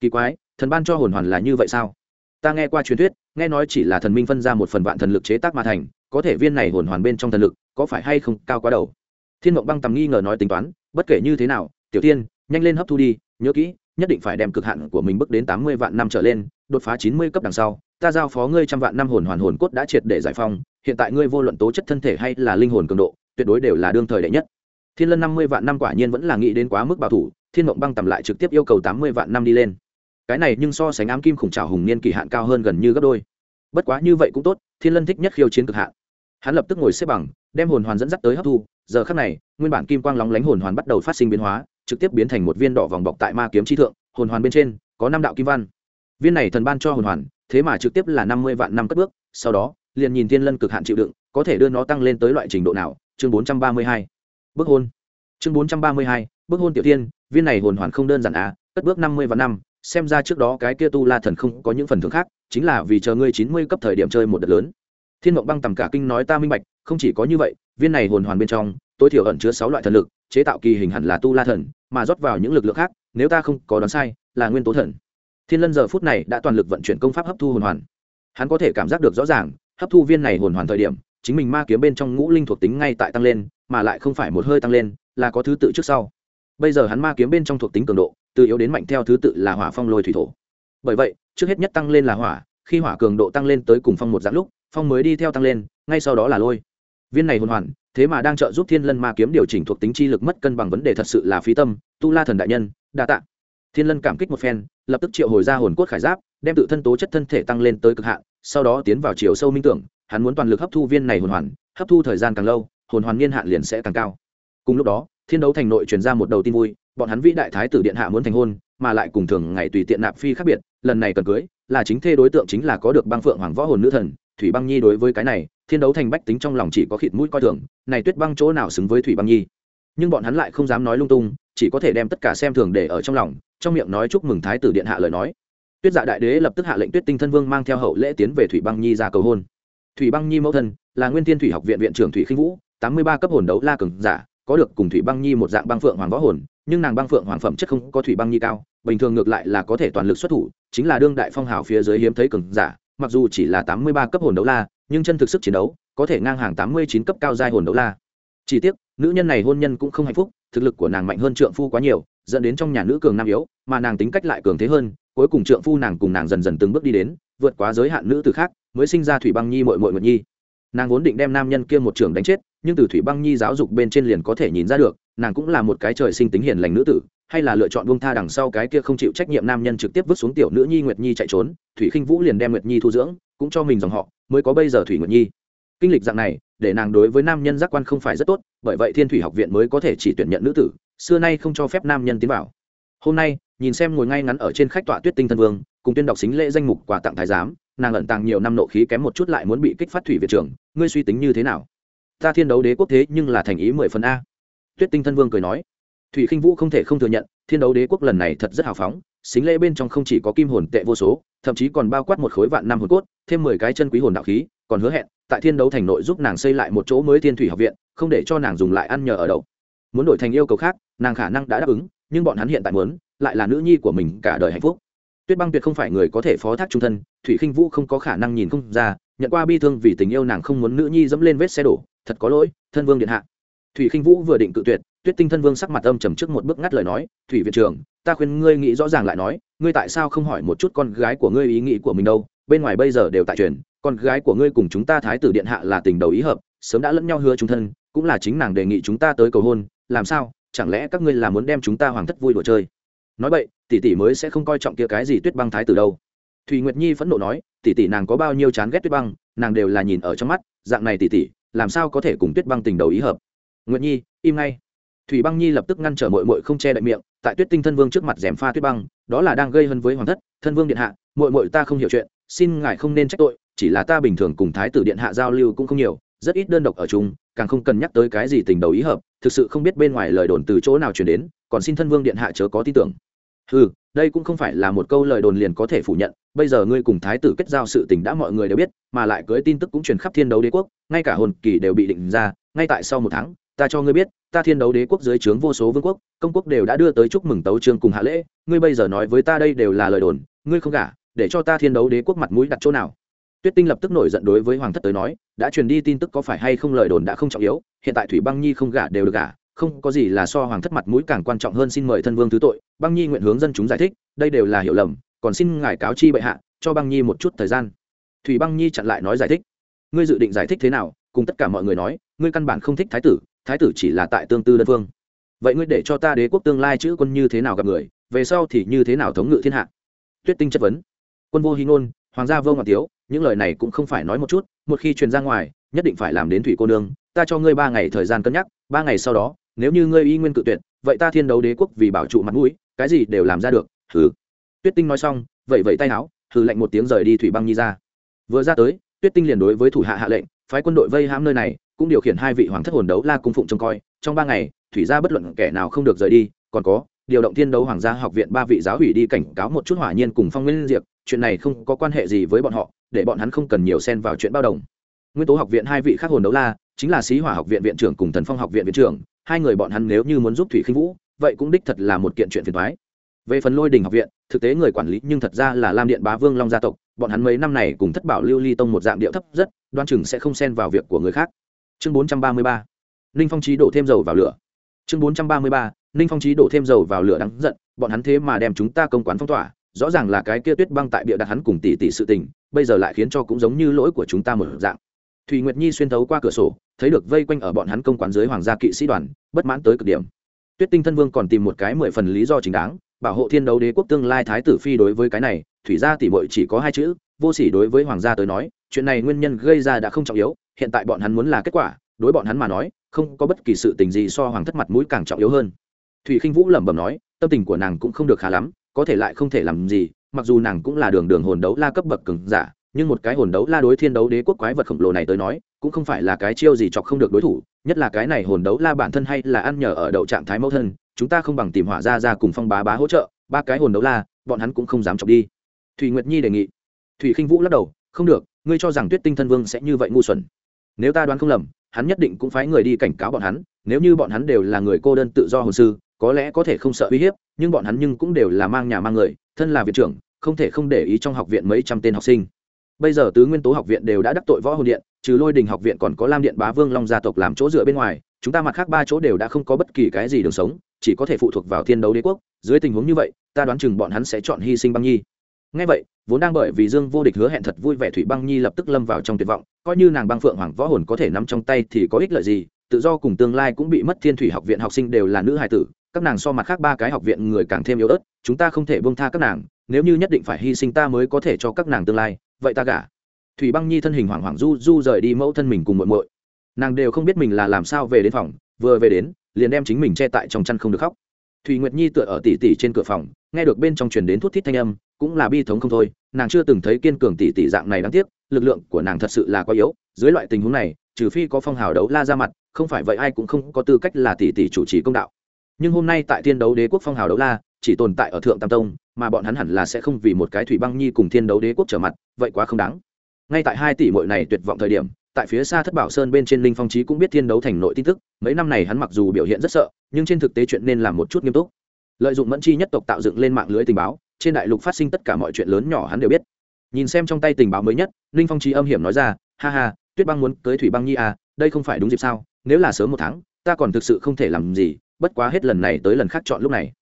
Kỳ quái, thần ban cho hồn hoàn là như vậy sao? Ta nghe qua truyền thuyết, nghe nói chỉ là thần minh phân ra một phần vạn thần lực chế tác mà thành, có thể viên này hồn hoàn bên trong thần lực, có phải hay không cao quá đầu? Thiên mộng băng tầm nghi ngờ nói tính toán, bất kể như thế nào, tiểu tiên, nhanh lên hấp thu đi, nhớ kỹ nhất định phải đem cực hạn của mình bước đến tám mươi vạn năm trở lên, đột phá chín mươi cấp đằng sau, ta giao phó ngươi trăm vạn năm hồn hoàn hồn cốt đã triệt để giải phong hiện tại ngươi vô luận tố chất thân thể hay là linh hồn cường độ, tuyệt đối đều là đương thời đệ nhất. Thiên lân năm mươi vạn năm quả nhiên vẫn là nghĩ đến quá mức bảo thủ, thiên mộng băng tầm lại trực tiếp yêu cầu tám mươi vạn năm đi lên. Cái này nhưng so sánh ám kim khủng trào hùng niên kỳ hạn cao hơn gần như gấp đôi. Bất quá như vậy cũng tốt, thiên lân thích nhất khiêu chiến cực hạn. Hắn lập tức ngồi xếp bằng, đem hồn hoàn dẫn dắt tới hấp thu, giờ khắc này, nguyên bản kim quang lóng lánh hồn hoàn bắt đầu phát sinh biến hóa trực tiếp biến thành một viên đỏ vòng bọc tại ma kiếm chi thượng, hồn hoàn bên trên, có năm đạo kim văn. Viên này thần ban cho hồn hoàn, thế mà trực tiếp là năm mươi vạn năm cất bước, sau đó, liền nhìn thiên lân cực hạn chịu đựng, có thể đưa nó tăng lên tới loại trình độ nào? Chương bốn trăm ba mươi hai. Bước hôn. Chương bốn trăm ba mươi hai bước hôn tiểu tiên, viên này hồn hoàn không đơn giản à cất bước năm mươi vạn năm, xem ra trước đó cái kia tu la thần không có những phần thưởng khác, chính là vì chờ ngươi chín mươi cấp thời điểm chơi một đợt lớn. Thiên mộng băng tầm cả kinh nói ta minh bạch, không chỉ có như vậy, viên này hồn hoàn bên trong tối thiểu ẩn chứa sáu loại thần lực, chế tạo kỳ hình hẳn là tu la thần, mà rót vào những lực lượng khác, nếu ta không có đoán sai, là nguyên tố thần. Thiên lân giờ phút này đã toàn lực vận chuyển công pháp hấp thu hồn hoàn. Hắn có thể cảm giác được rõ ràng, hấp thu viên này hồn hoàn thời điểm, chính mình ma kiếm bên trong ngũ linh thuộc tính ngay tại tăng lên, mà lại không phải một hơi tăng lên, là có thứ tự trước sau. Bây giờ hắn ma kiếm bên trong thuộc tính cường độ, từ yếu đến mạnh theo thứ tự là hỏa phong lôi thủy thổ. Bởi vậy, trước hết nhất tăng lên là hỏa, khi hỏa cường độ tăng lên tới cùng phong một dạng lúc, phong mới đi theo tăng lên, ngay sau đó là lôi. Viên này hồn hoàn thế mà đang trợ giúp thiên lân ma kiếm điều chỉnh thuộc tính chi lực mất cân bằng vấn đề thật sự là phí tâm, tu la thần đại nhân, đa tạ. Thiên lân cảm kích một phen, lập tức triệu hồi ra hồn cốt khải giáp, đem tự thân tố chất thân thể tăng lên tới cực hạn, sau đó tiến vào chiều sâu minh tưởng, hắn muốn toàn lực hấp thu viên này hồn hoàn, hấp thu thời gian càng lâu, hồn hoàn niên hạn liền sẽ càng cao. Cùng lúc đó, thiên đấu thành nội truyền ra một đầu tin vui, bọn hắn vĩ đại thái tử điện hạ muốn thành hôn, mà lại cùng thường ngày tùy tiện nạp phi khác biệt, lần này cần cưới, là chính thê đối tượng chính là có được băng phượng hoàng võ hồn nữ thần, thủy băng nhi đối với cái này thiên đấu thành bách tính trong lòng chỉ có khịt mũi coi thường, này tuyết băng chỗ nào xứng với thủy băng nhi? Nhưng bọn hắn lại không dám nói lung tung, chỉ có thể đem tất cả xem thường để ở trong lòng, trong miệng nói chúc mừng thái tử điện hạ lời nói. Tuyết dạ đại đế lập tức hạ lệnh tuyết tinh thân vương mang theo hậu lễ tiến về thủy băng nhi ra cầu hôn. Thủy băng nhi mẫu thân, là nguyên tiên thủy học viện viện trưởng thủy khinh vũ, tám mươi ba cấp hồn đấu la cường giả, có được cùng thủy băng nhi một dạng băng phượng hoàng võ hồn, nhưng nàng băng phượng hoàng phẩm chất không có thủy băng nhi cao, bình thường ngược lại là có thể toàn lực xuất thủ, chính là đương đại phong hào phía dưới hiếm thấy cường giả, mặc dù chỉ là tám mươi ba cấp hồn đấu la nhưng chân thực sức chiến đấu có thể ngang hàng tám mươi chín cấp cao giai hồn đấu la. Chỉ tiếc, nữ nhân này hôn nhân cũng không hạnh phúc, thực lực của nàng mạnh hơn trượng phu quá nhiều, dẫn đến trong nhà nữ cường nam yếu, mà nàng tính cách lại cường thế hơn, cuối cùng trượng phu nàng cùng nàng dần dần từng bước đi đến, vượt quá giới hạn nữ từ khác, mới sinh ra thủy băng nhi mội mội nguyệt nhi. Nàng vốn định đem nam nhân kia một trường đánh chết, nhưng từ thủy băng nhi giáo dục bên trên liền có thể nhìn ra được, nàng cũng là một cái trời sinh tính hiền lành nữ tử, hay là lựa chọn buông tha đằng sau cái kia không chịu trách nhiệm nam nhân trực tiếp vứt xuống tiểu nữ nhi nguyệt nhi chạy trốn, thủy khinh vũ liền đem nguyệt nhi thu dưỡng cũng cho mình dòng họ, mới có bây giờ thủy nguyệt nhi. Kinh lịch dạng này, để nàng đối với nam nhân giác quan không phải rất tốt, bởi vậy thiên thủy học viện mới có thể chỉ tuyển nhận nữ tử, xưa nay không cho phép nam nhân tiến vào. Hôm nay, nhìn xem ngồi ngay ngắn ở trên khách tọa tuyết tinh thân vương, cùng tuyên đọc xính lễ danh mục quà tặng thái giám, nàng ẩn tàng nhiều năm nộ khí kém một chút lại muốn bị kích phát thủy viện trưởng, ngươi suy tính như thế nào? Ta thiên đấu đế quốc thế nhưng là thành ý mười phần a. Tuyết tinh thân vương cười nói. Thủy khinh vũ không thể không thừa nhận, thiên đấu đế quốc lần này thật rất hào phóng xính lễ bên trong không chỉ có kim hồn tệ vô số, thậm chí còn bao quát một khối vạn năm hồn cốt, thêm mười cái chân quý hồn đạo khí, còn hứa hẹn, tại thiên đấu thành nội giúp nàng xây lại một chỗ mới thiên thủy học viện, không để cho nàng dùng lại ăn nhờ ở đậu. Muốn đổi thành yêu cầu khác, nàng khả năng đã đáp ứng, nhưng bọn hắn hiện tại muốn, lại là nữ nhi của mình cả đời hạnh phúc. Tuyết băng tuyệt không phải người có thể phó thác trung thân, thủy khinh vũ không có khả năng nhìn không ra, nhận qua bi thương vì tình yêu nàng không muốn nữ nhi dẫm lên vết xe đổ, thật có lỗi, thân vương điện hạ. Thủy khinh vũ vừa định cự tuyệt, tuyết tinh thân vương sắc mặt âm trầm trước một bước ngắt lời nói, thủy viện trưởng ta khuyên ngươi nghĩ rõ ràng lại nói, ngươi tại sao không hỏi một chút con gái của ngươi ý nghĩ của mình đâu? Bên ngoài bây giờ đều tại truyền, con gái của ngươi cùng chúng ta thái tử điện hạ là tình đầu ý hợp, sớm đã lẫn nhau hứa chúng thân, cũng là chính nàng đề nghị chúng ta tới cầu hôn, làm sao? Chẳng lẽ các ngươi là muốn đem chúng ta hoàng thất vui đùa chơi? Nói vậy, tỷ tỷ mới sẽ không coi trọng kia cái gì tuyết băng thái tử đâu. Thùy nguyệt nhi phẫn nộ nói, tỷ tỷ nàng có bao nhiêu chán ghét tuyết băng, nàng đều là nhìn ở trong mắt, dạng này tỷ tỷ, làm sao có thể cùng tuyết băng tình đầu ý hợp? Nguyệt nhi, im ngay. Thủy băng nhi lập tức ngăn trở mội mội không che đậy miệng tại tuyết tinh thân vương trước mặt d pha tuyết băng, đó là đang gây hấn với hoàng thất, thân vương điện hạ mội mội ta không hiểu chuyện, xin ngài không nên trách tội, chỉ là ta bình thường cùng thái tử điện hạ giao lưu cũng không nhiều, rất ít đơn độc ở chung, càng không cần nhắc tới cái gì tình đầu ý hợp, thực sự không biết bên ngoài lời đồn từ chỗ nào truyền đến, còn xin thân vương điện hạ chớ có tin tưởng. Ừ đây cũng không phải là một câu lời đồn liền có thể phủ nhận, bây giờ ngươi cùng thái tử kết giao sự tình đã mọi người đều biết, mà lại cưới tin tức cũng truyền khắp thiên đấu đế quốc, ngay cả hồn kỳ đều bị định ra, ngay tại sau một tháng ta cho ngươi biết, ta thiên đấu đế quốc dưới trướng vô số vương quốc, công quốc đều đã đưa tới chúc mừng tấu trương cùng hạ lễ. Ngươi bây giờ nói với ta đây đều là lời đồn, ngươi không gả, để cho ta thiên đấu đế quốc mặt mũi đặt chỗ nào? Tuyết tinh lập tức nổi giận đối với hoàng thất tới nói, đã truyền đi tin tức có phải hay không lời đồn đã không trọng yếu, hiện tại thủy băng nhi không gả đều được gả, không có gì là so hoàng thất mặt mũi càng quan trọng hơn xin mời thân vương thứ tội. Băng nhi nguyện hướng dân chúng giải thích, đây đều là hiểu lầm, còn xin ngài cáo chi bệ hạ, cho băng nhi một chút thời gian. Thủy băng nhi chặn lại nói giải thích, ngươi dự định giải thích thế nào? Cùng tất cả mọi người nói, ngươi căn bản không thích thái tử thái tử chỉ là tại tương tư đơn phương. Vậy ngươi để cho ta đế quốc tương lai chữ quân như thế nào gặp người, về sau thì như thế nào thống ngự thiên hạ? Tuyết tinh chất vấn. Quân vô hy ngôn, hoàng gia vô ngọc tiếu, những lời này cũng không phải nói một chút, một khi truyền ra ngoài, nhất định phải làm đến thủy cô nương, ta cho ngươi ba ngày thời gian cân nhắc, ba ngày sau đó, nếu như ngươi y nguyên cự tuyệt, vậy ta thiên đấu đế quốc vì bảo trụ mặt mũi, cái gì đều làm ra được thử tuyết tinh nói xong vậy vậy tay áo thử lệnh một tiếng rời đi thủy băng nhi ra. Vừa ra tới, tuyết tinh liền đối với thủ hạ hạ lệnh, phái quân đội vây hãm nơi này cũng điều khiển hai vị hoàng thất hồn đấu la cung phụng trông coi, trong ba ngày, thủy gia bất luận kẻ nào không được rời đi, còn có, điều động thiên đấu hoàng gia học viện ba vị giáo hủy đi cảnh cáo một chút hỏa nhiên cùng phong nguyên diệp chuyện này không có quan hệ gì với bọn họ, để bọn hắn không cần nhiều xen vào chuyện bao đồng. Nguyên tố học viện hai vị khác hồn đấu la, chính là sĩ hỏa học viện viện trưởng cùng thần phong học viện viện trưởng, hai người bọn hắn nếu như muốn giúp thủy khinh vũ, vậy cũng đích thật là một kiện chuyện phiền thoái về phần lôi đình học viện, thực tế người quản lý nhưng thật ra là lam điện bá vương long gia tộc, bọn hắn mấy năm này cùng thất bảo lưu ly tông một dạng điệu thấp rất, đoan chừng sẽ không xen vào việc của người khác chương bốn trăm ba mươi ba, ninh phong trí đổ thêm dầu vào lửa. Chương bốn trăm ba mươi ba, ninh phong trí đổ thêm dầu vào lửa đắng giận, bọn hắn thế mà đem chúng ta công quán phong tỏa, rõ ràng là cái kia tuyết băng tại bịa đặt hắn cùng tỷ tỷ sự tình, bây giờ lại khiến cho cũng giống như lỗi của chúng ta mở dạng. Thùy nguyệt nhi xuyên thấu qua cửa sổ, thấy được vây quanh ở bọn hắn công quán dưới hoàng gia kỵ sĩ đoàn, bất mãn tới cực điểm. Tuyết tinh thân vương còn tìm một cái mười phần lý do chính đáng, bảo hộ thiên đấu đế quốc tương lai thái tử phi đối với cái này, thủy gia tỷ muội chỉ có hai chữ, vô sỉ đối với hoàng gia tới nói, chuyện này nguyên nhân gây ra đã không trọng yếu hiện tại bọn hắn muốn là kết quả, đối bọn hắn mà nói, không có bất kỳ sự tình gì so hoàng thất mặt mũi càng trọng yếu hơn. Thủy khinh vũ lẩm bẩm nói, tâm tình của nàng cũng không được khá lắm, có thể lại không thể làm gì, mặc dù nàng cũng là đường đường hồn đấu la cấp bậc cường giả, nhưng một cái hồn đấu la đối thiên đấu đế quốc quái vật khổng lồ này tới nói, cũng không phải là cái chiêu gì chọc không được đối thủ, nhất là cái này hồn đấu la bản thân hay là ăn nhờ ở đậu trạng thái mẫu thân, chúng ta không bằng tìm hỏa ra ra cùng phong bá bá hỗ trợ, ba cái hồn đấu la, bọn hắn cũng không dám chọc đi. Thùy nguyệt nhi đề nghị. Thủy khinh vũ lắc đầu, không được, ngươi cho rằng tuyết tinh thân vương sẽ như vậy ngu xuẩn nếu ta đoán không lầm, hắn nhất định cũng phái người đi cảnh cáo bọn hắn, nếu như bọn hắn đều là người cô đơn tự do hồn sư, có lẽ có thể không sợ uy hiếp, nhưng bọn hắn nhưng cũng đều là mang nhà mang người, thân là viện trưởng, không thể không để ý trong học viện mấy trăm tên học sinh. Bây giờ tứ nguyên tố học viện đều đã đắc tội võ hồn điện, trừ lôi đình học viện còn có lam điện bá vương long gia tộc làm chỗ dựa bên ngoài, chúng ta mặt khác ba chỗ đều đã không có bất kỳ cái gì đường sống, chỉ có thể phụ thuộc vào thiên đấu đế quốc. Dưới tình huống như vậy, ta đoán chừng bọn hắn sẽ chọn hy sinh băng nhi ngay vậy, vốn đang bởi vì dương vô địch hứa hẹn thật vui vẻ thủy băng nhi lập tức lâm vào trong tuyệt vọng, coi như nàng băng phượng hoàng võ hồn có thể nắm trong tay thì có ích lợi gì, tự do cùng tương lai cũng bị mất thiên thủy học viện học sinh đều là nữ hài tử, các nàng so mặt khác ba cái học viện người càng thêm yếu ớt, chúng ta không thể buông tha các nàng, nếu như nhất định phải hy sinh ta mới có thể cho các nàng tương lai, vậy ta gả. Thủy băng nhi thân hình hoảng hoảng du du rời đi mẫu thân mình cùng muội muội. Nàng đều không biết mình là làm sao về đến phòng, vừa về đến, liền đem chính mình che tại trong chăn không được khóc. Thùy nguyệt nhi tựa ở tỉ tỉ trên cửa phòng, nghe được bên trong truyền đến thuốc thít thanh âm cũng là bi thống không thôi, nàng chưa từng thấy kiên cường tỷ tỷ dạng này đáng tiếc, lực lượng của nàng thật sự là quá yếu, dưới loại tình huống này, trừ phi có phong hào đấu la ra mặt, không phải vậy ai cũng không có tư cách là tỷ tỷ chủ trì công đạo. Nhưng hôm nay tại thiên đấu đế quốc phong hào đấu la, chỉ tồn tại ở thượng tam tông, mà bọn hắn hẳn là sẽ không vì một cái thủy băng nhi cùng thiên đấu đế quốc trở mặt, vậy quá không đáng. Ngay tại hai tỷ mội này tuyệt vọng thời điểm, tại phía xa thất bảo sơn bên trên linh phong trí cũng biết thiên đấu thành nội tin tức, mấy năm này hắn mặc dù biểu hiện rất sợ, nhưng trên thực tế chuyện nên làm một chút nghiêm túc. Lợi dụng mẫn chi nhất tộc tạo dựng lên mạng lưới tình báo trên đại lục phát sinh tất cả mọi chuyện lớn nhỏ hắn đều biết. Nhìn xem trong tay tình báo mới nhất, linh phong trí âm hiểm nói ra, ha ha, tuyết băng muốn cưới thủy băng nhi à đây không phải đúng dịp sao? Nếu là sớm một tháng, ta còn thực sự không thể làm gì, bất quá hết lần này tới lần khác chọn lúc này.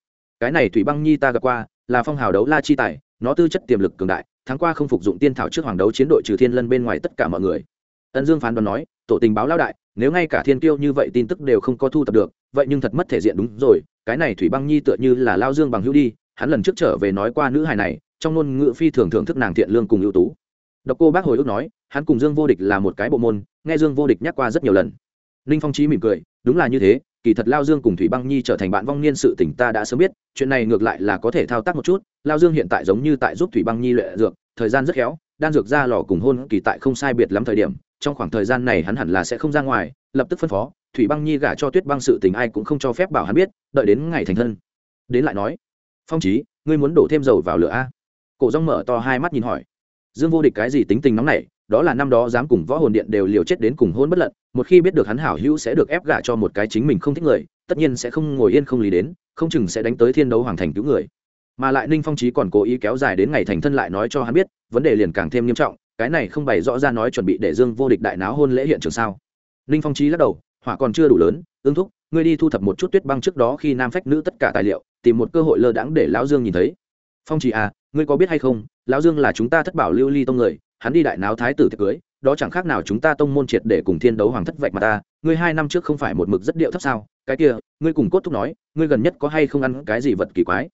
Cái này thủy băng nhi ta gặp qua, là phong hào đấu la chi tài, nó tư chất tiềm lực cường đại, tháng qua không phục dụng tiên thảo trước hoàng đấu chiến đội trừ thiên lân bên ngoài tất cả mọi người. Ân dương phán đoán nói, tổ tình báo lao đại, nếu ngay cả thiên tiêu như vậy tin tức đều không có thu thập được, vậy nhưng thật mất thể diện đúng rồi, cái này thủy băng nhi tựa như là lao dương bằng hữu đi hắn lần trước trở về nói qua nữ hài này, trong ngôn ngữ phi thường thưởng thức nàng thiện lương cùng ưu tú. Đọc cô bác hồi ức nói, hắn cùng dương vô địch là một cái bộ môn, nghe dương vô địch nhắc qua rất nhiều lần. Ninh phong trí mỉm cười, đúng là như thế, kỳ thật lao dương cùng thủy băng nhi trở thành bạn vong niên sự tỉnh ta đã sớm biết, chuyện này ngược lại là có thể thao tác một chút, lao dương hiện tại giống như tại giúp thủy băng nhi luyện dược, thời gian rất khéo, đan dược ra lò cùng hôn kỳ tại không sai biệt lắm thời điểm, trong khoảng thời gian này hắn hẳn là sẽ không ra ngoài, lập tức phân phó, thủy băng nhi gả cho tuyết băng sự tình ai cũng không cho phép bảo hắn biết, đợi đến ngày thành thân. Đến lại nói phong trí ngươi muốn đổ thêm dầu vào lửa a? Cổ rong mở to hai mắt nhìn hỏi. Dương vô địch cái gì tính tình nóng này đó là năm đó dám cùng võ hồn điện đều liều chết đến cùng hôn bất lận, một khi biết được hắn hảo hữu sẽ được ép gả cho một cái chính mình không thích người, tất nhiên sẽ không ngồi yên không lý đến, không chừng sẽ đánh tới thiên đấu hoàng thành cứu người. Mà lại ninh phong trí còn cố ý kéo dài đến ngày thành thân lại nói cho hắn biết, vấn đề liền càng thêm nghiêm trọng, cái này không bày rõ ra nói chuẩn bị để dương vô địch đại náo hôn lễ hiện trường sao? Ninh phong trí lắc đầu, hỏa còn chưa đủ lớn ương thúc ngươi đi thu thập một chút tuyết băng trước đó khi nam phách nữ tất cả tài liệu, tìm một cơ hội lơ đãng để lão dương nhìn thấy. Phong trì à ngươi có biết hay không, lão dương là chúng ta thất bảo lưu ly tông người, hắn đi đại náo thái tử tiệc cưới, đó chẳng khác nào chúng ta tông môn triệt để cùng thiên đấu hoàng thất vạch mà ta, ngươi hai năm trước không phải một mực rất điệu thấp sao? Cái kia, ngươi cùng cốt thúc nói, ngươi gần nhất có hay không ăn cái gì vật kỳ quái?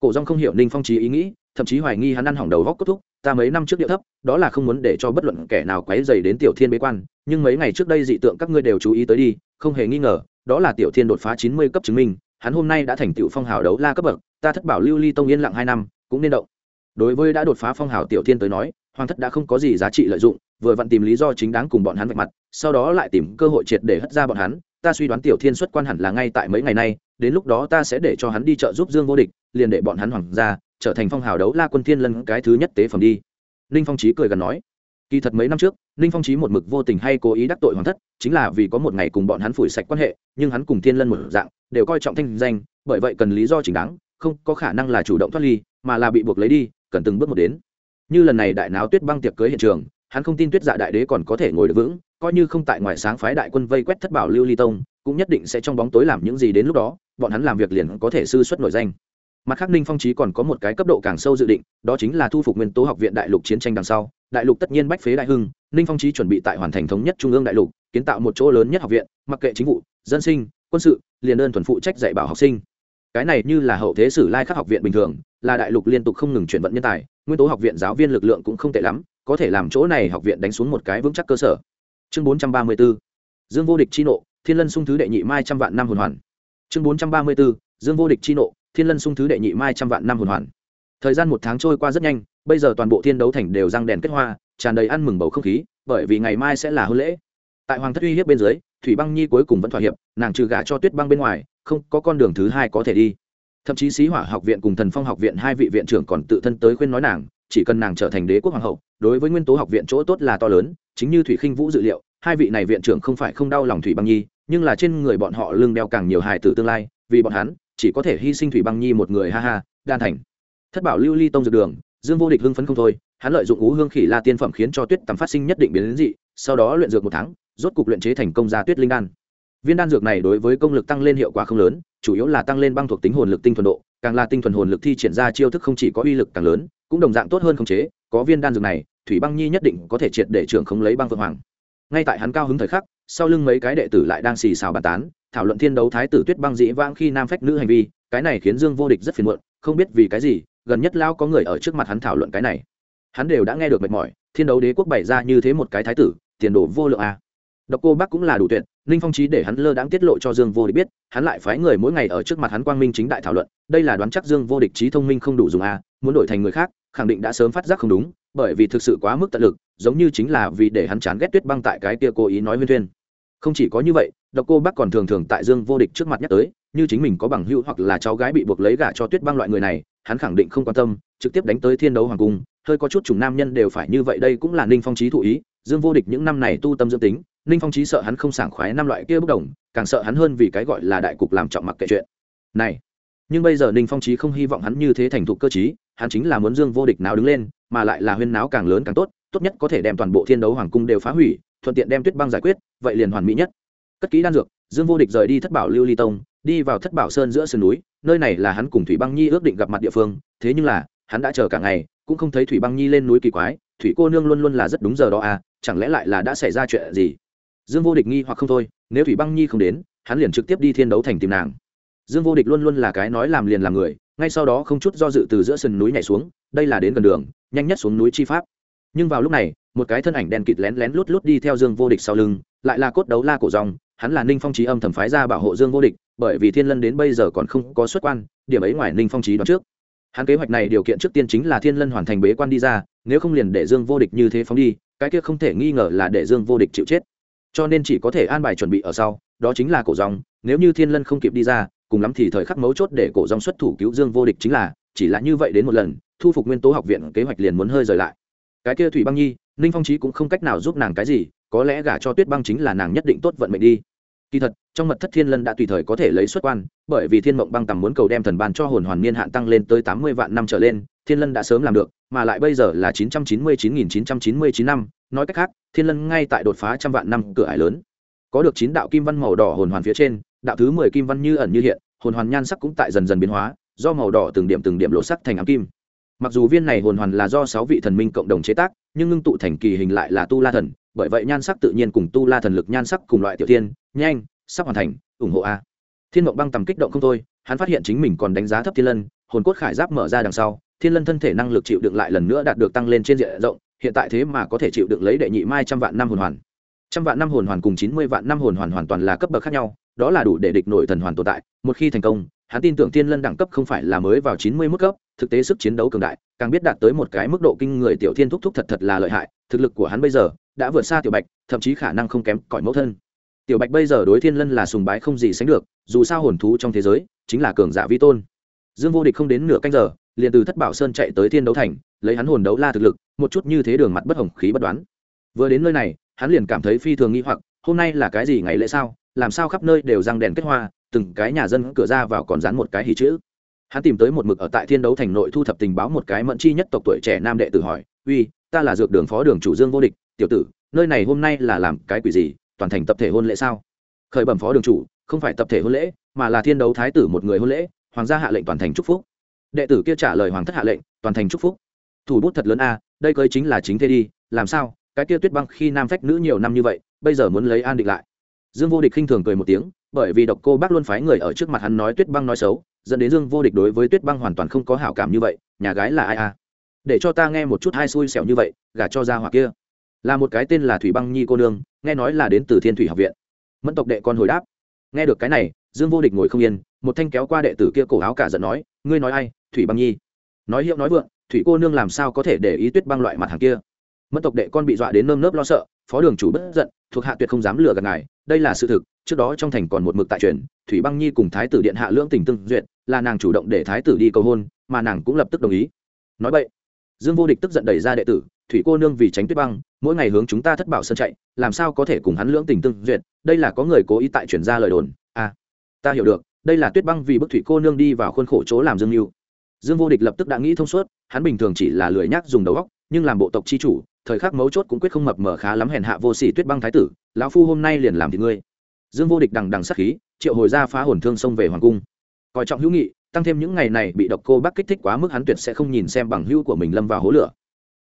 Cổ dong không hiểu ninh phong trí ý nghĩ, thậm chí hoài nghi hắn ăn hỏng đầu góc cốt thúc, ta mấy năm trước điệu thấp, đó là không muốn để cho bất luận kẻ nào quấy dày đến tiểu thiên bế quan, nhưng mấy ngày trước đây dị tượng các ngươi đều chú ý tới đi, không hề nghi ngờ đó là tiểu thiên đột phá chín mươi cấp chứng minh, hắn hôm nay đã thành tựu phong hào đấu la cấp bậc, ta thất bảo lưu ly tông yên lặng hai năm, cũng nên động. Đối với đã đột phá phong hào tiểu thiên tới nói, hoàng thất đã không có gì giá trị lợi dụng, vừa vặn tìm lý do chính đáng cùng bọn hắn vạch mặt, sau đó lại tìm cơ hội triệt để hất ra bọn hắn, ta suy đoán tiểu thiên xuất quan hẳn là ngay tại mấy ngày nay, đến lúc đó ta sẽ để cho hắn đi chợ giúp dương vô địch, liền để bọn hắn hoàng ra trở thành phong hào đấu la quân thiên lân cái thứ nhất tế phẩm đi. Ninh phong trí cười gần nói kỳ thật mấy năm trước, ninh phong trí một mực vô tình hay cố ý đắc tội hoàng thất, chính là vì có một ngày cùng bọn hắn phủi sạch quan hệ, nhưng hắn cùng thiên lân một dạng, đều coi trọng thanh danh, bởi vậy cần lý do chính đáng, không có khả năng là chủ động thoát ly, mà là bị buộc lấy đi, cần từng bước một đến. Như lần này đại náo tuyết băng tiệc cưới hiện trường, hắn không tin tuyết dạ đại đế còn có thể ngồi được vững, coi như không tại ngoài sáng phái đại quân vây quét thất bảo lưu ly tông, cũng nhất định sẽ trong bóng tối làm những gì đến lúc đó, bọn hắn làm việc liền có thể sư xuất nổi danh. Mặt khác ninh phong trí còn có một cái cấp độ càng sâu dự định, đó chính là thu phục nguyên tố học viện đại lục chiến tranh đằng sau đại lục tất nhiên bách phế đại hưng, ninh phong trí chuẩn bị tại hoàn thành thống nhất trung ương đại lục, kiến tạo một chỗ lớn nhất học viện, mặc kệ chính vụ, dân sinh, quân sự, liền đơn thuần phụ trách dạy bảo học sinh. Cái này như là hậu thế sử lai khắc học viện bình thường, là đại lục liên tục không ngừng chuyển vận nhân tài, nguyên tố học viện giáo viên lực lượng cũng không tệ lắm, có thể làm chỗ này học viện đánh xuống một cái vững chắc cơ sở. Chương bốn trăm ba mươi 434 dương vô địch chi nộ, thiên lân sung thứ đệ nhị mai trăm vạn năm hồn hoàn. Chương bốn trăm ba mươi 434 dương vô địch chi nộ, thiên lân sung thứ đệ nhị mai trăm vạn năm hồn hoàn. Thời gian một tháng trôi qua rất nhanh bây giờ toàn bộ thiên đấu thành đều răng đèn kết hoa, tràn đầy ăn mừng bầu không khí, bởi vì ngày mai sẽ là hôn lễ. Tại hoàng thất uy hiếp bên dưới, thủy băng nhi cuối cùng vẫn thỏa hiệp, nàng trừ gả cho tuyết băng bên ngoài, không có con đường thứ hai có thể đi. Thậm chí sĩ hỏa học viện cùng thần phong học viện hai vị viện trưởng còn tự thân tới khuyên nói nàng, chỉ cần nàng trở thành đế quốc hoàng hậu, đối với nguyên tố học viện chỗ tốt là to lớn, chính như thủy khinh vũ dự liệu, hai vị này viện trưởng không phải không đau lòng thủy băng nhi, nhưng là trên người bọn họ lưng đeo càng nhiều hài tử tương lai, vì bọn hắn, chỉ có thể hy sinh thủy băng nhi một người, ha ha, đan thành. Thất bảo lưu ly tông dược đường dương vô địch hưng phấn không thôi, hắn lợi dụng ú hương khỉ la tiên phẩm khiến cho tuyết tầm phát sinh nhất định biến đến dị, sau đó luyện dược một tháng, rốt cục luyện chế thành công ra tuyết linh đan. Viên đan dược này đối với công lực tăng lên hiệu quả không lớn, chủ yếu là tăng lên băng thuộc tính hồn lực tinh thuần độ, càng là tinh thuần hồn lực thi triển ra chiêu thức không chỉ có uy lực càng lớn, cũng đồng dạng tốt hơn khống chế, có viên đan dược này, thủy băng nhi nhất định có thể triệt để trưởng không lấy băng vượng hoàng. Ngay tại hắn cao hứng thời khắc, sau lưng mấy cái đệ tử lại đang xì xào bàn tán, thảo luận thiên đấu thái tử tuyết băng dĩ vãng khi nam phách nữ hành vi, cái này khiến dương vô địch rất phiền muộn, không biết vì cái gì gần nhất lao có người ở trước mặt hắn thảo luận cái này hắn đều đã nghe được mệt mỏi, thiên đấu đế quốc bày ra như thế một cái thái tử, tiền đồ vô lượng a à. độc cô bác cũng là đủ tuyệt, ninh phong trí để hắn lơ đãng tiết lộ cho dương vô địch biết, hắn lại phái người mỗi ngày ở trước mặt hắn quang minh chính đại thảo luận, đây là đoán chắc dương vô địch trí thông minh không đủ dùng a, muốn đổi thành người khác, khẳng định đã sớm phát giác không đúng, bởi vì thực sự quá mức tận lực, giống như chính là vì để hắn chán ghét tuyết băng tại cái kia cố ý nói huyên thuyên không chỉ có như vậy, độc cô bác còn thường thường tại dương vô địch trước mặt nhắc tới, như chính mình có bằng hữu hoặc là cháu gái bị buộc lấy gả cho tuyết băng loại người này hắn khẳng định không quan tâm, trực tiếp đánh tới thiên đấu hoàng cung, hơi có chút chủng nam nhân đều phải như vậy, đây cũng là ninh phong trí thụ ý, dương vô địch những năm này tu tâm dưỡng tính, ninh phong trí sợ hắn không sảng khoái năm loại kia bốc đồng, càng sợ hắn hơn vì cái gọi là đại cục làm trọng mặc kệ chuyện. Này, nhưng bây giờ ninh phong trí không hy vọng hắn như thế thành thục cơ chí hắn chính là muốn dương vô địch nào đứng lên, mà lại là huyên náo càng lớn càng tốt tốt nhất có thể đem toàn bộ thiên đấu hoàng cung đều phá hủy, thuận tiện đem tuyết băng giải quyết, vậy liền hoàn mỹ nhất. Cất kỹ đan dược, dương vô địch rời đi thất bảo lưu ly tông, đi vào thất bảo sơn giữa sườn núi nơi này là hắn cùng thủy băng nhi ước định gặp mặt địa phương, thế nhưng là, hắn đã chờ cả ngày, cũng không thấy thủy băng nhi lên núi kỳ quái, thủy cô nương luôn luôn là rất đúng giờ đó à chẳng lẽ lại là đã xảy ra chuyện gì? Dương vô địch nghi hoặc không thôi, nếu thủy băng nhi không đến, hắn liền trực tiếp đi thiên đấu thành tìm nàng. Dương vô địch luôn luôn là cái nói làm liền làm người, ngay sau đó không chút do dự từ giữa sườn núi nhảy xuống, đây là đến gần đường, nhanh nhất xuống núi chi pháp. Nhưng vào lúc này, một cái thân ảnh đen kịt lén lén lút lút đi theo dương vô địch sau lưng, lại là cốt đấu la cổ rong hắn là ninh phong trí âm thầm phái ra bảo hộ dương vô địch bởi vì thiên lân đến bây giờ còn không có xuất quan, điểm ấy ngoài ninh phong trí đoán trước. Hắn kế hoạch này điều kiện trước tiên chính là thiên lân hoàn thành bế quan đi ra, nếu không liền để dương vô địch như thế phóng đi, cái kia không thể nghi ngờ là để dương vô địch chịu chết. Cho nên chỉ có thể an bài chuẩn bị ở sau, đó chính là cổ dòng, nếu như thiên lân không kịp đi ra, cùng lắm thì thời khắc mấu chốt để cổ dòng xuất thủ cứu dương vô địch chính là, chỉ là như vậy đến một lần, thu phục nguyên tố học viện kế hoạch liền muốn hơi rời lại. Cái kia thủy băng nhi, ninh phong trí cũng không cách nào giúp nàng cái gì, có lẽ gả cho tuyết băng chính là nàng nhất định tốt vận mệnh đi. Kỳ thật trong mật thất thiên lân đã tùy thời có thể lấy xuất quan, bởi vì thiên mộng băng tầm muốn cầu đem thần ban cho hồn hoàn niên hạn tăng lên tới tám mươi vạn năm trở lên, thiên lân đã sớm làm được, mà lại bây giờ là chín trăm chín mươi chín nghìn chín trăm chín mươi chín năm, nói cách khác, thiên lân ngay tại đột phá trăm vạn năm cửa ải lớn. Có được chín đạo kim văn màu đỏ hồn hoàn phía trên, đạo thứ mười kim văn như ẩn như hiện, hồn hoàn nhan sắc cũng tại dần dần biến hóa, do màu đỏ từng điểm từng điểm lộ sắc thành ám kim. Mặc dù viên này hồn hoàn là do sáu vị thần minh cộng đồng chế tác, nhưng ngưng tụ thành kỳ hình lại là tu la thần, bởi vậy nhan sắc tự nhiên cùng tu la thần lực nhan sắc cùng loại tiểu tiên nhanh sắp hoàn thành, ủng hộ a. Thiên mộng băng tầm kích động không thôi, hắn phát hiện chính mình còn đánh giá thấp thiên lân, hồn cốt khải giáp mở ra đằng sau, thiên lân thân thể năng lực chịu đựng lại lần nữa đạt được tăng lên trên diện rộng, hiện tại thế mà có thể chịu đựng lấy đệ nhị mai trăm vạn năm hồn hoàn. Trăm vạn năm hồn hoàn cùng chín mươi vạn năm hồn hoàn hoàn toàn là cấp bậc khác nhau, đó là đủ để địch nội thần hoàn tồn tại, một khi thành công, hắn tin tưởng thiên lân đẳng cấp không phải là mới vào chín mươi mức cấp, thực tế sức chiến đấu cường đại, càng biết đạt tới một cái mức độ kinh người tiểu thiên thúc thúc thật thật là lợi hại, thực lực của hắn bây giờ đã vượt xa tiểu bạch, thậm chí khả năng không kém cỏi mẫu thân tiểu bạch bây giờ đối thiên lân là sùng bái không gì sánh được, dù sao hồn thú trong thế giới chính là cường giả vi tôn. Dương vô địch không đến nửa canh giờ, liền từ thất bảo sơn chạy tới thiên đấu thành, lấy hắn hồn đấu la thực lực, một chút như thế đường mặt bất hồng khí bất đoán. Vừa đến nơi này, hắn liền cảm thấy phi thường nghi hoặc, hôm nay là cái gì ngày lễ sao, làm sao khắp nơi đều răng đèn kết hoa, từng cái nhà dân cửa ra vào còn dán một cái hì chữ. Hắn tìm tới một mực ở tại thiên đấu thành nội thu thập tình báo một cái mẫn chi nhất tộc tuổi trẻ nam đệ tử hỏi, uy, ta là dược đường phó đường chủ dương vô địch, tiểu tử, nơi này hôm nay là làm cái quỷ gì? Toàn thành tập thể hôn lễ sao? Khởi bẩm phó đường chủ, không phải tập thể hôn lễ, mà là thiên đấu thái tử một người hôn lễ, hoàng gia hạ lệnh toàn thành chúc phúc. Đệ tử kia trả lời hoàng thất hạ lệnh, toàn thành chúc phúc. Thủ bút thật lớn a, đây cơi chính là chính thế đi, làm sao? Cái kia tuyết băng khi nam phách nữ nhiều năm như vậy, bây giờ muốn lấy an định lại. Dương vô địch khinh thường cười một tiếng, bởi vì độc cô bác luôn phái người ở trước mặt hắn nói tuyết băng nói xấu, dẫn đến dương vô địch đối với tuyết băng hoàn toàn không có hảo cảm như vậy, nhà gái là ai à để cho ta nghe một chút hai xui xẻo như vậy, gả cho ra hoặc kia là một cái tên là thủy băng nhi cô nương, nghe nói là đến từ thiên thủy học viện. Mẫn tộc đệ con hồi đáp. Nghe được cái này, dương vô địch ngồi không yên, một thanh kéo qua đệ tử kia cổ áo cả giận nói, ngươi nói ai, thủy băng nhi? Nói hiệu nói vượng, thủy cô nương làm sao có thể để ý tuyết băng loại mặt hàng kia? Mẫn tộc đệ con bị dọa đến nơm nớp lo sợ, phó đường chủ bất giận, thuộc hạ tuyệt không dám lừa gạt ngài, đây là sự thực, trước đó trong thành còn một mực tại truyền, thủy băng nhi cùng thái tử điện hạ lưỡng tình tương duyệt, là nàng chủ động để thái tử đi cầu hôn, mà nàng cũng lập tức đồng ý. Nói vậy, dương vô địch tức giận đẩy ra đệ tử thủy cô nương vì tránh tuyết băng, mỗi ngày hướng chúng ta thất bảo sơn chạy, làm sao có thể cùng hắn lưỡng tình tương duyệt, đây là có người cố ý tại chuyển ra lời đồn à ta hiểu được, đây là tuyết băng vì bức thủy cô nương đi vào khuôn khổ chỗ làm dương mưu dương vô địch lập tức đã nghĩ thông suốt, hắn bình thường chỉ là lười nhác dùng đầu óc, nhưng làm bộ tộc chi chủ, thời khắc mấu chốt cũng quyết không mập mờ khá lắm hèn hạ vô sỉ tuyết băng thái tử, lão phu hôm nay liền làm thì ngươi. Dương vô địch đằng đằng sắc khí, triệu hồi ra phá hồn thương xông về hoàng cung. Coi trọng hữu nghị, tăng thêm những ngày này bị độc cô bác kích thích quá mức hắn tuyệt sẽ không nhìn xem bằng hữu của mình lâm vào hố lửa.